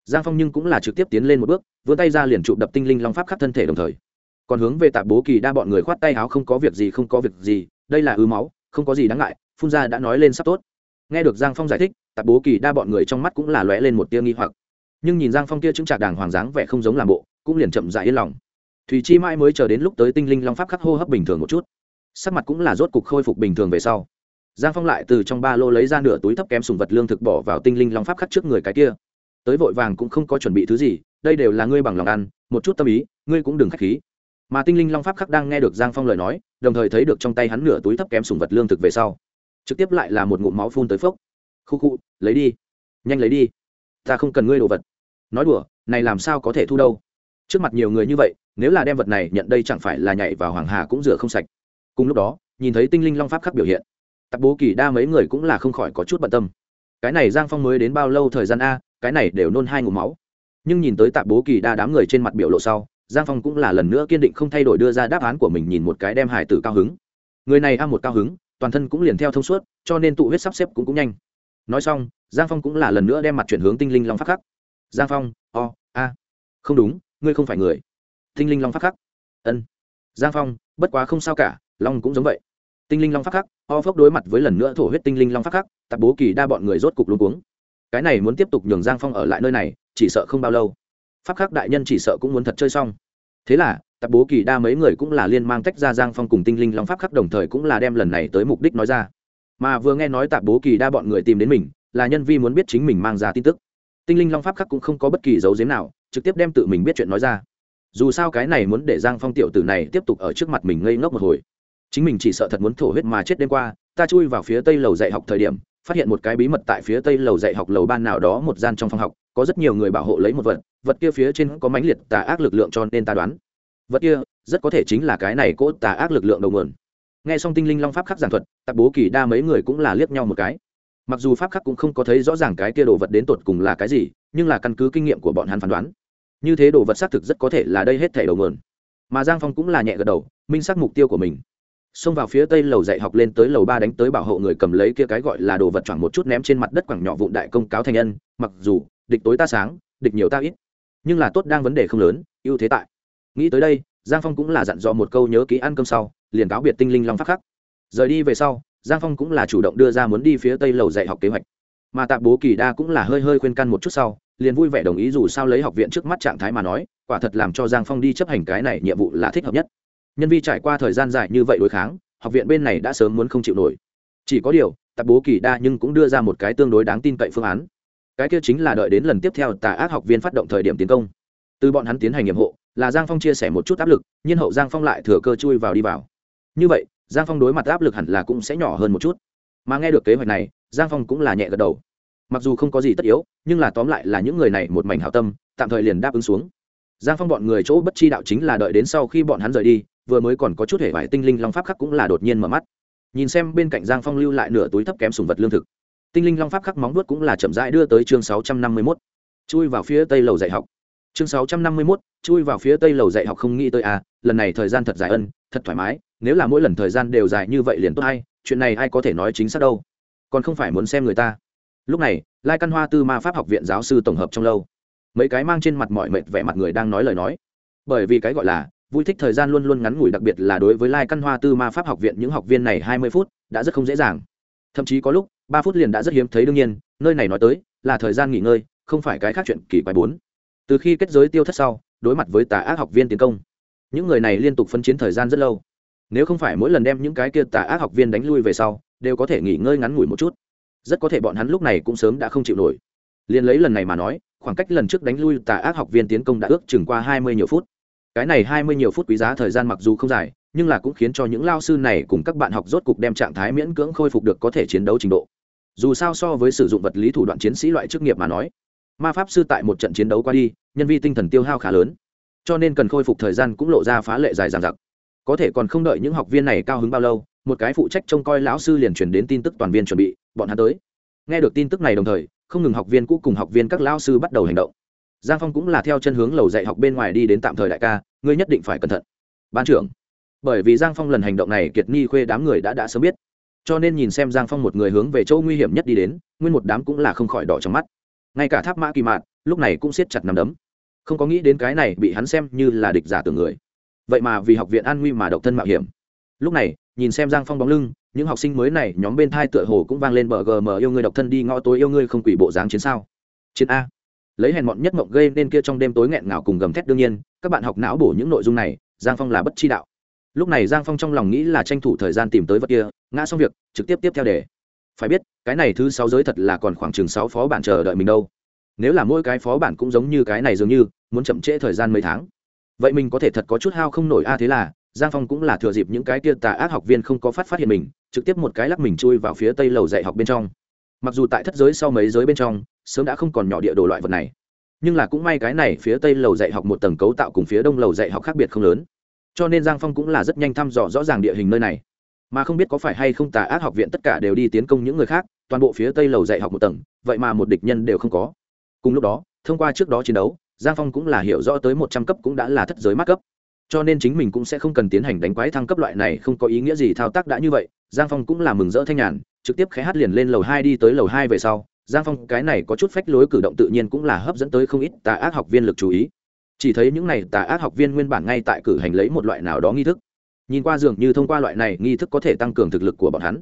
Giang phong nhưng cũng là trực tiếp tiến lên một bước, vươn tay ra liền chụp đập tinh linh long pháp khắc thân thể đồng thời. Còn hướng về tạp bố kỳ đa bọn người khoát tay áo không có việc gì, không có việc gì, đây là ứ máu, không có gì đáng ngại, phun ra đã nói lên sắp tốt. Nghe được giang phong giải thích, tạp bố kỳ đa bọn người trong mắt cũng là lóe lên một tia nghi hoặc. Nhưng nhìn giang phong kia chứng trạc đàng hoàng dáng vẻ không giống làm bộ, cũng liền chậm dại yên lòng thùy chi mãi mới chờ đến lúc tới tinh linh long pháp khắc hô hấp bình thường một chút. Sắc mặt cũng là rốt cục khôi phục bình thường về sau. Giang phong lại từ trong ba lô lấy ra nửa túi thấp kém sùng vật lương thực bỏ vào tinh linh long pháp khắc trước người cái kia. Tới vội vàng cũng không có chuẩn bị thứ gì, đây đều là ngươi bằng lòng ăn, một chút tâm ý, ngươi cũng đừng k h á c h khí. Mà tinh linh long pháp khắc đang nghe được giang phong lời nói, đồng thời thấy được trong tay hắn nửa túi thấp kém sùng vật lương thực về sau. Trực tiếp lại là một ngụm máu phun tới phốc. Khu khu, lấy đi. Nhanh lấy đi. Ta không cần ngươi đồ vật. Nói đùa, này làm sao có thể thu đâu? Trước mặt nhiều người như vậy nếu là đem vật này nhận đây chẳng phải là nhảy vào hoàng hà cũng rửa không sạch. Cùng lúc đó, nhìn thấy tinh linh long pháp khắc biểu hiện, tạp bố kỳ đa mấy người cũng là không khỏi có chút bận tâm. Cái này giang phong mới đến bao lâu thời gian a, cái này đều nôn hai ngụm máu. Nhưng nhìn tới tạp bố kỳ đa đám người trên mặt biểu lộ sau, giang phong cũng là lần nữa kiên định không thay đổi đưa ra đáp án của mình nhìn một cái đem hải tử cao hứng. Người này a một cao hứng, toàn thân cũng liền theo thông suốt, cho nên tụ huyết sắp xếp cũng cũng nhanh. Nói xong, giang phong cũng là lần nữa đem mặt chuyển hướng tinh linh long pháp khắc. Giang phong, o, a. Không đúng, ngươi không phải người tinh linh long phát khắc. Ân. Giang phong, bất quá không sao cả, long cũng giống vậy. Tinh linh long phát khắc o phốc đối mặt với lần nữa thổ huyết tinh linh long phát khắc, tạp bố kỳ đa bọn người rốt cục luôn cuống. Cái này muốn tiếp tục nhường giang phong ở lại nơi này, chỉ sợ không bao lâu. Pháp khắc đại nhân chỉ sợ cũng muốn thật chơi xong. Thế là, tạp bố kỳ đa mấy người cũng là liên mang tách ra giang phong cùng tinh linh long pháp khắc đồng thời cũng là đem lần này tới mục đích nói ra. Mà vừa nghe nói tạp bố kỳ đa bọn người tìm đến mình, là nhân vi muốn biết chính mình mang ra tin tức. Tinh linh long pháp khắc cũng không có bất kỳ dấu giếm nào, trực tiếp đem tự mình biết chuyện nói ra dù sao cái này muốn để giang phong tiểu tử này tiếp tục ở trước mặt mình ngây ngốc một hồi. Chính mình chỉ sợ thật muốn thổ huyết mà chết đêm qua, ta chui vào phía tây lầu dạy học thời điểm, phát hiện một cái bí mật tại phía tây lầu dạy học lầu ban nào đó một gian trong phòng học, có rất nhiều người bảo hộ lấy một vật vật kia phía trên có mãnh liệt tà ác lực lượng cho nên ta đoán, vật kia rất có thể chính là cái này cỗ tà ác lực lượng đầu nguồn. Nghe xong tinh linh long pháp khắc giảng thuật, tạp bố kỳ đa mấy người cũng là liếc nhau một cái. Mặc dù pháp khắc cũng không có thấy rõ ràng cái kia đồ vật đến tột cùng là cái gì, nhưng là căn cứ kinh nghiệm của bọn hắn phán đoán như thế đồ vật xác thực rất có thể là đây hết thể đầu nguồn mà giang phong cũng là nhẹ gật đầu, minh xác mục tiêu của mình. Xông vào phía tây lầu dạy học lên tới lầu ba đánh tới bảo hộ người cầm lấy kia cái gọi là đồ vật choảng một chút ném trên mặt đất quảng nhỏ vụn đại công cáo thành nhân, mặc dù, địch tối ta sáng, địch nhiều ta ít. Nhưng là tốt đang vấn đề không lớn, ưu thế tại. Nghĩ tới đây, giang phong cũng là dặn dò một câu nhớ ký ăn cơm sau, liền cáo biệt tinh linh long phát khắc. Rời đi về sau, giang phong cũng là chủ động đưa ra muốn đi phía tây lầu dạy học kế hoạch. Mà tạ bố kỳ đa cũng là hơi hơi khuyên căn một chút sau liền vui vẻ đồng ý dù sao lấy học viện trước mắt trạng thái mà nói, quả thật làm cho giang phong đi chấp hành cái này nhiệm vụ là thích hợp nhất. Nhân vi trải qua thời gian dài như vậy đối kháng, học viện bên này đã sớm muốn không chịu nổi. Chỉ có điều tạp bố kỳ đa nhưng cũng đưa ra một cái tương đối đáng tin cậy phương án. Cái kia chính là đợi đến lần tiếp theo tà ác học viên phát động thời điểm tiến công. Từ bọn hắn tiến hành nhiệm hộ, là giang phong chia sẻ một chút áp lực, nhiên hậu giang phong lại thừa cơ chui vào đi vào. Như vậy, giang phong đối mặt áp lực hẳn là cũng sẽ nhỏ hơn một chút. Mà nghe được kế hoạch này, giang phong cũng là nhẹ gật đầu mặc dù không có gì tất yếu, nhưng là tóm lại là những người này một mảnh hảo tâm, tạm thời liền đáp ứng xuống. Giang phong bọn người chỗ bất chi đạo chính là đợi đến sau khi bọn hắn rời đi, vừa mới còn có chút hệ vải tinh linh long pháp khắc cũng là đột nhiên mở mắt. Nhìn xem bên cạnh giang phong lưu lại nửa túi thấp kém sùng vật lương thực. Tinh linh long pháp khắc móng đuốt cũng là chậm rãi đưa tới chương sáu trăm năm mươi mốt. Chui vào phía tây lầu dạy học. Chương sáu trăm năm mươi mốt, chui vào phía tây lầu dạy học không nghĩ tới à lần này thời gian thật dài ân, thật thoải mái, nếu là mỗi lần thời gian đều dài như vậy liền tốt hay chuyện này ai có thể nói chính xác đâu. Còn không phải muốn xem người ta lúc này, lai căn hoa tư ma pháp học viện giáo sư tổng hợp trong lâu. Mấy cái mang trên mặt mọi mệt vẻ mặt người đang nói lời nói. Bởi vì cái gọi là, vui thích thời gian luôn luôn ngắn ngủi đặc biệt là đối với lai căn hoa tư ma pháp học viện những học viên này hai mươi phút, đã rất không dễ dàng. Thậm chí có lúc, ba phút liền đã rất hiếm thấy đương nhiên, nơi này nói tới, là thời gian nghỉ ngơi, không phải cái khác chuyện kỳ quái bốn. Từ khi kết giới tiêu thất sau, đối mặt với tà ác học viên tiến công, những người này liên tục phân chiến thời gian rất lâu. Nếu không phải mỗi lần đem những cái kia tà ác học viên đánh lui về sau, đều có thể nghỉ ngơi ngắn ngủi một chút rất có thể bọn hắn lúc này cũng sớm đã không chịu nổi. Liền lấy lần này mà nói, khoảng cách lần trước đánh lui tà ác học viên tiến công đã ước chừng qua hai mươi nhiều phút. Cái này hai mươi nhiều phút quý giá thời gian mặc dù không dài, nhưng là cũng khiến cho những lao sư này cùng các bạn học rốt cục đem trạng thái miễn cưỡng khôi phục được có thể chiến đấu trình độ. Dù sao so với sử dụng vật lý thủ đoạn chiến sĩ loại chức nghiệp mà nói, ma pháp sư tại một trận chiến đấu qua đi, nhân vi tinh thần tiêu hao khá lớn. Cho nên cần khôi phục thời gian cũng lộ ra phá lệ dài dằng dặc. Có thể còn không đợi những học viên này cao hứng bao lâu một cái phụ trách trông coi lão sư liền truyền đến tin tức toàn viên chuẩn bị, bọn hắn tới. Nghe được tin tức này đồng thời, không ngừng học viên cũ cùng học viên các lão sư bắt đầu hành động. Giang phong cũng là theo chân hướng lầu dạy học bên ngoài đi đến tạm thời đại ca, ngươi nhất định phải cẩn thận. Ban trưởng. Bởi vì giang phong lần hành động này kiệt ni khuê đám người đã đã sớm biết. Cho nên nhìn xem giang phong một người hướng về chỗ nguy hiểm nhất đi đến, nguyên một đám cũng là không khỏi đỏ trong mắt. Ngay cả tháp mã kỳ mạn, lúc này cũng siết chặt nằm đấm. Không có nghĩ đến cái này bị hắn xem như là địch giả tưởng người. Vậy mà vì học viện an nguy mà độc thân mạo hiểm lúc này, nhìn xem giang phong bóng lưng, những học sinh mới này, nhóm bên thai tựa hồ cũng vang lên bờ gm, yêu ngươi độc thân đi, ngõ tối yêu ngươi không quỷ bộ dáng chiến sao? Chiến a. Lấy hèn mọn nhất mộng gây nên kia trong đêm tối nghẹn ngào cùng gầm thét đương nhiên, các bạn học não bổ những nội dung này, giang phong là bất chi đạo. Lúc này giang phong trong lòng nghĩ là tranh thủ thời gian tìm tới vật kia, ngã xong việc, trực tiếp tiếp theo để phải biết, cái này thứ sáu giới thật là còn khoảng chừng sáu phó bản chờ đợi mình đâu. Nếu là mỗi cái phó bản cũng giống như cái này dường như, muốn chậm trễ thời gian mấy tháng. Vậy mình có thể thật có chút hao không nổi. A, thế là giang phong cũng là thừa dịp những cái kia tà ác học viên không có phát phát hiện mình, trực tiếp một cái lắc mình chui vào phía tây lầu dạy học bên trong. Mặc dù tại thất giới sau mấy giới bên trong, sớm đã không còn nhỏ địa đồ loại vật này, nhưng là cũng may cái này phía tây lầu dạy học một tầng cấu tạo cùng phía đông lầu dạy học khác biệt không lớn. Cho nên giang phong cũng là rất nhanh thăm dò rõ ràng địa hình nơi này. Mà không biết có phải hay không tà ác học viện tất cả đều đi tiến công những người khác, toàn bộ phía tây lầu dạy học một tầng, vậy mà một địch nhân đều không có. Cùng lúc đó, thông qua trước đó chiến đấu, giang phong cũng là hiểu rõ tới một trăm cấp cũng đã là thất giới mát cấp cho nên chính mình cũng sẽ không cần tiến hành đánh quái thăng cấp loại này, không có ý nghĩa gì thao tác đã như vậy. Giang phong cũng là mừng rỡ thanh nhàn, trực tiếp khé hát liền lên lầu hai đi tới lầu hai về sau. Giang phong, cái này có chút phách lối cử động tự nhiên cũng là hấp dẫn tới không ít tà ác học viên lực chú ý. Chỉ thấy những này tà ác học viên nguyên bản ngay tại cử hành lấy một loại nào đó nghi thức. Nhìn qua dường như thông qua loại này nghi thức có thể tăng cường thực lực của bọn hắn.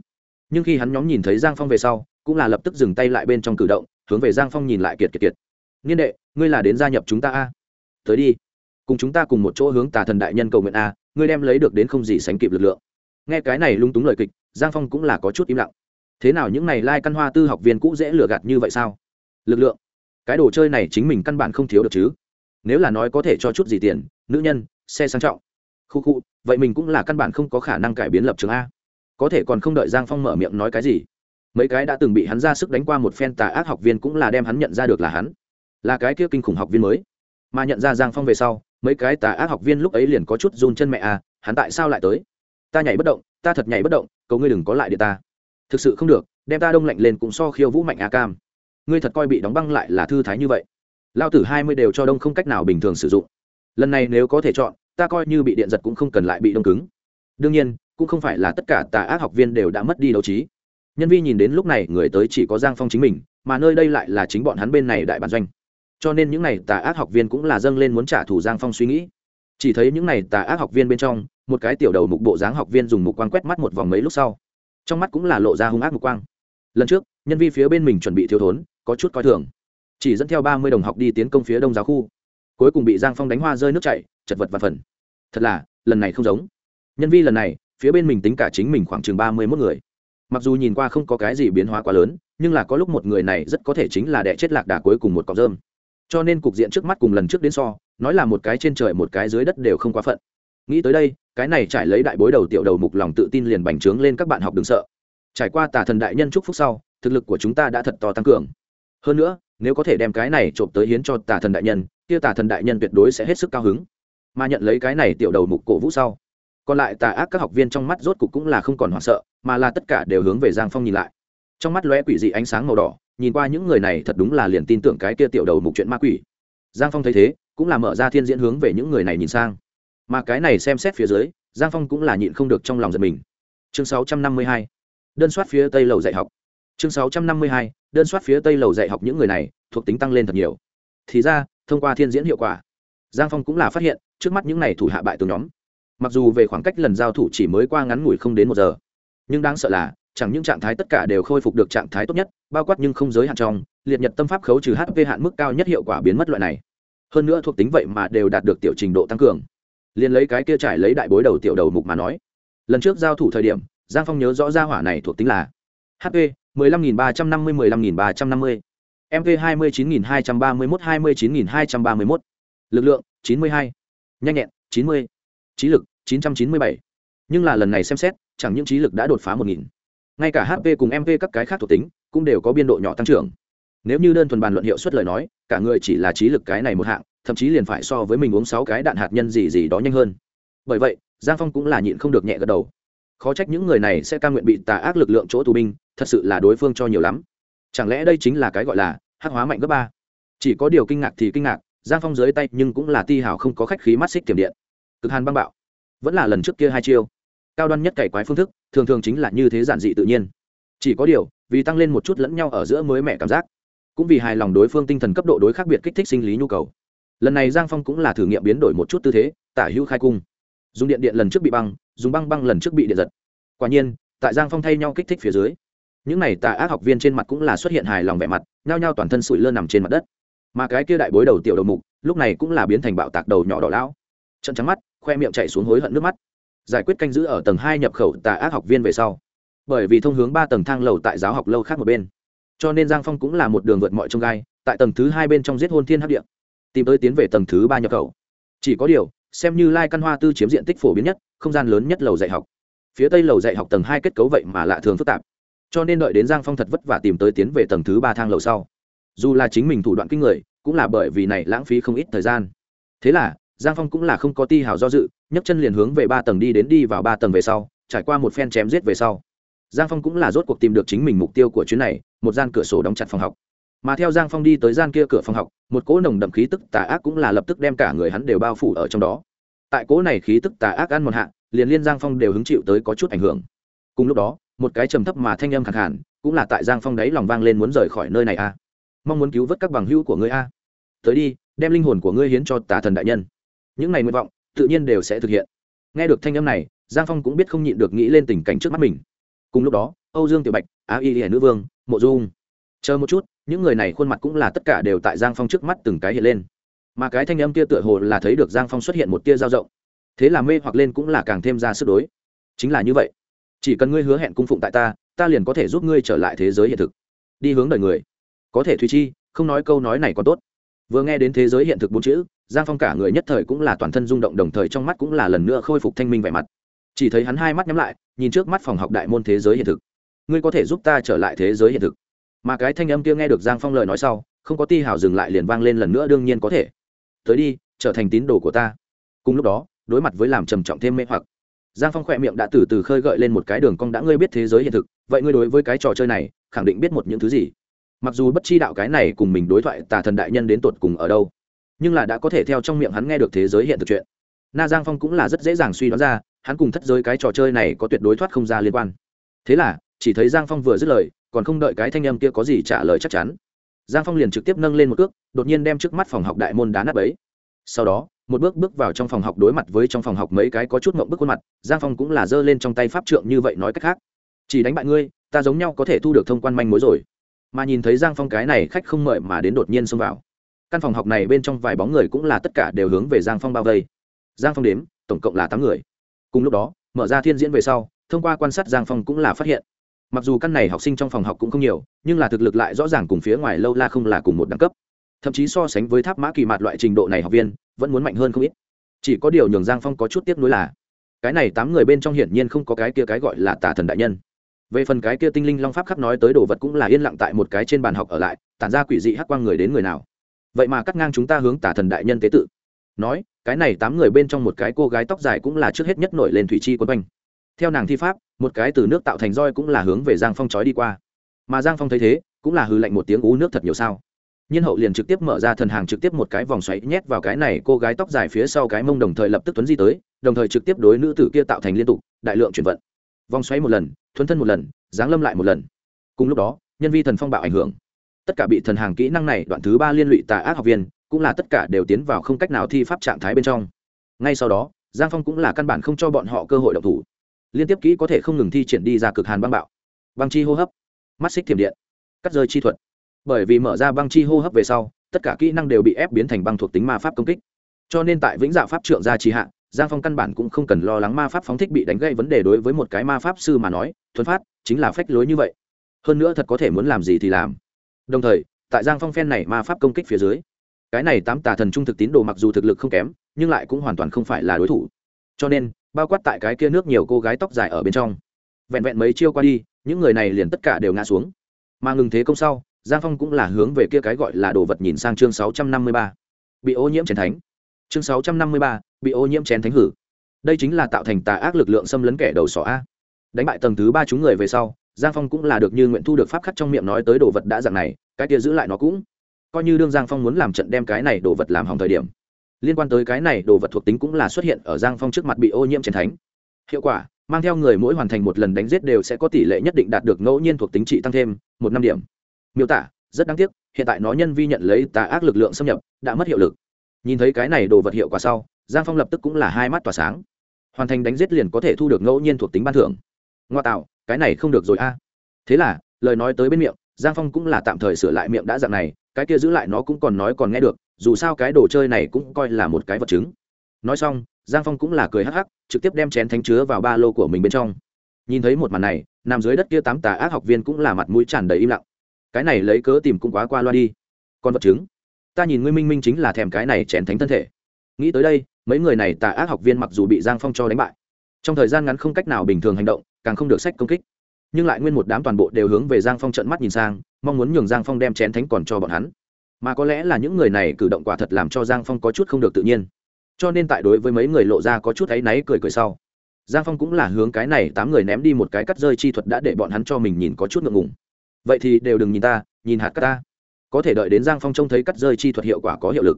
Nhưng khi hắn nhóm nhìn thấy giang phong về sau, cũng là lập tức dừng tay lại bên trong cử động, hướng về giang phong nhìn lại kiệt kiệt kiệt. Niên đệ, ngươi là đến gia nhập chúng ta a? Tới đi cùng chúng ta cùng một chỗ hướng tà thần đại nhân cầu nguyện a, ngươi đem lấy được đến không gì sánh kịp lực lượng. Nghe cái này lung túng lời kịch, giang phong cũng là có chút im lặng. Thế nào những này lai căn hoa tư học viên cũ dễ lừa gạt như vậy sao? Lực lượng. Cái đồ chơi này chính mình căn bản không thiếu được chứ. Nếu là nói có thể cho chút gì tiền, nữ nhân, xe sang trọng. Khu khu, vậy mình cũng là căn bản không có khả năng cải biến lập trường a. Có thể còn không đợi giang phong mở miệng nói cái gì. Mấy cái đã từng bị hắn ra sức đánh qua một phen tà ác học viên cũng là đem hắn nhận ra được là hắn. Là cái kia kinh khủng học viên mới. Mà nhận ra giang phong về sau mấy cái tà ác học viên lúc ấy liền có chút run chân mẹ à hắn tại sao lại tới? Ta nhảy bất động, ta thật nhảy bất động, cầu ngươi đừng có lại địa ta. Thực sự không được, đem ta đông lạnh lên cũng so khiêu vũ mạnh a cam. Ngươi thật coi bị đóng băng lại là thư thái như vậy. Lao tử hai mươi đều cho đông không cách nào bình thường sử dụng. Lần này nếu có thể chọn, ta coi như bị điện giật cũng không cần lại bị đông cứng. Đương nhiên, cũng không phải là tất cả tà ác học viên đều đã mất đi đấu trí. Nhân vi nhìn đến lúc này người tới chỉ có giang phong chính mình, mà nơi đây lại là chính bọn hắn bên này đại bản doanh cho nên những này tà ác học viên cũng là dâng lên muốn trả thù giang phong suy nghĩ. Chỉ thấy những này tà ác học viên bên trong, một cái tiểu đầu mục bộ dáng học viên dùng mục quang quét mắt một vòng mấy lúc sau. Trong mắt cũng là lộ ra hung ác mục quang. Lần trước, nhân vi phía bên mình chuẩn bị thiếu thốn, có chút coi thường. Chỉ dẫn theo ba mươi đồng học đi tiến công phía đông giáo khu. Cuối cùng bị giang phong đánh hoa rơi nước chảy, chật vật và phần. Thật là, lần này không giống. Nhân vi lần này, phía bên mình tính cả chính mình khoảng chừng ba mươi mốt người. Mặc dù nhìn qua không có cái gì biến hóa quá lớn, nhưng là có lúc một người này rất có thể chính là đẻ chết lạc đà cuối cùng một cọc rơm cho nên cục diện trước mắt cùng lần trước đến so, nói là một cái trên trời một cái dưới đất đều không quá phận. Nghĩ tới đây, cái này trải lấy đại bối đầu tiểu đầu mục lòng tự tin liền bành trướng lên các bạn học đừng sợ. Trải qua tà thần đại nhân chúc phúc sau, thực lực của chúng ta đã thật to tăng cường. Hơn nữa, nếu có thể đem cái này trộm tới hiến cho tà thần đại nhân, kia tà thần đại nhân tuyệt đối sẽ hết sức cao hứng. Mà nhận lấy cái này tiểu đầu mục cổ vũ sau, còn lại tà ác các học viên trong mắt rốt cục cũng là không còn hoảng sợ, mà là tất cả đều hướng về giang phong nhìn lại. Trong mắt lóe quỷ dị ánh sáng màu đỏ nhìn qua những người này thật đúng là liền tin tưởng cái kia tiểu đầu mục chuyện ma quỷ giang phong thấy thế, cũng là mở ra thiên diễn hướng về những người này nhìn sang mà cái này xem xét phía dưới, giang phong cũng là nhịn không được trong lòng giật mình chương 652. đơn soát phía tây lầu dạy học chương 652. đơn soát phía tây lầu dạy học những người này, thuộc tính tăng lên thật nhiều thì ra, thông qua thiên diễn hiệu quả, giang phong cũng là phát hiện, trước mắt những này thủ hạ bại từ nhóm, mặc dù về khoảng cách lần giao thủ chỉ mới qua ngắn ngủi không đến một giờ, nhưng đáng sợ là chẳng những trạng thái tất cả đều khôi phục được trạng thái tốt nhất, bao quát nhưng không giới hạn trong, liệt nhật tâm pháp khấu trừ hp hạn mức cao nhất hiệu quả biến mất loại này. Hơn nữa thuộc tính vậy mà đều đạt được tiểu trình độ tăng cường. Liền lấy cái kia trải lấy đại bối đầu tiểu đầu mục mà nói, lần trước giao thủ thời điểm, giang phong nhớ rõ ra hỏa này thuộc tính là hp 15.350 15.350 mv 29.231 29.231 lực lượng 92 nhanh nhẹn 90 trí lực 997 nhưng là lần này xem xét, chẳng những trí lực đã đột phá 1.000 ngay cả hp cùng mv các cái khác thuộc tính cũng đều có biên độ nhỏ tăng trưởng. Nếu như đơn thuần bàn luận hiệu suất lời nói, cả người chỉ là trí lực cái này một hạng, thậm chí liền phải so với mình uống sáu cái đạn hạt nhân gì gì đó nhanh hơn. Bởi vậy, giang phong cũng là nhịn không được nhẹ gật đầu. Khó trách những người này sẽ ca nguyện bị tà ác lực lượng chỗ tù binh, thật sự là đối phương cho nhiều lắm. Chẳng lẽ đây chính là cái gọi là hắc hóa mạnh gấp ba? Chỉ có điều kinh ngạc thì kinh ngạc, giang phong dưới tay nhưng cũng là ti hào không có khách khí mắt xích tiềm điện. Cực hàn băng bạo. Vẫn là lần trước kia hai chiêu cao đoan nhất cày quái phương thức, thường thường chính là như thế giản dị tự nhiên. Chỉ có điều, vì tăng lên một chút lẫn nhau ở giữa mới mẹ cảm giác, cũng vì hài lòng đối phương tinh thần cấp độ đối khác biệt kích thích sinh lý nhu cầu. Lần này giang phong cũng là thử nghiệm biến đổi một chút tư thế, tả hữu khai cung. Dùng điện điện lần trước bị băng, dùng băng băng lần trước bị điện giật. Quả nhiên, tại giang phong thay nhau kích thích phía dưới, những n à y tà ác học viên trên mặt cũng là xuất hiện hài lòng vẻ mặt, nhao nhao toàn thân sụi lơ nằm trên mặt đất. Mà cái kia đại bối đầu tiểu đầu mục, lúc này cũng là biến thành bạo tạc đầu nhỏ đỏ lão. Trận trắng mắt, khoe miệng chạy xuống hối hận nước mắt giải quyết canh giữ ở tầng hai nhập khẩu tà ác học viên về sau. Bởi vì thông hướng ba tầng thang lầu tại giáo học lâu khác một bên. Cho nên giang phong cũng là một đường vượt mọi trông gai, tại tầng thứ hai bên trong giết hôn thiên hấp điện tìm tới tiến về tầng thứ ba nhập khẩu. Chỉ có điều, xem như lai căn hoa tư chiếm diện tích phổ biến nhất, không gian lớn nhất lầu dạy học. Phía tây lầu dạy học tầng hai kết cấu vậy mà lạ thường phức tạp. Cho nên đợi đến giang phong thật vất vả tìm tới tiến về tầng thứ ba thang lầu sau. Dù là chính mình thủ đoạn kinh người, cũng là bởi vì này lãng phí không ít thời gian. Thế là giang phong cũng là không có ti hào do dự, nhấc chân liền hướng về ba tầng đi đến đi vào ba tầng về sau, trải qua một phen chém giết về sau. Giang phong cũng là rốt cuộc tìm được chính mình mục tiêu của chuyến này, một gian cửa sổ đóng chặt phòng học. Mà theo giang phong đi tới gian kia cửa phòng học, một cỗ nồng đậm khí tức tà ác cũng là lập tức đem cả người hắn đều bao phủ ở trong đó. Tại cỗ này khí tức tà ác ăn một hạ, liền liên giang phong đều hứng chịu tới có chút ảnh hưởng. Cùng lúc đó, một cái trầm thấp mà thanh âm khẳng hẳn cũng là tại giang phong đấy lòng vang lên muốn rời khỏi nơi này a. Mong muốn cứu vớt các bằng hữu của ngươi a. Tới đi, đem linh hồn của ngươi hiến cho tà thần đại nhân những ngày nguyện vọng tự nhiên đều sẽ thực hiện. Nghe được thanh âm này, giang phong cũng biết không nhịn được nghĩ lên tình cảnh trước mắt mình. Cùng lúc đó, âu dương tiểu bạch á y hiển nữ vương, mộ dung. Chờ một chút, những người này khuôn mặt cũng là tất cả đều tại giang phong trước mắt từng cái hiện lên. Mà cái thanh âm kia tựa hồ là thấy được giang phong xuất hiện một tia dao rộng thế là mê hoặc lên cũng là càng thêm ra sức đối. Chính là như vậy. Chỉ cần ngươi hứa hẹn cung phụng tại ta ta liền có thể giúp ngươi trở lại thế giới hiện thực. Đi hướng đời người. Có thể thùy chi, không nói câu nói này còn tốt. Vừa nghe đến thế giới hiện thực bốn chữ giang phong cả người nhất thời cũng là toàn thân rung động, đồng thời trong mắt cũng là lần nữa khôi phục thanh minh vẻ mặt. Chỉ thấy hắn hai mắt nhắm lại, nhìn trước mắt phòng học đại môn thế giới hiện thực. Ngươi có thể giúp ta trở lại thế giới hiện thực. Mà cái thanh âm kia nghe được giang phong lời nói sau, không có ti hào dừng lại liền vang lên lần nữa, đương nhiên có thể. Tới đi, trở thành tín đồ của ta. Cùng lúc đó, đối mặt với làm trầm trọng thêm mê hoặc, giang phong khỏe miệng đã từ từ khơi gợi lên một cái đường cong đã ngươi biết thế giới hiện thực, vậy ngươi đối với cái trò chơi này, khẳng định biết một những thứ gì? Mặc dù bất chi đạo cái này cùng mình đối thoại tà thần đại nhân đến tột cùng ở đâu nhưng là đã có thể theo trong miệng hắn nghe được thế giới hiện thực chuyện. Na giang phong cũng là rất dễ dàng suy đoán ra, hắn cùng thất giới cái trò chơi này có tuyệt đối thoát không ra liên quan. Thế là, chỉ thấy giang phong vừa dứt lời, còn không đợi cái thanh âm kia có gì trả lời chắc chắn. Giang phong liền trực tiếp nâng lên một cước, đột nhiên đem trước mắt phòng học đại môn đá nắp ấy sau đó, một bước bước vào trong phòng học đối mặt với trong phòng học mấy cái có chút mộng bức khuôn mặt, giang phong cũng là giơ lên trong tay pháp trượng như vậy nói cách khác. Chỉ đánh bại ngươi, ta giống nhau có thể thu được thông quan manh mối rồi. Mà nhìn thấy giang phong cái này khách không mời mà đến đột nhiên xông vào căn phòng học này bên trong vài bóng người cũng là tất cả đều hướng về giang phong bao vây. Giang phong đếm, tổng cộng là tám người. Cùng lúc đó, mở ra thiên diễn về sau, thông qua quan sát giang phong cũng là phát hiện. Mặc dù căn này học sinh trong phòng học cũng không nhiều, nhưng là thực lực lại rõ ràng cùng phía ngoài lâu la không là cùng một đẳng cấp. Thậm chí so sánh với tháp mã kỳ mạt loại trình độ này học viên, vẫn muốn mạnh hơn không ít. Chỉ có điều nhường giang phong có chút tiếc nuối là, cái này tám người bên trong hiển nhiên không có cái kia cái gọi là tà thần đại nhân. Về phần cái kia tinh linh long pháp khắc nói tới đồ vật cũng là yên lặng tại một cái trên bàn học ở lại, tản ra quỷ dị hắc quang người đến người nào vậy mà cắt ngang chúng ta hướng tả thần đại nhân tế tự. Nói, cái này tám người bên trong một cái cô gái tóc dài cũng là trước hết nhất nổi lên thủy chi quân quanh. Theo nàng thi pháp, một cái từ nước tạo thành roi cũng là hướng về giang phong trói đi qua. Mà giang phong thấy thế, cũng là hư lạnh một tiếng ú nước thật nhiều sao. Nhiên hậu liền trực tiếp mở ra thần hàng trực tiếp một cái vòng xoáy nhét vào cái này cô gái tóc dài phía sau cái mông đồng thời lập tức tuấn di tới, đồng thời trực tiếp đối nữ tử kia tạo thành liên tục, đại lượng chuyển vận. Vòng xoáy một lần, thuấn thân một lần, giáng lâm lại một lần. Cùng lúc đó, nhân vi thần phong bạo ảnh hưởng tất cả bị thần hàng kỹ năng này đoạn thứ ba liên lụy tà ác học viên, cũng là tất cả đều tiến vào không cách nào thi pháp trạng thái bên trong. Ngay sau đó, giang phong cũng là căn bản không cho bọn họ cơ hội độc thủ. Liên tiếp kỹ có thể không ngừng thi triển đi ra cực hàn băng bạo. Băng chi hô hấp. Mắt xích thiểm điện. Cắt rơi chi thuật. Bởi vì mở ra băng chi hô hấp về sau, tất cả kỹ năng đều bị ép biến thành băng thuộc tính ma pháp công kích. Cho nên tại vĩnh dạ pháp trượng gia trì hạ, giang phong căn bản cũng không cần lo lắng ma pháp phóng thích bị đánh gây vấn đề đối với một cái ma pháp sư mà nói, thuần phát, chính là phách lối như vậy. Hơn nữa thật có thể muốn làm gì thì làm đồng thời, tại giang phong phen này ma pháp công kích phía dưới, cái này tám tà thần trung thực tín đồ mặc dù thực lực không kém, nhưng lại cũng hoàn toàn không phải là đối thủ. Cho nên, bao quát tại cái kia nước nhiều cô gái tóc dài ở bên trong, vẹn vẹn mấy chiêu qua đi, những người này liền tất cả đều ngã xuống. Mà ngừng thế công sau, giang phong cũng là hướng về kia cái gọi là đồ vật nhìn sang chương sáu trăm năm mươi ba, bị ô nhiễm chén thánh. Chương sáu trăm năm mươi ba, bị ô nhiễm chén thánh hử. Đây chính là tạo thành tà ác lực lượng xâm lấn kẻ đầu sỏ a. Đánh bại tầng thứ ba chúng người về sau giang phong cũng là được như nguyện thu được pháp khắc trong miệng nói tới đồ vật đã dạng này, cái kia giữ lại nó cũng coi như đương giang phong muốn làm trận đem cái này đồ vật làm hỏng thời điểm. Liên quan tới cái này đồ vật thuộc tính cũng là xuất hiện ở giang phong trước mặt bị ô nhiễm chén thánh. Hiệu quả, mang theo người mỗi hoàn thành một lần đánh giết đều sẽ có tỷ lệ nhất định đạt được ngẫu nhiên thuộc tính trị tăng thêm một năm điểm. Miêu tả, rất đáng tiếc, hiện tại nó nhân vi nhận lấy tà ác lực lượng xâm nhập, đã mất hiệu lực. Nhìn thấy cái này đồ vật hiệu quả sau, giang phong lập tức cũng là hai mắt tỏa sáng. Hoàn thành đánh giết liền có thể thu được ngẫu nhiên thuộc tính ban thưởng. Ngoa tạo cái này không được rồi a. Thế là, lời nói tới bên miệng, giang phong cũng là tạm thời sửa lại miệng đã dạng này, cái kia giữ lại nó cũng còn nói còn nghe được, dù sao cái đồ chơi này cũng coi là một cái vật chứng. Nói xong, giang phong cũng là cười hắc hắc, trực tiếp đem chén thánh chứa vào ba lô của mình bên trong. Nhìn thấy một màn này, nằm dưới đất kia tám tà ác học viên cũng là mặt mũi tràn đầy im lặng. Cái này lấy cớ tìm cũng quá qua loa đi. Còn vật chứng? Ta nhìn ngươi minh minh chính là thèm cái này chén thánh thân thể. Nghĩ tới đây, mấy người này tà ác học viên mặc dù bị giang phong cho đánh bại, trong thời gian ngắn không cách nào bình thường hành động càng không được sách công kích. Nhưng lại nguyên một đám toàn bộ đều hướng về giang phong trận mắt nhìn sang, mong muốn nhường giang phong đem chén thánh còn cho bọn hắn. Mà có lẽ là những người này cử động quả thật làm cho giang phong có chút không được tự nhiên. Cho nên tại đối với mấy người lộ ra có chút áy náy cười cười sau, giang phong cũng là hướng cái này tám người ném đi một cái cắt rơi chi thuật đã để bọn hắn cho mình nhìn có chút ngượng ngùng. Vậy thì đều đừng nhìn ta, nhìn hạt cắt ta. Có thể đợi đến giang phong trông thấy cắt rơi chi thuật hiệu quả có hiệu lực,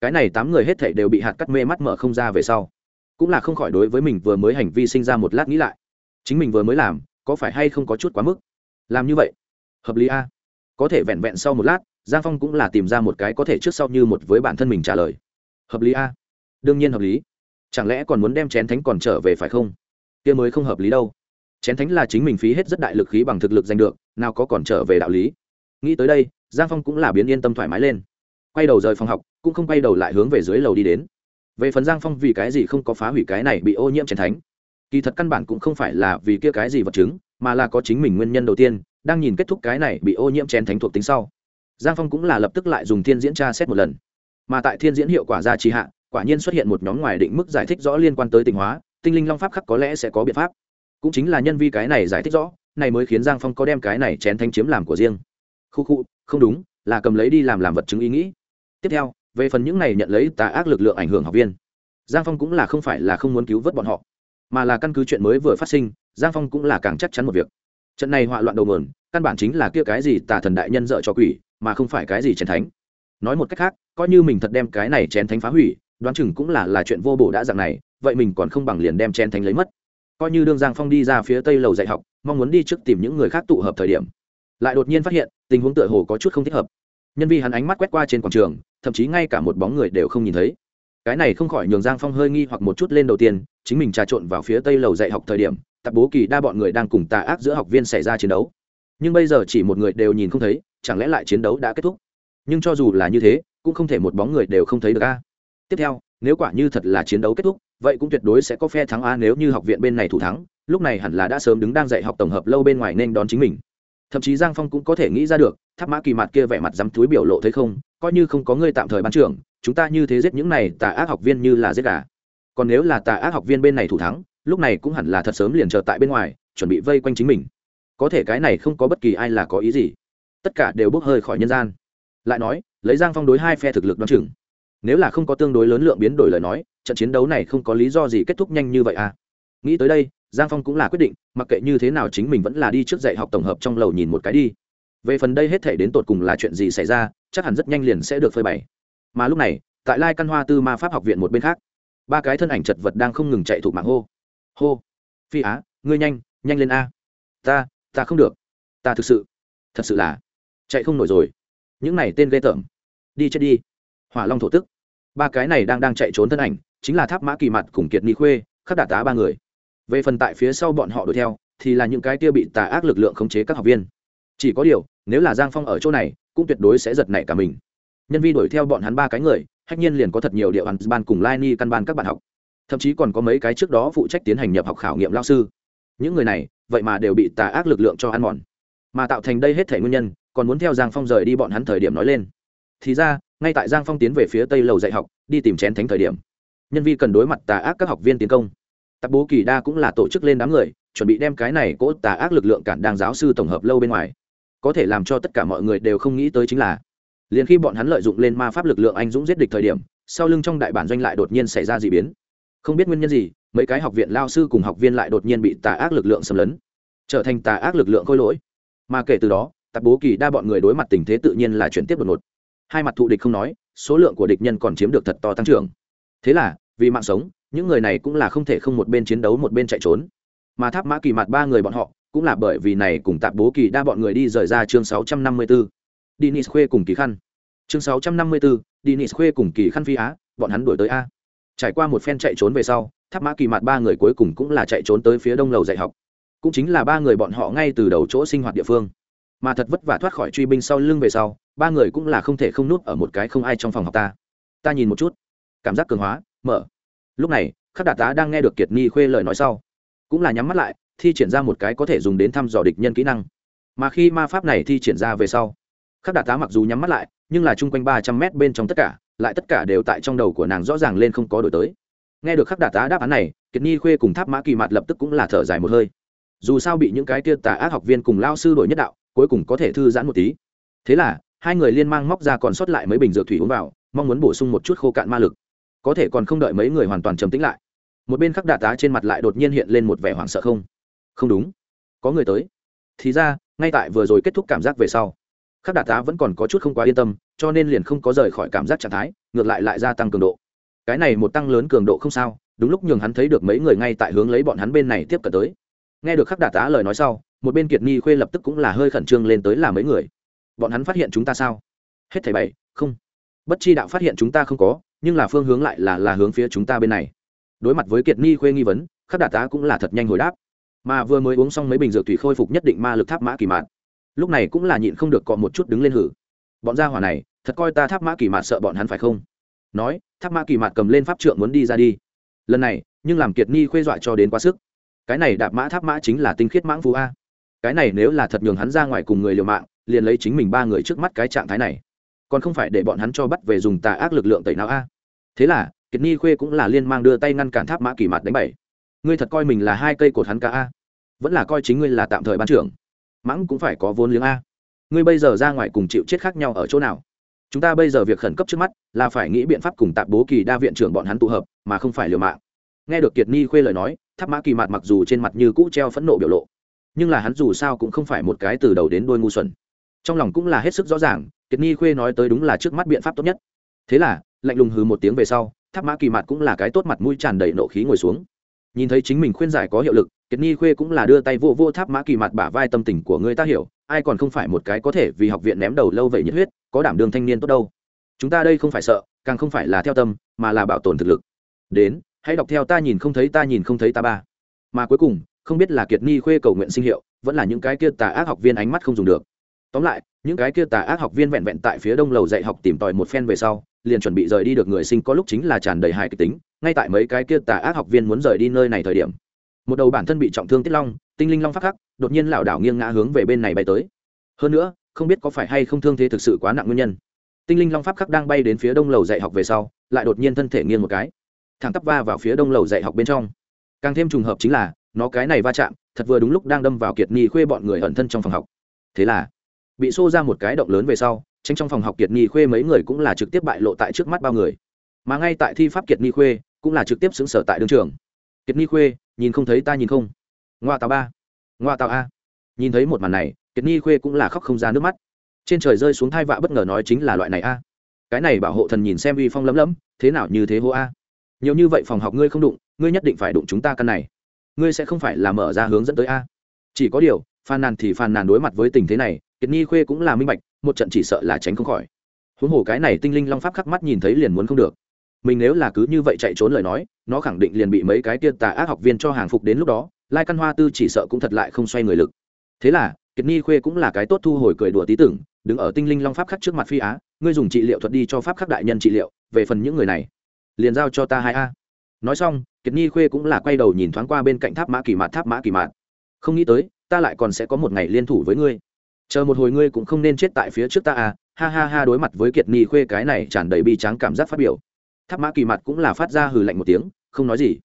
cái này tám người hết thảy đều bị hạt cắt mê mắt mở không ra về sau. Cũng là không khỏi đối với mình vừa mới hành vi sinh ra một lát nghĩ lại chính mình vừa mới làm, có phải hay không có chút quá mức? Làm như vậy, hợp lý a. Có thể vẹn vẹn sau một lát, giang phong cũng là tìm ra một cái có thể trước sau như một với bản thân mình trả lời. Hợp lý a. Đương nhiên hợp lý. Chẳng lẽ còn muốn đem chén thánh còn trở về phải không? Kia mới không hợp lý đâu. Chén thánh là chính mình phí hết rất đại lực khí bằng thực lực giành được, nào có còn trở về đạo lý. Nghĩ tới đây, giang phong cũng là biến yên tâm thoải mái lên. Quay đầu rời phòng học, cũng không quay đầu lại hướng về dưới lầu đi đến. Về phần giang phong vì cái gì không có phá hủy cái này bị ô nhiễm chén thánh kỳ thật căn bản cũng không phải là vì kia cái gì vật chứng, mà là có chính mình nguyên nhân đầu tiên, đang nhìn kết thúc cái này bị ô nhiễm chén thánh thuộc tính sau. Giang phong cũng là lập tức lại dùng thiên diễn tra xét một lần. Mà tại thiên diễn hiệu quả ra trì hạ, quả nhiên xuất hiện một nhóm ngoài định mức giải thích rõ liên quan tới tình hóa, tinh linh long pháp khắc có lẽ sẽ có biện pháp. Cũng chính là nhân vi cái này giải thích rõ, này mới khiến giang phong có đem cái này chén thánh chiếm làm của riêng. Khu khu, không đúng, là cầm lấy đi làm làm vật chứng ý nghĩ. Tiếp theo, về phần những này nhận lấy tà ác lực lượng ảnh hưởng học viên, giang phong cũng là không phải là không muốn cứu vớt bọn họ mà là căn cứ chuyện mới vừa phát sinh, giang phong cũng là càng chắc chắn một việc. Trận này họa loạn đầu mườn căn bản chính là kia cái gì tà thần đại nhân dợ cho quỷ, mà không phải cái gì chén thánh. Nói một cách khác, coi như mình thật đem cái này chén thánh phá hủy, đoán chừng cũng là là chuyện vô bổ đã dạng này, vậy mình còn không bằng liền đem chén thánh lấy mất. Coi như đương giang phong đi ra phía tây lầu dạy học, mong muốn đi trước tìm những người khác tụ hợp thời điểm. Lại đột nhiên phát hiện, tình huống tựa hồ có chút không thích hợp. Nhân vi hắn ánh mắt quét qua trên quảng trường, thậm chí ngay cả một bóng người đều không nhìn thấy cái này không khỏi nhường giang phong hơi nghi hoặc một chút lên đầu tiên, chính mình trà trộn vào phía tây lầu dạy học thời điểm, tập bố kỳ đa bọn người đang cùng tà ác giữa học viên xảy ra chiến đấu. Nhưng bây giờ chỉ một người đều nhìn không thấy, chẳng lẽ lại chiến đấu đã kết thúc? Nhưng cho dù là như thế, cũng không thể một bóng người đều không thấy được a. Tiếp theo, nếu quả như thật là chiến đấu kết thúc, vậy cũng tuyệt đối sẽ có phe thắng a nếu như học viện bên này thủ thắng, lúc này hẳn là đã sớm đứng đang dạy học tổng hợp lâu bên ngoài nên đón chính mình. Thậm chí giang phong cũng có thể nghĩ ra được, tháp mã kỳ mặt kia vẻ mặt dám túi biểu lộ thấy không, coi như không có người tạm thời ban trưởng chúng ta như thế giết những này tà ác học viên như là giết gà. Còn nếu là tà ác học viên bên này thủ thắng, lúc này cũng hẳn là thật sớm liền chờ tại bên ngoài, chuẩn bị vây quanh chính mình. Có thể cái này không có bất kỳ ai là có ý gì. Tất cả đều bốc hơi khỏi nhân gian. Lại nói, lấy giang phong đối hai phe thực lực đ chừng. Nếu là không có tương đối lớn lượng biến đổi lời nói, trận chiến đấu này không có lý do gì kết thúc nhanh như vậy à. Nghĩ tới đây, giang phong cũng là quyết định, mặc kệ như thế nào chính mình vẫn là đi trước dạy học tổng hợp trong lầu nhìn một cái đi. Về phần đây hết thể đến tột cùng là chuyện gì xảy ra, chắc hẳn rất nhanh liền sẽ được phơi bày mà lúc này, tại lai căn hoa tư ma pháp học viện một bên khác, ba cái thân ảnh chật vật đang không ngừng chạy thuộc mạng hô. Hô. Phi á, ngươi nhanh nhanh lên a. Ta ta không được. Ta thực sự, thật sự là chạy không nổi rồi. Những này tên ghê tởm. Đi chết đi. Hỏa long thổ tức. Ba cái này đang đang chạy trốn thân ảnh, chính là tháp mã kỳ mặt cùng kiệt ni khuê, khắc đả tá ba người. Về phần tại phía sau bọn họ đuổi theo, thì là những cái kia bị tà ác lực lượng khống chế các học viên. Chỉ có điều, nếu là giang phong ở chỗ này, cũng tuyệt đối sẽ giật nảy cả mình nhân vi đuổi theo bọn hắn ba cái người, hách nhiên liền có thật nhiều địa bàn ban cùng lai ni căn ban các bạn học. Thậm chí còn có mấy cái trước đó phụ trách tiến hành nhập học khảo nghiệm lao sư. Những người này, vậy mà đều bị tà ác lực lượng cho ăn mòn. Mà tạo thành đây hết thể nguyên nhân, còn muốn theo giang phong rời đi bọn hắn thời điểm nói lên. Thì ra, ngay tại giang phong tiến về phía tây lầu dạy học, đi tìm chén thánh thời điểm, nhân vi cần đối mặt tà ác các học viên tiến công. Tạp bố kỳ đa cũng là tổ chức lên đám người, chuẩn bị đem cái này cỗ tà ác lực lượng cản đang giáo sư tổng hợp lâu bên ngoài. Có thể làm cho tất cả mọi người đều không nghĩ tới chính là liền khi bọn hắn lợi dụng lên ma pháp lực lượng anh dũng giết địch thời điểm, sau lưng trong đại bản doanh lại đột nhiên xảy ra d ị biến. Không biết nguyên nhân gì, mấy cái học viện lao sư cùng học viên lại đột nhiên bị tà ác lực lượng xâm lấn, trở thành tà ác lực lượng khôi lỗi. Mà kể từ đó, tạp bố kỳ đa bọn người đối mặt tình thế tự nhiên là chuyển tiếp đột ngột. Hai mặt thụ địch không nói, số lượng của địch nhân còn chiếm được thật to tăng trưởng. Thế là, vì mạng sống, những người này cũng là không thể không một bên chiến đấu một bên chạy trốn. Mà tháp mã kỳ mặt ba người bọn họ, cũng là bởi vì này cùng tạp bố kỳ đa bọn người đi rời ra chương 654. Dinis Khuê cùng kỳ khăn. Chương 654, Dinis Khuê cùng kỳ khăn phi á, bọn hắn đuổi tới a. Trải qua một phen chạy trốn về sau, tháp mã kỳ Mạt ba người cuối cùng cũng là chạy trốn tới phía đông lầu dạy học. Cũng chính là ba người bọn họ ngay từ đầu chỗ sinh hoạt địa phương. Mà thật vất vả thoát khỏi truy binh sau lưng về sau, ba người cũng là không thể không núp ở một cái không ai trong phòng học ta. Ta nhìn một chút, cảm giác cường hóa, mở. Lúc này, Khắc Đạt Tá đang nghe được Kiệt Ni Khuê lời nói sau, cũng là nhắm mắt lại, thi triển ra một cái có thể dùng đến thăm dò địch nhân kỹ năng mà khi ma pháp này thi triển ra về sau khắc đạt tá mặc dù nhắm mắt lại, nhưng là chung quanh ba trăm mét bên trong tất cả, lại tất cả đều tại trong đầu của nàng rõ ràng lên không có đổi tới. Nghe được khắc đạt tá đáp án này, kiệt nhi khuê cùng tháp mã kỳ mặt lập tức cũng là thở dài một hơi. Dù sao bị những cái tia tà ác học viên cùng lao sư đổi nhất đạo, cuối cùng có thể thư giãn một tí. Thế là, hai người liên mang móc ra còn sót lại mấy bình dược thủy uống vào, mong muốn bổ sung một chút khô cạn ma lực. Có thể còn không đợi mấy người hoàn toàn trầm tĩnh lại. Một bên khắc đạt tá trên mặt lại đột nhiên hiện lên một vẻ hoảng sợ không? Không đúng. Có người tới. Thì ra, ngay tại vừa rồi kết thúc cảm giác về sau khắc đạt tá vẫn còn có chút không quá yên tâm, cho nên liền không có rời khỏi cảm giác trạng thái, ngược lại lại gia tăng cường độ. Cái này một tăng lớn cường độ không sao, đúng lúc nhường hắn thấy được mấy người ngay tại hướng lấy bọn hắn bên này tiếp cận tới. Nghe được khắc đạt tá lời nói sau, một bên kiệt ni khuê lập tức cũng là hơi khẩn trương lên tới là mấy người. Bọn hắn phát hiện chúng ta sao? Hết thảy bảy, không. Bất chi đạo phát hiện chúng ta không có, nhưng là phương hướng lại là là hướng phía chúng ta bên này. Đối mặt với kiệt ni khuê nghi vấn, khắc đạt tá cũng là thật nhanh hồi đáp. Mà vừa mới uống xong mấy bình dược thủy khôi phục nhất định ma lực tháp mã kỳ mạn lúc này cũng là nhịn không được cọ một chút đứng lên hử. Bọn gia hỏa này, thật coi ta tháp mã kỳ mạt sợ bọn hắn phải không? Nói, tháp mã kỳ mạt cầm lên pháp trượng muốn đi ra đi. Lần này, nhưng làm kiệt ni khuê dọa cho đến quá sức. Cái này đạp mã tháp mã chính là tinh khiết mãng phú a. Cái này nếu là thật nhường hắn ra ngoài cùng người liều mạng, liền lấy chính mình ba người trước mắt cái trạng thái này. Còn không phải để bọn hắn cho bắt về dùng tà ác lực lượng tẩy não a. Thế là, kiệt ni khuê cũng là liên mang đưa tay ngăn cản tháp mã kỳ mạt đánh bảy ngươi thật coi mình là hai cây cột hắn ca a. Vẫn là coi chính ngươi là tạm thời ban trưởng mãng cũng phải có vốn liếng a. Ngươi bây giờ ra ngoài cùng chịu chết khác nhau ở chỗ nào? Chúng ta bây giờ việc khẩn cấp trước mắt là phải nghĩ biện pháp cùng tạp bố kỳ đa viện trưởng bọn hắn tụ hợp, mà không phải liều mạng. Nghe được kiệt ni khuê lời nói, tháp mã kỳ mặt mặc dù trên mặt như cũ treo phẫn nộ biểu lộ, nhưng là hắn dù sao cũng không phải một cái từ đầu đến đôi ngu xuẩn. Trong lòng cũng là hết sức rõ ràng, kiệt ni khuê nói tới đúng là trước mắt biện pháp tốt nhất. Thế là, lạnh lùng hừ một tiếng về sau, tháp mã kỳ mặt cũng là cái tốt mặt mũi tràn đầy nộ khí ngồi xuống. Nhìn thấy chính mình khuyên giải có hiệu lực kiệt Nhi khuê cũng là đưa tay vô vô tháp mã kỳ mặt bả vai tâm tình của người ta hiểu, ai còn không phải một cái có thể vì học viện ném đầu lâu vậy nhiệt huyết, có đảm đường thanh niên tốt đâu. Chúng ta đây không phải sợ, càng không phải là theo tâm, mà là bảo tồn thực lực. Đến, hãy đọc theo ta nhìn không thấy ta nhìn không thấy ta ba. Mà cuối cùng, không biết là kiệt Nhi khuê cầu nguyện sinh hiệu, vẫn là những cái kia tà ác học viên ánh mắt không dùng được. Tóm lại, những cái kia tà ác học viên vẹn vẹn tại phía đông lầu dạy học tìm tòi một phen về sau, liền chuẩn bị rời đi được người sinh có lúc chính là tràn đầy hài kịch tính. Ngay tại mấy cái kia tà ác học viên muốn rời đi nơi này thời điểm một đầu bản thân bị trọng thương tiết long, tinh linh long phát khắc, đột nhiên lảo đảo nghiêng ngã hướng về bên này bay tới. Hơn nữa, không biết có phải hay không thương thế thực sự quá nặng nguyên nhân. Tinh linh long pháp khắc đang bay đến phía đông lầu dạy học về sau, lại đột nhiên thân thể nghiêng một cái. Thẳng tắp va vào phía đông lầu dạy học bên trong. Càng thêm trùng hợp chính là, nó cái này va chạm, thật vừa đúng lúc đang đâm vào kiệt ni khuê bọn người ẩn thân trong phòng học. Thế là, bị xô ra một cái động lớn về sau tranh trong phòng học kiệt ni khuê mấy người cũng là trực tiếp bại lộ tại trước mắt bao người. Mà ngay tại thi pháp kiệt ni khuê, cũng là trực tiếp xứng sở tại đương trường kiệt ni khuê, nhìn không thấy ta nhìn không. Ngoa tàu ba. Ngoa tàu a. Nhìn thấy một màn này, kiệt ni khuê cũng là khóc không ra nước mắt. Trên trời rơi xuống thai vạ bất ngờ nói chính là loại này a. Cái này bảo hộ thần nhìn xem uy phong lấm lấm, thế nào như thế hô a. Nhiều như vậy phòng học ngươi không đụng, ngươi nhất định phải đụng chúng ta căn này. Ngươi sẽ không phải là mở ra hướng dẫn tới a. Chỉ có điều, phàn nàn thì phàn nàn đối mặt với tình thế này, kiệt nhi khuê cũng là minh bạch, một trận chỉ sợ là tránh không khỏi. Huống hồ cái này tinh linh long pháp khắc mắt nhìn thấy liền muốn không được mình nếu là cứ như vậy chạy trốn lời nói, nó khẳng định liền bị mấy cái tia tà ác học viên cho hàng phục đến lúc đó, lai căn hoa tư chỉ sợ cũng thật lại không xoay người lực. Thế là, kiệt nhi khuê cũng là cái tốt thu hồi cười đùa tí tưởng, đứng ở tinh linh long pháp khắc trước mặt phi á, ngươi dùng trị liệu thuật đi cho pháp khắc đại nhân trị liệu, về phần những người này, liền giao cho ta hai a. Nói xong, kiệt nhi khuê cũng là quay đầu nhìn thoáng qua bên cạnh tháp mã kỳ mạt, tháp mã kỳ mạt, không nghĩ tới, ta lại còn sẽ có một ngày liên thủ với ngươi. Chờ một hồi ngươi cũng không nên chết tại phía trước ta à. Ha ha ha, đối mặt với kiệt nhi khuê, cái này tràn đầy bi tráng cảm giác phát biểu tháp mã kỳ mặt cũng là phát ra hừ lạnh một tiếng, không nói gì.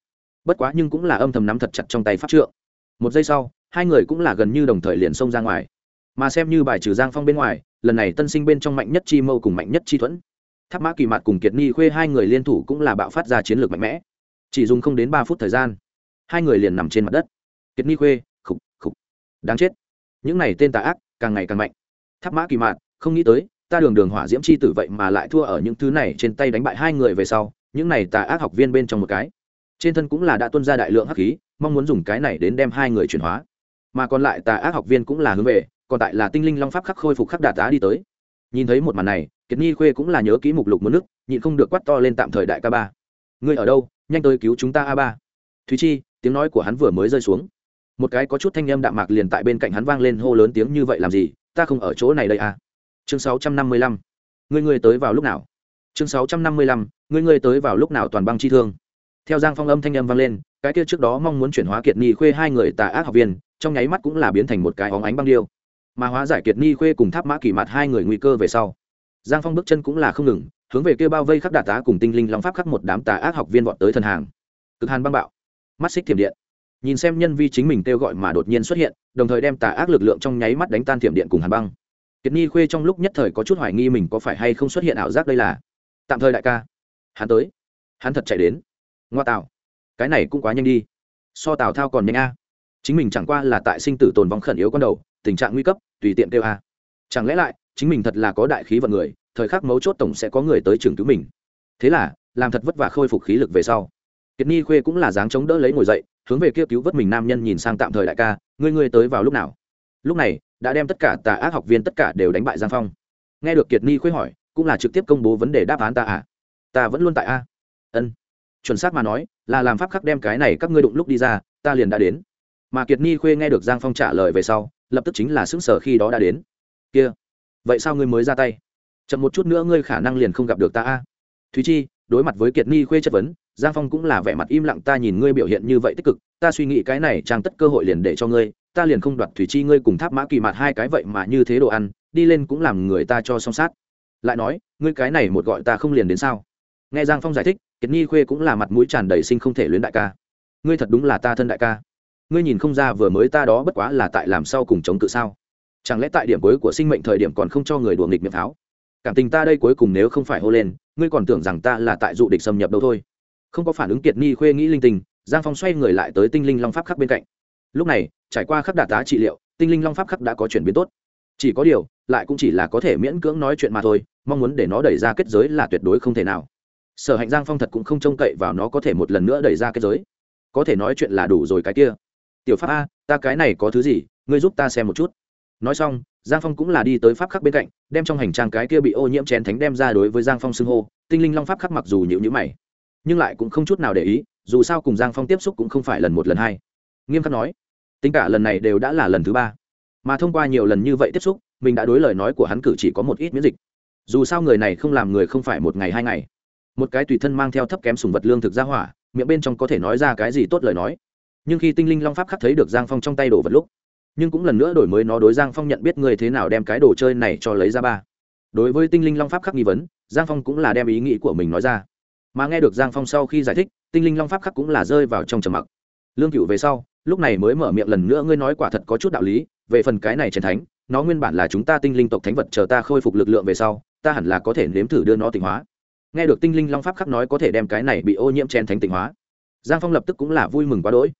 Bất quá nhưng cũng là âm thầm nắm thật chặt trong tay pháp trượng. Một giây sau, hai người cũng là gần như đồng thời liền xông ra ngoài. Mà xem như bài trừ giang phong bên ngoài, lần này tân sinh bên trong mạnh nhất chi mâu cùng mạnh nhất chi thuẫn. Tháp mã kỳ mặt cùng kiệt ni khuê hai người liên thủ cũng là bạo phát ra chiến lược mạnh mẽ. Chỉ dùng không đến ba phút thời gian, hai người liền nằm trên mặt đất. Kiệt ni khuê, khục khục. Đáng chết. Những này tên tà ác, càng ngày càng mạnh. Tháp mã kỳ mạt không nghĩ tới ta đường đường hỏa diễm chi tử vậy mà lại thua ở những thứ này, trên tay đánh bại hai người về sau, những này tà ác học viên bên trong một cái. Trên thân cũng là đã tuân ra đại lượng hắc khí, mong muốn dùng cái này đến đem hai người chuyển hóa. Mà còn lại tà ác học viên cũng là hướng về, còn tại là tinh linh long pháp khắc khôi phục khắc đạt tá đi tới. Nhìn thấy một màn này, kiệt nhi khuê cũng là nhớ kỹ mục lục muốn nước, nhịn không được quát to lên tạm thời đại ca ba. Ngươi ở đâu? Nhanh tới cứu chúng ta a ba. Thúy chi, tiếng nói của hắn vừa mới rơi xuống. Một cái có chút thanh âm đạm mạc liền tại bên cạnh hắn vang lên hô lớn tiếng như vậy làm gì? Ta không ở chỗ này đây à? Chương sáu trăm năm mươi lăm. Ngươi ngươi tới vào lúc nào? Chương sáu trăm năm mươi lăm, ngươi ngươi tới vào lúc nào toàn băng chi thương? Theo giang phong âm thanh âm vang lên, cái kia trước đó mong muốn chuyển hóa kiệt ni khuê hai người tà ác học viên, trong nháy mắt cũng là biến thành một cái óng ánh băng điêu. Mà hóa giải kiệt ni khuê cùng tháp mã kỳ mặt hai người nguy cơ về sau, giang phong bước chân cũng là không ngừng, hướng về kia bao vây khắc đà tá cùng tinh linh long pháp khắc một đám tà ác học viên vọt tới thần hàng. Cực hàn băng bạo, mắt xích thiểm điện. Nhìn xem nhân vi chính mình kêu gọi mà đột nhiên xuất hiện, đồng thời đem tà ác lực lượng trong nháy mắt đánh tan thiểm điện cùng hàn băng kiệt Nhi khuê trong lúc nhất thời có chút hoài nghi mình có phải hay không xuất hiện ảo giác đây là. Tạm thời đại ca. Hắn tới. Hắn thật chạy đến. Ngoa tạo cái này cũng quá nhanh đi. So tào thao còn nhanh a. Chính mình chẳng qua là tại sinh tử tồn vong khẩn yếu con đầu, tình trạng nguy cấp, tùy tiện kêu a. Chẳng lẽ lại, chính mình thật là có đại khí vận người, thời khắc mấu chốt tổng sẽ có người tới trường cứu mình. Thế là, làm thật vất vả khôi phục khí lực về sau. Kiệt ni khuê cũng là dáng chống đỡ lấy ngồi dậy, hướng về kia cứu vớt mình nam nhân nhìn sang tạm thời đại ca, ngươi ngươi tới vào lúc nào? Lúc này đã đem tất cả tà ác học viên tất cả đều đánh bại giang phong. Nghe được kiệt ni khuê hỏi, cũng là trực tiếp công bố vấn đề đáp án ta à. Ta vẫn luôn tại a. Ân. Chuẩn xác mà nói, là làm pháp khắc đem cái này các ngươi đụng lúc đi ra, ta liền đã đến. Mà kiệt ni khuê nghe được giang phong trả lời về sau, lập tức chính là xứng sở khi đó đã đến. Kia, vậy sao ngươi mới ra tay? Chậm một chút nữa ngươi khả năng liền không gặp được ta a. Thúy chi, đối mặt với kiệt ni khuê chất vấn, giang phong cũng là vẻ mặt im lặng ta nhìn ngươi biểu hiện như vậy tích cực, ta suy nghĩ cái này trang tất cơ hội liền để cho ngươi ta liền không đoạt thủy chi ngươi cùng tháp mã kỳ mặt hai cái vậy mà như thế đồ ăn, đi lên cũng làm người ta cho song sát. Lại nói, ngươi cái này một gọi ta không liền đến sao? Nghe giang phong giải thích, kiệt nhi khuê cũng là mặt mũi tràn đầy sinh không thể luyến đại ca. Ngươi thật đúng là ta thân đại ca. Ngươi nhìn không ra vừa mới ta đó bất quá là tại làm sao cùng chống cự sao? Chẳng lẽ tại điểm cuối của sinh mệnh thời điểm còn không cho người đùa nghịch miệng tháo? Cảm tình ta đây cuối cùng nếu không phải hô lên, ngươi còn tưởng rằng ta là tại dụ địch xâm nhập đâu thôi. Không có phản ứng kiệt nhi khuê nghĩ linh tình, giang phong xoay người lại tới tinh linh long pháp khắc bên cạnh lúc này, trải qua khắc đạt tá trị liệu, tinh linh long pháp khắc đã có chuyển biến tốt. Chỉ có điều, lại cũng chỉ là có thể miễn cưỡng nói chuyện mà thôi, mong muốn để nó đẩy ra kết giới là tuyệt đối không thể nào. Sở hạnh giang phong thật cũng không trông cậy vào nó có thể một lần nữa đẩy ra kết giới. Có thể nói chuyện là đủ rồi cái kia. Tiểu pháp a, ta cái này có thứ gì, ngươi giúp ta xem một chút. Nói xong, giang phong cũng là đi tới pháp khắc bên cạnh, đem trong hành trang cái kia bị ô nhiễm chén thánh đem ra đối với giang phong xưng hô, tinh linh long pháp khắc mặc dù nhịu nhữ mày, nhưng lại cũng không chút nào để ý, dù sao cùng giang phong tiếp xúc cũng không phải lần một lần hai. Nghiêm khắc nói tính cả lần này đều đã là lần thứ ba. Mà thông qua nhiều lần như vậy tiếp xúc, mình đã đối lời nói của hắn cử chỉ có một ít miễn dịch. Dù sao người này không làm người không phải một ngày hai ngày. Một cái tùy thân mang theo thấp kém sùng vật lương thực ra hỏa, miệng bên trong có thể nói ra cái gì tốt lời nói. Nhưng khi tinh linh long pháp khắc thấy được giang phong trong tay đồ vật lúc, nhưng cũng lần nữa đổi mới nó đối giang phong nhận biết người thế nào đem cái đồ chơi này cho lấy ra ba. Đối với tinh linh long pháp khắc nghi vấn, giang phong cũng là đem ý nghĩ của mình nói ra. Mà nghe được giang phong sau khi giải thích, tinh linh long pháp khắc cũng là rơi vào trong trầm mặc. Lương cựu về sau lúc này mới mở miệng lần nữa, ngươi nói quả thật có chút đạo lý, về phần cái này trần thánh, nó nguyên bản là chúng ta tinh linh tộc thánh vật chờ ta khôi phục lực lượng về sau, ta hẳn là có thể nếm thử đưa nó tịnh hóa. Nghe được tinh linh long pháp khắc nói có thể đem cái này bị ô nhiễm chen thánh tịnh hóa. Giang phong lập tức cũng là vui mừng quá đỗi.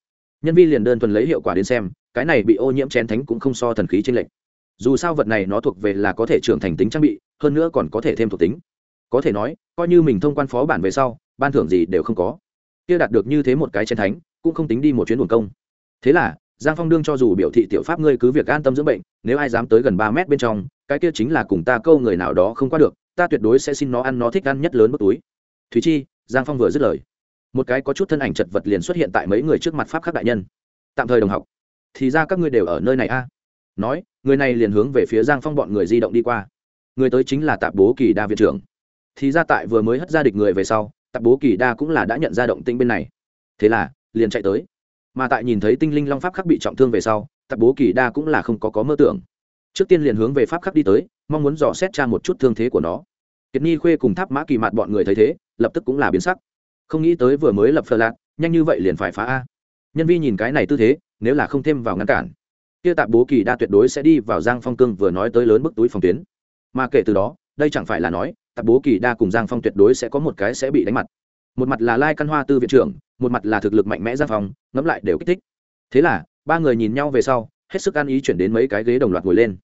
Nhân viên liền đơn thuần lấy hiệu quả đến xem, cái này bị ô nhiễm chén thánh cũng không so thần khí trên lệnh dù sao vật này nó thuộc về là có thể trưởng thành tính trang bị, hơn nữa còn có thể thêm thuộc tính. Có thể nói, coi như mình thông quan phó bản về sau, ban thưởng gì đều không có. Kia đạt được như thế một cái chén thánh, cũng không tính đi một chuyến buồn công thế là, giang phong đương cho dù biểu thị tiểu pháp ngươi cứ việc an tâm dưỡng bệnh, nếu ai dám tới gần ba mét bên trong, cái kia chính là cùng ta câu người nào đó không qua được, ta tuyệt đối sẽ xin nó ăn nó thích ăn nhất lớn bất túi. Thúy chi, giang phong vừa dứt lời. Một cái có chút thân ảnh chật vật liền xuất hiện tại mấy người trước mặt pháp khắc đại nhân. Tạm thời đồng học, thì ra các ngươi đều ở nơi này a. Nói, người này liền hướng về phía giang phong bọn người di động đi qua. Người tới chính là tạp bố kỳ đa viện trưởng. Thì ra tại vừa mới hất ra địch người về sau, tạp bố kỳ đa cũng là đã nhận ra động tinh bên này. Thế là, liền chạy tới mà tại nhìn thấy tinh linh long pháp khắc bị trọng thương về sau, tạp bố kỳ đa cũng là không có có mơ tưởng. Trước tiên liền hướng về pháp khắc đi tới, mong muốn dò xét tra một chút thương thế của nó. Kiệt nhi khuê cùng tháp mã kỳ mạt bọn người thấy thế, lập tức cũng là biến sắc. Không nghĩ tới vừa mới lập phờ lạc, nhanh như vậy liền phải phá a. Nhân vi nhìn cái này tư thế, nếu là không thêm vào ngăn cản, kia tạp bố kỳ đa tuyệt đối sẽ đi vào giang phong cương vừa nói tới lớn bức túi phòng tuyến. Mà kể từ đó, đây chẳng phải là nói, tạp bố kỳ đa cùng giang phong tuyệt đối sẽ có một cái sẽ bị đánh mặt một mặt là lai căn hoa tư viện trưởng, một mặt là thực lực mạnh mẽ ra phòng ngẫm lại đều kích thích. Thế là, ba người nhìn nhau về sau, hết sức ăn ý chuyển đến mấy cái ghế đồng loạt ngồi lên.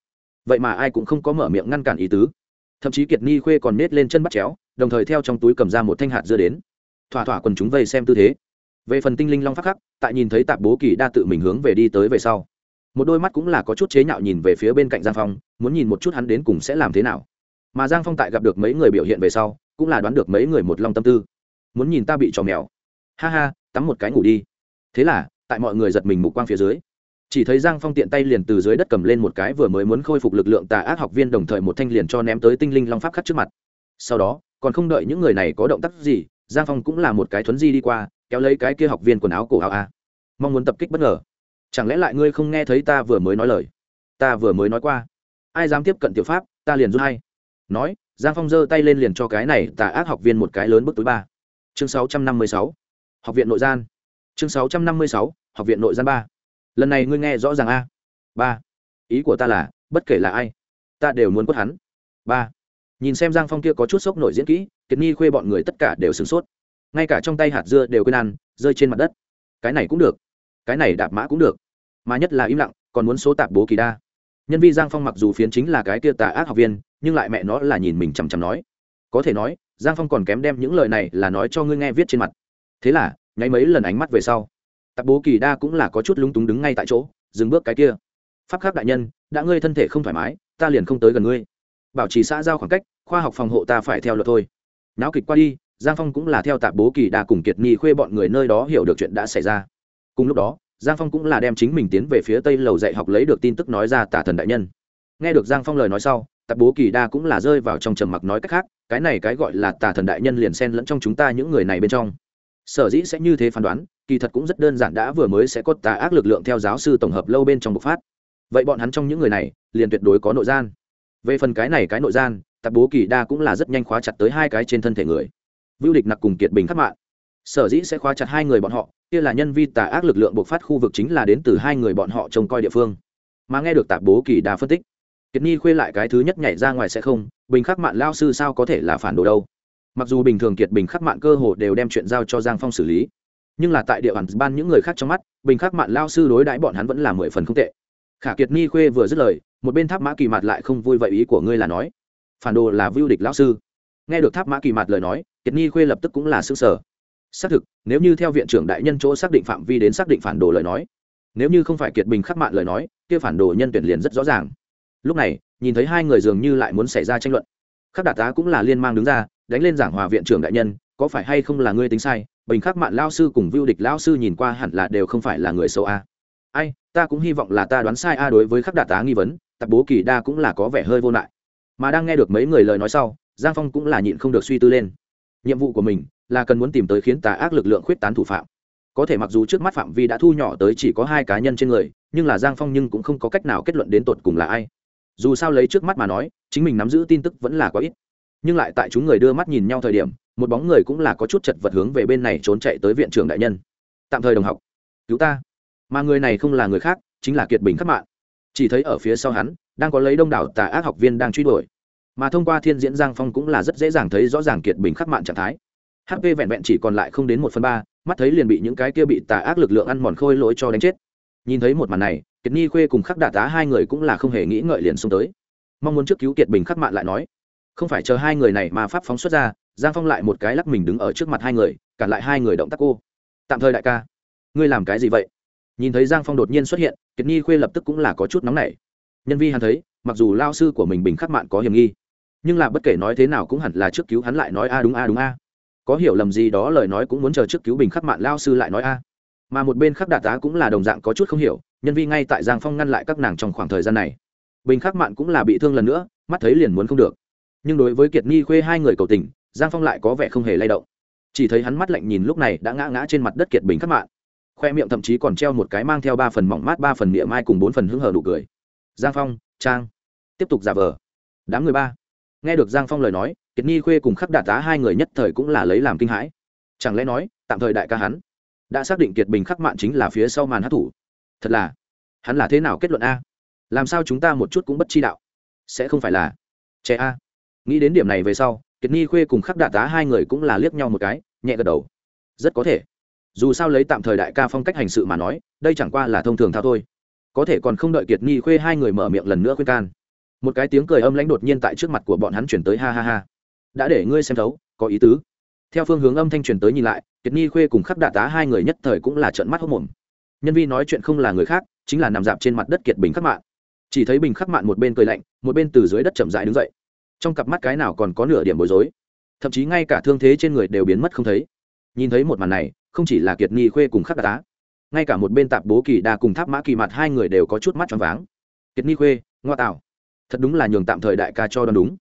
Vậy mà ai cũng không có mở miệng ngăn cản ý tứ. Thậm chí kiệt ni khuê còn nết lên chân bắt chéo, đồng thời theo trong túi cầm ra một thanh hạt dưa đến. Thỏa thỏa quần chúng vây xem tư thế. Về phần tinh linh long phát khắc, tại nhìn thấy tạp bố kỳ đa tự mình hướng về đi tới về sau, một đôi mắt cũng là có chút chế nhạo nhìn về phía bên cạnh giang phong, muốn nhìn một chút hắn đến cùng sẽ làm thế nào. Mà giang phong tại gặp được mấy người biểu hiện về sau, cũng là đoán được mấy người một lòng tâm tư muốn nhìn ta bị trò mèo. Ha ha, tắm một cái ngủ đi. Thế là, tại mọi người giật mình mục quang phía dưới, chỉ thấy giang phong tiện tay liền từ dưới đất cầm lên một cái vừa mới muốn khôi phục lực lượng tà ác học viên đồng thời một thanh liền cho ném tới tinh linh long pháp khắc trước mặt. Sau đó, còn không đợi những người này có động tác gì, giang phong cũng là một cái thuấn di đi qua, kéo lấy cái kia học viên quần áo cổ áo a. Mong muốn tập kích bất ngờ. Chẳng lẽ lại ngươi không nghe thấy ta vừa mới nói lời? Ta vừa mới nói qua. Ai dám tiếp cận tiểu pháp, ta liền rút hay. Nói, giang phong giơ tay lên liền cho cái này tà ác học viên một cái lớn bức túi ba chương sáu trăm năm mươi sáu, học viện nội gian. Chương sáu trăm năm mươi sáu, học viện nội gian ba. Lần này ngươi nghe rõ ràng a. Ba. Ý của ta là, bất kể là ai, ta đều muốn quất hắn. Ba. Nhìn xem giang phong kia có chút sốc nổi diễn kỹ, kiệt nhi khuê bọn người tất cả đều sửng sốt. Ngay cả trong tay hạt dưa đều quên ăn, rơi trên mặt đất. Cái này cũng được. Cái này đạp mã cũng được. Mà nhất là im lặng, còn muốn số tạp bố kỳ đa. Nhân vi giang phong mặc dù phiến chính là cái kia tà ác học viên, nhưng lại mẹ nó là nhìn mình chằm chằm nói có thể nói, giang phong còn kém đem những lời này là nói cho ngươi nghe viết trên mặt. Thế là, nháy mấy lần ánh mắt về sau, tạp bố kỳ đa cũng là có chút lúng túng đứng ngay tại chỗ, dừng bước cái kia. Pháp khắc đại nhân, đã ngươi thân thể không thoải mái, ta liền không tới gần ngươi. Bảo trì xã giao khoảng cách, khoa học phòng hộ ta phải theo luật thôi. Náo kịch qua đi, giang phong cũng là theo tạp bố kỳ đa cùng kiệt nhi khuê bọn người nơi đó hiểu được chuyện đã xảy ra. Cùng lúc đó, giang phong cũng là đem chính mình tiến về phía tây lầu dạy học lấy được tin tức nói ra tả thần đại nhân nghe được giang phong lời nói sau tạp bố kỳ đa cũng là rơi vào trong trầm mặc nói cách khác, cái này cái gọi là tà thần đại nhân liền xen lẫn trong chúng ta những người này bên trong. Sở dĩ sẽ như thế phán đoán, kỳ thật cũng rất đơn giản đã vừa mới sẽ có tà ác lực lượng theo giáo sư tổng hợp lâu bên trong bộc phát. Vậy bọn hắn trong những người này, liền tuyệt đối có nội gian. Về phần cái này cái nội gian tạp bố kỳ đa cũng là rất nhanh khóa chặt tới hai cái trên thân thể người. Vưu địch nặc cùng kiệt bình khắc mạng sở dĩ sẽ khóa chặt hai người bọn họ, kia là nhân vi tà ác lực lượng bộc phát khu vực chính là đến từ hai người bọn họ trông coi địa phương. Mà nghe được tạp bố kỳ đa phân tích kiệt nhi khuê lại cái thứ nhất nhảy ra ngoài sẽ không, bình khắc mạn lao sư sao có thể là phản đồ đâu? Mặc dù bình thường kiệt bình khắc mạn cơ hồ đều đem chuyện giao cho giang phong xử lý, nhưng là tại địa bàn ban những người khác trong mắt, bình khắc mạn lao sư đối đãi bọn hắn vẫn là mười phần không tệ. Khả kiệt nhi khuê vừa dứt lời, một bên tháp mã kỳ mặt lại không vui vậy ý của ngươi là nói, phản đồ là vưu địch lão sư. Nghe được tháp mã kỳ mặt lời nói, kiệt nhi khuê lập tức cũng là xương sở xác thực, nếu như theo viện trưởng đại nhân chỗ xác định phạm vi đến xác định phản đồ lời nói, nếu như không phải kiệt bình khắc mạn lời nói, kia phản đồ nhân tuyển liền rất rõ ràng lúc này, nhìn thấy hai người dường như lại muốn xảy ra tranh luận. Khắc đạt tá cũng là liên mang đứng ra, đánh lên giảng hòa viện trưởng đại nhân, có phải hay không là ngươi tính sai? Bình khắc mạn lao sư cùng vưu địch lao sư nhìn qua hẳn là đều không phải là người xấu a ai, ta cũng hy vọng là ta đoán sai a đối với khắc đạt tá nghi vấn, tập bố kỳ đa cũng là có vẻ hơi vô lại. Mà đang nghe được mấy người lời nói sau, giang phong cũng là nhịn không được suy tư lên. Nhiệm vụ của mình là cần muốn tìm tới khiến tà ác lực lượng khuyết tán thủ phạm. Có thể mặc dù trước mắt phạm vi đã thu nhỏ tới chỉ có hai cá nhân trên người, nhưng là giang phong nhưng cũng không có cách nào kết luận đến tột cùng là ai dù sao lấy trước mắt mà nói, chính mình nắm giữ tin tức vẫn là có ít. Nhưng lại tại chúng người đưa mắt nhìn nhau thời điểm, một bóng người cũng là có chút chật vật hướng về bên này trốn chạy tới viện trưởng đại nhân. Tạm thời đồng học, cứu ta. Mà người này không là người khác, chính là kiệt bình khắc mạng chỉ thấy ở phía sau hắn, đang có lấy đông đảo tà ác học viên đang truy đuổi. Mà thông qua thiên diễn giang phong cũng là rất dễ dàng thấy rõ ràng kiệt bình khắc mạng trạng thái. Hp vẹn vẹn chỉ còn lại không đến một phần ba, mắt thấy liền bị những cái kia bị tà ác lực lượng ăn mòn khôi lỗi cho đánh chết. Nhìn thấy một màn này kiệt nhi khuê cùng khắc đạ tá hai người cũng là không hề nghĩ ngợi liền xung tới. Mong muốn trước cứu kiệt bình khắc mạn lại nói, không phải chờ hai người này mà pháp phóng xuất ra, giang phong lại một cái lắc mình đứng ở trước mặt hai người, cản lại hai người động tác cô. Tạm thời đại ca, ngươi làm cái gì vậy? Nhìn thấy giang phong đột nhiên xuất hiện, kiệt nhi khuê lập tức cũng là có chút nóng nảy. Nhân vi hắn thấy, mặc dù lao sư của mình bình khắc mạn có hiểm nghi, nhưng là bất kể nói thế nào cũng hẳn là trước cứu hắn lại nói a, đúng a đúng a. Có hiểu lầm gì đó lời nói cũng muốn chờ trước cứu bình khắc mạn, lao sư lại nói a mà một bên khắc đạt tá cũng là đồng dạng có chút không hiểu, nhân vi ngay tại giang phong ngăn lại các nàng trong khoảng thời gian này. Bình khắc mạn cũng là bị thương lần nữa, mắt thấy liền muốn không được. Nhưng đối với kiệt nghi khuê hai người cầu tình, giang phong lại có vẻ không hề lay động. Chỉ thấy hắn mắt lạnh nhìn lúc này đã ngã ngã trên mặt đất kiệt bình khắc mạn. Khoe miệng thậm chí còn treo một cái mang theo ba phần mỏng mát, ba phần miệng mai cùng bốn phần hưng hờ đủ cười. Giang phong, trang, tiếp tục giả vờ. Đám người ba. Nghe được giang phong lời nói, kiệt nhi khuê cùng khắc đạt tá hai người nhất thời cũng là lấy làm kinh hãi. Chẳng lẽ nói, tạm thời đại ca hắn đã xác định kiệt bình khắc mạn chính là phía sau màn hát thủ. Thật là, hắn là thế nào kết luận a? Làm sao chúng ta một chút cũng bất chi đạo? Sẽ không phải là trẻ a. Nghĩ đến điểm này về sau, kiệt ni khuê cùng khắc đạ tá hai người cũng là liếc nhau một cái, nhẹ gật đầu. Rất có thể. Dù sao lấy tạm thời đại ca phong cách hành sự mà nói, đây chẳng qua là thông thường thao thôi. Có thể còn không đợi kiệt ni khuê hai người mở miệng lần nữa khuyên can. Một cái tiếng cười âm lãnh đột nhiên tại trước mặt của bọn hắn chuyển tới ha ha ha. Đã để ngươi xem thấu, có ý tứ theo phương hướng âm thanh truyền tới nhìn lại, kiệt nhi khuê cùng khắc đạ tá hai người nhất thời cũng là trợn mắt hốc mồm. Nhân vi nói chuyện không là người khác, chính là nằm dạp trên mặt đất kiệt bình khắc mạn. Chỉ thấy bình khắc mạn một bên cười lạnh, một bên từ dưới đất chậm dại đứng dậy. Trong cặp mắt cái nào còn có nửa điểm bối rối. Thậm chí ngay cả thương thế trên người đều biến mất không thấy. Nhìn thấy một màn này, không chỉ là kiệt nhi khuê cùng khắc đạ tá, ngay cả một bên tạp bố kỳ đa cùng tháp mã kỳ mặt hai người đều có chút mắt choáng váng. Kiệt nhi khuê, ngoa tạo. Thật đúng là nhường tạm thời đại ca cho đoán đúng.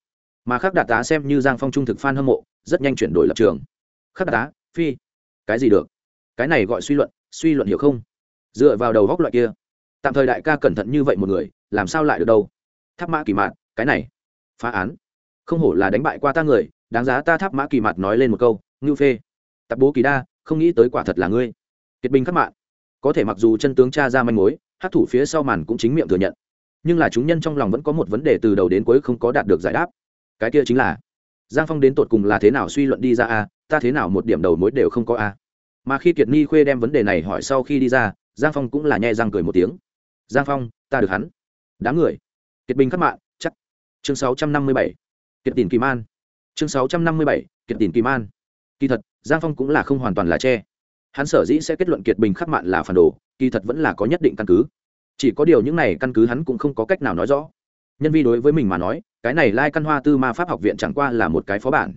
Mà khắc đạt tá xem như giang phong trung thực f a n hâm mộ rất nhanh chuyển đổi lập trường. Khắc đá, phi. Cái gì được? Cái này gọi suy luận suy luận hiểu không? Dựa vào đầu góc loại kia. Tạm thời đại ca cẩn thận như vậy một người làm sao lại được đâu? Tháp mã kỳ mạt cái này. Phá án. Không hổ là đánh bại qua ta người đáng giá ta tháp mã kỳ mạt nói lên một câu ngưu phê. Tạp bố kỳ đa không nghĩ tới quả thật là ngươi. Kiệt binh khắc mạng có thể mặc dù chân tướng cha ra manh mối hát thủ phía sau màn cũng chính miệng thừa nhận. Nhưng là chúng nhân trong lòng vẫn có một vấn đề từ đầu đến cuối không có đạt được giải đáp. Cái kia chính là giang phong đến tột cùng là thế nào suy luận đi ra a, ta thế nào một điểm đầu mối đều không có a. Mà khi kiệt ni khuê đem vấn đề này hỏi sau khi đi ra, giang phong cũng là nhẹ răng cười một tiếng. Giang phong, ta được hắn. Đám người. Kiệt bình khắc mạng, chắc. Chương sáu trăm năm mươi bảy. Kiệt tìm kỳ man. Chương sáu trăm năm mươi bảy, kiệt tìm kỳ man. Kỳ thật, giang phong cũng là không hoàn toàn là che. Hắn sở dĩ sẽ kết luận kiệt bình khắc mạn là phản đồ, kỳ thật vẫn là có nhất định căn cứ. Chỉ có điều những này căn cứ hắn cũng không có cách nào nói rõ nhân vi đối với mình mà nói, cái này lai căn hoa tư ma pháp học viện chẳng qua là một cái phó bản.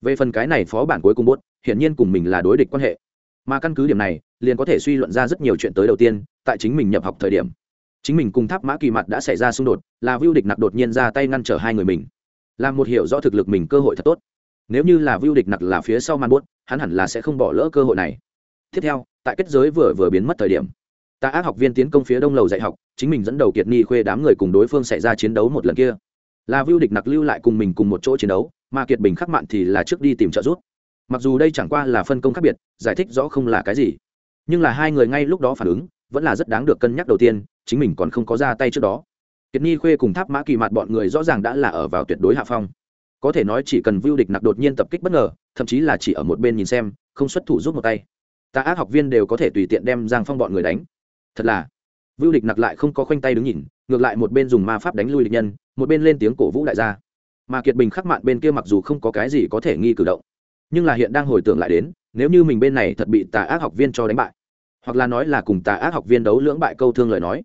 Về phần cái này phó bản cuối cùng bốt hiển nhiên cùng mình là đối địch quan hệ. Mà căn cứ điểm này, liền có thể suy luận ra rất nhiều chuyện tới đầu tiên, tại chính mình nhập học thời điểm. Chính mình cùng tháp mã kỳ mặt đã xảy ra xung đột, là vưu địch nặc đột nhiên ra tay ngăn trở hai người mình. Là một hiểu rõ thực lực mình cơ hội thật tốt. Nếu như là vưu địch nặc là phía sau man buốt hắn hẳn là sẽ không bỏ lỡ cơ hội này. Tiếp theo, tại kết giới vừa vừa biến mất thời điểm ta ác học viên tiến công phía đông lầu dạy học, chính mình dẫn đầu kiệt ni khuê đám người cùng đối phương xảy ra chiến đấu một lần kia. Là vưu địch nặc lưu lại cùng mình cùng một chỗ chiến đấu, mà kiệt bình khắc mạn thì là trước đi tìm trợ giúp. Mặc dù đây chẳng qua là phân công khác biệt, giải thích rõ không là cái gì. Nhưng là hai người ngay lúc đó phản ứng, vẫn là rất đáng được cân nhắc đầu tiên, chính mình còn không có ra tay trước đó. Kiệt ni khuê cùng tháp mã kỳ mặt bọn người rõ ràng đã là ở vào tuyệt đối hạ phong. Có thể nói chỉ cần vưu địch nặc đột nhiên tập kích bất ngờ, thậm chí là chỉ ở một bên nhìn xem, không xuất thủ giúp một tay. Ta ác học viên đều có thể tùy tiện đem giang phong bọn người đánh thật là. Vưu địch nặc lại không có khoanh tay đứng nhìn, ngược lại một bên dùng ma pháp đánh lui địch nhân, một bên lên tiếng cổ vũ đại gia. Mà kiệt bình khắc mạn bên kia mặc dù không có cái gì có thể nghi cử động, nhưng là hiện đang hồi tưởng lại đến, nếu như mình bên này thật bị tà ác học viên cho đánh bại, hoặc là nói là cùng tà ác học viên đấu lưỡng bại câu thương lời nói,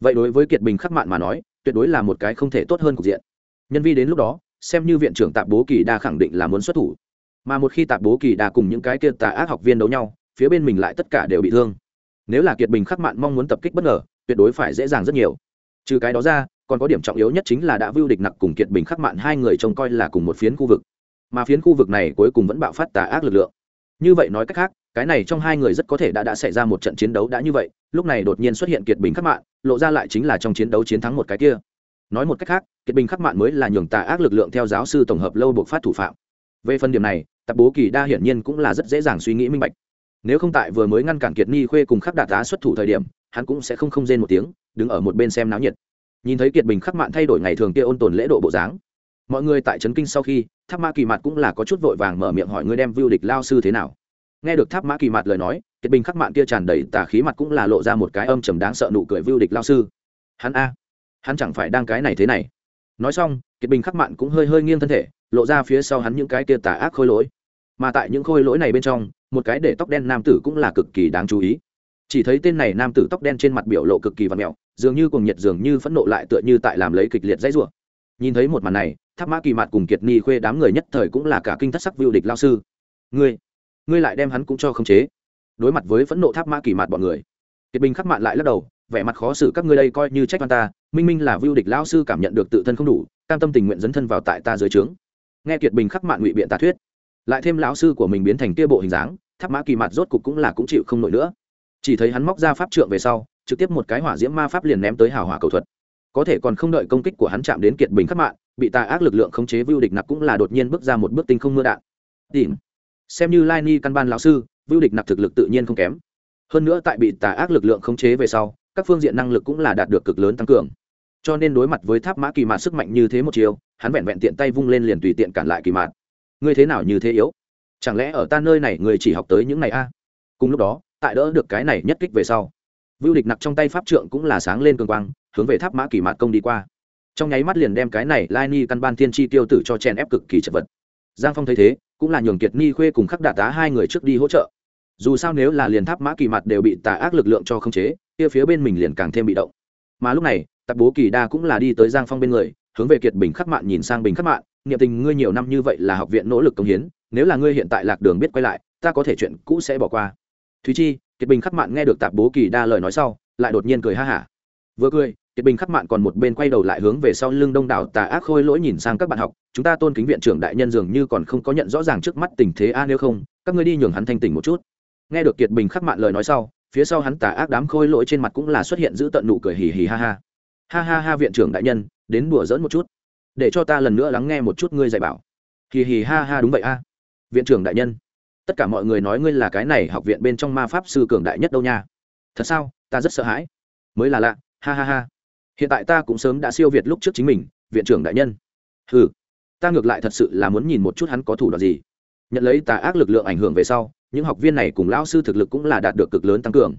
vậy đối với kiệt bình khắc mạn mà nói, tuyệt đối là một cái không thể tốt hơn cục diện. Nhân vi đến lúc đó, xem như viện trưởng tạp bố kỳ đa khẳng định là muốn xuất thủ. Mà một khi tạp bố kỳ đa cùng những cái kia tà ác học viên đấu nhau, phía bên mình lại tất cả đều bị thương nếu là kiệt bình khắc mạn mong muốn tập kích bất ngờ, tuyệt đối phải dễ dàng rất nhiều. Trừ cái đó ra, còn có điểm trọng yếu nhất chính là đã vưu địch nặc cùng kiệt bình khắc mạn hai người trông coi là cùng một phiến khu vực. Mà phiến khu vực này cuối cùng vẫn bạo phát tà ác lực lượng. Như vậy nói cách khác, cái này trong hai người rất có thể đã đã xảy ra một trận chiến đấu đã như vậy, lúc này đột nhiên xuất hiện kiệt bình khắc mạn, lộ ra lại chính là trong chiến đấu chiến thắng một cái kia. Nói một cách khác, kiệt bình khắc mạn mới là nhường tà ác lực lượng theo giáo sư tổng hợp lâu buộc phát thủ phạm. Về phần điểm này, tập bố kỳ đa hiển nhiên cũng là rất dễ dàng suy nghĩ minh bạch nếu không tại vừa mới ngăn cản kiệt ni khuê cùng khắc đạt tá xuất thủ thời điểm, hắn cũng sẽ không không rên một tiếng, đứng ở một bên xem náo nhiệt. Nhìn thấy kiệt bình khắc mạn thay đổi ngày thường kia ôn tồn lễ độ bộ dáng, mọi người tại trấn kinh sau khi, tháp mã kỳ mặt cũng là có chút vội vàng mở miệng hỏi ngươi đem vưu địch lao sư thế nào. Nghe được tháp mã kỳ mặt lời nói, kiệt bình khắc mạn kia tràn đầy tà khí mặt cũng là lộ ra một cái âm trầm đáng sợ nụ cười vưu địch lao sư. Hắn a, hắn chẳng phải đang cái này thế này. Nói xong, kiệt bình khắc mạn cũng hơi hơi nghiêng thân thể, lộ ra phía sau hắn những cái kia tà ác khôi lỗi. Mà tại những khôi lỗi này bên trong một cái để tóc đen nam tử cũng là cực kỳ đáng chú ý. Chỉ thấy tên này nam tử tóc đen trên mặt biểu lộ cực kỳ và mẹo, dường như cùng nhiệt, dường như phẫn nộ lại tựa như tại làm lấy kịch liệt dãy rủa. Nhìn thấy một màn này, tháp mã kỳ mạt cùng kiệt ni khuê đám người nhất thời cũng là cả kinh thất sắc vưu địch lao sư. Ngươi ngươi lại đem hắn cũng cho khống chế. Đối mặt với phẫn nộ tháp mã kỳ mạt bọn người, kiệt bình khắc mạn lại lắc đầu, vẻ mặt khó xử các ngươi đây coi như trách văn ta, minh minh là vưu địch lao sư cảm nhận được tự thân không đủ, cam tâm tình nguyện dấn thân vào tại ta dưới trướng. Nghe kiệt bình khắc mạn ngụy biện tà thuyết lại thêm lão sư của mình biến thành kia bộ hình dáng, tháp mã kỳ mặt rốt cục cũng là cũng chịu không nổi nữa. Chỉ thấy hắn móc ra pháp trượng về sau, trực tiếp một cái hỏa diễm ma pháp liền ném tới hào hỏa cầu thuật. Có thể còn không đợi công kích của hắn chạm đến kiệt bình khắc mạng bị tà ác lực lượng khống chế vưu địch nặc cũng là đột nhiên bước ra một bước tinh không mưa đạn. Tìm. Xem như lai ni căn ban lão sư, vưu địch nặc thực lực tự nhiên không kém. Hơn nữa tại bị tà ác lực lượng khống chế về sau, các phương diện năng lực cũng là đạt được cực lớn tăng cường. Cho nên đối mặt với tháp mã kỳ mạt sức mạnh như thế một chiều, hắn vẹn vẹn tiện tay vung lên liền tùy tiện cản lại kỳ mạt ngươi thế nào như thế yếu? Chẳng lẽ ở ta nơi này người chỉ học tới những này a? Cùng lúc đó, tại đỡ được cái này nhất kích về sau, vưu địch nặc trong tay pháp trượng cũng là sáng lên cường quang, hướng về tháp mã kỳ mạt công đi qua. Trong nháy mắt liền đem cái này lai ni căn ban thiên chi tiêu tử cho chèn ép cực kỳ chật vật. Giang phong thấy thế, cũng là nhường kiệt ni khuê cùng khắc đạ tá hai người trước đi hỗ trợ. Dù sao nếu là liền tháp mã kỳ mặt đều bị tà ác lực lượng cho khống chế, kia phía bên mình liền càng thêm bị động. Mà lúc này, tạp bố kỳ đa cũng là đi tới giang phong bên người hướng về kiệt bình khắc mạn nhìn sang bình khắc mạn, niệm tình ngươi nhiều năm như vậy là học viện nỗ lực công hiến, nếu là ngươi hiện tại lạc đường biết quay lại, ta có thể chuyện cũ sẽ bỏ qua. Thúy chi, kiệt bình khắc mạn nghe được tạp bố kỳ đa lời nói sau, lại đột nhiên cười ha hả. Vừa cười, kiệt bình khắc mạn còn một bên quay đầu lại hướng về sau lưng đông đảo tà ác khôi lỗi nhìn sang các bạn học, chúng ta tôn kính viện trưởng đại nhân dường như còn không có nhận rõ ràng trước mắt tình thế a, nếu không, các ngươi đi nhường hắn thanh tỉnh một chút. Nghe được kiệt bình khắc mạn lời nói sau, phía sau hắn tà ác đám khôi lỗi trên mặt cũng là xuất hiện giữ tận nụ cười hì hì ha ha. Ha ha ha viện trưởng đại nhân đến đùa dỡn một chút. Để cho ta lần nữa lắng nghe một chút ngươi dạy bảo. Hì hì ha ha đúng vậy a. Viện trưởng đại nhân, tất cả mọi người nói ngươi là cái này học viện bên trong ma pháp sư cường đại nhất đâu nha. Thật sao? Ta rất sợ hãi. Mới là lạ. Ha ha ha. Hiện tại ta cũng sớm đã siêu việt lúc trước chính mình, viện trưởng đại nhân. Ừ ta ngược lại thật sự là muốn nhìn một chút hắn có thủ đoạn gì. Nhận lấy tà ác lực lượng ảnh hưởng về sau, những học viên này cùng lão sư thực lực cũng là đạt được cực lớn tăng cường.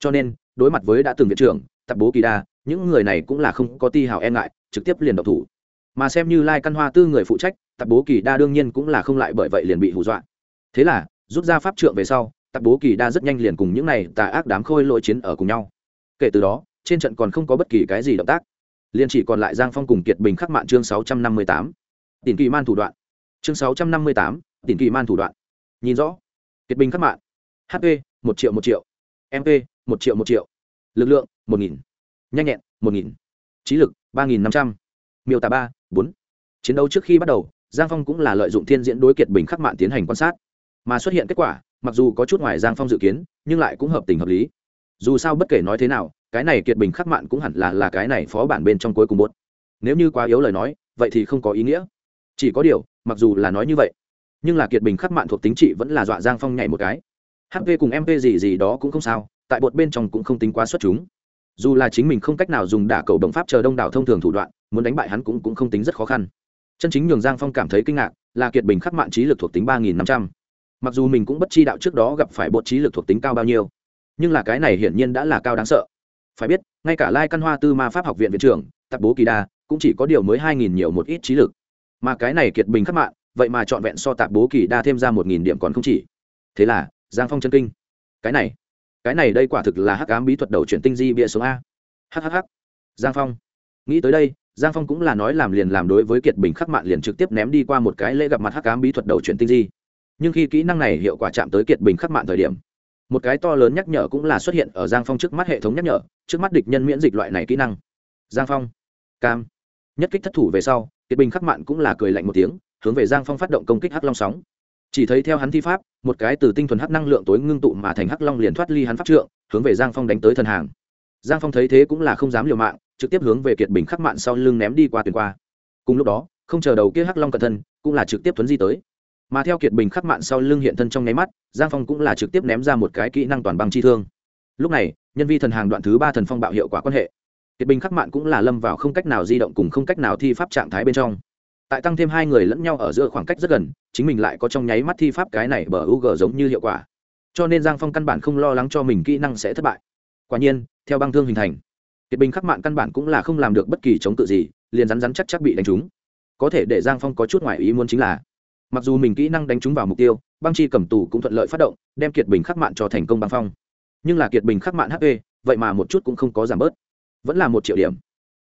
Cho nên, đối mặt với đã từng viện trưởng, tập bố kỳ đa những người này cũng là không có ti hào e ngại, trực tiếp liền độc thủ. Mà xem như lai căn hoa tư người phụ trách, Tạp bố kỳ đa đương nhiên cũng là không lại bởi vậy liền bị hù dọa. Thế là, rút ra pháp trượng về sau, Tạp bố kỳ đa rất nhanh liền cùng những này tà ác đám khôi lỗi chiến ở cùng nhau. Kể từ đó, trên trận còn không có bất kỳ cái gì động tác. Liền chỉ còn lại giang phong cùng kiệt bình khắc mạn chương sáu trăm năm mươi tám. Tìm kỳ man thủ đoạn. Chương sáu trăm năm mươi tám tìm kỳ man thủ đoạn. Nhìn rõ. Kiệt bình khắc mạn. Hp một triệu một triệu. Mp một triệu một triệu. Lực lượng, một nghìn nhanh nhẹn, một nghìn. Trí lực, ba nghìn năm trăm. Miêu tả ba, bốn. Chiến đấu trước khi bắt đầu, giang phong cũng là lợi dụng thiên diễn đối kiệt bình khắc mạn tiến hành quan sát. Mà xuất hiện kết quả, mặc dù có chút ngoài giang phong dự kiến, nhưng lại cũng hợp tình hợp lý. Dù sao bất kể nói thế nào, cái này kiệt bình khắc mạn cũng hẳn là là cái này phó bản bên trong cuối cùng bốt nếu như quá yếu lời nói, vậy thì không có ý nghĩa. Chỉ có điều, mặc dù là nói như vậy, nhưng là kiệt bình khắc mạn thuộc tính trị vẫn là dọa giang phong nhảy một cái. Hp cùng mp gì gì đó cũng không sao, tại bột bên trong cũng không tính quá xuất chúng dù là chính mình không cách nào dùng đả cầu đồng pháp chờ đông đảo thông thường thủ đoạn muốn đánh bại hắn cũng, cũng không tính rất khó khăn. Chân chính nhường giang phong cảm thấy kinh ngạc là kiệt bình khắc mạng trí lực thuộc tính ba nghìn năm trăm. Mặc dù mình cũng bất chi đạo trước đó gặp phải bột trí lực thuộc tính cao bao nhiêu nhưng là cái này hiển nhiên đã là cao đáng sợ. Phải biết ngay cả lai căn hoa tư ma pháp học viện viện trưởng tạp bố kỳ đa cũng chỉ có điều mới hai nghìn nhiều một ít trí lực. Mà cái này kiệt bình khắc mạng vậy mà trọn vẹn so tạp bố kỳ đa thêm ra một nghìn điểm còn không chỉ. Thế là giang phong chân kinh. Cái này cái này đây quả thực là hắc ám bí thuật đầu chuyển tinh di bịa số a. Hhh giang phong. Nghĩ tới đây, giang phong cũng là nói làm liền làm đối với kiệt bình khắc mạn liền trực tiếp ném đi qua một cái lễ gặp mặt hắc ám bí thuật đầu chuyển tinh di. Nhưng khi kỹ năng này hiệu quả chạm tới kiệt bình khắc mạn thời điểm, một cái to lớn nhắc nhở cũng là xuất hiện ở giang phong trước mắt hệ thống nhắc nhở, trước mắt địch nhân miễn dịch loại này kỹ năng. Giang phong. Cam. Nhất kích thất thủ về sau, kiệt bình khắc mạn cũng là cười lạnh một tiếng, hướng về giang phong phát động công kích hắc long sóng chỉ thấy theo hắn thi pháp, một cái từ tinh thuần hắc năng lượng tối ngưng tụ mà thành hắc long liền thoát ly hắn pháp trượng, hướng về giang phong đánh tới thần hàng. Giang phong thấy thế cũng là không dám liều mạng, trực tiếp hướng về kiệt bình khắc mạn sau lưng ném đi qua tuyển qua. Cùng lúc đó, không chờ đầu kia hắc long cẩn thân, cũng là trực tiếp tuấn di tới. Mà theo kiệt bình khắc mạn sau lưng hiện thân trong nháy mắt, giang phong cũng là trực tiếp ném ra một cái kỹ năng toàn bằng chi thương. Lúc này, nhân vi thần hàng đoạn thứ ba thần phong bạo hiệu quả quan hệ. Kiệt bình khắc mạn cũng là lâm vào không cách nào di động cùng không cách nào thi pháp trạng thái bên trong tại tăng thêm hai người lẫn nhau ở giữa khoảng cách rất gần, chính mình lại có trong nháy mắt thi pháp cái này bờ u g giống như hiệu quả. Cho nên giang phong căn bản không lo lắng cho mình kỹ năng sẽ thất bại. Quả nhiên, theo băng thương hình thành, kiệt bình khắc mạng căn bản cũng là không làm được bất kỳ chống cự gì, liền rắn rắn chắc chắc bị đánh trúng. Có thể để giang phong có chút ngoài ý muốn chính là, mặc dù mình kỹ năng đánh trúng vào mục tiêu, băng chi cầm tù cũng thuận lợi phát động, đem kiệt bình khắc mạn cho thành công băng phong. Nhưng là kiệt bình khắc mạn hp vậy mà một chút cũng không có giảm bớt. Vẫn là một triệu điểm.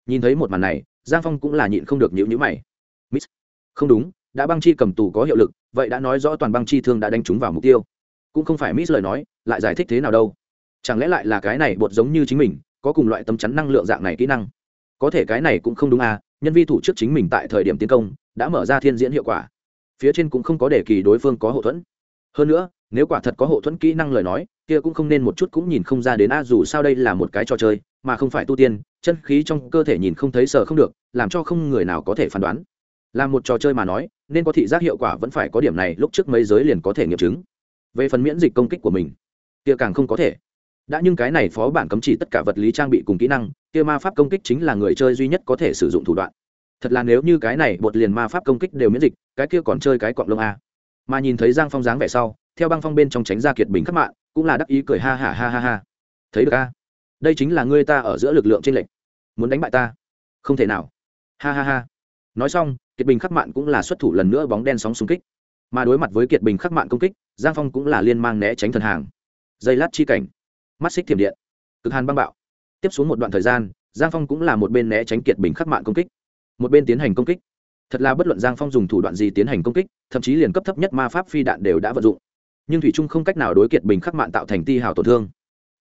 Nhìn thấy một màn này, giang phong cũng là nhịn không được nhịu nhữ mày không đúng, đã băng chi cầm tù có hiệu lực, vậy đã nói rõ toàn băng chi thương đã đánh trúng vào mục tiêu. Cũng không phải miss lời nói, lại giải thích thế nào đâu. Chẳng lẽ lại là cái này bột giống như chính mình, có cùng loại tấm chắn năng lượng dạng này kỹ năng? Có thể cái này cũng không đúng à nhân vi thủ trước chính mình tại thời điểm tiến công, đã mở ra thiên diễn hiệu quả. Phía trên cũng không có để kỳ đối phương có hậu thuẫn. Hơn nữa, nếu quả thật có hậu thuẫn kỹ năng lời nói, kia cũng không nên một chút cũng nhìn không ra đến a, dù sao đây là một cái trò chơi, mà không phải tu tiên, chân khí trong cơ thể nhìn không thấy sợ không được, làm cho không người nào có thể phán đoán là một trò chơi mà nói, nên có thị giác hiệu quả vẫn phải có điểm này, lúc trước mấy giới liền có thể nghiệm chứng. Về phần miễn dịch công kích của mình, kia càng không có thể. Đã nhưng cái này phó bản cấm chỉ tất cả vật lý trang bị cùng kỹ năng, kia ma pháp công kích chính là người chơi duy nhất có thể sử dụng thủ đoạn. Thật là nếu như cái này bột liền ma pháp công kích đều miễn dịch, cái kia còn chơi cái cọng lông a. Mà nhìn thấy giang phong dáng vẻ sau, theo băng phong bên trong tránh ra kiệt bình khắc mạng cũng là đắc ý cười ha ha ha ha ha. Thấy được a? Đây chính là ngươi ta ở giữa lực lượng trên lệnh muốn đánh bại ta? Không thể nào. Ha ha ha. Nói xong kiệt bình khắc mạn cũng là xuất thủ lần nữa bóng đen sóng xung kích. Mà đối mặt với kiệt bình khắc mạn công kích, giang phong cũng là liên mang né tránh thần hàng. Dây lát chi cảnh. Mắt xích thiểm điện. Cực hàn băng bạo. Tiếp xuống một đoạn thời gian, giang phong cũng là một bên né tránh kiệt bình khắc mạn công kích, một bên tiến hành công kích. Thật là bất luận giang phong dùng thủ đoạn gì tiến hành công kích, thậm chí liền cấp thấp nhất ma pháp phi đạn đều đã vận dụng. Nhưng thủy trung không cách nào đối kiệt bình khắc mạn tạo thành ti hào tổn thương.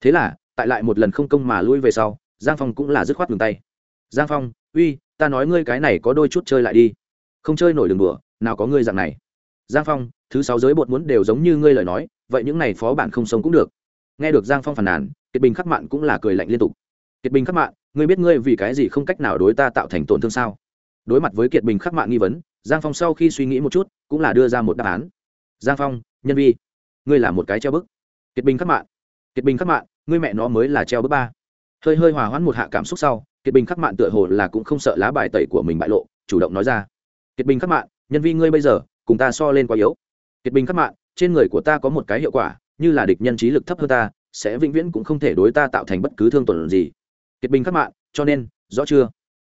Thế là, tại lại một lần không công mà lui về sau, giang phong cũng là dứt khoát ngừng tay. Giang phong, uy, ta nói ngươi cái này có đôi chút chơi lại đi không chơi nổi đường đùa, nào có ngươi dạng này. Giang phong, thứ sáu giới bột muốn đều giống như ngươi lời nói, vậy những này phó bản không sống cũng được. Nghe được giang phong phàn nàn, kiệt bình khắc mạn cũng là cười lạnh liên tục. Kiệt bình khắc mạn, ngươi biết ngươi vì cái gì không cách nào đối ta tạo thành tổn thương sao? Đối mặt với kiệt bình khắc mạn nghi vấn, giang phong sau khi suy nghĩ một chút, cũng là đưa ra một đáp án. Giang phong, nhân vi, ngươi là một cái treo bức. Kiệt bình khắc mạn, kiệt bình khắc mạn, ngươi mẹ nó mới là treo bức ba. Hơi hơi hòa hoãn một hạ cảm xúc sau, kiệt bình khắc mạn tựa hồ là cũng không sợ lá bài tẩy của mình bại lộ, chủ động nói ra kiệt bình khắc mạn, nhân vi ngươi bây giờ, cùng ta so lên quá yếu. Kiệt bình khắc mạn, trên người của ta có một cái hiệu quả, như là địch nhân trí lực thấp hơn ta, sẽ vĩnh viễn cũng không thể đối ta tạo thành bất cứ thương tổn gì. Kiệt bình khắc mạn, cho nên, rõ chưa?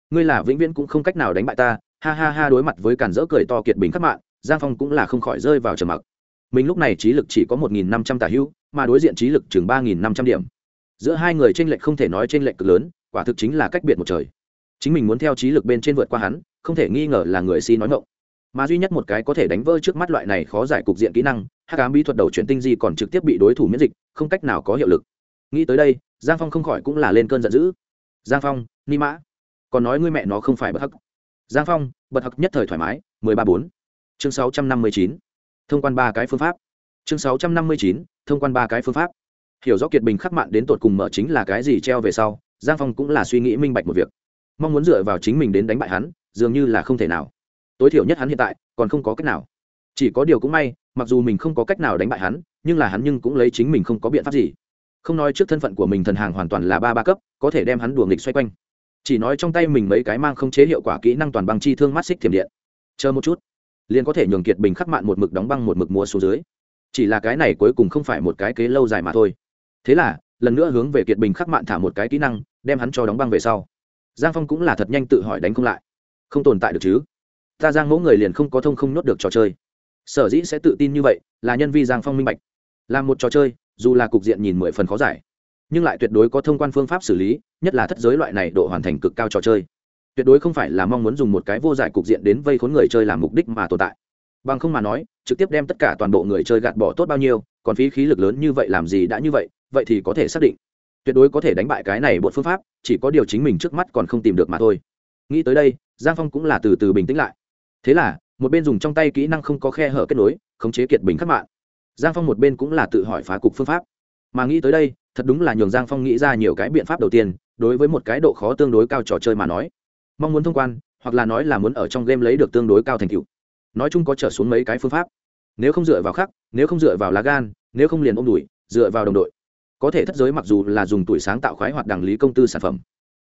Ngươi là vĩnh viễn cũng không cách nào đánh bại ta, ha ha ha đối mặt với cản rỡ cười to kiệt bình khắc mạn, giang phong cũng là không khỏi rơi vào trầm mặc. Mình lúc này trí lực chỉ có một nghìn năm trăm tả hữu, mà đối diện trí lực chừng ba nghìn năm trăm điểm. Giữa hai người t r ê n lệch không thể nói t r ê n lệch cực lớn, quả thực chính là cách biệt một trời. Chính mình muốn theo trí lực bên trên vượt qua hắn không thể nghi ngờ là người si nói ngộng. Mà duy nhất một cái có thể đánh vỡ trước mắt loại này khó giải cục diện kỹ năng, hắc ám bí thuật đầu chuyển tinh di còn trực tiếp bị đối thủ miễn dịch, không cách nào có hiệu lực. Nghĩ tới đây, giang phong không khỏi cũng là lên cơn giận dữ. Giang phong, ni mã. Còn nói ngươi mẹ nó không phải bất hắc. Giang phong bật hắc nhất thời thoải mái, mười ba bốn. Chương sáu trăm năm mươi chín. Thông quan ba cái phương pháp. Chương sáu trăm năm mươi chín, thông quan ba cái phương pháp. Hiểu rõ kiệt bình khắc mạn đến tột cùng mở chính là cái gì treo về sau, giang phong cũng là suy nghĩ minh bạch một việc. Mong muốn dựa vào chính mình đến đánh bại hắn dường như là không thể nào. Tối thiểu nhất hắn hiện tại, còn không có cách nào. Chỉ có điều cũng may, mặc dù mình không có cách nào đánh bại hắn, nhưng là hắn nhưng cũng lấy chính mình không có biện pháp gì. Không nói trước thân phận của mình thần hàng hoàn toàn là ba ba cấp, có thể đem hắn đùa nghịch xoay quanh. Chỉ nói trong tay mình mấy cái mang không chế hiệu quả kỹ năng toàn băng chi thương mắt xích thiểm điện. Chờ một chút, liền có thể nhường kiệt bình khắc mạn một mực đóng băng một mực mua xuống dưới. Chỉ là cái này cuối cùng không phải một cái kế lâu dài mà thôi. Thế là, lần nữa hướng về kiệt bình khắc mạn thả một cái kỹ năng, đem hắn cho đóng băng về sau. Giang phong cũng là thật nhanh tự hỏi đánh không lại không tồn tại được chứ? Ta giang mẫu người liền không có thông không nhốt được trò chơi. Sở dĩ sẽ tự tin như vậy, là nhân vi giang phong minh bạch. Là một trò chơi, dù là cục diện nhìn mười phần khó giải, nhưng lại tuyệt đối có thông quan phương pháp xử lý, nhất là thất giới loại này độ hoàn thành cực cao trò chơi. Tuyệt đối không phải là mong muốn dùng một cái vô giải cục diện đến vây khốn người chơi làm mục đích mà tồn tại. Bằng không mà nói, trực tiếp đem tất cả toàn bộ người chơi gạt bỏ tốt bao nhiêu, còn phí khí lực lớn như vậy làm gì đã như vậy vậy thì có thể xác định. Tuyệt đối có thể đánh bại cái này bộ phương pháp, chỉ có điều chính mình trước mắt còn không tìm được mà thôi nghĩ tới đây, giang phong cũng là từ từ bình tĩnh lại. Thế là, một bên dùng trong tay kỹ năng không có khe hở kết nối, khống chế kiệt bình khắc mạng giang phong một bên cũng là tự hỏi phá cục phương pháp. Mà nghĩ tới đây, thật đúng là nhường giang phong nghĩ ra nhiều cái biện pháp đầu tiên, đối với một cái độ khó tương đối cao trò chơi mà nói. Mong muốn thông quan, hoặc là nói là muốn ở trong game lấy được tương đối cao thành tựu. Nói chung có trở xuống mấy cái phương pháp. Nếu không dựa vào khắc, nếu không dựa vào lá gan, nếu không liền ôm đùi, dựa vào đồng đội. Có thể thất giới mặc dù là dùng tuổi sáng tạo khoái hoạt đằng lý công tư sản phẩm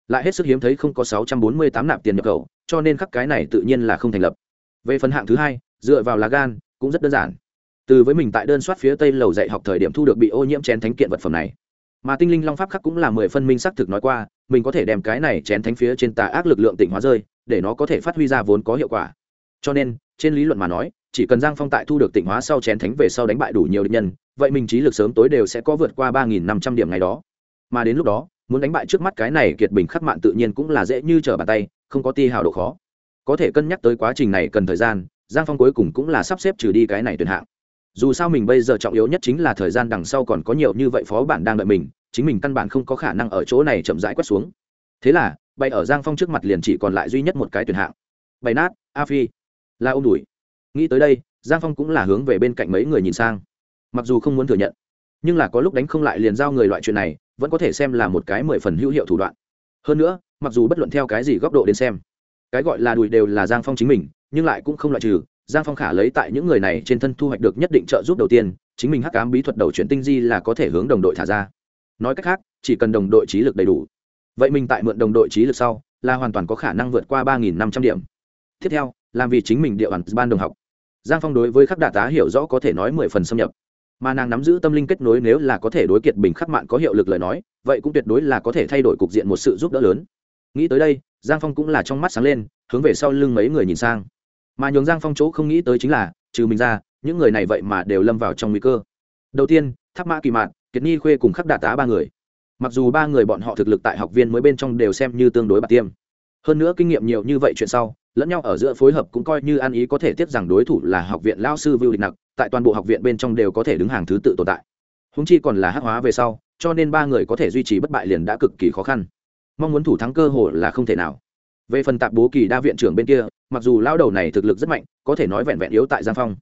lại hết sức hiếm thấy không có sáu trăm bốn mươi tám nạp tiền nhập khẩu, cho nên khắc cái này tự nhiên là không thành lập. Về phần hạng thứ hai, dựa vào lá gan, cũng rất đơn giản. Từ với mình tại đơn soát phía tây lầu dạy học thời điểm thu được bị ô nhiễm chén thánh kiện vật phẩm này. Mà tinh linh long pháp khắc cũng là mười phân minh xác thực nói qua, mình có thể đem cái này chén thánh phía trên tà ác lực lượng tỉnh hóa rơi, để nó có thể phát huy ra vốn có hiệu quả. Cho nên, trên lý luận mà nói, chỉ cần giang phong tại thu được tỉnh hóa sau chén thánh về sau đánh bại đủ nhiều địch nhân, vậy mình trí lực sớm tối đều sẽ có vượt qua ba nghìn năm trăm điểm ngày đó. Mà đến lúc đó muốn đánh bại trước mắt cái này kiệt bình khắc mạn tự nhiên cũng là dễ như trở bàn tay, không có ti hào độ khó. Có thể cân nhắc tới quá trình này cần thời gian, giang phong cuối cùng cũng là sắp xếp trừ đi cái này tuyển hạng. Dù sao mình bây giờ trọng yếu nhất chính là thời gian đằng sau còn có nhiều như vậy phó bản đang đợi mình, chính mình căn bản không có khả năng ở chỗ này chậm rãi quét xuống. Thế là bay ở giang phong trước mặt liền chỉ còn lại duy nhất một cái tuyển hạng. Bay nát, a phi. Là ôm đùi nghĩ tới đây, giang phong cũng là hướng về bên cạnh mấy người nhìn sang. Mặc dù không muốn thừa nhận, nhưng là có lúc đánh không lại liền giao người loại chuyện này vẫn có thể xem là một cái mười phần hữu hiệu thủ đoạn. Hơn nữa, mặc dù bất luận theo cái gì góc độ đến xem, cái gọi là đùi đều là giang phong chính mình, nhưng lại cũng không loại trừ, giang phong khả lấy tại những người này trên thân thu hoạch được nhất định trợ giúp đầu tiên, chính mình hắc cám bí thuật đầu chuyển tinh di là có thể hướng đồng đội thả ra. Nói cách khác, chỉ cần đồng đội trí lực đầy đủ, vậy mình tại mượn đồng đội trí lực sau, là hoàn toàn có khả năng vượt qua ba nghìn năm trăm điểm. Tiếp theo, làm vì chính mình địa bàn ban đồng học. Giang phong đối với khắc đà tá hiểu rõ có thể nói mười phần xâm nhập mà nàng nắm giữ tâm linh kết nối nếu là có thể đối kiệt bình khắc mạn có hiệu lực lời nói, vậy cũng tuyệt đối là có thể thay đổi cục diện một sự giúp đỡ lớn. Nghĩ tới đây, giang phong cũng là trong mắt sáng lên, hướng về sau lưng mấy người nhìn sang. Mà nhường giang phong chỗ không nghĩ tới chính là, trừ mình ra, những người này vậy mà đều lâm vào trong nguy cơ. Đầu tiên tháp mã kỳ mạn, kiệt nhi khuê cùng khắc đạ tá ba người. Mặc dù ba người bọn họ thực lực tại học viên mới bên trong đều xem như tương đối bạc tiêm hơn nữa kinh nghiệm nhiều như vậy chuyện sau, lẫn nhau ở giữa phối hợp cũng coi như ăn ý có thể tiếp rằng đối thủ là học viện lao sư vưu địch nặc, tại toàn bộ học viện bên trong đều có thể đứng hàng thứ tự tồn tại. Húng chi còn là hắc hóa về sau, cho nên ba người có thể duy trì bất bại liền đã cực kỳ khó khăn. Mong muốn thủ thắng cơ hội là không thể nào. Về phần tạp bố kỳ đa viện trưởng bên kia, mặc dù lao đầu này thực lực rất mạnh, có thể nói vẹn vẹn yếu tại giang phong.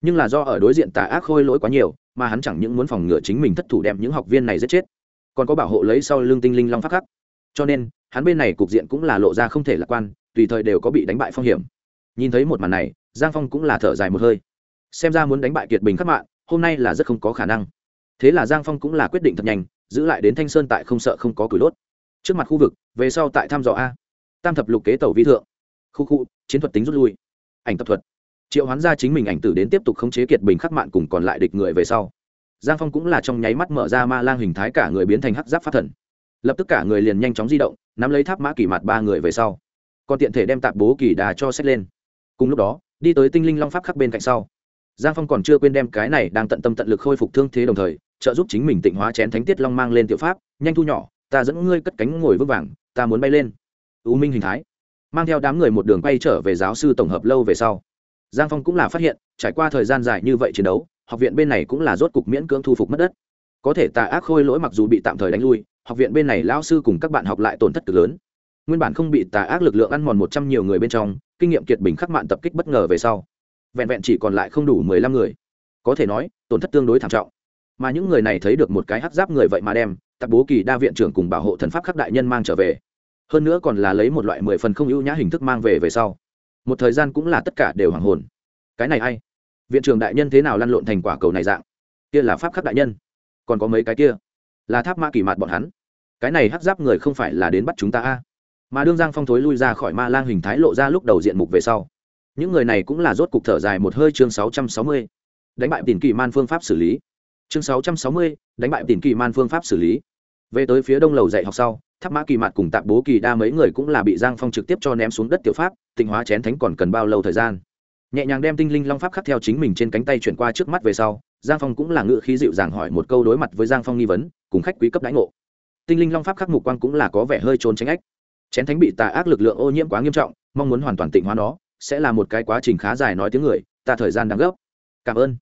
Nhưng là do ở đối diện tà ác khôi lỗi quá nhiều, mà hắn chẳng những muốn phòng ngừa chính mình thất thủ đem những học viên này giết chết, còn có bảo hộ lấy sau lưng tinh linh long phát khắc. Cho nên hắn bên này cục diện cũng là lộ ra không thể lạc quan, tùy thời đều có bị đánh bại phong hiểm. Nhìn thấy một màn này, giang phong cũng là thở dài một hơi. Xem ra muốn đánh bại kiệt bình khắc mạng, hôm nay là rất không có khả năng. Thế là giang phong cũng là quyết định thật nhanh, giữ lại đến thanh sơn tại không sợ không có cửi đốt. Trước mặt khu vực, về sau tại thăm dò a. Tam thập lục kế tàu vi thượng. Khu khu, chiến thuật tính rút lui. Ảnh tập thuật. Triệu hoán ra chính mình ảnh tử đến tiếp tục khống chế kiệt bình khắc mạng cùng còn lại địch người về sau. Giang phong cũng là trong nháy mắt mở ra ma lang hình thái cả người biến thành hắc giáp phát thần lập tức cả người liền nhanh chóng di động, nắm lấy tháp mã kỳ mặt ba người về sau. Còn tiện thể đem tạp bố kỳ đà cho xét lên. Cùng lúc đó, đi tới tinh linh long pháp khắc bên cạnh sau. Giang phong còn chưa quên đem cái này đang tận tâm tận lực khôi phục thương thế đồng thời, trợ giúp chính mình tịnh hóa chén thánh tiết long mang lên tiểu pháp, nhanh thu nhỏ, ta dẫn ngươi cất cánh ngồi vững vàng, ta muốn bay lên. U minh hình thái. Mang theo đám người một đường bay trở về giáo sư tổng hợp lâu về sau. Giang phong cũng là phát hiện, trải qua thời gian dài như vậy chiến đấu, học viện bên này cũng là rốt cục miễn cưỡng thu phục mất đất. Có thể tà ác khôi lỗi mặc dù bị tạm thời đánh lui học viện bên này lão sư cùng các bạn học lại tổn thất cực lớn. Nguyên bản không bị tà ác lực lượng ăn mòn một trăm nhiều người bên trong, kinh nghiệm kiệt bình khắc mạn tập kích bất ngờ về sau, vẹn vẹn chỉ còn lại không đủ mười lăm người. Có thể nói, tổn thất tương đối thảm trọng. Mà những người này thấy được một cái hắc giáp người vậy mà đem, tạp bố kỳ đa viện trưởng cùng bảo hộ thần pháp khắc đại nhân mang trở về. Hơn nữa còn là lấy một loại mười phần không ưu nhã hình thức mang về về sau. Một thời gian cũng là tất cả đều hoàng hồn. Cái này ai? viện trưởng đại nhân thế nào lăn lộn thành quả cầu này dạng? Kia là pháp khắc đại nhân. Còn có mấy cái kia? Là tháp ma kỳ mạt bọn hắn cái này hắc giáp người không phải là đến bắt chúng ta a? Mà đương giang phong thối lui ra khỏi ma lang hình thái lộ ra lúc đầu diện mục về sau. Những người này cũng là rốt cục thở dài một hơi chương sáu trăm sáu mươi. Đánh bại tiền kỳ man phương pháp xử lý. Chương sáu trăm sáu mươi, đánh bại tiền kỳ man phương pháp xử lý. Về tới phía đông lầu dạy học sau, tháp mã kỳ mặt cùng tạp bố kỳ đa mấy người cũng là bị giang phong trực tiếp cho ném xuống đất tiểu pháp, tịnh hóa chén thánh còn cần bao lâu thời gian? Nhẹ nhàng đem tinh linh long pháp khắc theo chính mình trên cánh tay chuyển qua trước mắt về sau, giang phong cũng là ngự khí dịu dàng hỏi một câu đối mặt với giang phong nghi vấn, cùng khách quý cấp đãi ngộ tinh linh long pháp khắc mục quang cũng là có vẻ hơi trốn tránh ách. Chén thánh bị tà ác lực lượng ô nhiễm quá nghiêm trọng, mong muốn hoàn toàn tịnh hóa nó, sẽ là một cái quá trình khá dài nói tiếng người, ta thời gian đáng gấp. Cảm ơn.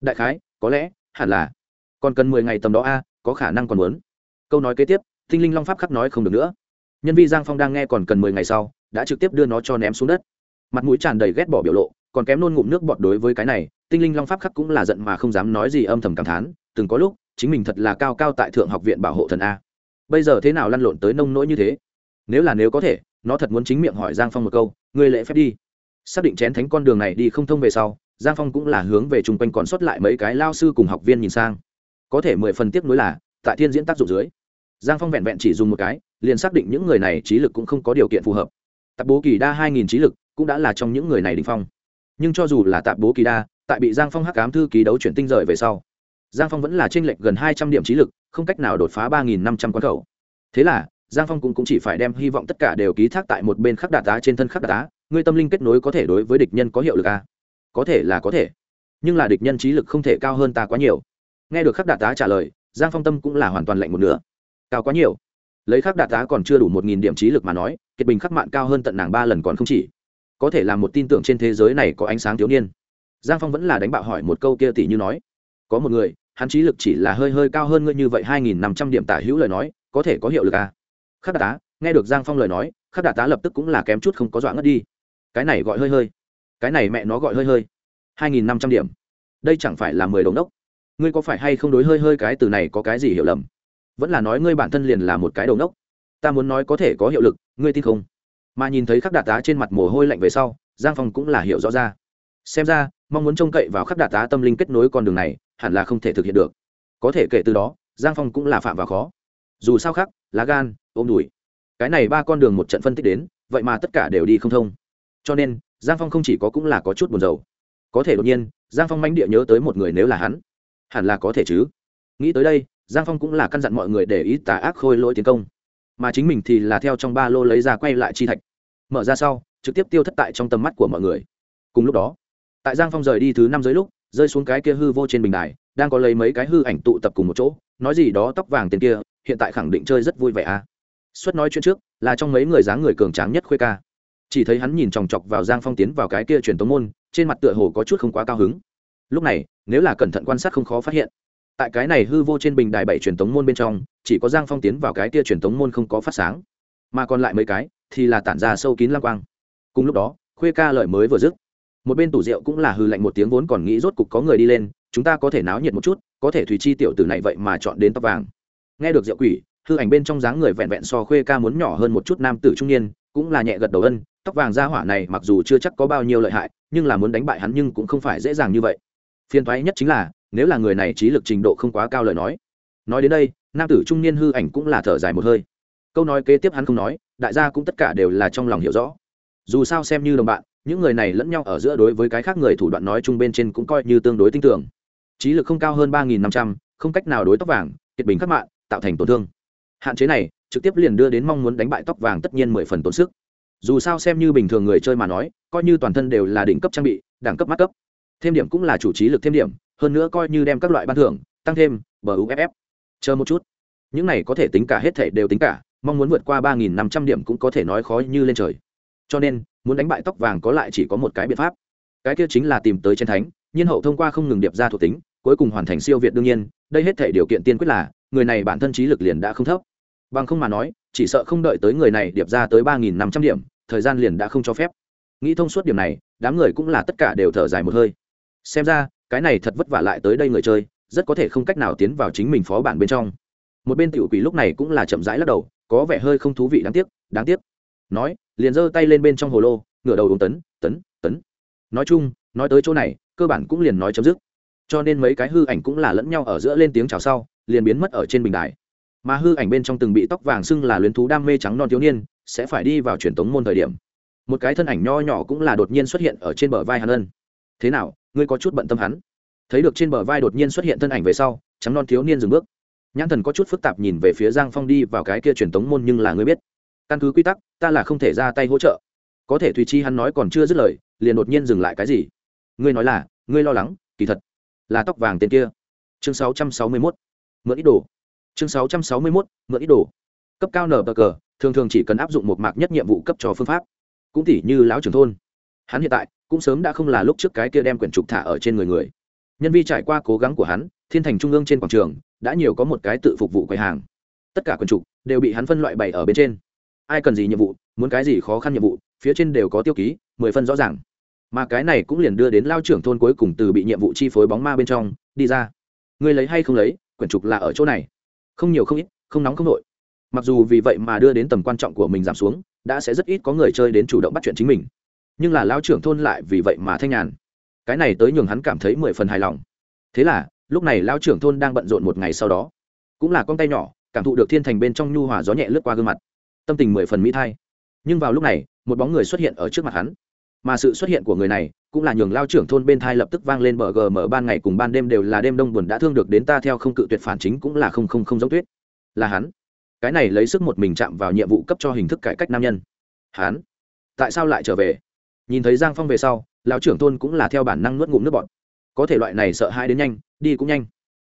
Đại khái, có lẽ, hẳn là. Còn cần mười ngày tầm đó a, có khả năng còn muốn. Câu nói kế tiếp, tinh linh long pháp khắc nói không được nữa. Nhân vi giang phong đang nghe còn cần mười ngày sau, đã trực tiếp đưa nó cho ném xuống đất. Mặt mũi tràn đầy ghét bỏ biểu lộ, còn kém nôn ngụm nước bọt đối với cái này, tinh linh long pháp khắc cũng là giận mà không dám nói gì âm thầm cảm thán, từng có lúc, chính mình thật là cao cao tại thượng học viện bảo hộ thần a bây giờ thế nào lăn lộn tới nông nỗi như thế? Nếu là nếu có thể, nó thật muốn chính miệng hỏi giang phong một câu, ngươi lễ phép đi. Xác định chén thánh con đường này đi không thông về sau, giang phong cũng là hướng về chung quanh còn sót lại mấy cái lao sư cùng học viên nhìn sang. Có thể mười phần tiếp nối là, tại thiên diễn tác dụng dưới, giang phong vẹn vẹn chỉ dùng một cái, liền xác định những người này trí lực cũng không có điều kiện phù hợp. Tạp bố kỳ đa hai nghìn trí lực cũng đã là trong những người này đình phong. Nhưng cho dù là tạp bố kỳ đa, tại bị giang phong hắc cám thư ký đấu chuyển tinh rời về sau giang phong vẫn là t r ê n lệch gần hai trăm điểm trí lực không cách nào đột phá ba nghìn năm trăm quán khẩu. Thế là giang phong cũng, cũng chỉ phải đem hy vọng tất cả đều ký thác tại một bên khắc đạt tá trên thân khắc đạt tá người tâm linh kết nối có thể đối với địch nhân có hiệu lực à? có thể là có thể nhưng là địch nhân trí lực không thể cao hơn ta quá nhiều. Nghe được khắc đạt tá trả lời giang phong tâm cũng là hoàn toàn lạnh một nửa. Cao quá nhiều. Lấy khắc đạt tá còn chưa đủ một nghìn điểm trí lực mà nói kiệt bình khắc mạng cao hơn tận nàng ba lần còn không chỉ. Có thể là một tin tưởng trên thế giới này có ánh sáng thiếu niên. Giang phong vẫn là đánh bạo hỏi một câu kia tỷ như nói. Có một người hắn trí lực chỉ là hơi hơi cao hơn ngươi như vậy hai nghìn năm trăm điểm tả hữu lời nói, có thể có hiệu lực à? khắc đạt tá nghe được giang phong lời nói, khắc đạt tá lập tức cũng là kém chút không có dọa ngất đi. Cái này gọi hơi hơi. Cái này mẹ nó gọi hơi hơi. hai nghìn năm trăm điểm. Đây chẳng phải là mười đồng đốc. Ngươi có phải hay không đối hơi hơi cái từ này có cái gì hiểu lầm? Vẫn là nói ngươi bản thân liền là một cái đầu nốc ta muốn nói có thể có hiệu lực, ngươi tin không? Mà nhìn thấy khắc đạt tá trên mặt mồ hôi lạnh về sau, giang phong cũng là hiểu rõ ra. Xem ra, mong muốn trông cậy vào khắc đạt tá tâm linh kết nối con đường này hẳn là không thể thực hiện được. Có thể kể từ đó, giang phong cũng là phạm vào khó. Dù sao khác, lá gan, ôm đùi. Cái này ba con đường một trận phân tích đến, vậy mà tất cả đều đi không thông. Cho nên, giang phong không chỉ có cũng là có chút buồn rầu. Có thể đột nhiên, giang phong manh địa nhớ tới một người nếu là hắn, hẳn là có thể chứ. Nghĩ tới đây, giang phong cũng là căn dặn mọi người để ý tà ác khôi lỗi tiến công. Mà chính mình thì là theo trong ba lô lấy ra quay lại chi thạch. Mở ra sau, trực tiếp tiêu thất tại trong tầm mắt của mọi người. Cùng lúc đó, tại giang phong rời đi thứ năm giới lúc rơi xuống cái kia hư vô trên bình đài, đang có lấy mấy cái hư ảnh tụ tập cùng một chỗ, nói gì đó tóc vàng tiền kia, hiện tại khẳng định chơi rất vui vẻ à. Xuất nói chuyện trước, là trong mấy người dáng người cường tráng nhất khuê ca. Chỉ thấy hắn nhìn chòng chọc vào giang phong tiến vào cái kia truyền tống môn, trên mặt tựa hồ có chút không quá cao hứng. Lúc này, nếu là cẩn thận quan sát không khó phát hiện, tại cái này hư vô trên bình đài bảy truyền tống môn bên trong, chỉ có giang phong tiến vào cái kia truyền tống môn không có phát sáng. Mà còn lại mấy cái, thì là tản ra sâu kín lam quang. Cùng lúc đó, khuê ca lợi mới vừa dứt một bên tủ rượu cũng là hư lạnh một tiếng vốn còn nghĩ rốt cục có người đi lên, chúng ta có thể náo nhiệt một chút, có thể thủy chi tiểu tử này vậy mà chọn đến tóc vàng. Nghe được rượu quỷ, hư ảnh bên trong dáng người vẹn vẹn so khuê ca muốn nhỏ hơn một chút nam tử trung niên, cũng là nhẹ gật đầu ân, tóc vàng ra hỏa này mặc dù chưa chắc có bao nhiêu lợi hại, nhưng là muốn đánh bại hắn nhưng cũng không phải dễ dàng như vậy. Phiền thoái nhất chính là, nếu là người này trí lực trình độ không quá cao lời nói. Nói đến đây, nam tử trung niên hư ảnh cũng là thở dài một hơi. Câu nói kế tiếp hắn không nói, đại gia cũng tất cả đều là trong lòng hiểu rõ. Dù sao xem như đồng bạn những người này lẫn nhau ở giữa đối với cái khác người thủ đoạn nói chung bên trên cũng coi như tương đối tin tưởng trí lực không cao hơn ba nghìn năm trăm, không cách nào đối tóc vàng, kiệt bình khắc mạng tạo thành tổn thương. Hạn chế này, trực tiếp liền đưa đến mong muốn đánh bại tóc vàng tất nhiên mười phần tổn sức. Dù sao xem như bình thường người chơi mà nói, coi như toàn thân đều là đỉnh cấp trang bị, đẳng cấp mắt cấp. Thêm điểm cũng là chủ trí lực thêm điểm, hơn nữa coi như đem các loại ban thưởng, tăng thêm, bờ uff chờ một chút. Những này có thể tính cả hết thể đều tính cả, mong muốn vượt qua ba nghìn năm trăm điểm cũng có thể nói khó như lên trời. Cho nên muốn đánh bại tóc vàng có lại chỉ có một cái biện pháp. Cái kia chính là tìm tới chiến thánh, nhiên hậu thông qua không ngừng điệp ra thuộc tính, cuối cùng hoàn thành siêu việt đương nhiên, đây hết thể điều kiện tiên quyết là, người này bản thân trí lực liền đã không thấp. Bằng không mà nói, chỉ sợ không đợi tới người này điệp ra tới ba nghìn năm trăm điểm, thời gian liền đã không cho phép. Nghĩ thông suốt điểm này, đám người cũng là tất cả đều thở dài một hơi. Xem ra, cái này thật vất vả lại tới đây người chơi, rất có thể không cách nào tiến vào chính mình phó bản bên trong. Một bên tiểu quỷ lúc này cũng là chậm rãi lắc đầu, có vẻ hơi không thú vị, đáng tiếc đáng tiếc. Nói liền giơ tay lên bên trong hồ lô, ngửa đầu uống tấn tấn tấn. Nói chung, nói tới chỗ này, cơ bản cũng liền nói chấm dứt. Cho nên mấy cái hư ảnh cũng là lẫn nhau ở giữa lên tiếng chào sau, liền biến mất ở trên bình đài. Mà hư ảnh bên trong từng bị tóc vàng xưng là luyến thú đam mê trắng non thiếu niên, sẽ phải đi vào truyền tống môn thời điểm. Một cái thân ảnh nho nhỏ cũng là đột nhiên xuất hiện ở trên bờ vai hàn ân. Thế nào, ngươi có chút bận tâm hắn? Thấy được trên bờ vai đột nhiên xuất hiện thân ảnh về sau, trắng non thiếu niên dừng bước. Nhãn thần có chút phức tạp nhìn về phía giang phong đi vào cái kia truyền tống môn nhưng là ngươi biết căn cứ quy tắc ta là không thể ra tay hỗ trợ. Có thể thùy chi hắn nói còn chưa dứt lời liền đột nhiên dừng lại cái gì? Ngươi nói là ngươi lo lắng kỳ thật là tóc vàng tên kia. Chương 661. mượn ít đồ. Chương 661, mượn ít đồ. Cấp cao nở bờ cờ thường thường chỉ cần áp dụng một mạc nhất nhiệm vụ cấp cho phương pháp. Cũng tỉ như lão trưởng thôn. Hắn hiện tại cũng sớm đã không là lúc trước cái kia đem quyển trục thả ở trên người người. Nhân vi trải qua cố gắng của hắn thiên thành trung ương trên quảng trường đã nhiều có một cái tự phục vụ quầy hàng. Tất cả quyển trục đều bị hắn phân loại bày ở bên trên ai cần gì nhiệm vụ, muốn cái gì khó khăn nhiệm vụ, phía trên đều có tiêu ký, mười phân rõ ràng. Mà cái này cũng liền đưa đến lao trưởng thôn cuối cùng từ bị nhiệm vụ chi phối bóng ma bên trong, đi ra. Người lấy hay không lấy, quyển trục là ở chỗ này. Không nhiều không ít, không nóng không nội mặc dù vì vậy mà đưa đến tầm quan trọng của mình giảm xuống, đã sẽ rất ít có người chơi đến chủ động bắt chuyện chính mình. Nhưng là lao trưởng thôn lại vì vậy mà thanh nhàn. Cái này tới nhường hắn cảm thấy mười phần hài lòng. Thế là, lúc này lao trưởng thôn đang bận rộn một ngày sau đó. Cũng là con tay nhỏ, cảm thụ được thiên thành bên trong nhu hòa gió nhẹ lướt qua gương mặt tâm tình mười phần mỹ thai. Nhưng vào lúc này, một bóng người xuất hiện ở trước mặt hắn. Mà sự xuất hiện của người này cũng là nhường lao trưởng thôn bên thai lập tức vang lên bờ gờ mở ban ngày cùng ban đêm đều là đêm đông buồn đã thương được đến ta theo không cự tuyệt phản chính cũng là không không không giống tuyết. Là hắn. Cái này lấy sức một mình chạm vào nhiệm vụ cấp cho hình thức cải cách nam nhân. Hắn. Tại sao lại trở về? Nhìn thấy giang phong về sau, lão trưởng thôn cũng là theo bản năng nuốt ngụm nước bọt. Có thể loại này sợ hãi đến nhanh, đi cũng nhanh.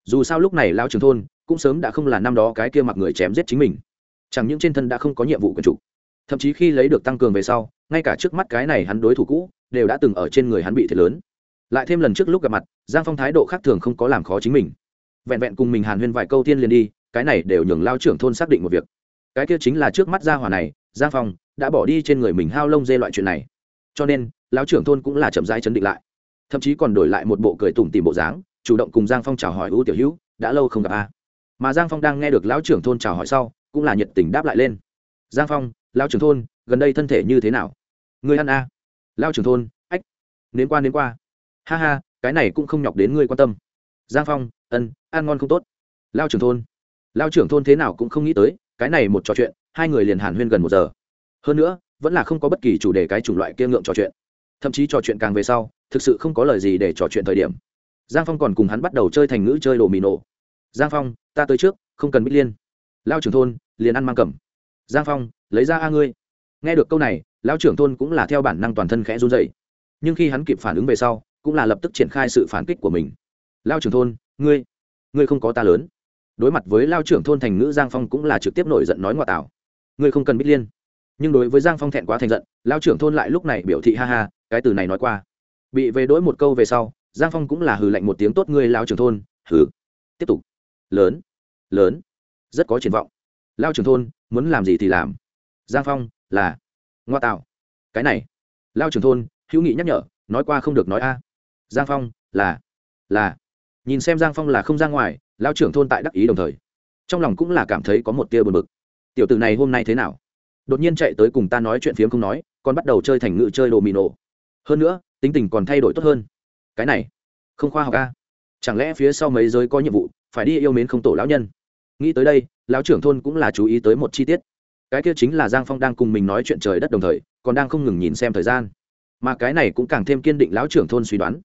Dù sao lúc này lão trưởng thôn cũng sớm đã không là năm đó cái kia mặc người chém giết chính mình chẳng những trên thân đã không có nhiệm vụ quyền chủ thậm chí khi lấy được tăng cường về sau, ngay cả trước mắt cái này hắn đối thủ cũ đều đã từng ở trên người hắn bị thiệt lớn. Lại thêm lần trước lúc gặp mặt, giang phong thái độ khác thường không có làm khó chính mình. Vẹn vẹn cùng mình hàn huyên vài câu tiên liền đi, cái này đều nhường lao trưởng thôn xác định một việc. Cái kia chính là trước mắt gia hỏa này, giang phong đã bỏ đi trên người mình hao lông dê loại chuyện này. Cho nên lão trưởng thôn cũng là chậm rãi chấn định lại. Thậm chí còn đổi lại một bộ cười tủm tìm bộ dáng, chủ động cùng giang phong chào hỏi ưu tiểu hữu, đã lâu không gặp a. Mà giang phong đang nghe được lão trưởng thôn chào hỏi sau cũng là nhiệt tình đáp lại lên. Giang phong lão trưởng thôn, gần đây thân thể như thế nào? Người ăn a à? lão trưởng thôn, ách nến qua nến qua. Ha ha, cái này cũng không nhọc đến ngươi quan tâm. Giang phong, ân, ăn ngon không tốt. Lao trưởng thôn, lao trưởng thôn thế nào cũng không nghĩ tới, cái này một trò chuyện, hai người liền hàn huyên gần một giờ. Hơn nữa, vẫn là không có bất kỳ chủ đề cái chủng loại kia ngượng trò chuyện. Thậm chí trò chuyện càng về sau, thực sự không có lời gì để trò chuyện thời điểm. Giang phong còn cùng hắn bắt đầu chơi thành ngữ chơi đồ mì nổ. Giang phong, ta tới trước, không cần bích liên. Lao trưởng thôn liền ăn mang cầm. Giang phong, lấy ra a ngươi. Nghe được câu này lao trưởng thôn cũng là theo bản năng toàn thân khẽ run dậy nhưng khi hắn kịp phản ứng về sau, cũng là lập tức triển khai sự phản kích của mình. Lao trưởng thôn, ngươi ngươi không có ta lớn. Đối mặt với lao trưởng thôn thành ngữ, giang phong cũng là trực tiếp nổi giận nói ngoại tảo ngươi không cần bích liên. Nhưng đối với giang phong thẹn quá thành giận lao trưởng thôn lại lúc này biểu thị ha ha, cái từ này nói qua. Bị về đỗi một câu về sau, giang phong cũng là hừ lạnh một tiếng tốt, ngươi lao trưởng thôn, hừ, tiếp tục. Lớn lớn, rất có triển vọng lao trưởng thôn, muốn làm gì thì làm. Giang phong, là. Ngoa tạo. Cái này. Lao trưởng thôn, hữu nghị nhắc nhở, nói qua không được nói a. Giang phong, là. Là. Nhìn xem giang phong là không ra ngoài, lao trưởng thôn tại đắc ý đồng thời. Trong lòng cũng là cảm thấy có một tia buồn bực. Tiểu tử này hôm nay thế nào? Đột nhiên chạy tới cùng ta nói chuyện phiếm không nói, còn bắt đầu chơi thành ngự chơi đồ mì nổ. Hơn nữa, tính tình còn thay đổi tốt hơn. Cái này. Không khoa học a. chẳng lẽ phía sau mấy giới có nhiệm vụ, phải đi yêu mến không tổ lão nhân? Nghĩ tới đây, lão trưởng thôn cũng là chú ý tới một chi tiết. Cái kia chính là giang phong đang cùng mình nói chuyện trời đất đồng thời, còn đang không ngừng nhìn xem thời gian. Mà cái này cũng càng thêm kiên định lão trưởng thôn suy đoán.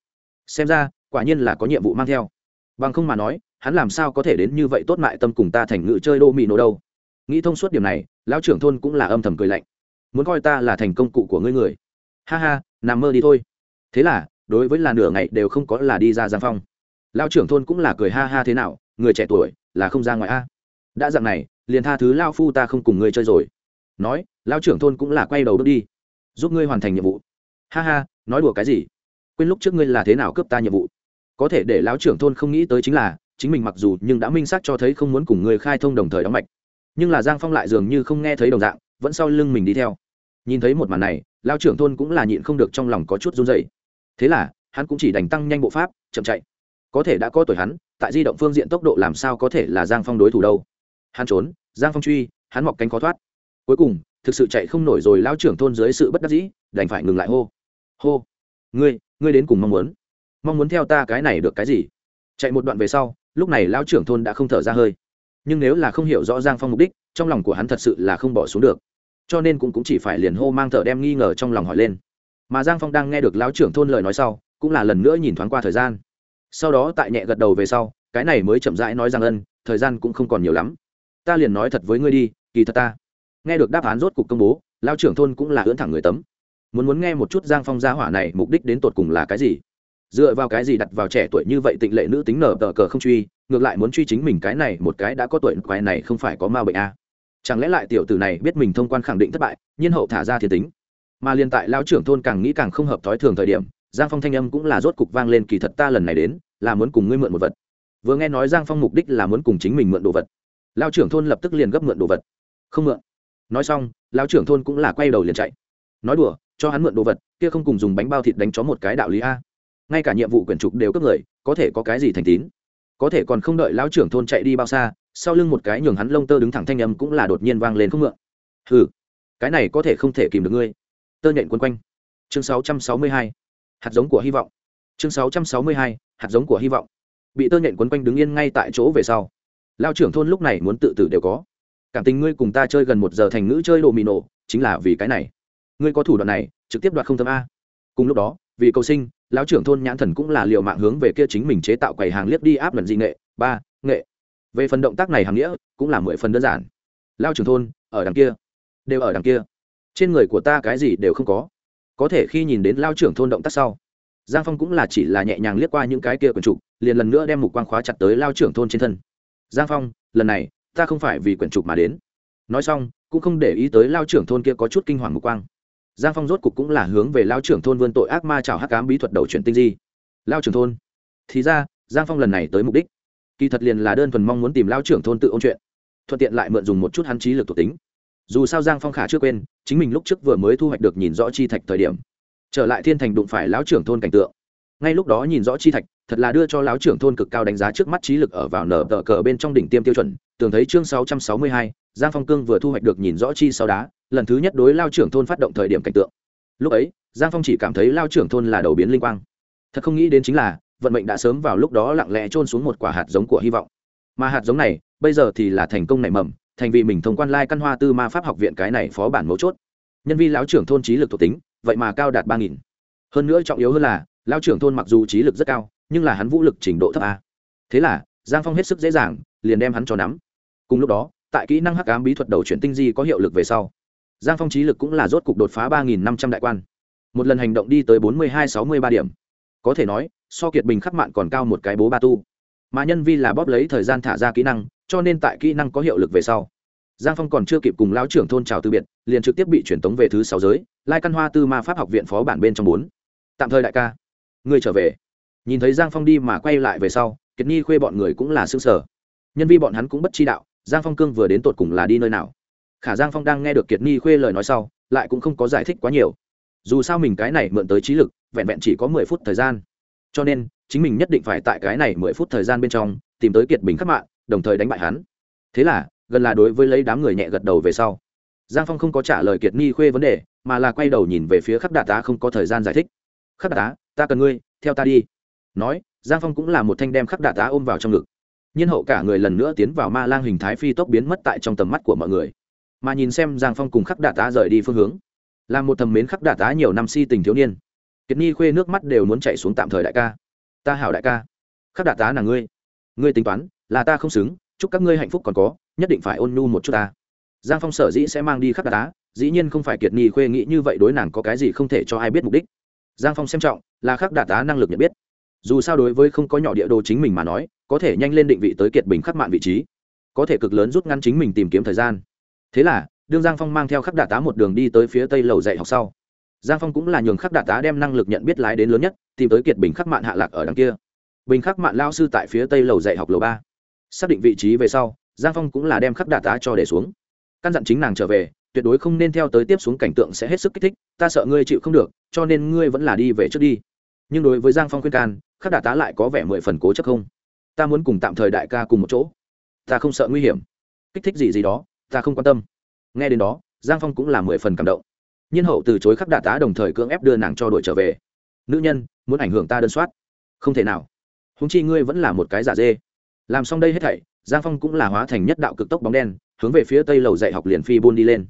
Xem ra, quả nhiên là có nhiệm vụ mang theo. Bằng không mà nói, hắn làm sao có thể đến như vậy tốt mại tâm cùng ta thành ngự chơi đô mì nổ đâu. Nghĩ thông suốt điểm này, lão trưởng thôn cũng là âm thầm cười lạnh. Muốn coi ta là thành công cụ của ngươi người. Ha ha, nằm mơ đi thôi. Thế là, đối với là nửa ngày đều không có là đi ra giang phong. Lão trưởng thôn cũng là cười ha ha thế nào, người trẻ tuổi là không ra ngoài a. Đã dặn này, liền tha thứ lao phu ta không cùng ngươi chơi rồi. Nói, lão trưởng thôn cũng là quay đầu bước đi, giúp ngươi hoàn thành nhiệm vụ. Ha ha, nói đùa cái gì? Quên lúc trước ngươi là thế nào cướp ta nhiệm vụ? Có thể để lão trưởng thôn không nghĩ tới chính là, chính mình mặc dù nhưng đã minh xác cho thấy không muốn cùng người khai thông đồng thời đóng mạch, nhưng là giang phong lại dường như không nghe thấy đồng dạng, vẫn sau lưng mình đi theo. Nhìn thấy một màn này lao trưởng thôn cũng là nhịn không được trong lòng có chút run dày thế là, hắn cũng chỉ đành tăng nhanh bộ pháp, chậm chạy có thể đã có tuổi hắn tại di động phương diện tốc độ làm sao có thể là giang phong đối thủ đâu. Hắn trốn giang phong truy hắn mọc cánh khó thoát. Cuối cùng thực sự chạy không nổi rồi lao trưởng thôn dưới sự bất đắc dĩ đành phải ngừng lại hô. Hô ngươi ngươi đến cùng mong muốn? Mong muốn theo ta cái này được cái gì? Chạy một đoạn về sau lúc này lao trưởng thôn đã không thở ra hơi. Nhưng nếu là không hiểu rõ giang phong mục đích trong lòng của hắn thật sự là không bỏ xuống được. Cho nên cũng, cũng chỉ phải liền hô mang thở đem nghi ngờ trong lòng hỏi lên. Mà giang phong đang nghe được lão trưởng thôn lời nói sau cũng là lần nữa nhìn thoáng qua thời gian sau đó tại nhẹ gật đầu về sau, cái này mới chậm rãi nói rằng ân, thời gian cũng không còn nhiều lắm. Ta liền nói thật với ngươi đi, kỳ thật ta nghe được đáp án rốt cục công bố lao trưởng thôn cũng là ưỡn thẳng người tấm. Muốn muốn nghe một chút giang phong gia hỏa này mục đích đến tột cùng là cái gì? Dựa vào cái gì đặt vào trẻ tuổi như vậy tịnh lệ nữ tính nở tờ cờ không truy, ngược lại muốn truy chính mình cái này một cái đã có tuổi, quái này không phải có ma bệnh a à. chẳng lẽ lại tiểu tử này biết mình thông quan khẳng định thất bại, nhiên hậu thả ra thiên tính? Mà liên tại lao trưởng thôn càng nghĩ càng không hợp thói thường thời điểm giang phong thanh âm cũng là rốt cục vang lên, kỳ thật ta lần này đến là muốn cùng ngươi mượn một vật. Vừa nghe nói giang phong mục đích là muốn cùng chính mình mượn đồ vật. Lao trưởng thôn lập tức liền gấp mượn đồ vật. Không mượn. Nói xong lao trưởng thôn cũng là quay đầu liền chạy. Nói đùa, cho hắn mượn đồ vật, kia không cùng dùng bánh bao thịt đánh chó một cái đạo lý a. Ngay cả nhiệm vụ quyển trục đều cấp người, có thể có cái gì thành tín? Có thể còn không đợi lão trưởng thôn chạy đi bao xa, sau lưng một cái nhường hắn lông tơ đứng thẳng thanh âm cũng là đột nhiên vang lên không mượn. Ừ cái này có thể không thể kìm được ngươi. Tơ nhện quân quanh. Chương 662 hạt giống của hy vọng. Chương 662. hạt giống của hy vọng. Bị tơ nhện quấn quanh đứng yên ngay tại chỗ về sau. Lao trưởng thôn lúc này muốn tự tử đều có. Cảm tình ngươi cùng ta chơi gần một giờ thành ngữ chơi đồ mì nổ chính là vì cái này. Ngươi có thủ đoạn này, trực tiếp đoạt không tâm a. Cùng lúc đó, vì cầu sinh, lão trưởng thôn nhãn thần cũng là liệu mạng hướng về kia chính mình chế tạo quầy hàng liếc đi áp lần dị nghệ. Ba, nghệ. Về phần động tác này hàng nghĩa, cũng là mười phần đơn giản. Lao trưởng thôn, ở đằng kia. Đều ở đằng kia. Trên người của ta cái gì đều không có có thể khi nhìn đến lao trưởng thôn động tác sau, giang phong cũng là chỉ là nhẹ nhàng liếc qua những cái kia quần trục, liền lần nữa đem mục quang khóa chặt tới lao trưởng thôn trên thân. Giang phong, lần này, ta không phải vì quyển trục mà đến. Nói xong, cũng không để ý tới lao trưởng thôn kia có chút kinh hoàng mục quang. Giang phong rốt cục cũng là hướng về lao trưởng thôn vươn tội ác ma chào hắc cám bí thuật đầu chuyển tinh di. Lao trưởng thôn. Thì ra, giang phong lần này tới mục đích, kỳ thật liền là đơn thuần mong muốn tìm lao trưởng thôn tự ôn chuyện, thuận tiện lại mượn dùng một chút hắn trí lực thuộc tính dù sao giang phong khả chưa quên, chính mình lúc trước vừa mới thu hoạch được nhìn rõ chi thạch thời điểm. Trở lại thiên thành đụng phải lão trưởng thôn cảnh tượng. Ngay lúc đó nhìn rõ chi thạch, thật là đưa cho lão trưởng thôn cực cao đánh giá trước mắt trí lực ở vào nở tờ cờ bên trong đỉnh tiêm tiêu chuẩn, tường thấy chương sáu trăm sáu mươi hai, giang phong cương vừa thu hoạch được nhìn rõ chi sau đá, lần thứ nhất đối lao trưởng thôn phát động thời điểm cảnh tượng. Lúc ấy, giang phong chỉ cảm thấy lao trưởng thôn là đầu biến linh quang. Thật không nghĩ đến chính là, vận mệnh đã sớm vào lúc đó lặng lẽ trôn xuống một quả hạt giống của hy vọng. Mà hạt giống này, bây giờ thì là thành công nảy mầm thành vì mình thông quan lai căn hoa tư ma pháp học viện cái này phó bản mấu chốt. Nhân viên lão trưởng thôn trí lực thuộc tính, vậy mà cao đạt ba nghìn. Hơn nữa trọng yếu hơn là lao trưởng thôn mặc dù trí lực rất cao, nhưng là hắn vũ lực trình độ thấp a. Thế là, giang phong hết sức dễ dàng, liền đem hắn cho nắm. Cùng lúc đó, tại kỹ năng hắc ám bí thuật đầu chuyển tinh di có hiệu lực về sau, giang phong trí lực cũng là rốt cục đột phá ba nghìn năm trăm đại quan. Một lần hành động đi tới bốn mươi hai sáu mươi ba điểm. Có thể nói, so kiệt bình khắc mạn còn cao một cái bố ba tu mà nhân vi là bóp lấy thời gian thả ra kỹ năng, cho nên tại kỹ năng có hiệu lực về sau. Giang phong còn chưa kịp cùng lão trưởng thôn chào từ biệt, liền trực tiếp bị truyền tống về thứ sáu giới, lai căn hoa tư ma pháp học viện phó bản bên trong bốn. Tạm thời đại ca người trở về. Nhìn thấy giang phong đi mà quay lại về sau, kiệt nhi khuê bọn người cũng là xương sở nhân vi bọn hắn cũng bất chi đạo, giang phong cương vừa đến tột cùng là đi nơi nào? Khả giang phong đang nghe được kiệt nhi khuê lời nói sau, lại cũng không có giải thích quá nhiều. Dù sao mình cái này mượn tới trí lực, vẹn vẹn chỉ có mười phút thời gian. Cho nên chính mình nhất định phải tại cái này mười phút thời gian bên trong tìm tới kiệt bình khắc mạng, đồng thời đánh bại hắn. Thế là, gần là đối với lấy đám người nhẹ gật đầu về sau. Giang phong không có trả lời kiệt nhi khuê vấn đề, mà là quay đầu nhìn về phía khắc đạt tá không có thời gian giải thích. Khắc đạt tá ta cần ngươi, theo ta đi. Nói, giang phong cũng là một thanh đem khắc đạt tá ôm vào trong ngực. Nhiên hậu cả người lần nữa tiến vào ma lang hình thái phi tốc biến mất tại trong tầm mắt của mọi người. Mà nhìn xem giang phong cùng khắc đạt tá rời đi phương hướng, là một thầm mến khắc đạt tá nhiều năm si tình thiếu niên. Kiệt nhi khuê nước mắt đều muốn chạy xuống tạm thời đại ca ta hảo đại ca. Khắc đạt tá là ngươi. Ngươi tính toán, là ta không xứng, chúc các ngươi hạnh phúc còn có, nhất định phải ôn nhu một chút ta. Giang phong sở dĩ sẽ mang đi khắc đạt tá, dĩ nhiên không phải kiệt nhi khuê nghĩ như vậy đối nàng có cái gì không thể cho ai biết mục đích. Giang phong xem trọng, là khắc đạt tá năng lực nhận biết. Dù sao đối với không có nhỏ địa đồ chính mình mà nói, có thể nhanh lên định vị tới kiệt bình khắc mạn vị trí. Có thể cực lớn rút ngắn chính mình tìm kiếm thời gian. Thế là, đương giang phong mang theo khắc đạt tá một đường đi tới phía tây lầu dạy học sau. Giang phong cũng là nhường khắc đạt tá đem năng lực nhận biết lái đến lớn nhất tìm tới kiệt bình khắc mạn hạ lạc ở đằng kia. Bình khắc mạn lao sư tại phía tây lầu dạy học lầu ba. Xác định vị trí về sau, giang phong cũng là đem khắc đạt tá cho để xuống. Căn dặn chính nàng trở về, tuyệt đối không nên theo tới tiếp xuống cảnh tượng sẽ hết sức kích thích, ta sợ ngươi chịu không được, cho nên ngươi vẫn là đi về trước đi. Nhưng đối với giang phong khuyên can, khắc đạt tá lại có vẻ mười phần cố chấp không. Ta muốn cùng tạm thời đại ca cùng một chỗ. Ta không sợ nguy hiểm. Kích thích gì gì đó, ta không quan tâm. Nghe đến đó, giang phong cũng là mười phần cảm động. Nhiên hậu từ chối khắc đạt tá đồng thời cưỡng ép đưa nàng cho đuổi trở về nữ nhân, muốn ảnh hưởng ta đơn soát. Không thể nào. Húng chi ngươi vẫn là một cái giả dê. Làm xong đây hết thảy, giang phong cũng là hóa thành nhất đạo cực tốc bóng đen, hướng về phía tây lầu dạy học liền phi bôn đi lên.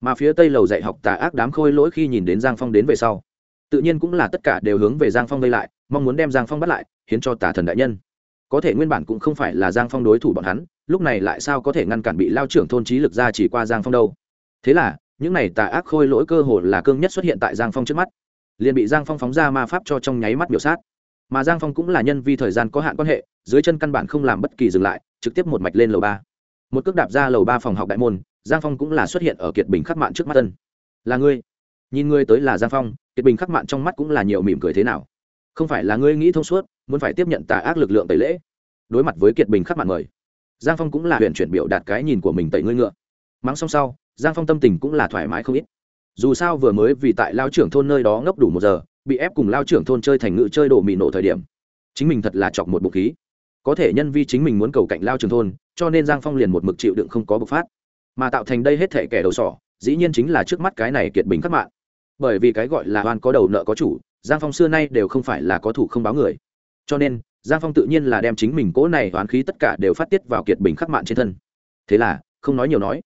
Mà phía tây lầu dạy học tà ác đám khôi lỗi khi nhìn đến giang phong đến về sau, tự nhiên cũng là tất cả đều hướng về giang phong vây lại, mong muốn đem giang phong bắt lại, hiến cho tà thần đại nhân. Có thể nguyên bản cũng không phải là giang phong đối thủ bọn hắn, lúc này lại sao có thể ngăn cản bị lao trưởng thôn trí lực ra chỉ qua giang phong đâu. Thế là, những này tà ác khôi lỗi cơ hồ là cương nhất xuất hiện tại giang phong trước mắt liền bị giang phong phóng ra ma pháp cho trong nháy mắt biểu sát. Mà giang phong cũng là nhân vi thời gian có hạn quan hệ, dưới chân căn bản không làm bất kỳ dừng lại, trực tiếp một mạch lên lầu ba. Một cước đạp ra lầu ba phòng học đại môn, giang phong cũng là xuất hiện ở kiệt bình khắc mạn trước mắt tân là ngươi? Nhìn ngươi tới là giang phong, kiệt bình khắc mạn trong mắt cũng là nhiều mỉm cười thế nào? Không phải là ngươi nghĩ thông suốt, muốn phải tiếp nhận tà ác lực lượng tẩy lễ. Đối mặt với kiệt bình khắc mạn mời. Giang phong cũng là huyện chuyển biểu đạt cái nhìn của mình tẩy ngươi ngựa. Mắng xong sau, giang phong tâm tình cũng là thoải mái không ít dù sao vừa mới vì tại lao trưởng thôn nơi đó ngốc đủ một giờ, bị ép cùng lao trưởng thôn chơi thành ngự chơi đồ mì nổ thời điểm. Chính mình thật là chọc một bụng khí. Có thể nhân vi chính mình muốn cầu cạnh lao trưởng thôn, cho nên giang phong liền một mực chịu đựng không có bộc phát. Mà tạo thành đây hết thể kẻ đầu sỏ, dĩ nhiên chính là trước mắt cái này kiệt bình khắc mạng. Bởi vì cái gọi là oan có đầu nợ có chủ, giang phong xưa nay đều không phải là có thủ không báo người. Cho nên, giang phong tự nhiên là đem chính mình cố này oán khí tất cả đều phát tiết vào kiệt bình khắc mạng trên thân. Thế là, không nói nhiều nói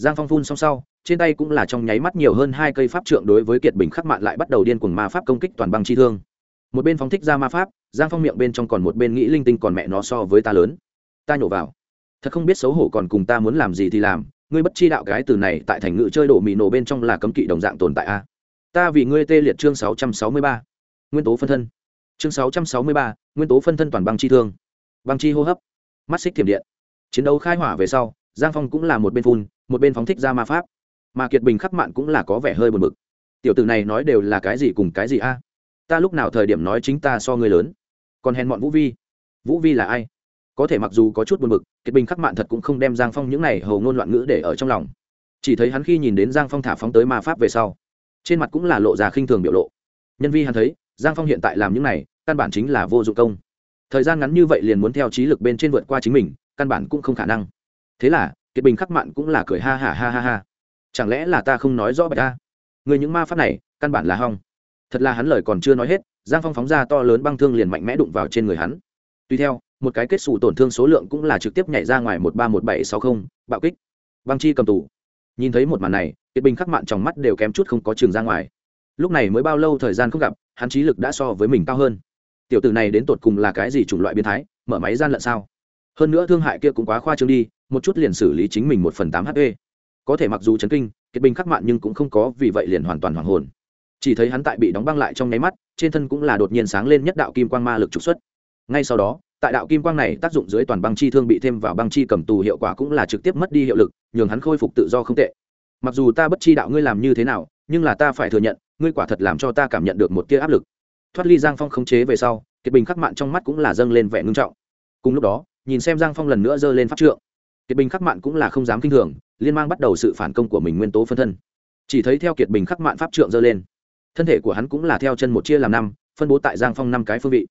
giang phong phun xong sau, trên tay cũng là trong nháy mắt nhiều hơn hai cây pháp trượng đối với kiệt bình khắc mạn lại bắt đầu điên cuồng ma pháp công kích toàn băng chi thương. Một bên phóng thích ra ma pháp, giang phong miệng bên trong còn một bên nghĩ linh tinh còn mẹ nó so với ta lớn. Ta nhổ vào. Thật không biết xấu hổ còn cùng ta muốn làm gì thì làm, ngươi bất chi đạo cái từ này tại thành ngữ chơi đổ mì nổ bên trong là cấm kỵ đồng dạng tồn tại a. Ta vì ngươi tê liệt chương sáu trăm sáu mươi ba. Nguyên tố phân thân. Chương sáu trăm sáu mươi ba, nguyên tố phân thân toàn băng chi thương. Băng chi hô hấp. Mắt xích thiểm điện. Chiến đấu khai hỏa về sau giang phong cũng là một bên phun, một bên phóng thích ra ma pháp. Mà kiệt bình khắc mạn cũng là có vẻ hơi buồn bực. Tiểu tử này nói đều là cái gì cùng cái gì a? Ta lúc nào thời điểm nói chính ta so người lớn? Còn hèn mọn vũ vi. Vũ vi là ai? Có thể mặc dù có chút buồn bực, kiệt bình khắc mạn thật cũng không đem giang phong những này hầu ngôn loạn ngữ để ở trong lòng. Chỉ thấy hắn khi nhìn đến giang phong thả phóng tới ma pháp về sau, trên mặt cũng là lộ ra khinh thường biểu lộ. Nhân vi hắn thấy, giang phong hiện tại làm những này, căn bản chính là vô dụng công. Thời gian ngắn như vậy liền muốn theo trí lực bên trên vượt qua chính mình, căn bản cũng không khả năng thế là, kiệt bình khắc mạn cũng là cười ha ha ha ha ha. Chẳng lẽ là ta không nói rõ bạch ta? Người những ma pháp này, căn bản là hong thật là hắn lời còn chưa nói hết, giang phong phóng ra to lớn băng thương liền mạnh mẽ đụng vào trên người hắn. Tuy theo, một cái kết xù tổn thương số lượng cũng là trực tiếp nhảy ra ngoài một ba một bảy sáu không, bạo kích. Băng chi cầm tù. Nhìn thấy một màn này, kiệt bình khắc mạn trong mắt đều kém chút không có trường ra ngoài. Lúc này mới bao lâu thời gian không gặp, hắn trí lực đã so với mình cao hơn. Tiểu tử này đến tột cùng là cái gì chủng loại biến thái, mở máy gian lận sao? Hơn nữa thương hại kia cũng quá khoa trương đi, một chút liền xử lý chính mình một phần tám hp có thể mặc dù chấn kinh kiệt bình khắc mạn nhưng cũng không có, vì vậy liền hoàn toàn hoàng hồn. Chỉ thấy hắn tại bị đóng băng lại trong nháy mắt, trên thân cũng là đột nhiên sáng lên nhất đạo kim quang ma lực trục xuất. Ngay sau đó, tại đạo kim quang này tác dụng dưới toàn băng chi thương bị thêm vào băng chi cầm tù hiệu quả cũng là trực tiếp mất đi hiệu lực, nhường hắn khôi phục tự do không tệ. Mặc dù ta bất chi đạo ngươi làm như thế nào, nhưng là ta phải thừa nhận, ngươi quả thật làm cho ta cảm nhận được một tia áp lực. Thoát ly giang phong khống chế về sau kiệt bình khắc mạn trong mắt cũng là dâng lên vẻ ngưng trọng. Cùng lúc đó nhìn xem giang phong lần nữa giơ lên pháp trượng. Kiệt bình khắc mạn cũng là không dám kinh thường, liên mang bắt đầu sự phản công của mình nguyên tố phân thân. Chỉ thấy theo kiệt bình khắc mạn pháp trượng giơ lên, thân thể của hắn cũng là theo chân một chia làm năm, phân bố tại giang phong năm cái phương vị.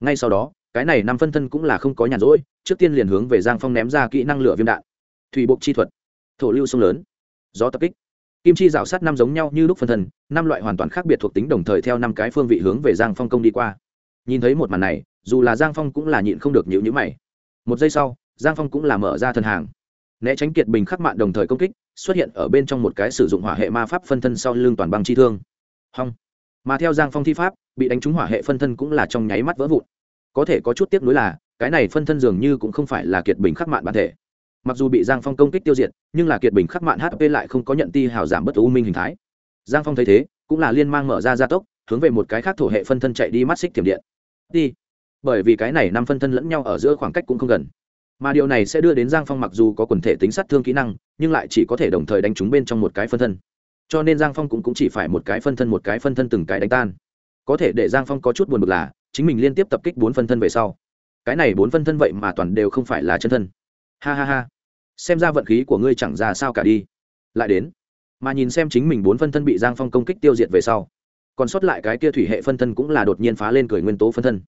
Ngay sau đó, cái này năm phân thân cũng là không có nhàn rỗi, trước tiên liền hướng về giang phong ném ra kỹ năng lửa viêm đạn. Thủy bộ chi thuật, thổ lưu sông lớn, gió tập kích. Kim chi rào sát năm giống nhau như lúc phân thân, năm loại hoàn toàn khác biệt thuộc tính đồng thời theo năm cái phương vị hướng về giang phong công đi qua. Nhìn thấy một màn này, dù là giang phong cũng là nhịn không được nhịu nhữ mày một giây sau, giang phong cũng là mở ra thân hàng. Né tránh kiệt bình khắc mạn đồng thời công kích, xuất hiện ở bên trong một cái sử dụng hỏa hệ ma pháp phân thân sau lưng toàn băng chi thương. Hong. Mà theo giang phong thi pháp, bị đánh trúng hỏa hệ phân thân cũng là trong nháy mắt vỡ vụn. Có thể có chút tiếc nuối là, cái này phân thân dường như cũng không phải là kiệt bình khắc mạn bản thể. Mặc dù bị giang phong công kích tiêu diệt, nhưng là kiệt bình khắc mạn hp lại không có nhận ti hào giảm bất u minh hình thái. Giang phong thấy thế, cũng là liên mang mở ra gia tốc, hướng về một cái khác thổ hệ phân thân chạy đi mắt xích tiềm điện. Đi bởi vì cái này năm phân thân lẫn nhau ở giữa khoảng cách cũng không gần. Mà điều này sẽ đưa đến giang phong mặc dù có quần thể tính sát thương kỹ năng nhưng lại chỉ có thể đồng thời đánh chúng bên trong một cái phân thân. Cho nên giang phong cũng, cũng chỉ phải một cái phân thân một cái phân thân từng cái đánh tan. Có thể để giang phong có chút buồn bực là chính mình liên tiếp tập kích bốn phân thân về sau. Cái này bốn phân thân vậy mà toàn đều không phải là chân thân. Ha ha ha. Xem ra vận khí của ngươi chẳng ra sao cả đi. Lại đến. Mà nhìn xem chính mình bốn phân thân bị giang phong công kích tiêu diệt về sau. Còn sót lại cái kia thủy hệ phân thân cũng là đột nhiên phá lên cười nguyên tố phân thân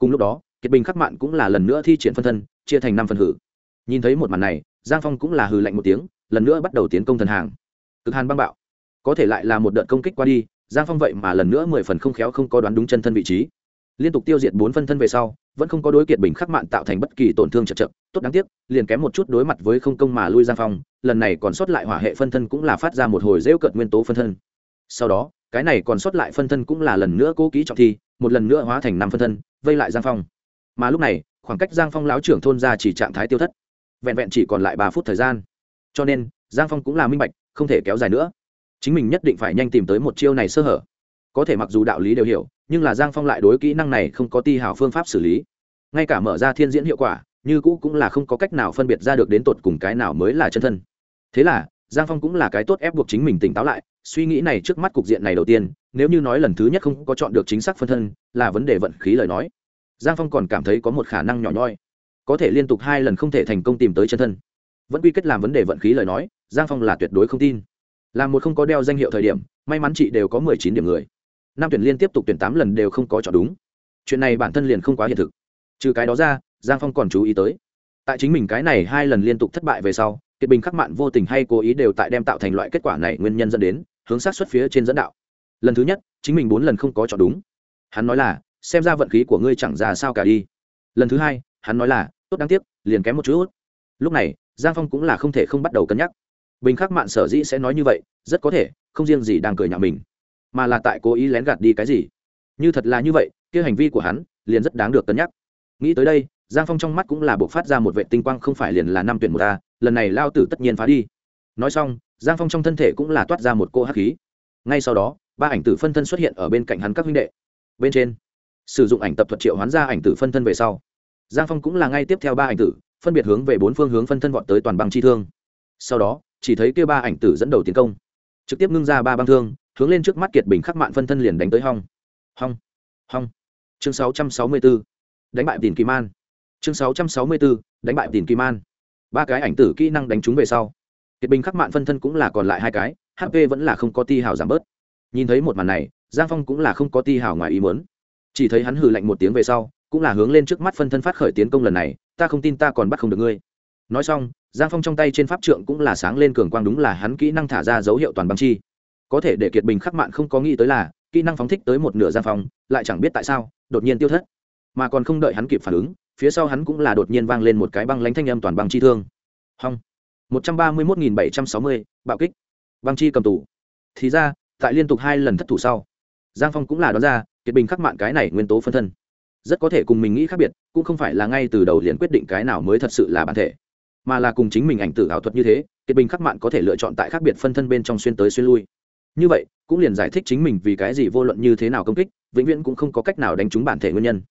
cùng lúc đó, kiệt bình khắc mạn cũng là lần nữa thi triển phân thân, chia thành năm phần hử. Nhìn thấy một màn này, giang phong cũng là hừ lạnh một tiếng, lần nữa bắt đầu tiến công thần hàng. Cực hàn băng bạo. Có thể lại là một đợt công kích qua đi, giang phong vậy mà lần nữa mười phần không khéo không có đoán đúng chân thân vị trí. Liên tục tiêu diệt bốn phân thân về sau, vẫn không có đối kiệt bình khắc mạn tạo thành bất kỳ tổn thương chật chật. Tốt đáng tiếc, liền kém một chút đối mặt với không công mà lui giang phong, lần này còn sót lại hỏa hệ phân thân cũng là phát ra một hồi rêu cợt nguyên tố phân thân. Sau đó cái này còn sót lại phân thân cũng là lần nữa cố kỹ trọng thi, một lần nữa hóa thành năm phân thân, vây lại giang phong. Mà lúc này, khoảng cách giang phong lão trưởng thôn ra chỉ trạng thái tiêu thất. Vẹn vẹn chỉ còn lại ba phút thời gian. Cho nên, giang phong cũng là minh bạch, không thể kéo dài nữa. Chính mình nhất định phải nhanh tìm tới một chiêu này sơ hở. Có thể mặc dù đạo lý đều hiểu, nhưng là giang phong lại đối kỹ năng này không có ti hảo phương pháp xử lý. Ngay cả mở ra thiên diễn hiệu quả, như cũ cũng là không có cách nào phân biệt ra được đến tột cùng cái nào mới là chân thân. Thế là giang phong cũng là cái tốt ép buộc chính mình tỉnh táo lại, suy nghĩ này trước mắt cục diện này đầu tiên, nếu như nói lần thứ nhất không có chọn được chính xác phân thân, là vấn đề vận khí lời nói. Giang phong còn cảm thấy có một khả năng nhỏ nhoi, có thể liên tục hai lần không thể thành công tìm tới chân thân. Vẫn quy kết làm vấn đề vận khí lời nói, giang phong là tuyệt đối không tin. Là một không có đeo danh hiệu thời điểm, may mắn chị đều có mười chín điểm người. Năm tuyển liên tiếp tục tuyển tám lần đều không có chọn đúng. Chuyện này bản thân liền không quá hiện thực. Trừ cái đó ra, giang phong còn chú ý tới. Tại chính mình cái này hai lần liên tục thất bại về sau kiệt bình khắc mạn vô tình hay cố ý đều tại đem tạo thành loại kết quả này nguyên nhân dẫn đến, hướng sát xuất phía trên dẫn đạo. Lần thứ nhất, chính mình bốn lần không có chọn đúng. Hắn nói là, xem ra vận khí của ngươi chẳng ra sao cả đi. Lần thứ hai, hắn nói là, tốt đáng tiếc, liền kém một chút. Lúc này, giang phong cũng là không thể không bắt đầu cân nhắc. Bình khắc mạn sở dĩ sẽ nói như vậy, rất có thể, không riêng gì đang cười nhạo mình, mà là tại cố ý lén gạt đi cái gì. Như thật là như vậy, kia hành vi của hắn, liền rất đáng được cân nhắc. Nghĩ tới đây, giang phong trong mắt cũng là buộc phát ra một vệ tinh quang không phải liền là năm tuyển một ta lần này lao tử tất nhiên phá đi. Nói xong, giang phong trong thân thể cũng là toát ra một cô hắc khí. Ngay sau đó, ba ảnh tử phân thân xuất hiện ở bên cạnh hắn các huynh đệ. Bên trên, sử dụng ảnh tập thuật triệu hoán ra ảnh tử phân thân về sau. Giang phong cũng là ngay tiếp theo ba ảnh tử, phân biệt hướng về bốn phương hướng phân thân vọt tới toàn băng chi thương. Sau đó, chỉ thấy kêu ba ảnh tử dẫn đầu tiến công. Trực tiếp ngưng ra ba băng thương, hướng lên trước mắt kiệt bình khắc mạn phân thân liền đánh tới hong. Hong hong. Chương sáu trăm sáu mươi b ố đánh bại tìm kỳ man. Chương sáu trăm sáu mươi b ố đánh bại tìm kỳ man ba cái ảnh tử kỹ năng đánh trúng về sau. Kiệt bình khắc mạn phân thân cũng là còn lại hai cái hp vẫn là không có ti hào giảm bớt. Nhìn thấy một màn này, giang phong cũng là không có ti hào ngoài ý muốn. Chỉ thấy hắn hừ lạnh một tiếng về sau, cũng là hướng lên trước mắt phân thân phát khởi tiến công lần này, ta không tin ta còn bắt không được ngươi. Nói xong, giang phong trong tay trên pháp trượng cũng là sáng lên cường quang đúng là hắn kỹ năng thả ra dấu hiệu toàn băng chi. Có thể để kiệt bình khắc mạn không có nghĩ tới là, kỹ năng phóng thích tới một nửa giang phong, lại chẳng biết tại sao, đột nhiên tiêu thất. Mà còn không đợi hắn kịp phản ứng phía sau hắn cũng là đột nhiên vang lên một cái băng lánh thanh âm toàn băng chi thương. Hong. một trăm ba mươi một nghìn bảy trăm sáu mươi, bạo kích. Băng chi cầm tù. Thì ra, tại liên tục hai lần thất thủ sau, giang phong cũng là đoán ra, kiệt bình khắc mạn cái này nguyên tố phân thân. Rất có thể cùng mình nghĩ khác biệt, cũng không phải là ngay từ đầu liền quyết định cái nào mới thật sự là bản thể, mà là cùng chính mình ảnh tử ảo thuật như thế, kiệt bình khắc mạn có thể lựa chọn tại khác biệt phân thân bên trong xuyên tới xuyên lui. Như vậy, cũng liền giải thích chính mình vì cái gì vô luận như thế nào công kích, vĩnh viễn cũng không có cách nào đánh trúng bản thể nguyên nhân.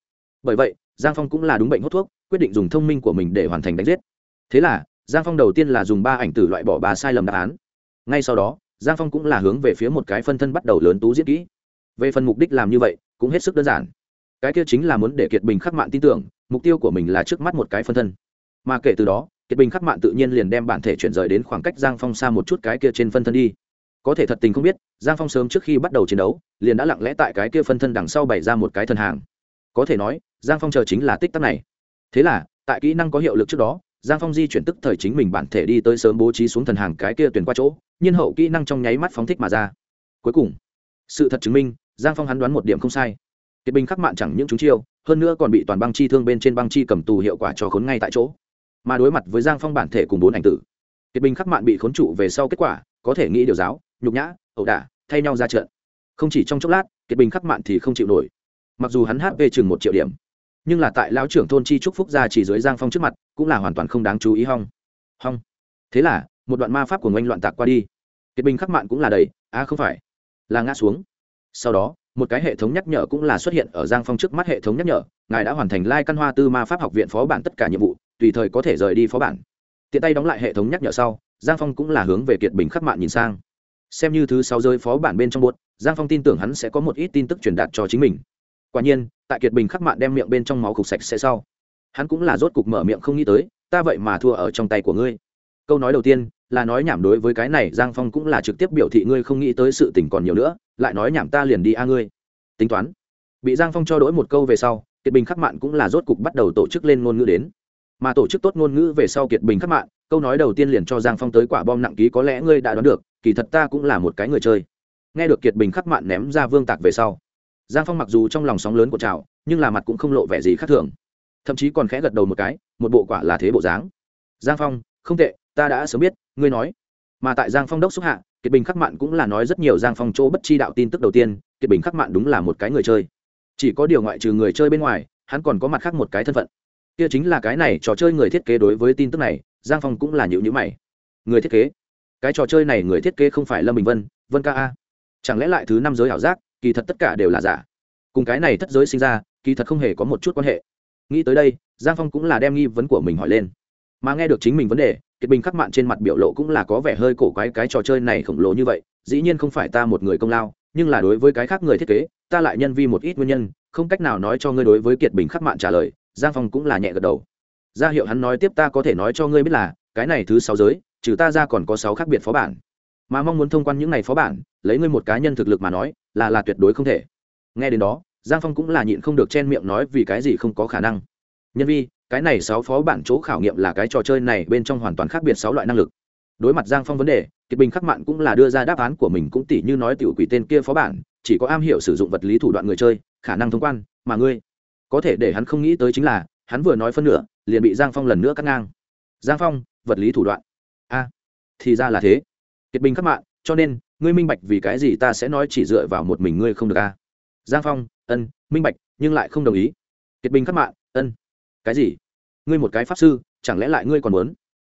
Bởi vậy giang phong cũng là đúng bệnh hút thuốc, quyết định dùng thông minh của mình để hoàn thành đánh giết. Thế là, giang phong đầu tiên là dùng ba ảnh tử loại bỏ ba sai lầm đáp án. Ngay sau đó, giang phong cũng là hướng về phía một cái phân thân bắt đầu lớn tú diễn kỹ. Về phần mục đích làm như vậy, cũng hết sức đơn giản. Cái kia chính là muốn để kiệt bình khắc mạng tin tưởng, mục tiêu của mình là trước mắt một cái phân thân. Mà kể từ đó, kiệt bình khắc mạng tự nhiên liền đem bản thể chuyển rời đến khoảng cách giang phong xa một chút cái kia trên phân thân đi. Có thể thật tình không biết, giang phong sớm trước khi bắt đầu chiến đấu, liền đã lặng lẽ tại cái kia phân thân đằng sau bày ra một cái thân hàng. Có thể nói giang phong chờ chính là tích tắc này. Thế là, tại kỹ năng có hiệu lực trước đó, giang phong di chuyển tức thời chính mình bản thể đi tới sớm bố trí xuống thần hàng cái kia tuyển qua chỗ, nhiên hậu kỹ năng trong nháy mắt phóng thích mà ra. Cuối cùng, sự thật chứng minh, giang phong hắn đoán một điểm không sai. Kiệt binh khắc mạn chẳng những chúng chiêu, hơn nữa còn bị toàn băng chi thương bên trên băng chi cầm tù hiệu quả cho khốn ngay tại chỗ. Mà đối mặt với giang phong bản thể cùng bốn ảnh tử, kiệt binh khắc mạn bị khốn trụ về sau kết quả, có thể nghĩ điều giáo, nhục nhã, ẩu đả, thay nhau ra trận. Không chỉ trong chốc lát, kiệt bình khắc mạn thì không chịu nổi. Mặc dù hắn hp chừng một triệu điểm nhưng là tại lão trưởng thôn chi trúc phúc gia chỉ dưới giang phong trước mặt, cũng là hoàn toàn không đáng chú ý hong. Hong. Thế là, một đoạn ma pháp của ngoanh loạn tạc qua đi. Kiệt bình khắc mạn cũng là đầy à không phải, là ngã xuống. Sau đó, một cái hệ thống nhắc nhở cũng là xuất hiện ở giang phong trước mắt hệ thống nhắc nhở, ngài đã hoàn thành lai căn hoa tư ma pháp học viện phó bản tất cả nhiệm vụ, tùy thời có thể rời đi phó bản. Tiện tay đóng lại hệ thống nhắc nhở sau, giang phong cũng là hướng về kiệt bình khắc mạn nhìn sang. Xem như thứ sáu giới phó bản bên trong buốt, giang phong tin tưởng hắn sẽ có một ít tin tức truyền đạt cho chính mình. Quả nhiên tại kiệt bình khắc mạn đem miệng bên trong máu cục sạch sẽ sau. Hắn cũng là rốt cục mở miệng không nghĩ tới, ta vậy mà thua ở trong tay của ngươi. Câu nói đầu tiên là nói nhảm đối với cái này, giang phong cũng là trực tiếp biểu thị ngươi không nghĩ tới sự tình còn nhiều nữa, lại nói nhảm ta liền đi a ngươi. Tính toán. Bị giang phong cho đỗi một câu về sau, kiệt bình khắc mạn cũng là rốt cục bắt đầu tổ chức lên ngôn ngữ đến. Mà tổ chức tốt ngôn ngữ về sau kiệt bình khắc mạn, câu nói đầu tiên liền cho giang phong tới quả bom nặng ký có lẽ ngươi đã đoán được, kỳ thật ta cũng là một cái người chơi. Nghe được kiệt bình khắc mạn ném ra vương tạc về sau giang phong mặc dù trong lòng sóng lớn của trào, nhưng là mặt cũng không lộ vẻ gì khác thường. Thậm chí còn khẽ gật đầu một cái, một bộ quả là thế bộ dáng. Giang phong, không tệ, ta đã sớm biết, ngươi nói. Mà tại giang phong đốc xúc hạ, kiệt bình khắc mạn cũng là nói rất nhiều giang phong chỗ bất chi đạo tin tức đầu tiên, kiệt bình khắc mạn đúng là một cái người chơi. Chỉ có điều ngoại trừ người chơi bên ngoài, hắn còn có mặt khác một cái thân phận. Kia chính là cái này, trò chơi người thiết kế đối với tin tức này, giang phong cũng là nhịu nhữ mày. Người thiết kế? Cái trò chơi này người thiết kế không phải lâm bình vân vân ca a. Chẳng lẽ lại thứ năm giới ảo giác? Kỳ thật tất cả đều là giả. Cùng cái này thất giới sinh ra, kỳ thật không hề có một chút quan hệ. Nghĩ tới đây, giang phong cũng là đem nghi vấn của mình hỏi lên. Mà nghe được chính mình vấn đề, kiệt bình khắc mạn trên mặt biểu lộ cũng là có vẻ hơi cổ quái cái trò chơi này khổng lồ như vậy, dĩ nhiên không phải ta một người công lao, nhưng là đối với cái khác người thiết kế, ta lại nhân vi một ít nguyên nhân, không cách nào nói cho ngươi đối với kiệt bình khắc mạn trả lời, giang phong cũng là nhẹ gật đầu. Ra hiệu hắn nói tiếp ta có thể nói cho ngươi biết là, cái này thứ sáu giới, trừ ta ra còn có sáu khác biệt phó bản. Mà mong muốn thông quan những này phó bản, lấy ngươi một cá nhân thực lực mà nói là là tuyệt đối không thể. Nghe đến đó, giang phong cũng là nhịn không được chen miệng nói vì cái gì không có khả năng. Nhân vi, cái này sáu phó bản chỗ khảo nghiệm là cái trò chơi này bên trong hoàn toàn khác biệt sáu loại năng lực. Đối mặt giang phong vấn đề, kiệt bình khắc mạn cũng là đưa ra đáp án của mình cũng tỉ như nói tiểu quỷ tên kia phó bản, chỉ có am hiểu sử dụng vật lý thủ đoạn người chơi, khả năng thông quan, mà ngươi, có thể để hắn không nghĩ tới chính là, hắn vừa nói phân nửa, liền bị giang phong lần nữa cắt ngang. Giang phong, vật lý thủ đoạn. A, thì ra là thế. Kiệt bình khắc mạn, cho nên ngươi minh bạch vì cái gì ta sẽ nói chỉ dựa vào một mình ngươi không được a giang phong ân minh bạch nhưng lại không đồng ý. Kiệt bình khắc mạng, ân. Cái gì? Ngươi một cái pháp sư chẳng lẽ lại ngươi còn muốn?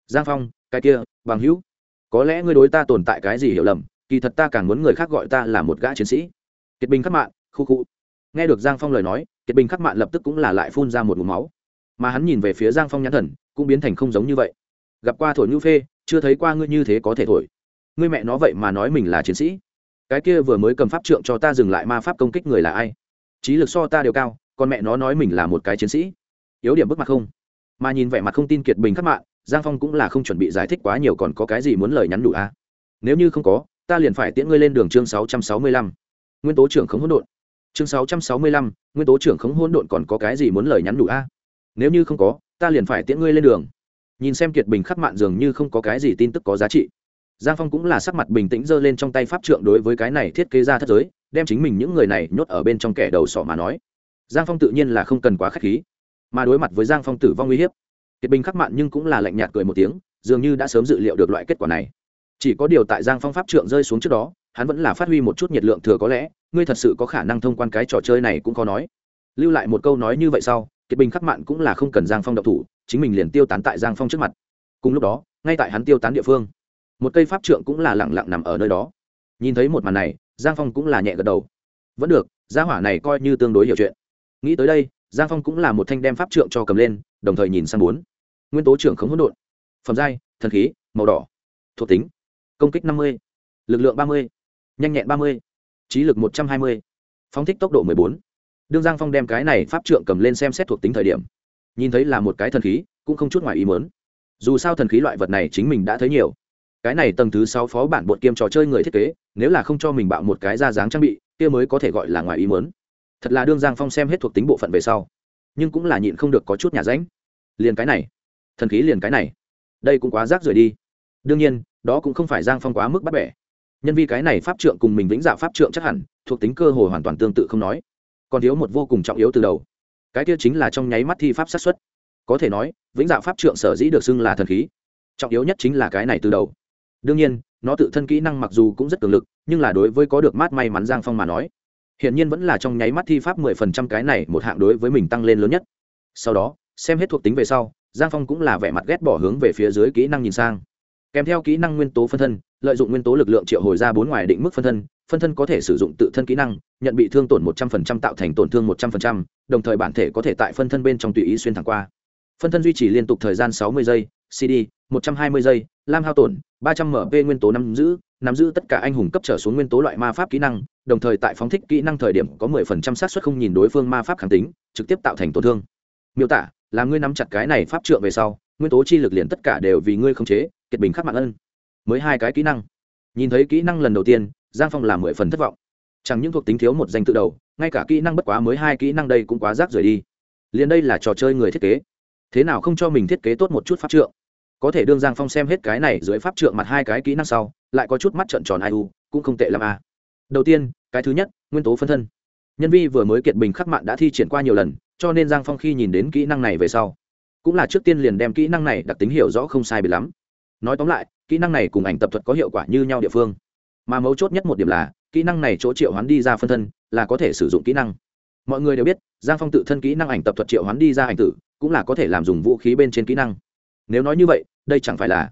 Giang phong cái kia bằng hữu. Có lẽ ngươi đối ta tồn tại cái gì hiểu lầm kỳ thật ta càng muốn người khác gọi ta là một gã chiến sĩ. Kiệt bình khắc mạng, khu khu. Nghe được giang phong lời nói kiệt bình khắc mạng lập tức cũng là lại phun ra một mũ máu. Mà hắn nhìn về phía giang phong nhãn thần cũng biến thành không giống như vậy. Gặp qua thổi ngữ phê chưa thấy qua ngươi như thế có thể thổi ngươi mẹ nó vậy mà nói mình là chiến sĩ. Cái kia vừa mới cầm pháp trượng cho ta dừng lại ma pháp công kích người là ai? Trí lực so ta đều cao, còn mẹ nó nói mình là một cái chiến sĩ. Yếu điểm bức mặt không? Mà nhìn vẻ mặt không tin kiệt bình khắc mạng giang phong cũng là không chuẩn bị giải thích quá nhiều còn có cái gì muốn lời nhắn đủ a à? nếu như không có, ta liền phải tiễn ngươi lên đường chương sáu trăm sáu mươi lăm. Nguyên tố trưởng khống hỗn độn. Chương sáu trăm sáu mươi lăm, nguyên tố trưởng khống hỗn độn còn có cái gì muốn lời nhắn đủ a à? nếu như không có, ta liền phải tiễn ngươi lên đường. Nhìn xem kiệt bình khắc mạn dường như không có cái gì tin tức có giá trị giang phong cũng là sắc mặt bình tĩnh giơ lên trong tay pháp trượng đối với cái này thiết kế ra thất giới, đem chính mình những người này nhốt ở bên trong kẻ đầu sọ mà nói. Giang phong tự nhiên là không cần quá k h á c h khí, mà đối mặt với giang phong tử vong uy hiếp, kiệt bình khắc mạn nhưng cũng là lạnh nhạt cười một tiếng, dường như đã sớm dự liệu được loại kết quả này. Chỉ có điều tại giang phong pháp trượng rơi xuống trước đó, hắn vẫn là phát huy một chút nhiệt lượng thừa có lẽ, ngươi thật sự có khả năng thông quan cái trò chơi này cũng khó nói. Lưu lại một câu nói như vậy sau, kiệt bình khắc mạn cũng là không cần giang phong độc thủ, chính mình liền tiêu tán tại giang phong trước mặt. Cùng lúc đó, ngay tại hắn tiêu tán địa phương một cây pháp trượng cũng là lẳng lặng nằm ở nơi đó. Nhìn thấy một màn này, giang phong cũng là nhẹ gật đầu. Vẫn được, gia hỏa này coi như tương đối hiểu chuyện. Nghĩ tới đây, giang phong cũng là một thanh đem pháp trượng cho cầm lên, đồng thời nhìn sang bốn. Nguyên tố trưởng khống hỗn độn. Phẩm giai, thần khí, màu đỏ. Thuộc tính, công kích năm mươi, lực lượng ba mươi, nhanh nhẹn ba mươi, trí lực một trăm hai mươi, phóng thích tốc độ mười bốn. Đương giang phong đem cái này pháp trượng cầm lên xem xét thuộc tính thời điểm, nhìn thấy là một cái thần khí, cũng không chút ngoài ý mớn dù sao thần khí loại vật này chính mình đã thấy nhiều cái này tầng thứ sáu phó bản bột kiêm trò chơi người thiết kế, nếu là không cho mình bạo một cái ra dáng trang bị, kia mới có thể gọi là ngoài ý mớn thật là đương giang phong xem hết thuộc tính bộ phận về sau, nhưng cũng là nhịn không được có chút nhà ránh. Liền cái này, thần khí liền cái này, đây cũng quá rác rồi đi. Đương nhiên, đó cũng không phải giang phong quá mức bắt bẻ. Nhân vì cái này pháp trượng cùng mình vĩnh dạ pháp trượng chắc hẳn, thuộc tính cơ hồ hoàn toàn tương tự không nói. Còn thiếu một vô cùng trọng yếu từ đầu. Cái kia chính là trong nháy mắt thi pháp sát xuất có thể nói, vĩnh dạ pháp trượng sở dĩ được xưng là thần khí, trọng yếu nhất chính là cái này từ đầu đương nhiên, nó tự thân kỹ năng mặc dù cũng rất cường lực, nhưng là đối với có được mát may mắn giang phong mà nói hiện nhiên vẫn là trong nháy mắt thi pháp mười phần trăm cái này một hạng đối với mình tăng lên lớn nhất. Sau đó, xem hết thuộc tính về sau, giang phong cũng là vẻ mặt ghét bỏ hướng về phía dưới kỹ năng nhìn sang. Kèm theo kỹ năng nguyên tố phân thân, lợi dụng nguyên tố lực lượng triệu hồi ra bốn ngoài định mức phân thân phân thân có thể sử dụng tự thân kỹ năng, nhận bị thương tổn một trăm phần trăm tạo thành tổn thương một trăm phần trăm, đồng thời bản thể có thể tại phân thân bên trong tùy ý xuyên thẳng qua. Phân thân duy trì liên tục thời gian sáu mươi giây cd một trăm hai mươi giây, lam hao tổn ba trăm mp nguyên tố nắm giữ nắm giữ tất cả anh hùng cấp trở xuống nguyên tố loại ma pháp kỹ năng, đồng thời tại phóng thích kỹ năng thời điểm có mười phần trăm xác suất không nhìn đối phương ma pháp kháng tính, trực tiếp tạo thành tổn thương. Miêu tả, là ngươi nắm chặt cái này pháp trượng về sau, nguyên tố chi lực liền tất cả đều vì ngươi không chế, kiệt bình khắc mạng ân. Mới hai cái kỹ năng. Nhìn thấy kỹ năng lần đầu tiên, giang phong làm mười phần thất vọng. Chẳng những thuộc tính thiếu một danh tự đầu, ngay cả kỹ năng bất quá mới hai kỹ năng đây cũng quá rác rời đi. Liền đây là trò chơi người thiết kế. Thế nào không cho mình thiết kế tốt một chút pháp trượng? Có thể đương giang phong xem hết cái này dưới pháp trượng mặt hai cái kỹ năng sau, lại có chút mắt trợn tròn ai u, cũng không tệ l a à. đầu tiên, cái thứ nhất, nguyên tố phân thân. Nhân vi vừa mới kiệt bình khắc mạn đã thi triển qua nhiều lần, cho nên giang phong khi nhìn đến kỹ năng này về sau, cũng là trước tiên liền đem kỹ năng này đặc tính hiểu rõ không sai bị lắm. Nói tóm lại, kỹ năng này cùng ảnh tập thuật có hiệu quả như nhau địa phương. Mà mấu chốt nhất một điểm là, kỹ năng này chỗ triệu hoán đi ra phân thân, là có thể sử dụng kỹ năng. Mọi người đều biết, giang phong tự thân kỹ năng ảnh tập thuật triệu hoán đi ra ảnh tử, cũng là có thể làm dùng vũ khí bên trên kỹ năng. Nếu nói như vậy đây chẳng phải là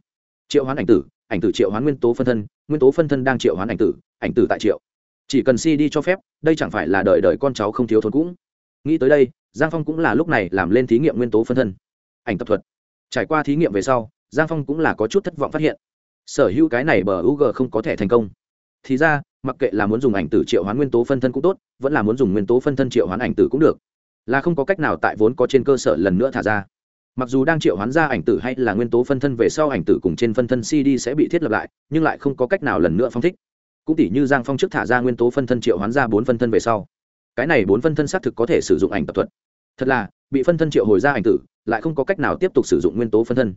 triệu hoán ảnh tử ảnh tử triệu hoán nguyên tố phân thân, nguyên tố phân thân đang triệu hoán ảnh tử ảnh tử tại triệu. Chỉ cần si đi cho phép, đây chẳng phải là đợi đợi con cháu không thiếu thốn cũng. Nghĩ tới đây, giang phong cũng là lúc này làm lên thí nghiệm nguyên tố phân thân. Ảnh tập thuật. Trải qua thí nghiệm về sau, giang phong cũng là có chút thất vọng phát hiện, sở hữu cái này bờ u g không có thể thành công. Thì ra, mặc kệ là muốn dùng ảnh tử triệu hoán nguyên tố phân thân cũng tốt, vẫn là muốn dùng nguyên tố phân thân triệu hoán ảnh tử cũng được. Là không có cách nào tại vốn có trên cơ sở lần nữa thả ra mặc dù đang triệu hoán ra ảnh tử hay là nguyên tố phân thân về sau ảnh tử cùng trên phân thân cd sẽ bị thiết lập lại, nhưng lại không có cách nào lần nữa phong thích. Cũng tỷ như giang phong trước thả ra nguyên tố phân thân triệu hoán ra bốn phân thân về sau. Cái này bốn phân thân xác thực có thể sử dụng ảnh tập thuật. Thật là, bị phân thân triệu hồi ra ảnh tử, lại không có cách nào tiếp tục sử dụng nguyên tố phân thân.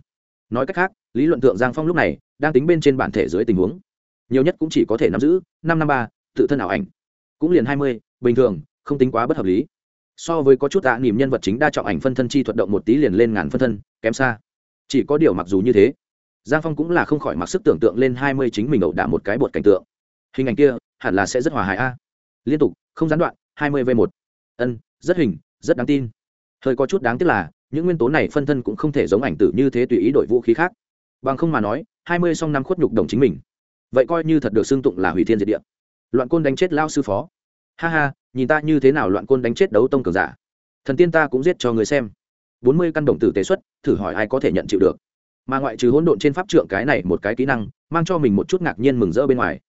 Nói cách khác, lý luận tượng giang phong lúc này đang tính bên trên bản thể dưới tình huống. Nhiều nhất cũng chỉ có thể nắm giữ năm năm ba, tự thân ảo ảnh. Cũng liền hai mươi, bình thường, không tính quá bất hợp lý so với có chút tạ niềm nhân vật chính đa trọng ảnh phân thân chi thuật động một tí liền lên ngàn phân thân, kém xa. Chỉ có điều mặc dù như thế, giang phong cũng là không khỏi mặc sức tưởng tượng lên hai mươi chính mình ẩu đả một cái bột cảnh tượng. Hình ảnh kia, hẳn là sẽ rất hòa hài a. Liên tục, không gián đoạn, hai mươi v một. Ân, rất hình, rất đáng tin. Hơi có chút đáng tiếc là, những nguyên tố này phân thân cũng không thể giống ảnh tử như thế tùy ý đổi vũ khí khác. Bằng không mà nói, hai mươi song năm khuất nhục đồng chính mình. Vậy coi như thật được xưng tụng là hủy thiên diệt địa. Loạn côn đánh chết lao sư phó. Ha ha nhìn ta như thế nào loạn côn đánh chết đấu tông cường giả. Thần tiên ta cũng giết cho người xem. Bốn mươi căn đồng tử tế xuất, thử hỏi ai có thể nhận chịu được. Mà ngoại trừ hỗn độn trên pháp trượng cái này một cái kỹ năng, mang cho mình một chút ngạc nhiên mừng rỡ bên ngoài.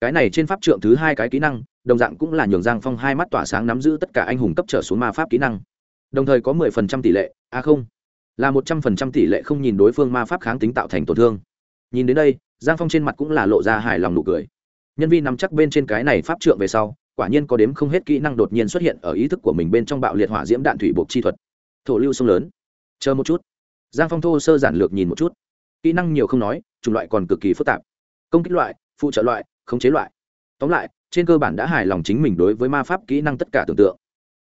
Cái này trên pháp trượng thứ hai cái kỹ năng, đồng dạng cũng là nhường giang phong hai mắt tỏa sáng nắm giữ tất cả anh hùng cấp trở xuống ma pháp kỹ năng. Đồng thời có mười phần trăm tỷ lệ a à không, là một trăm phần trăm tỷ lệ không nhìn đối phương ma pháp kháng tính tạo thành tổn thương. Nhìn đến đây, giang phong trên mặt cũng là lộ ra hài lòng nụ cười. Nhân viên nắm chắc bên trên cái này pháp trượng về sau quả nhiên có đếm không hết kỹ năng đột nhiên xuất hiện ở ý thức của mình bên trong bạo liệt hỏa diễm đạn thủy buộc chi thuật. Thổ lưu sông lớn. Chờ một chút. Giang phong thô sơ giản lược nhìn một chút. Kỹ năng nhiều không nói, chủng loại còn cực kỳ phức tạp. Công kích loại, phụ trợ loại, khống chế loại. Tóm lại, trên cơ bản đã hài lòng chính mình đối với ma pháp kỹ năng tất cả tưởng tượng.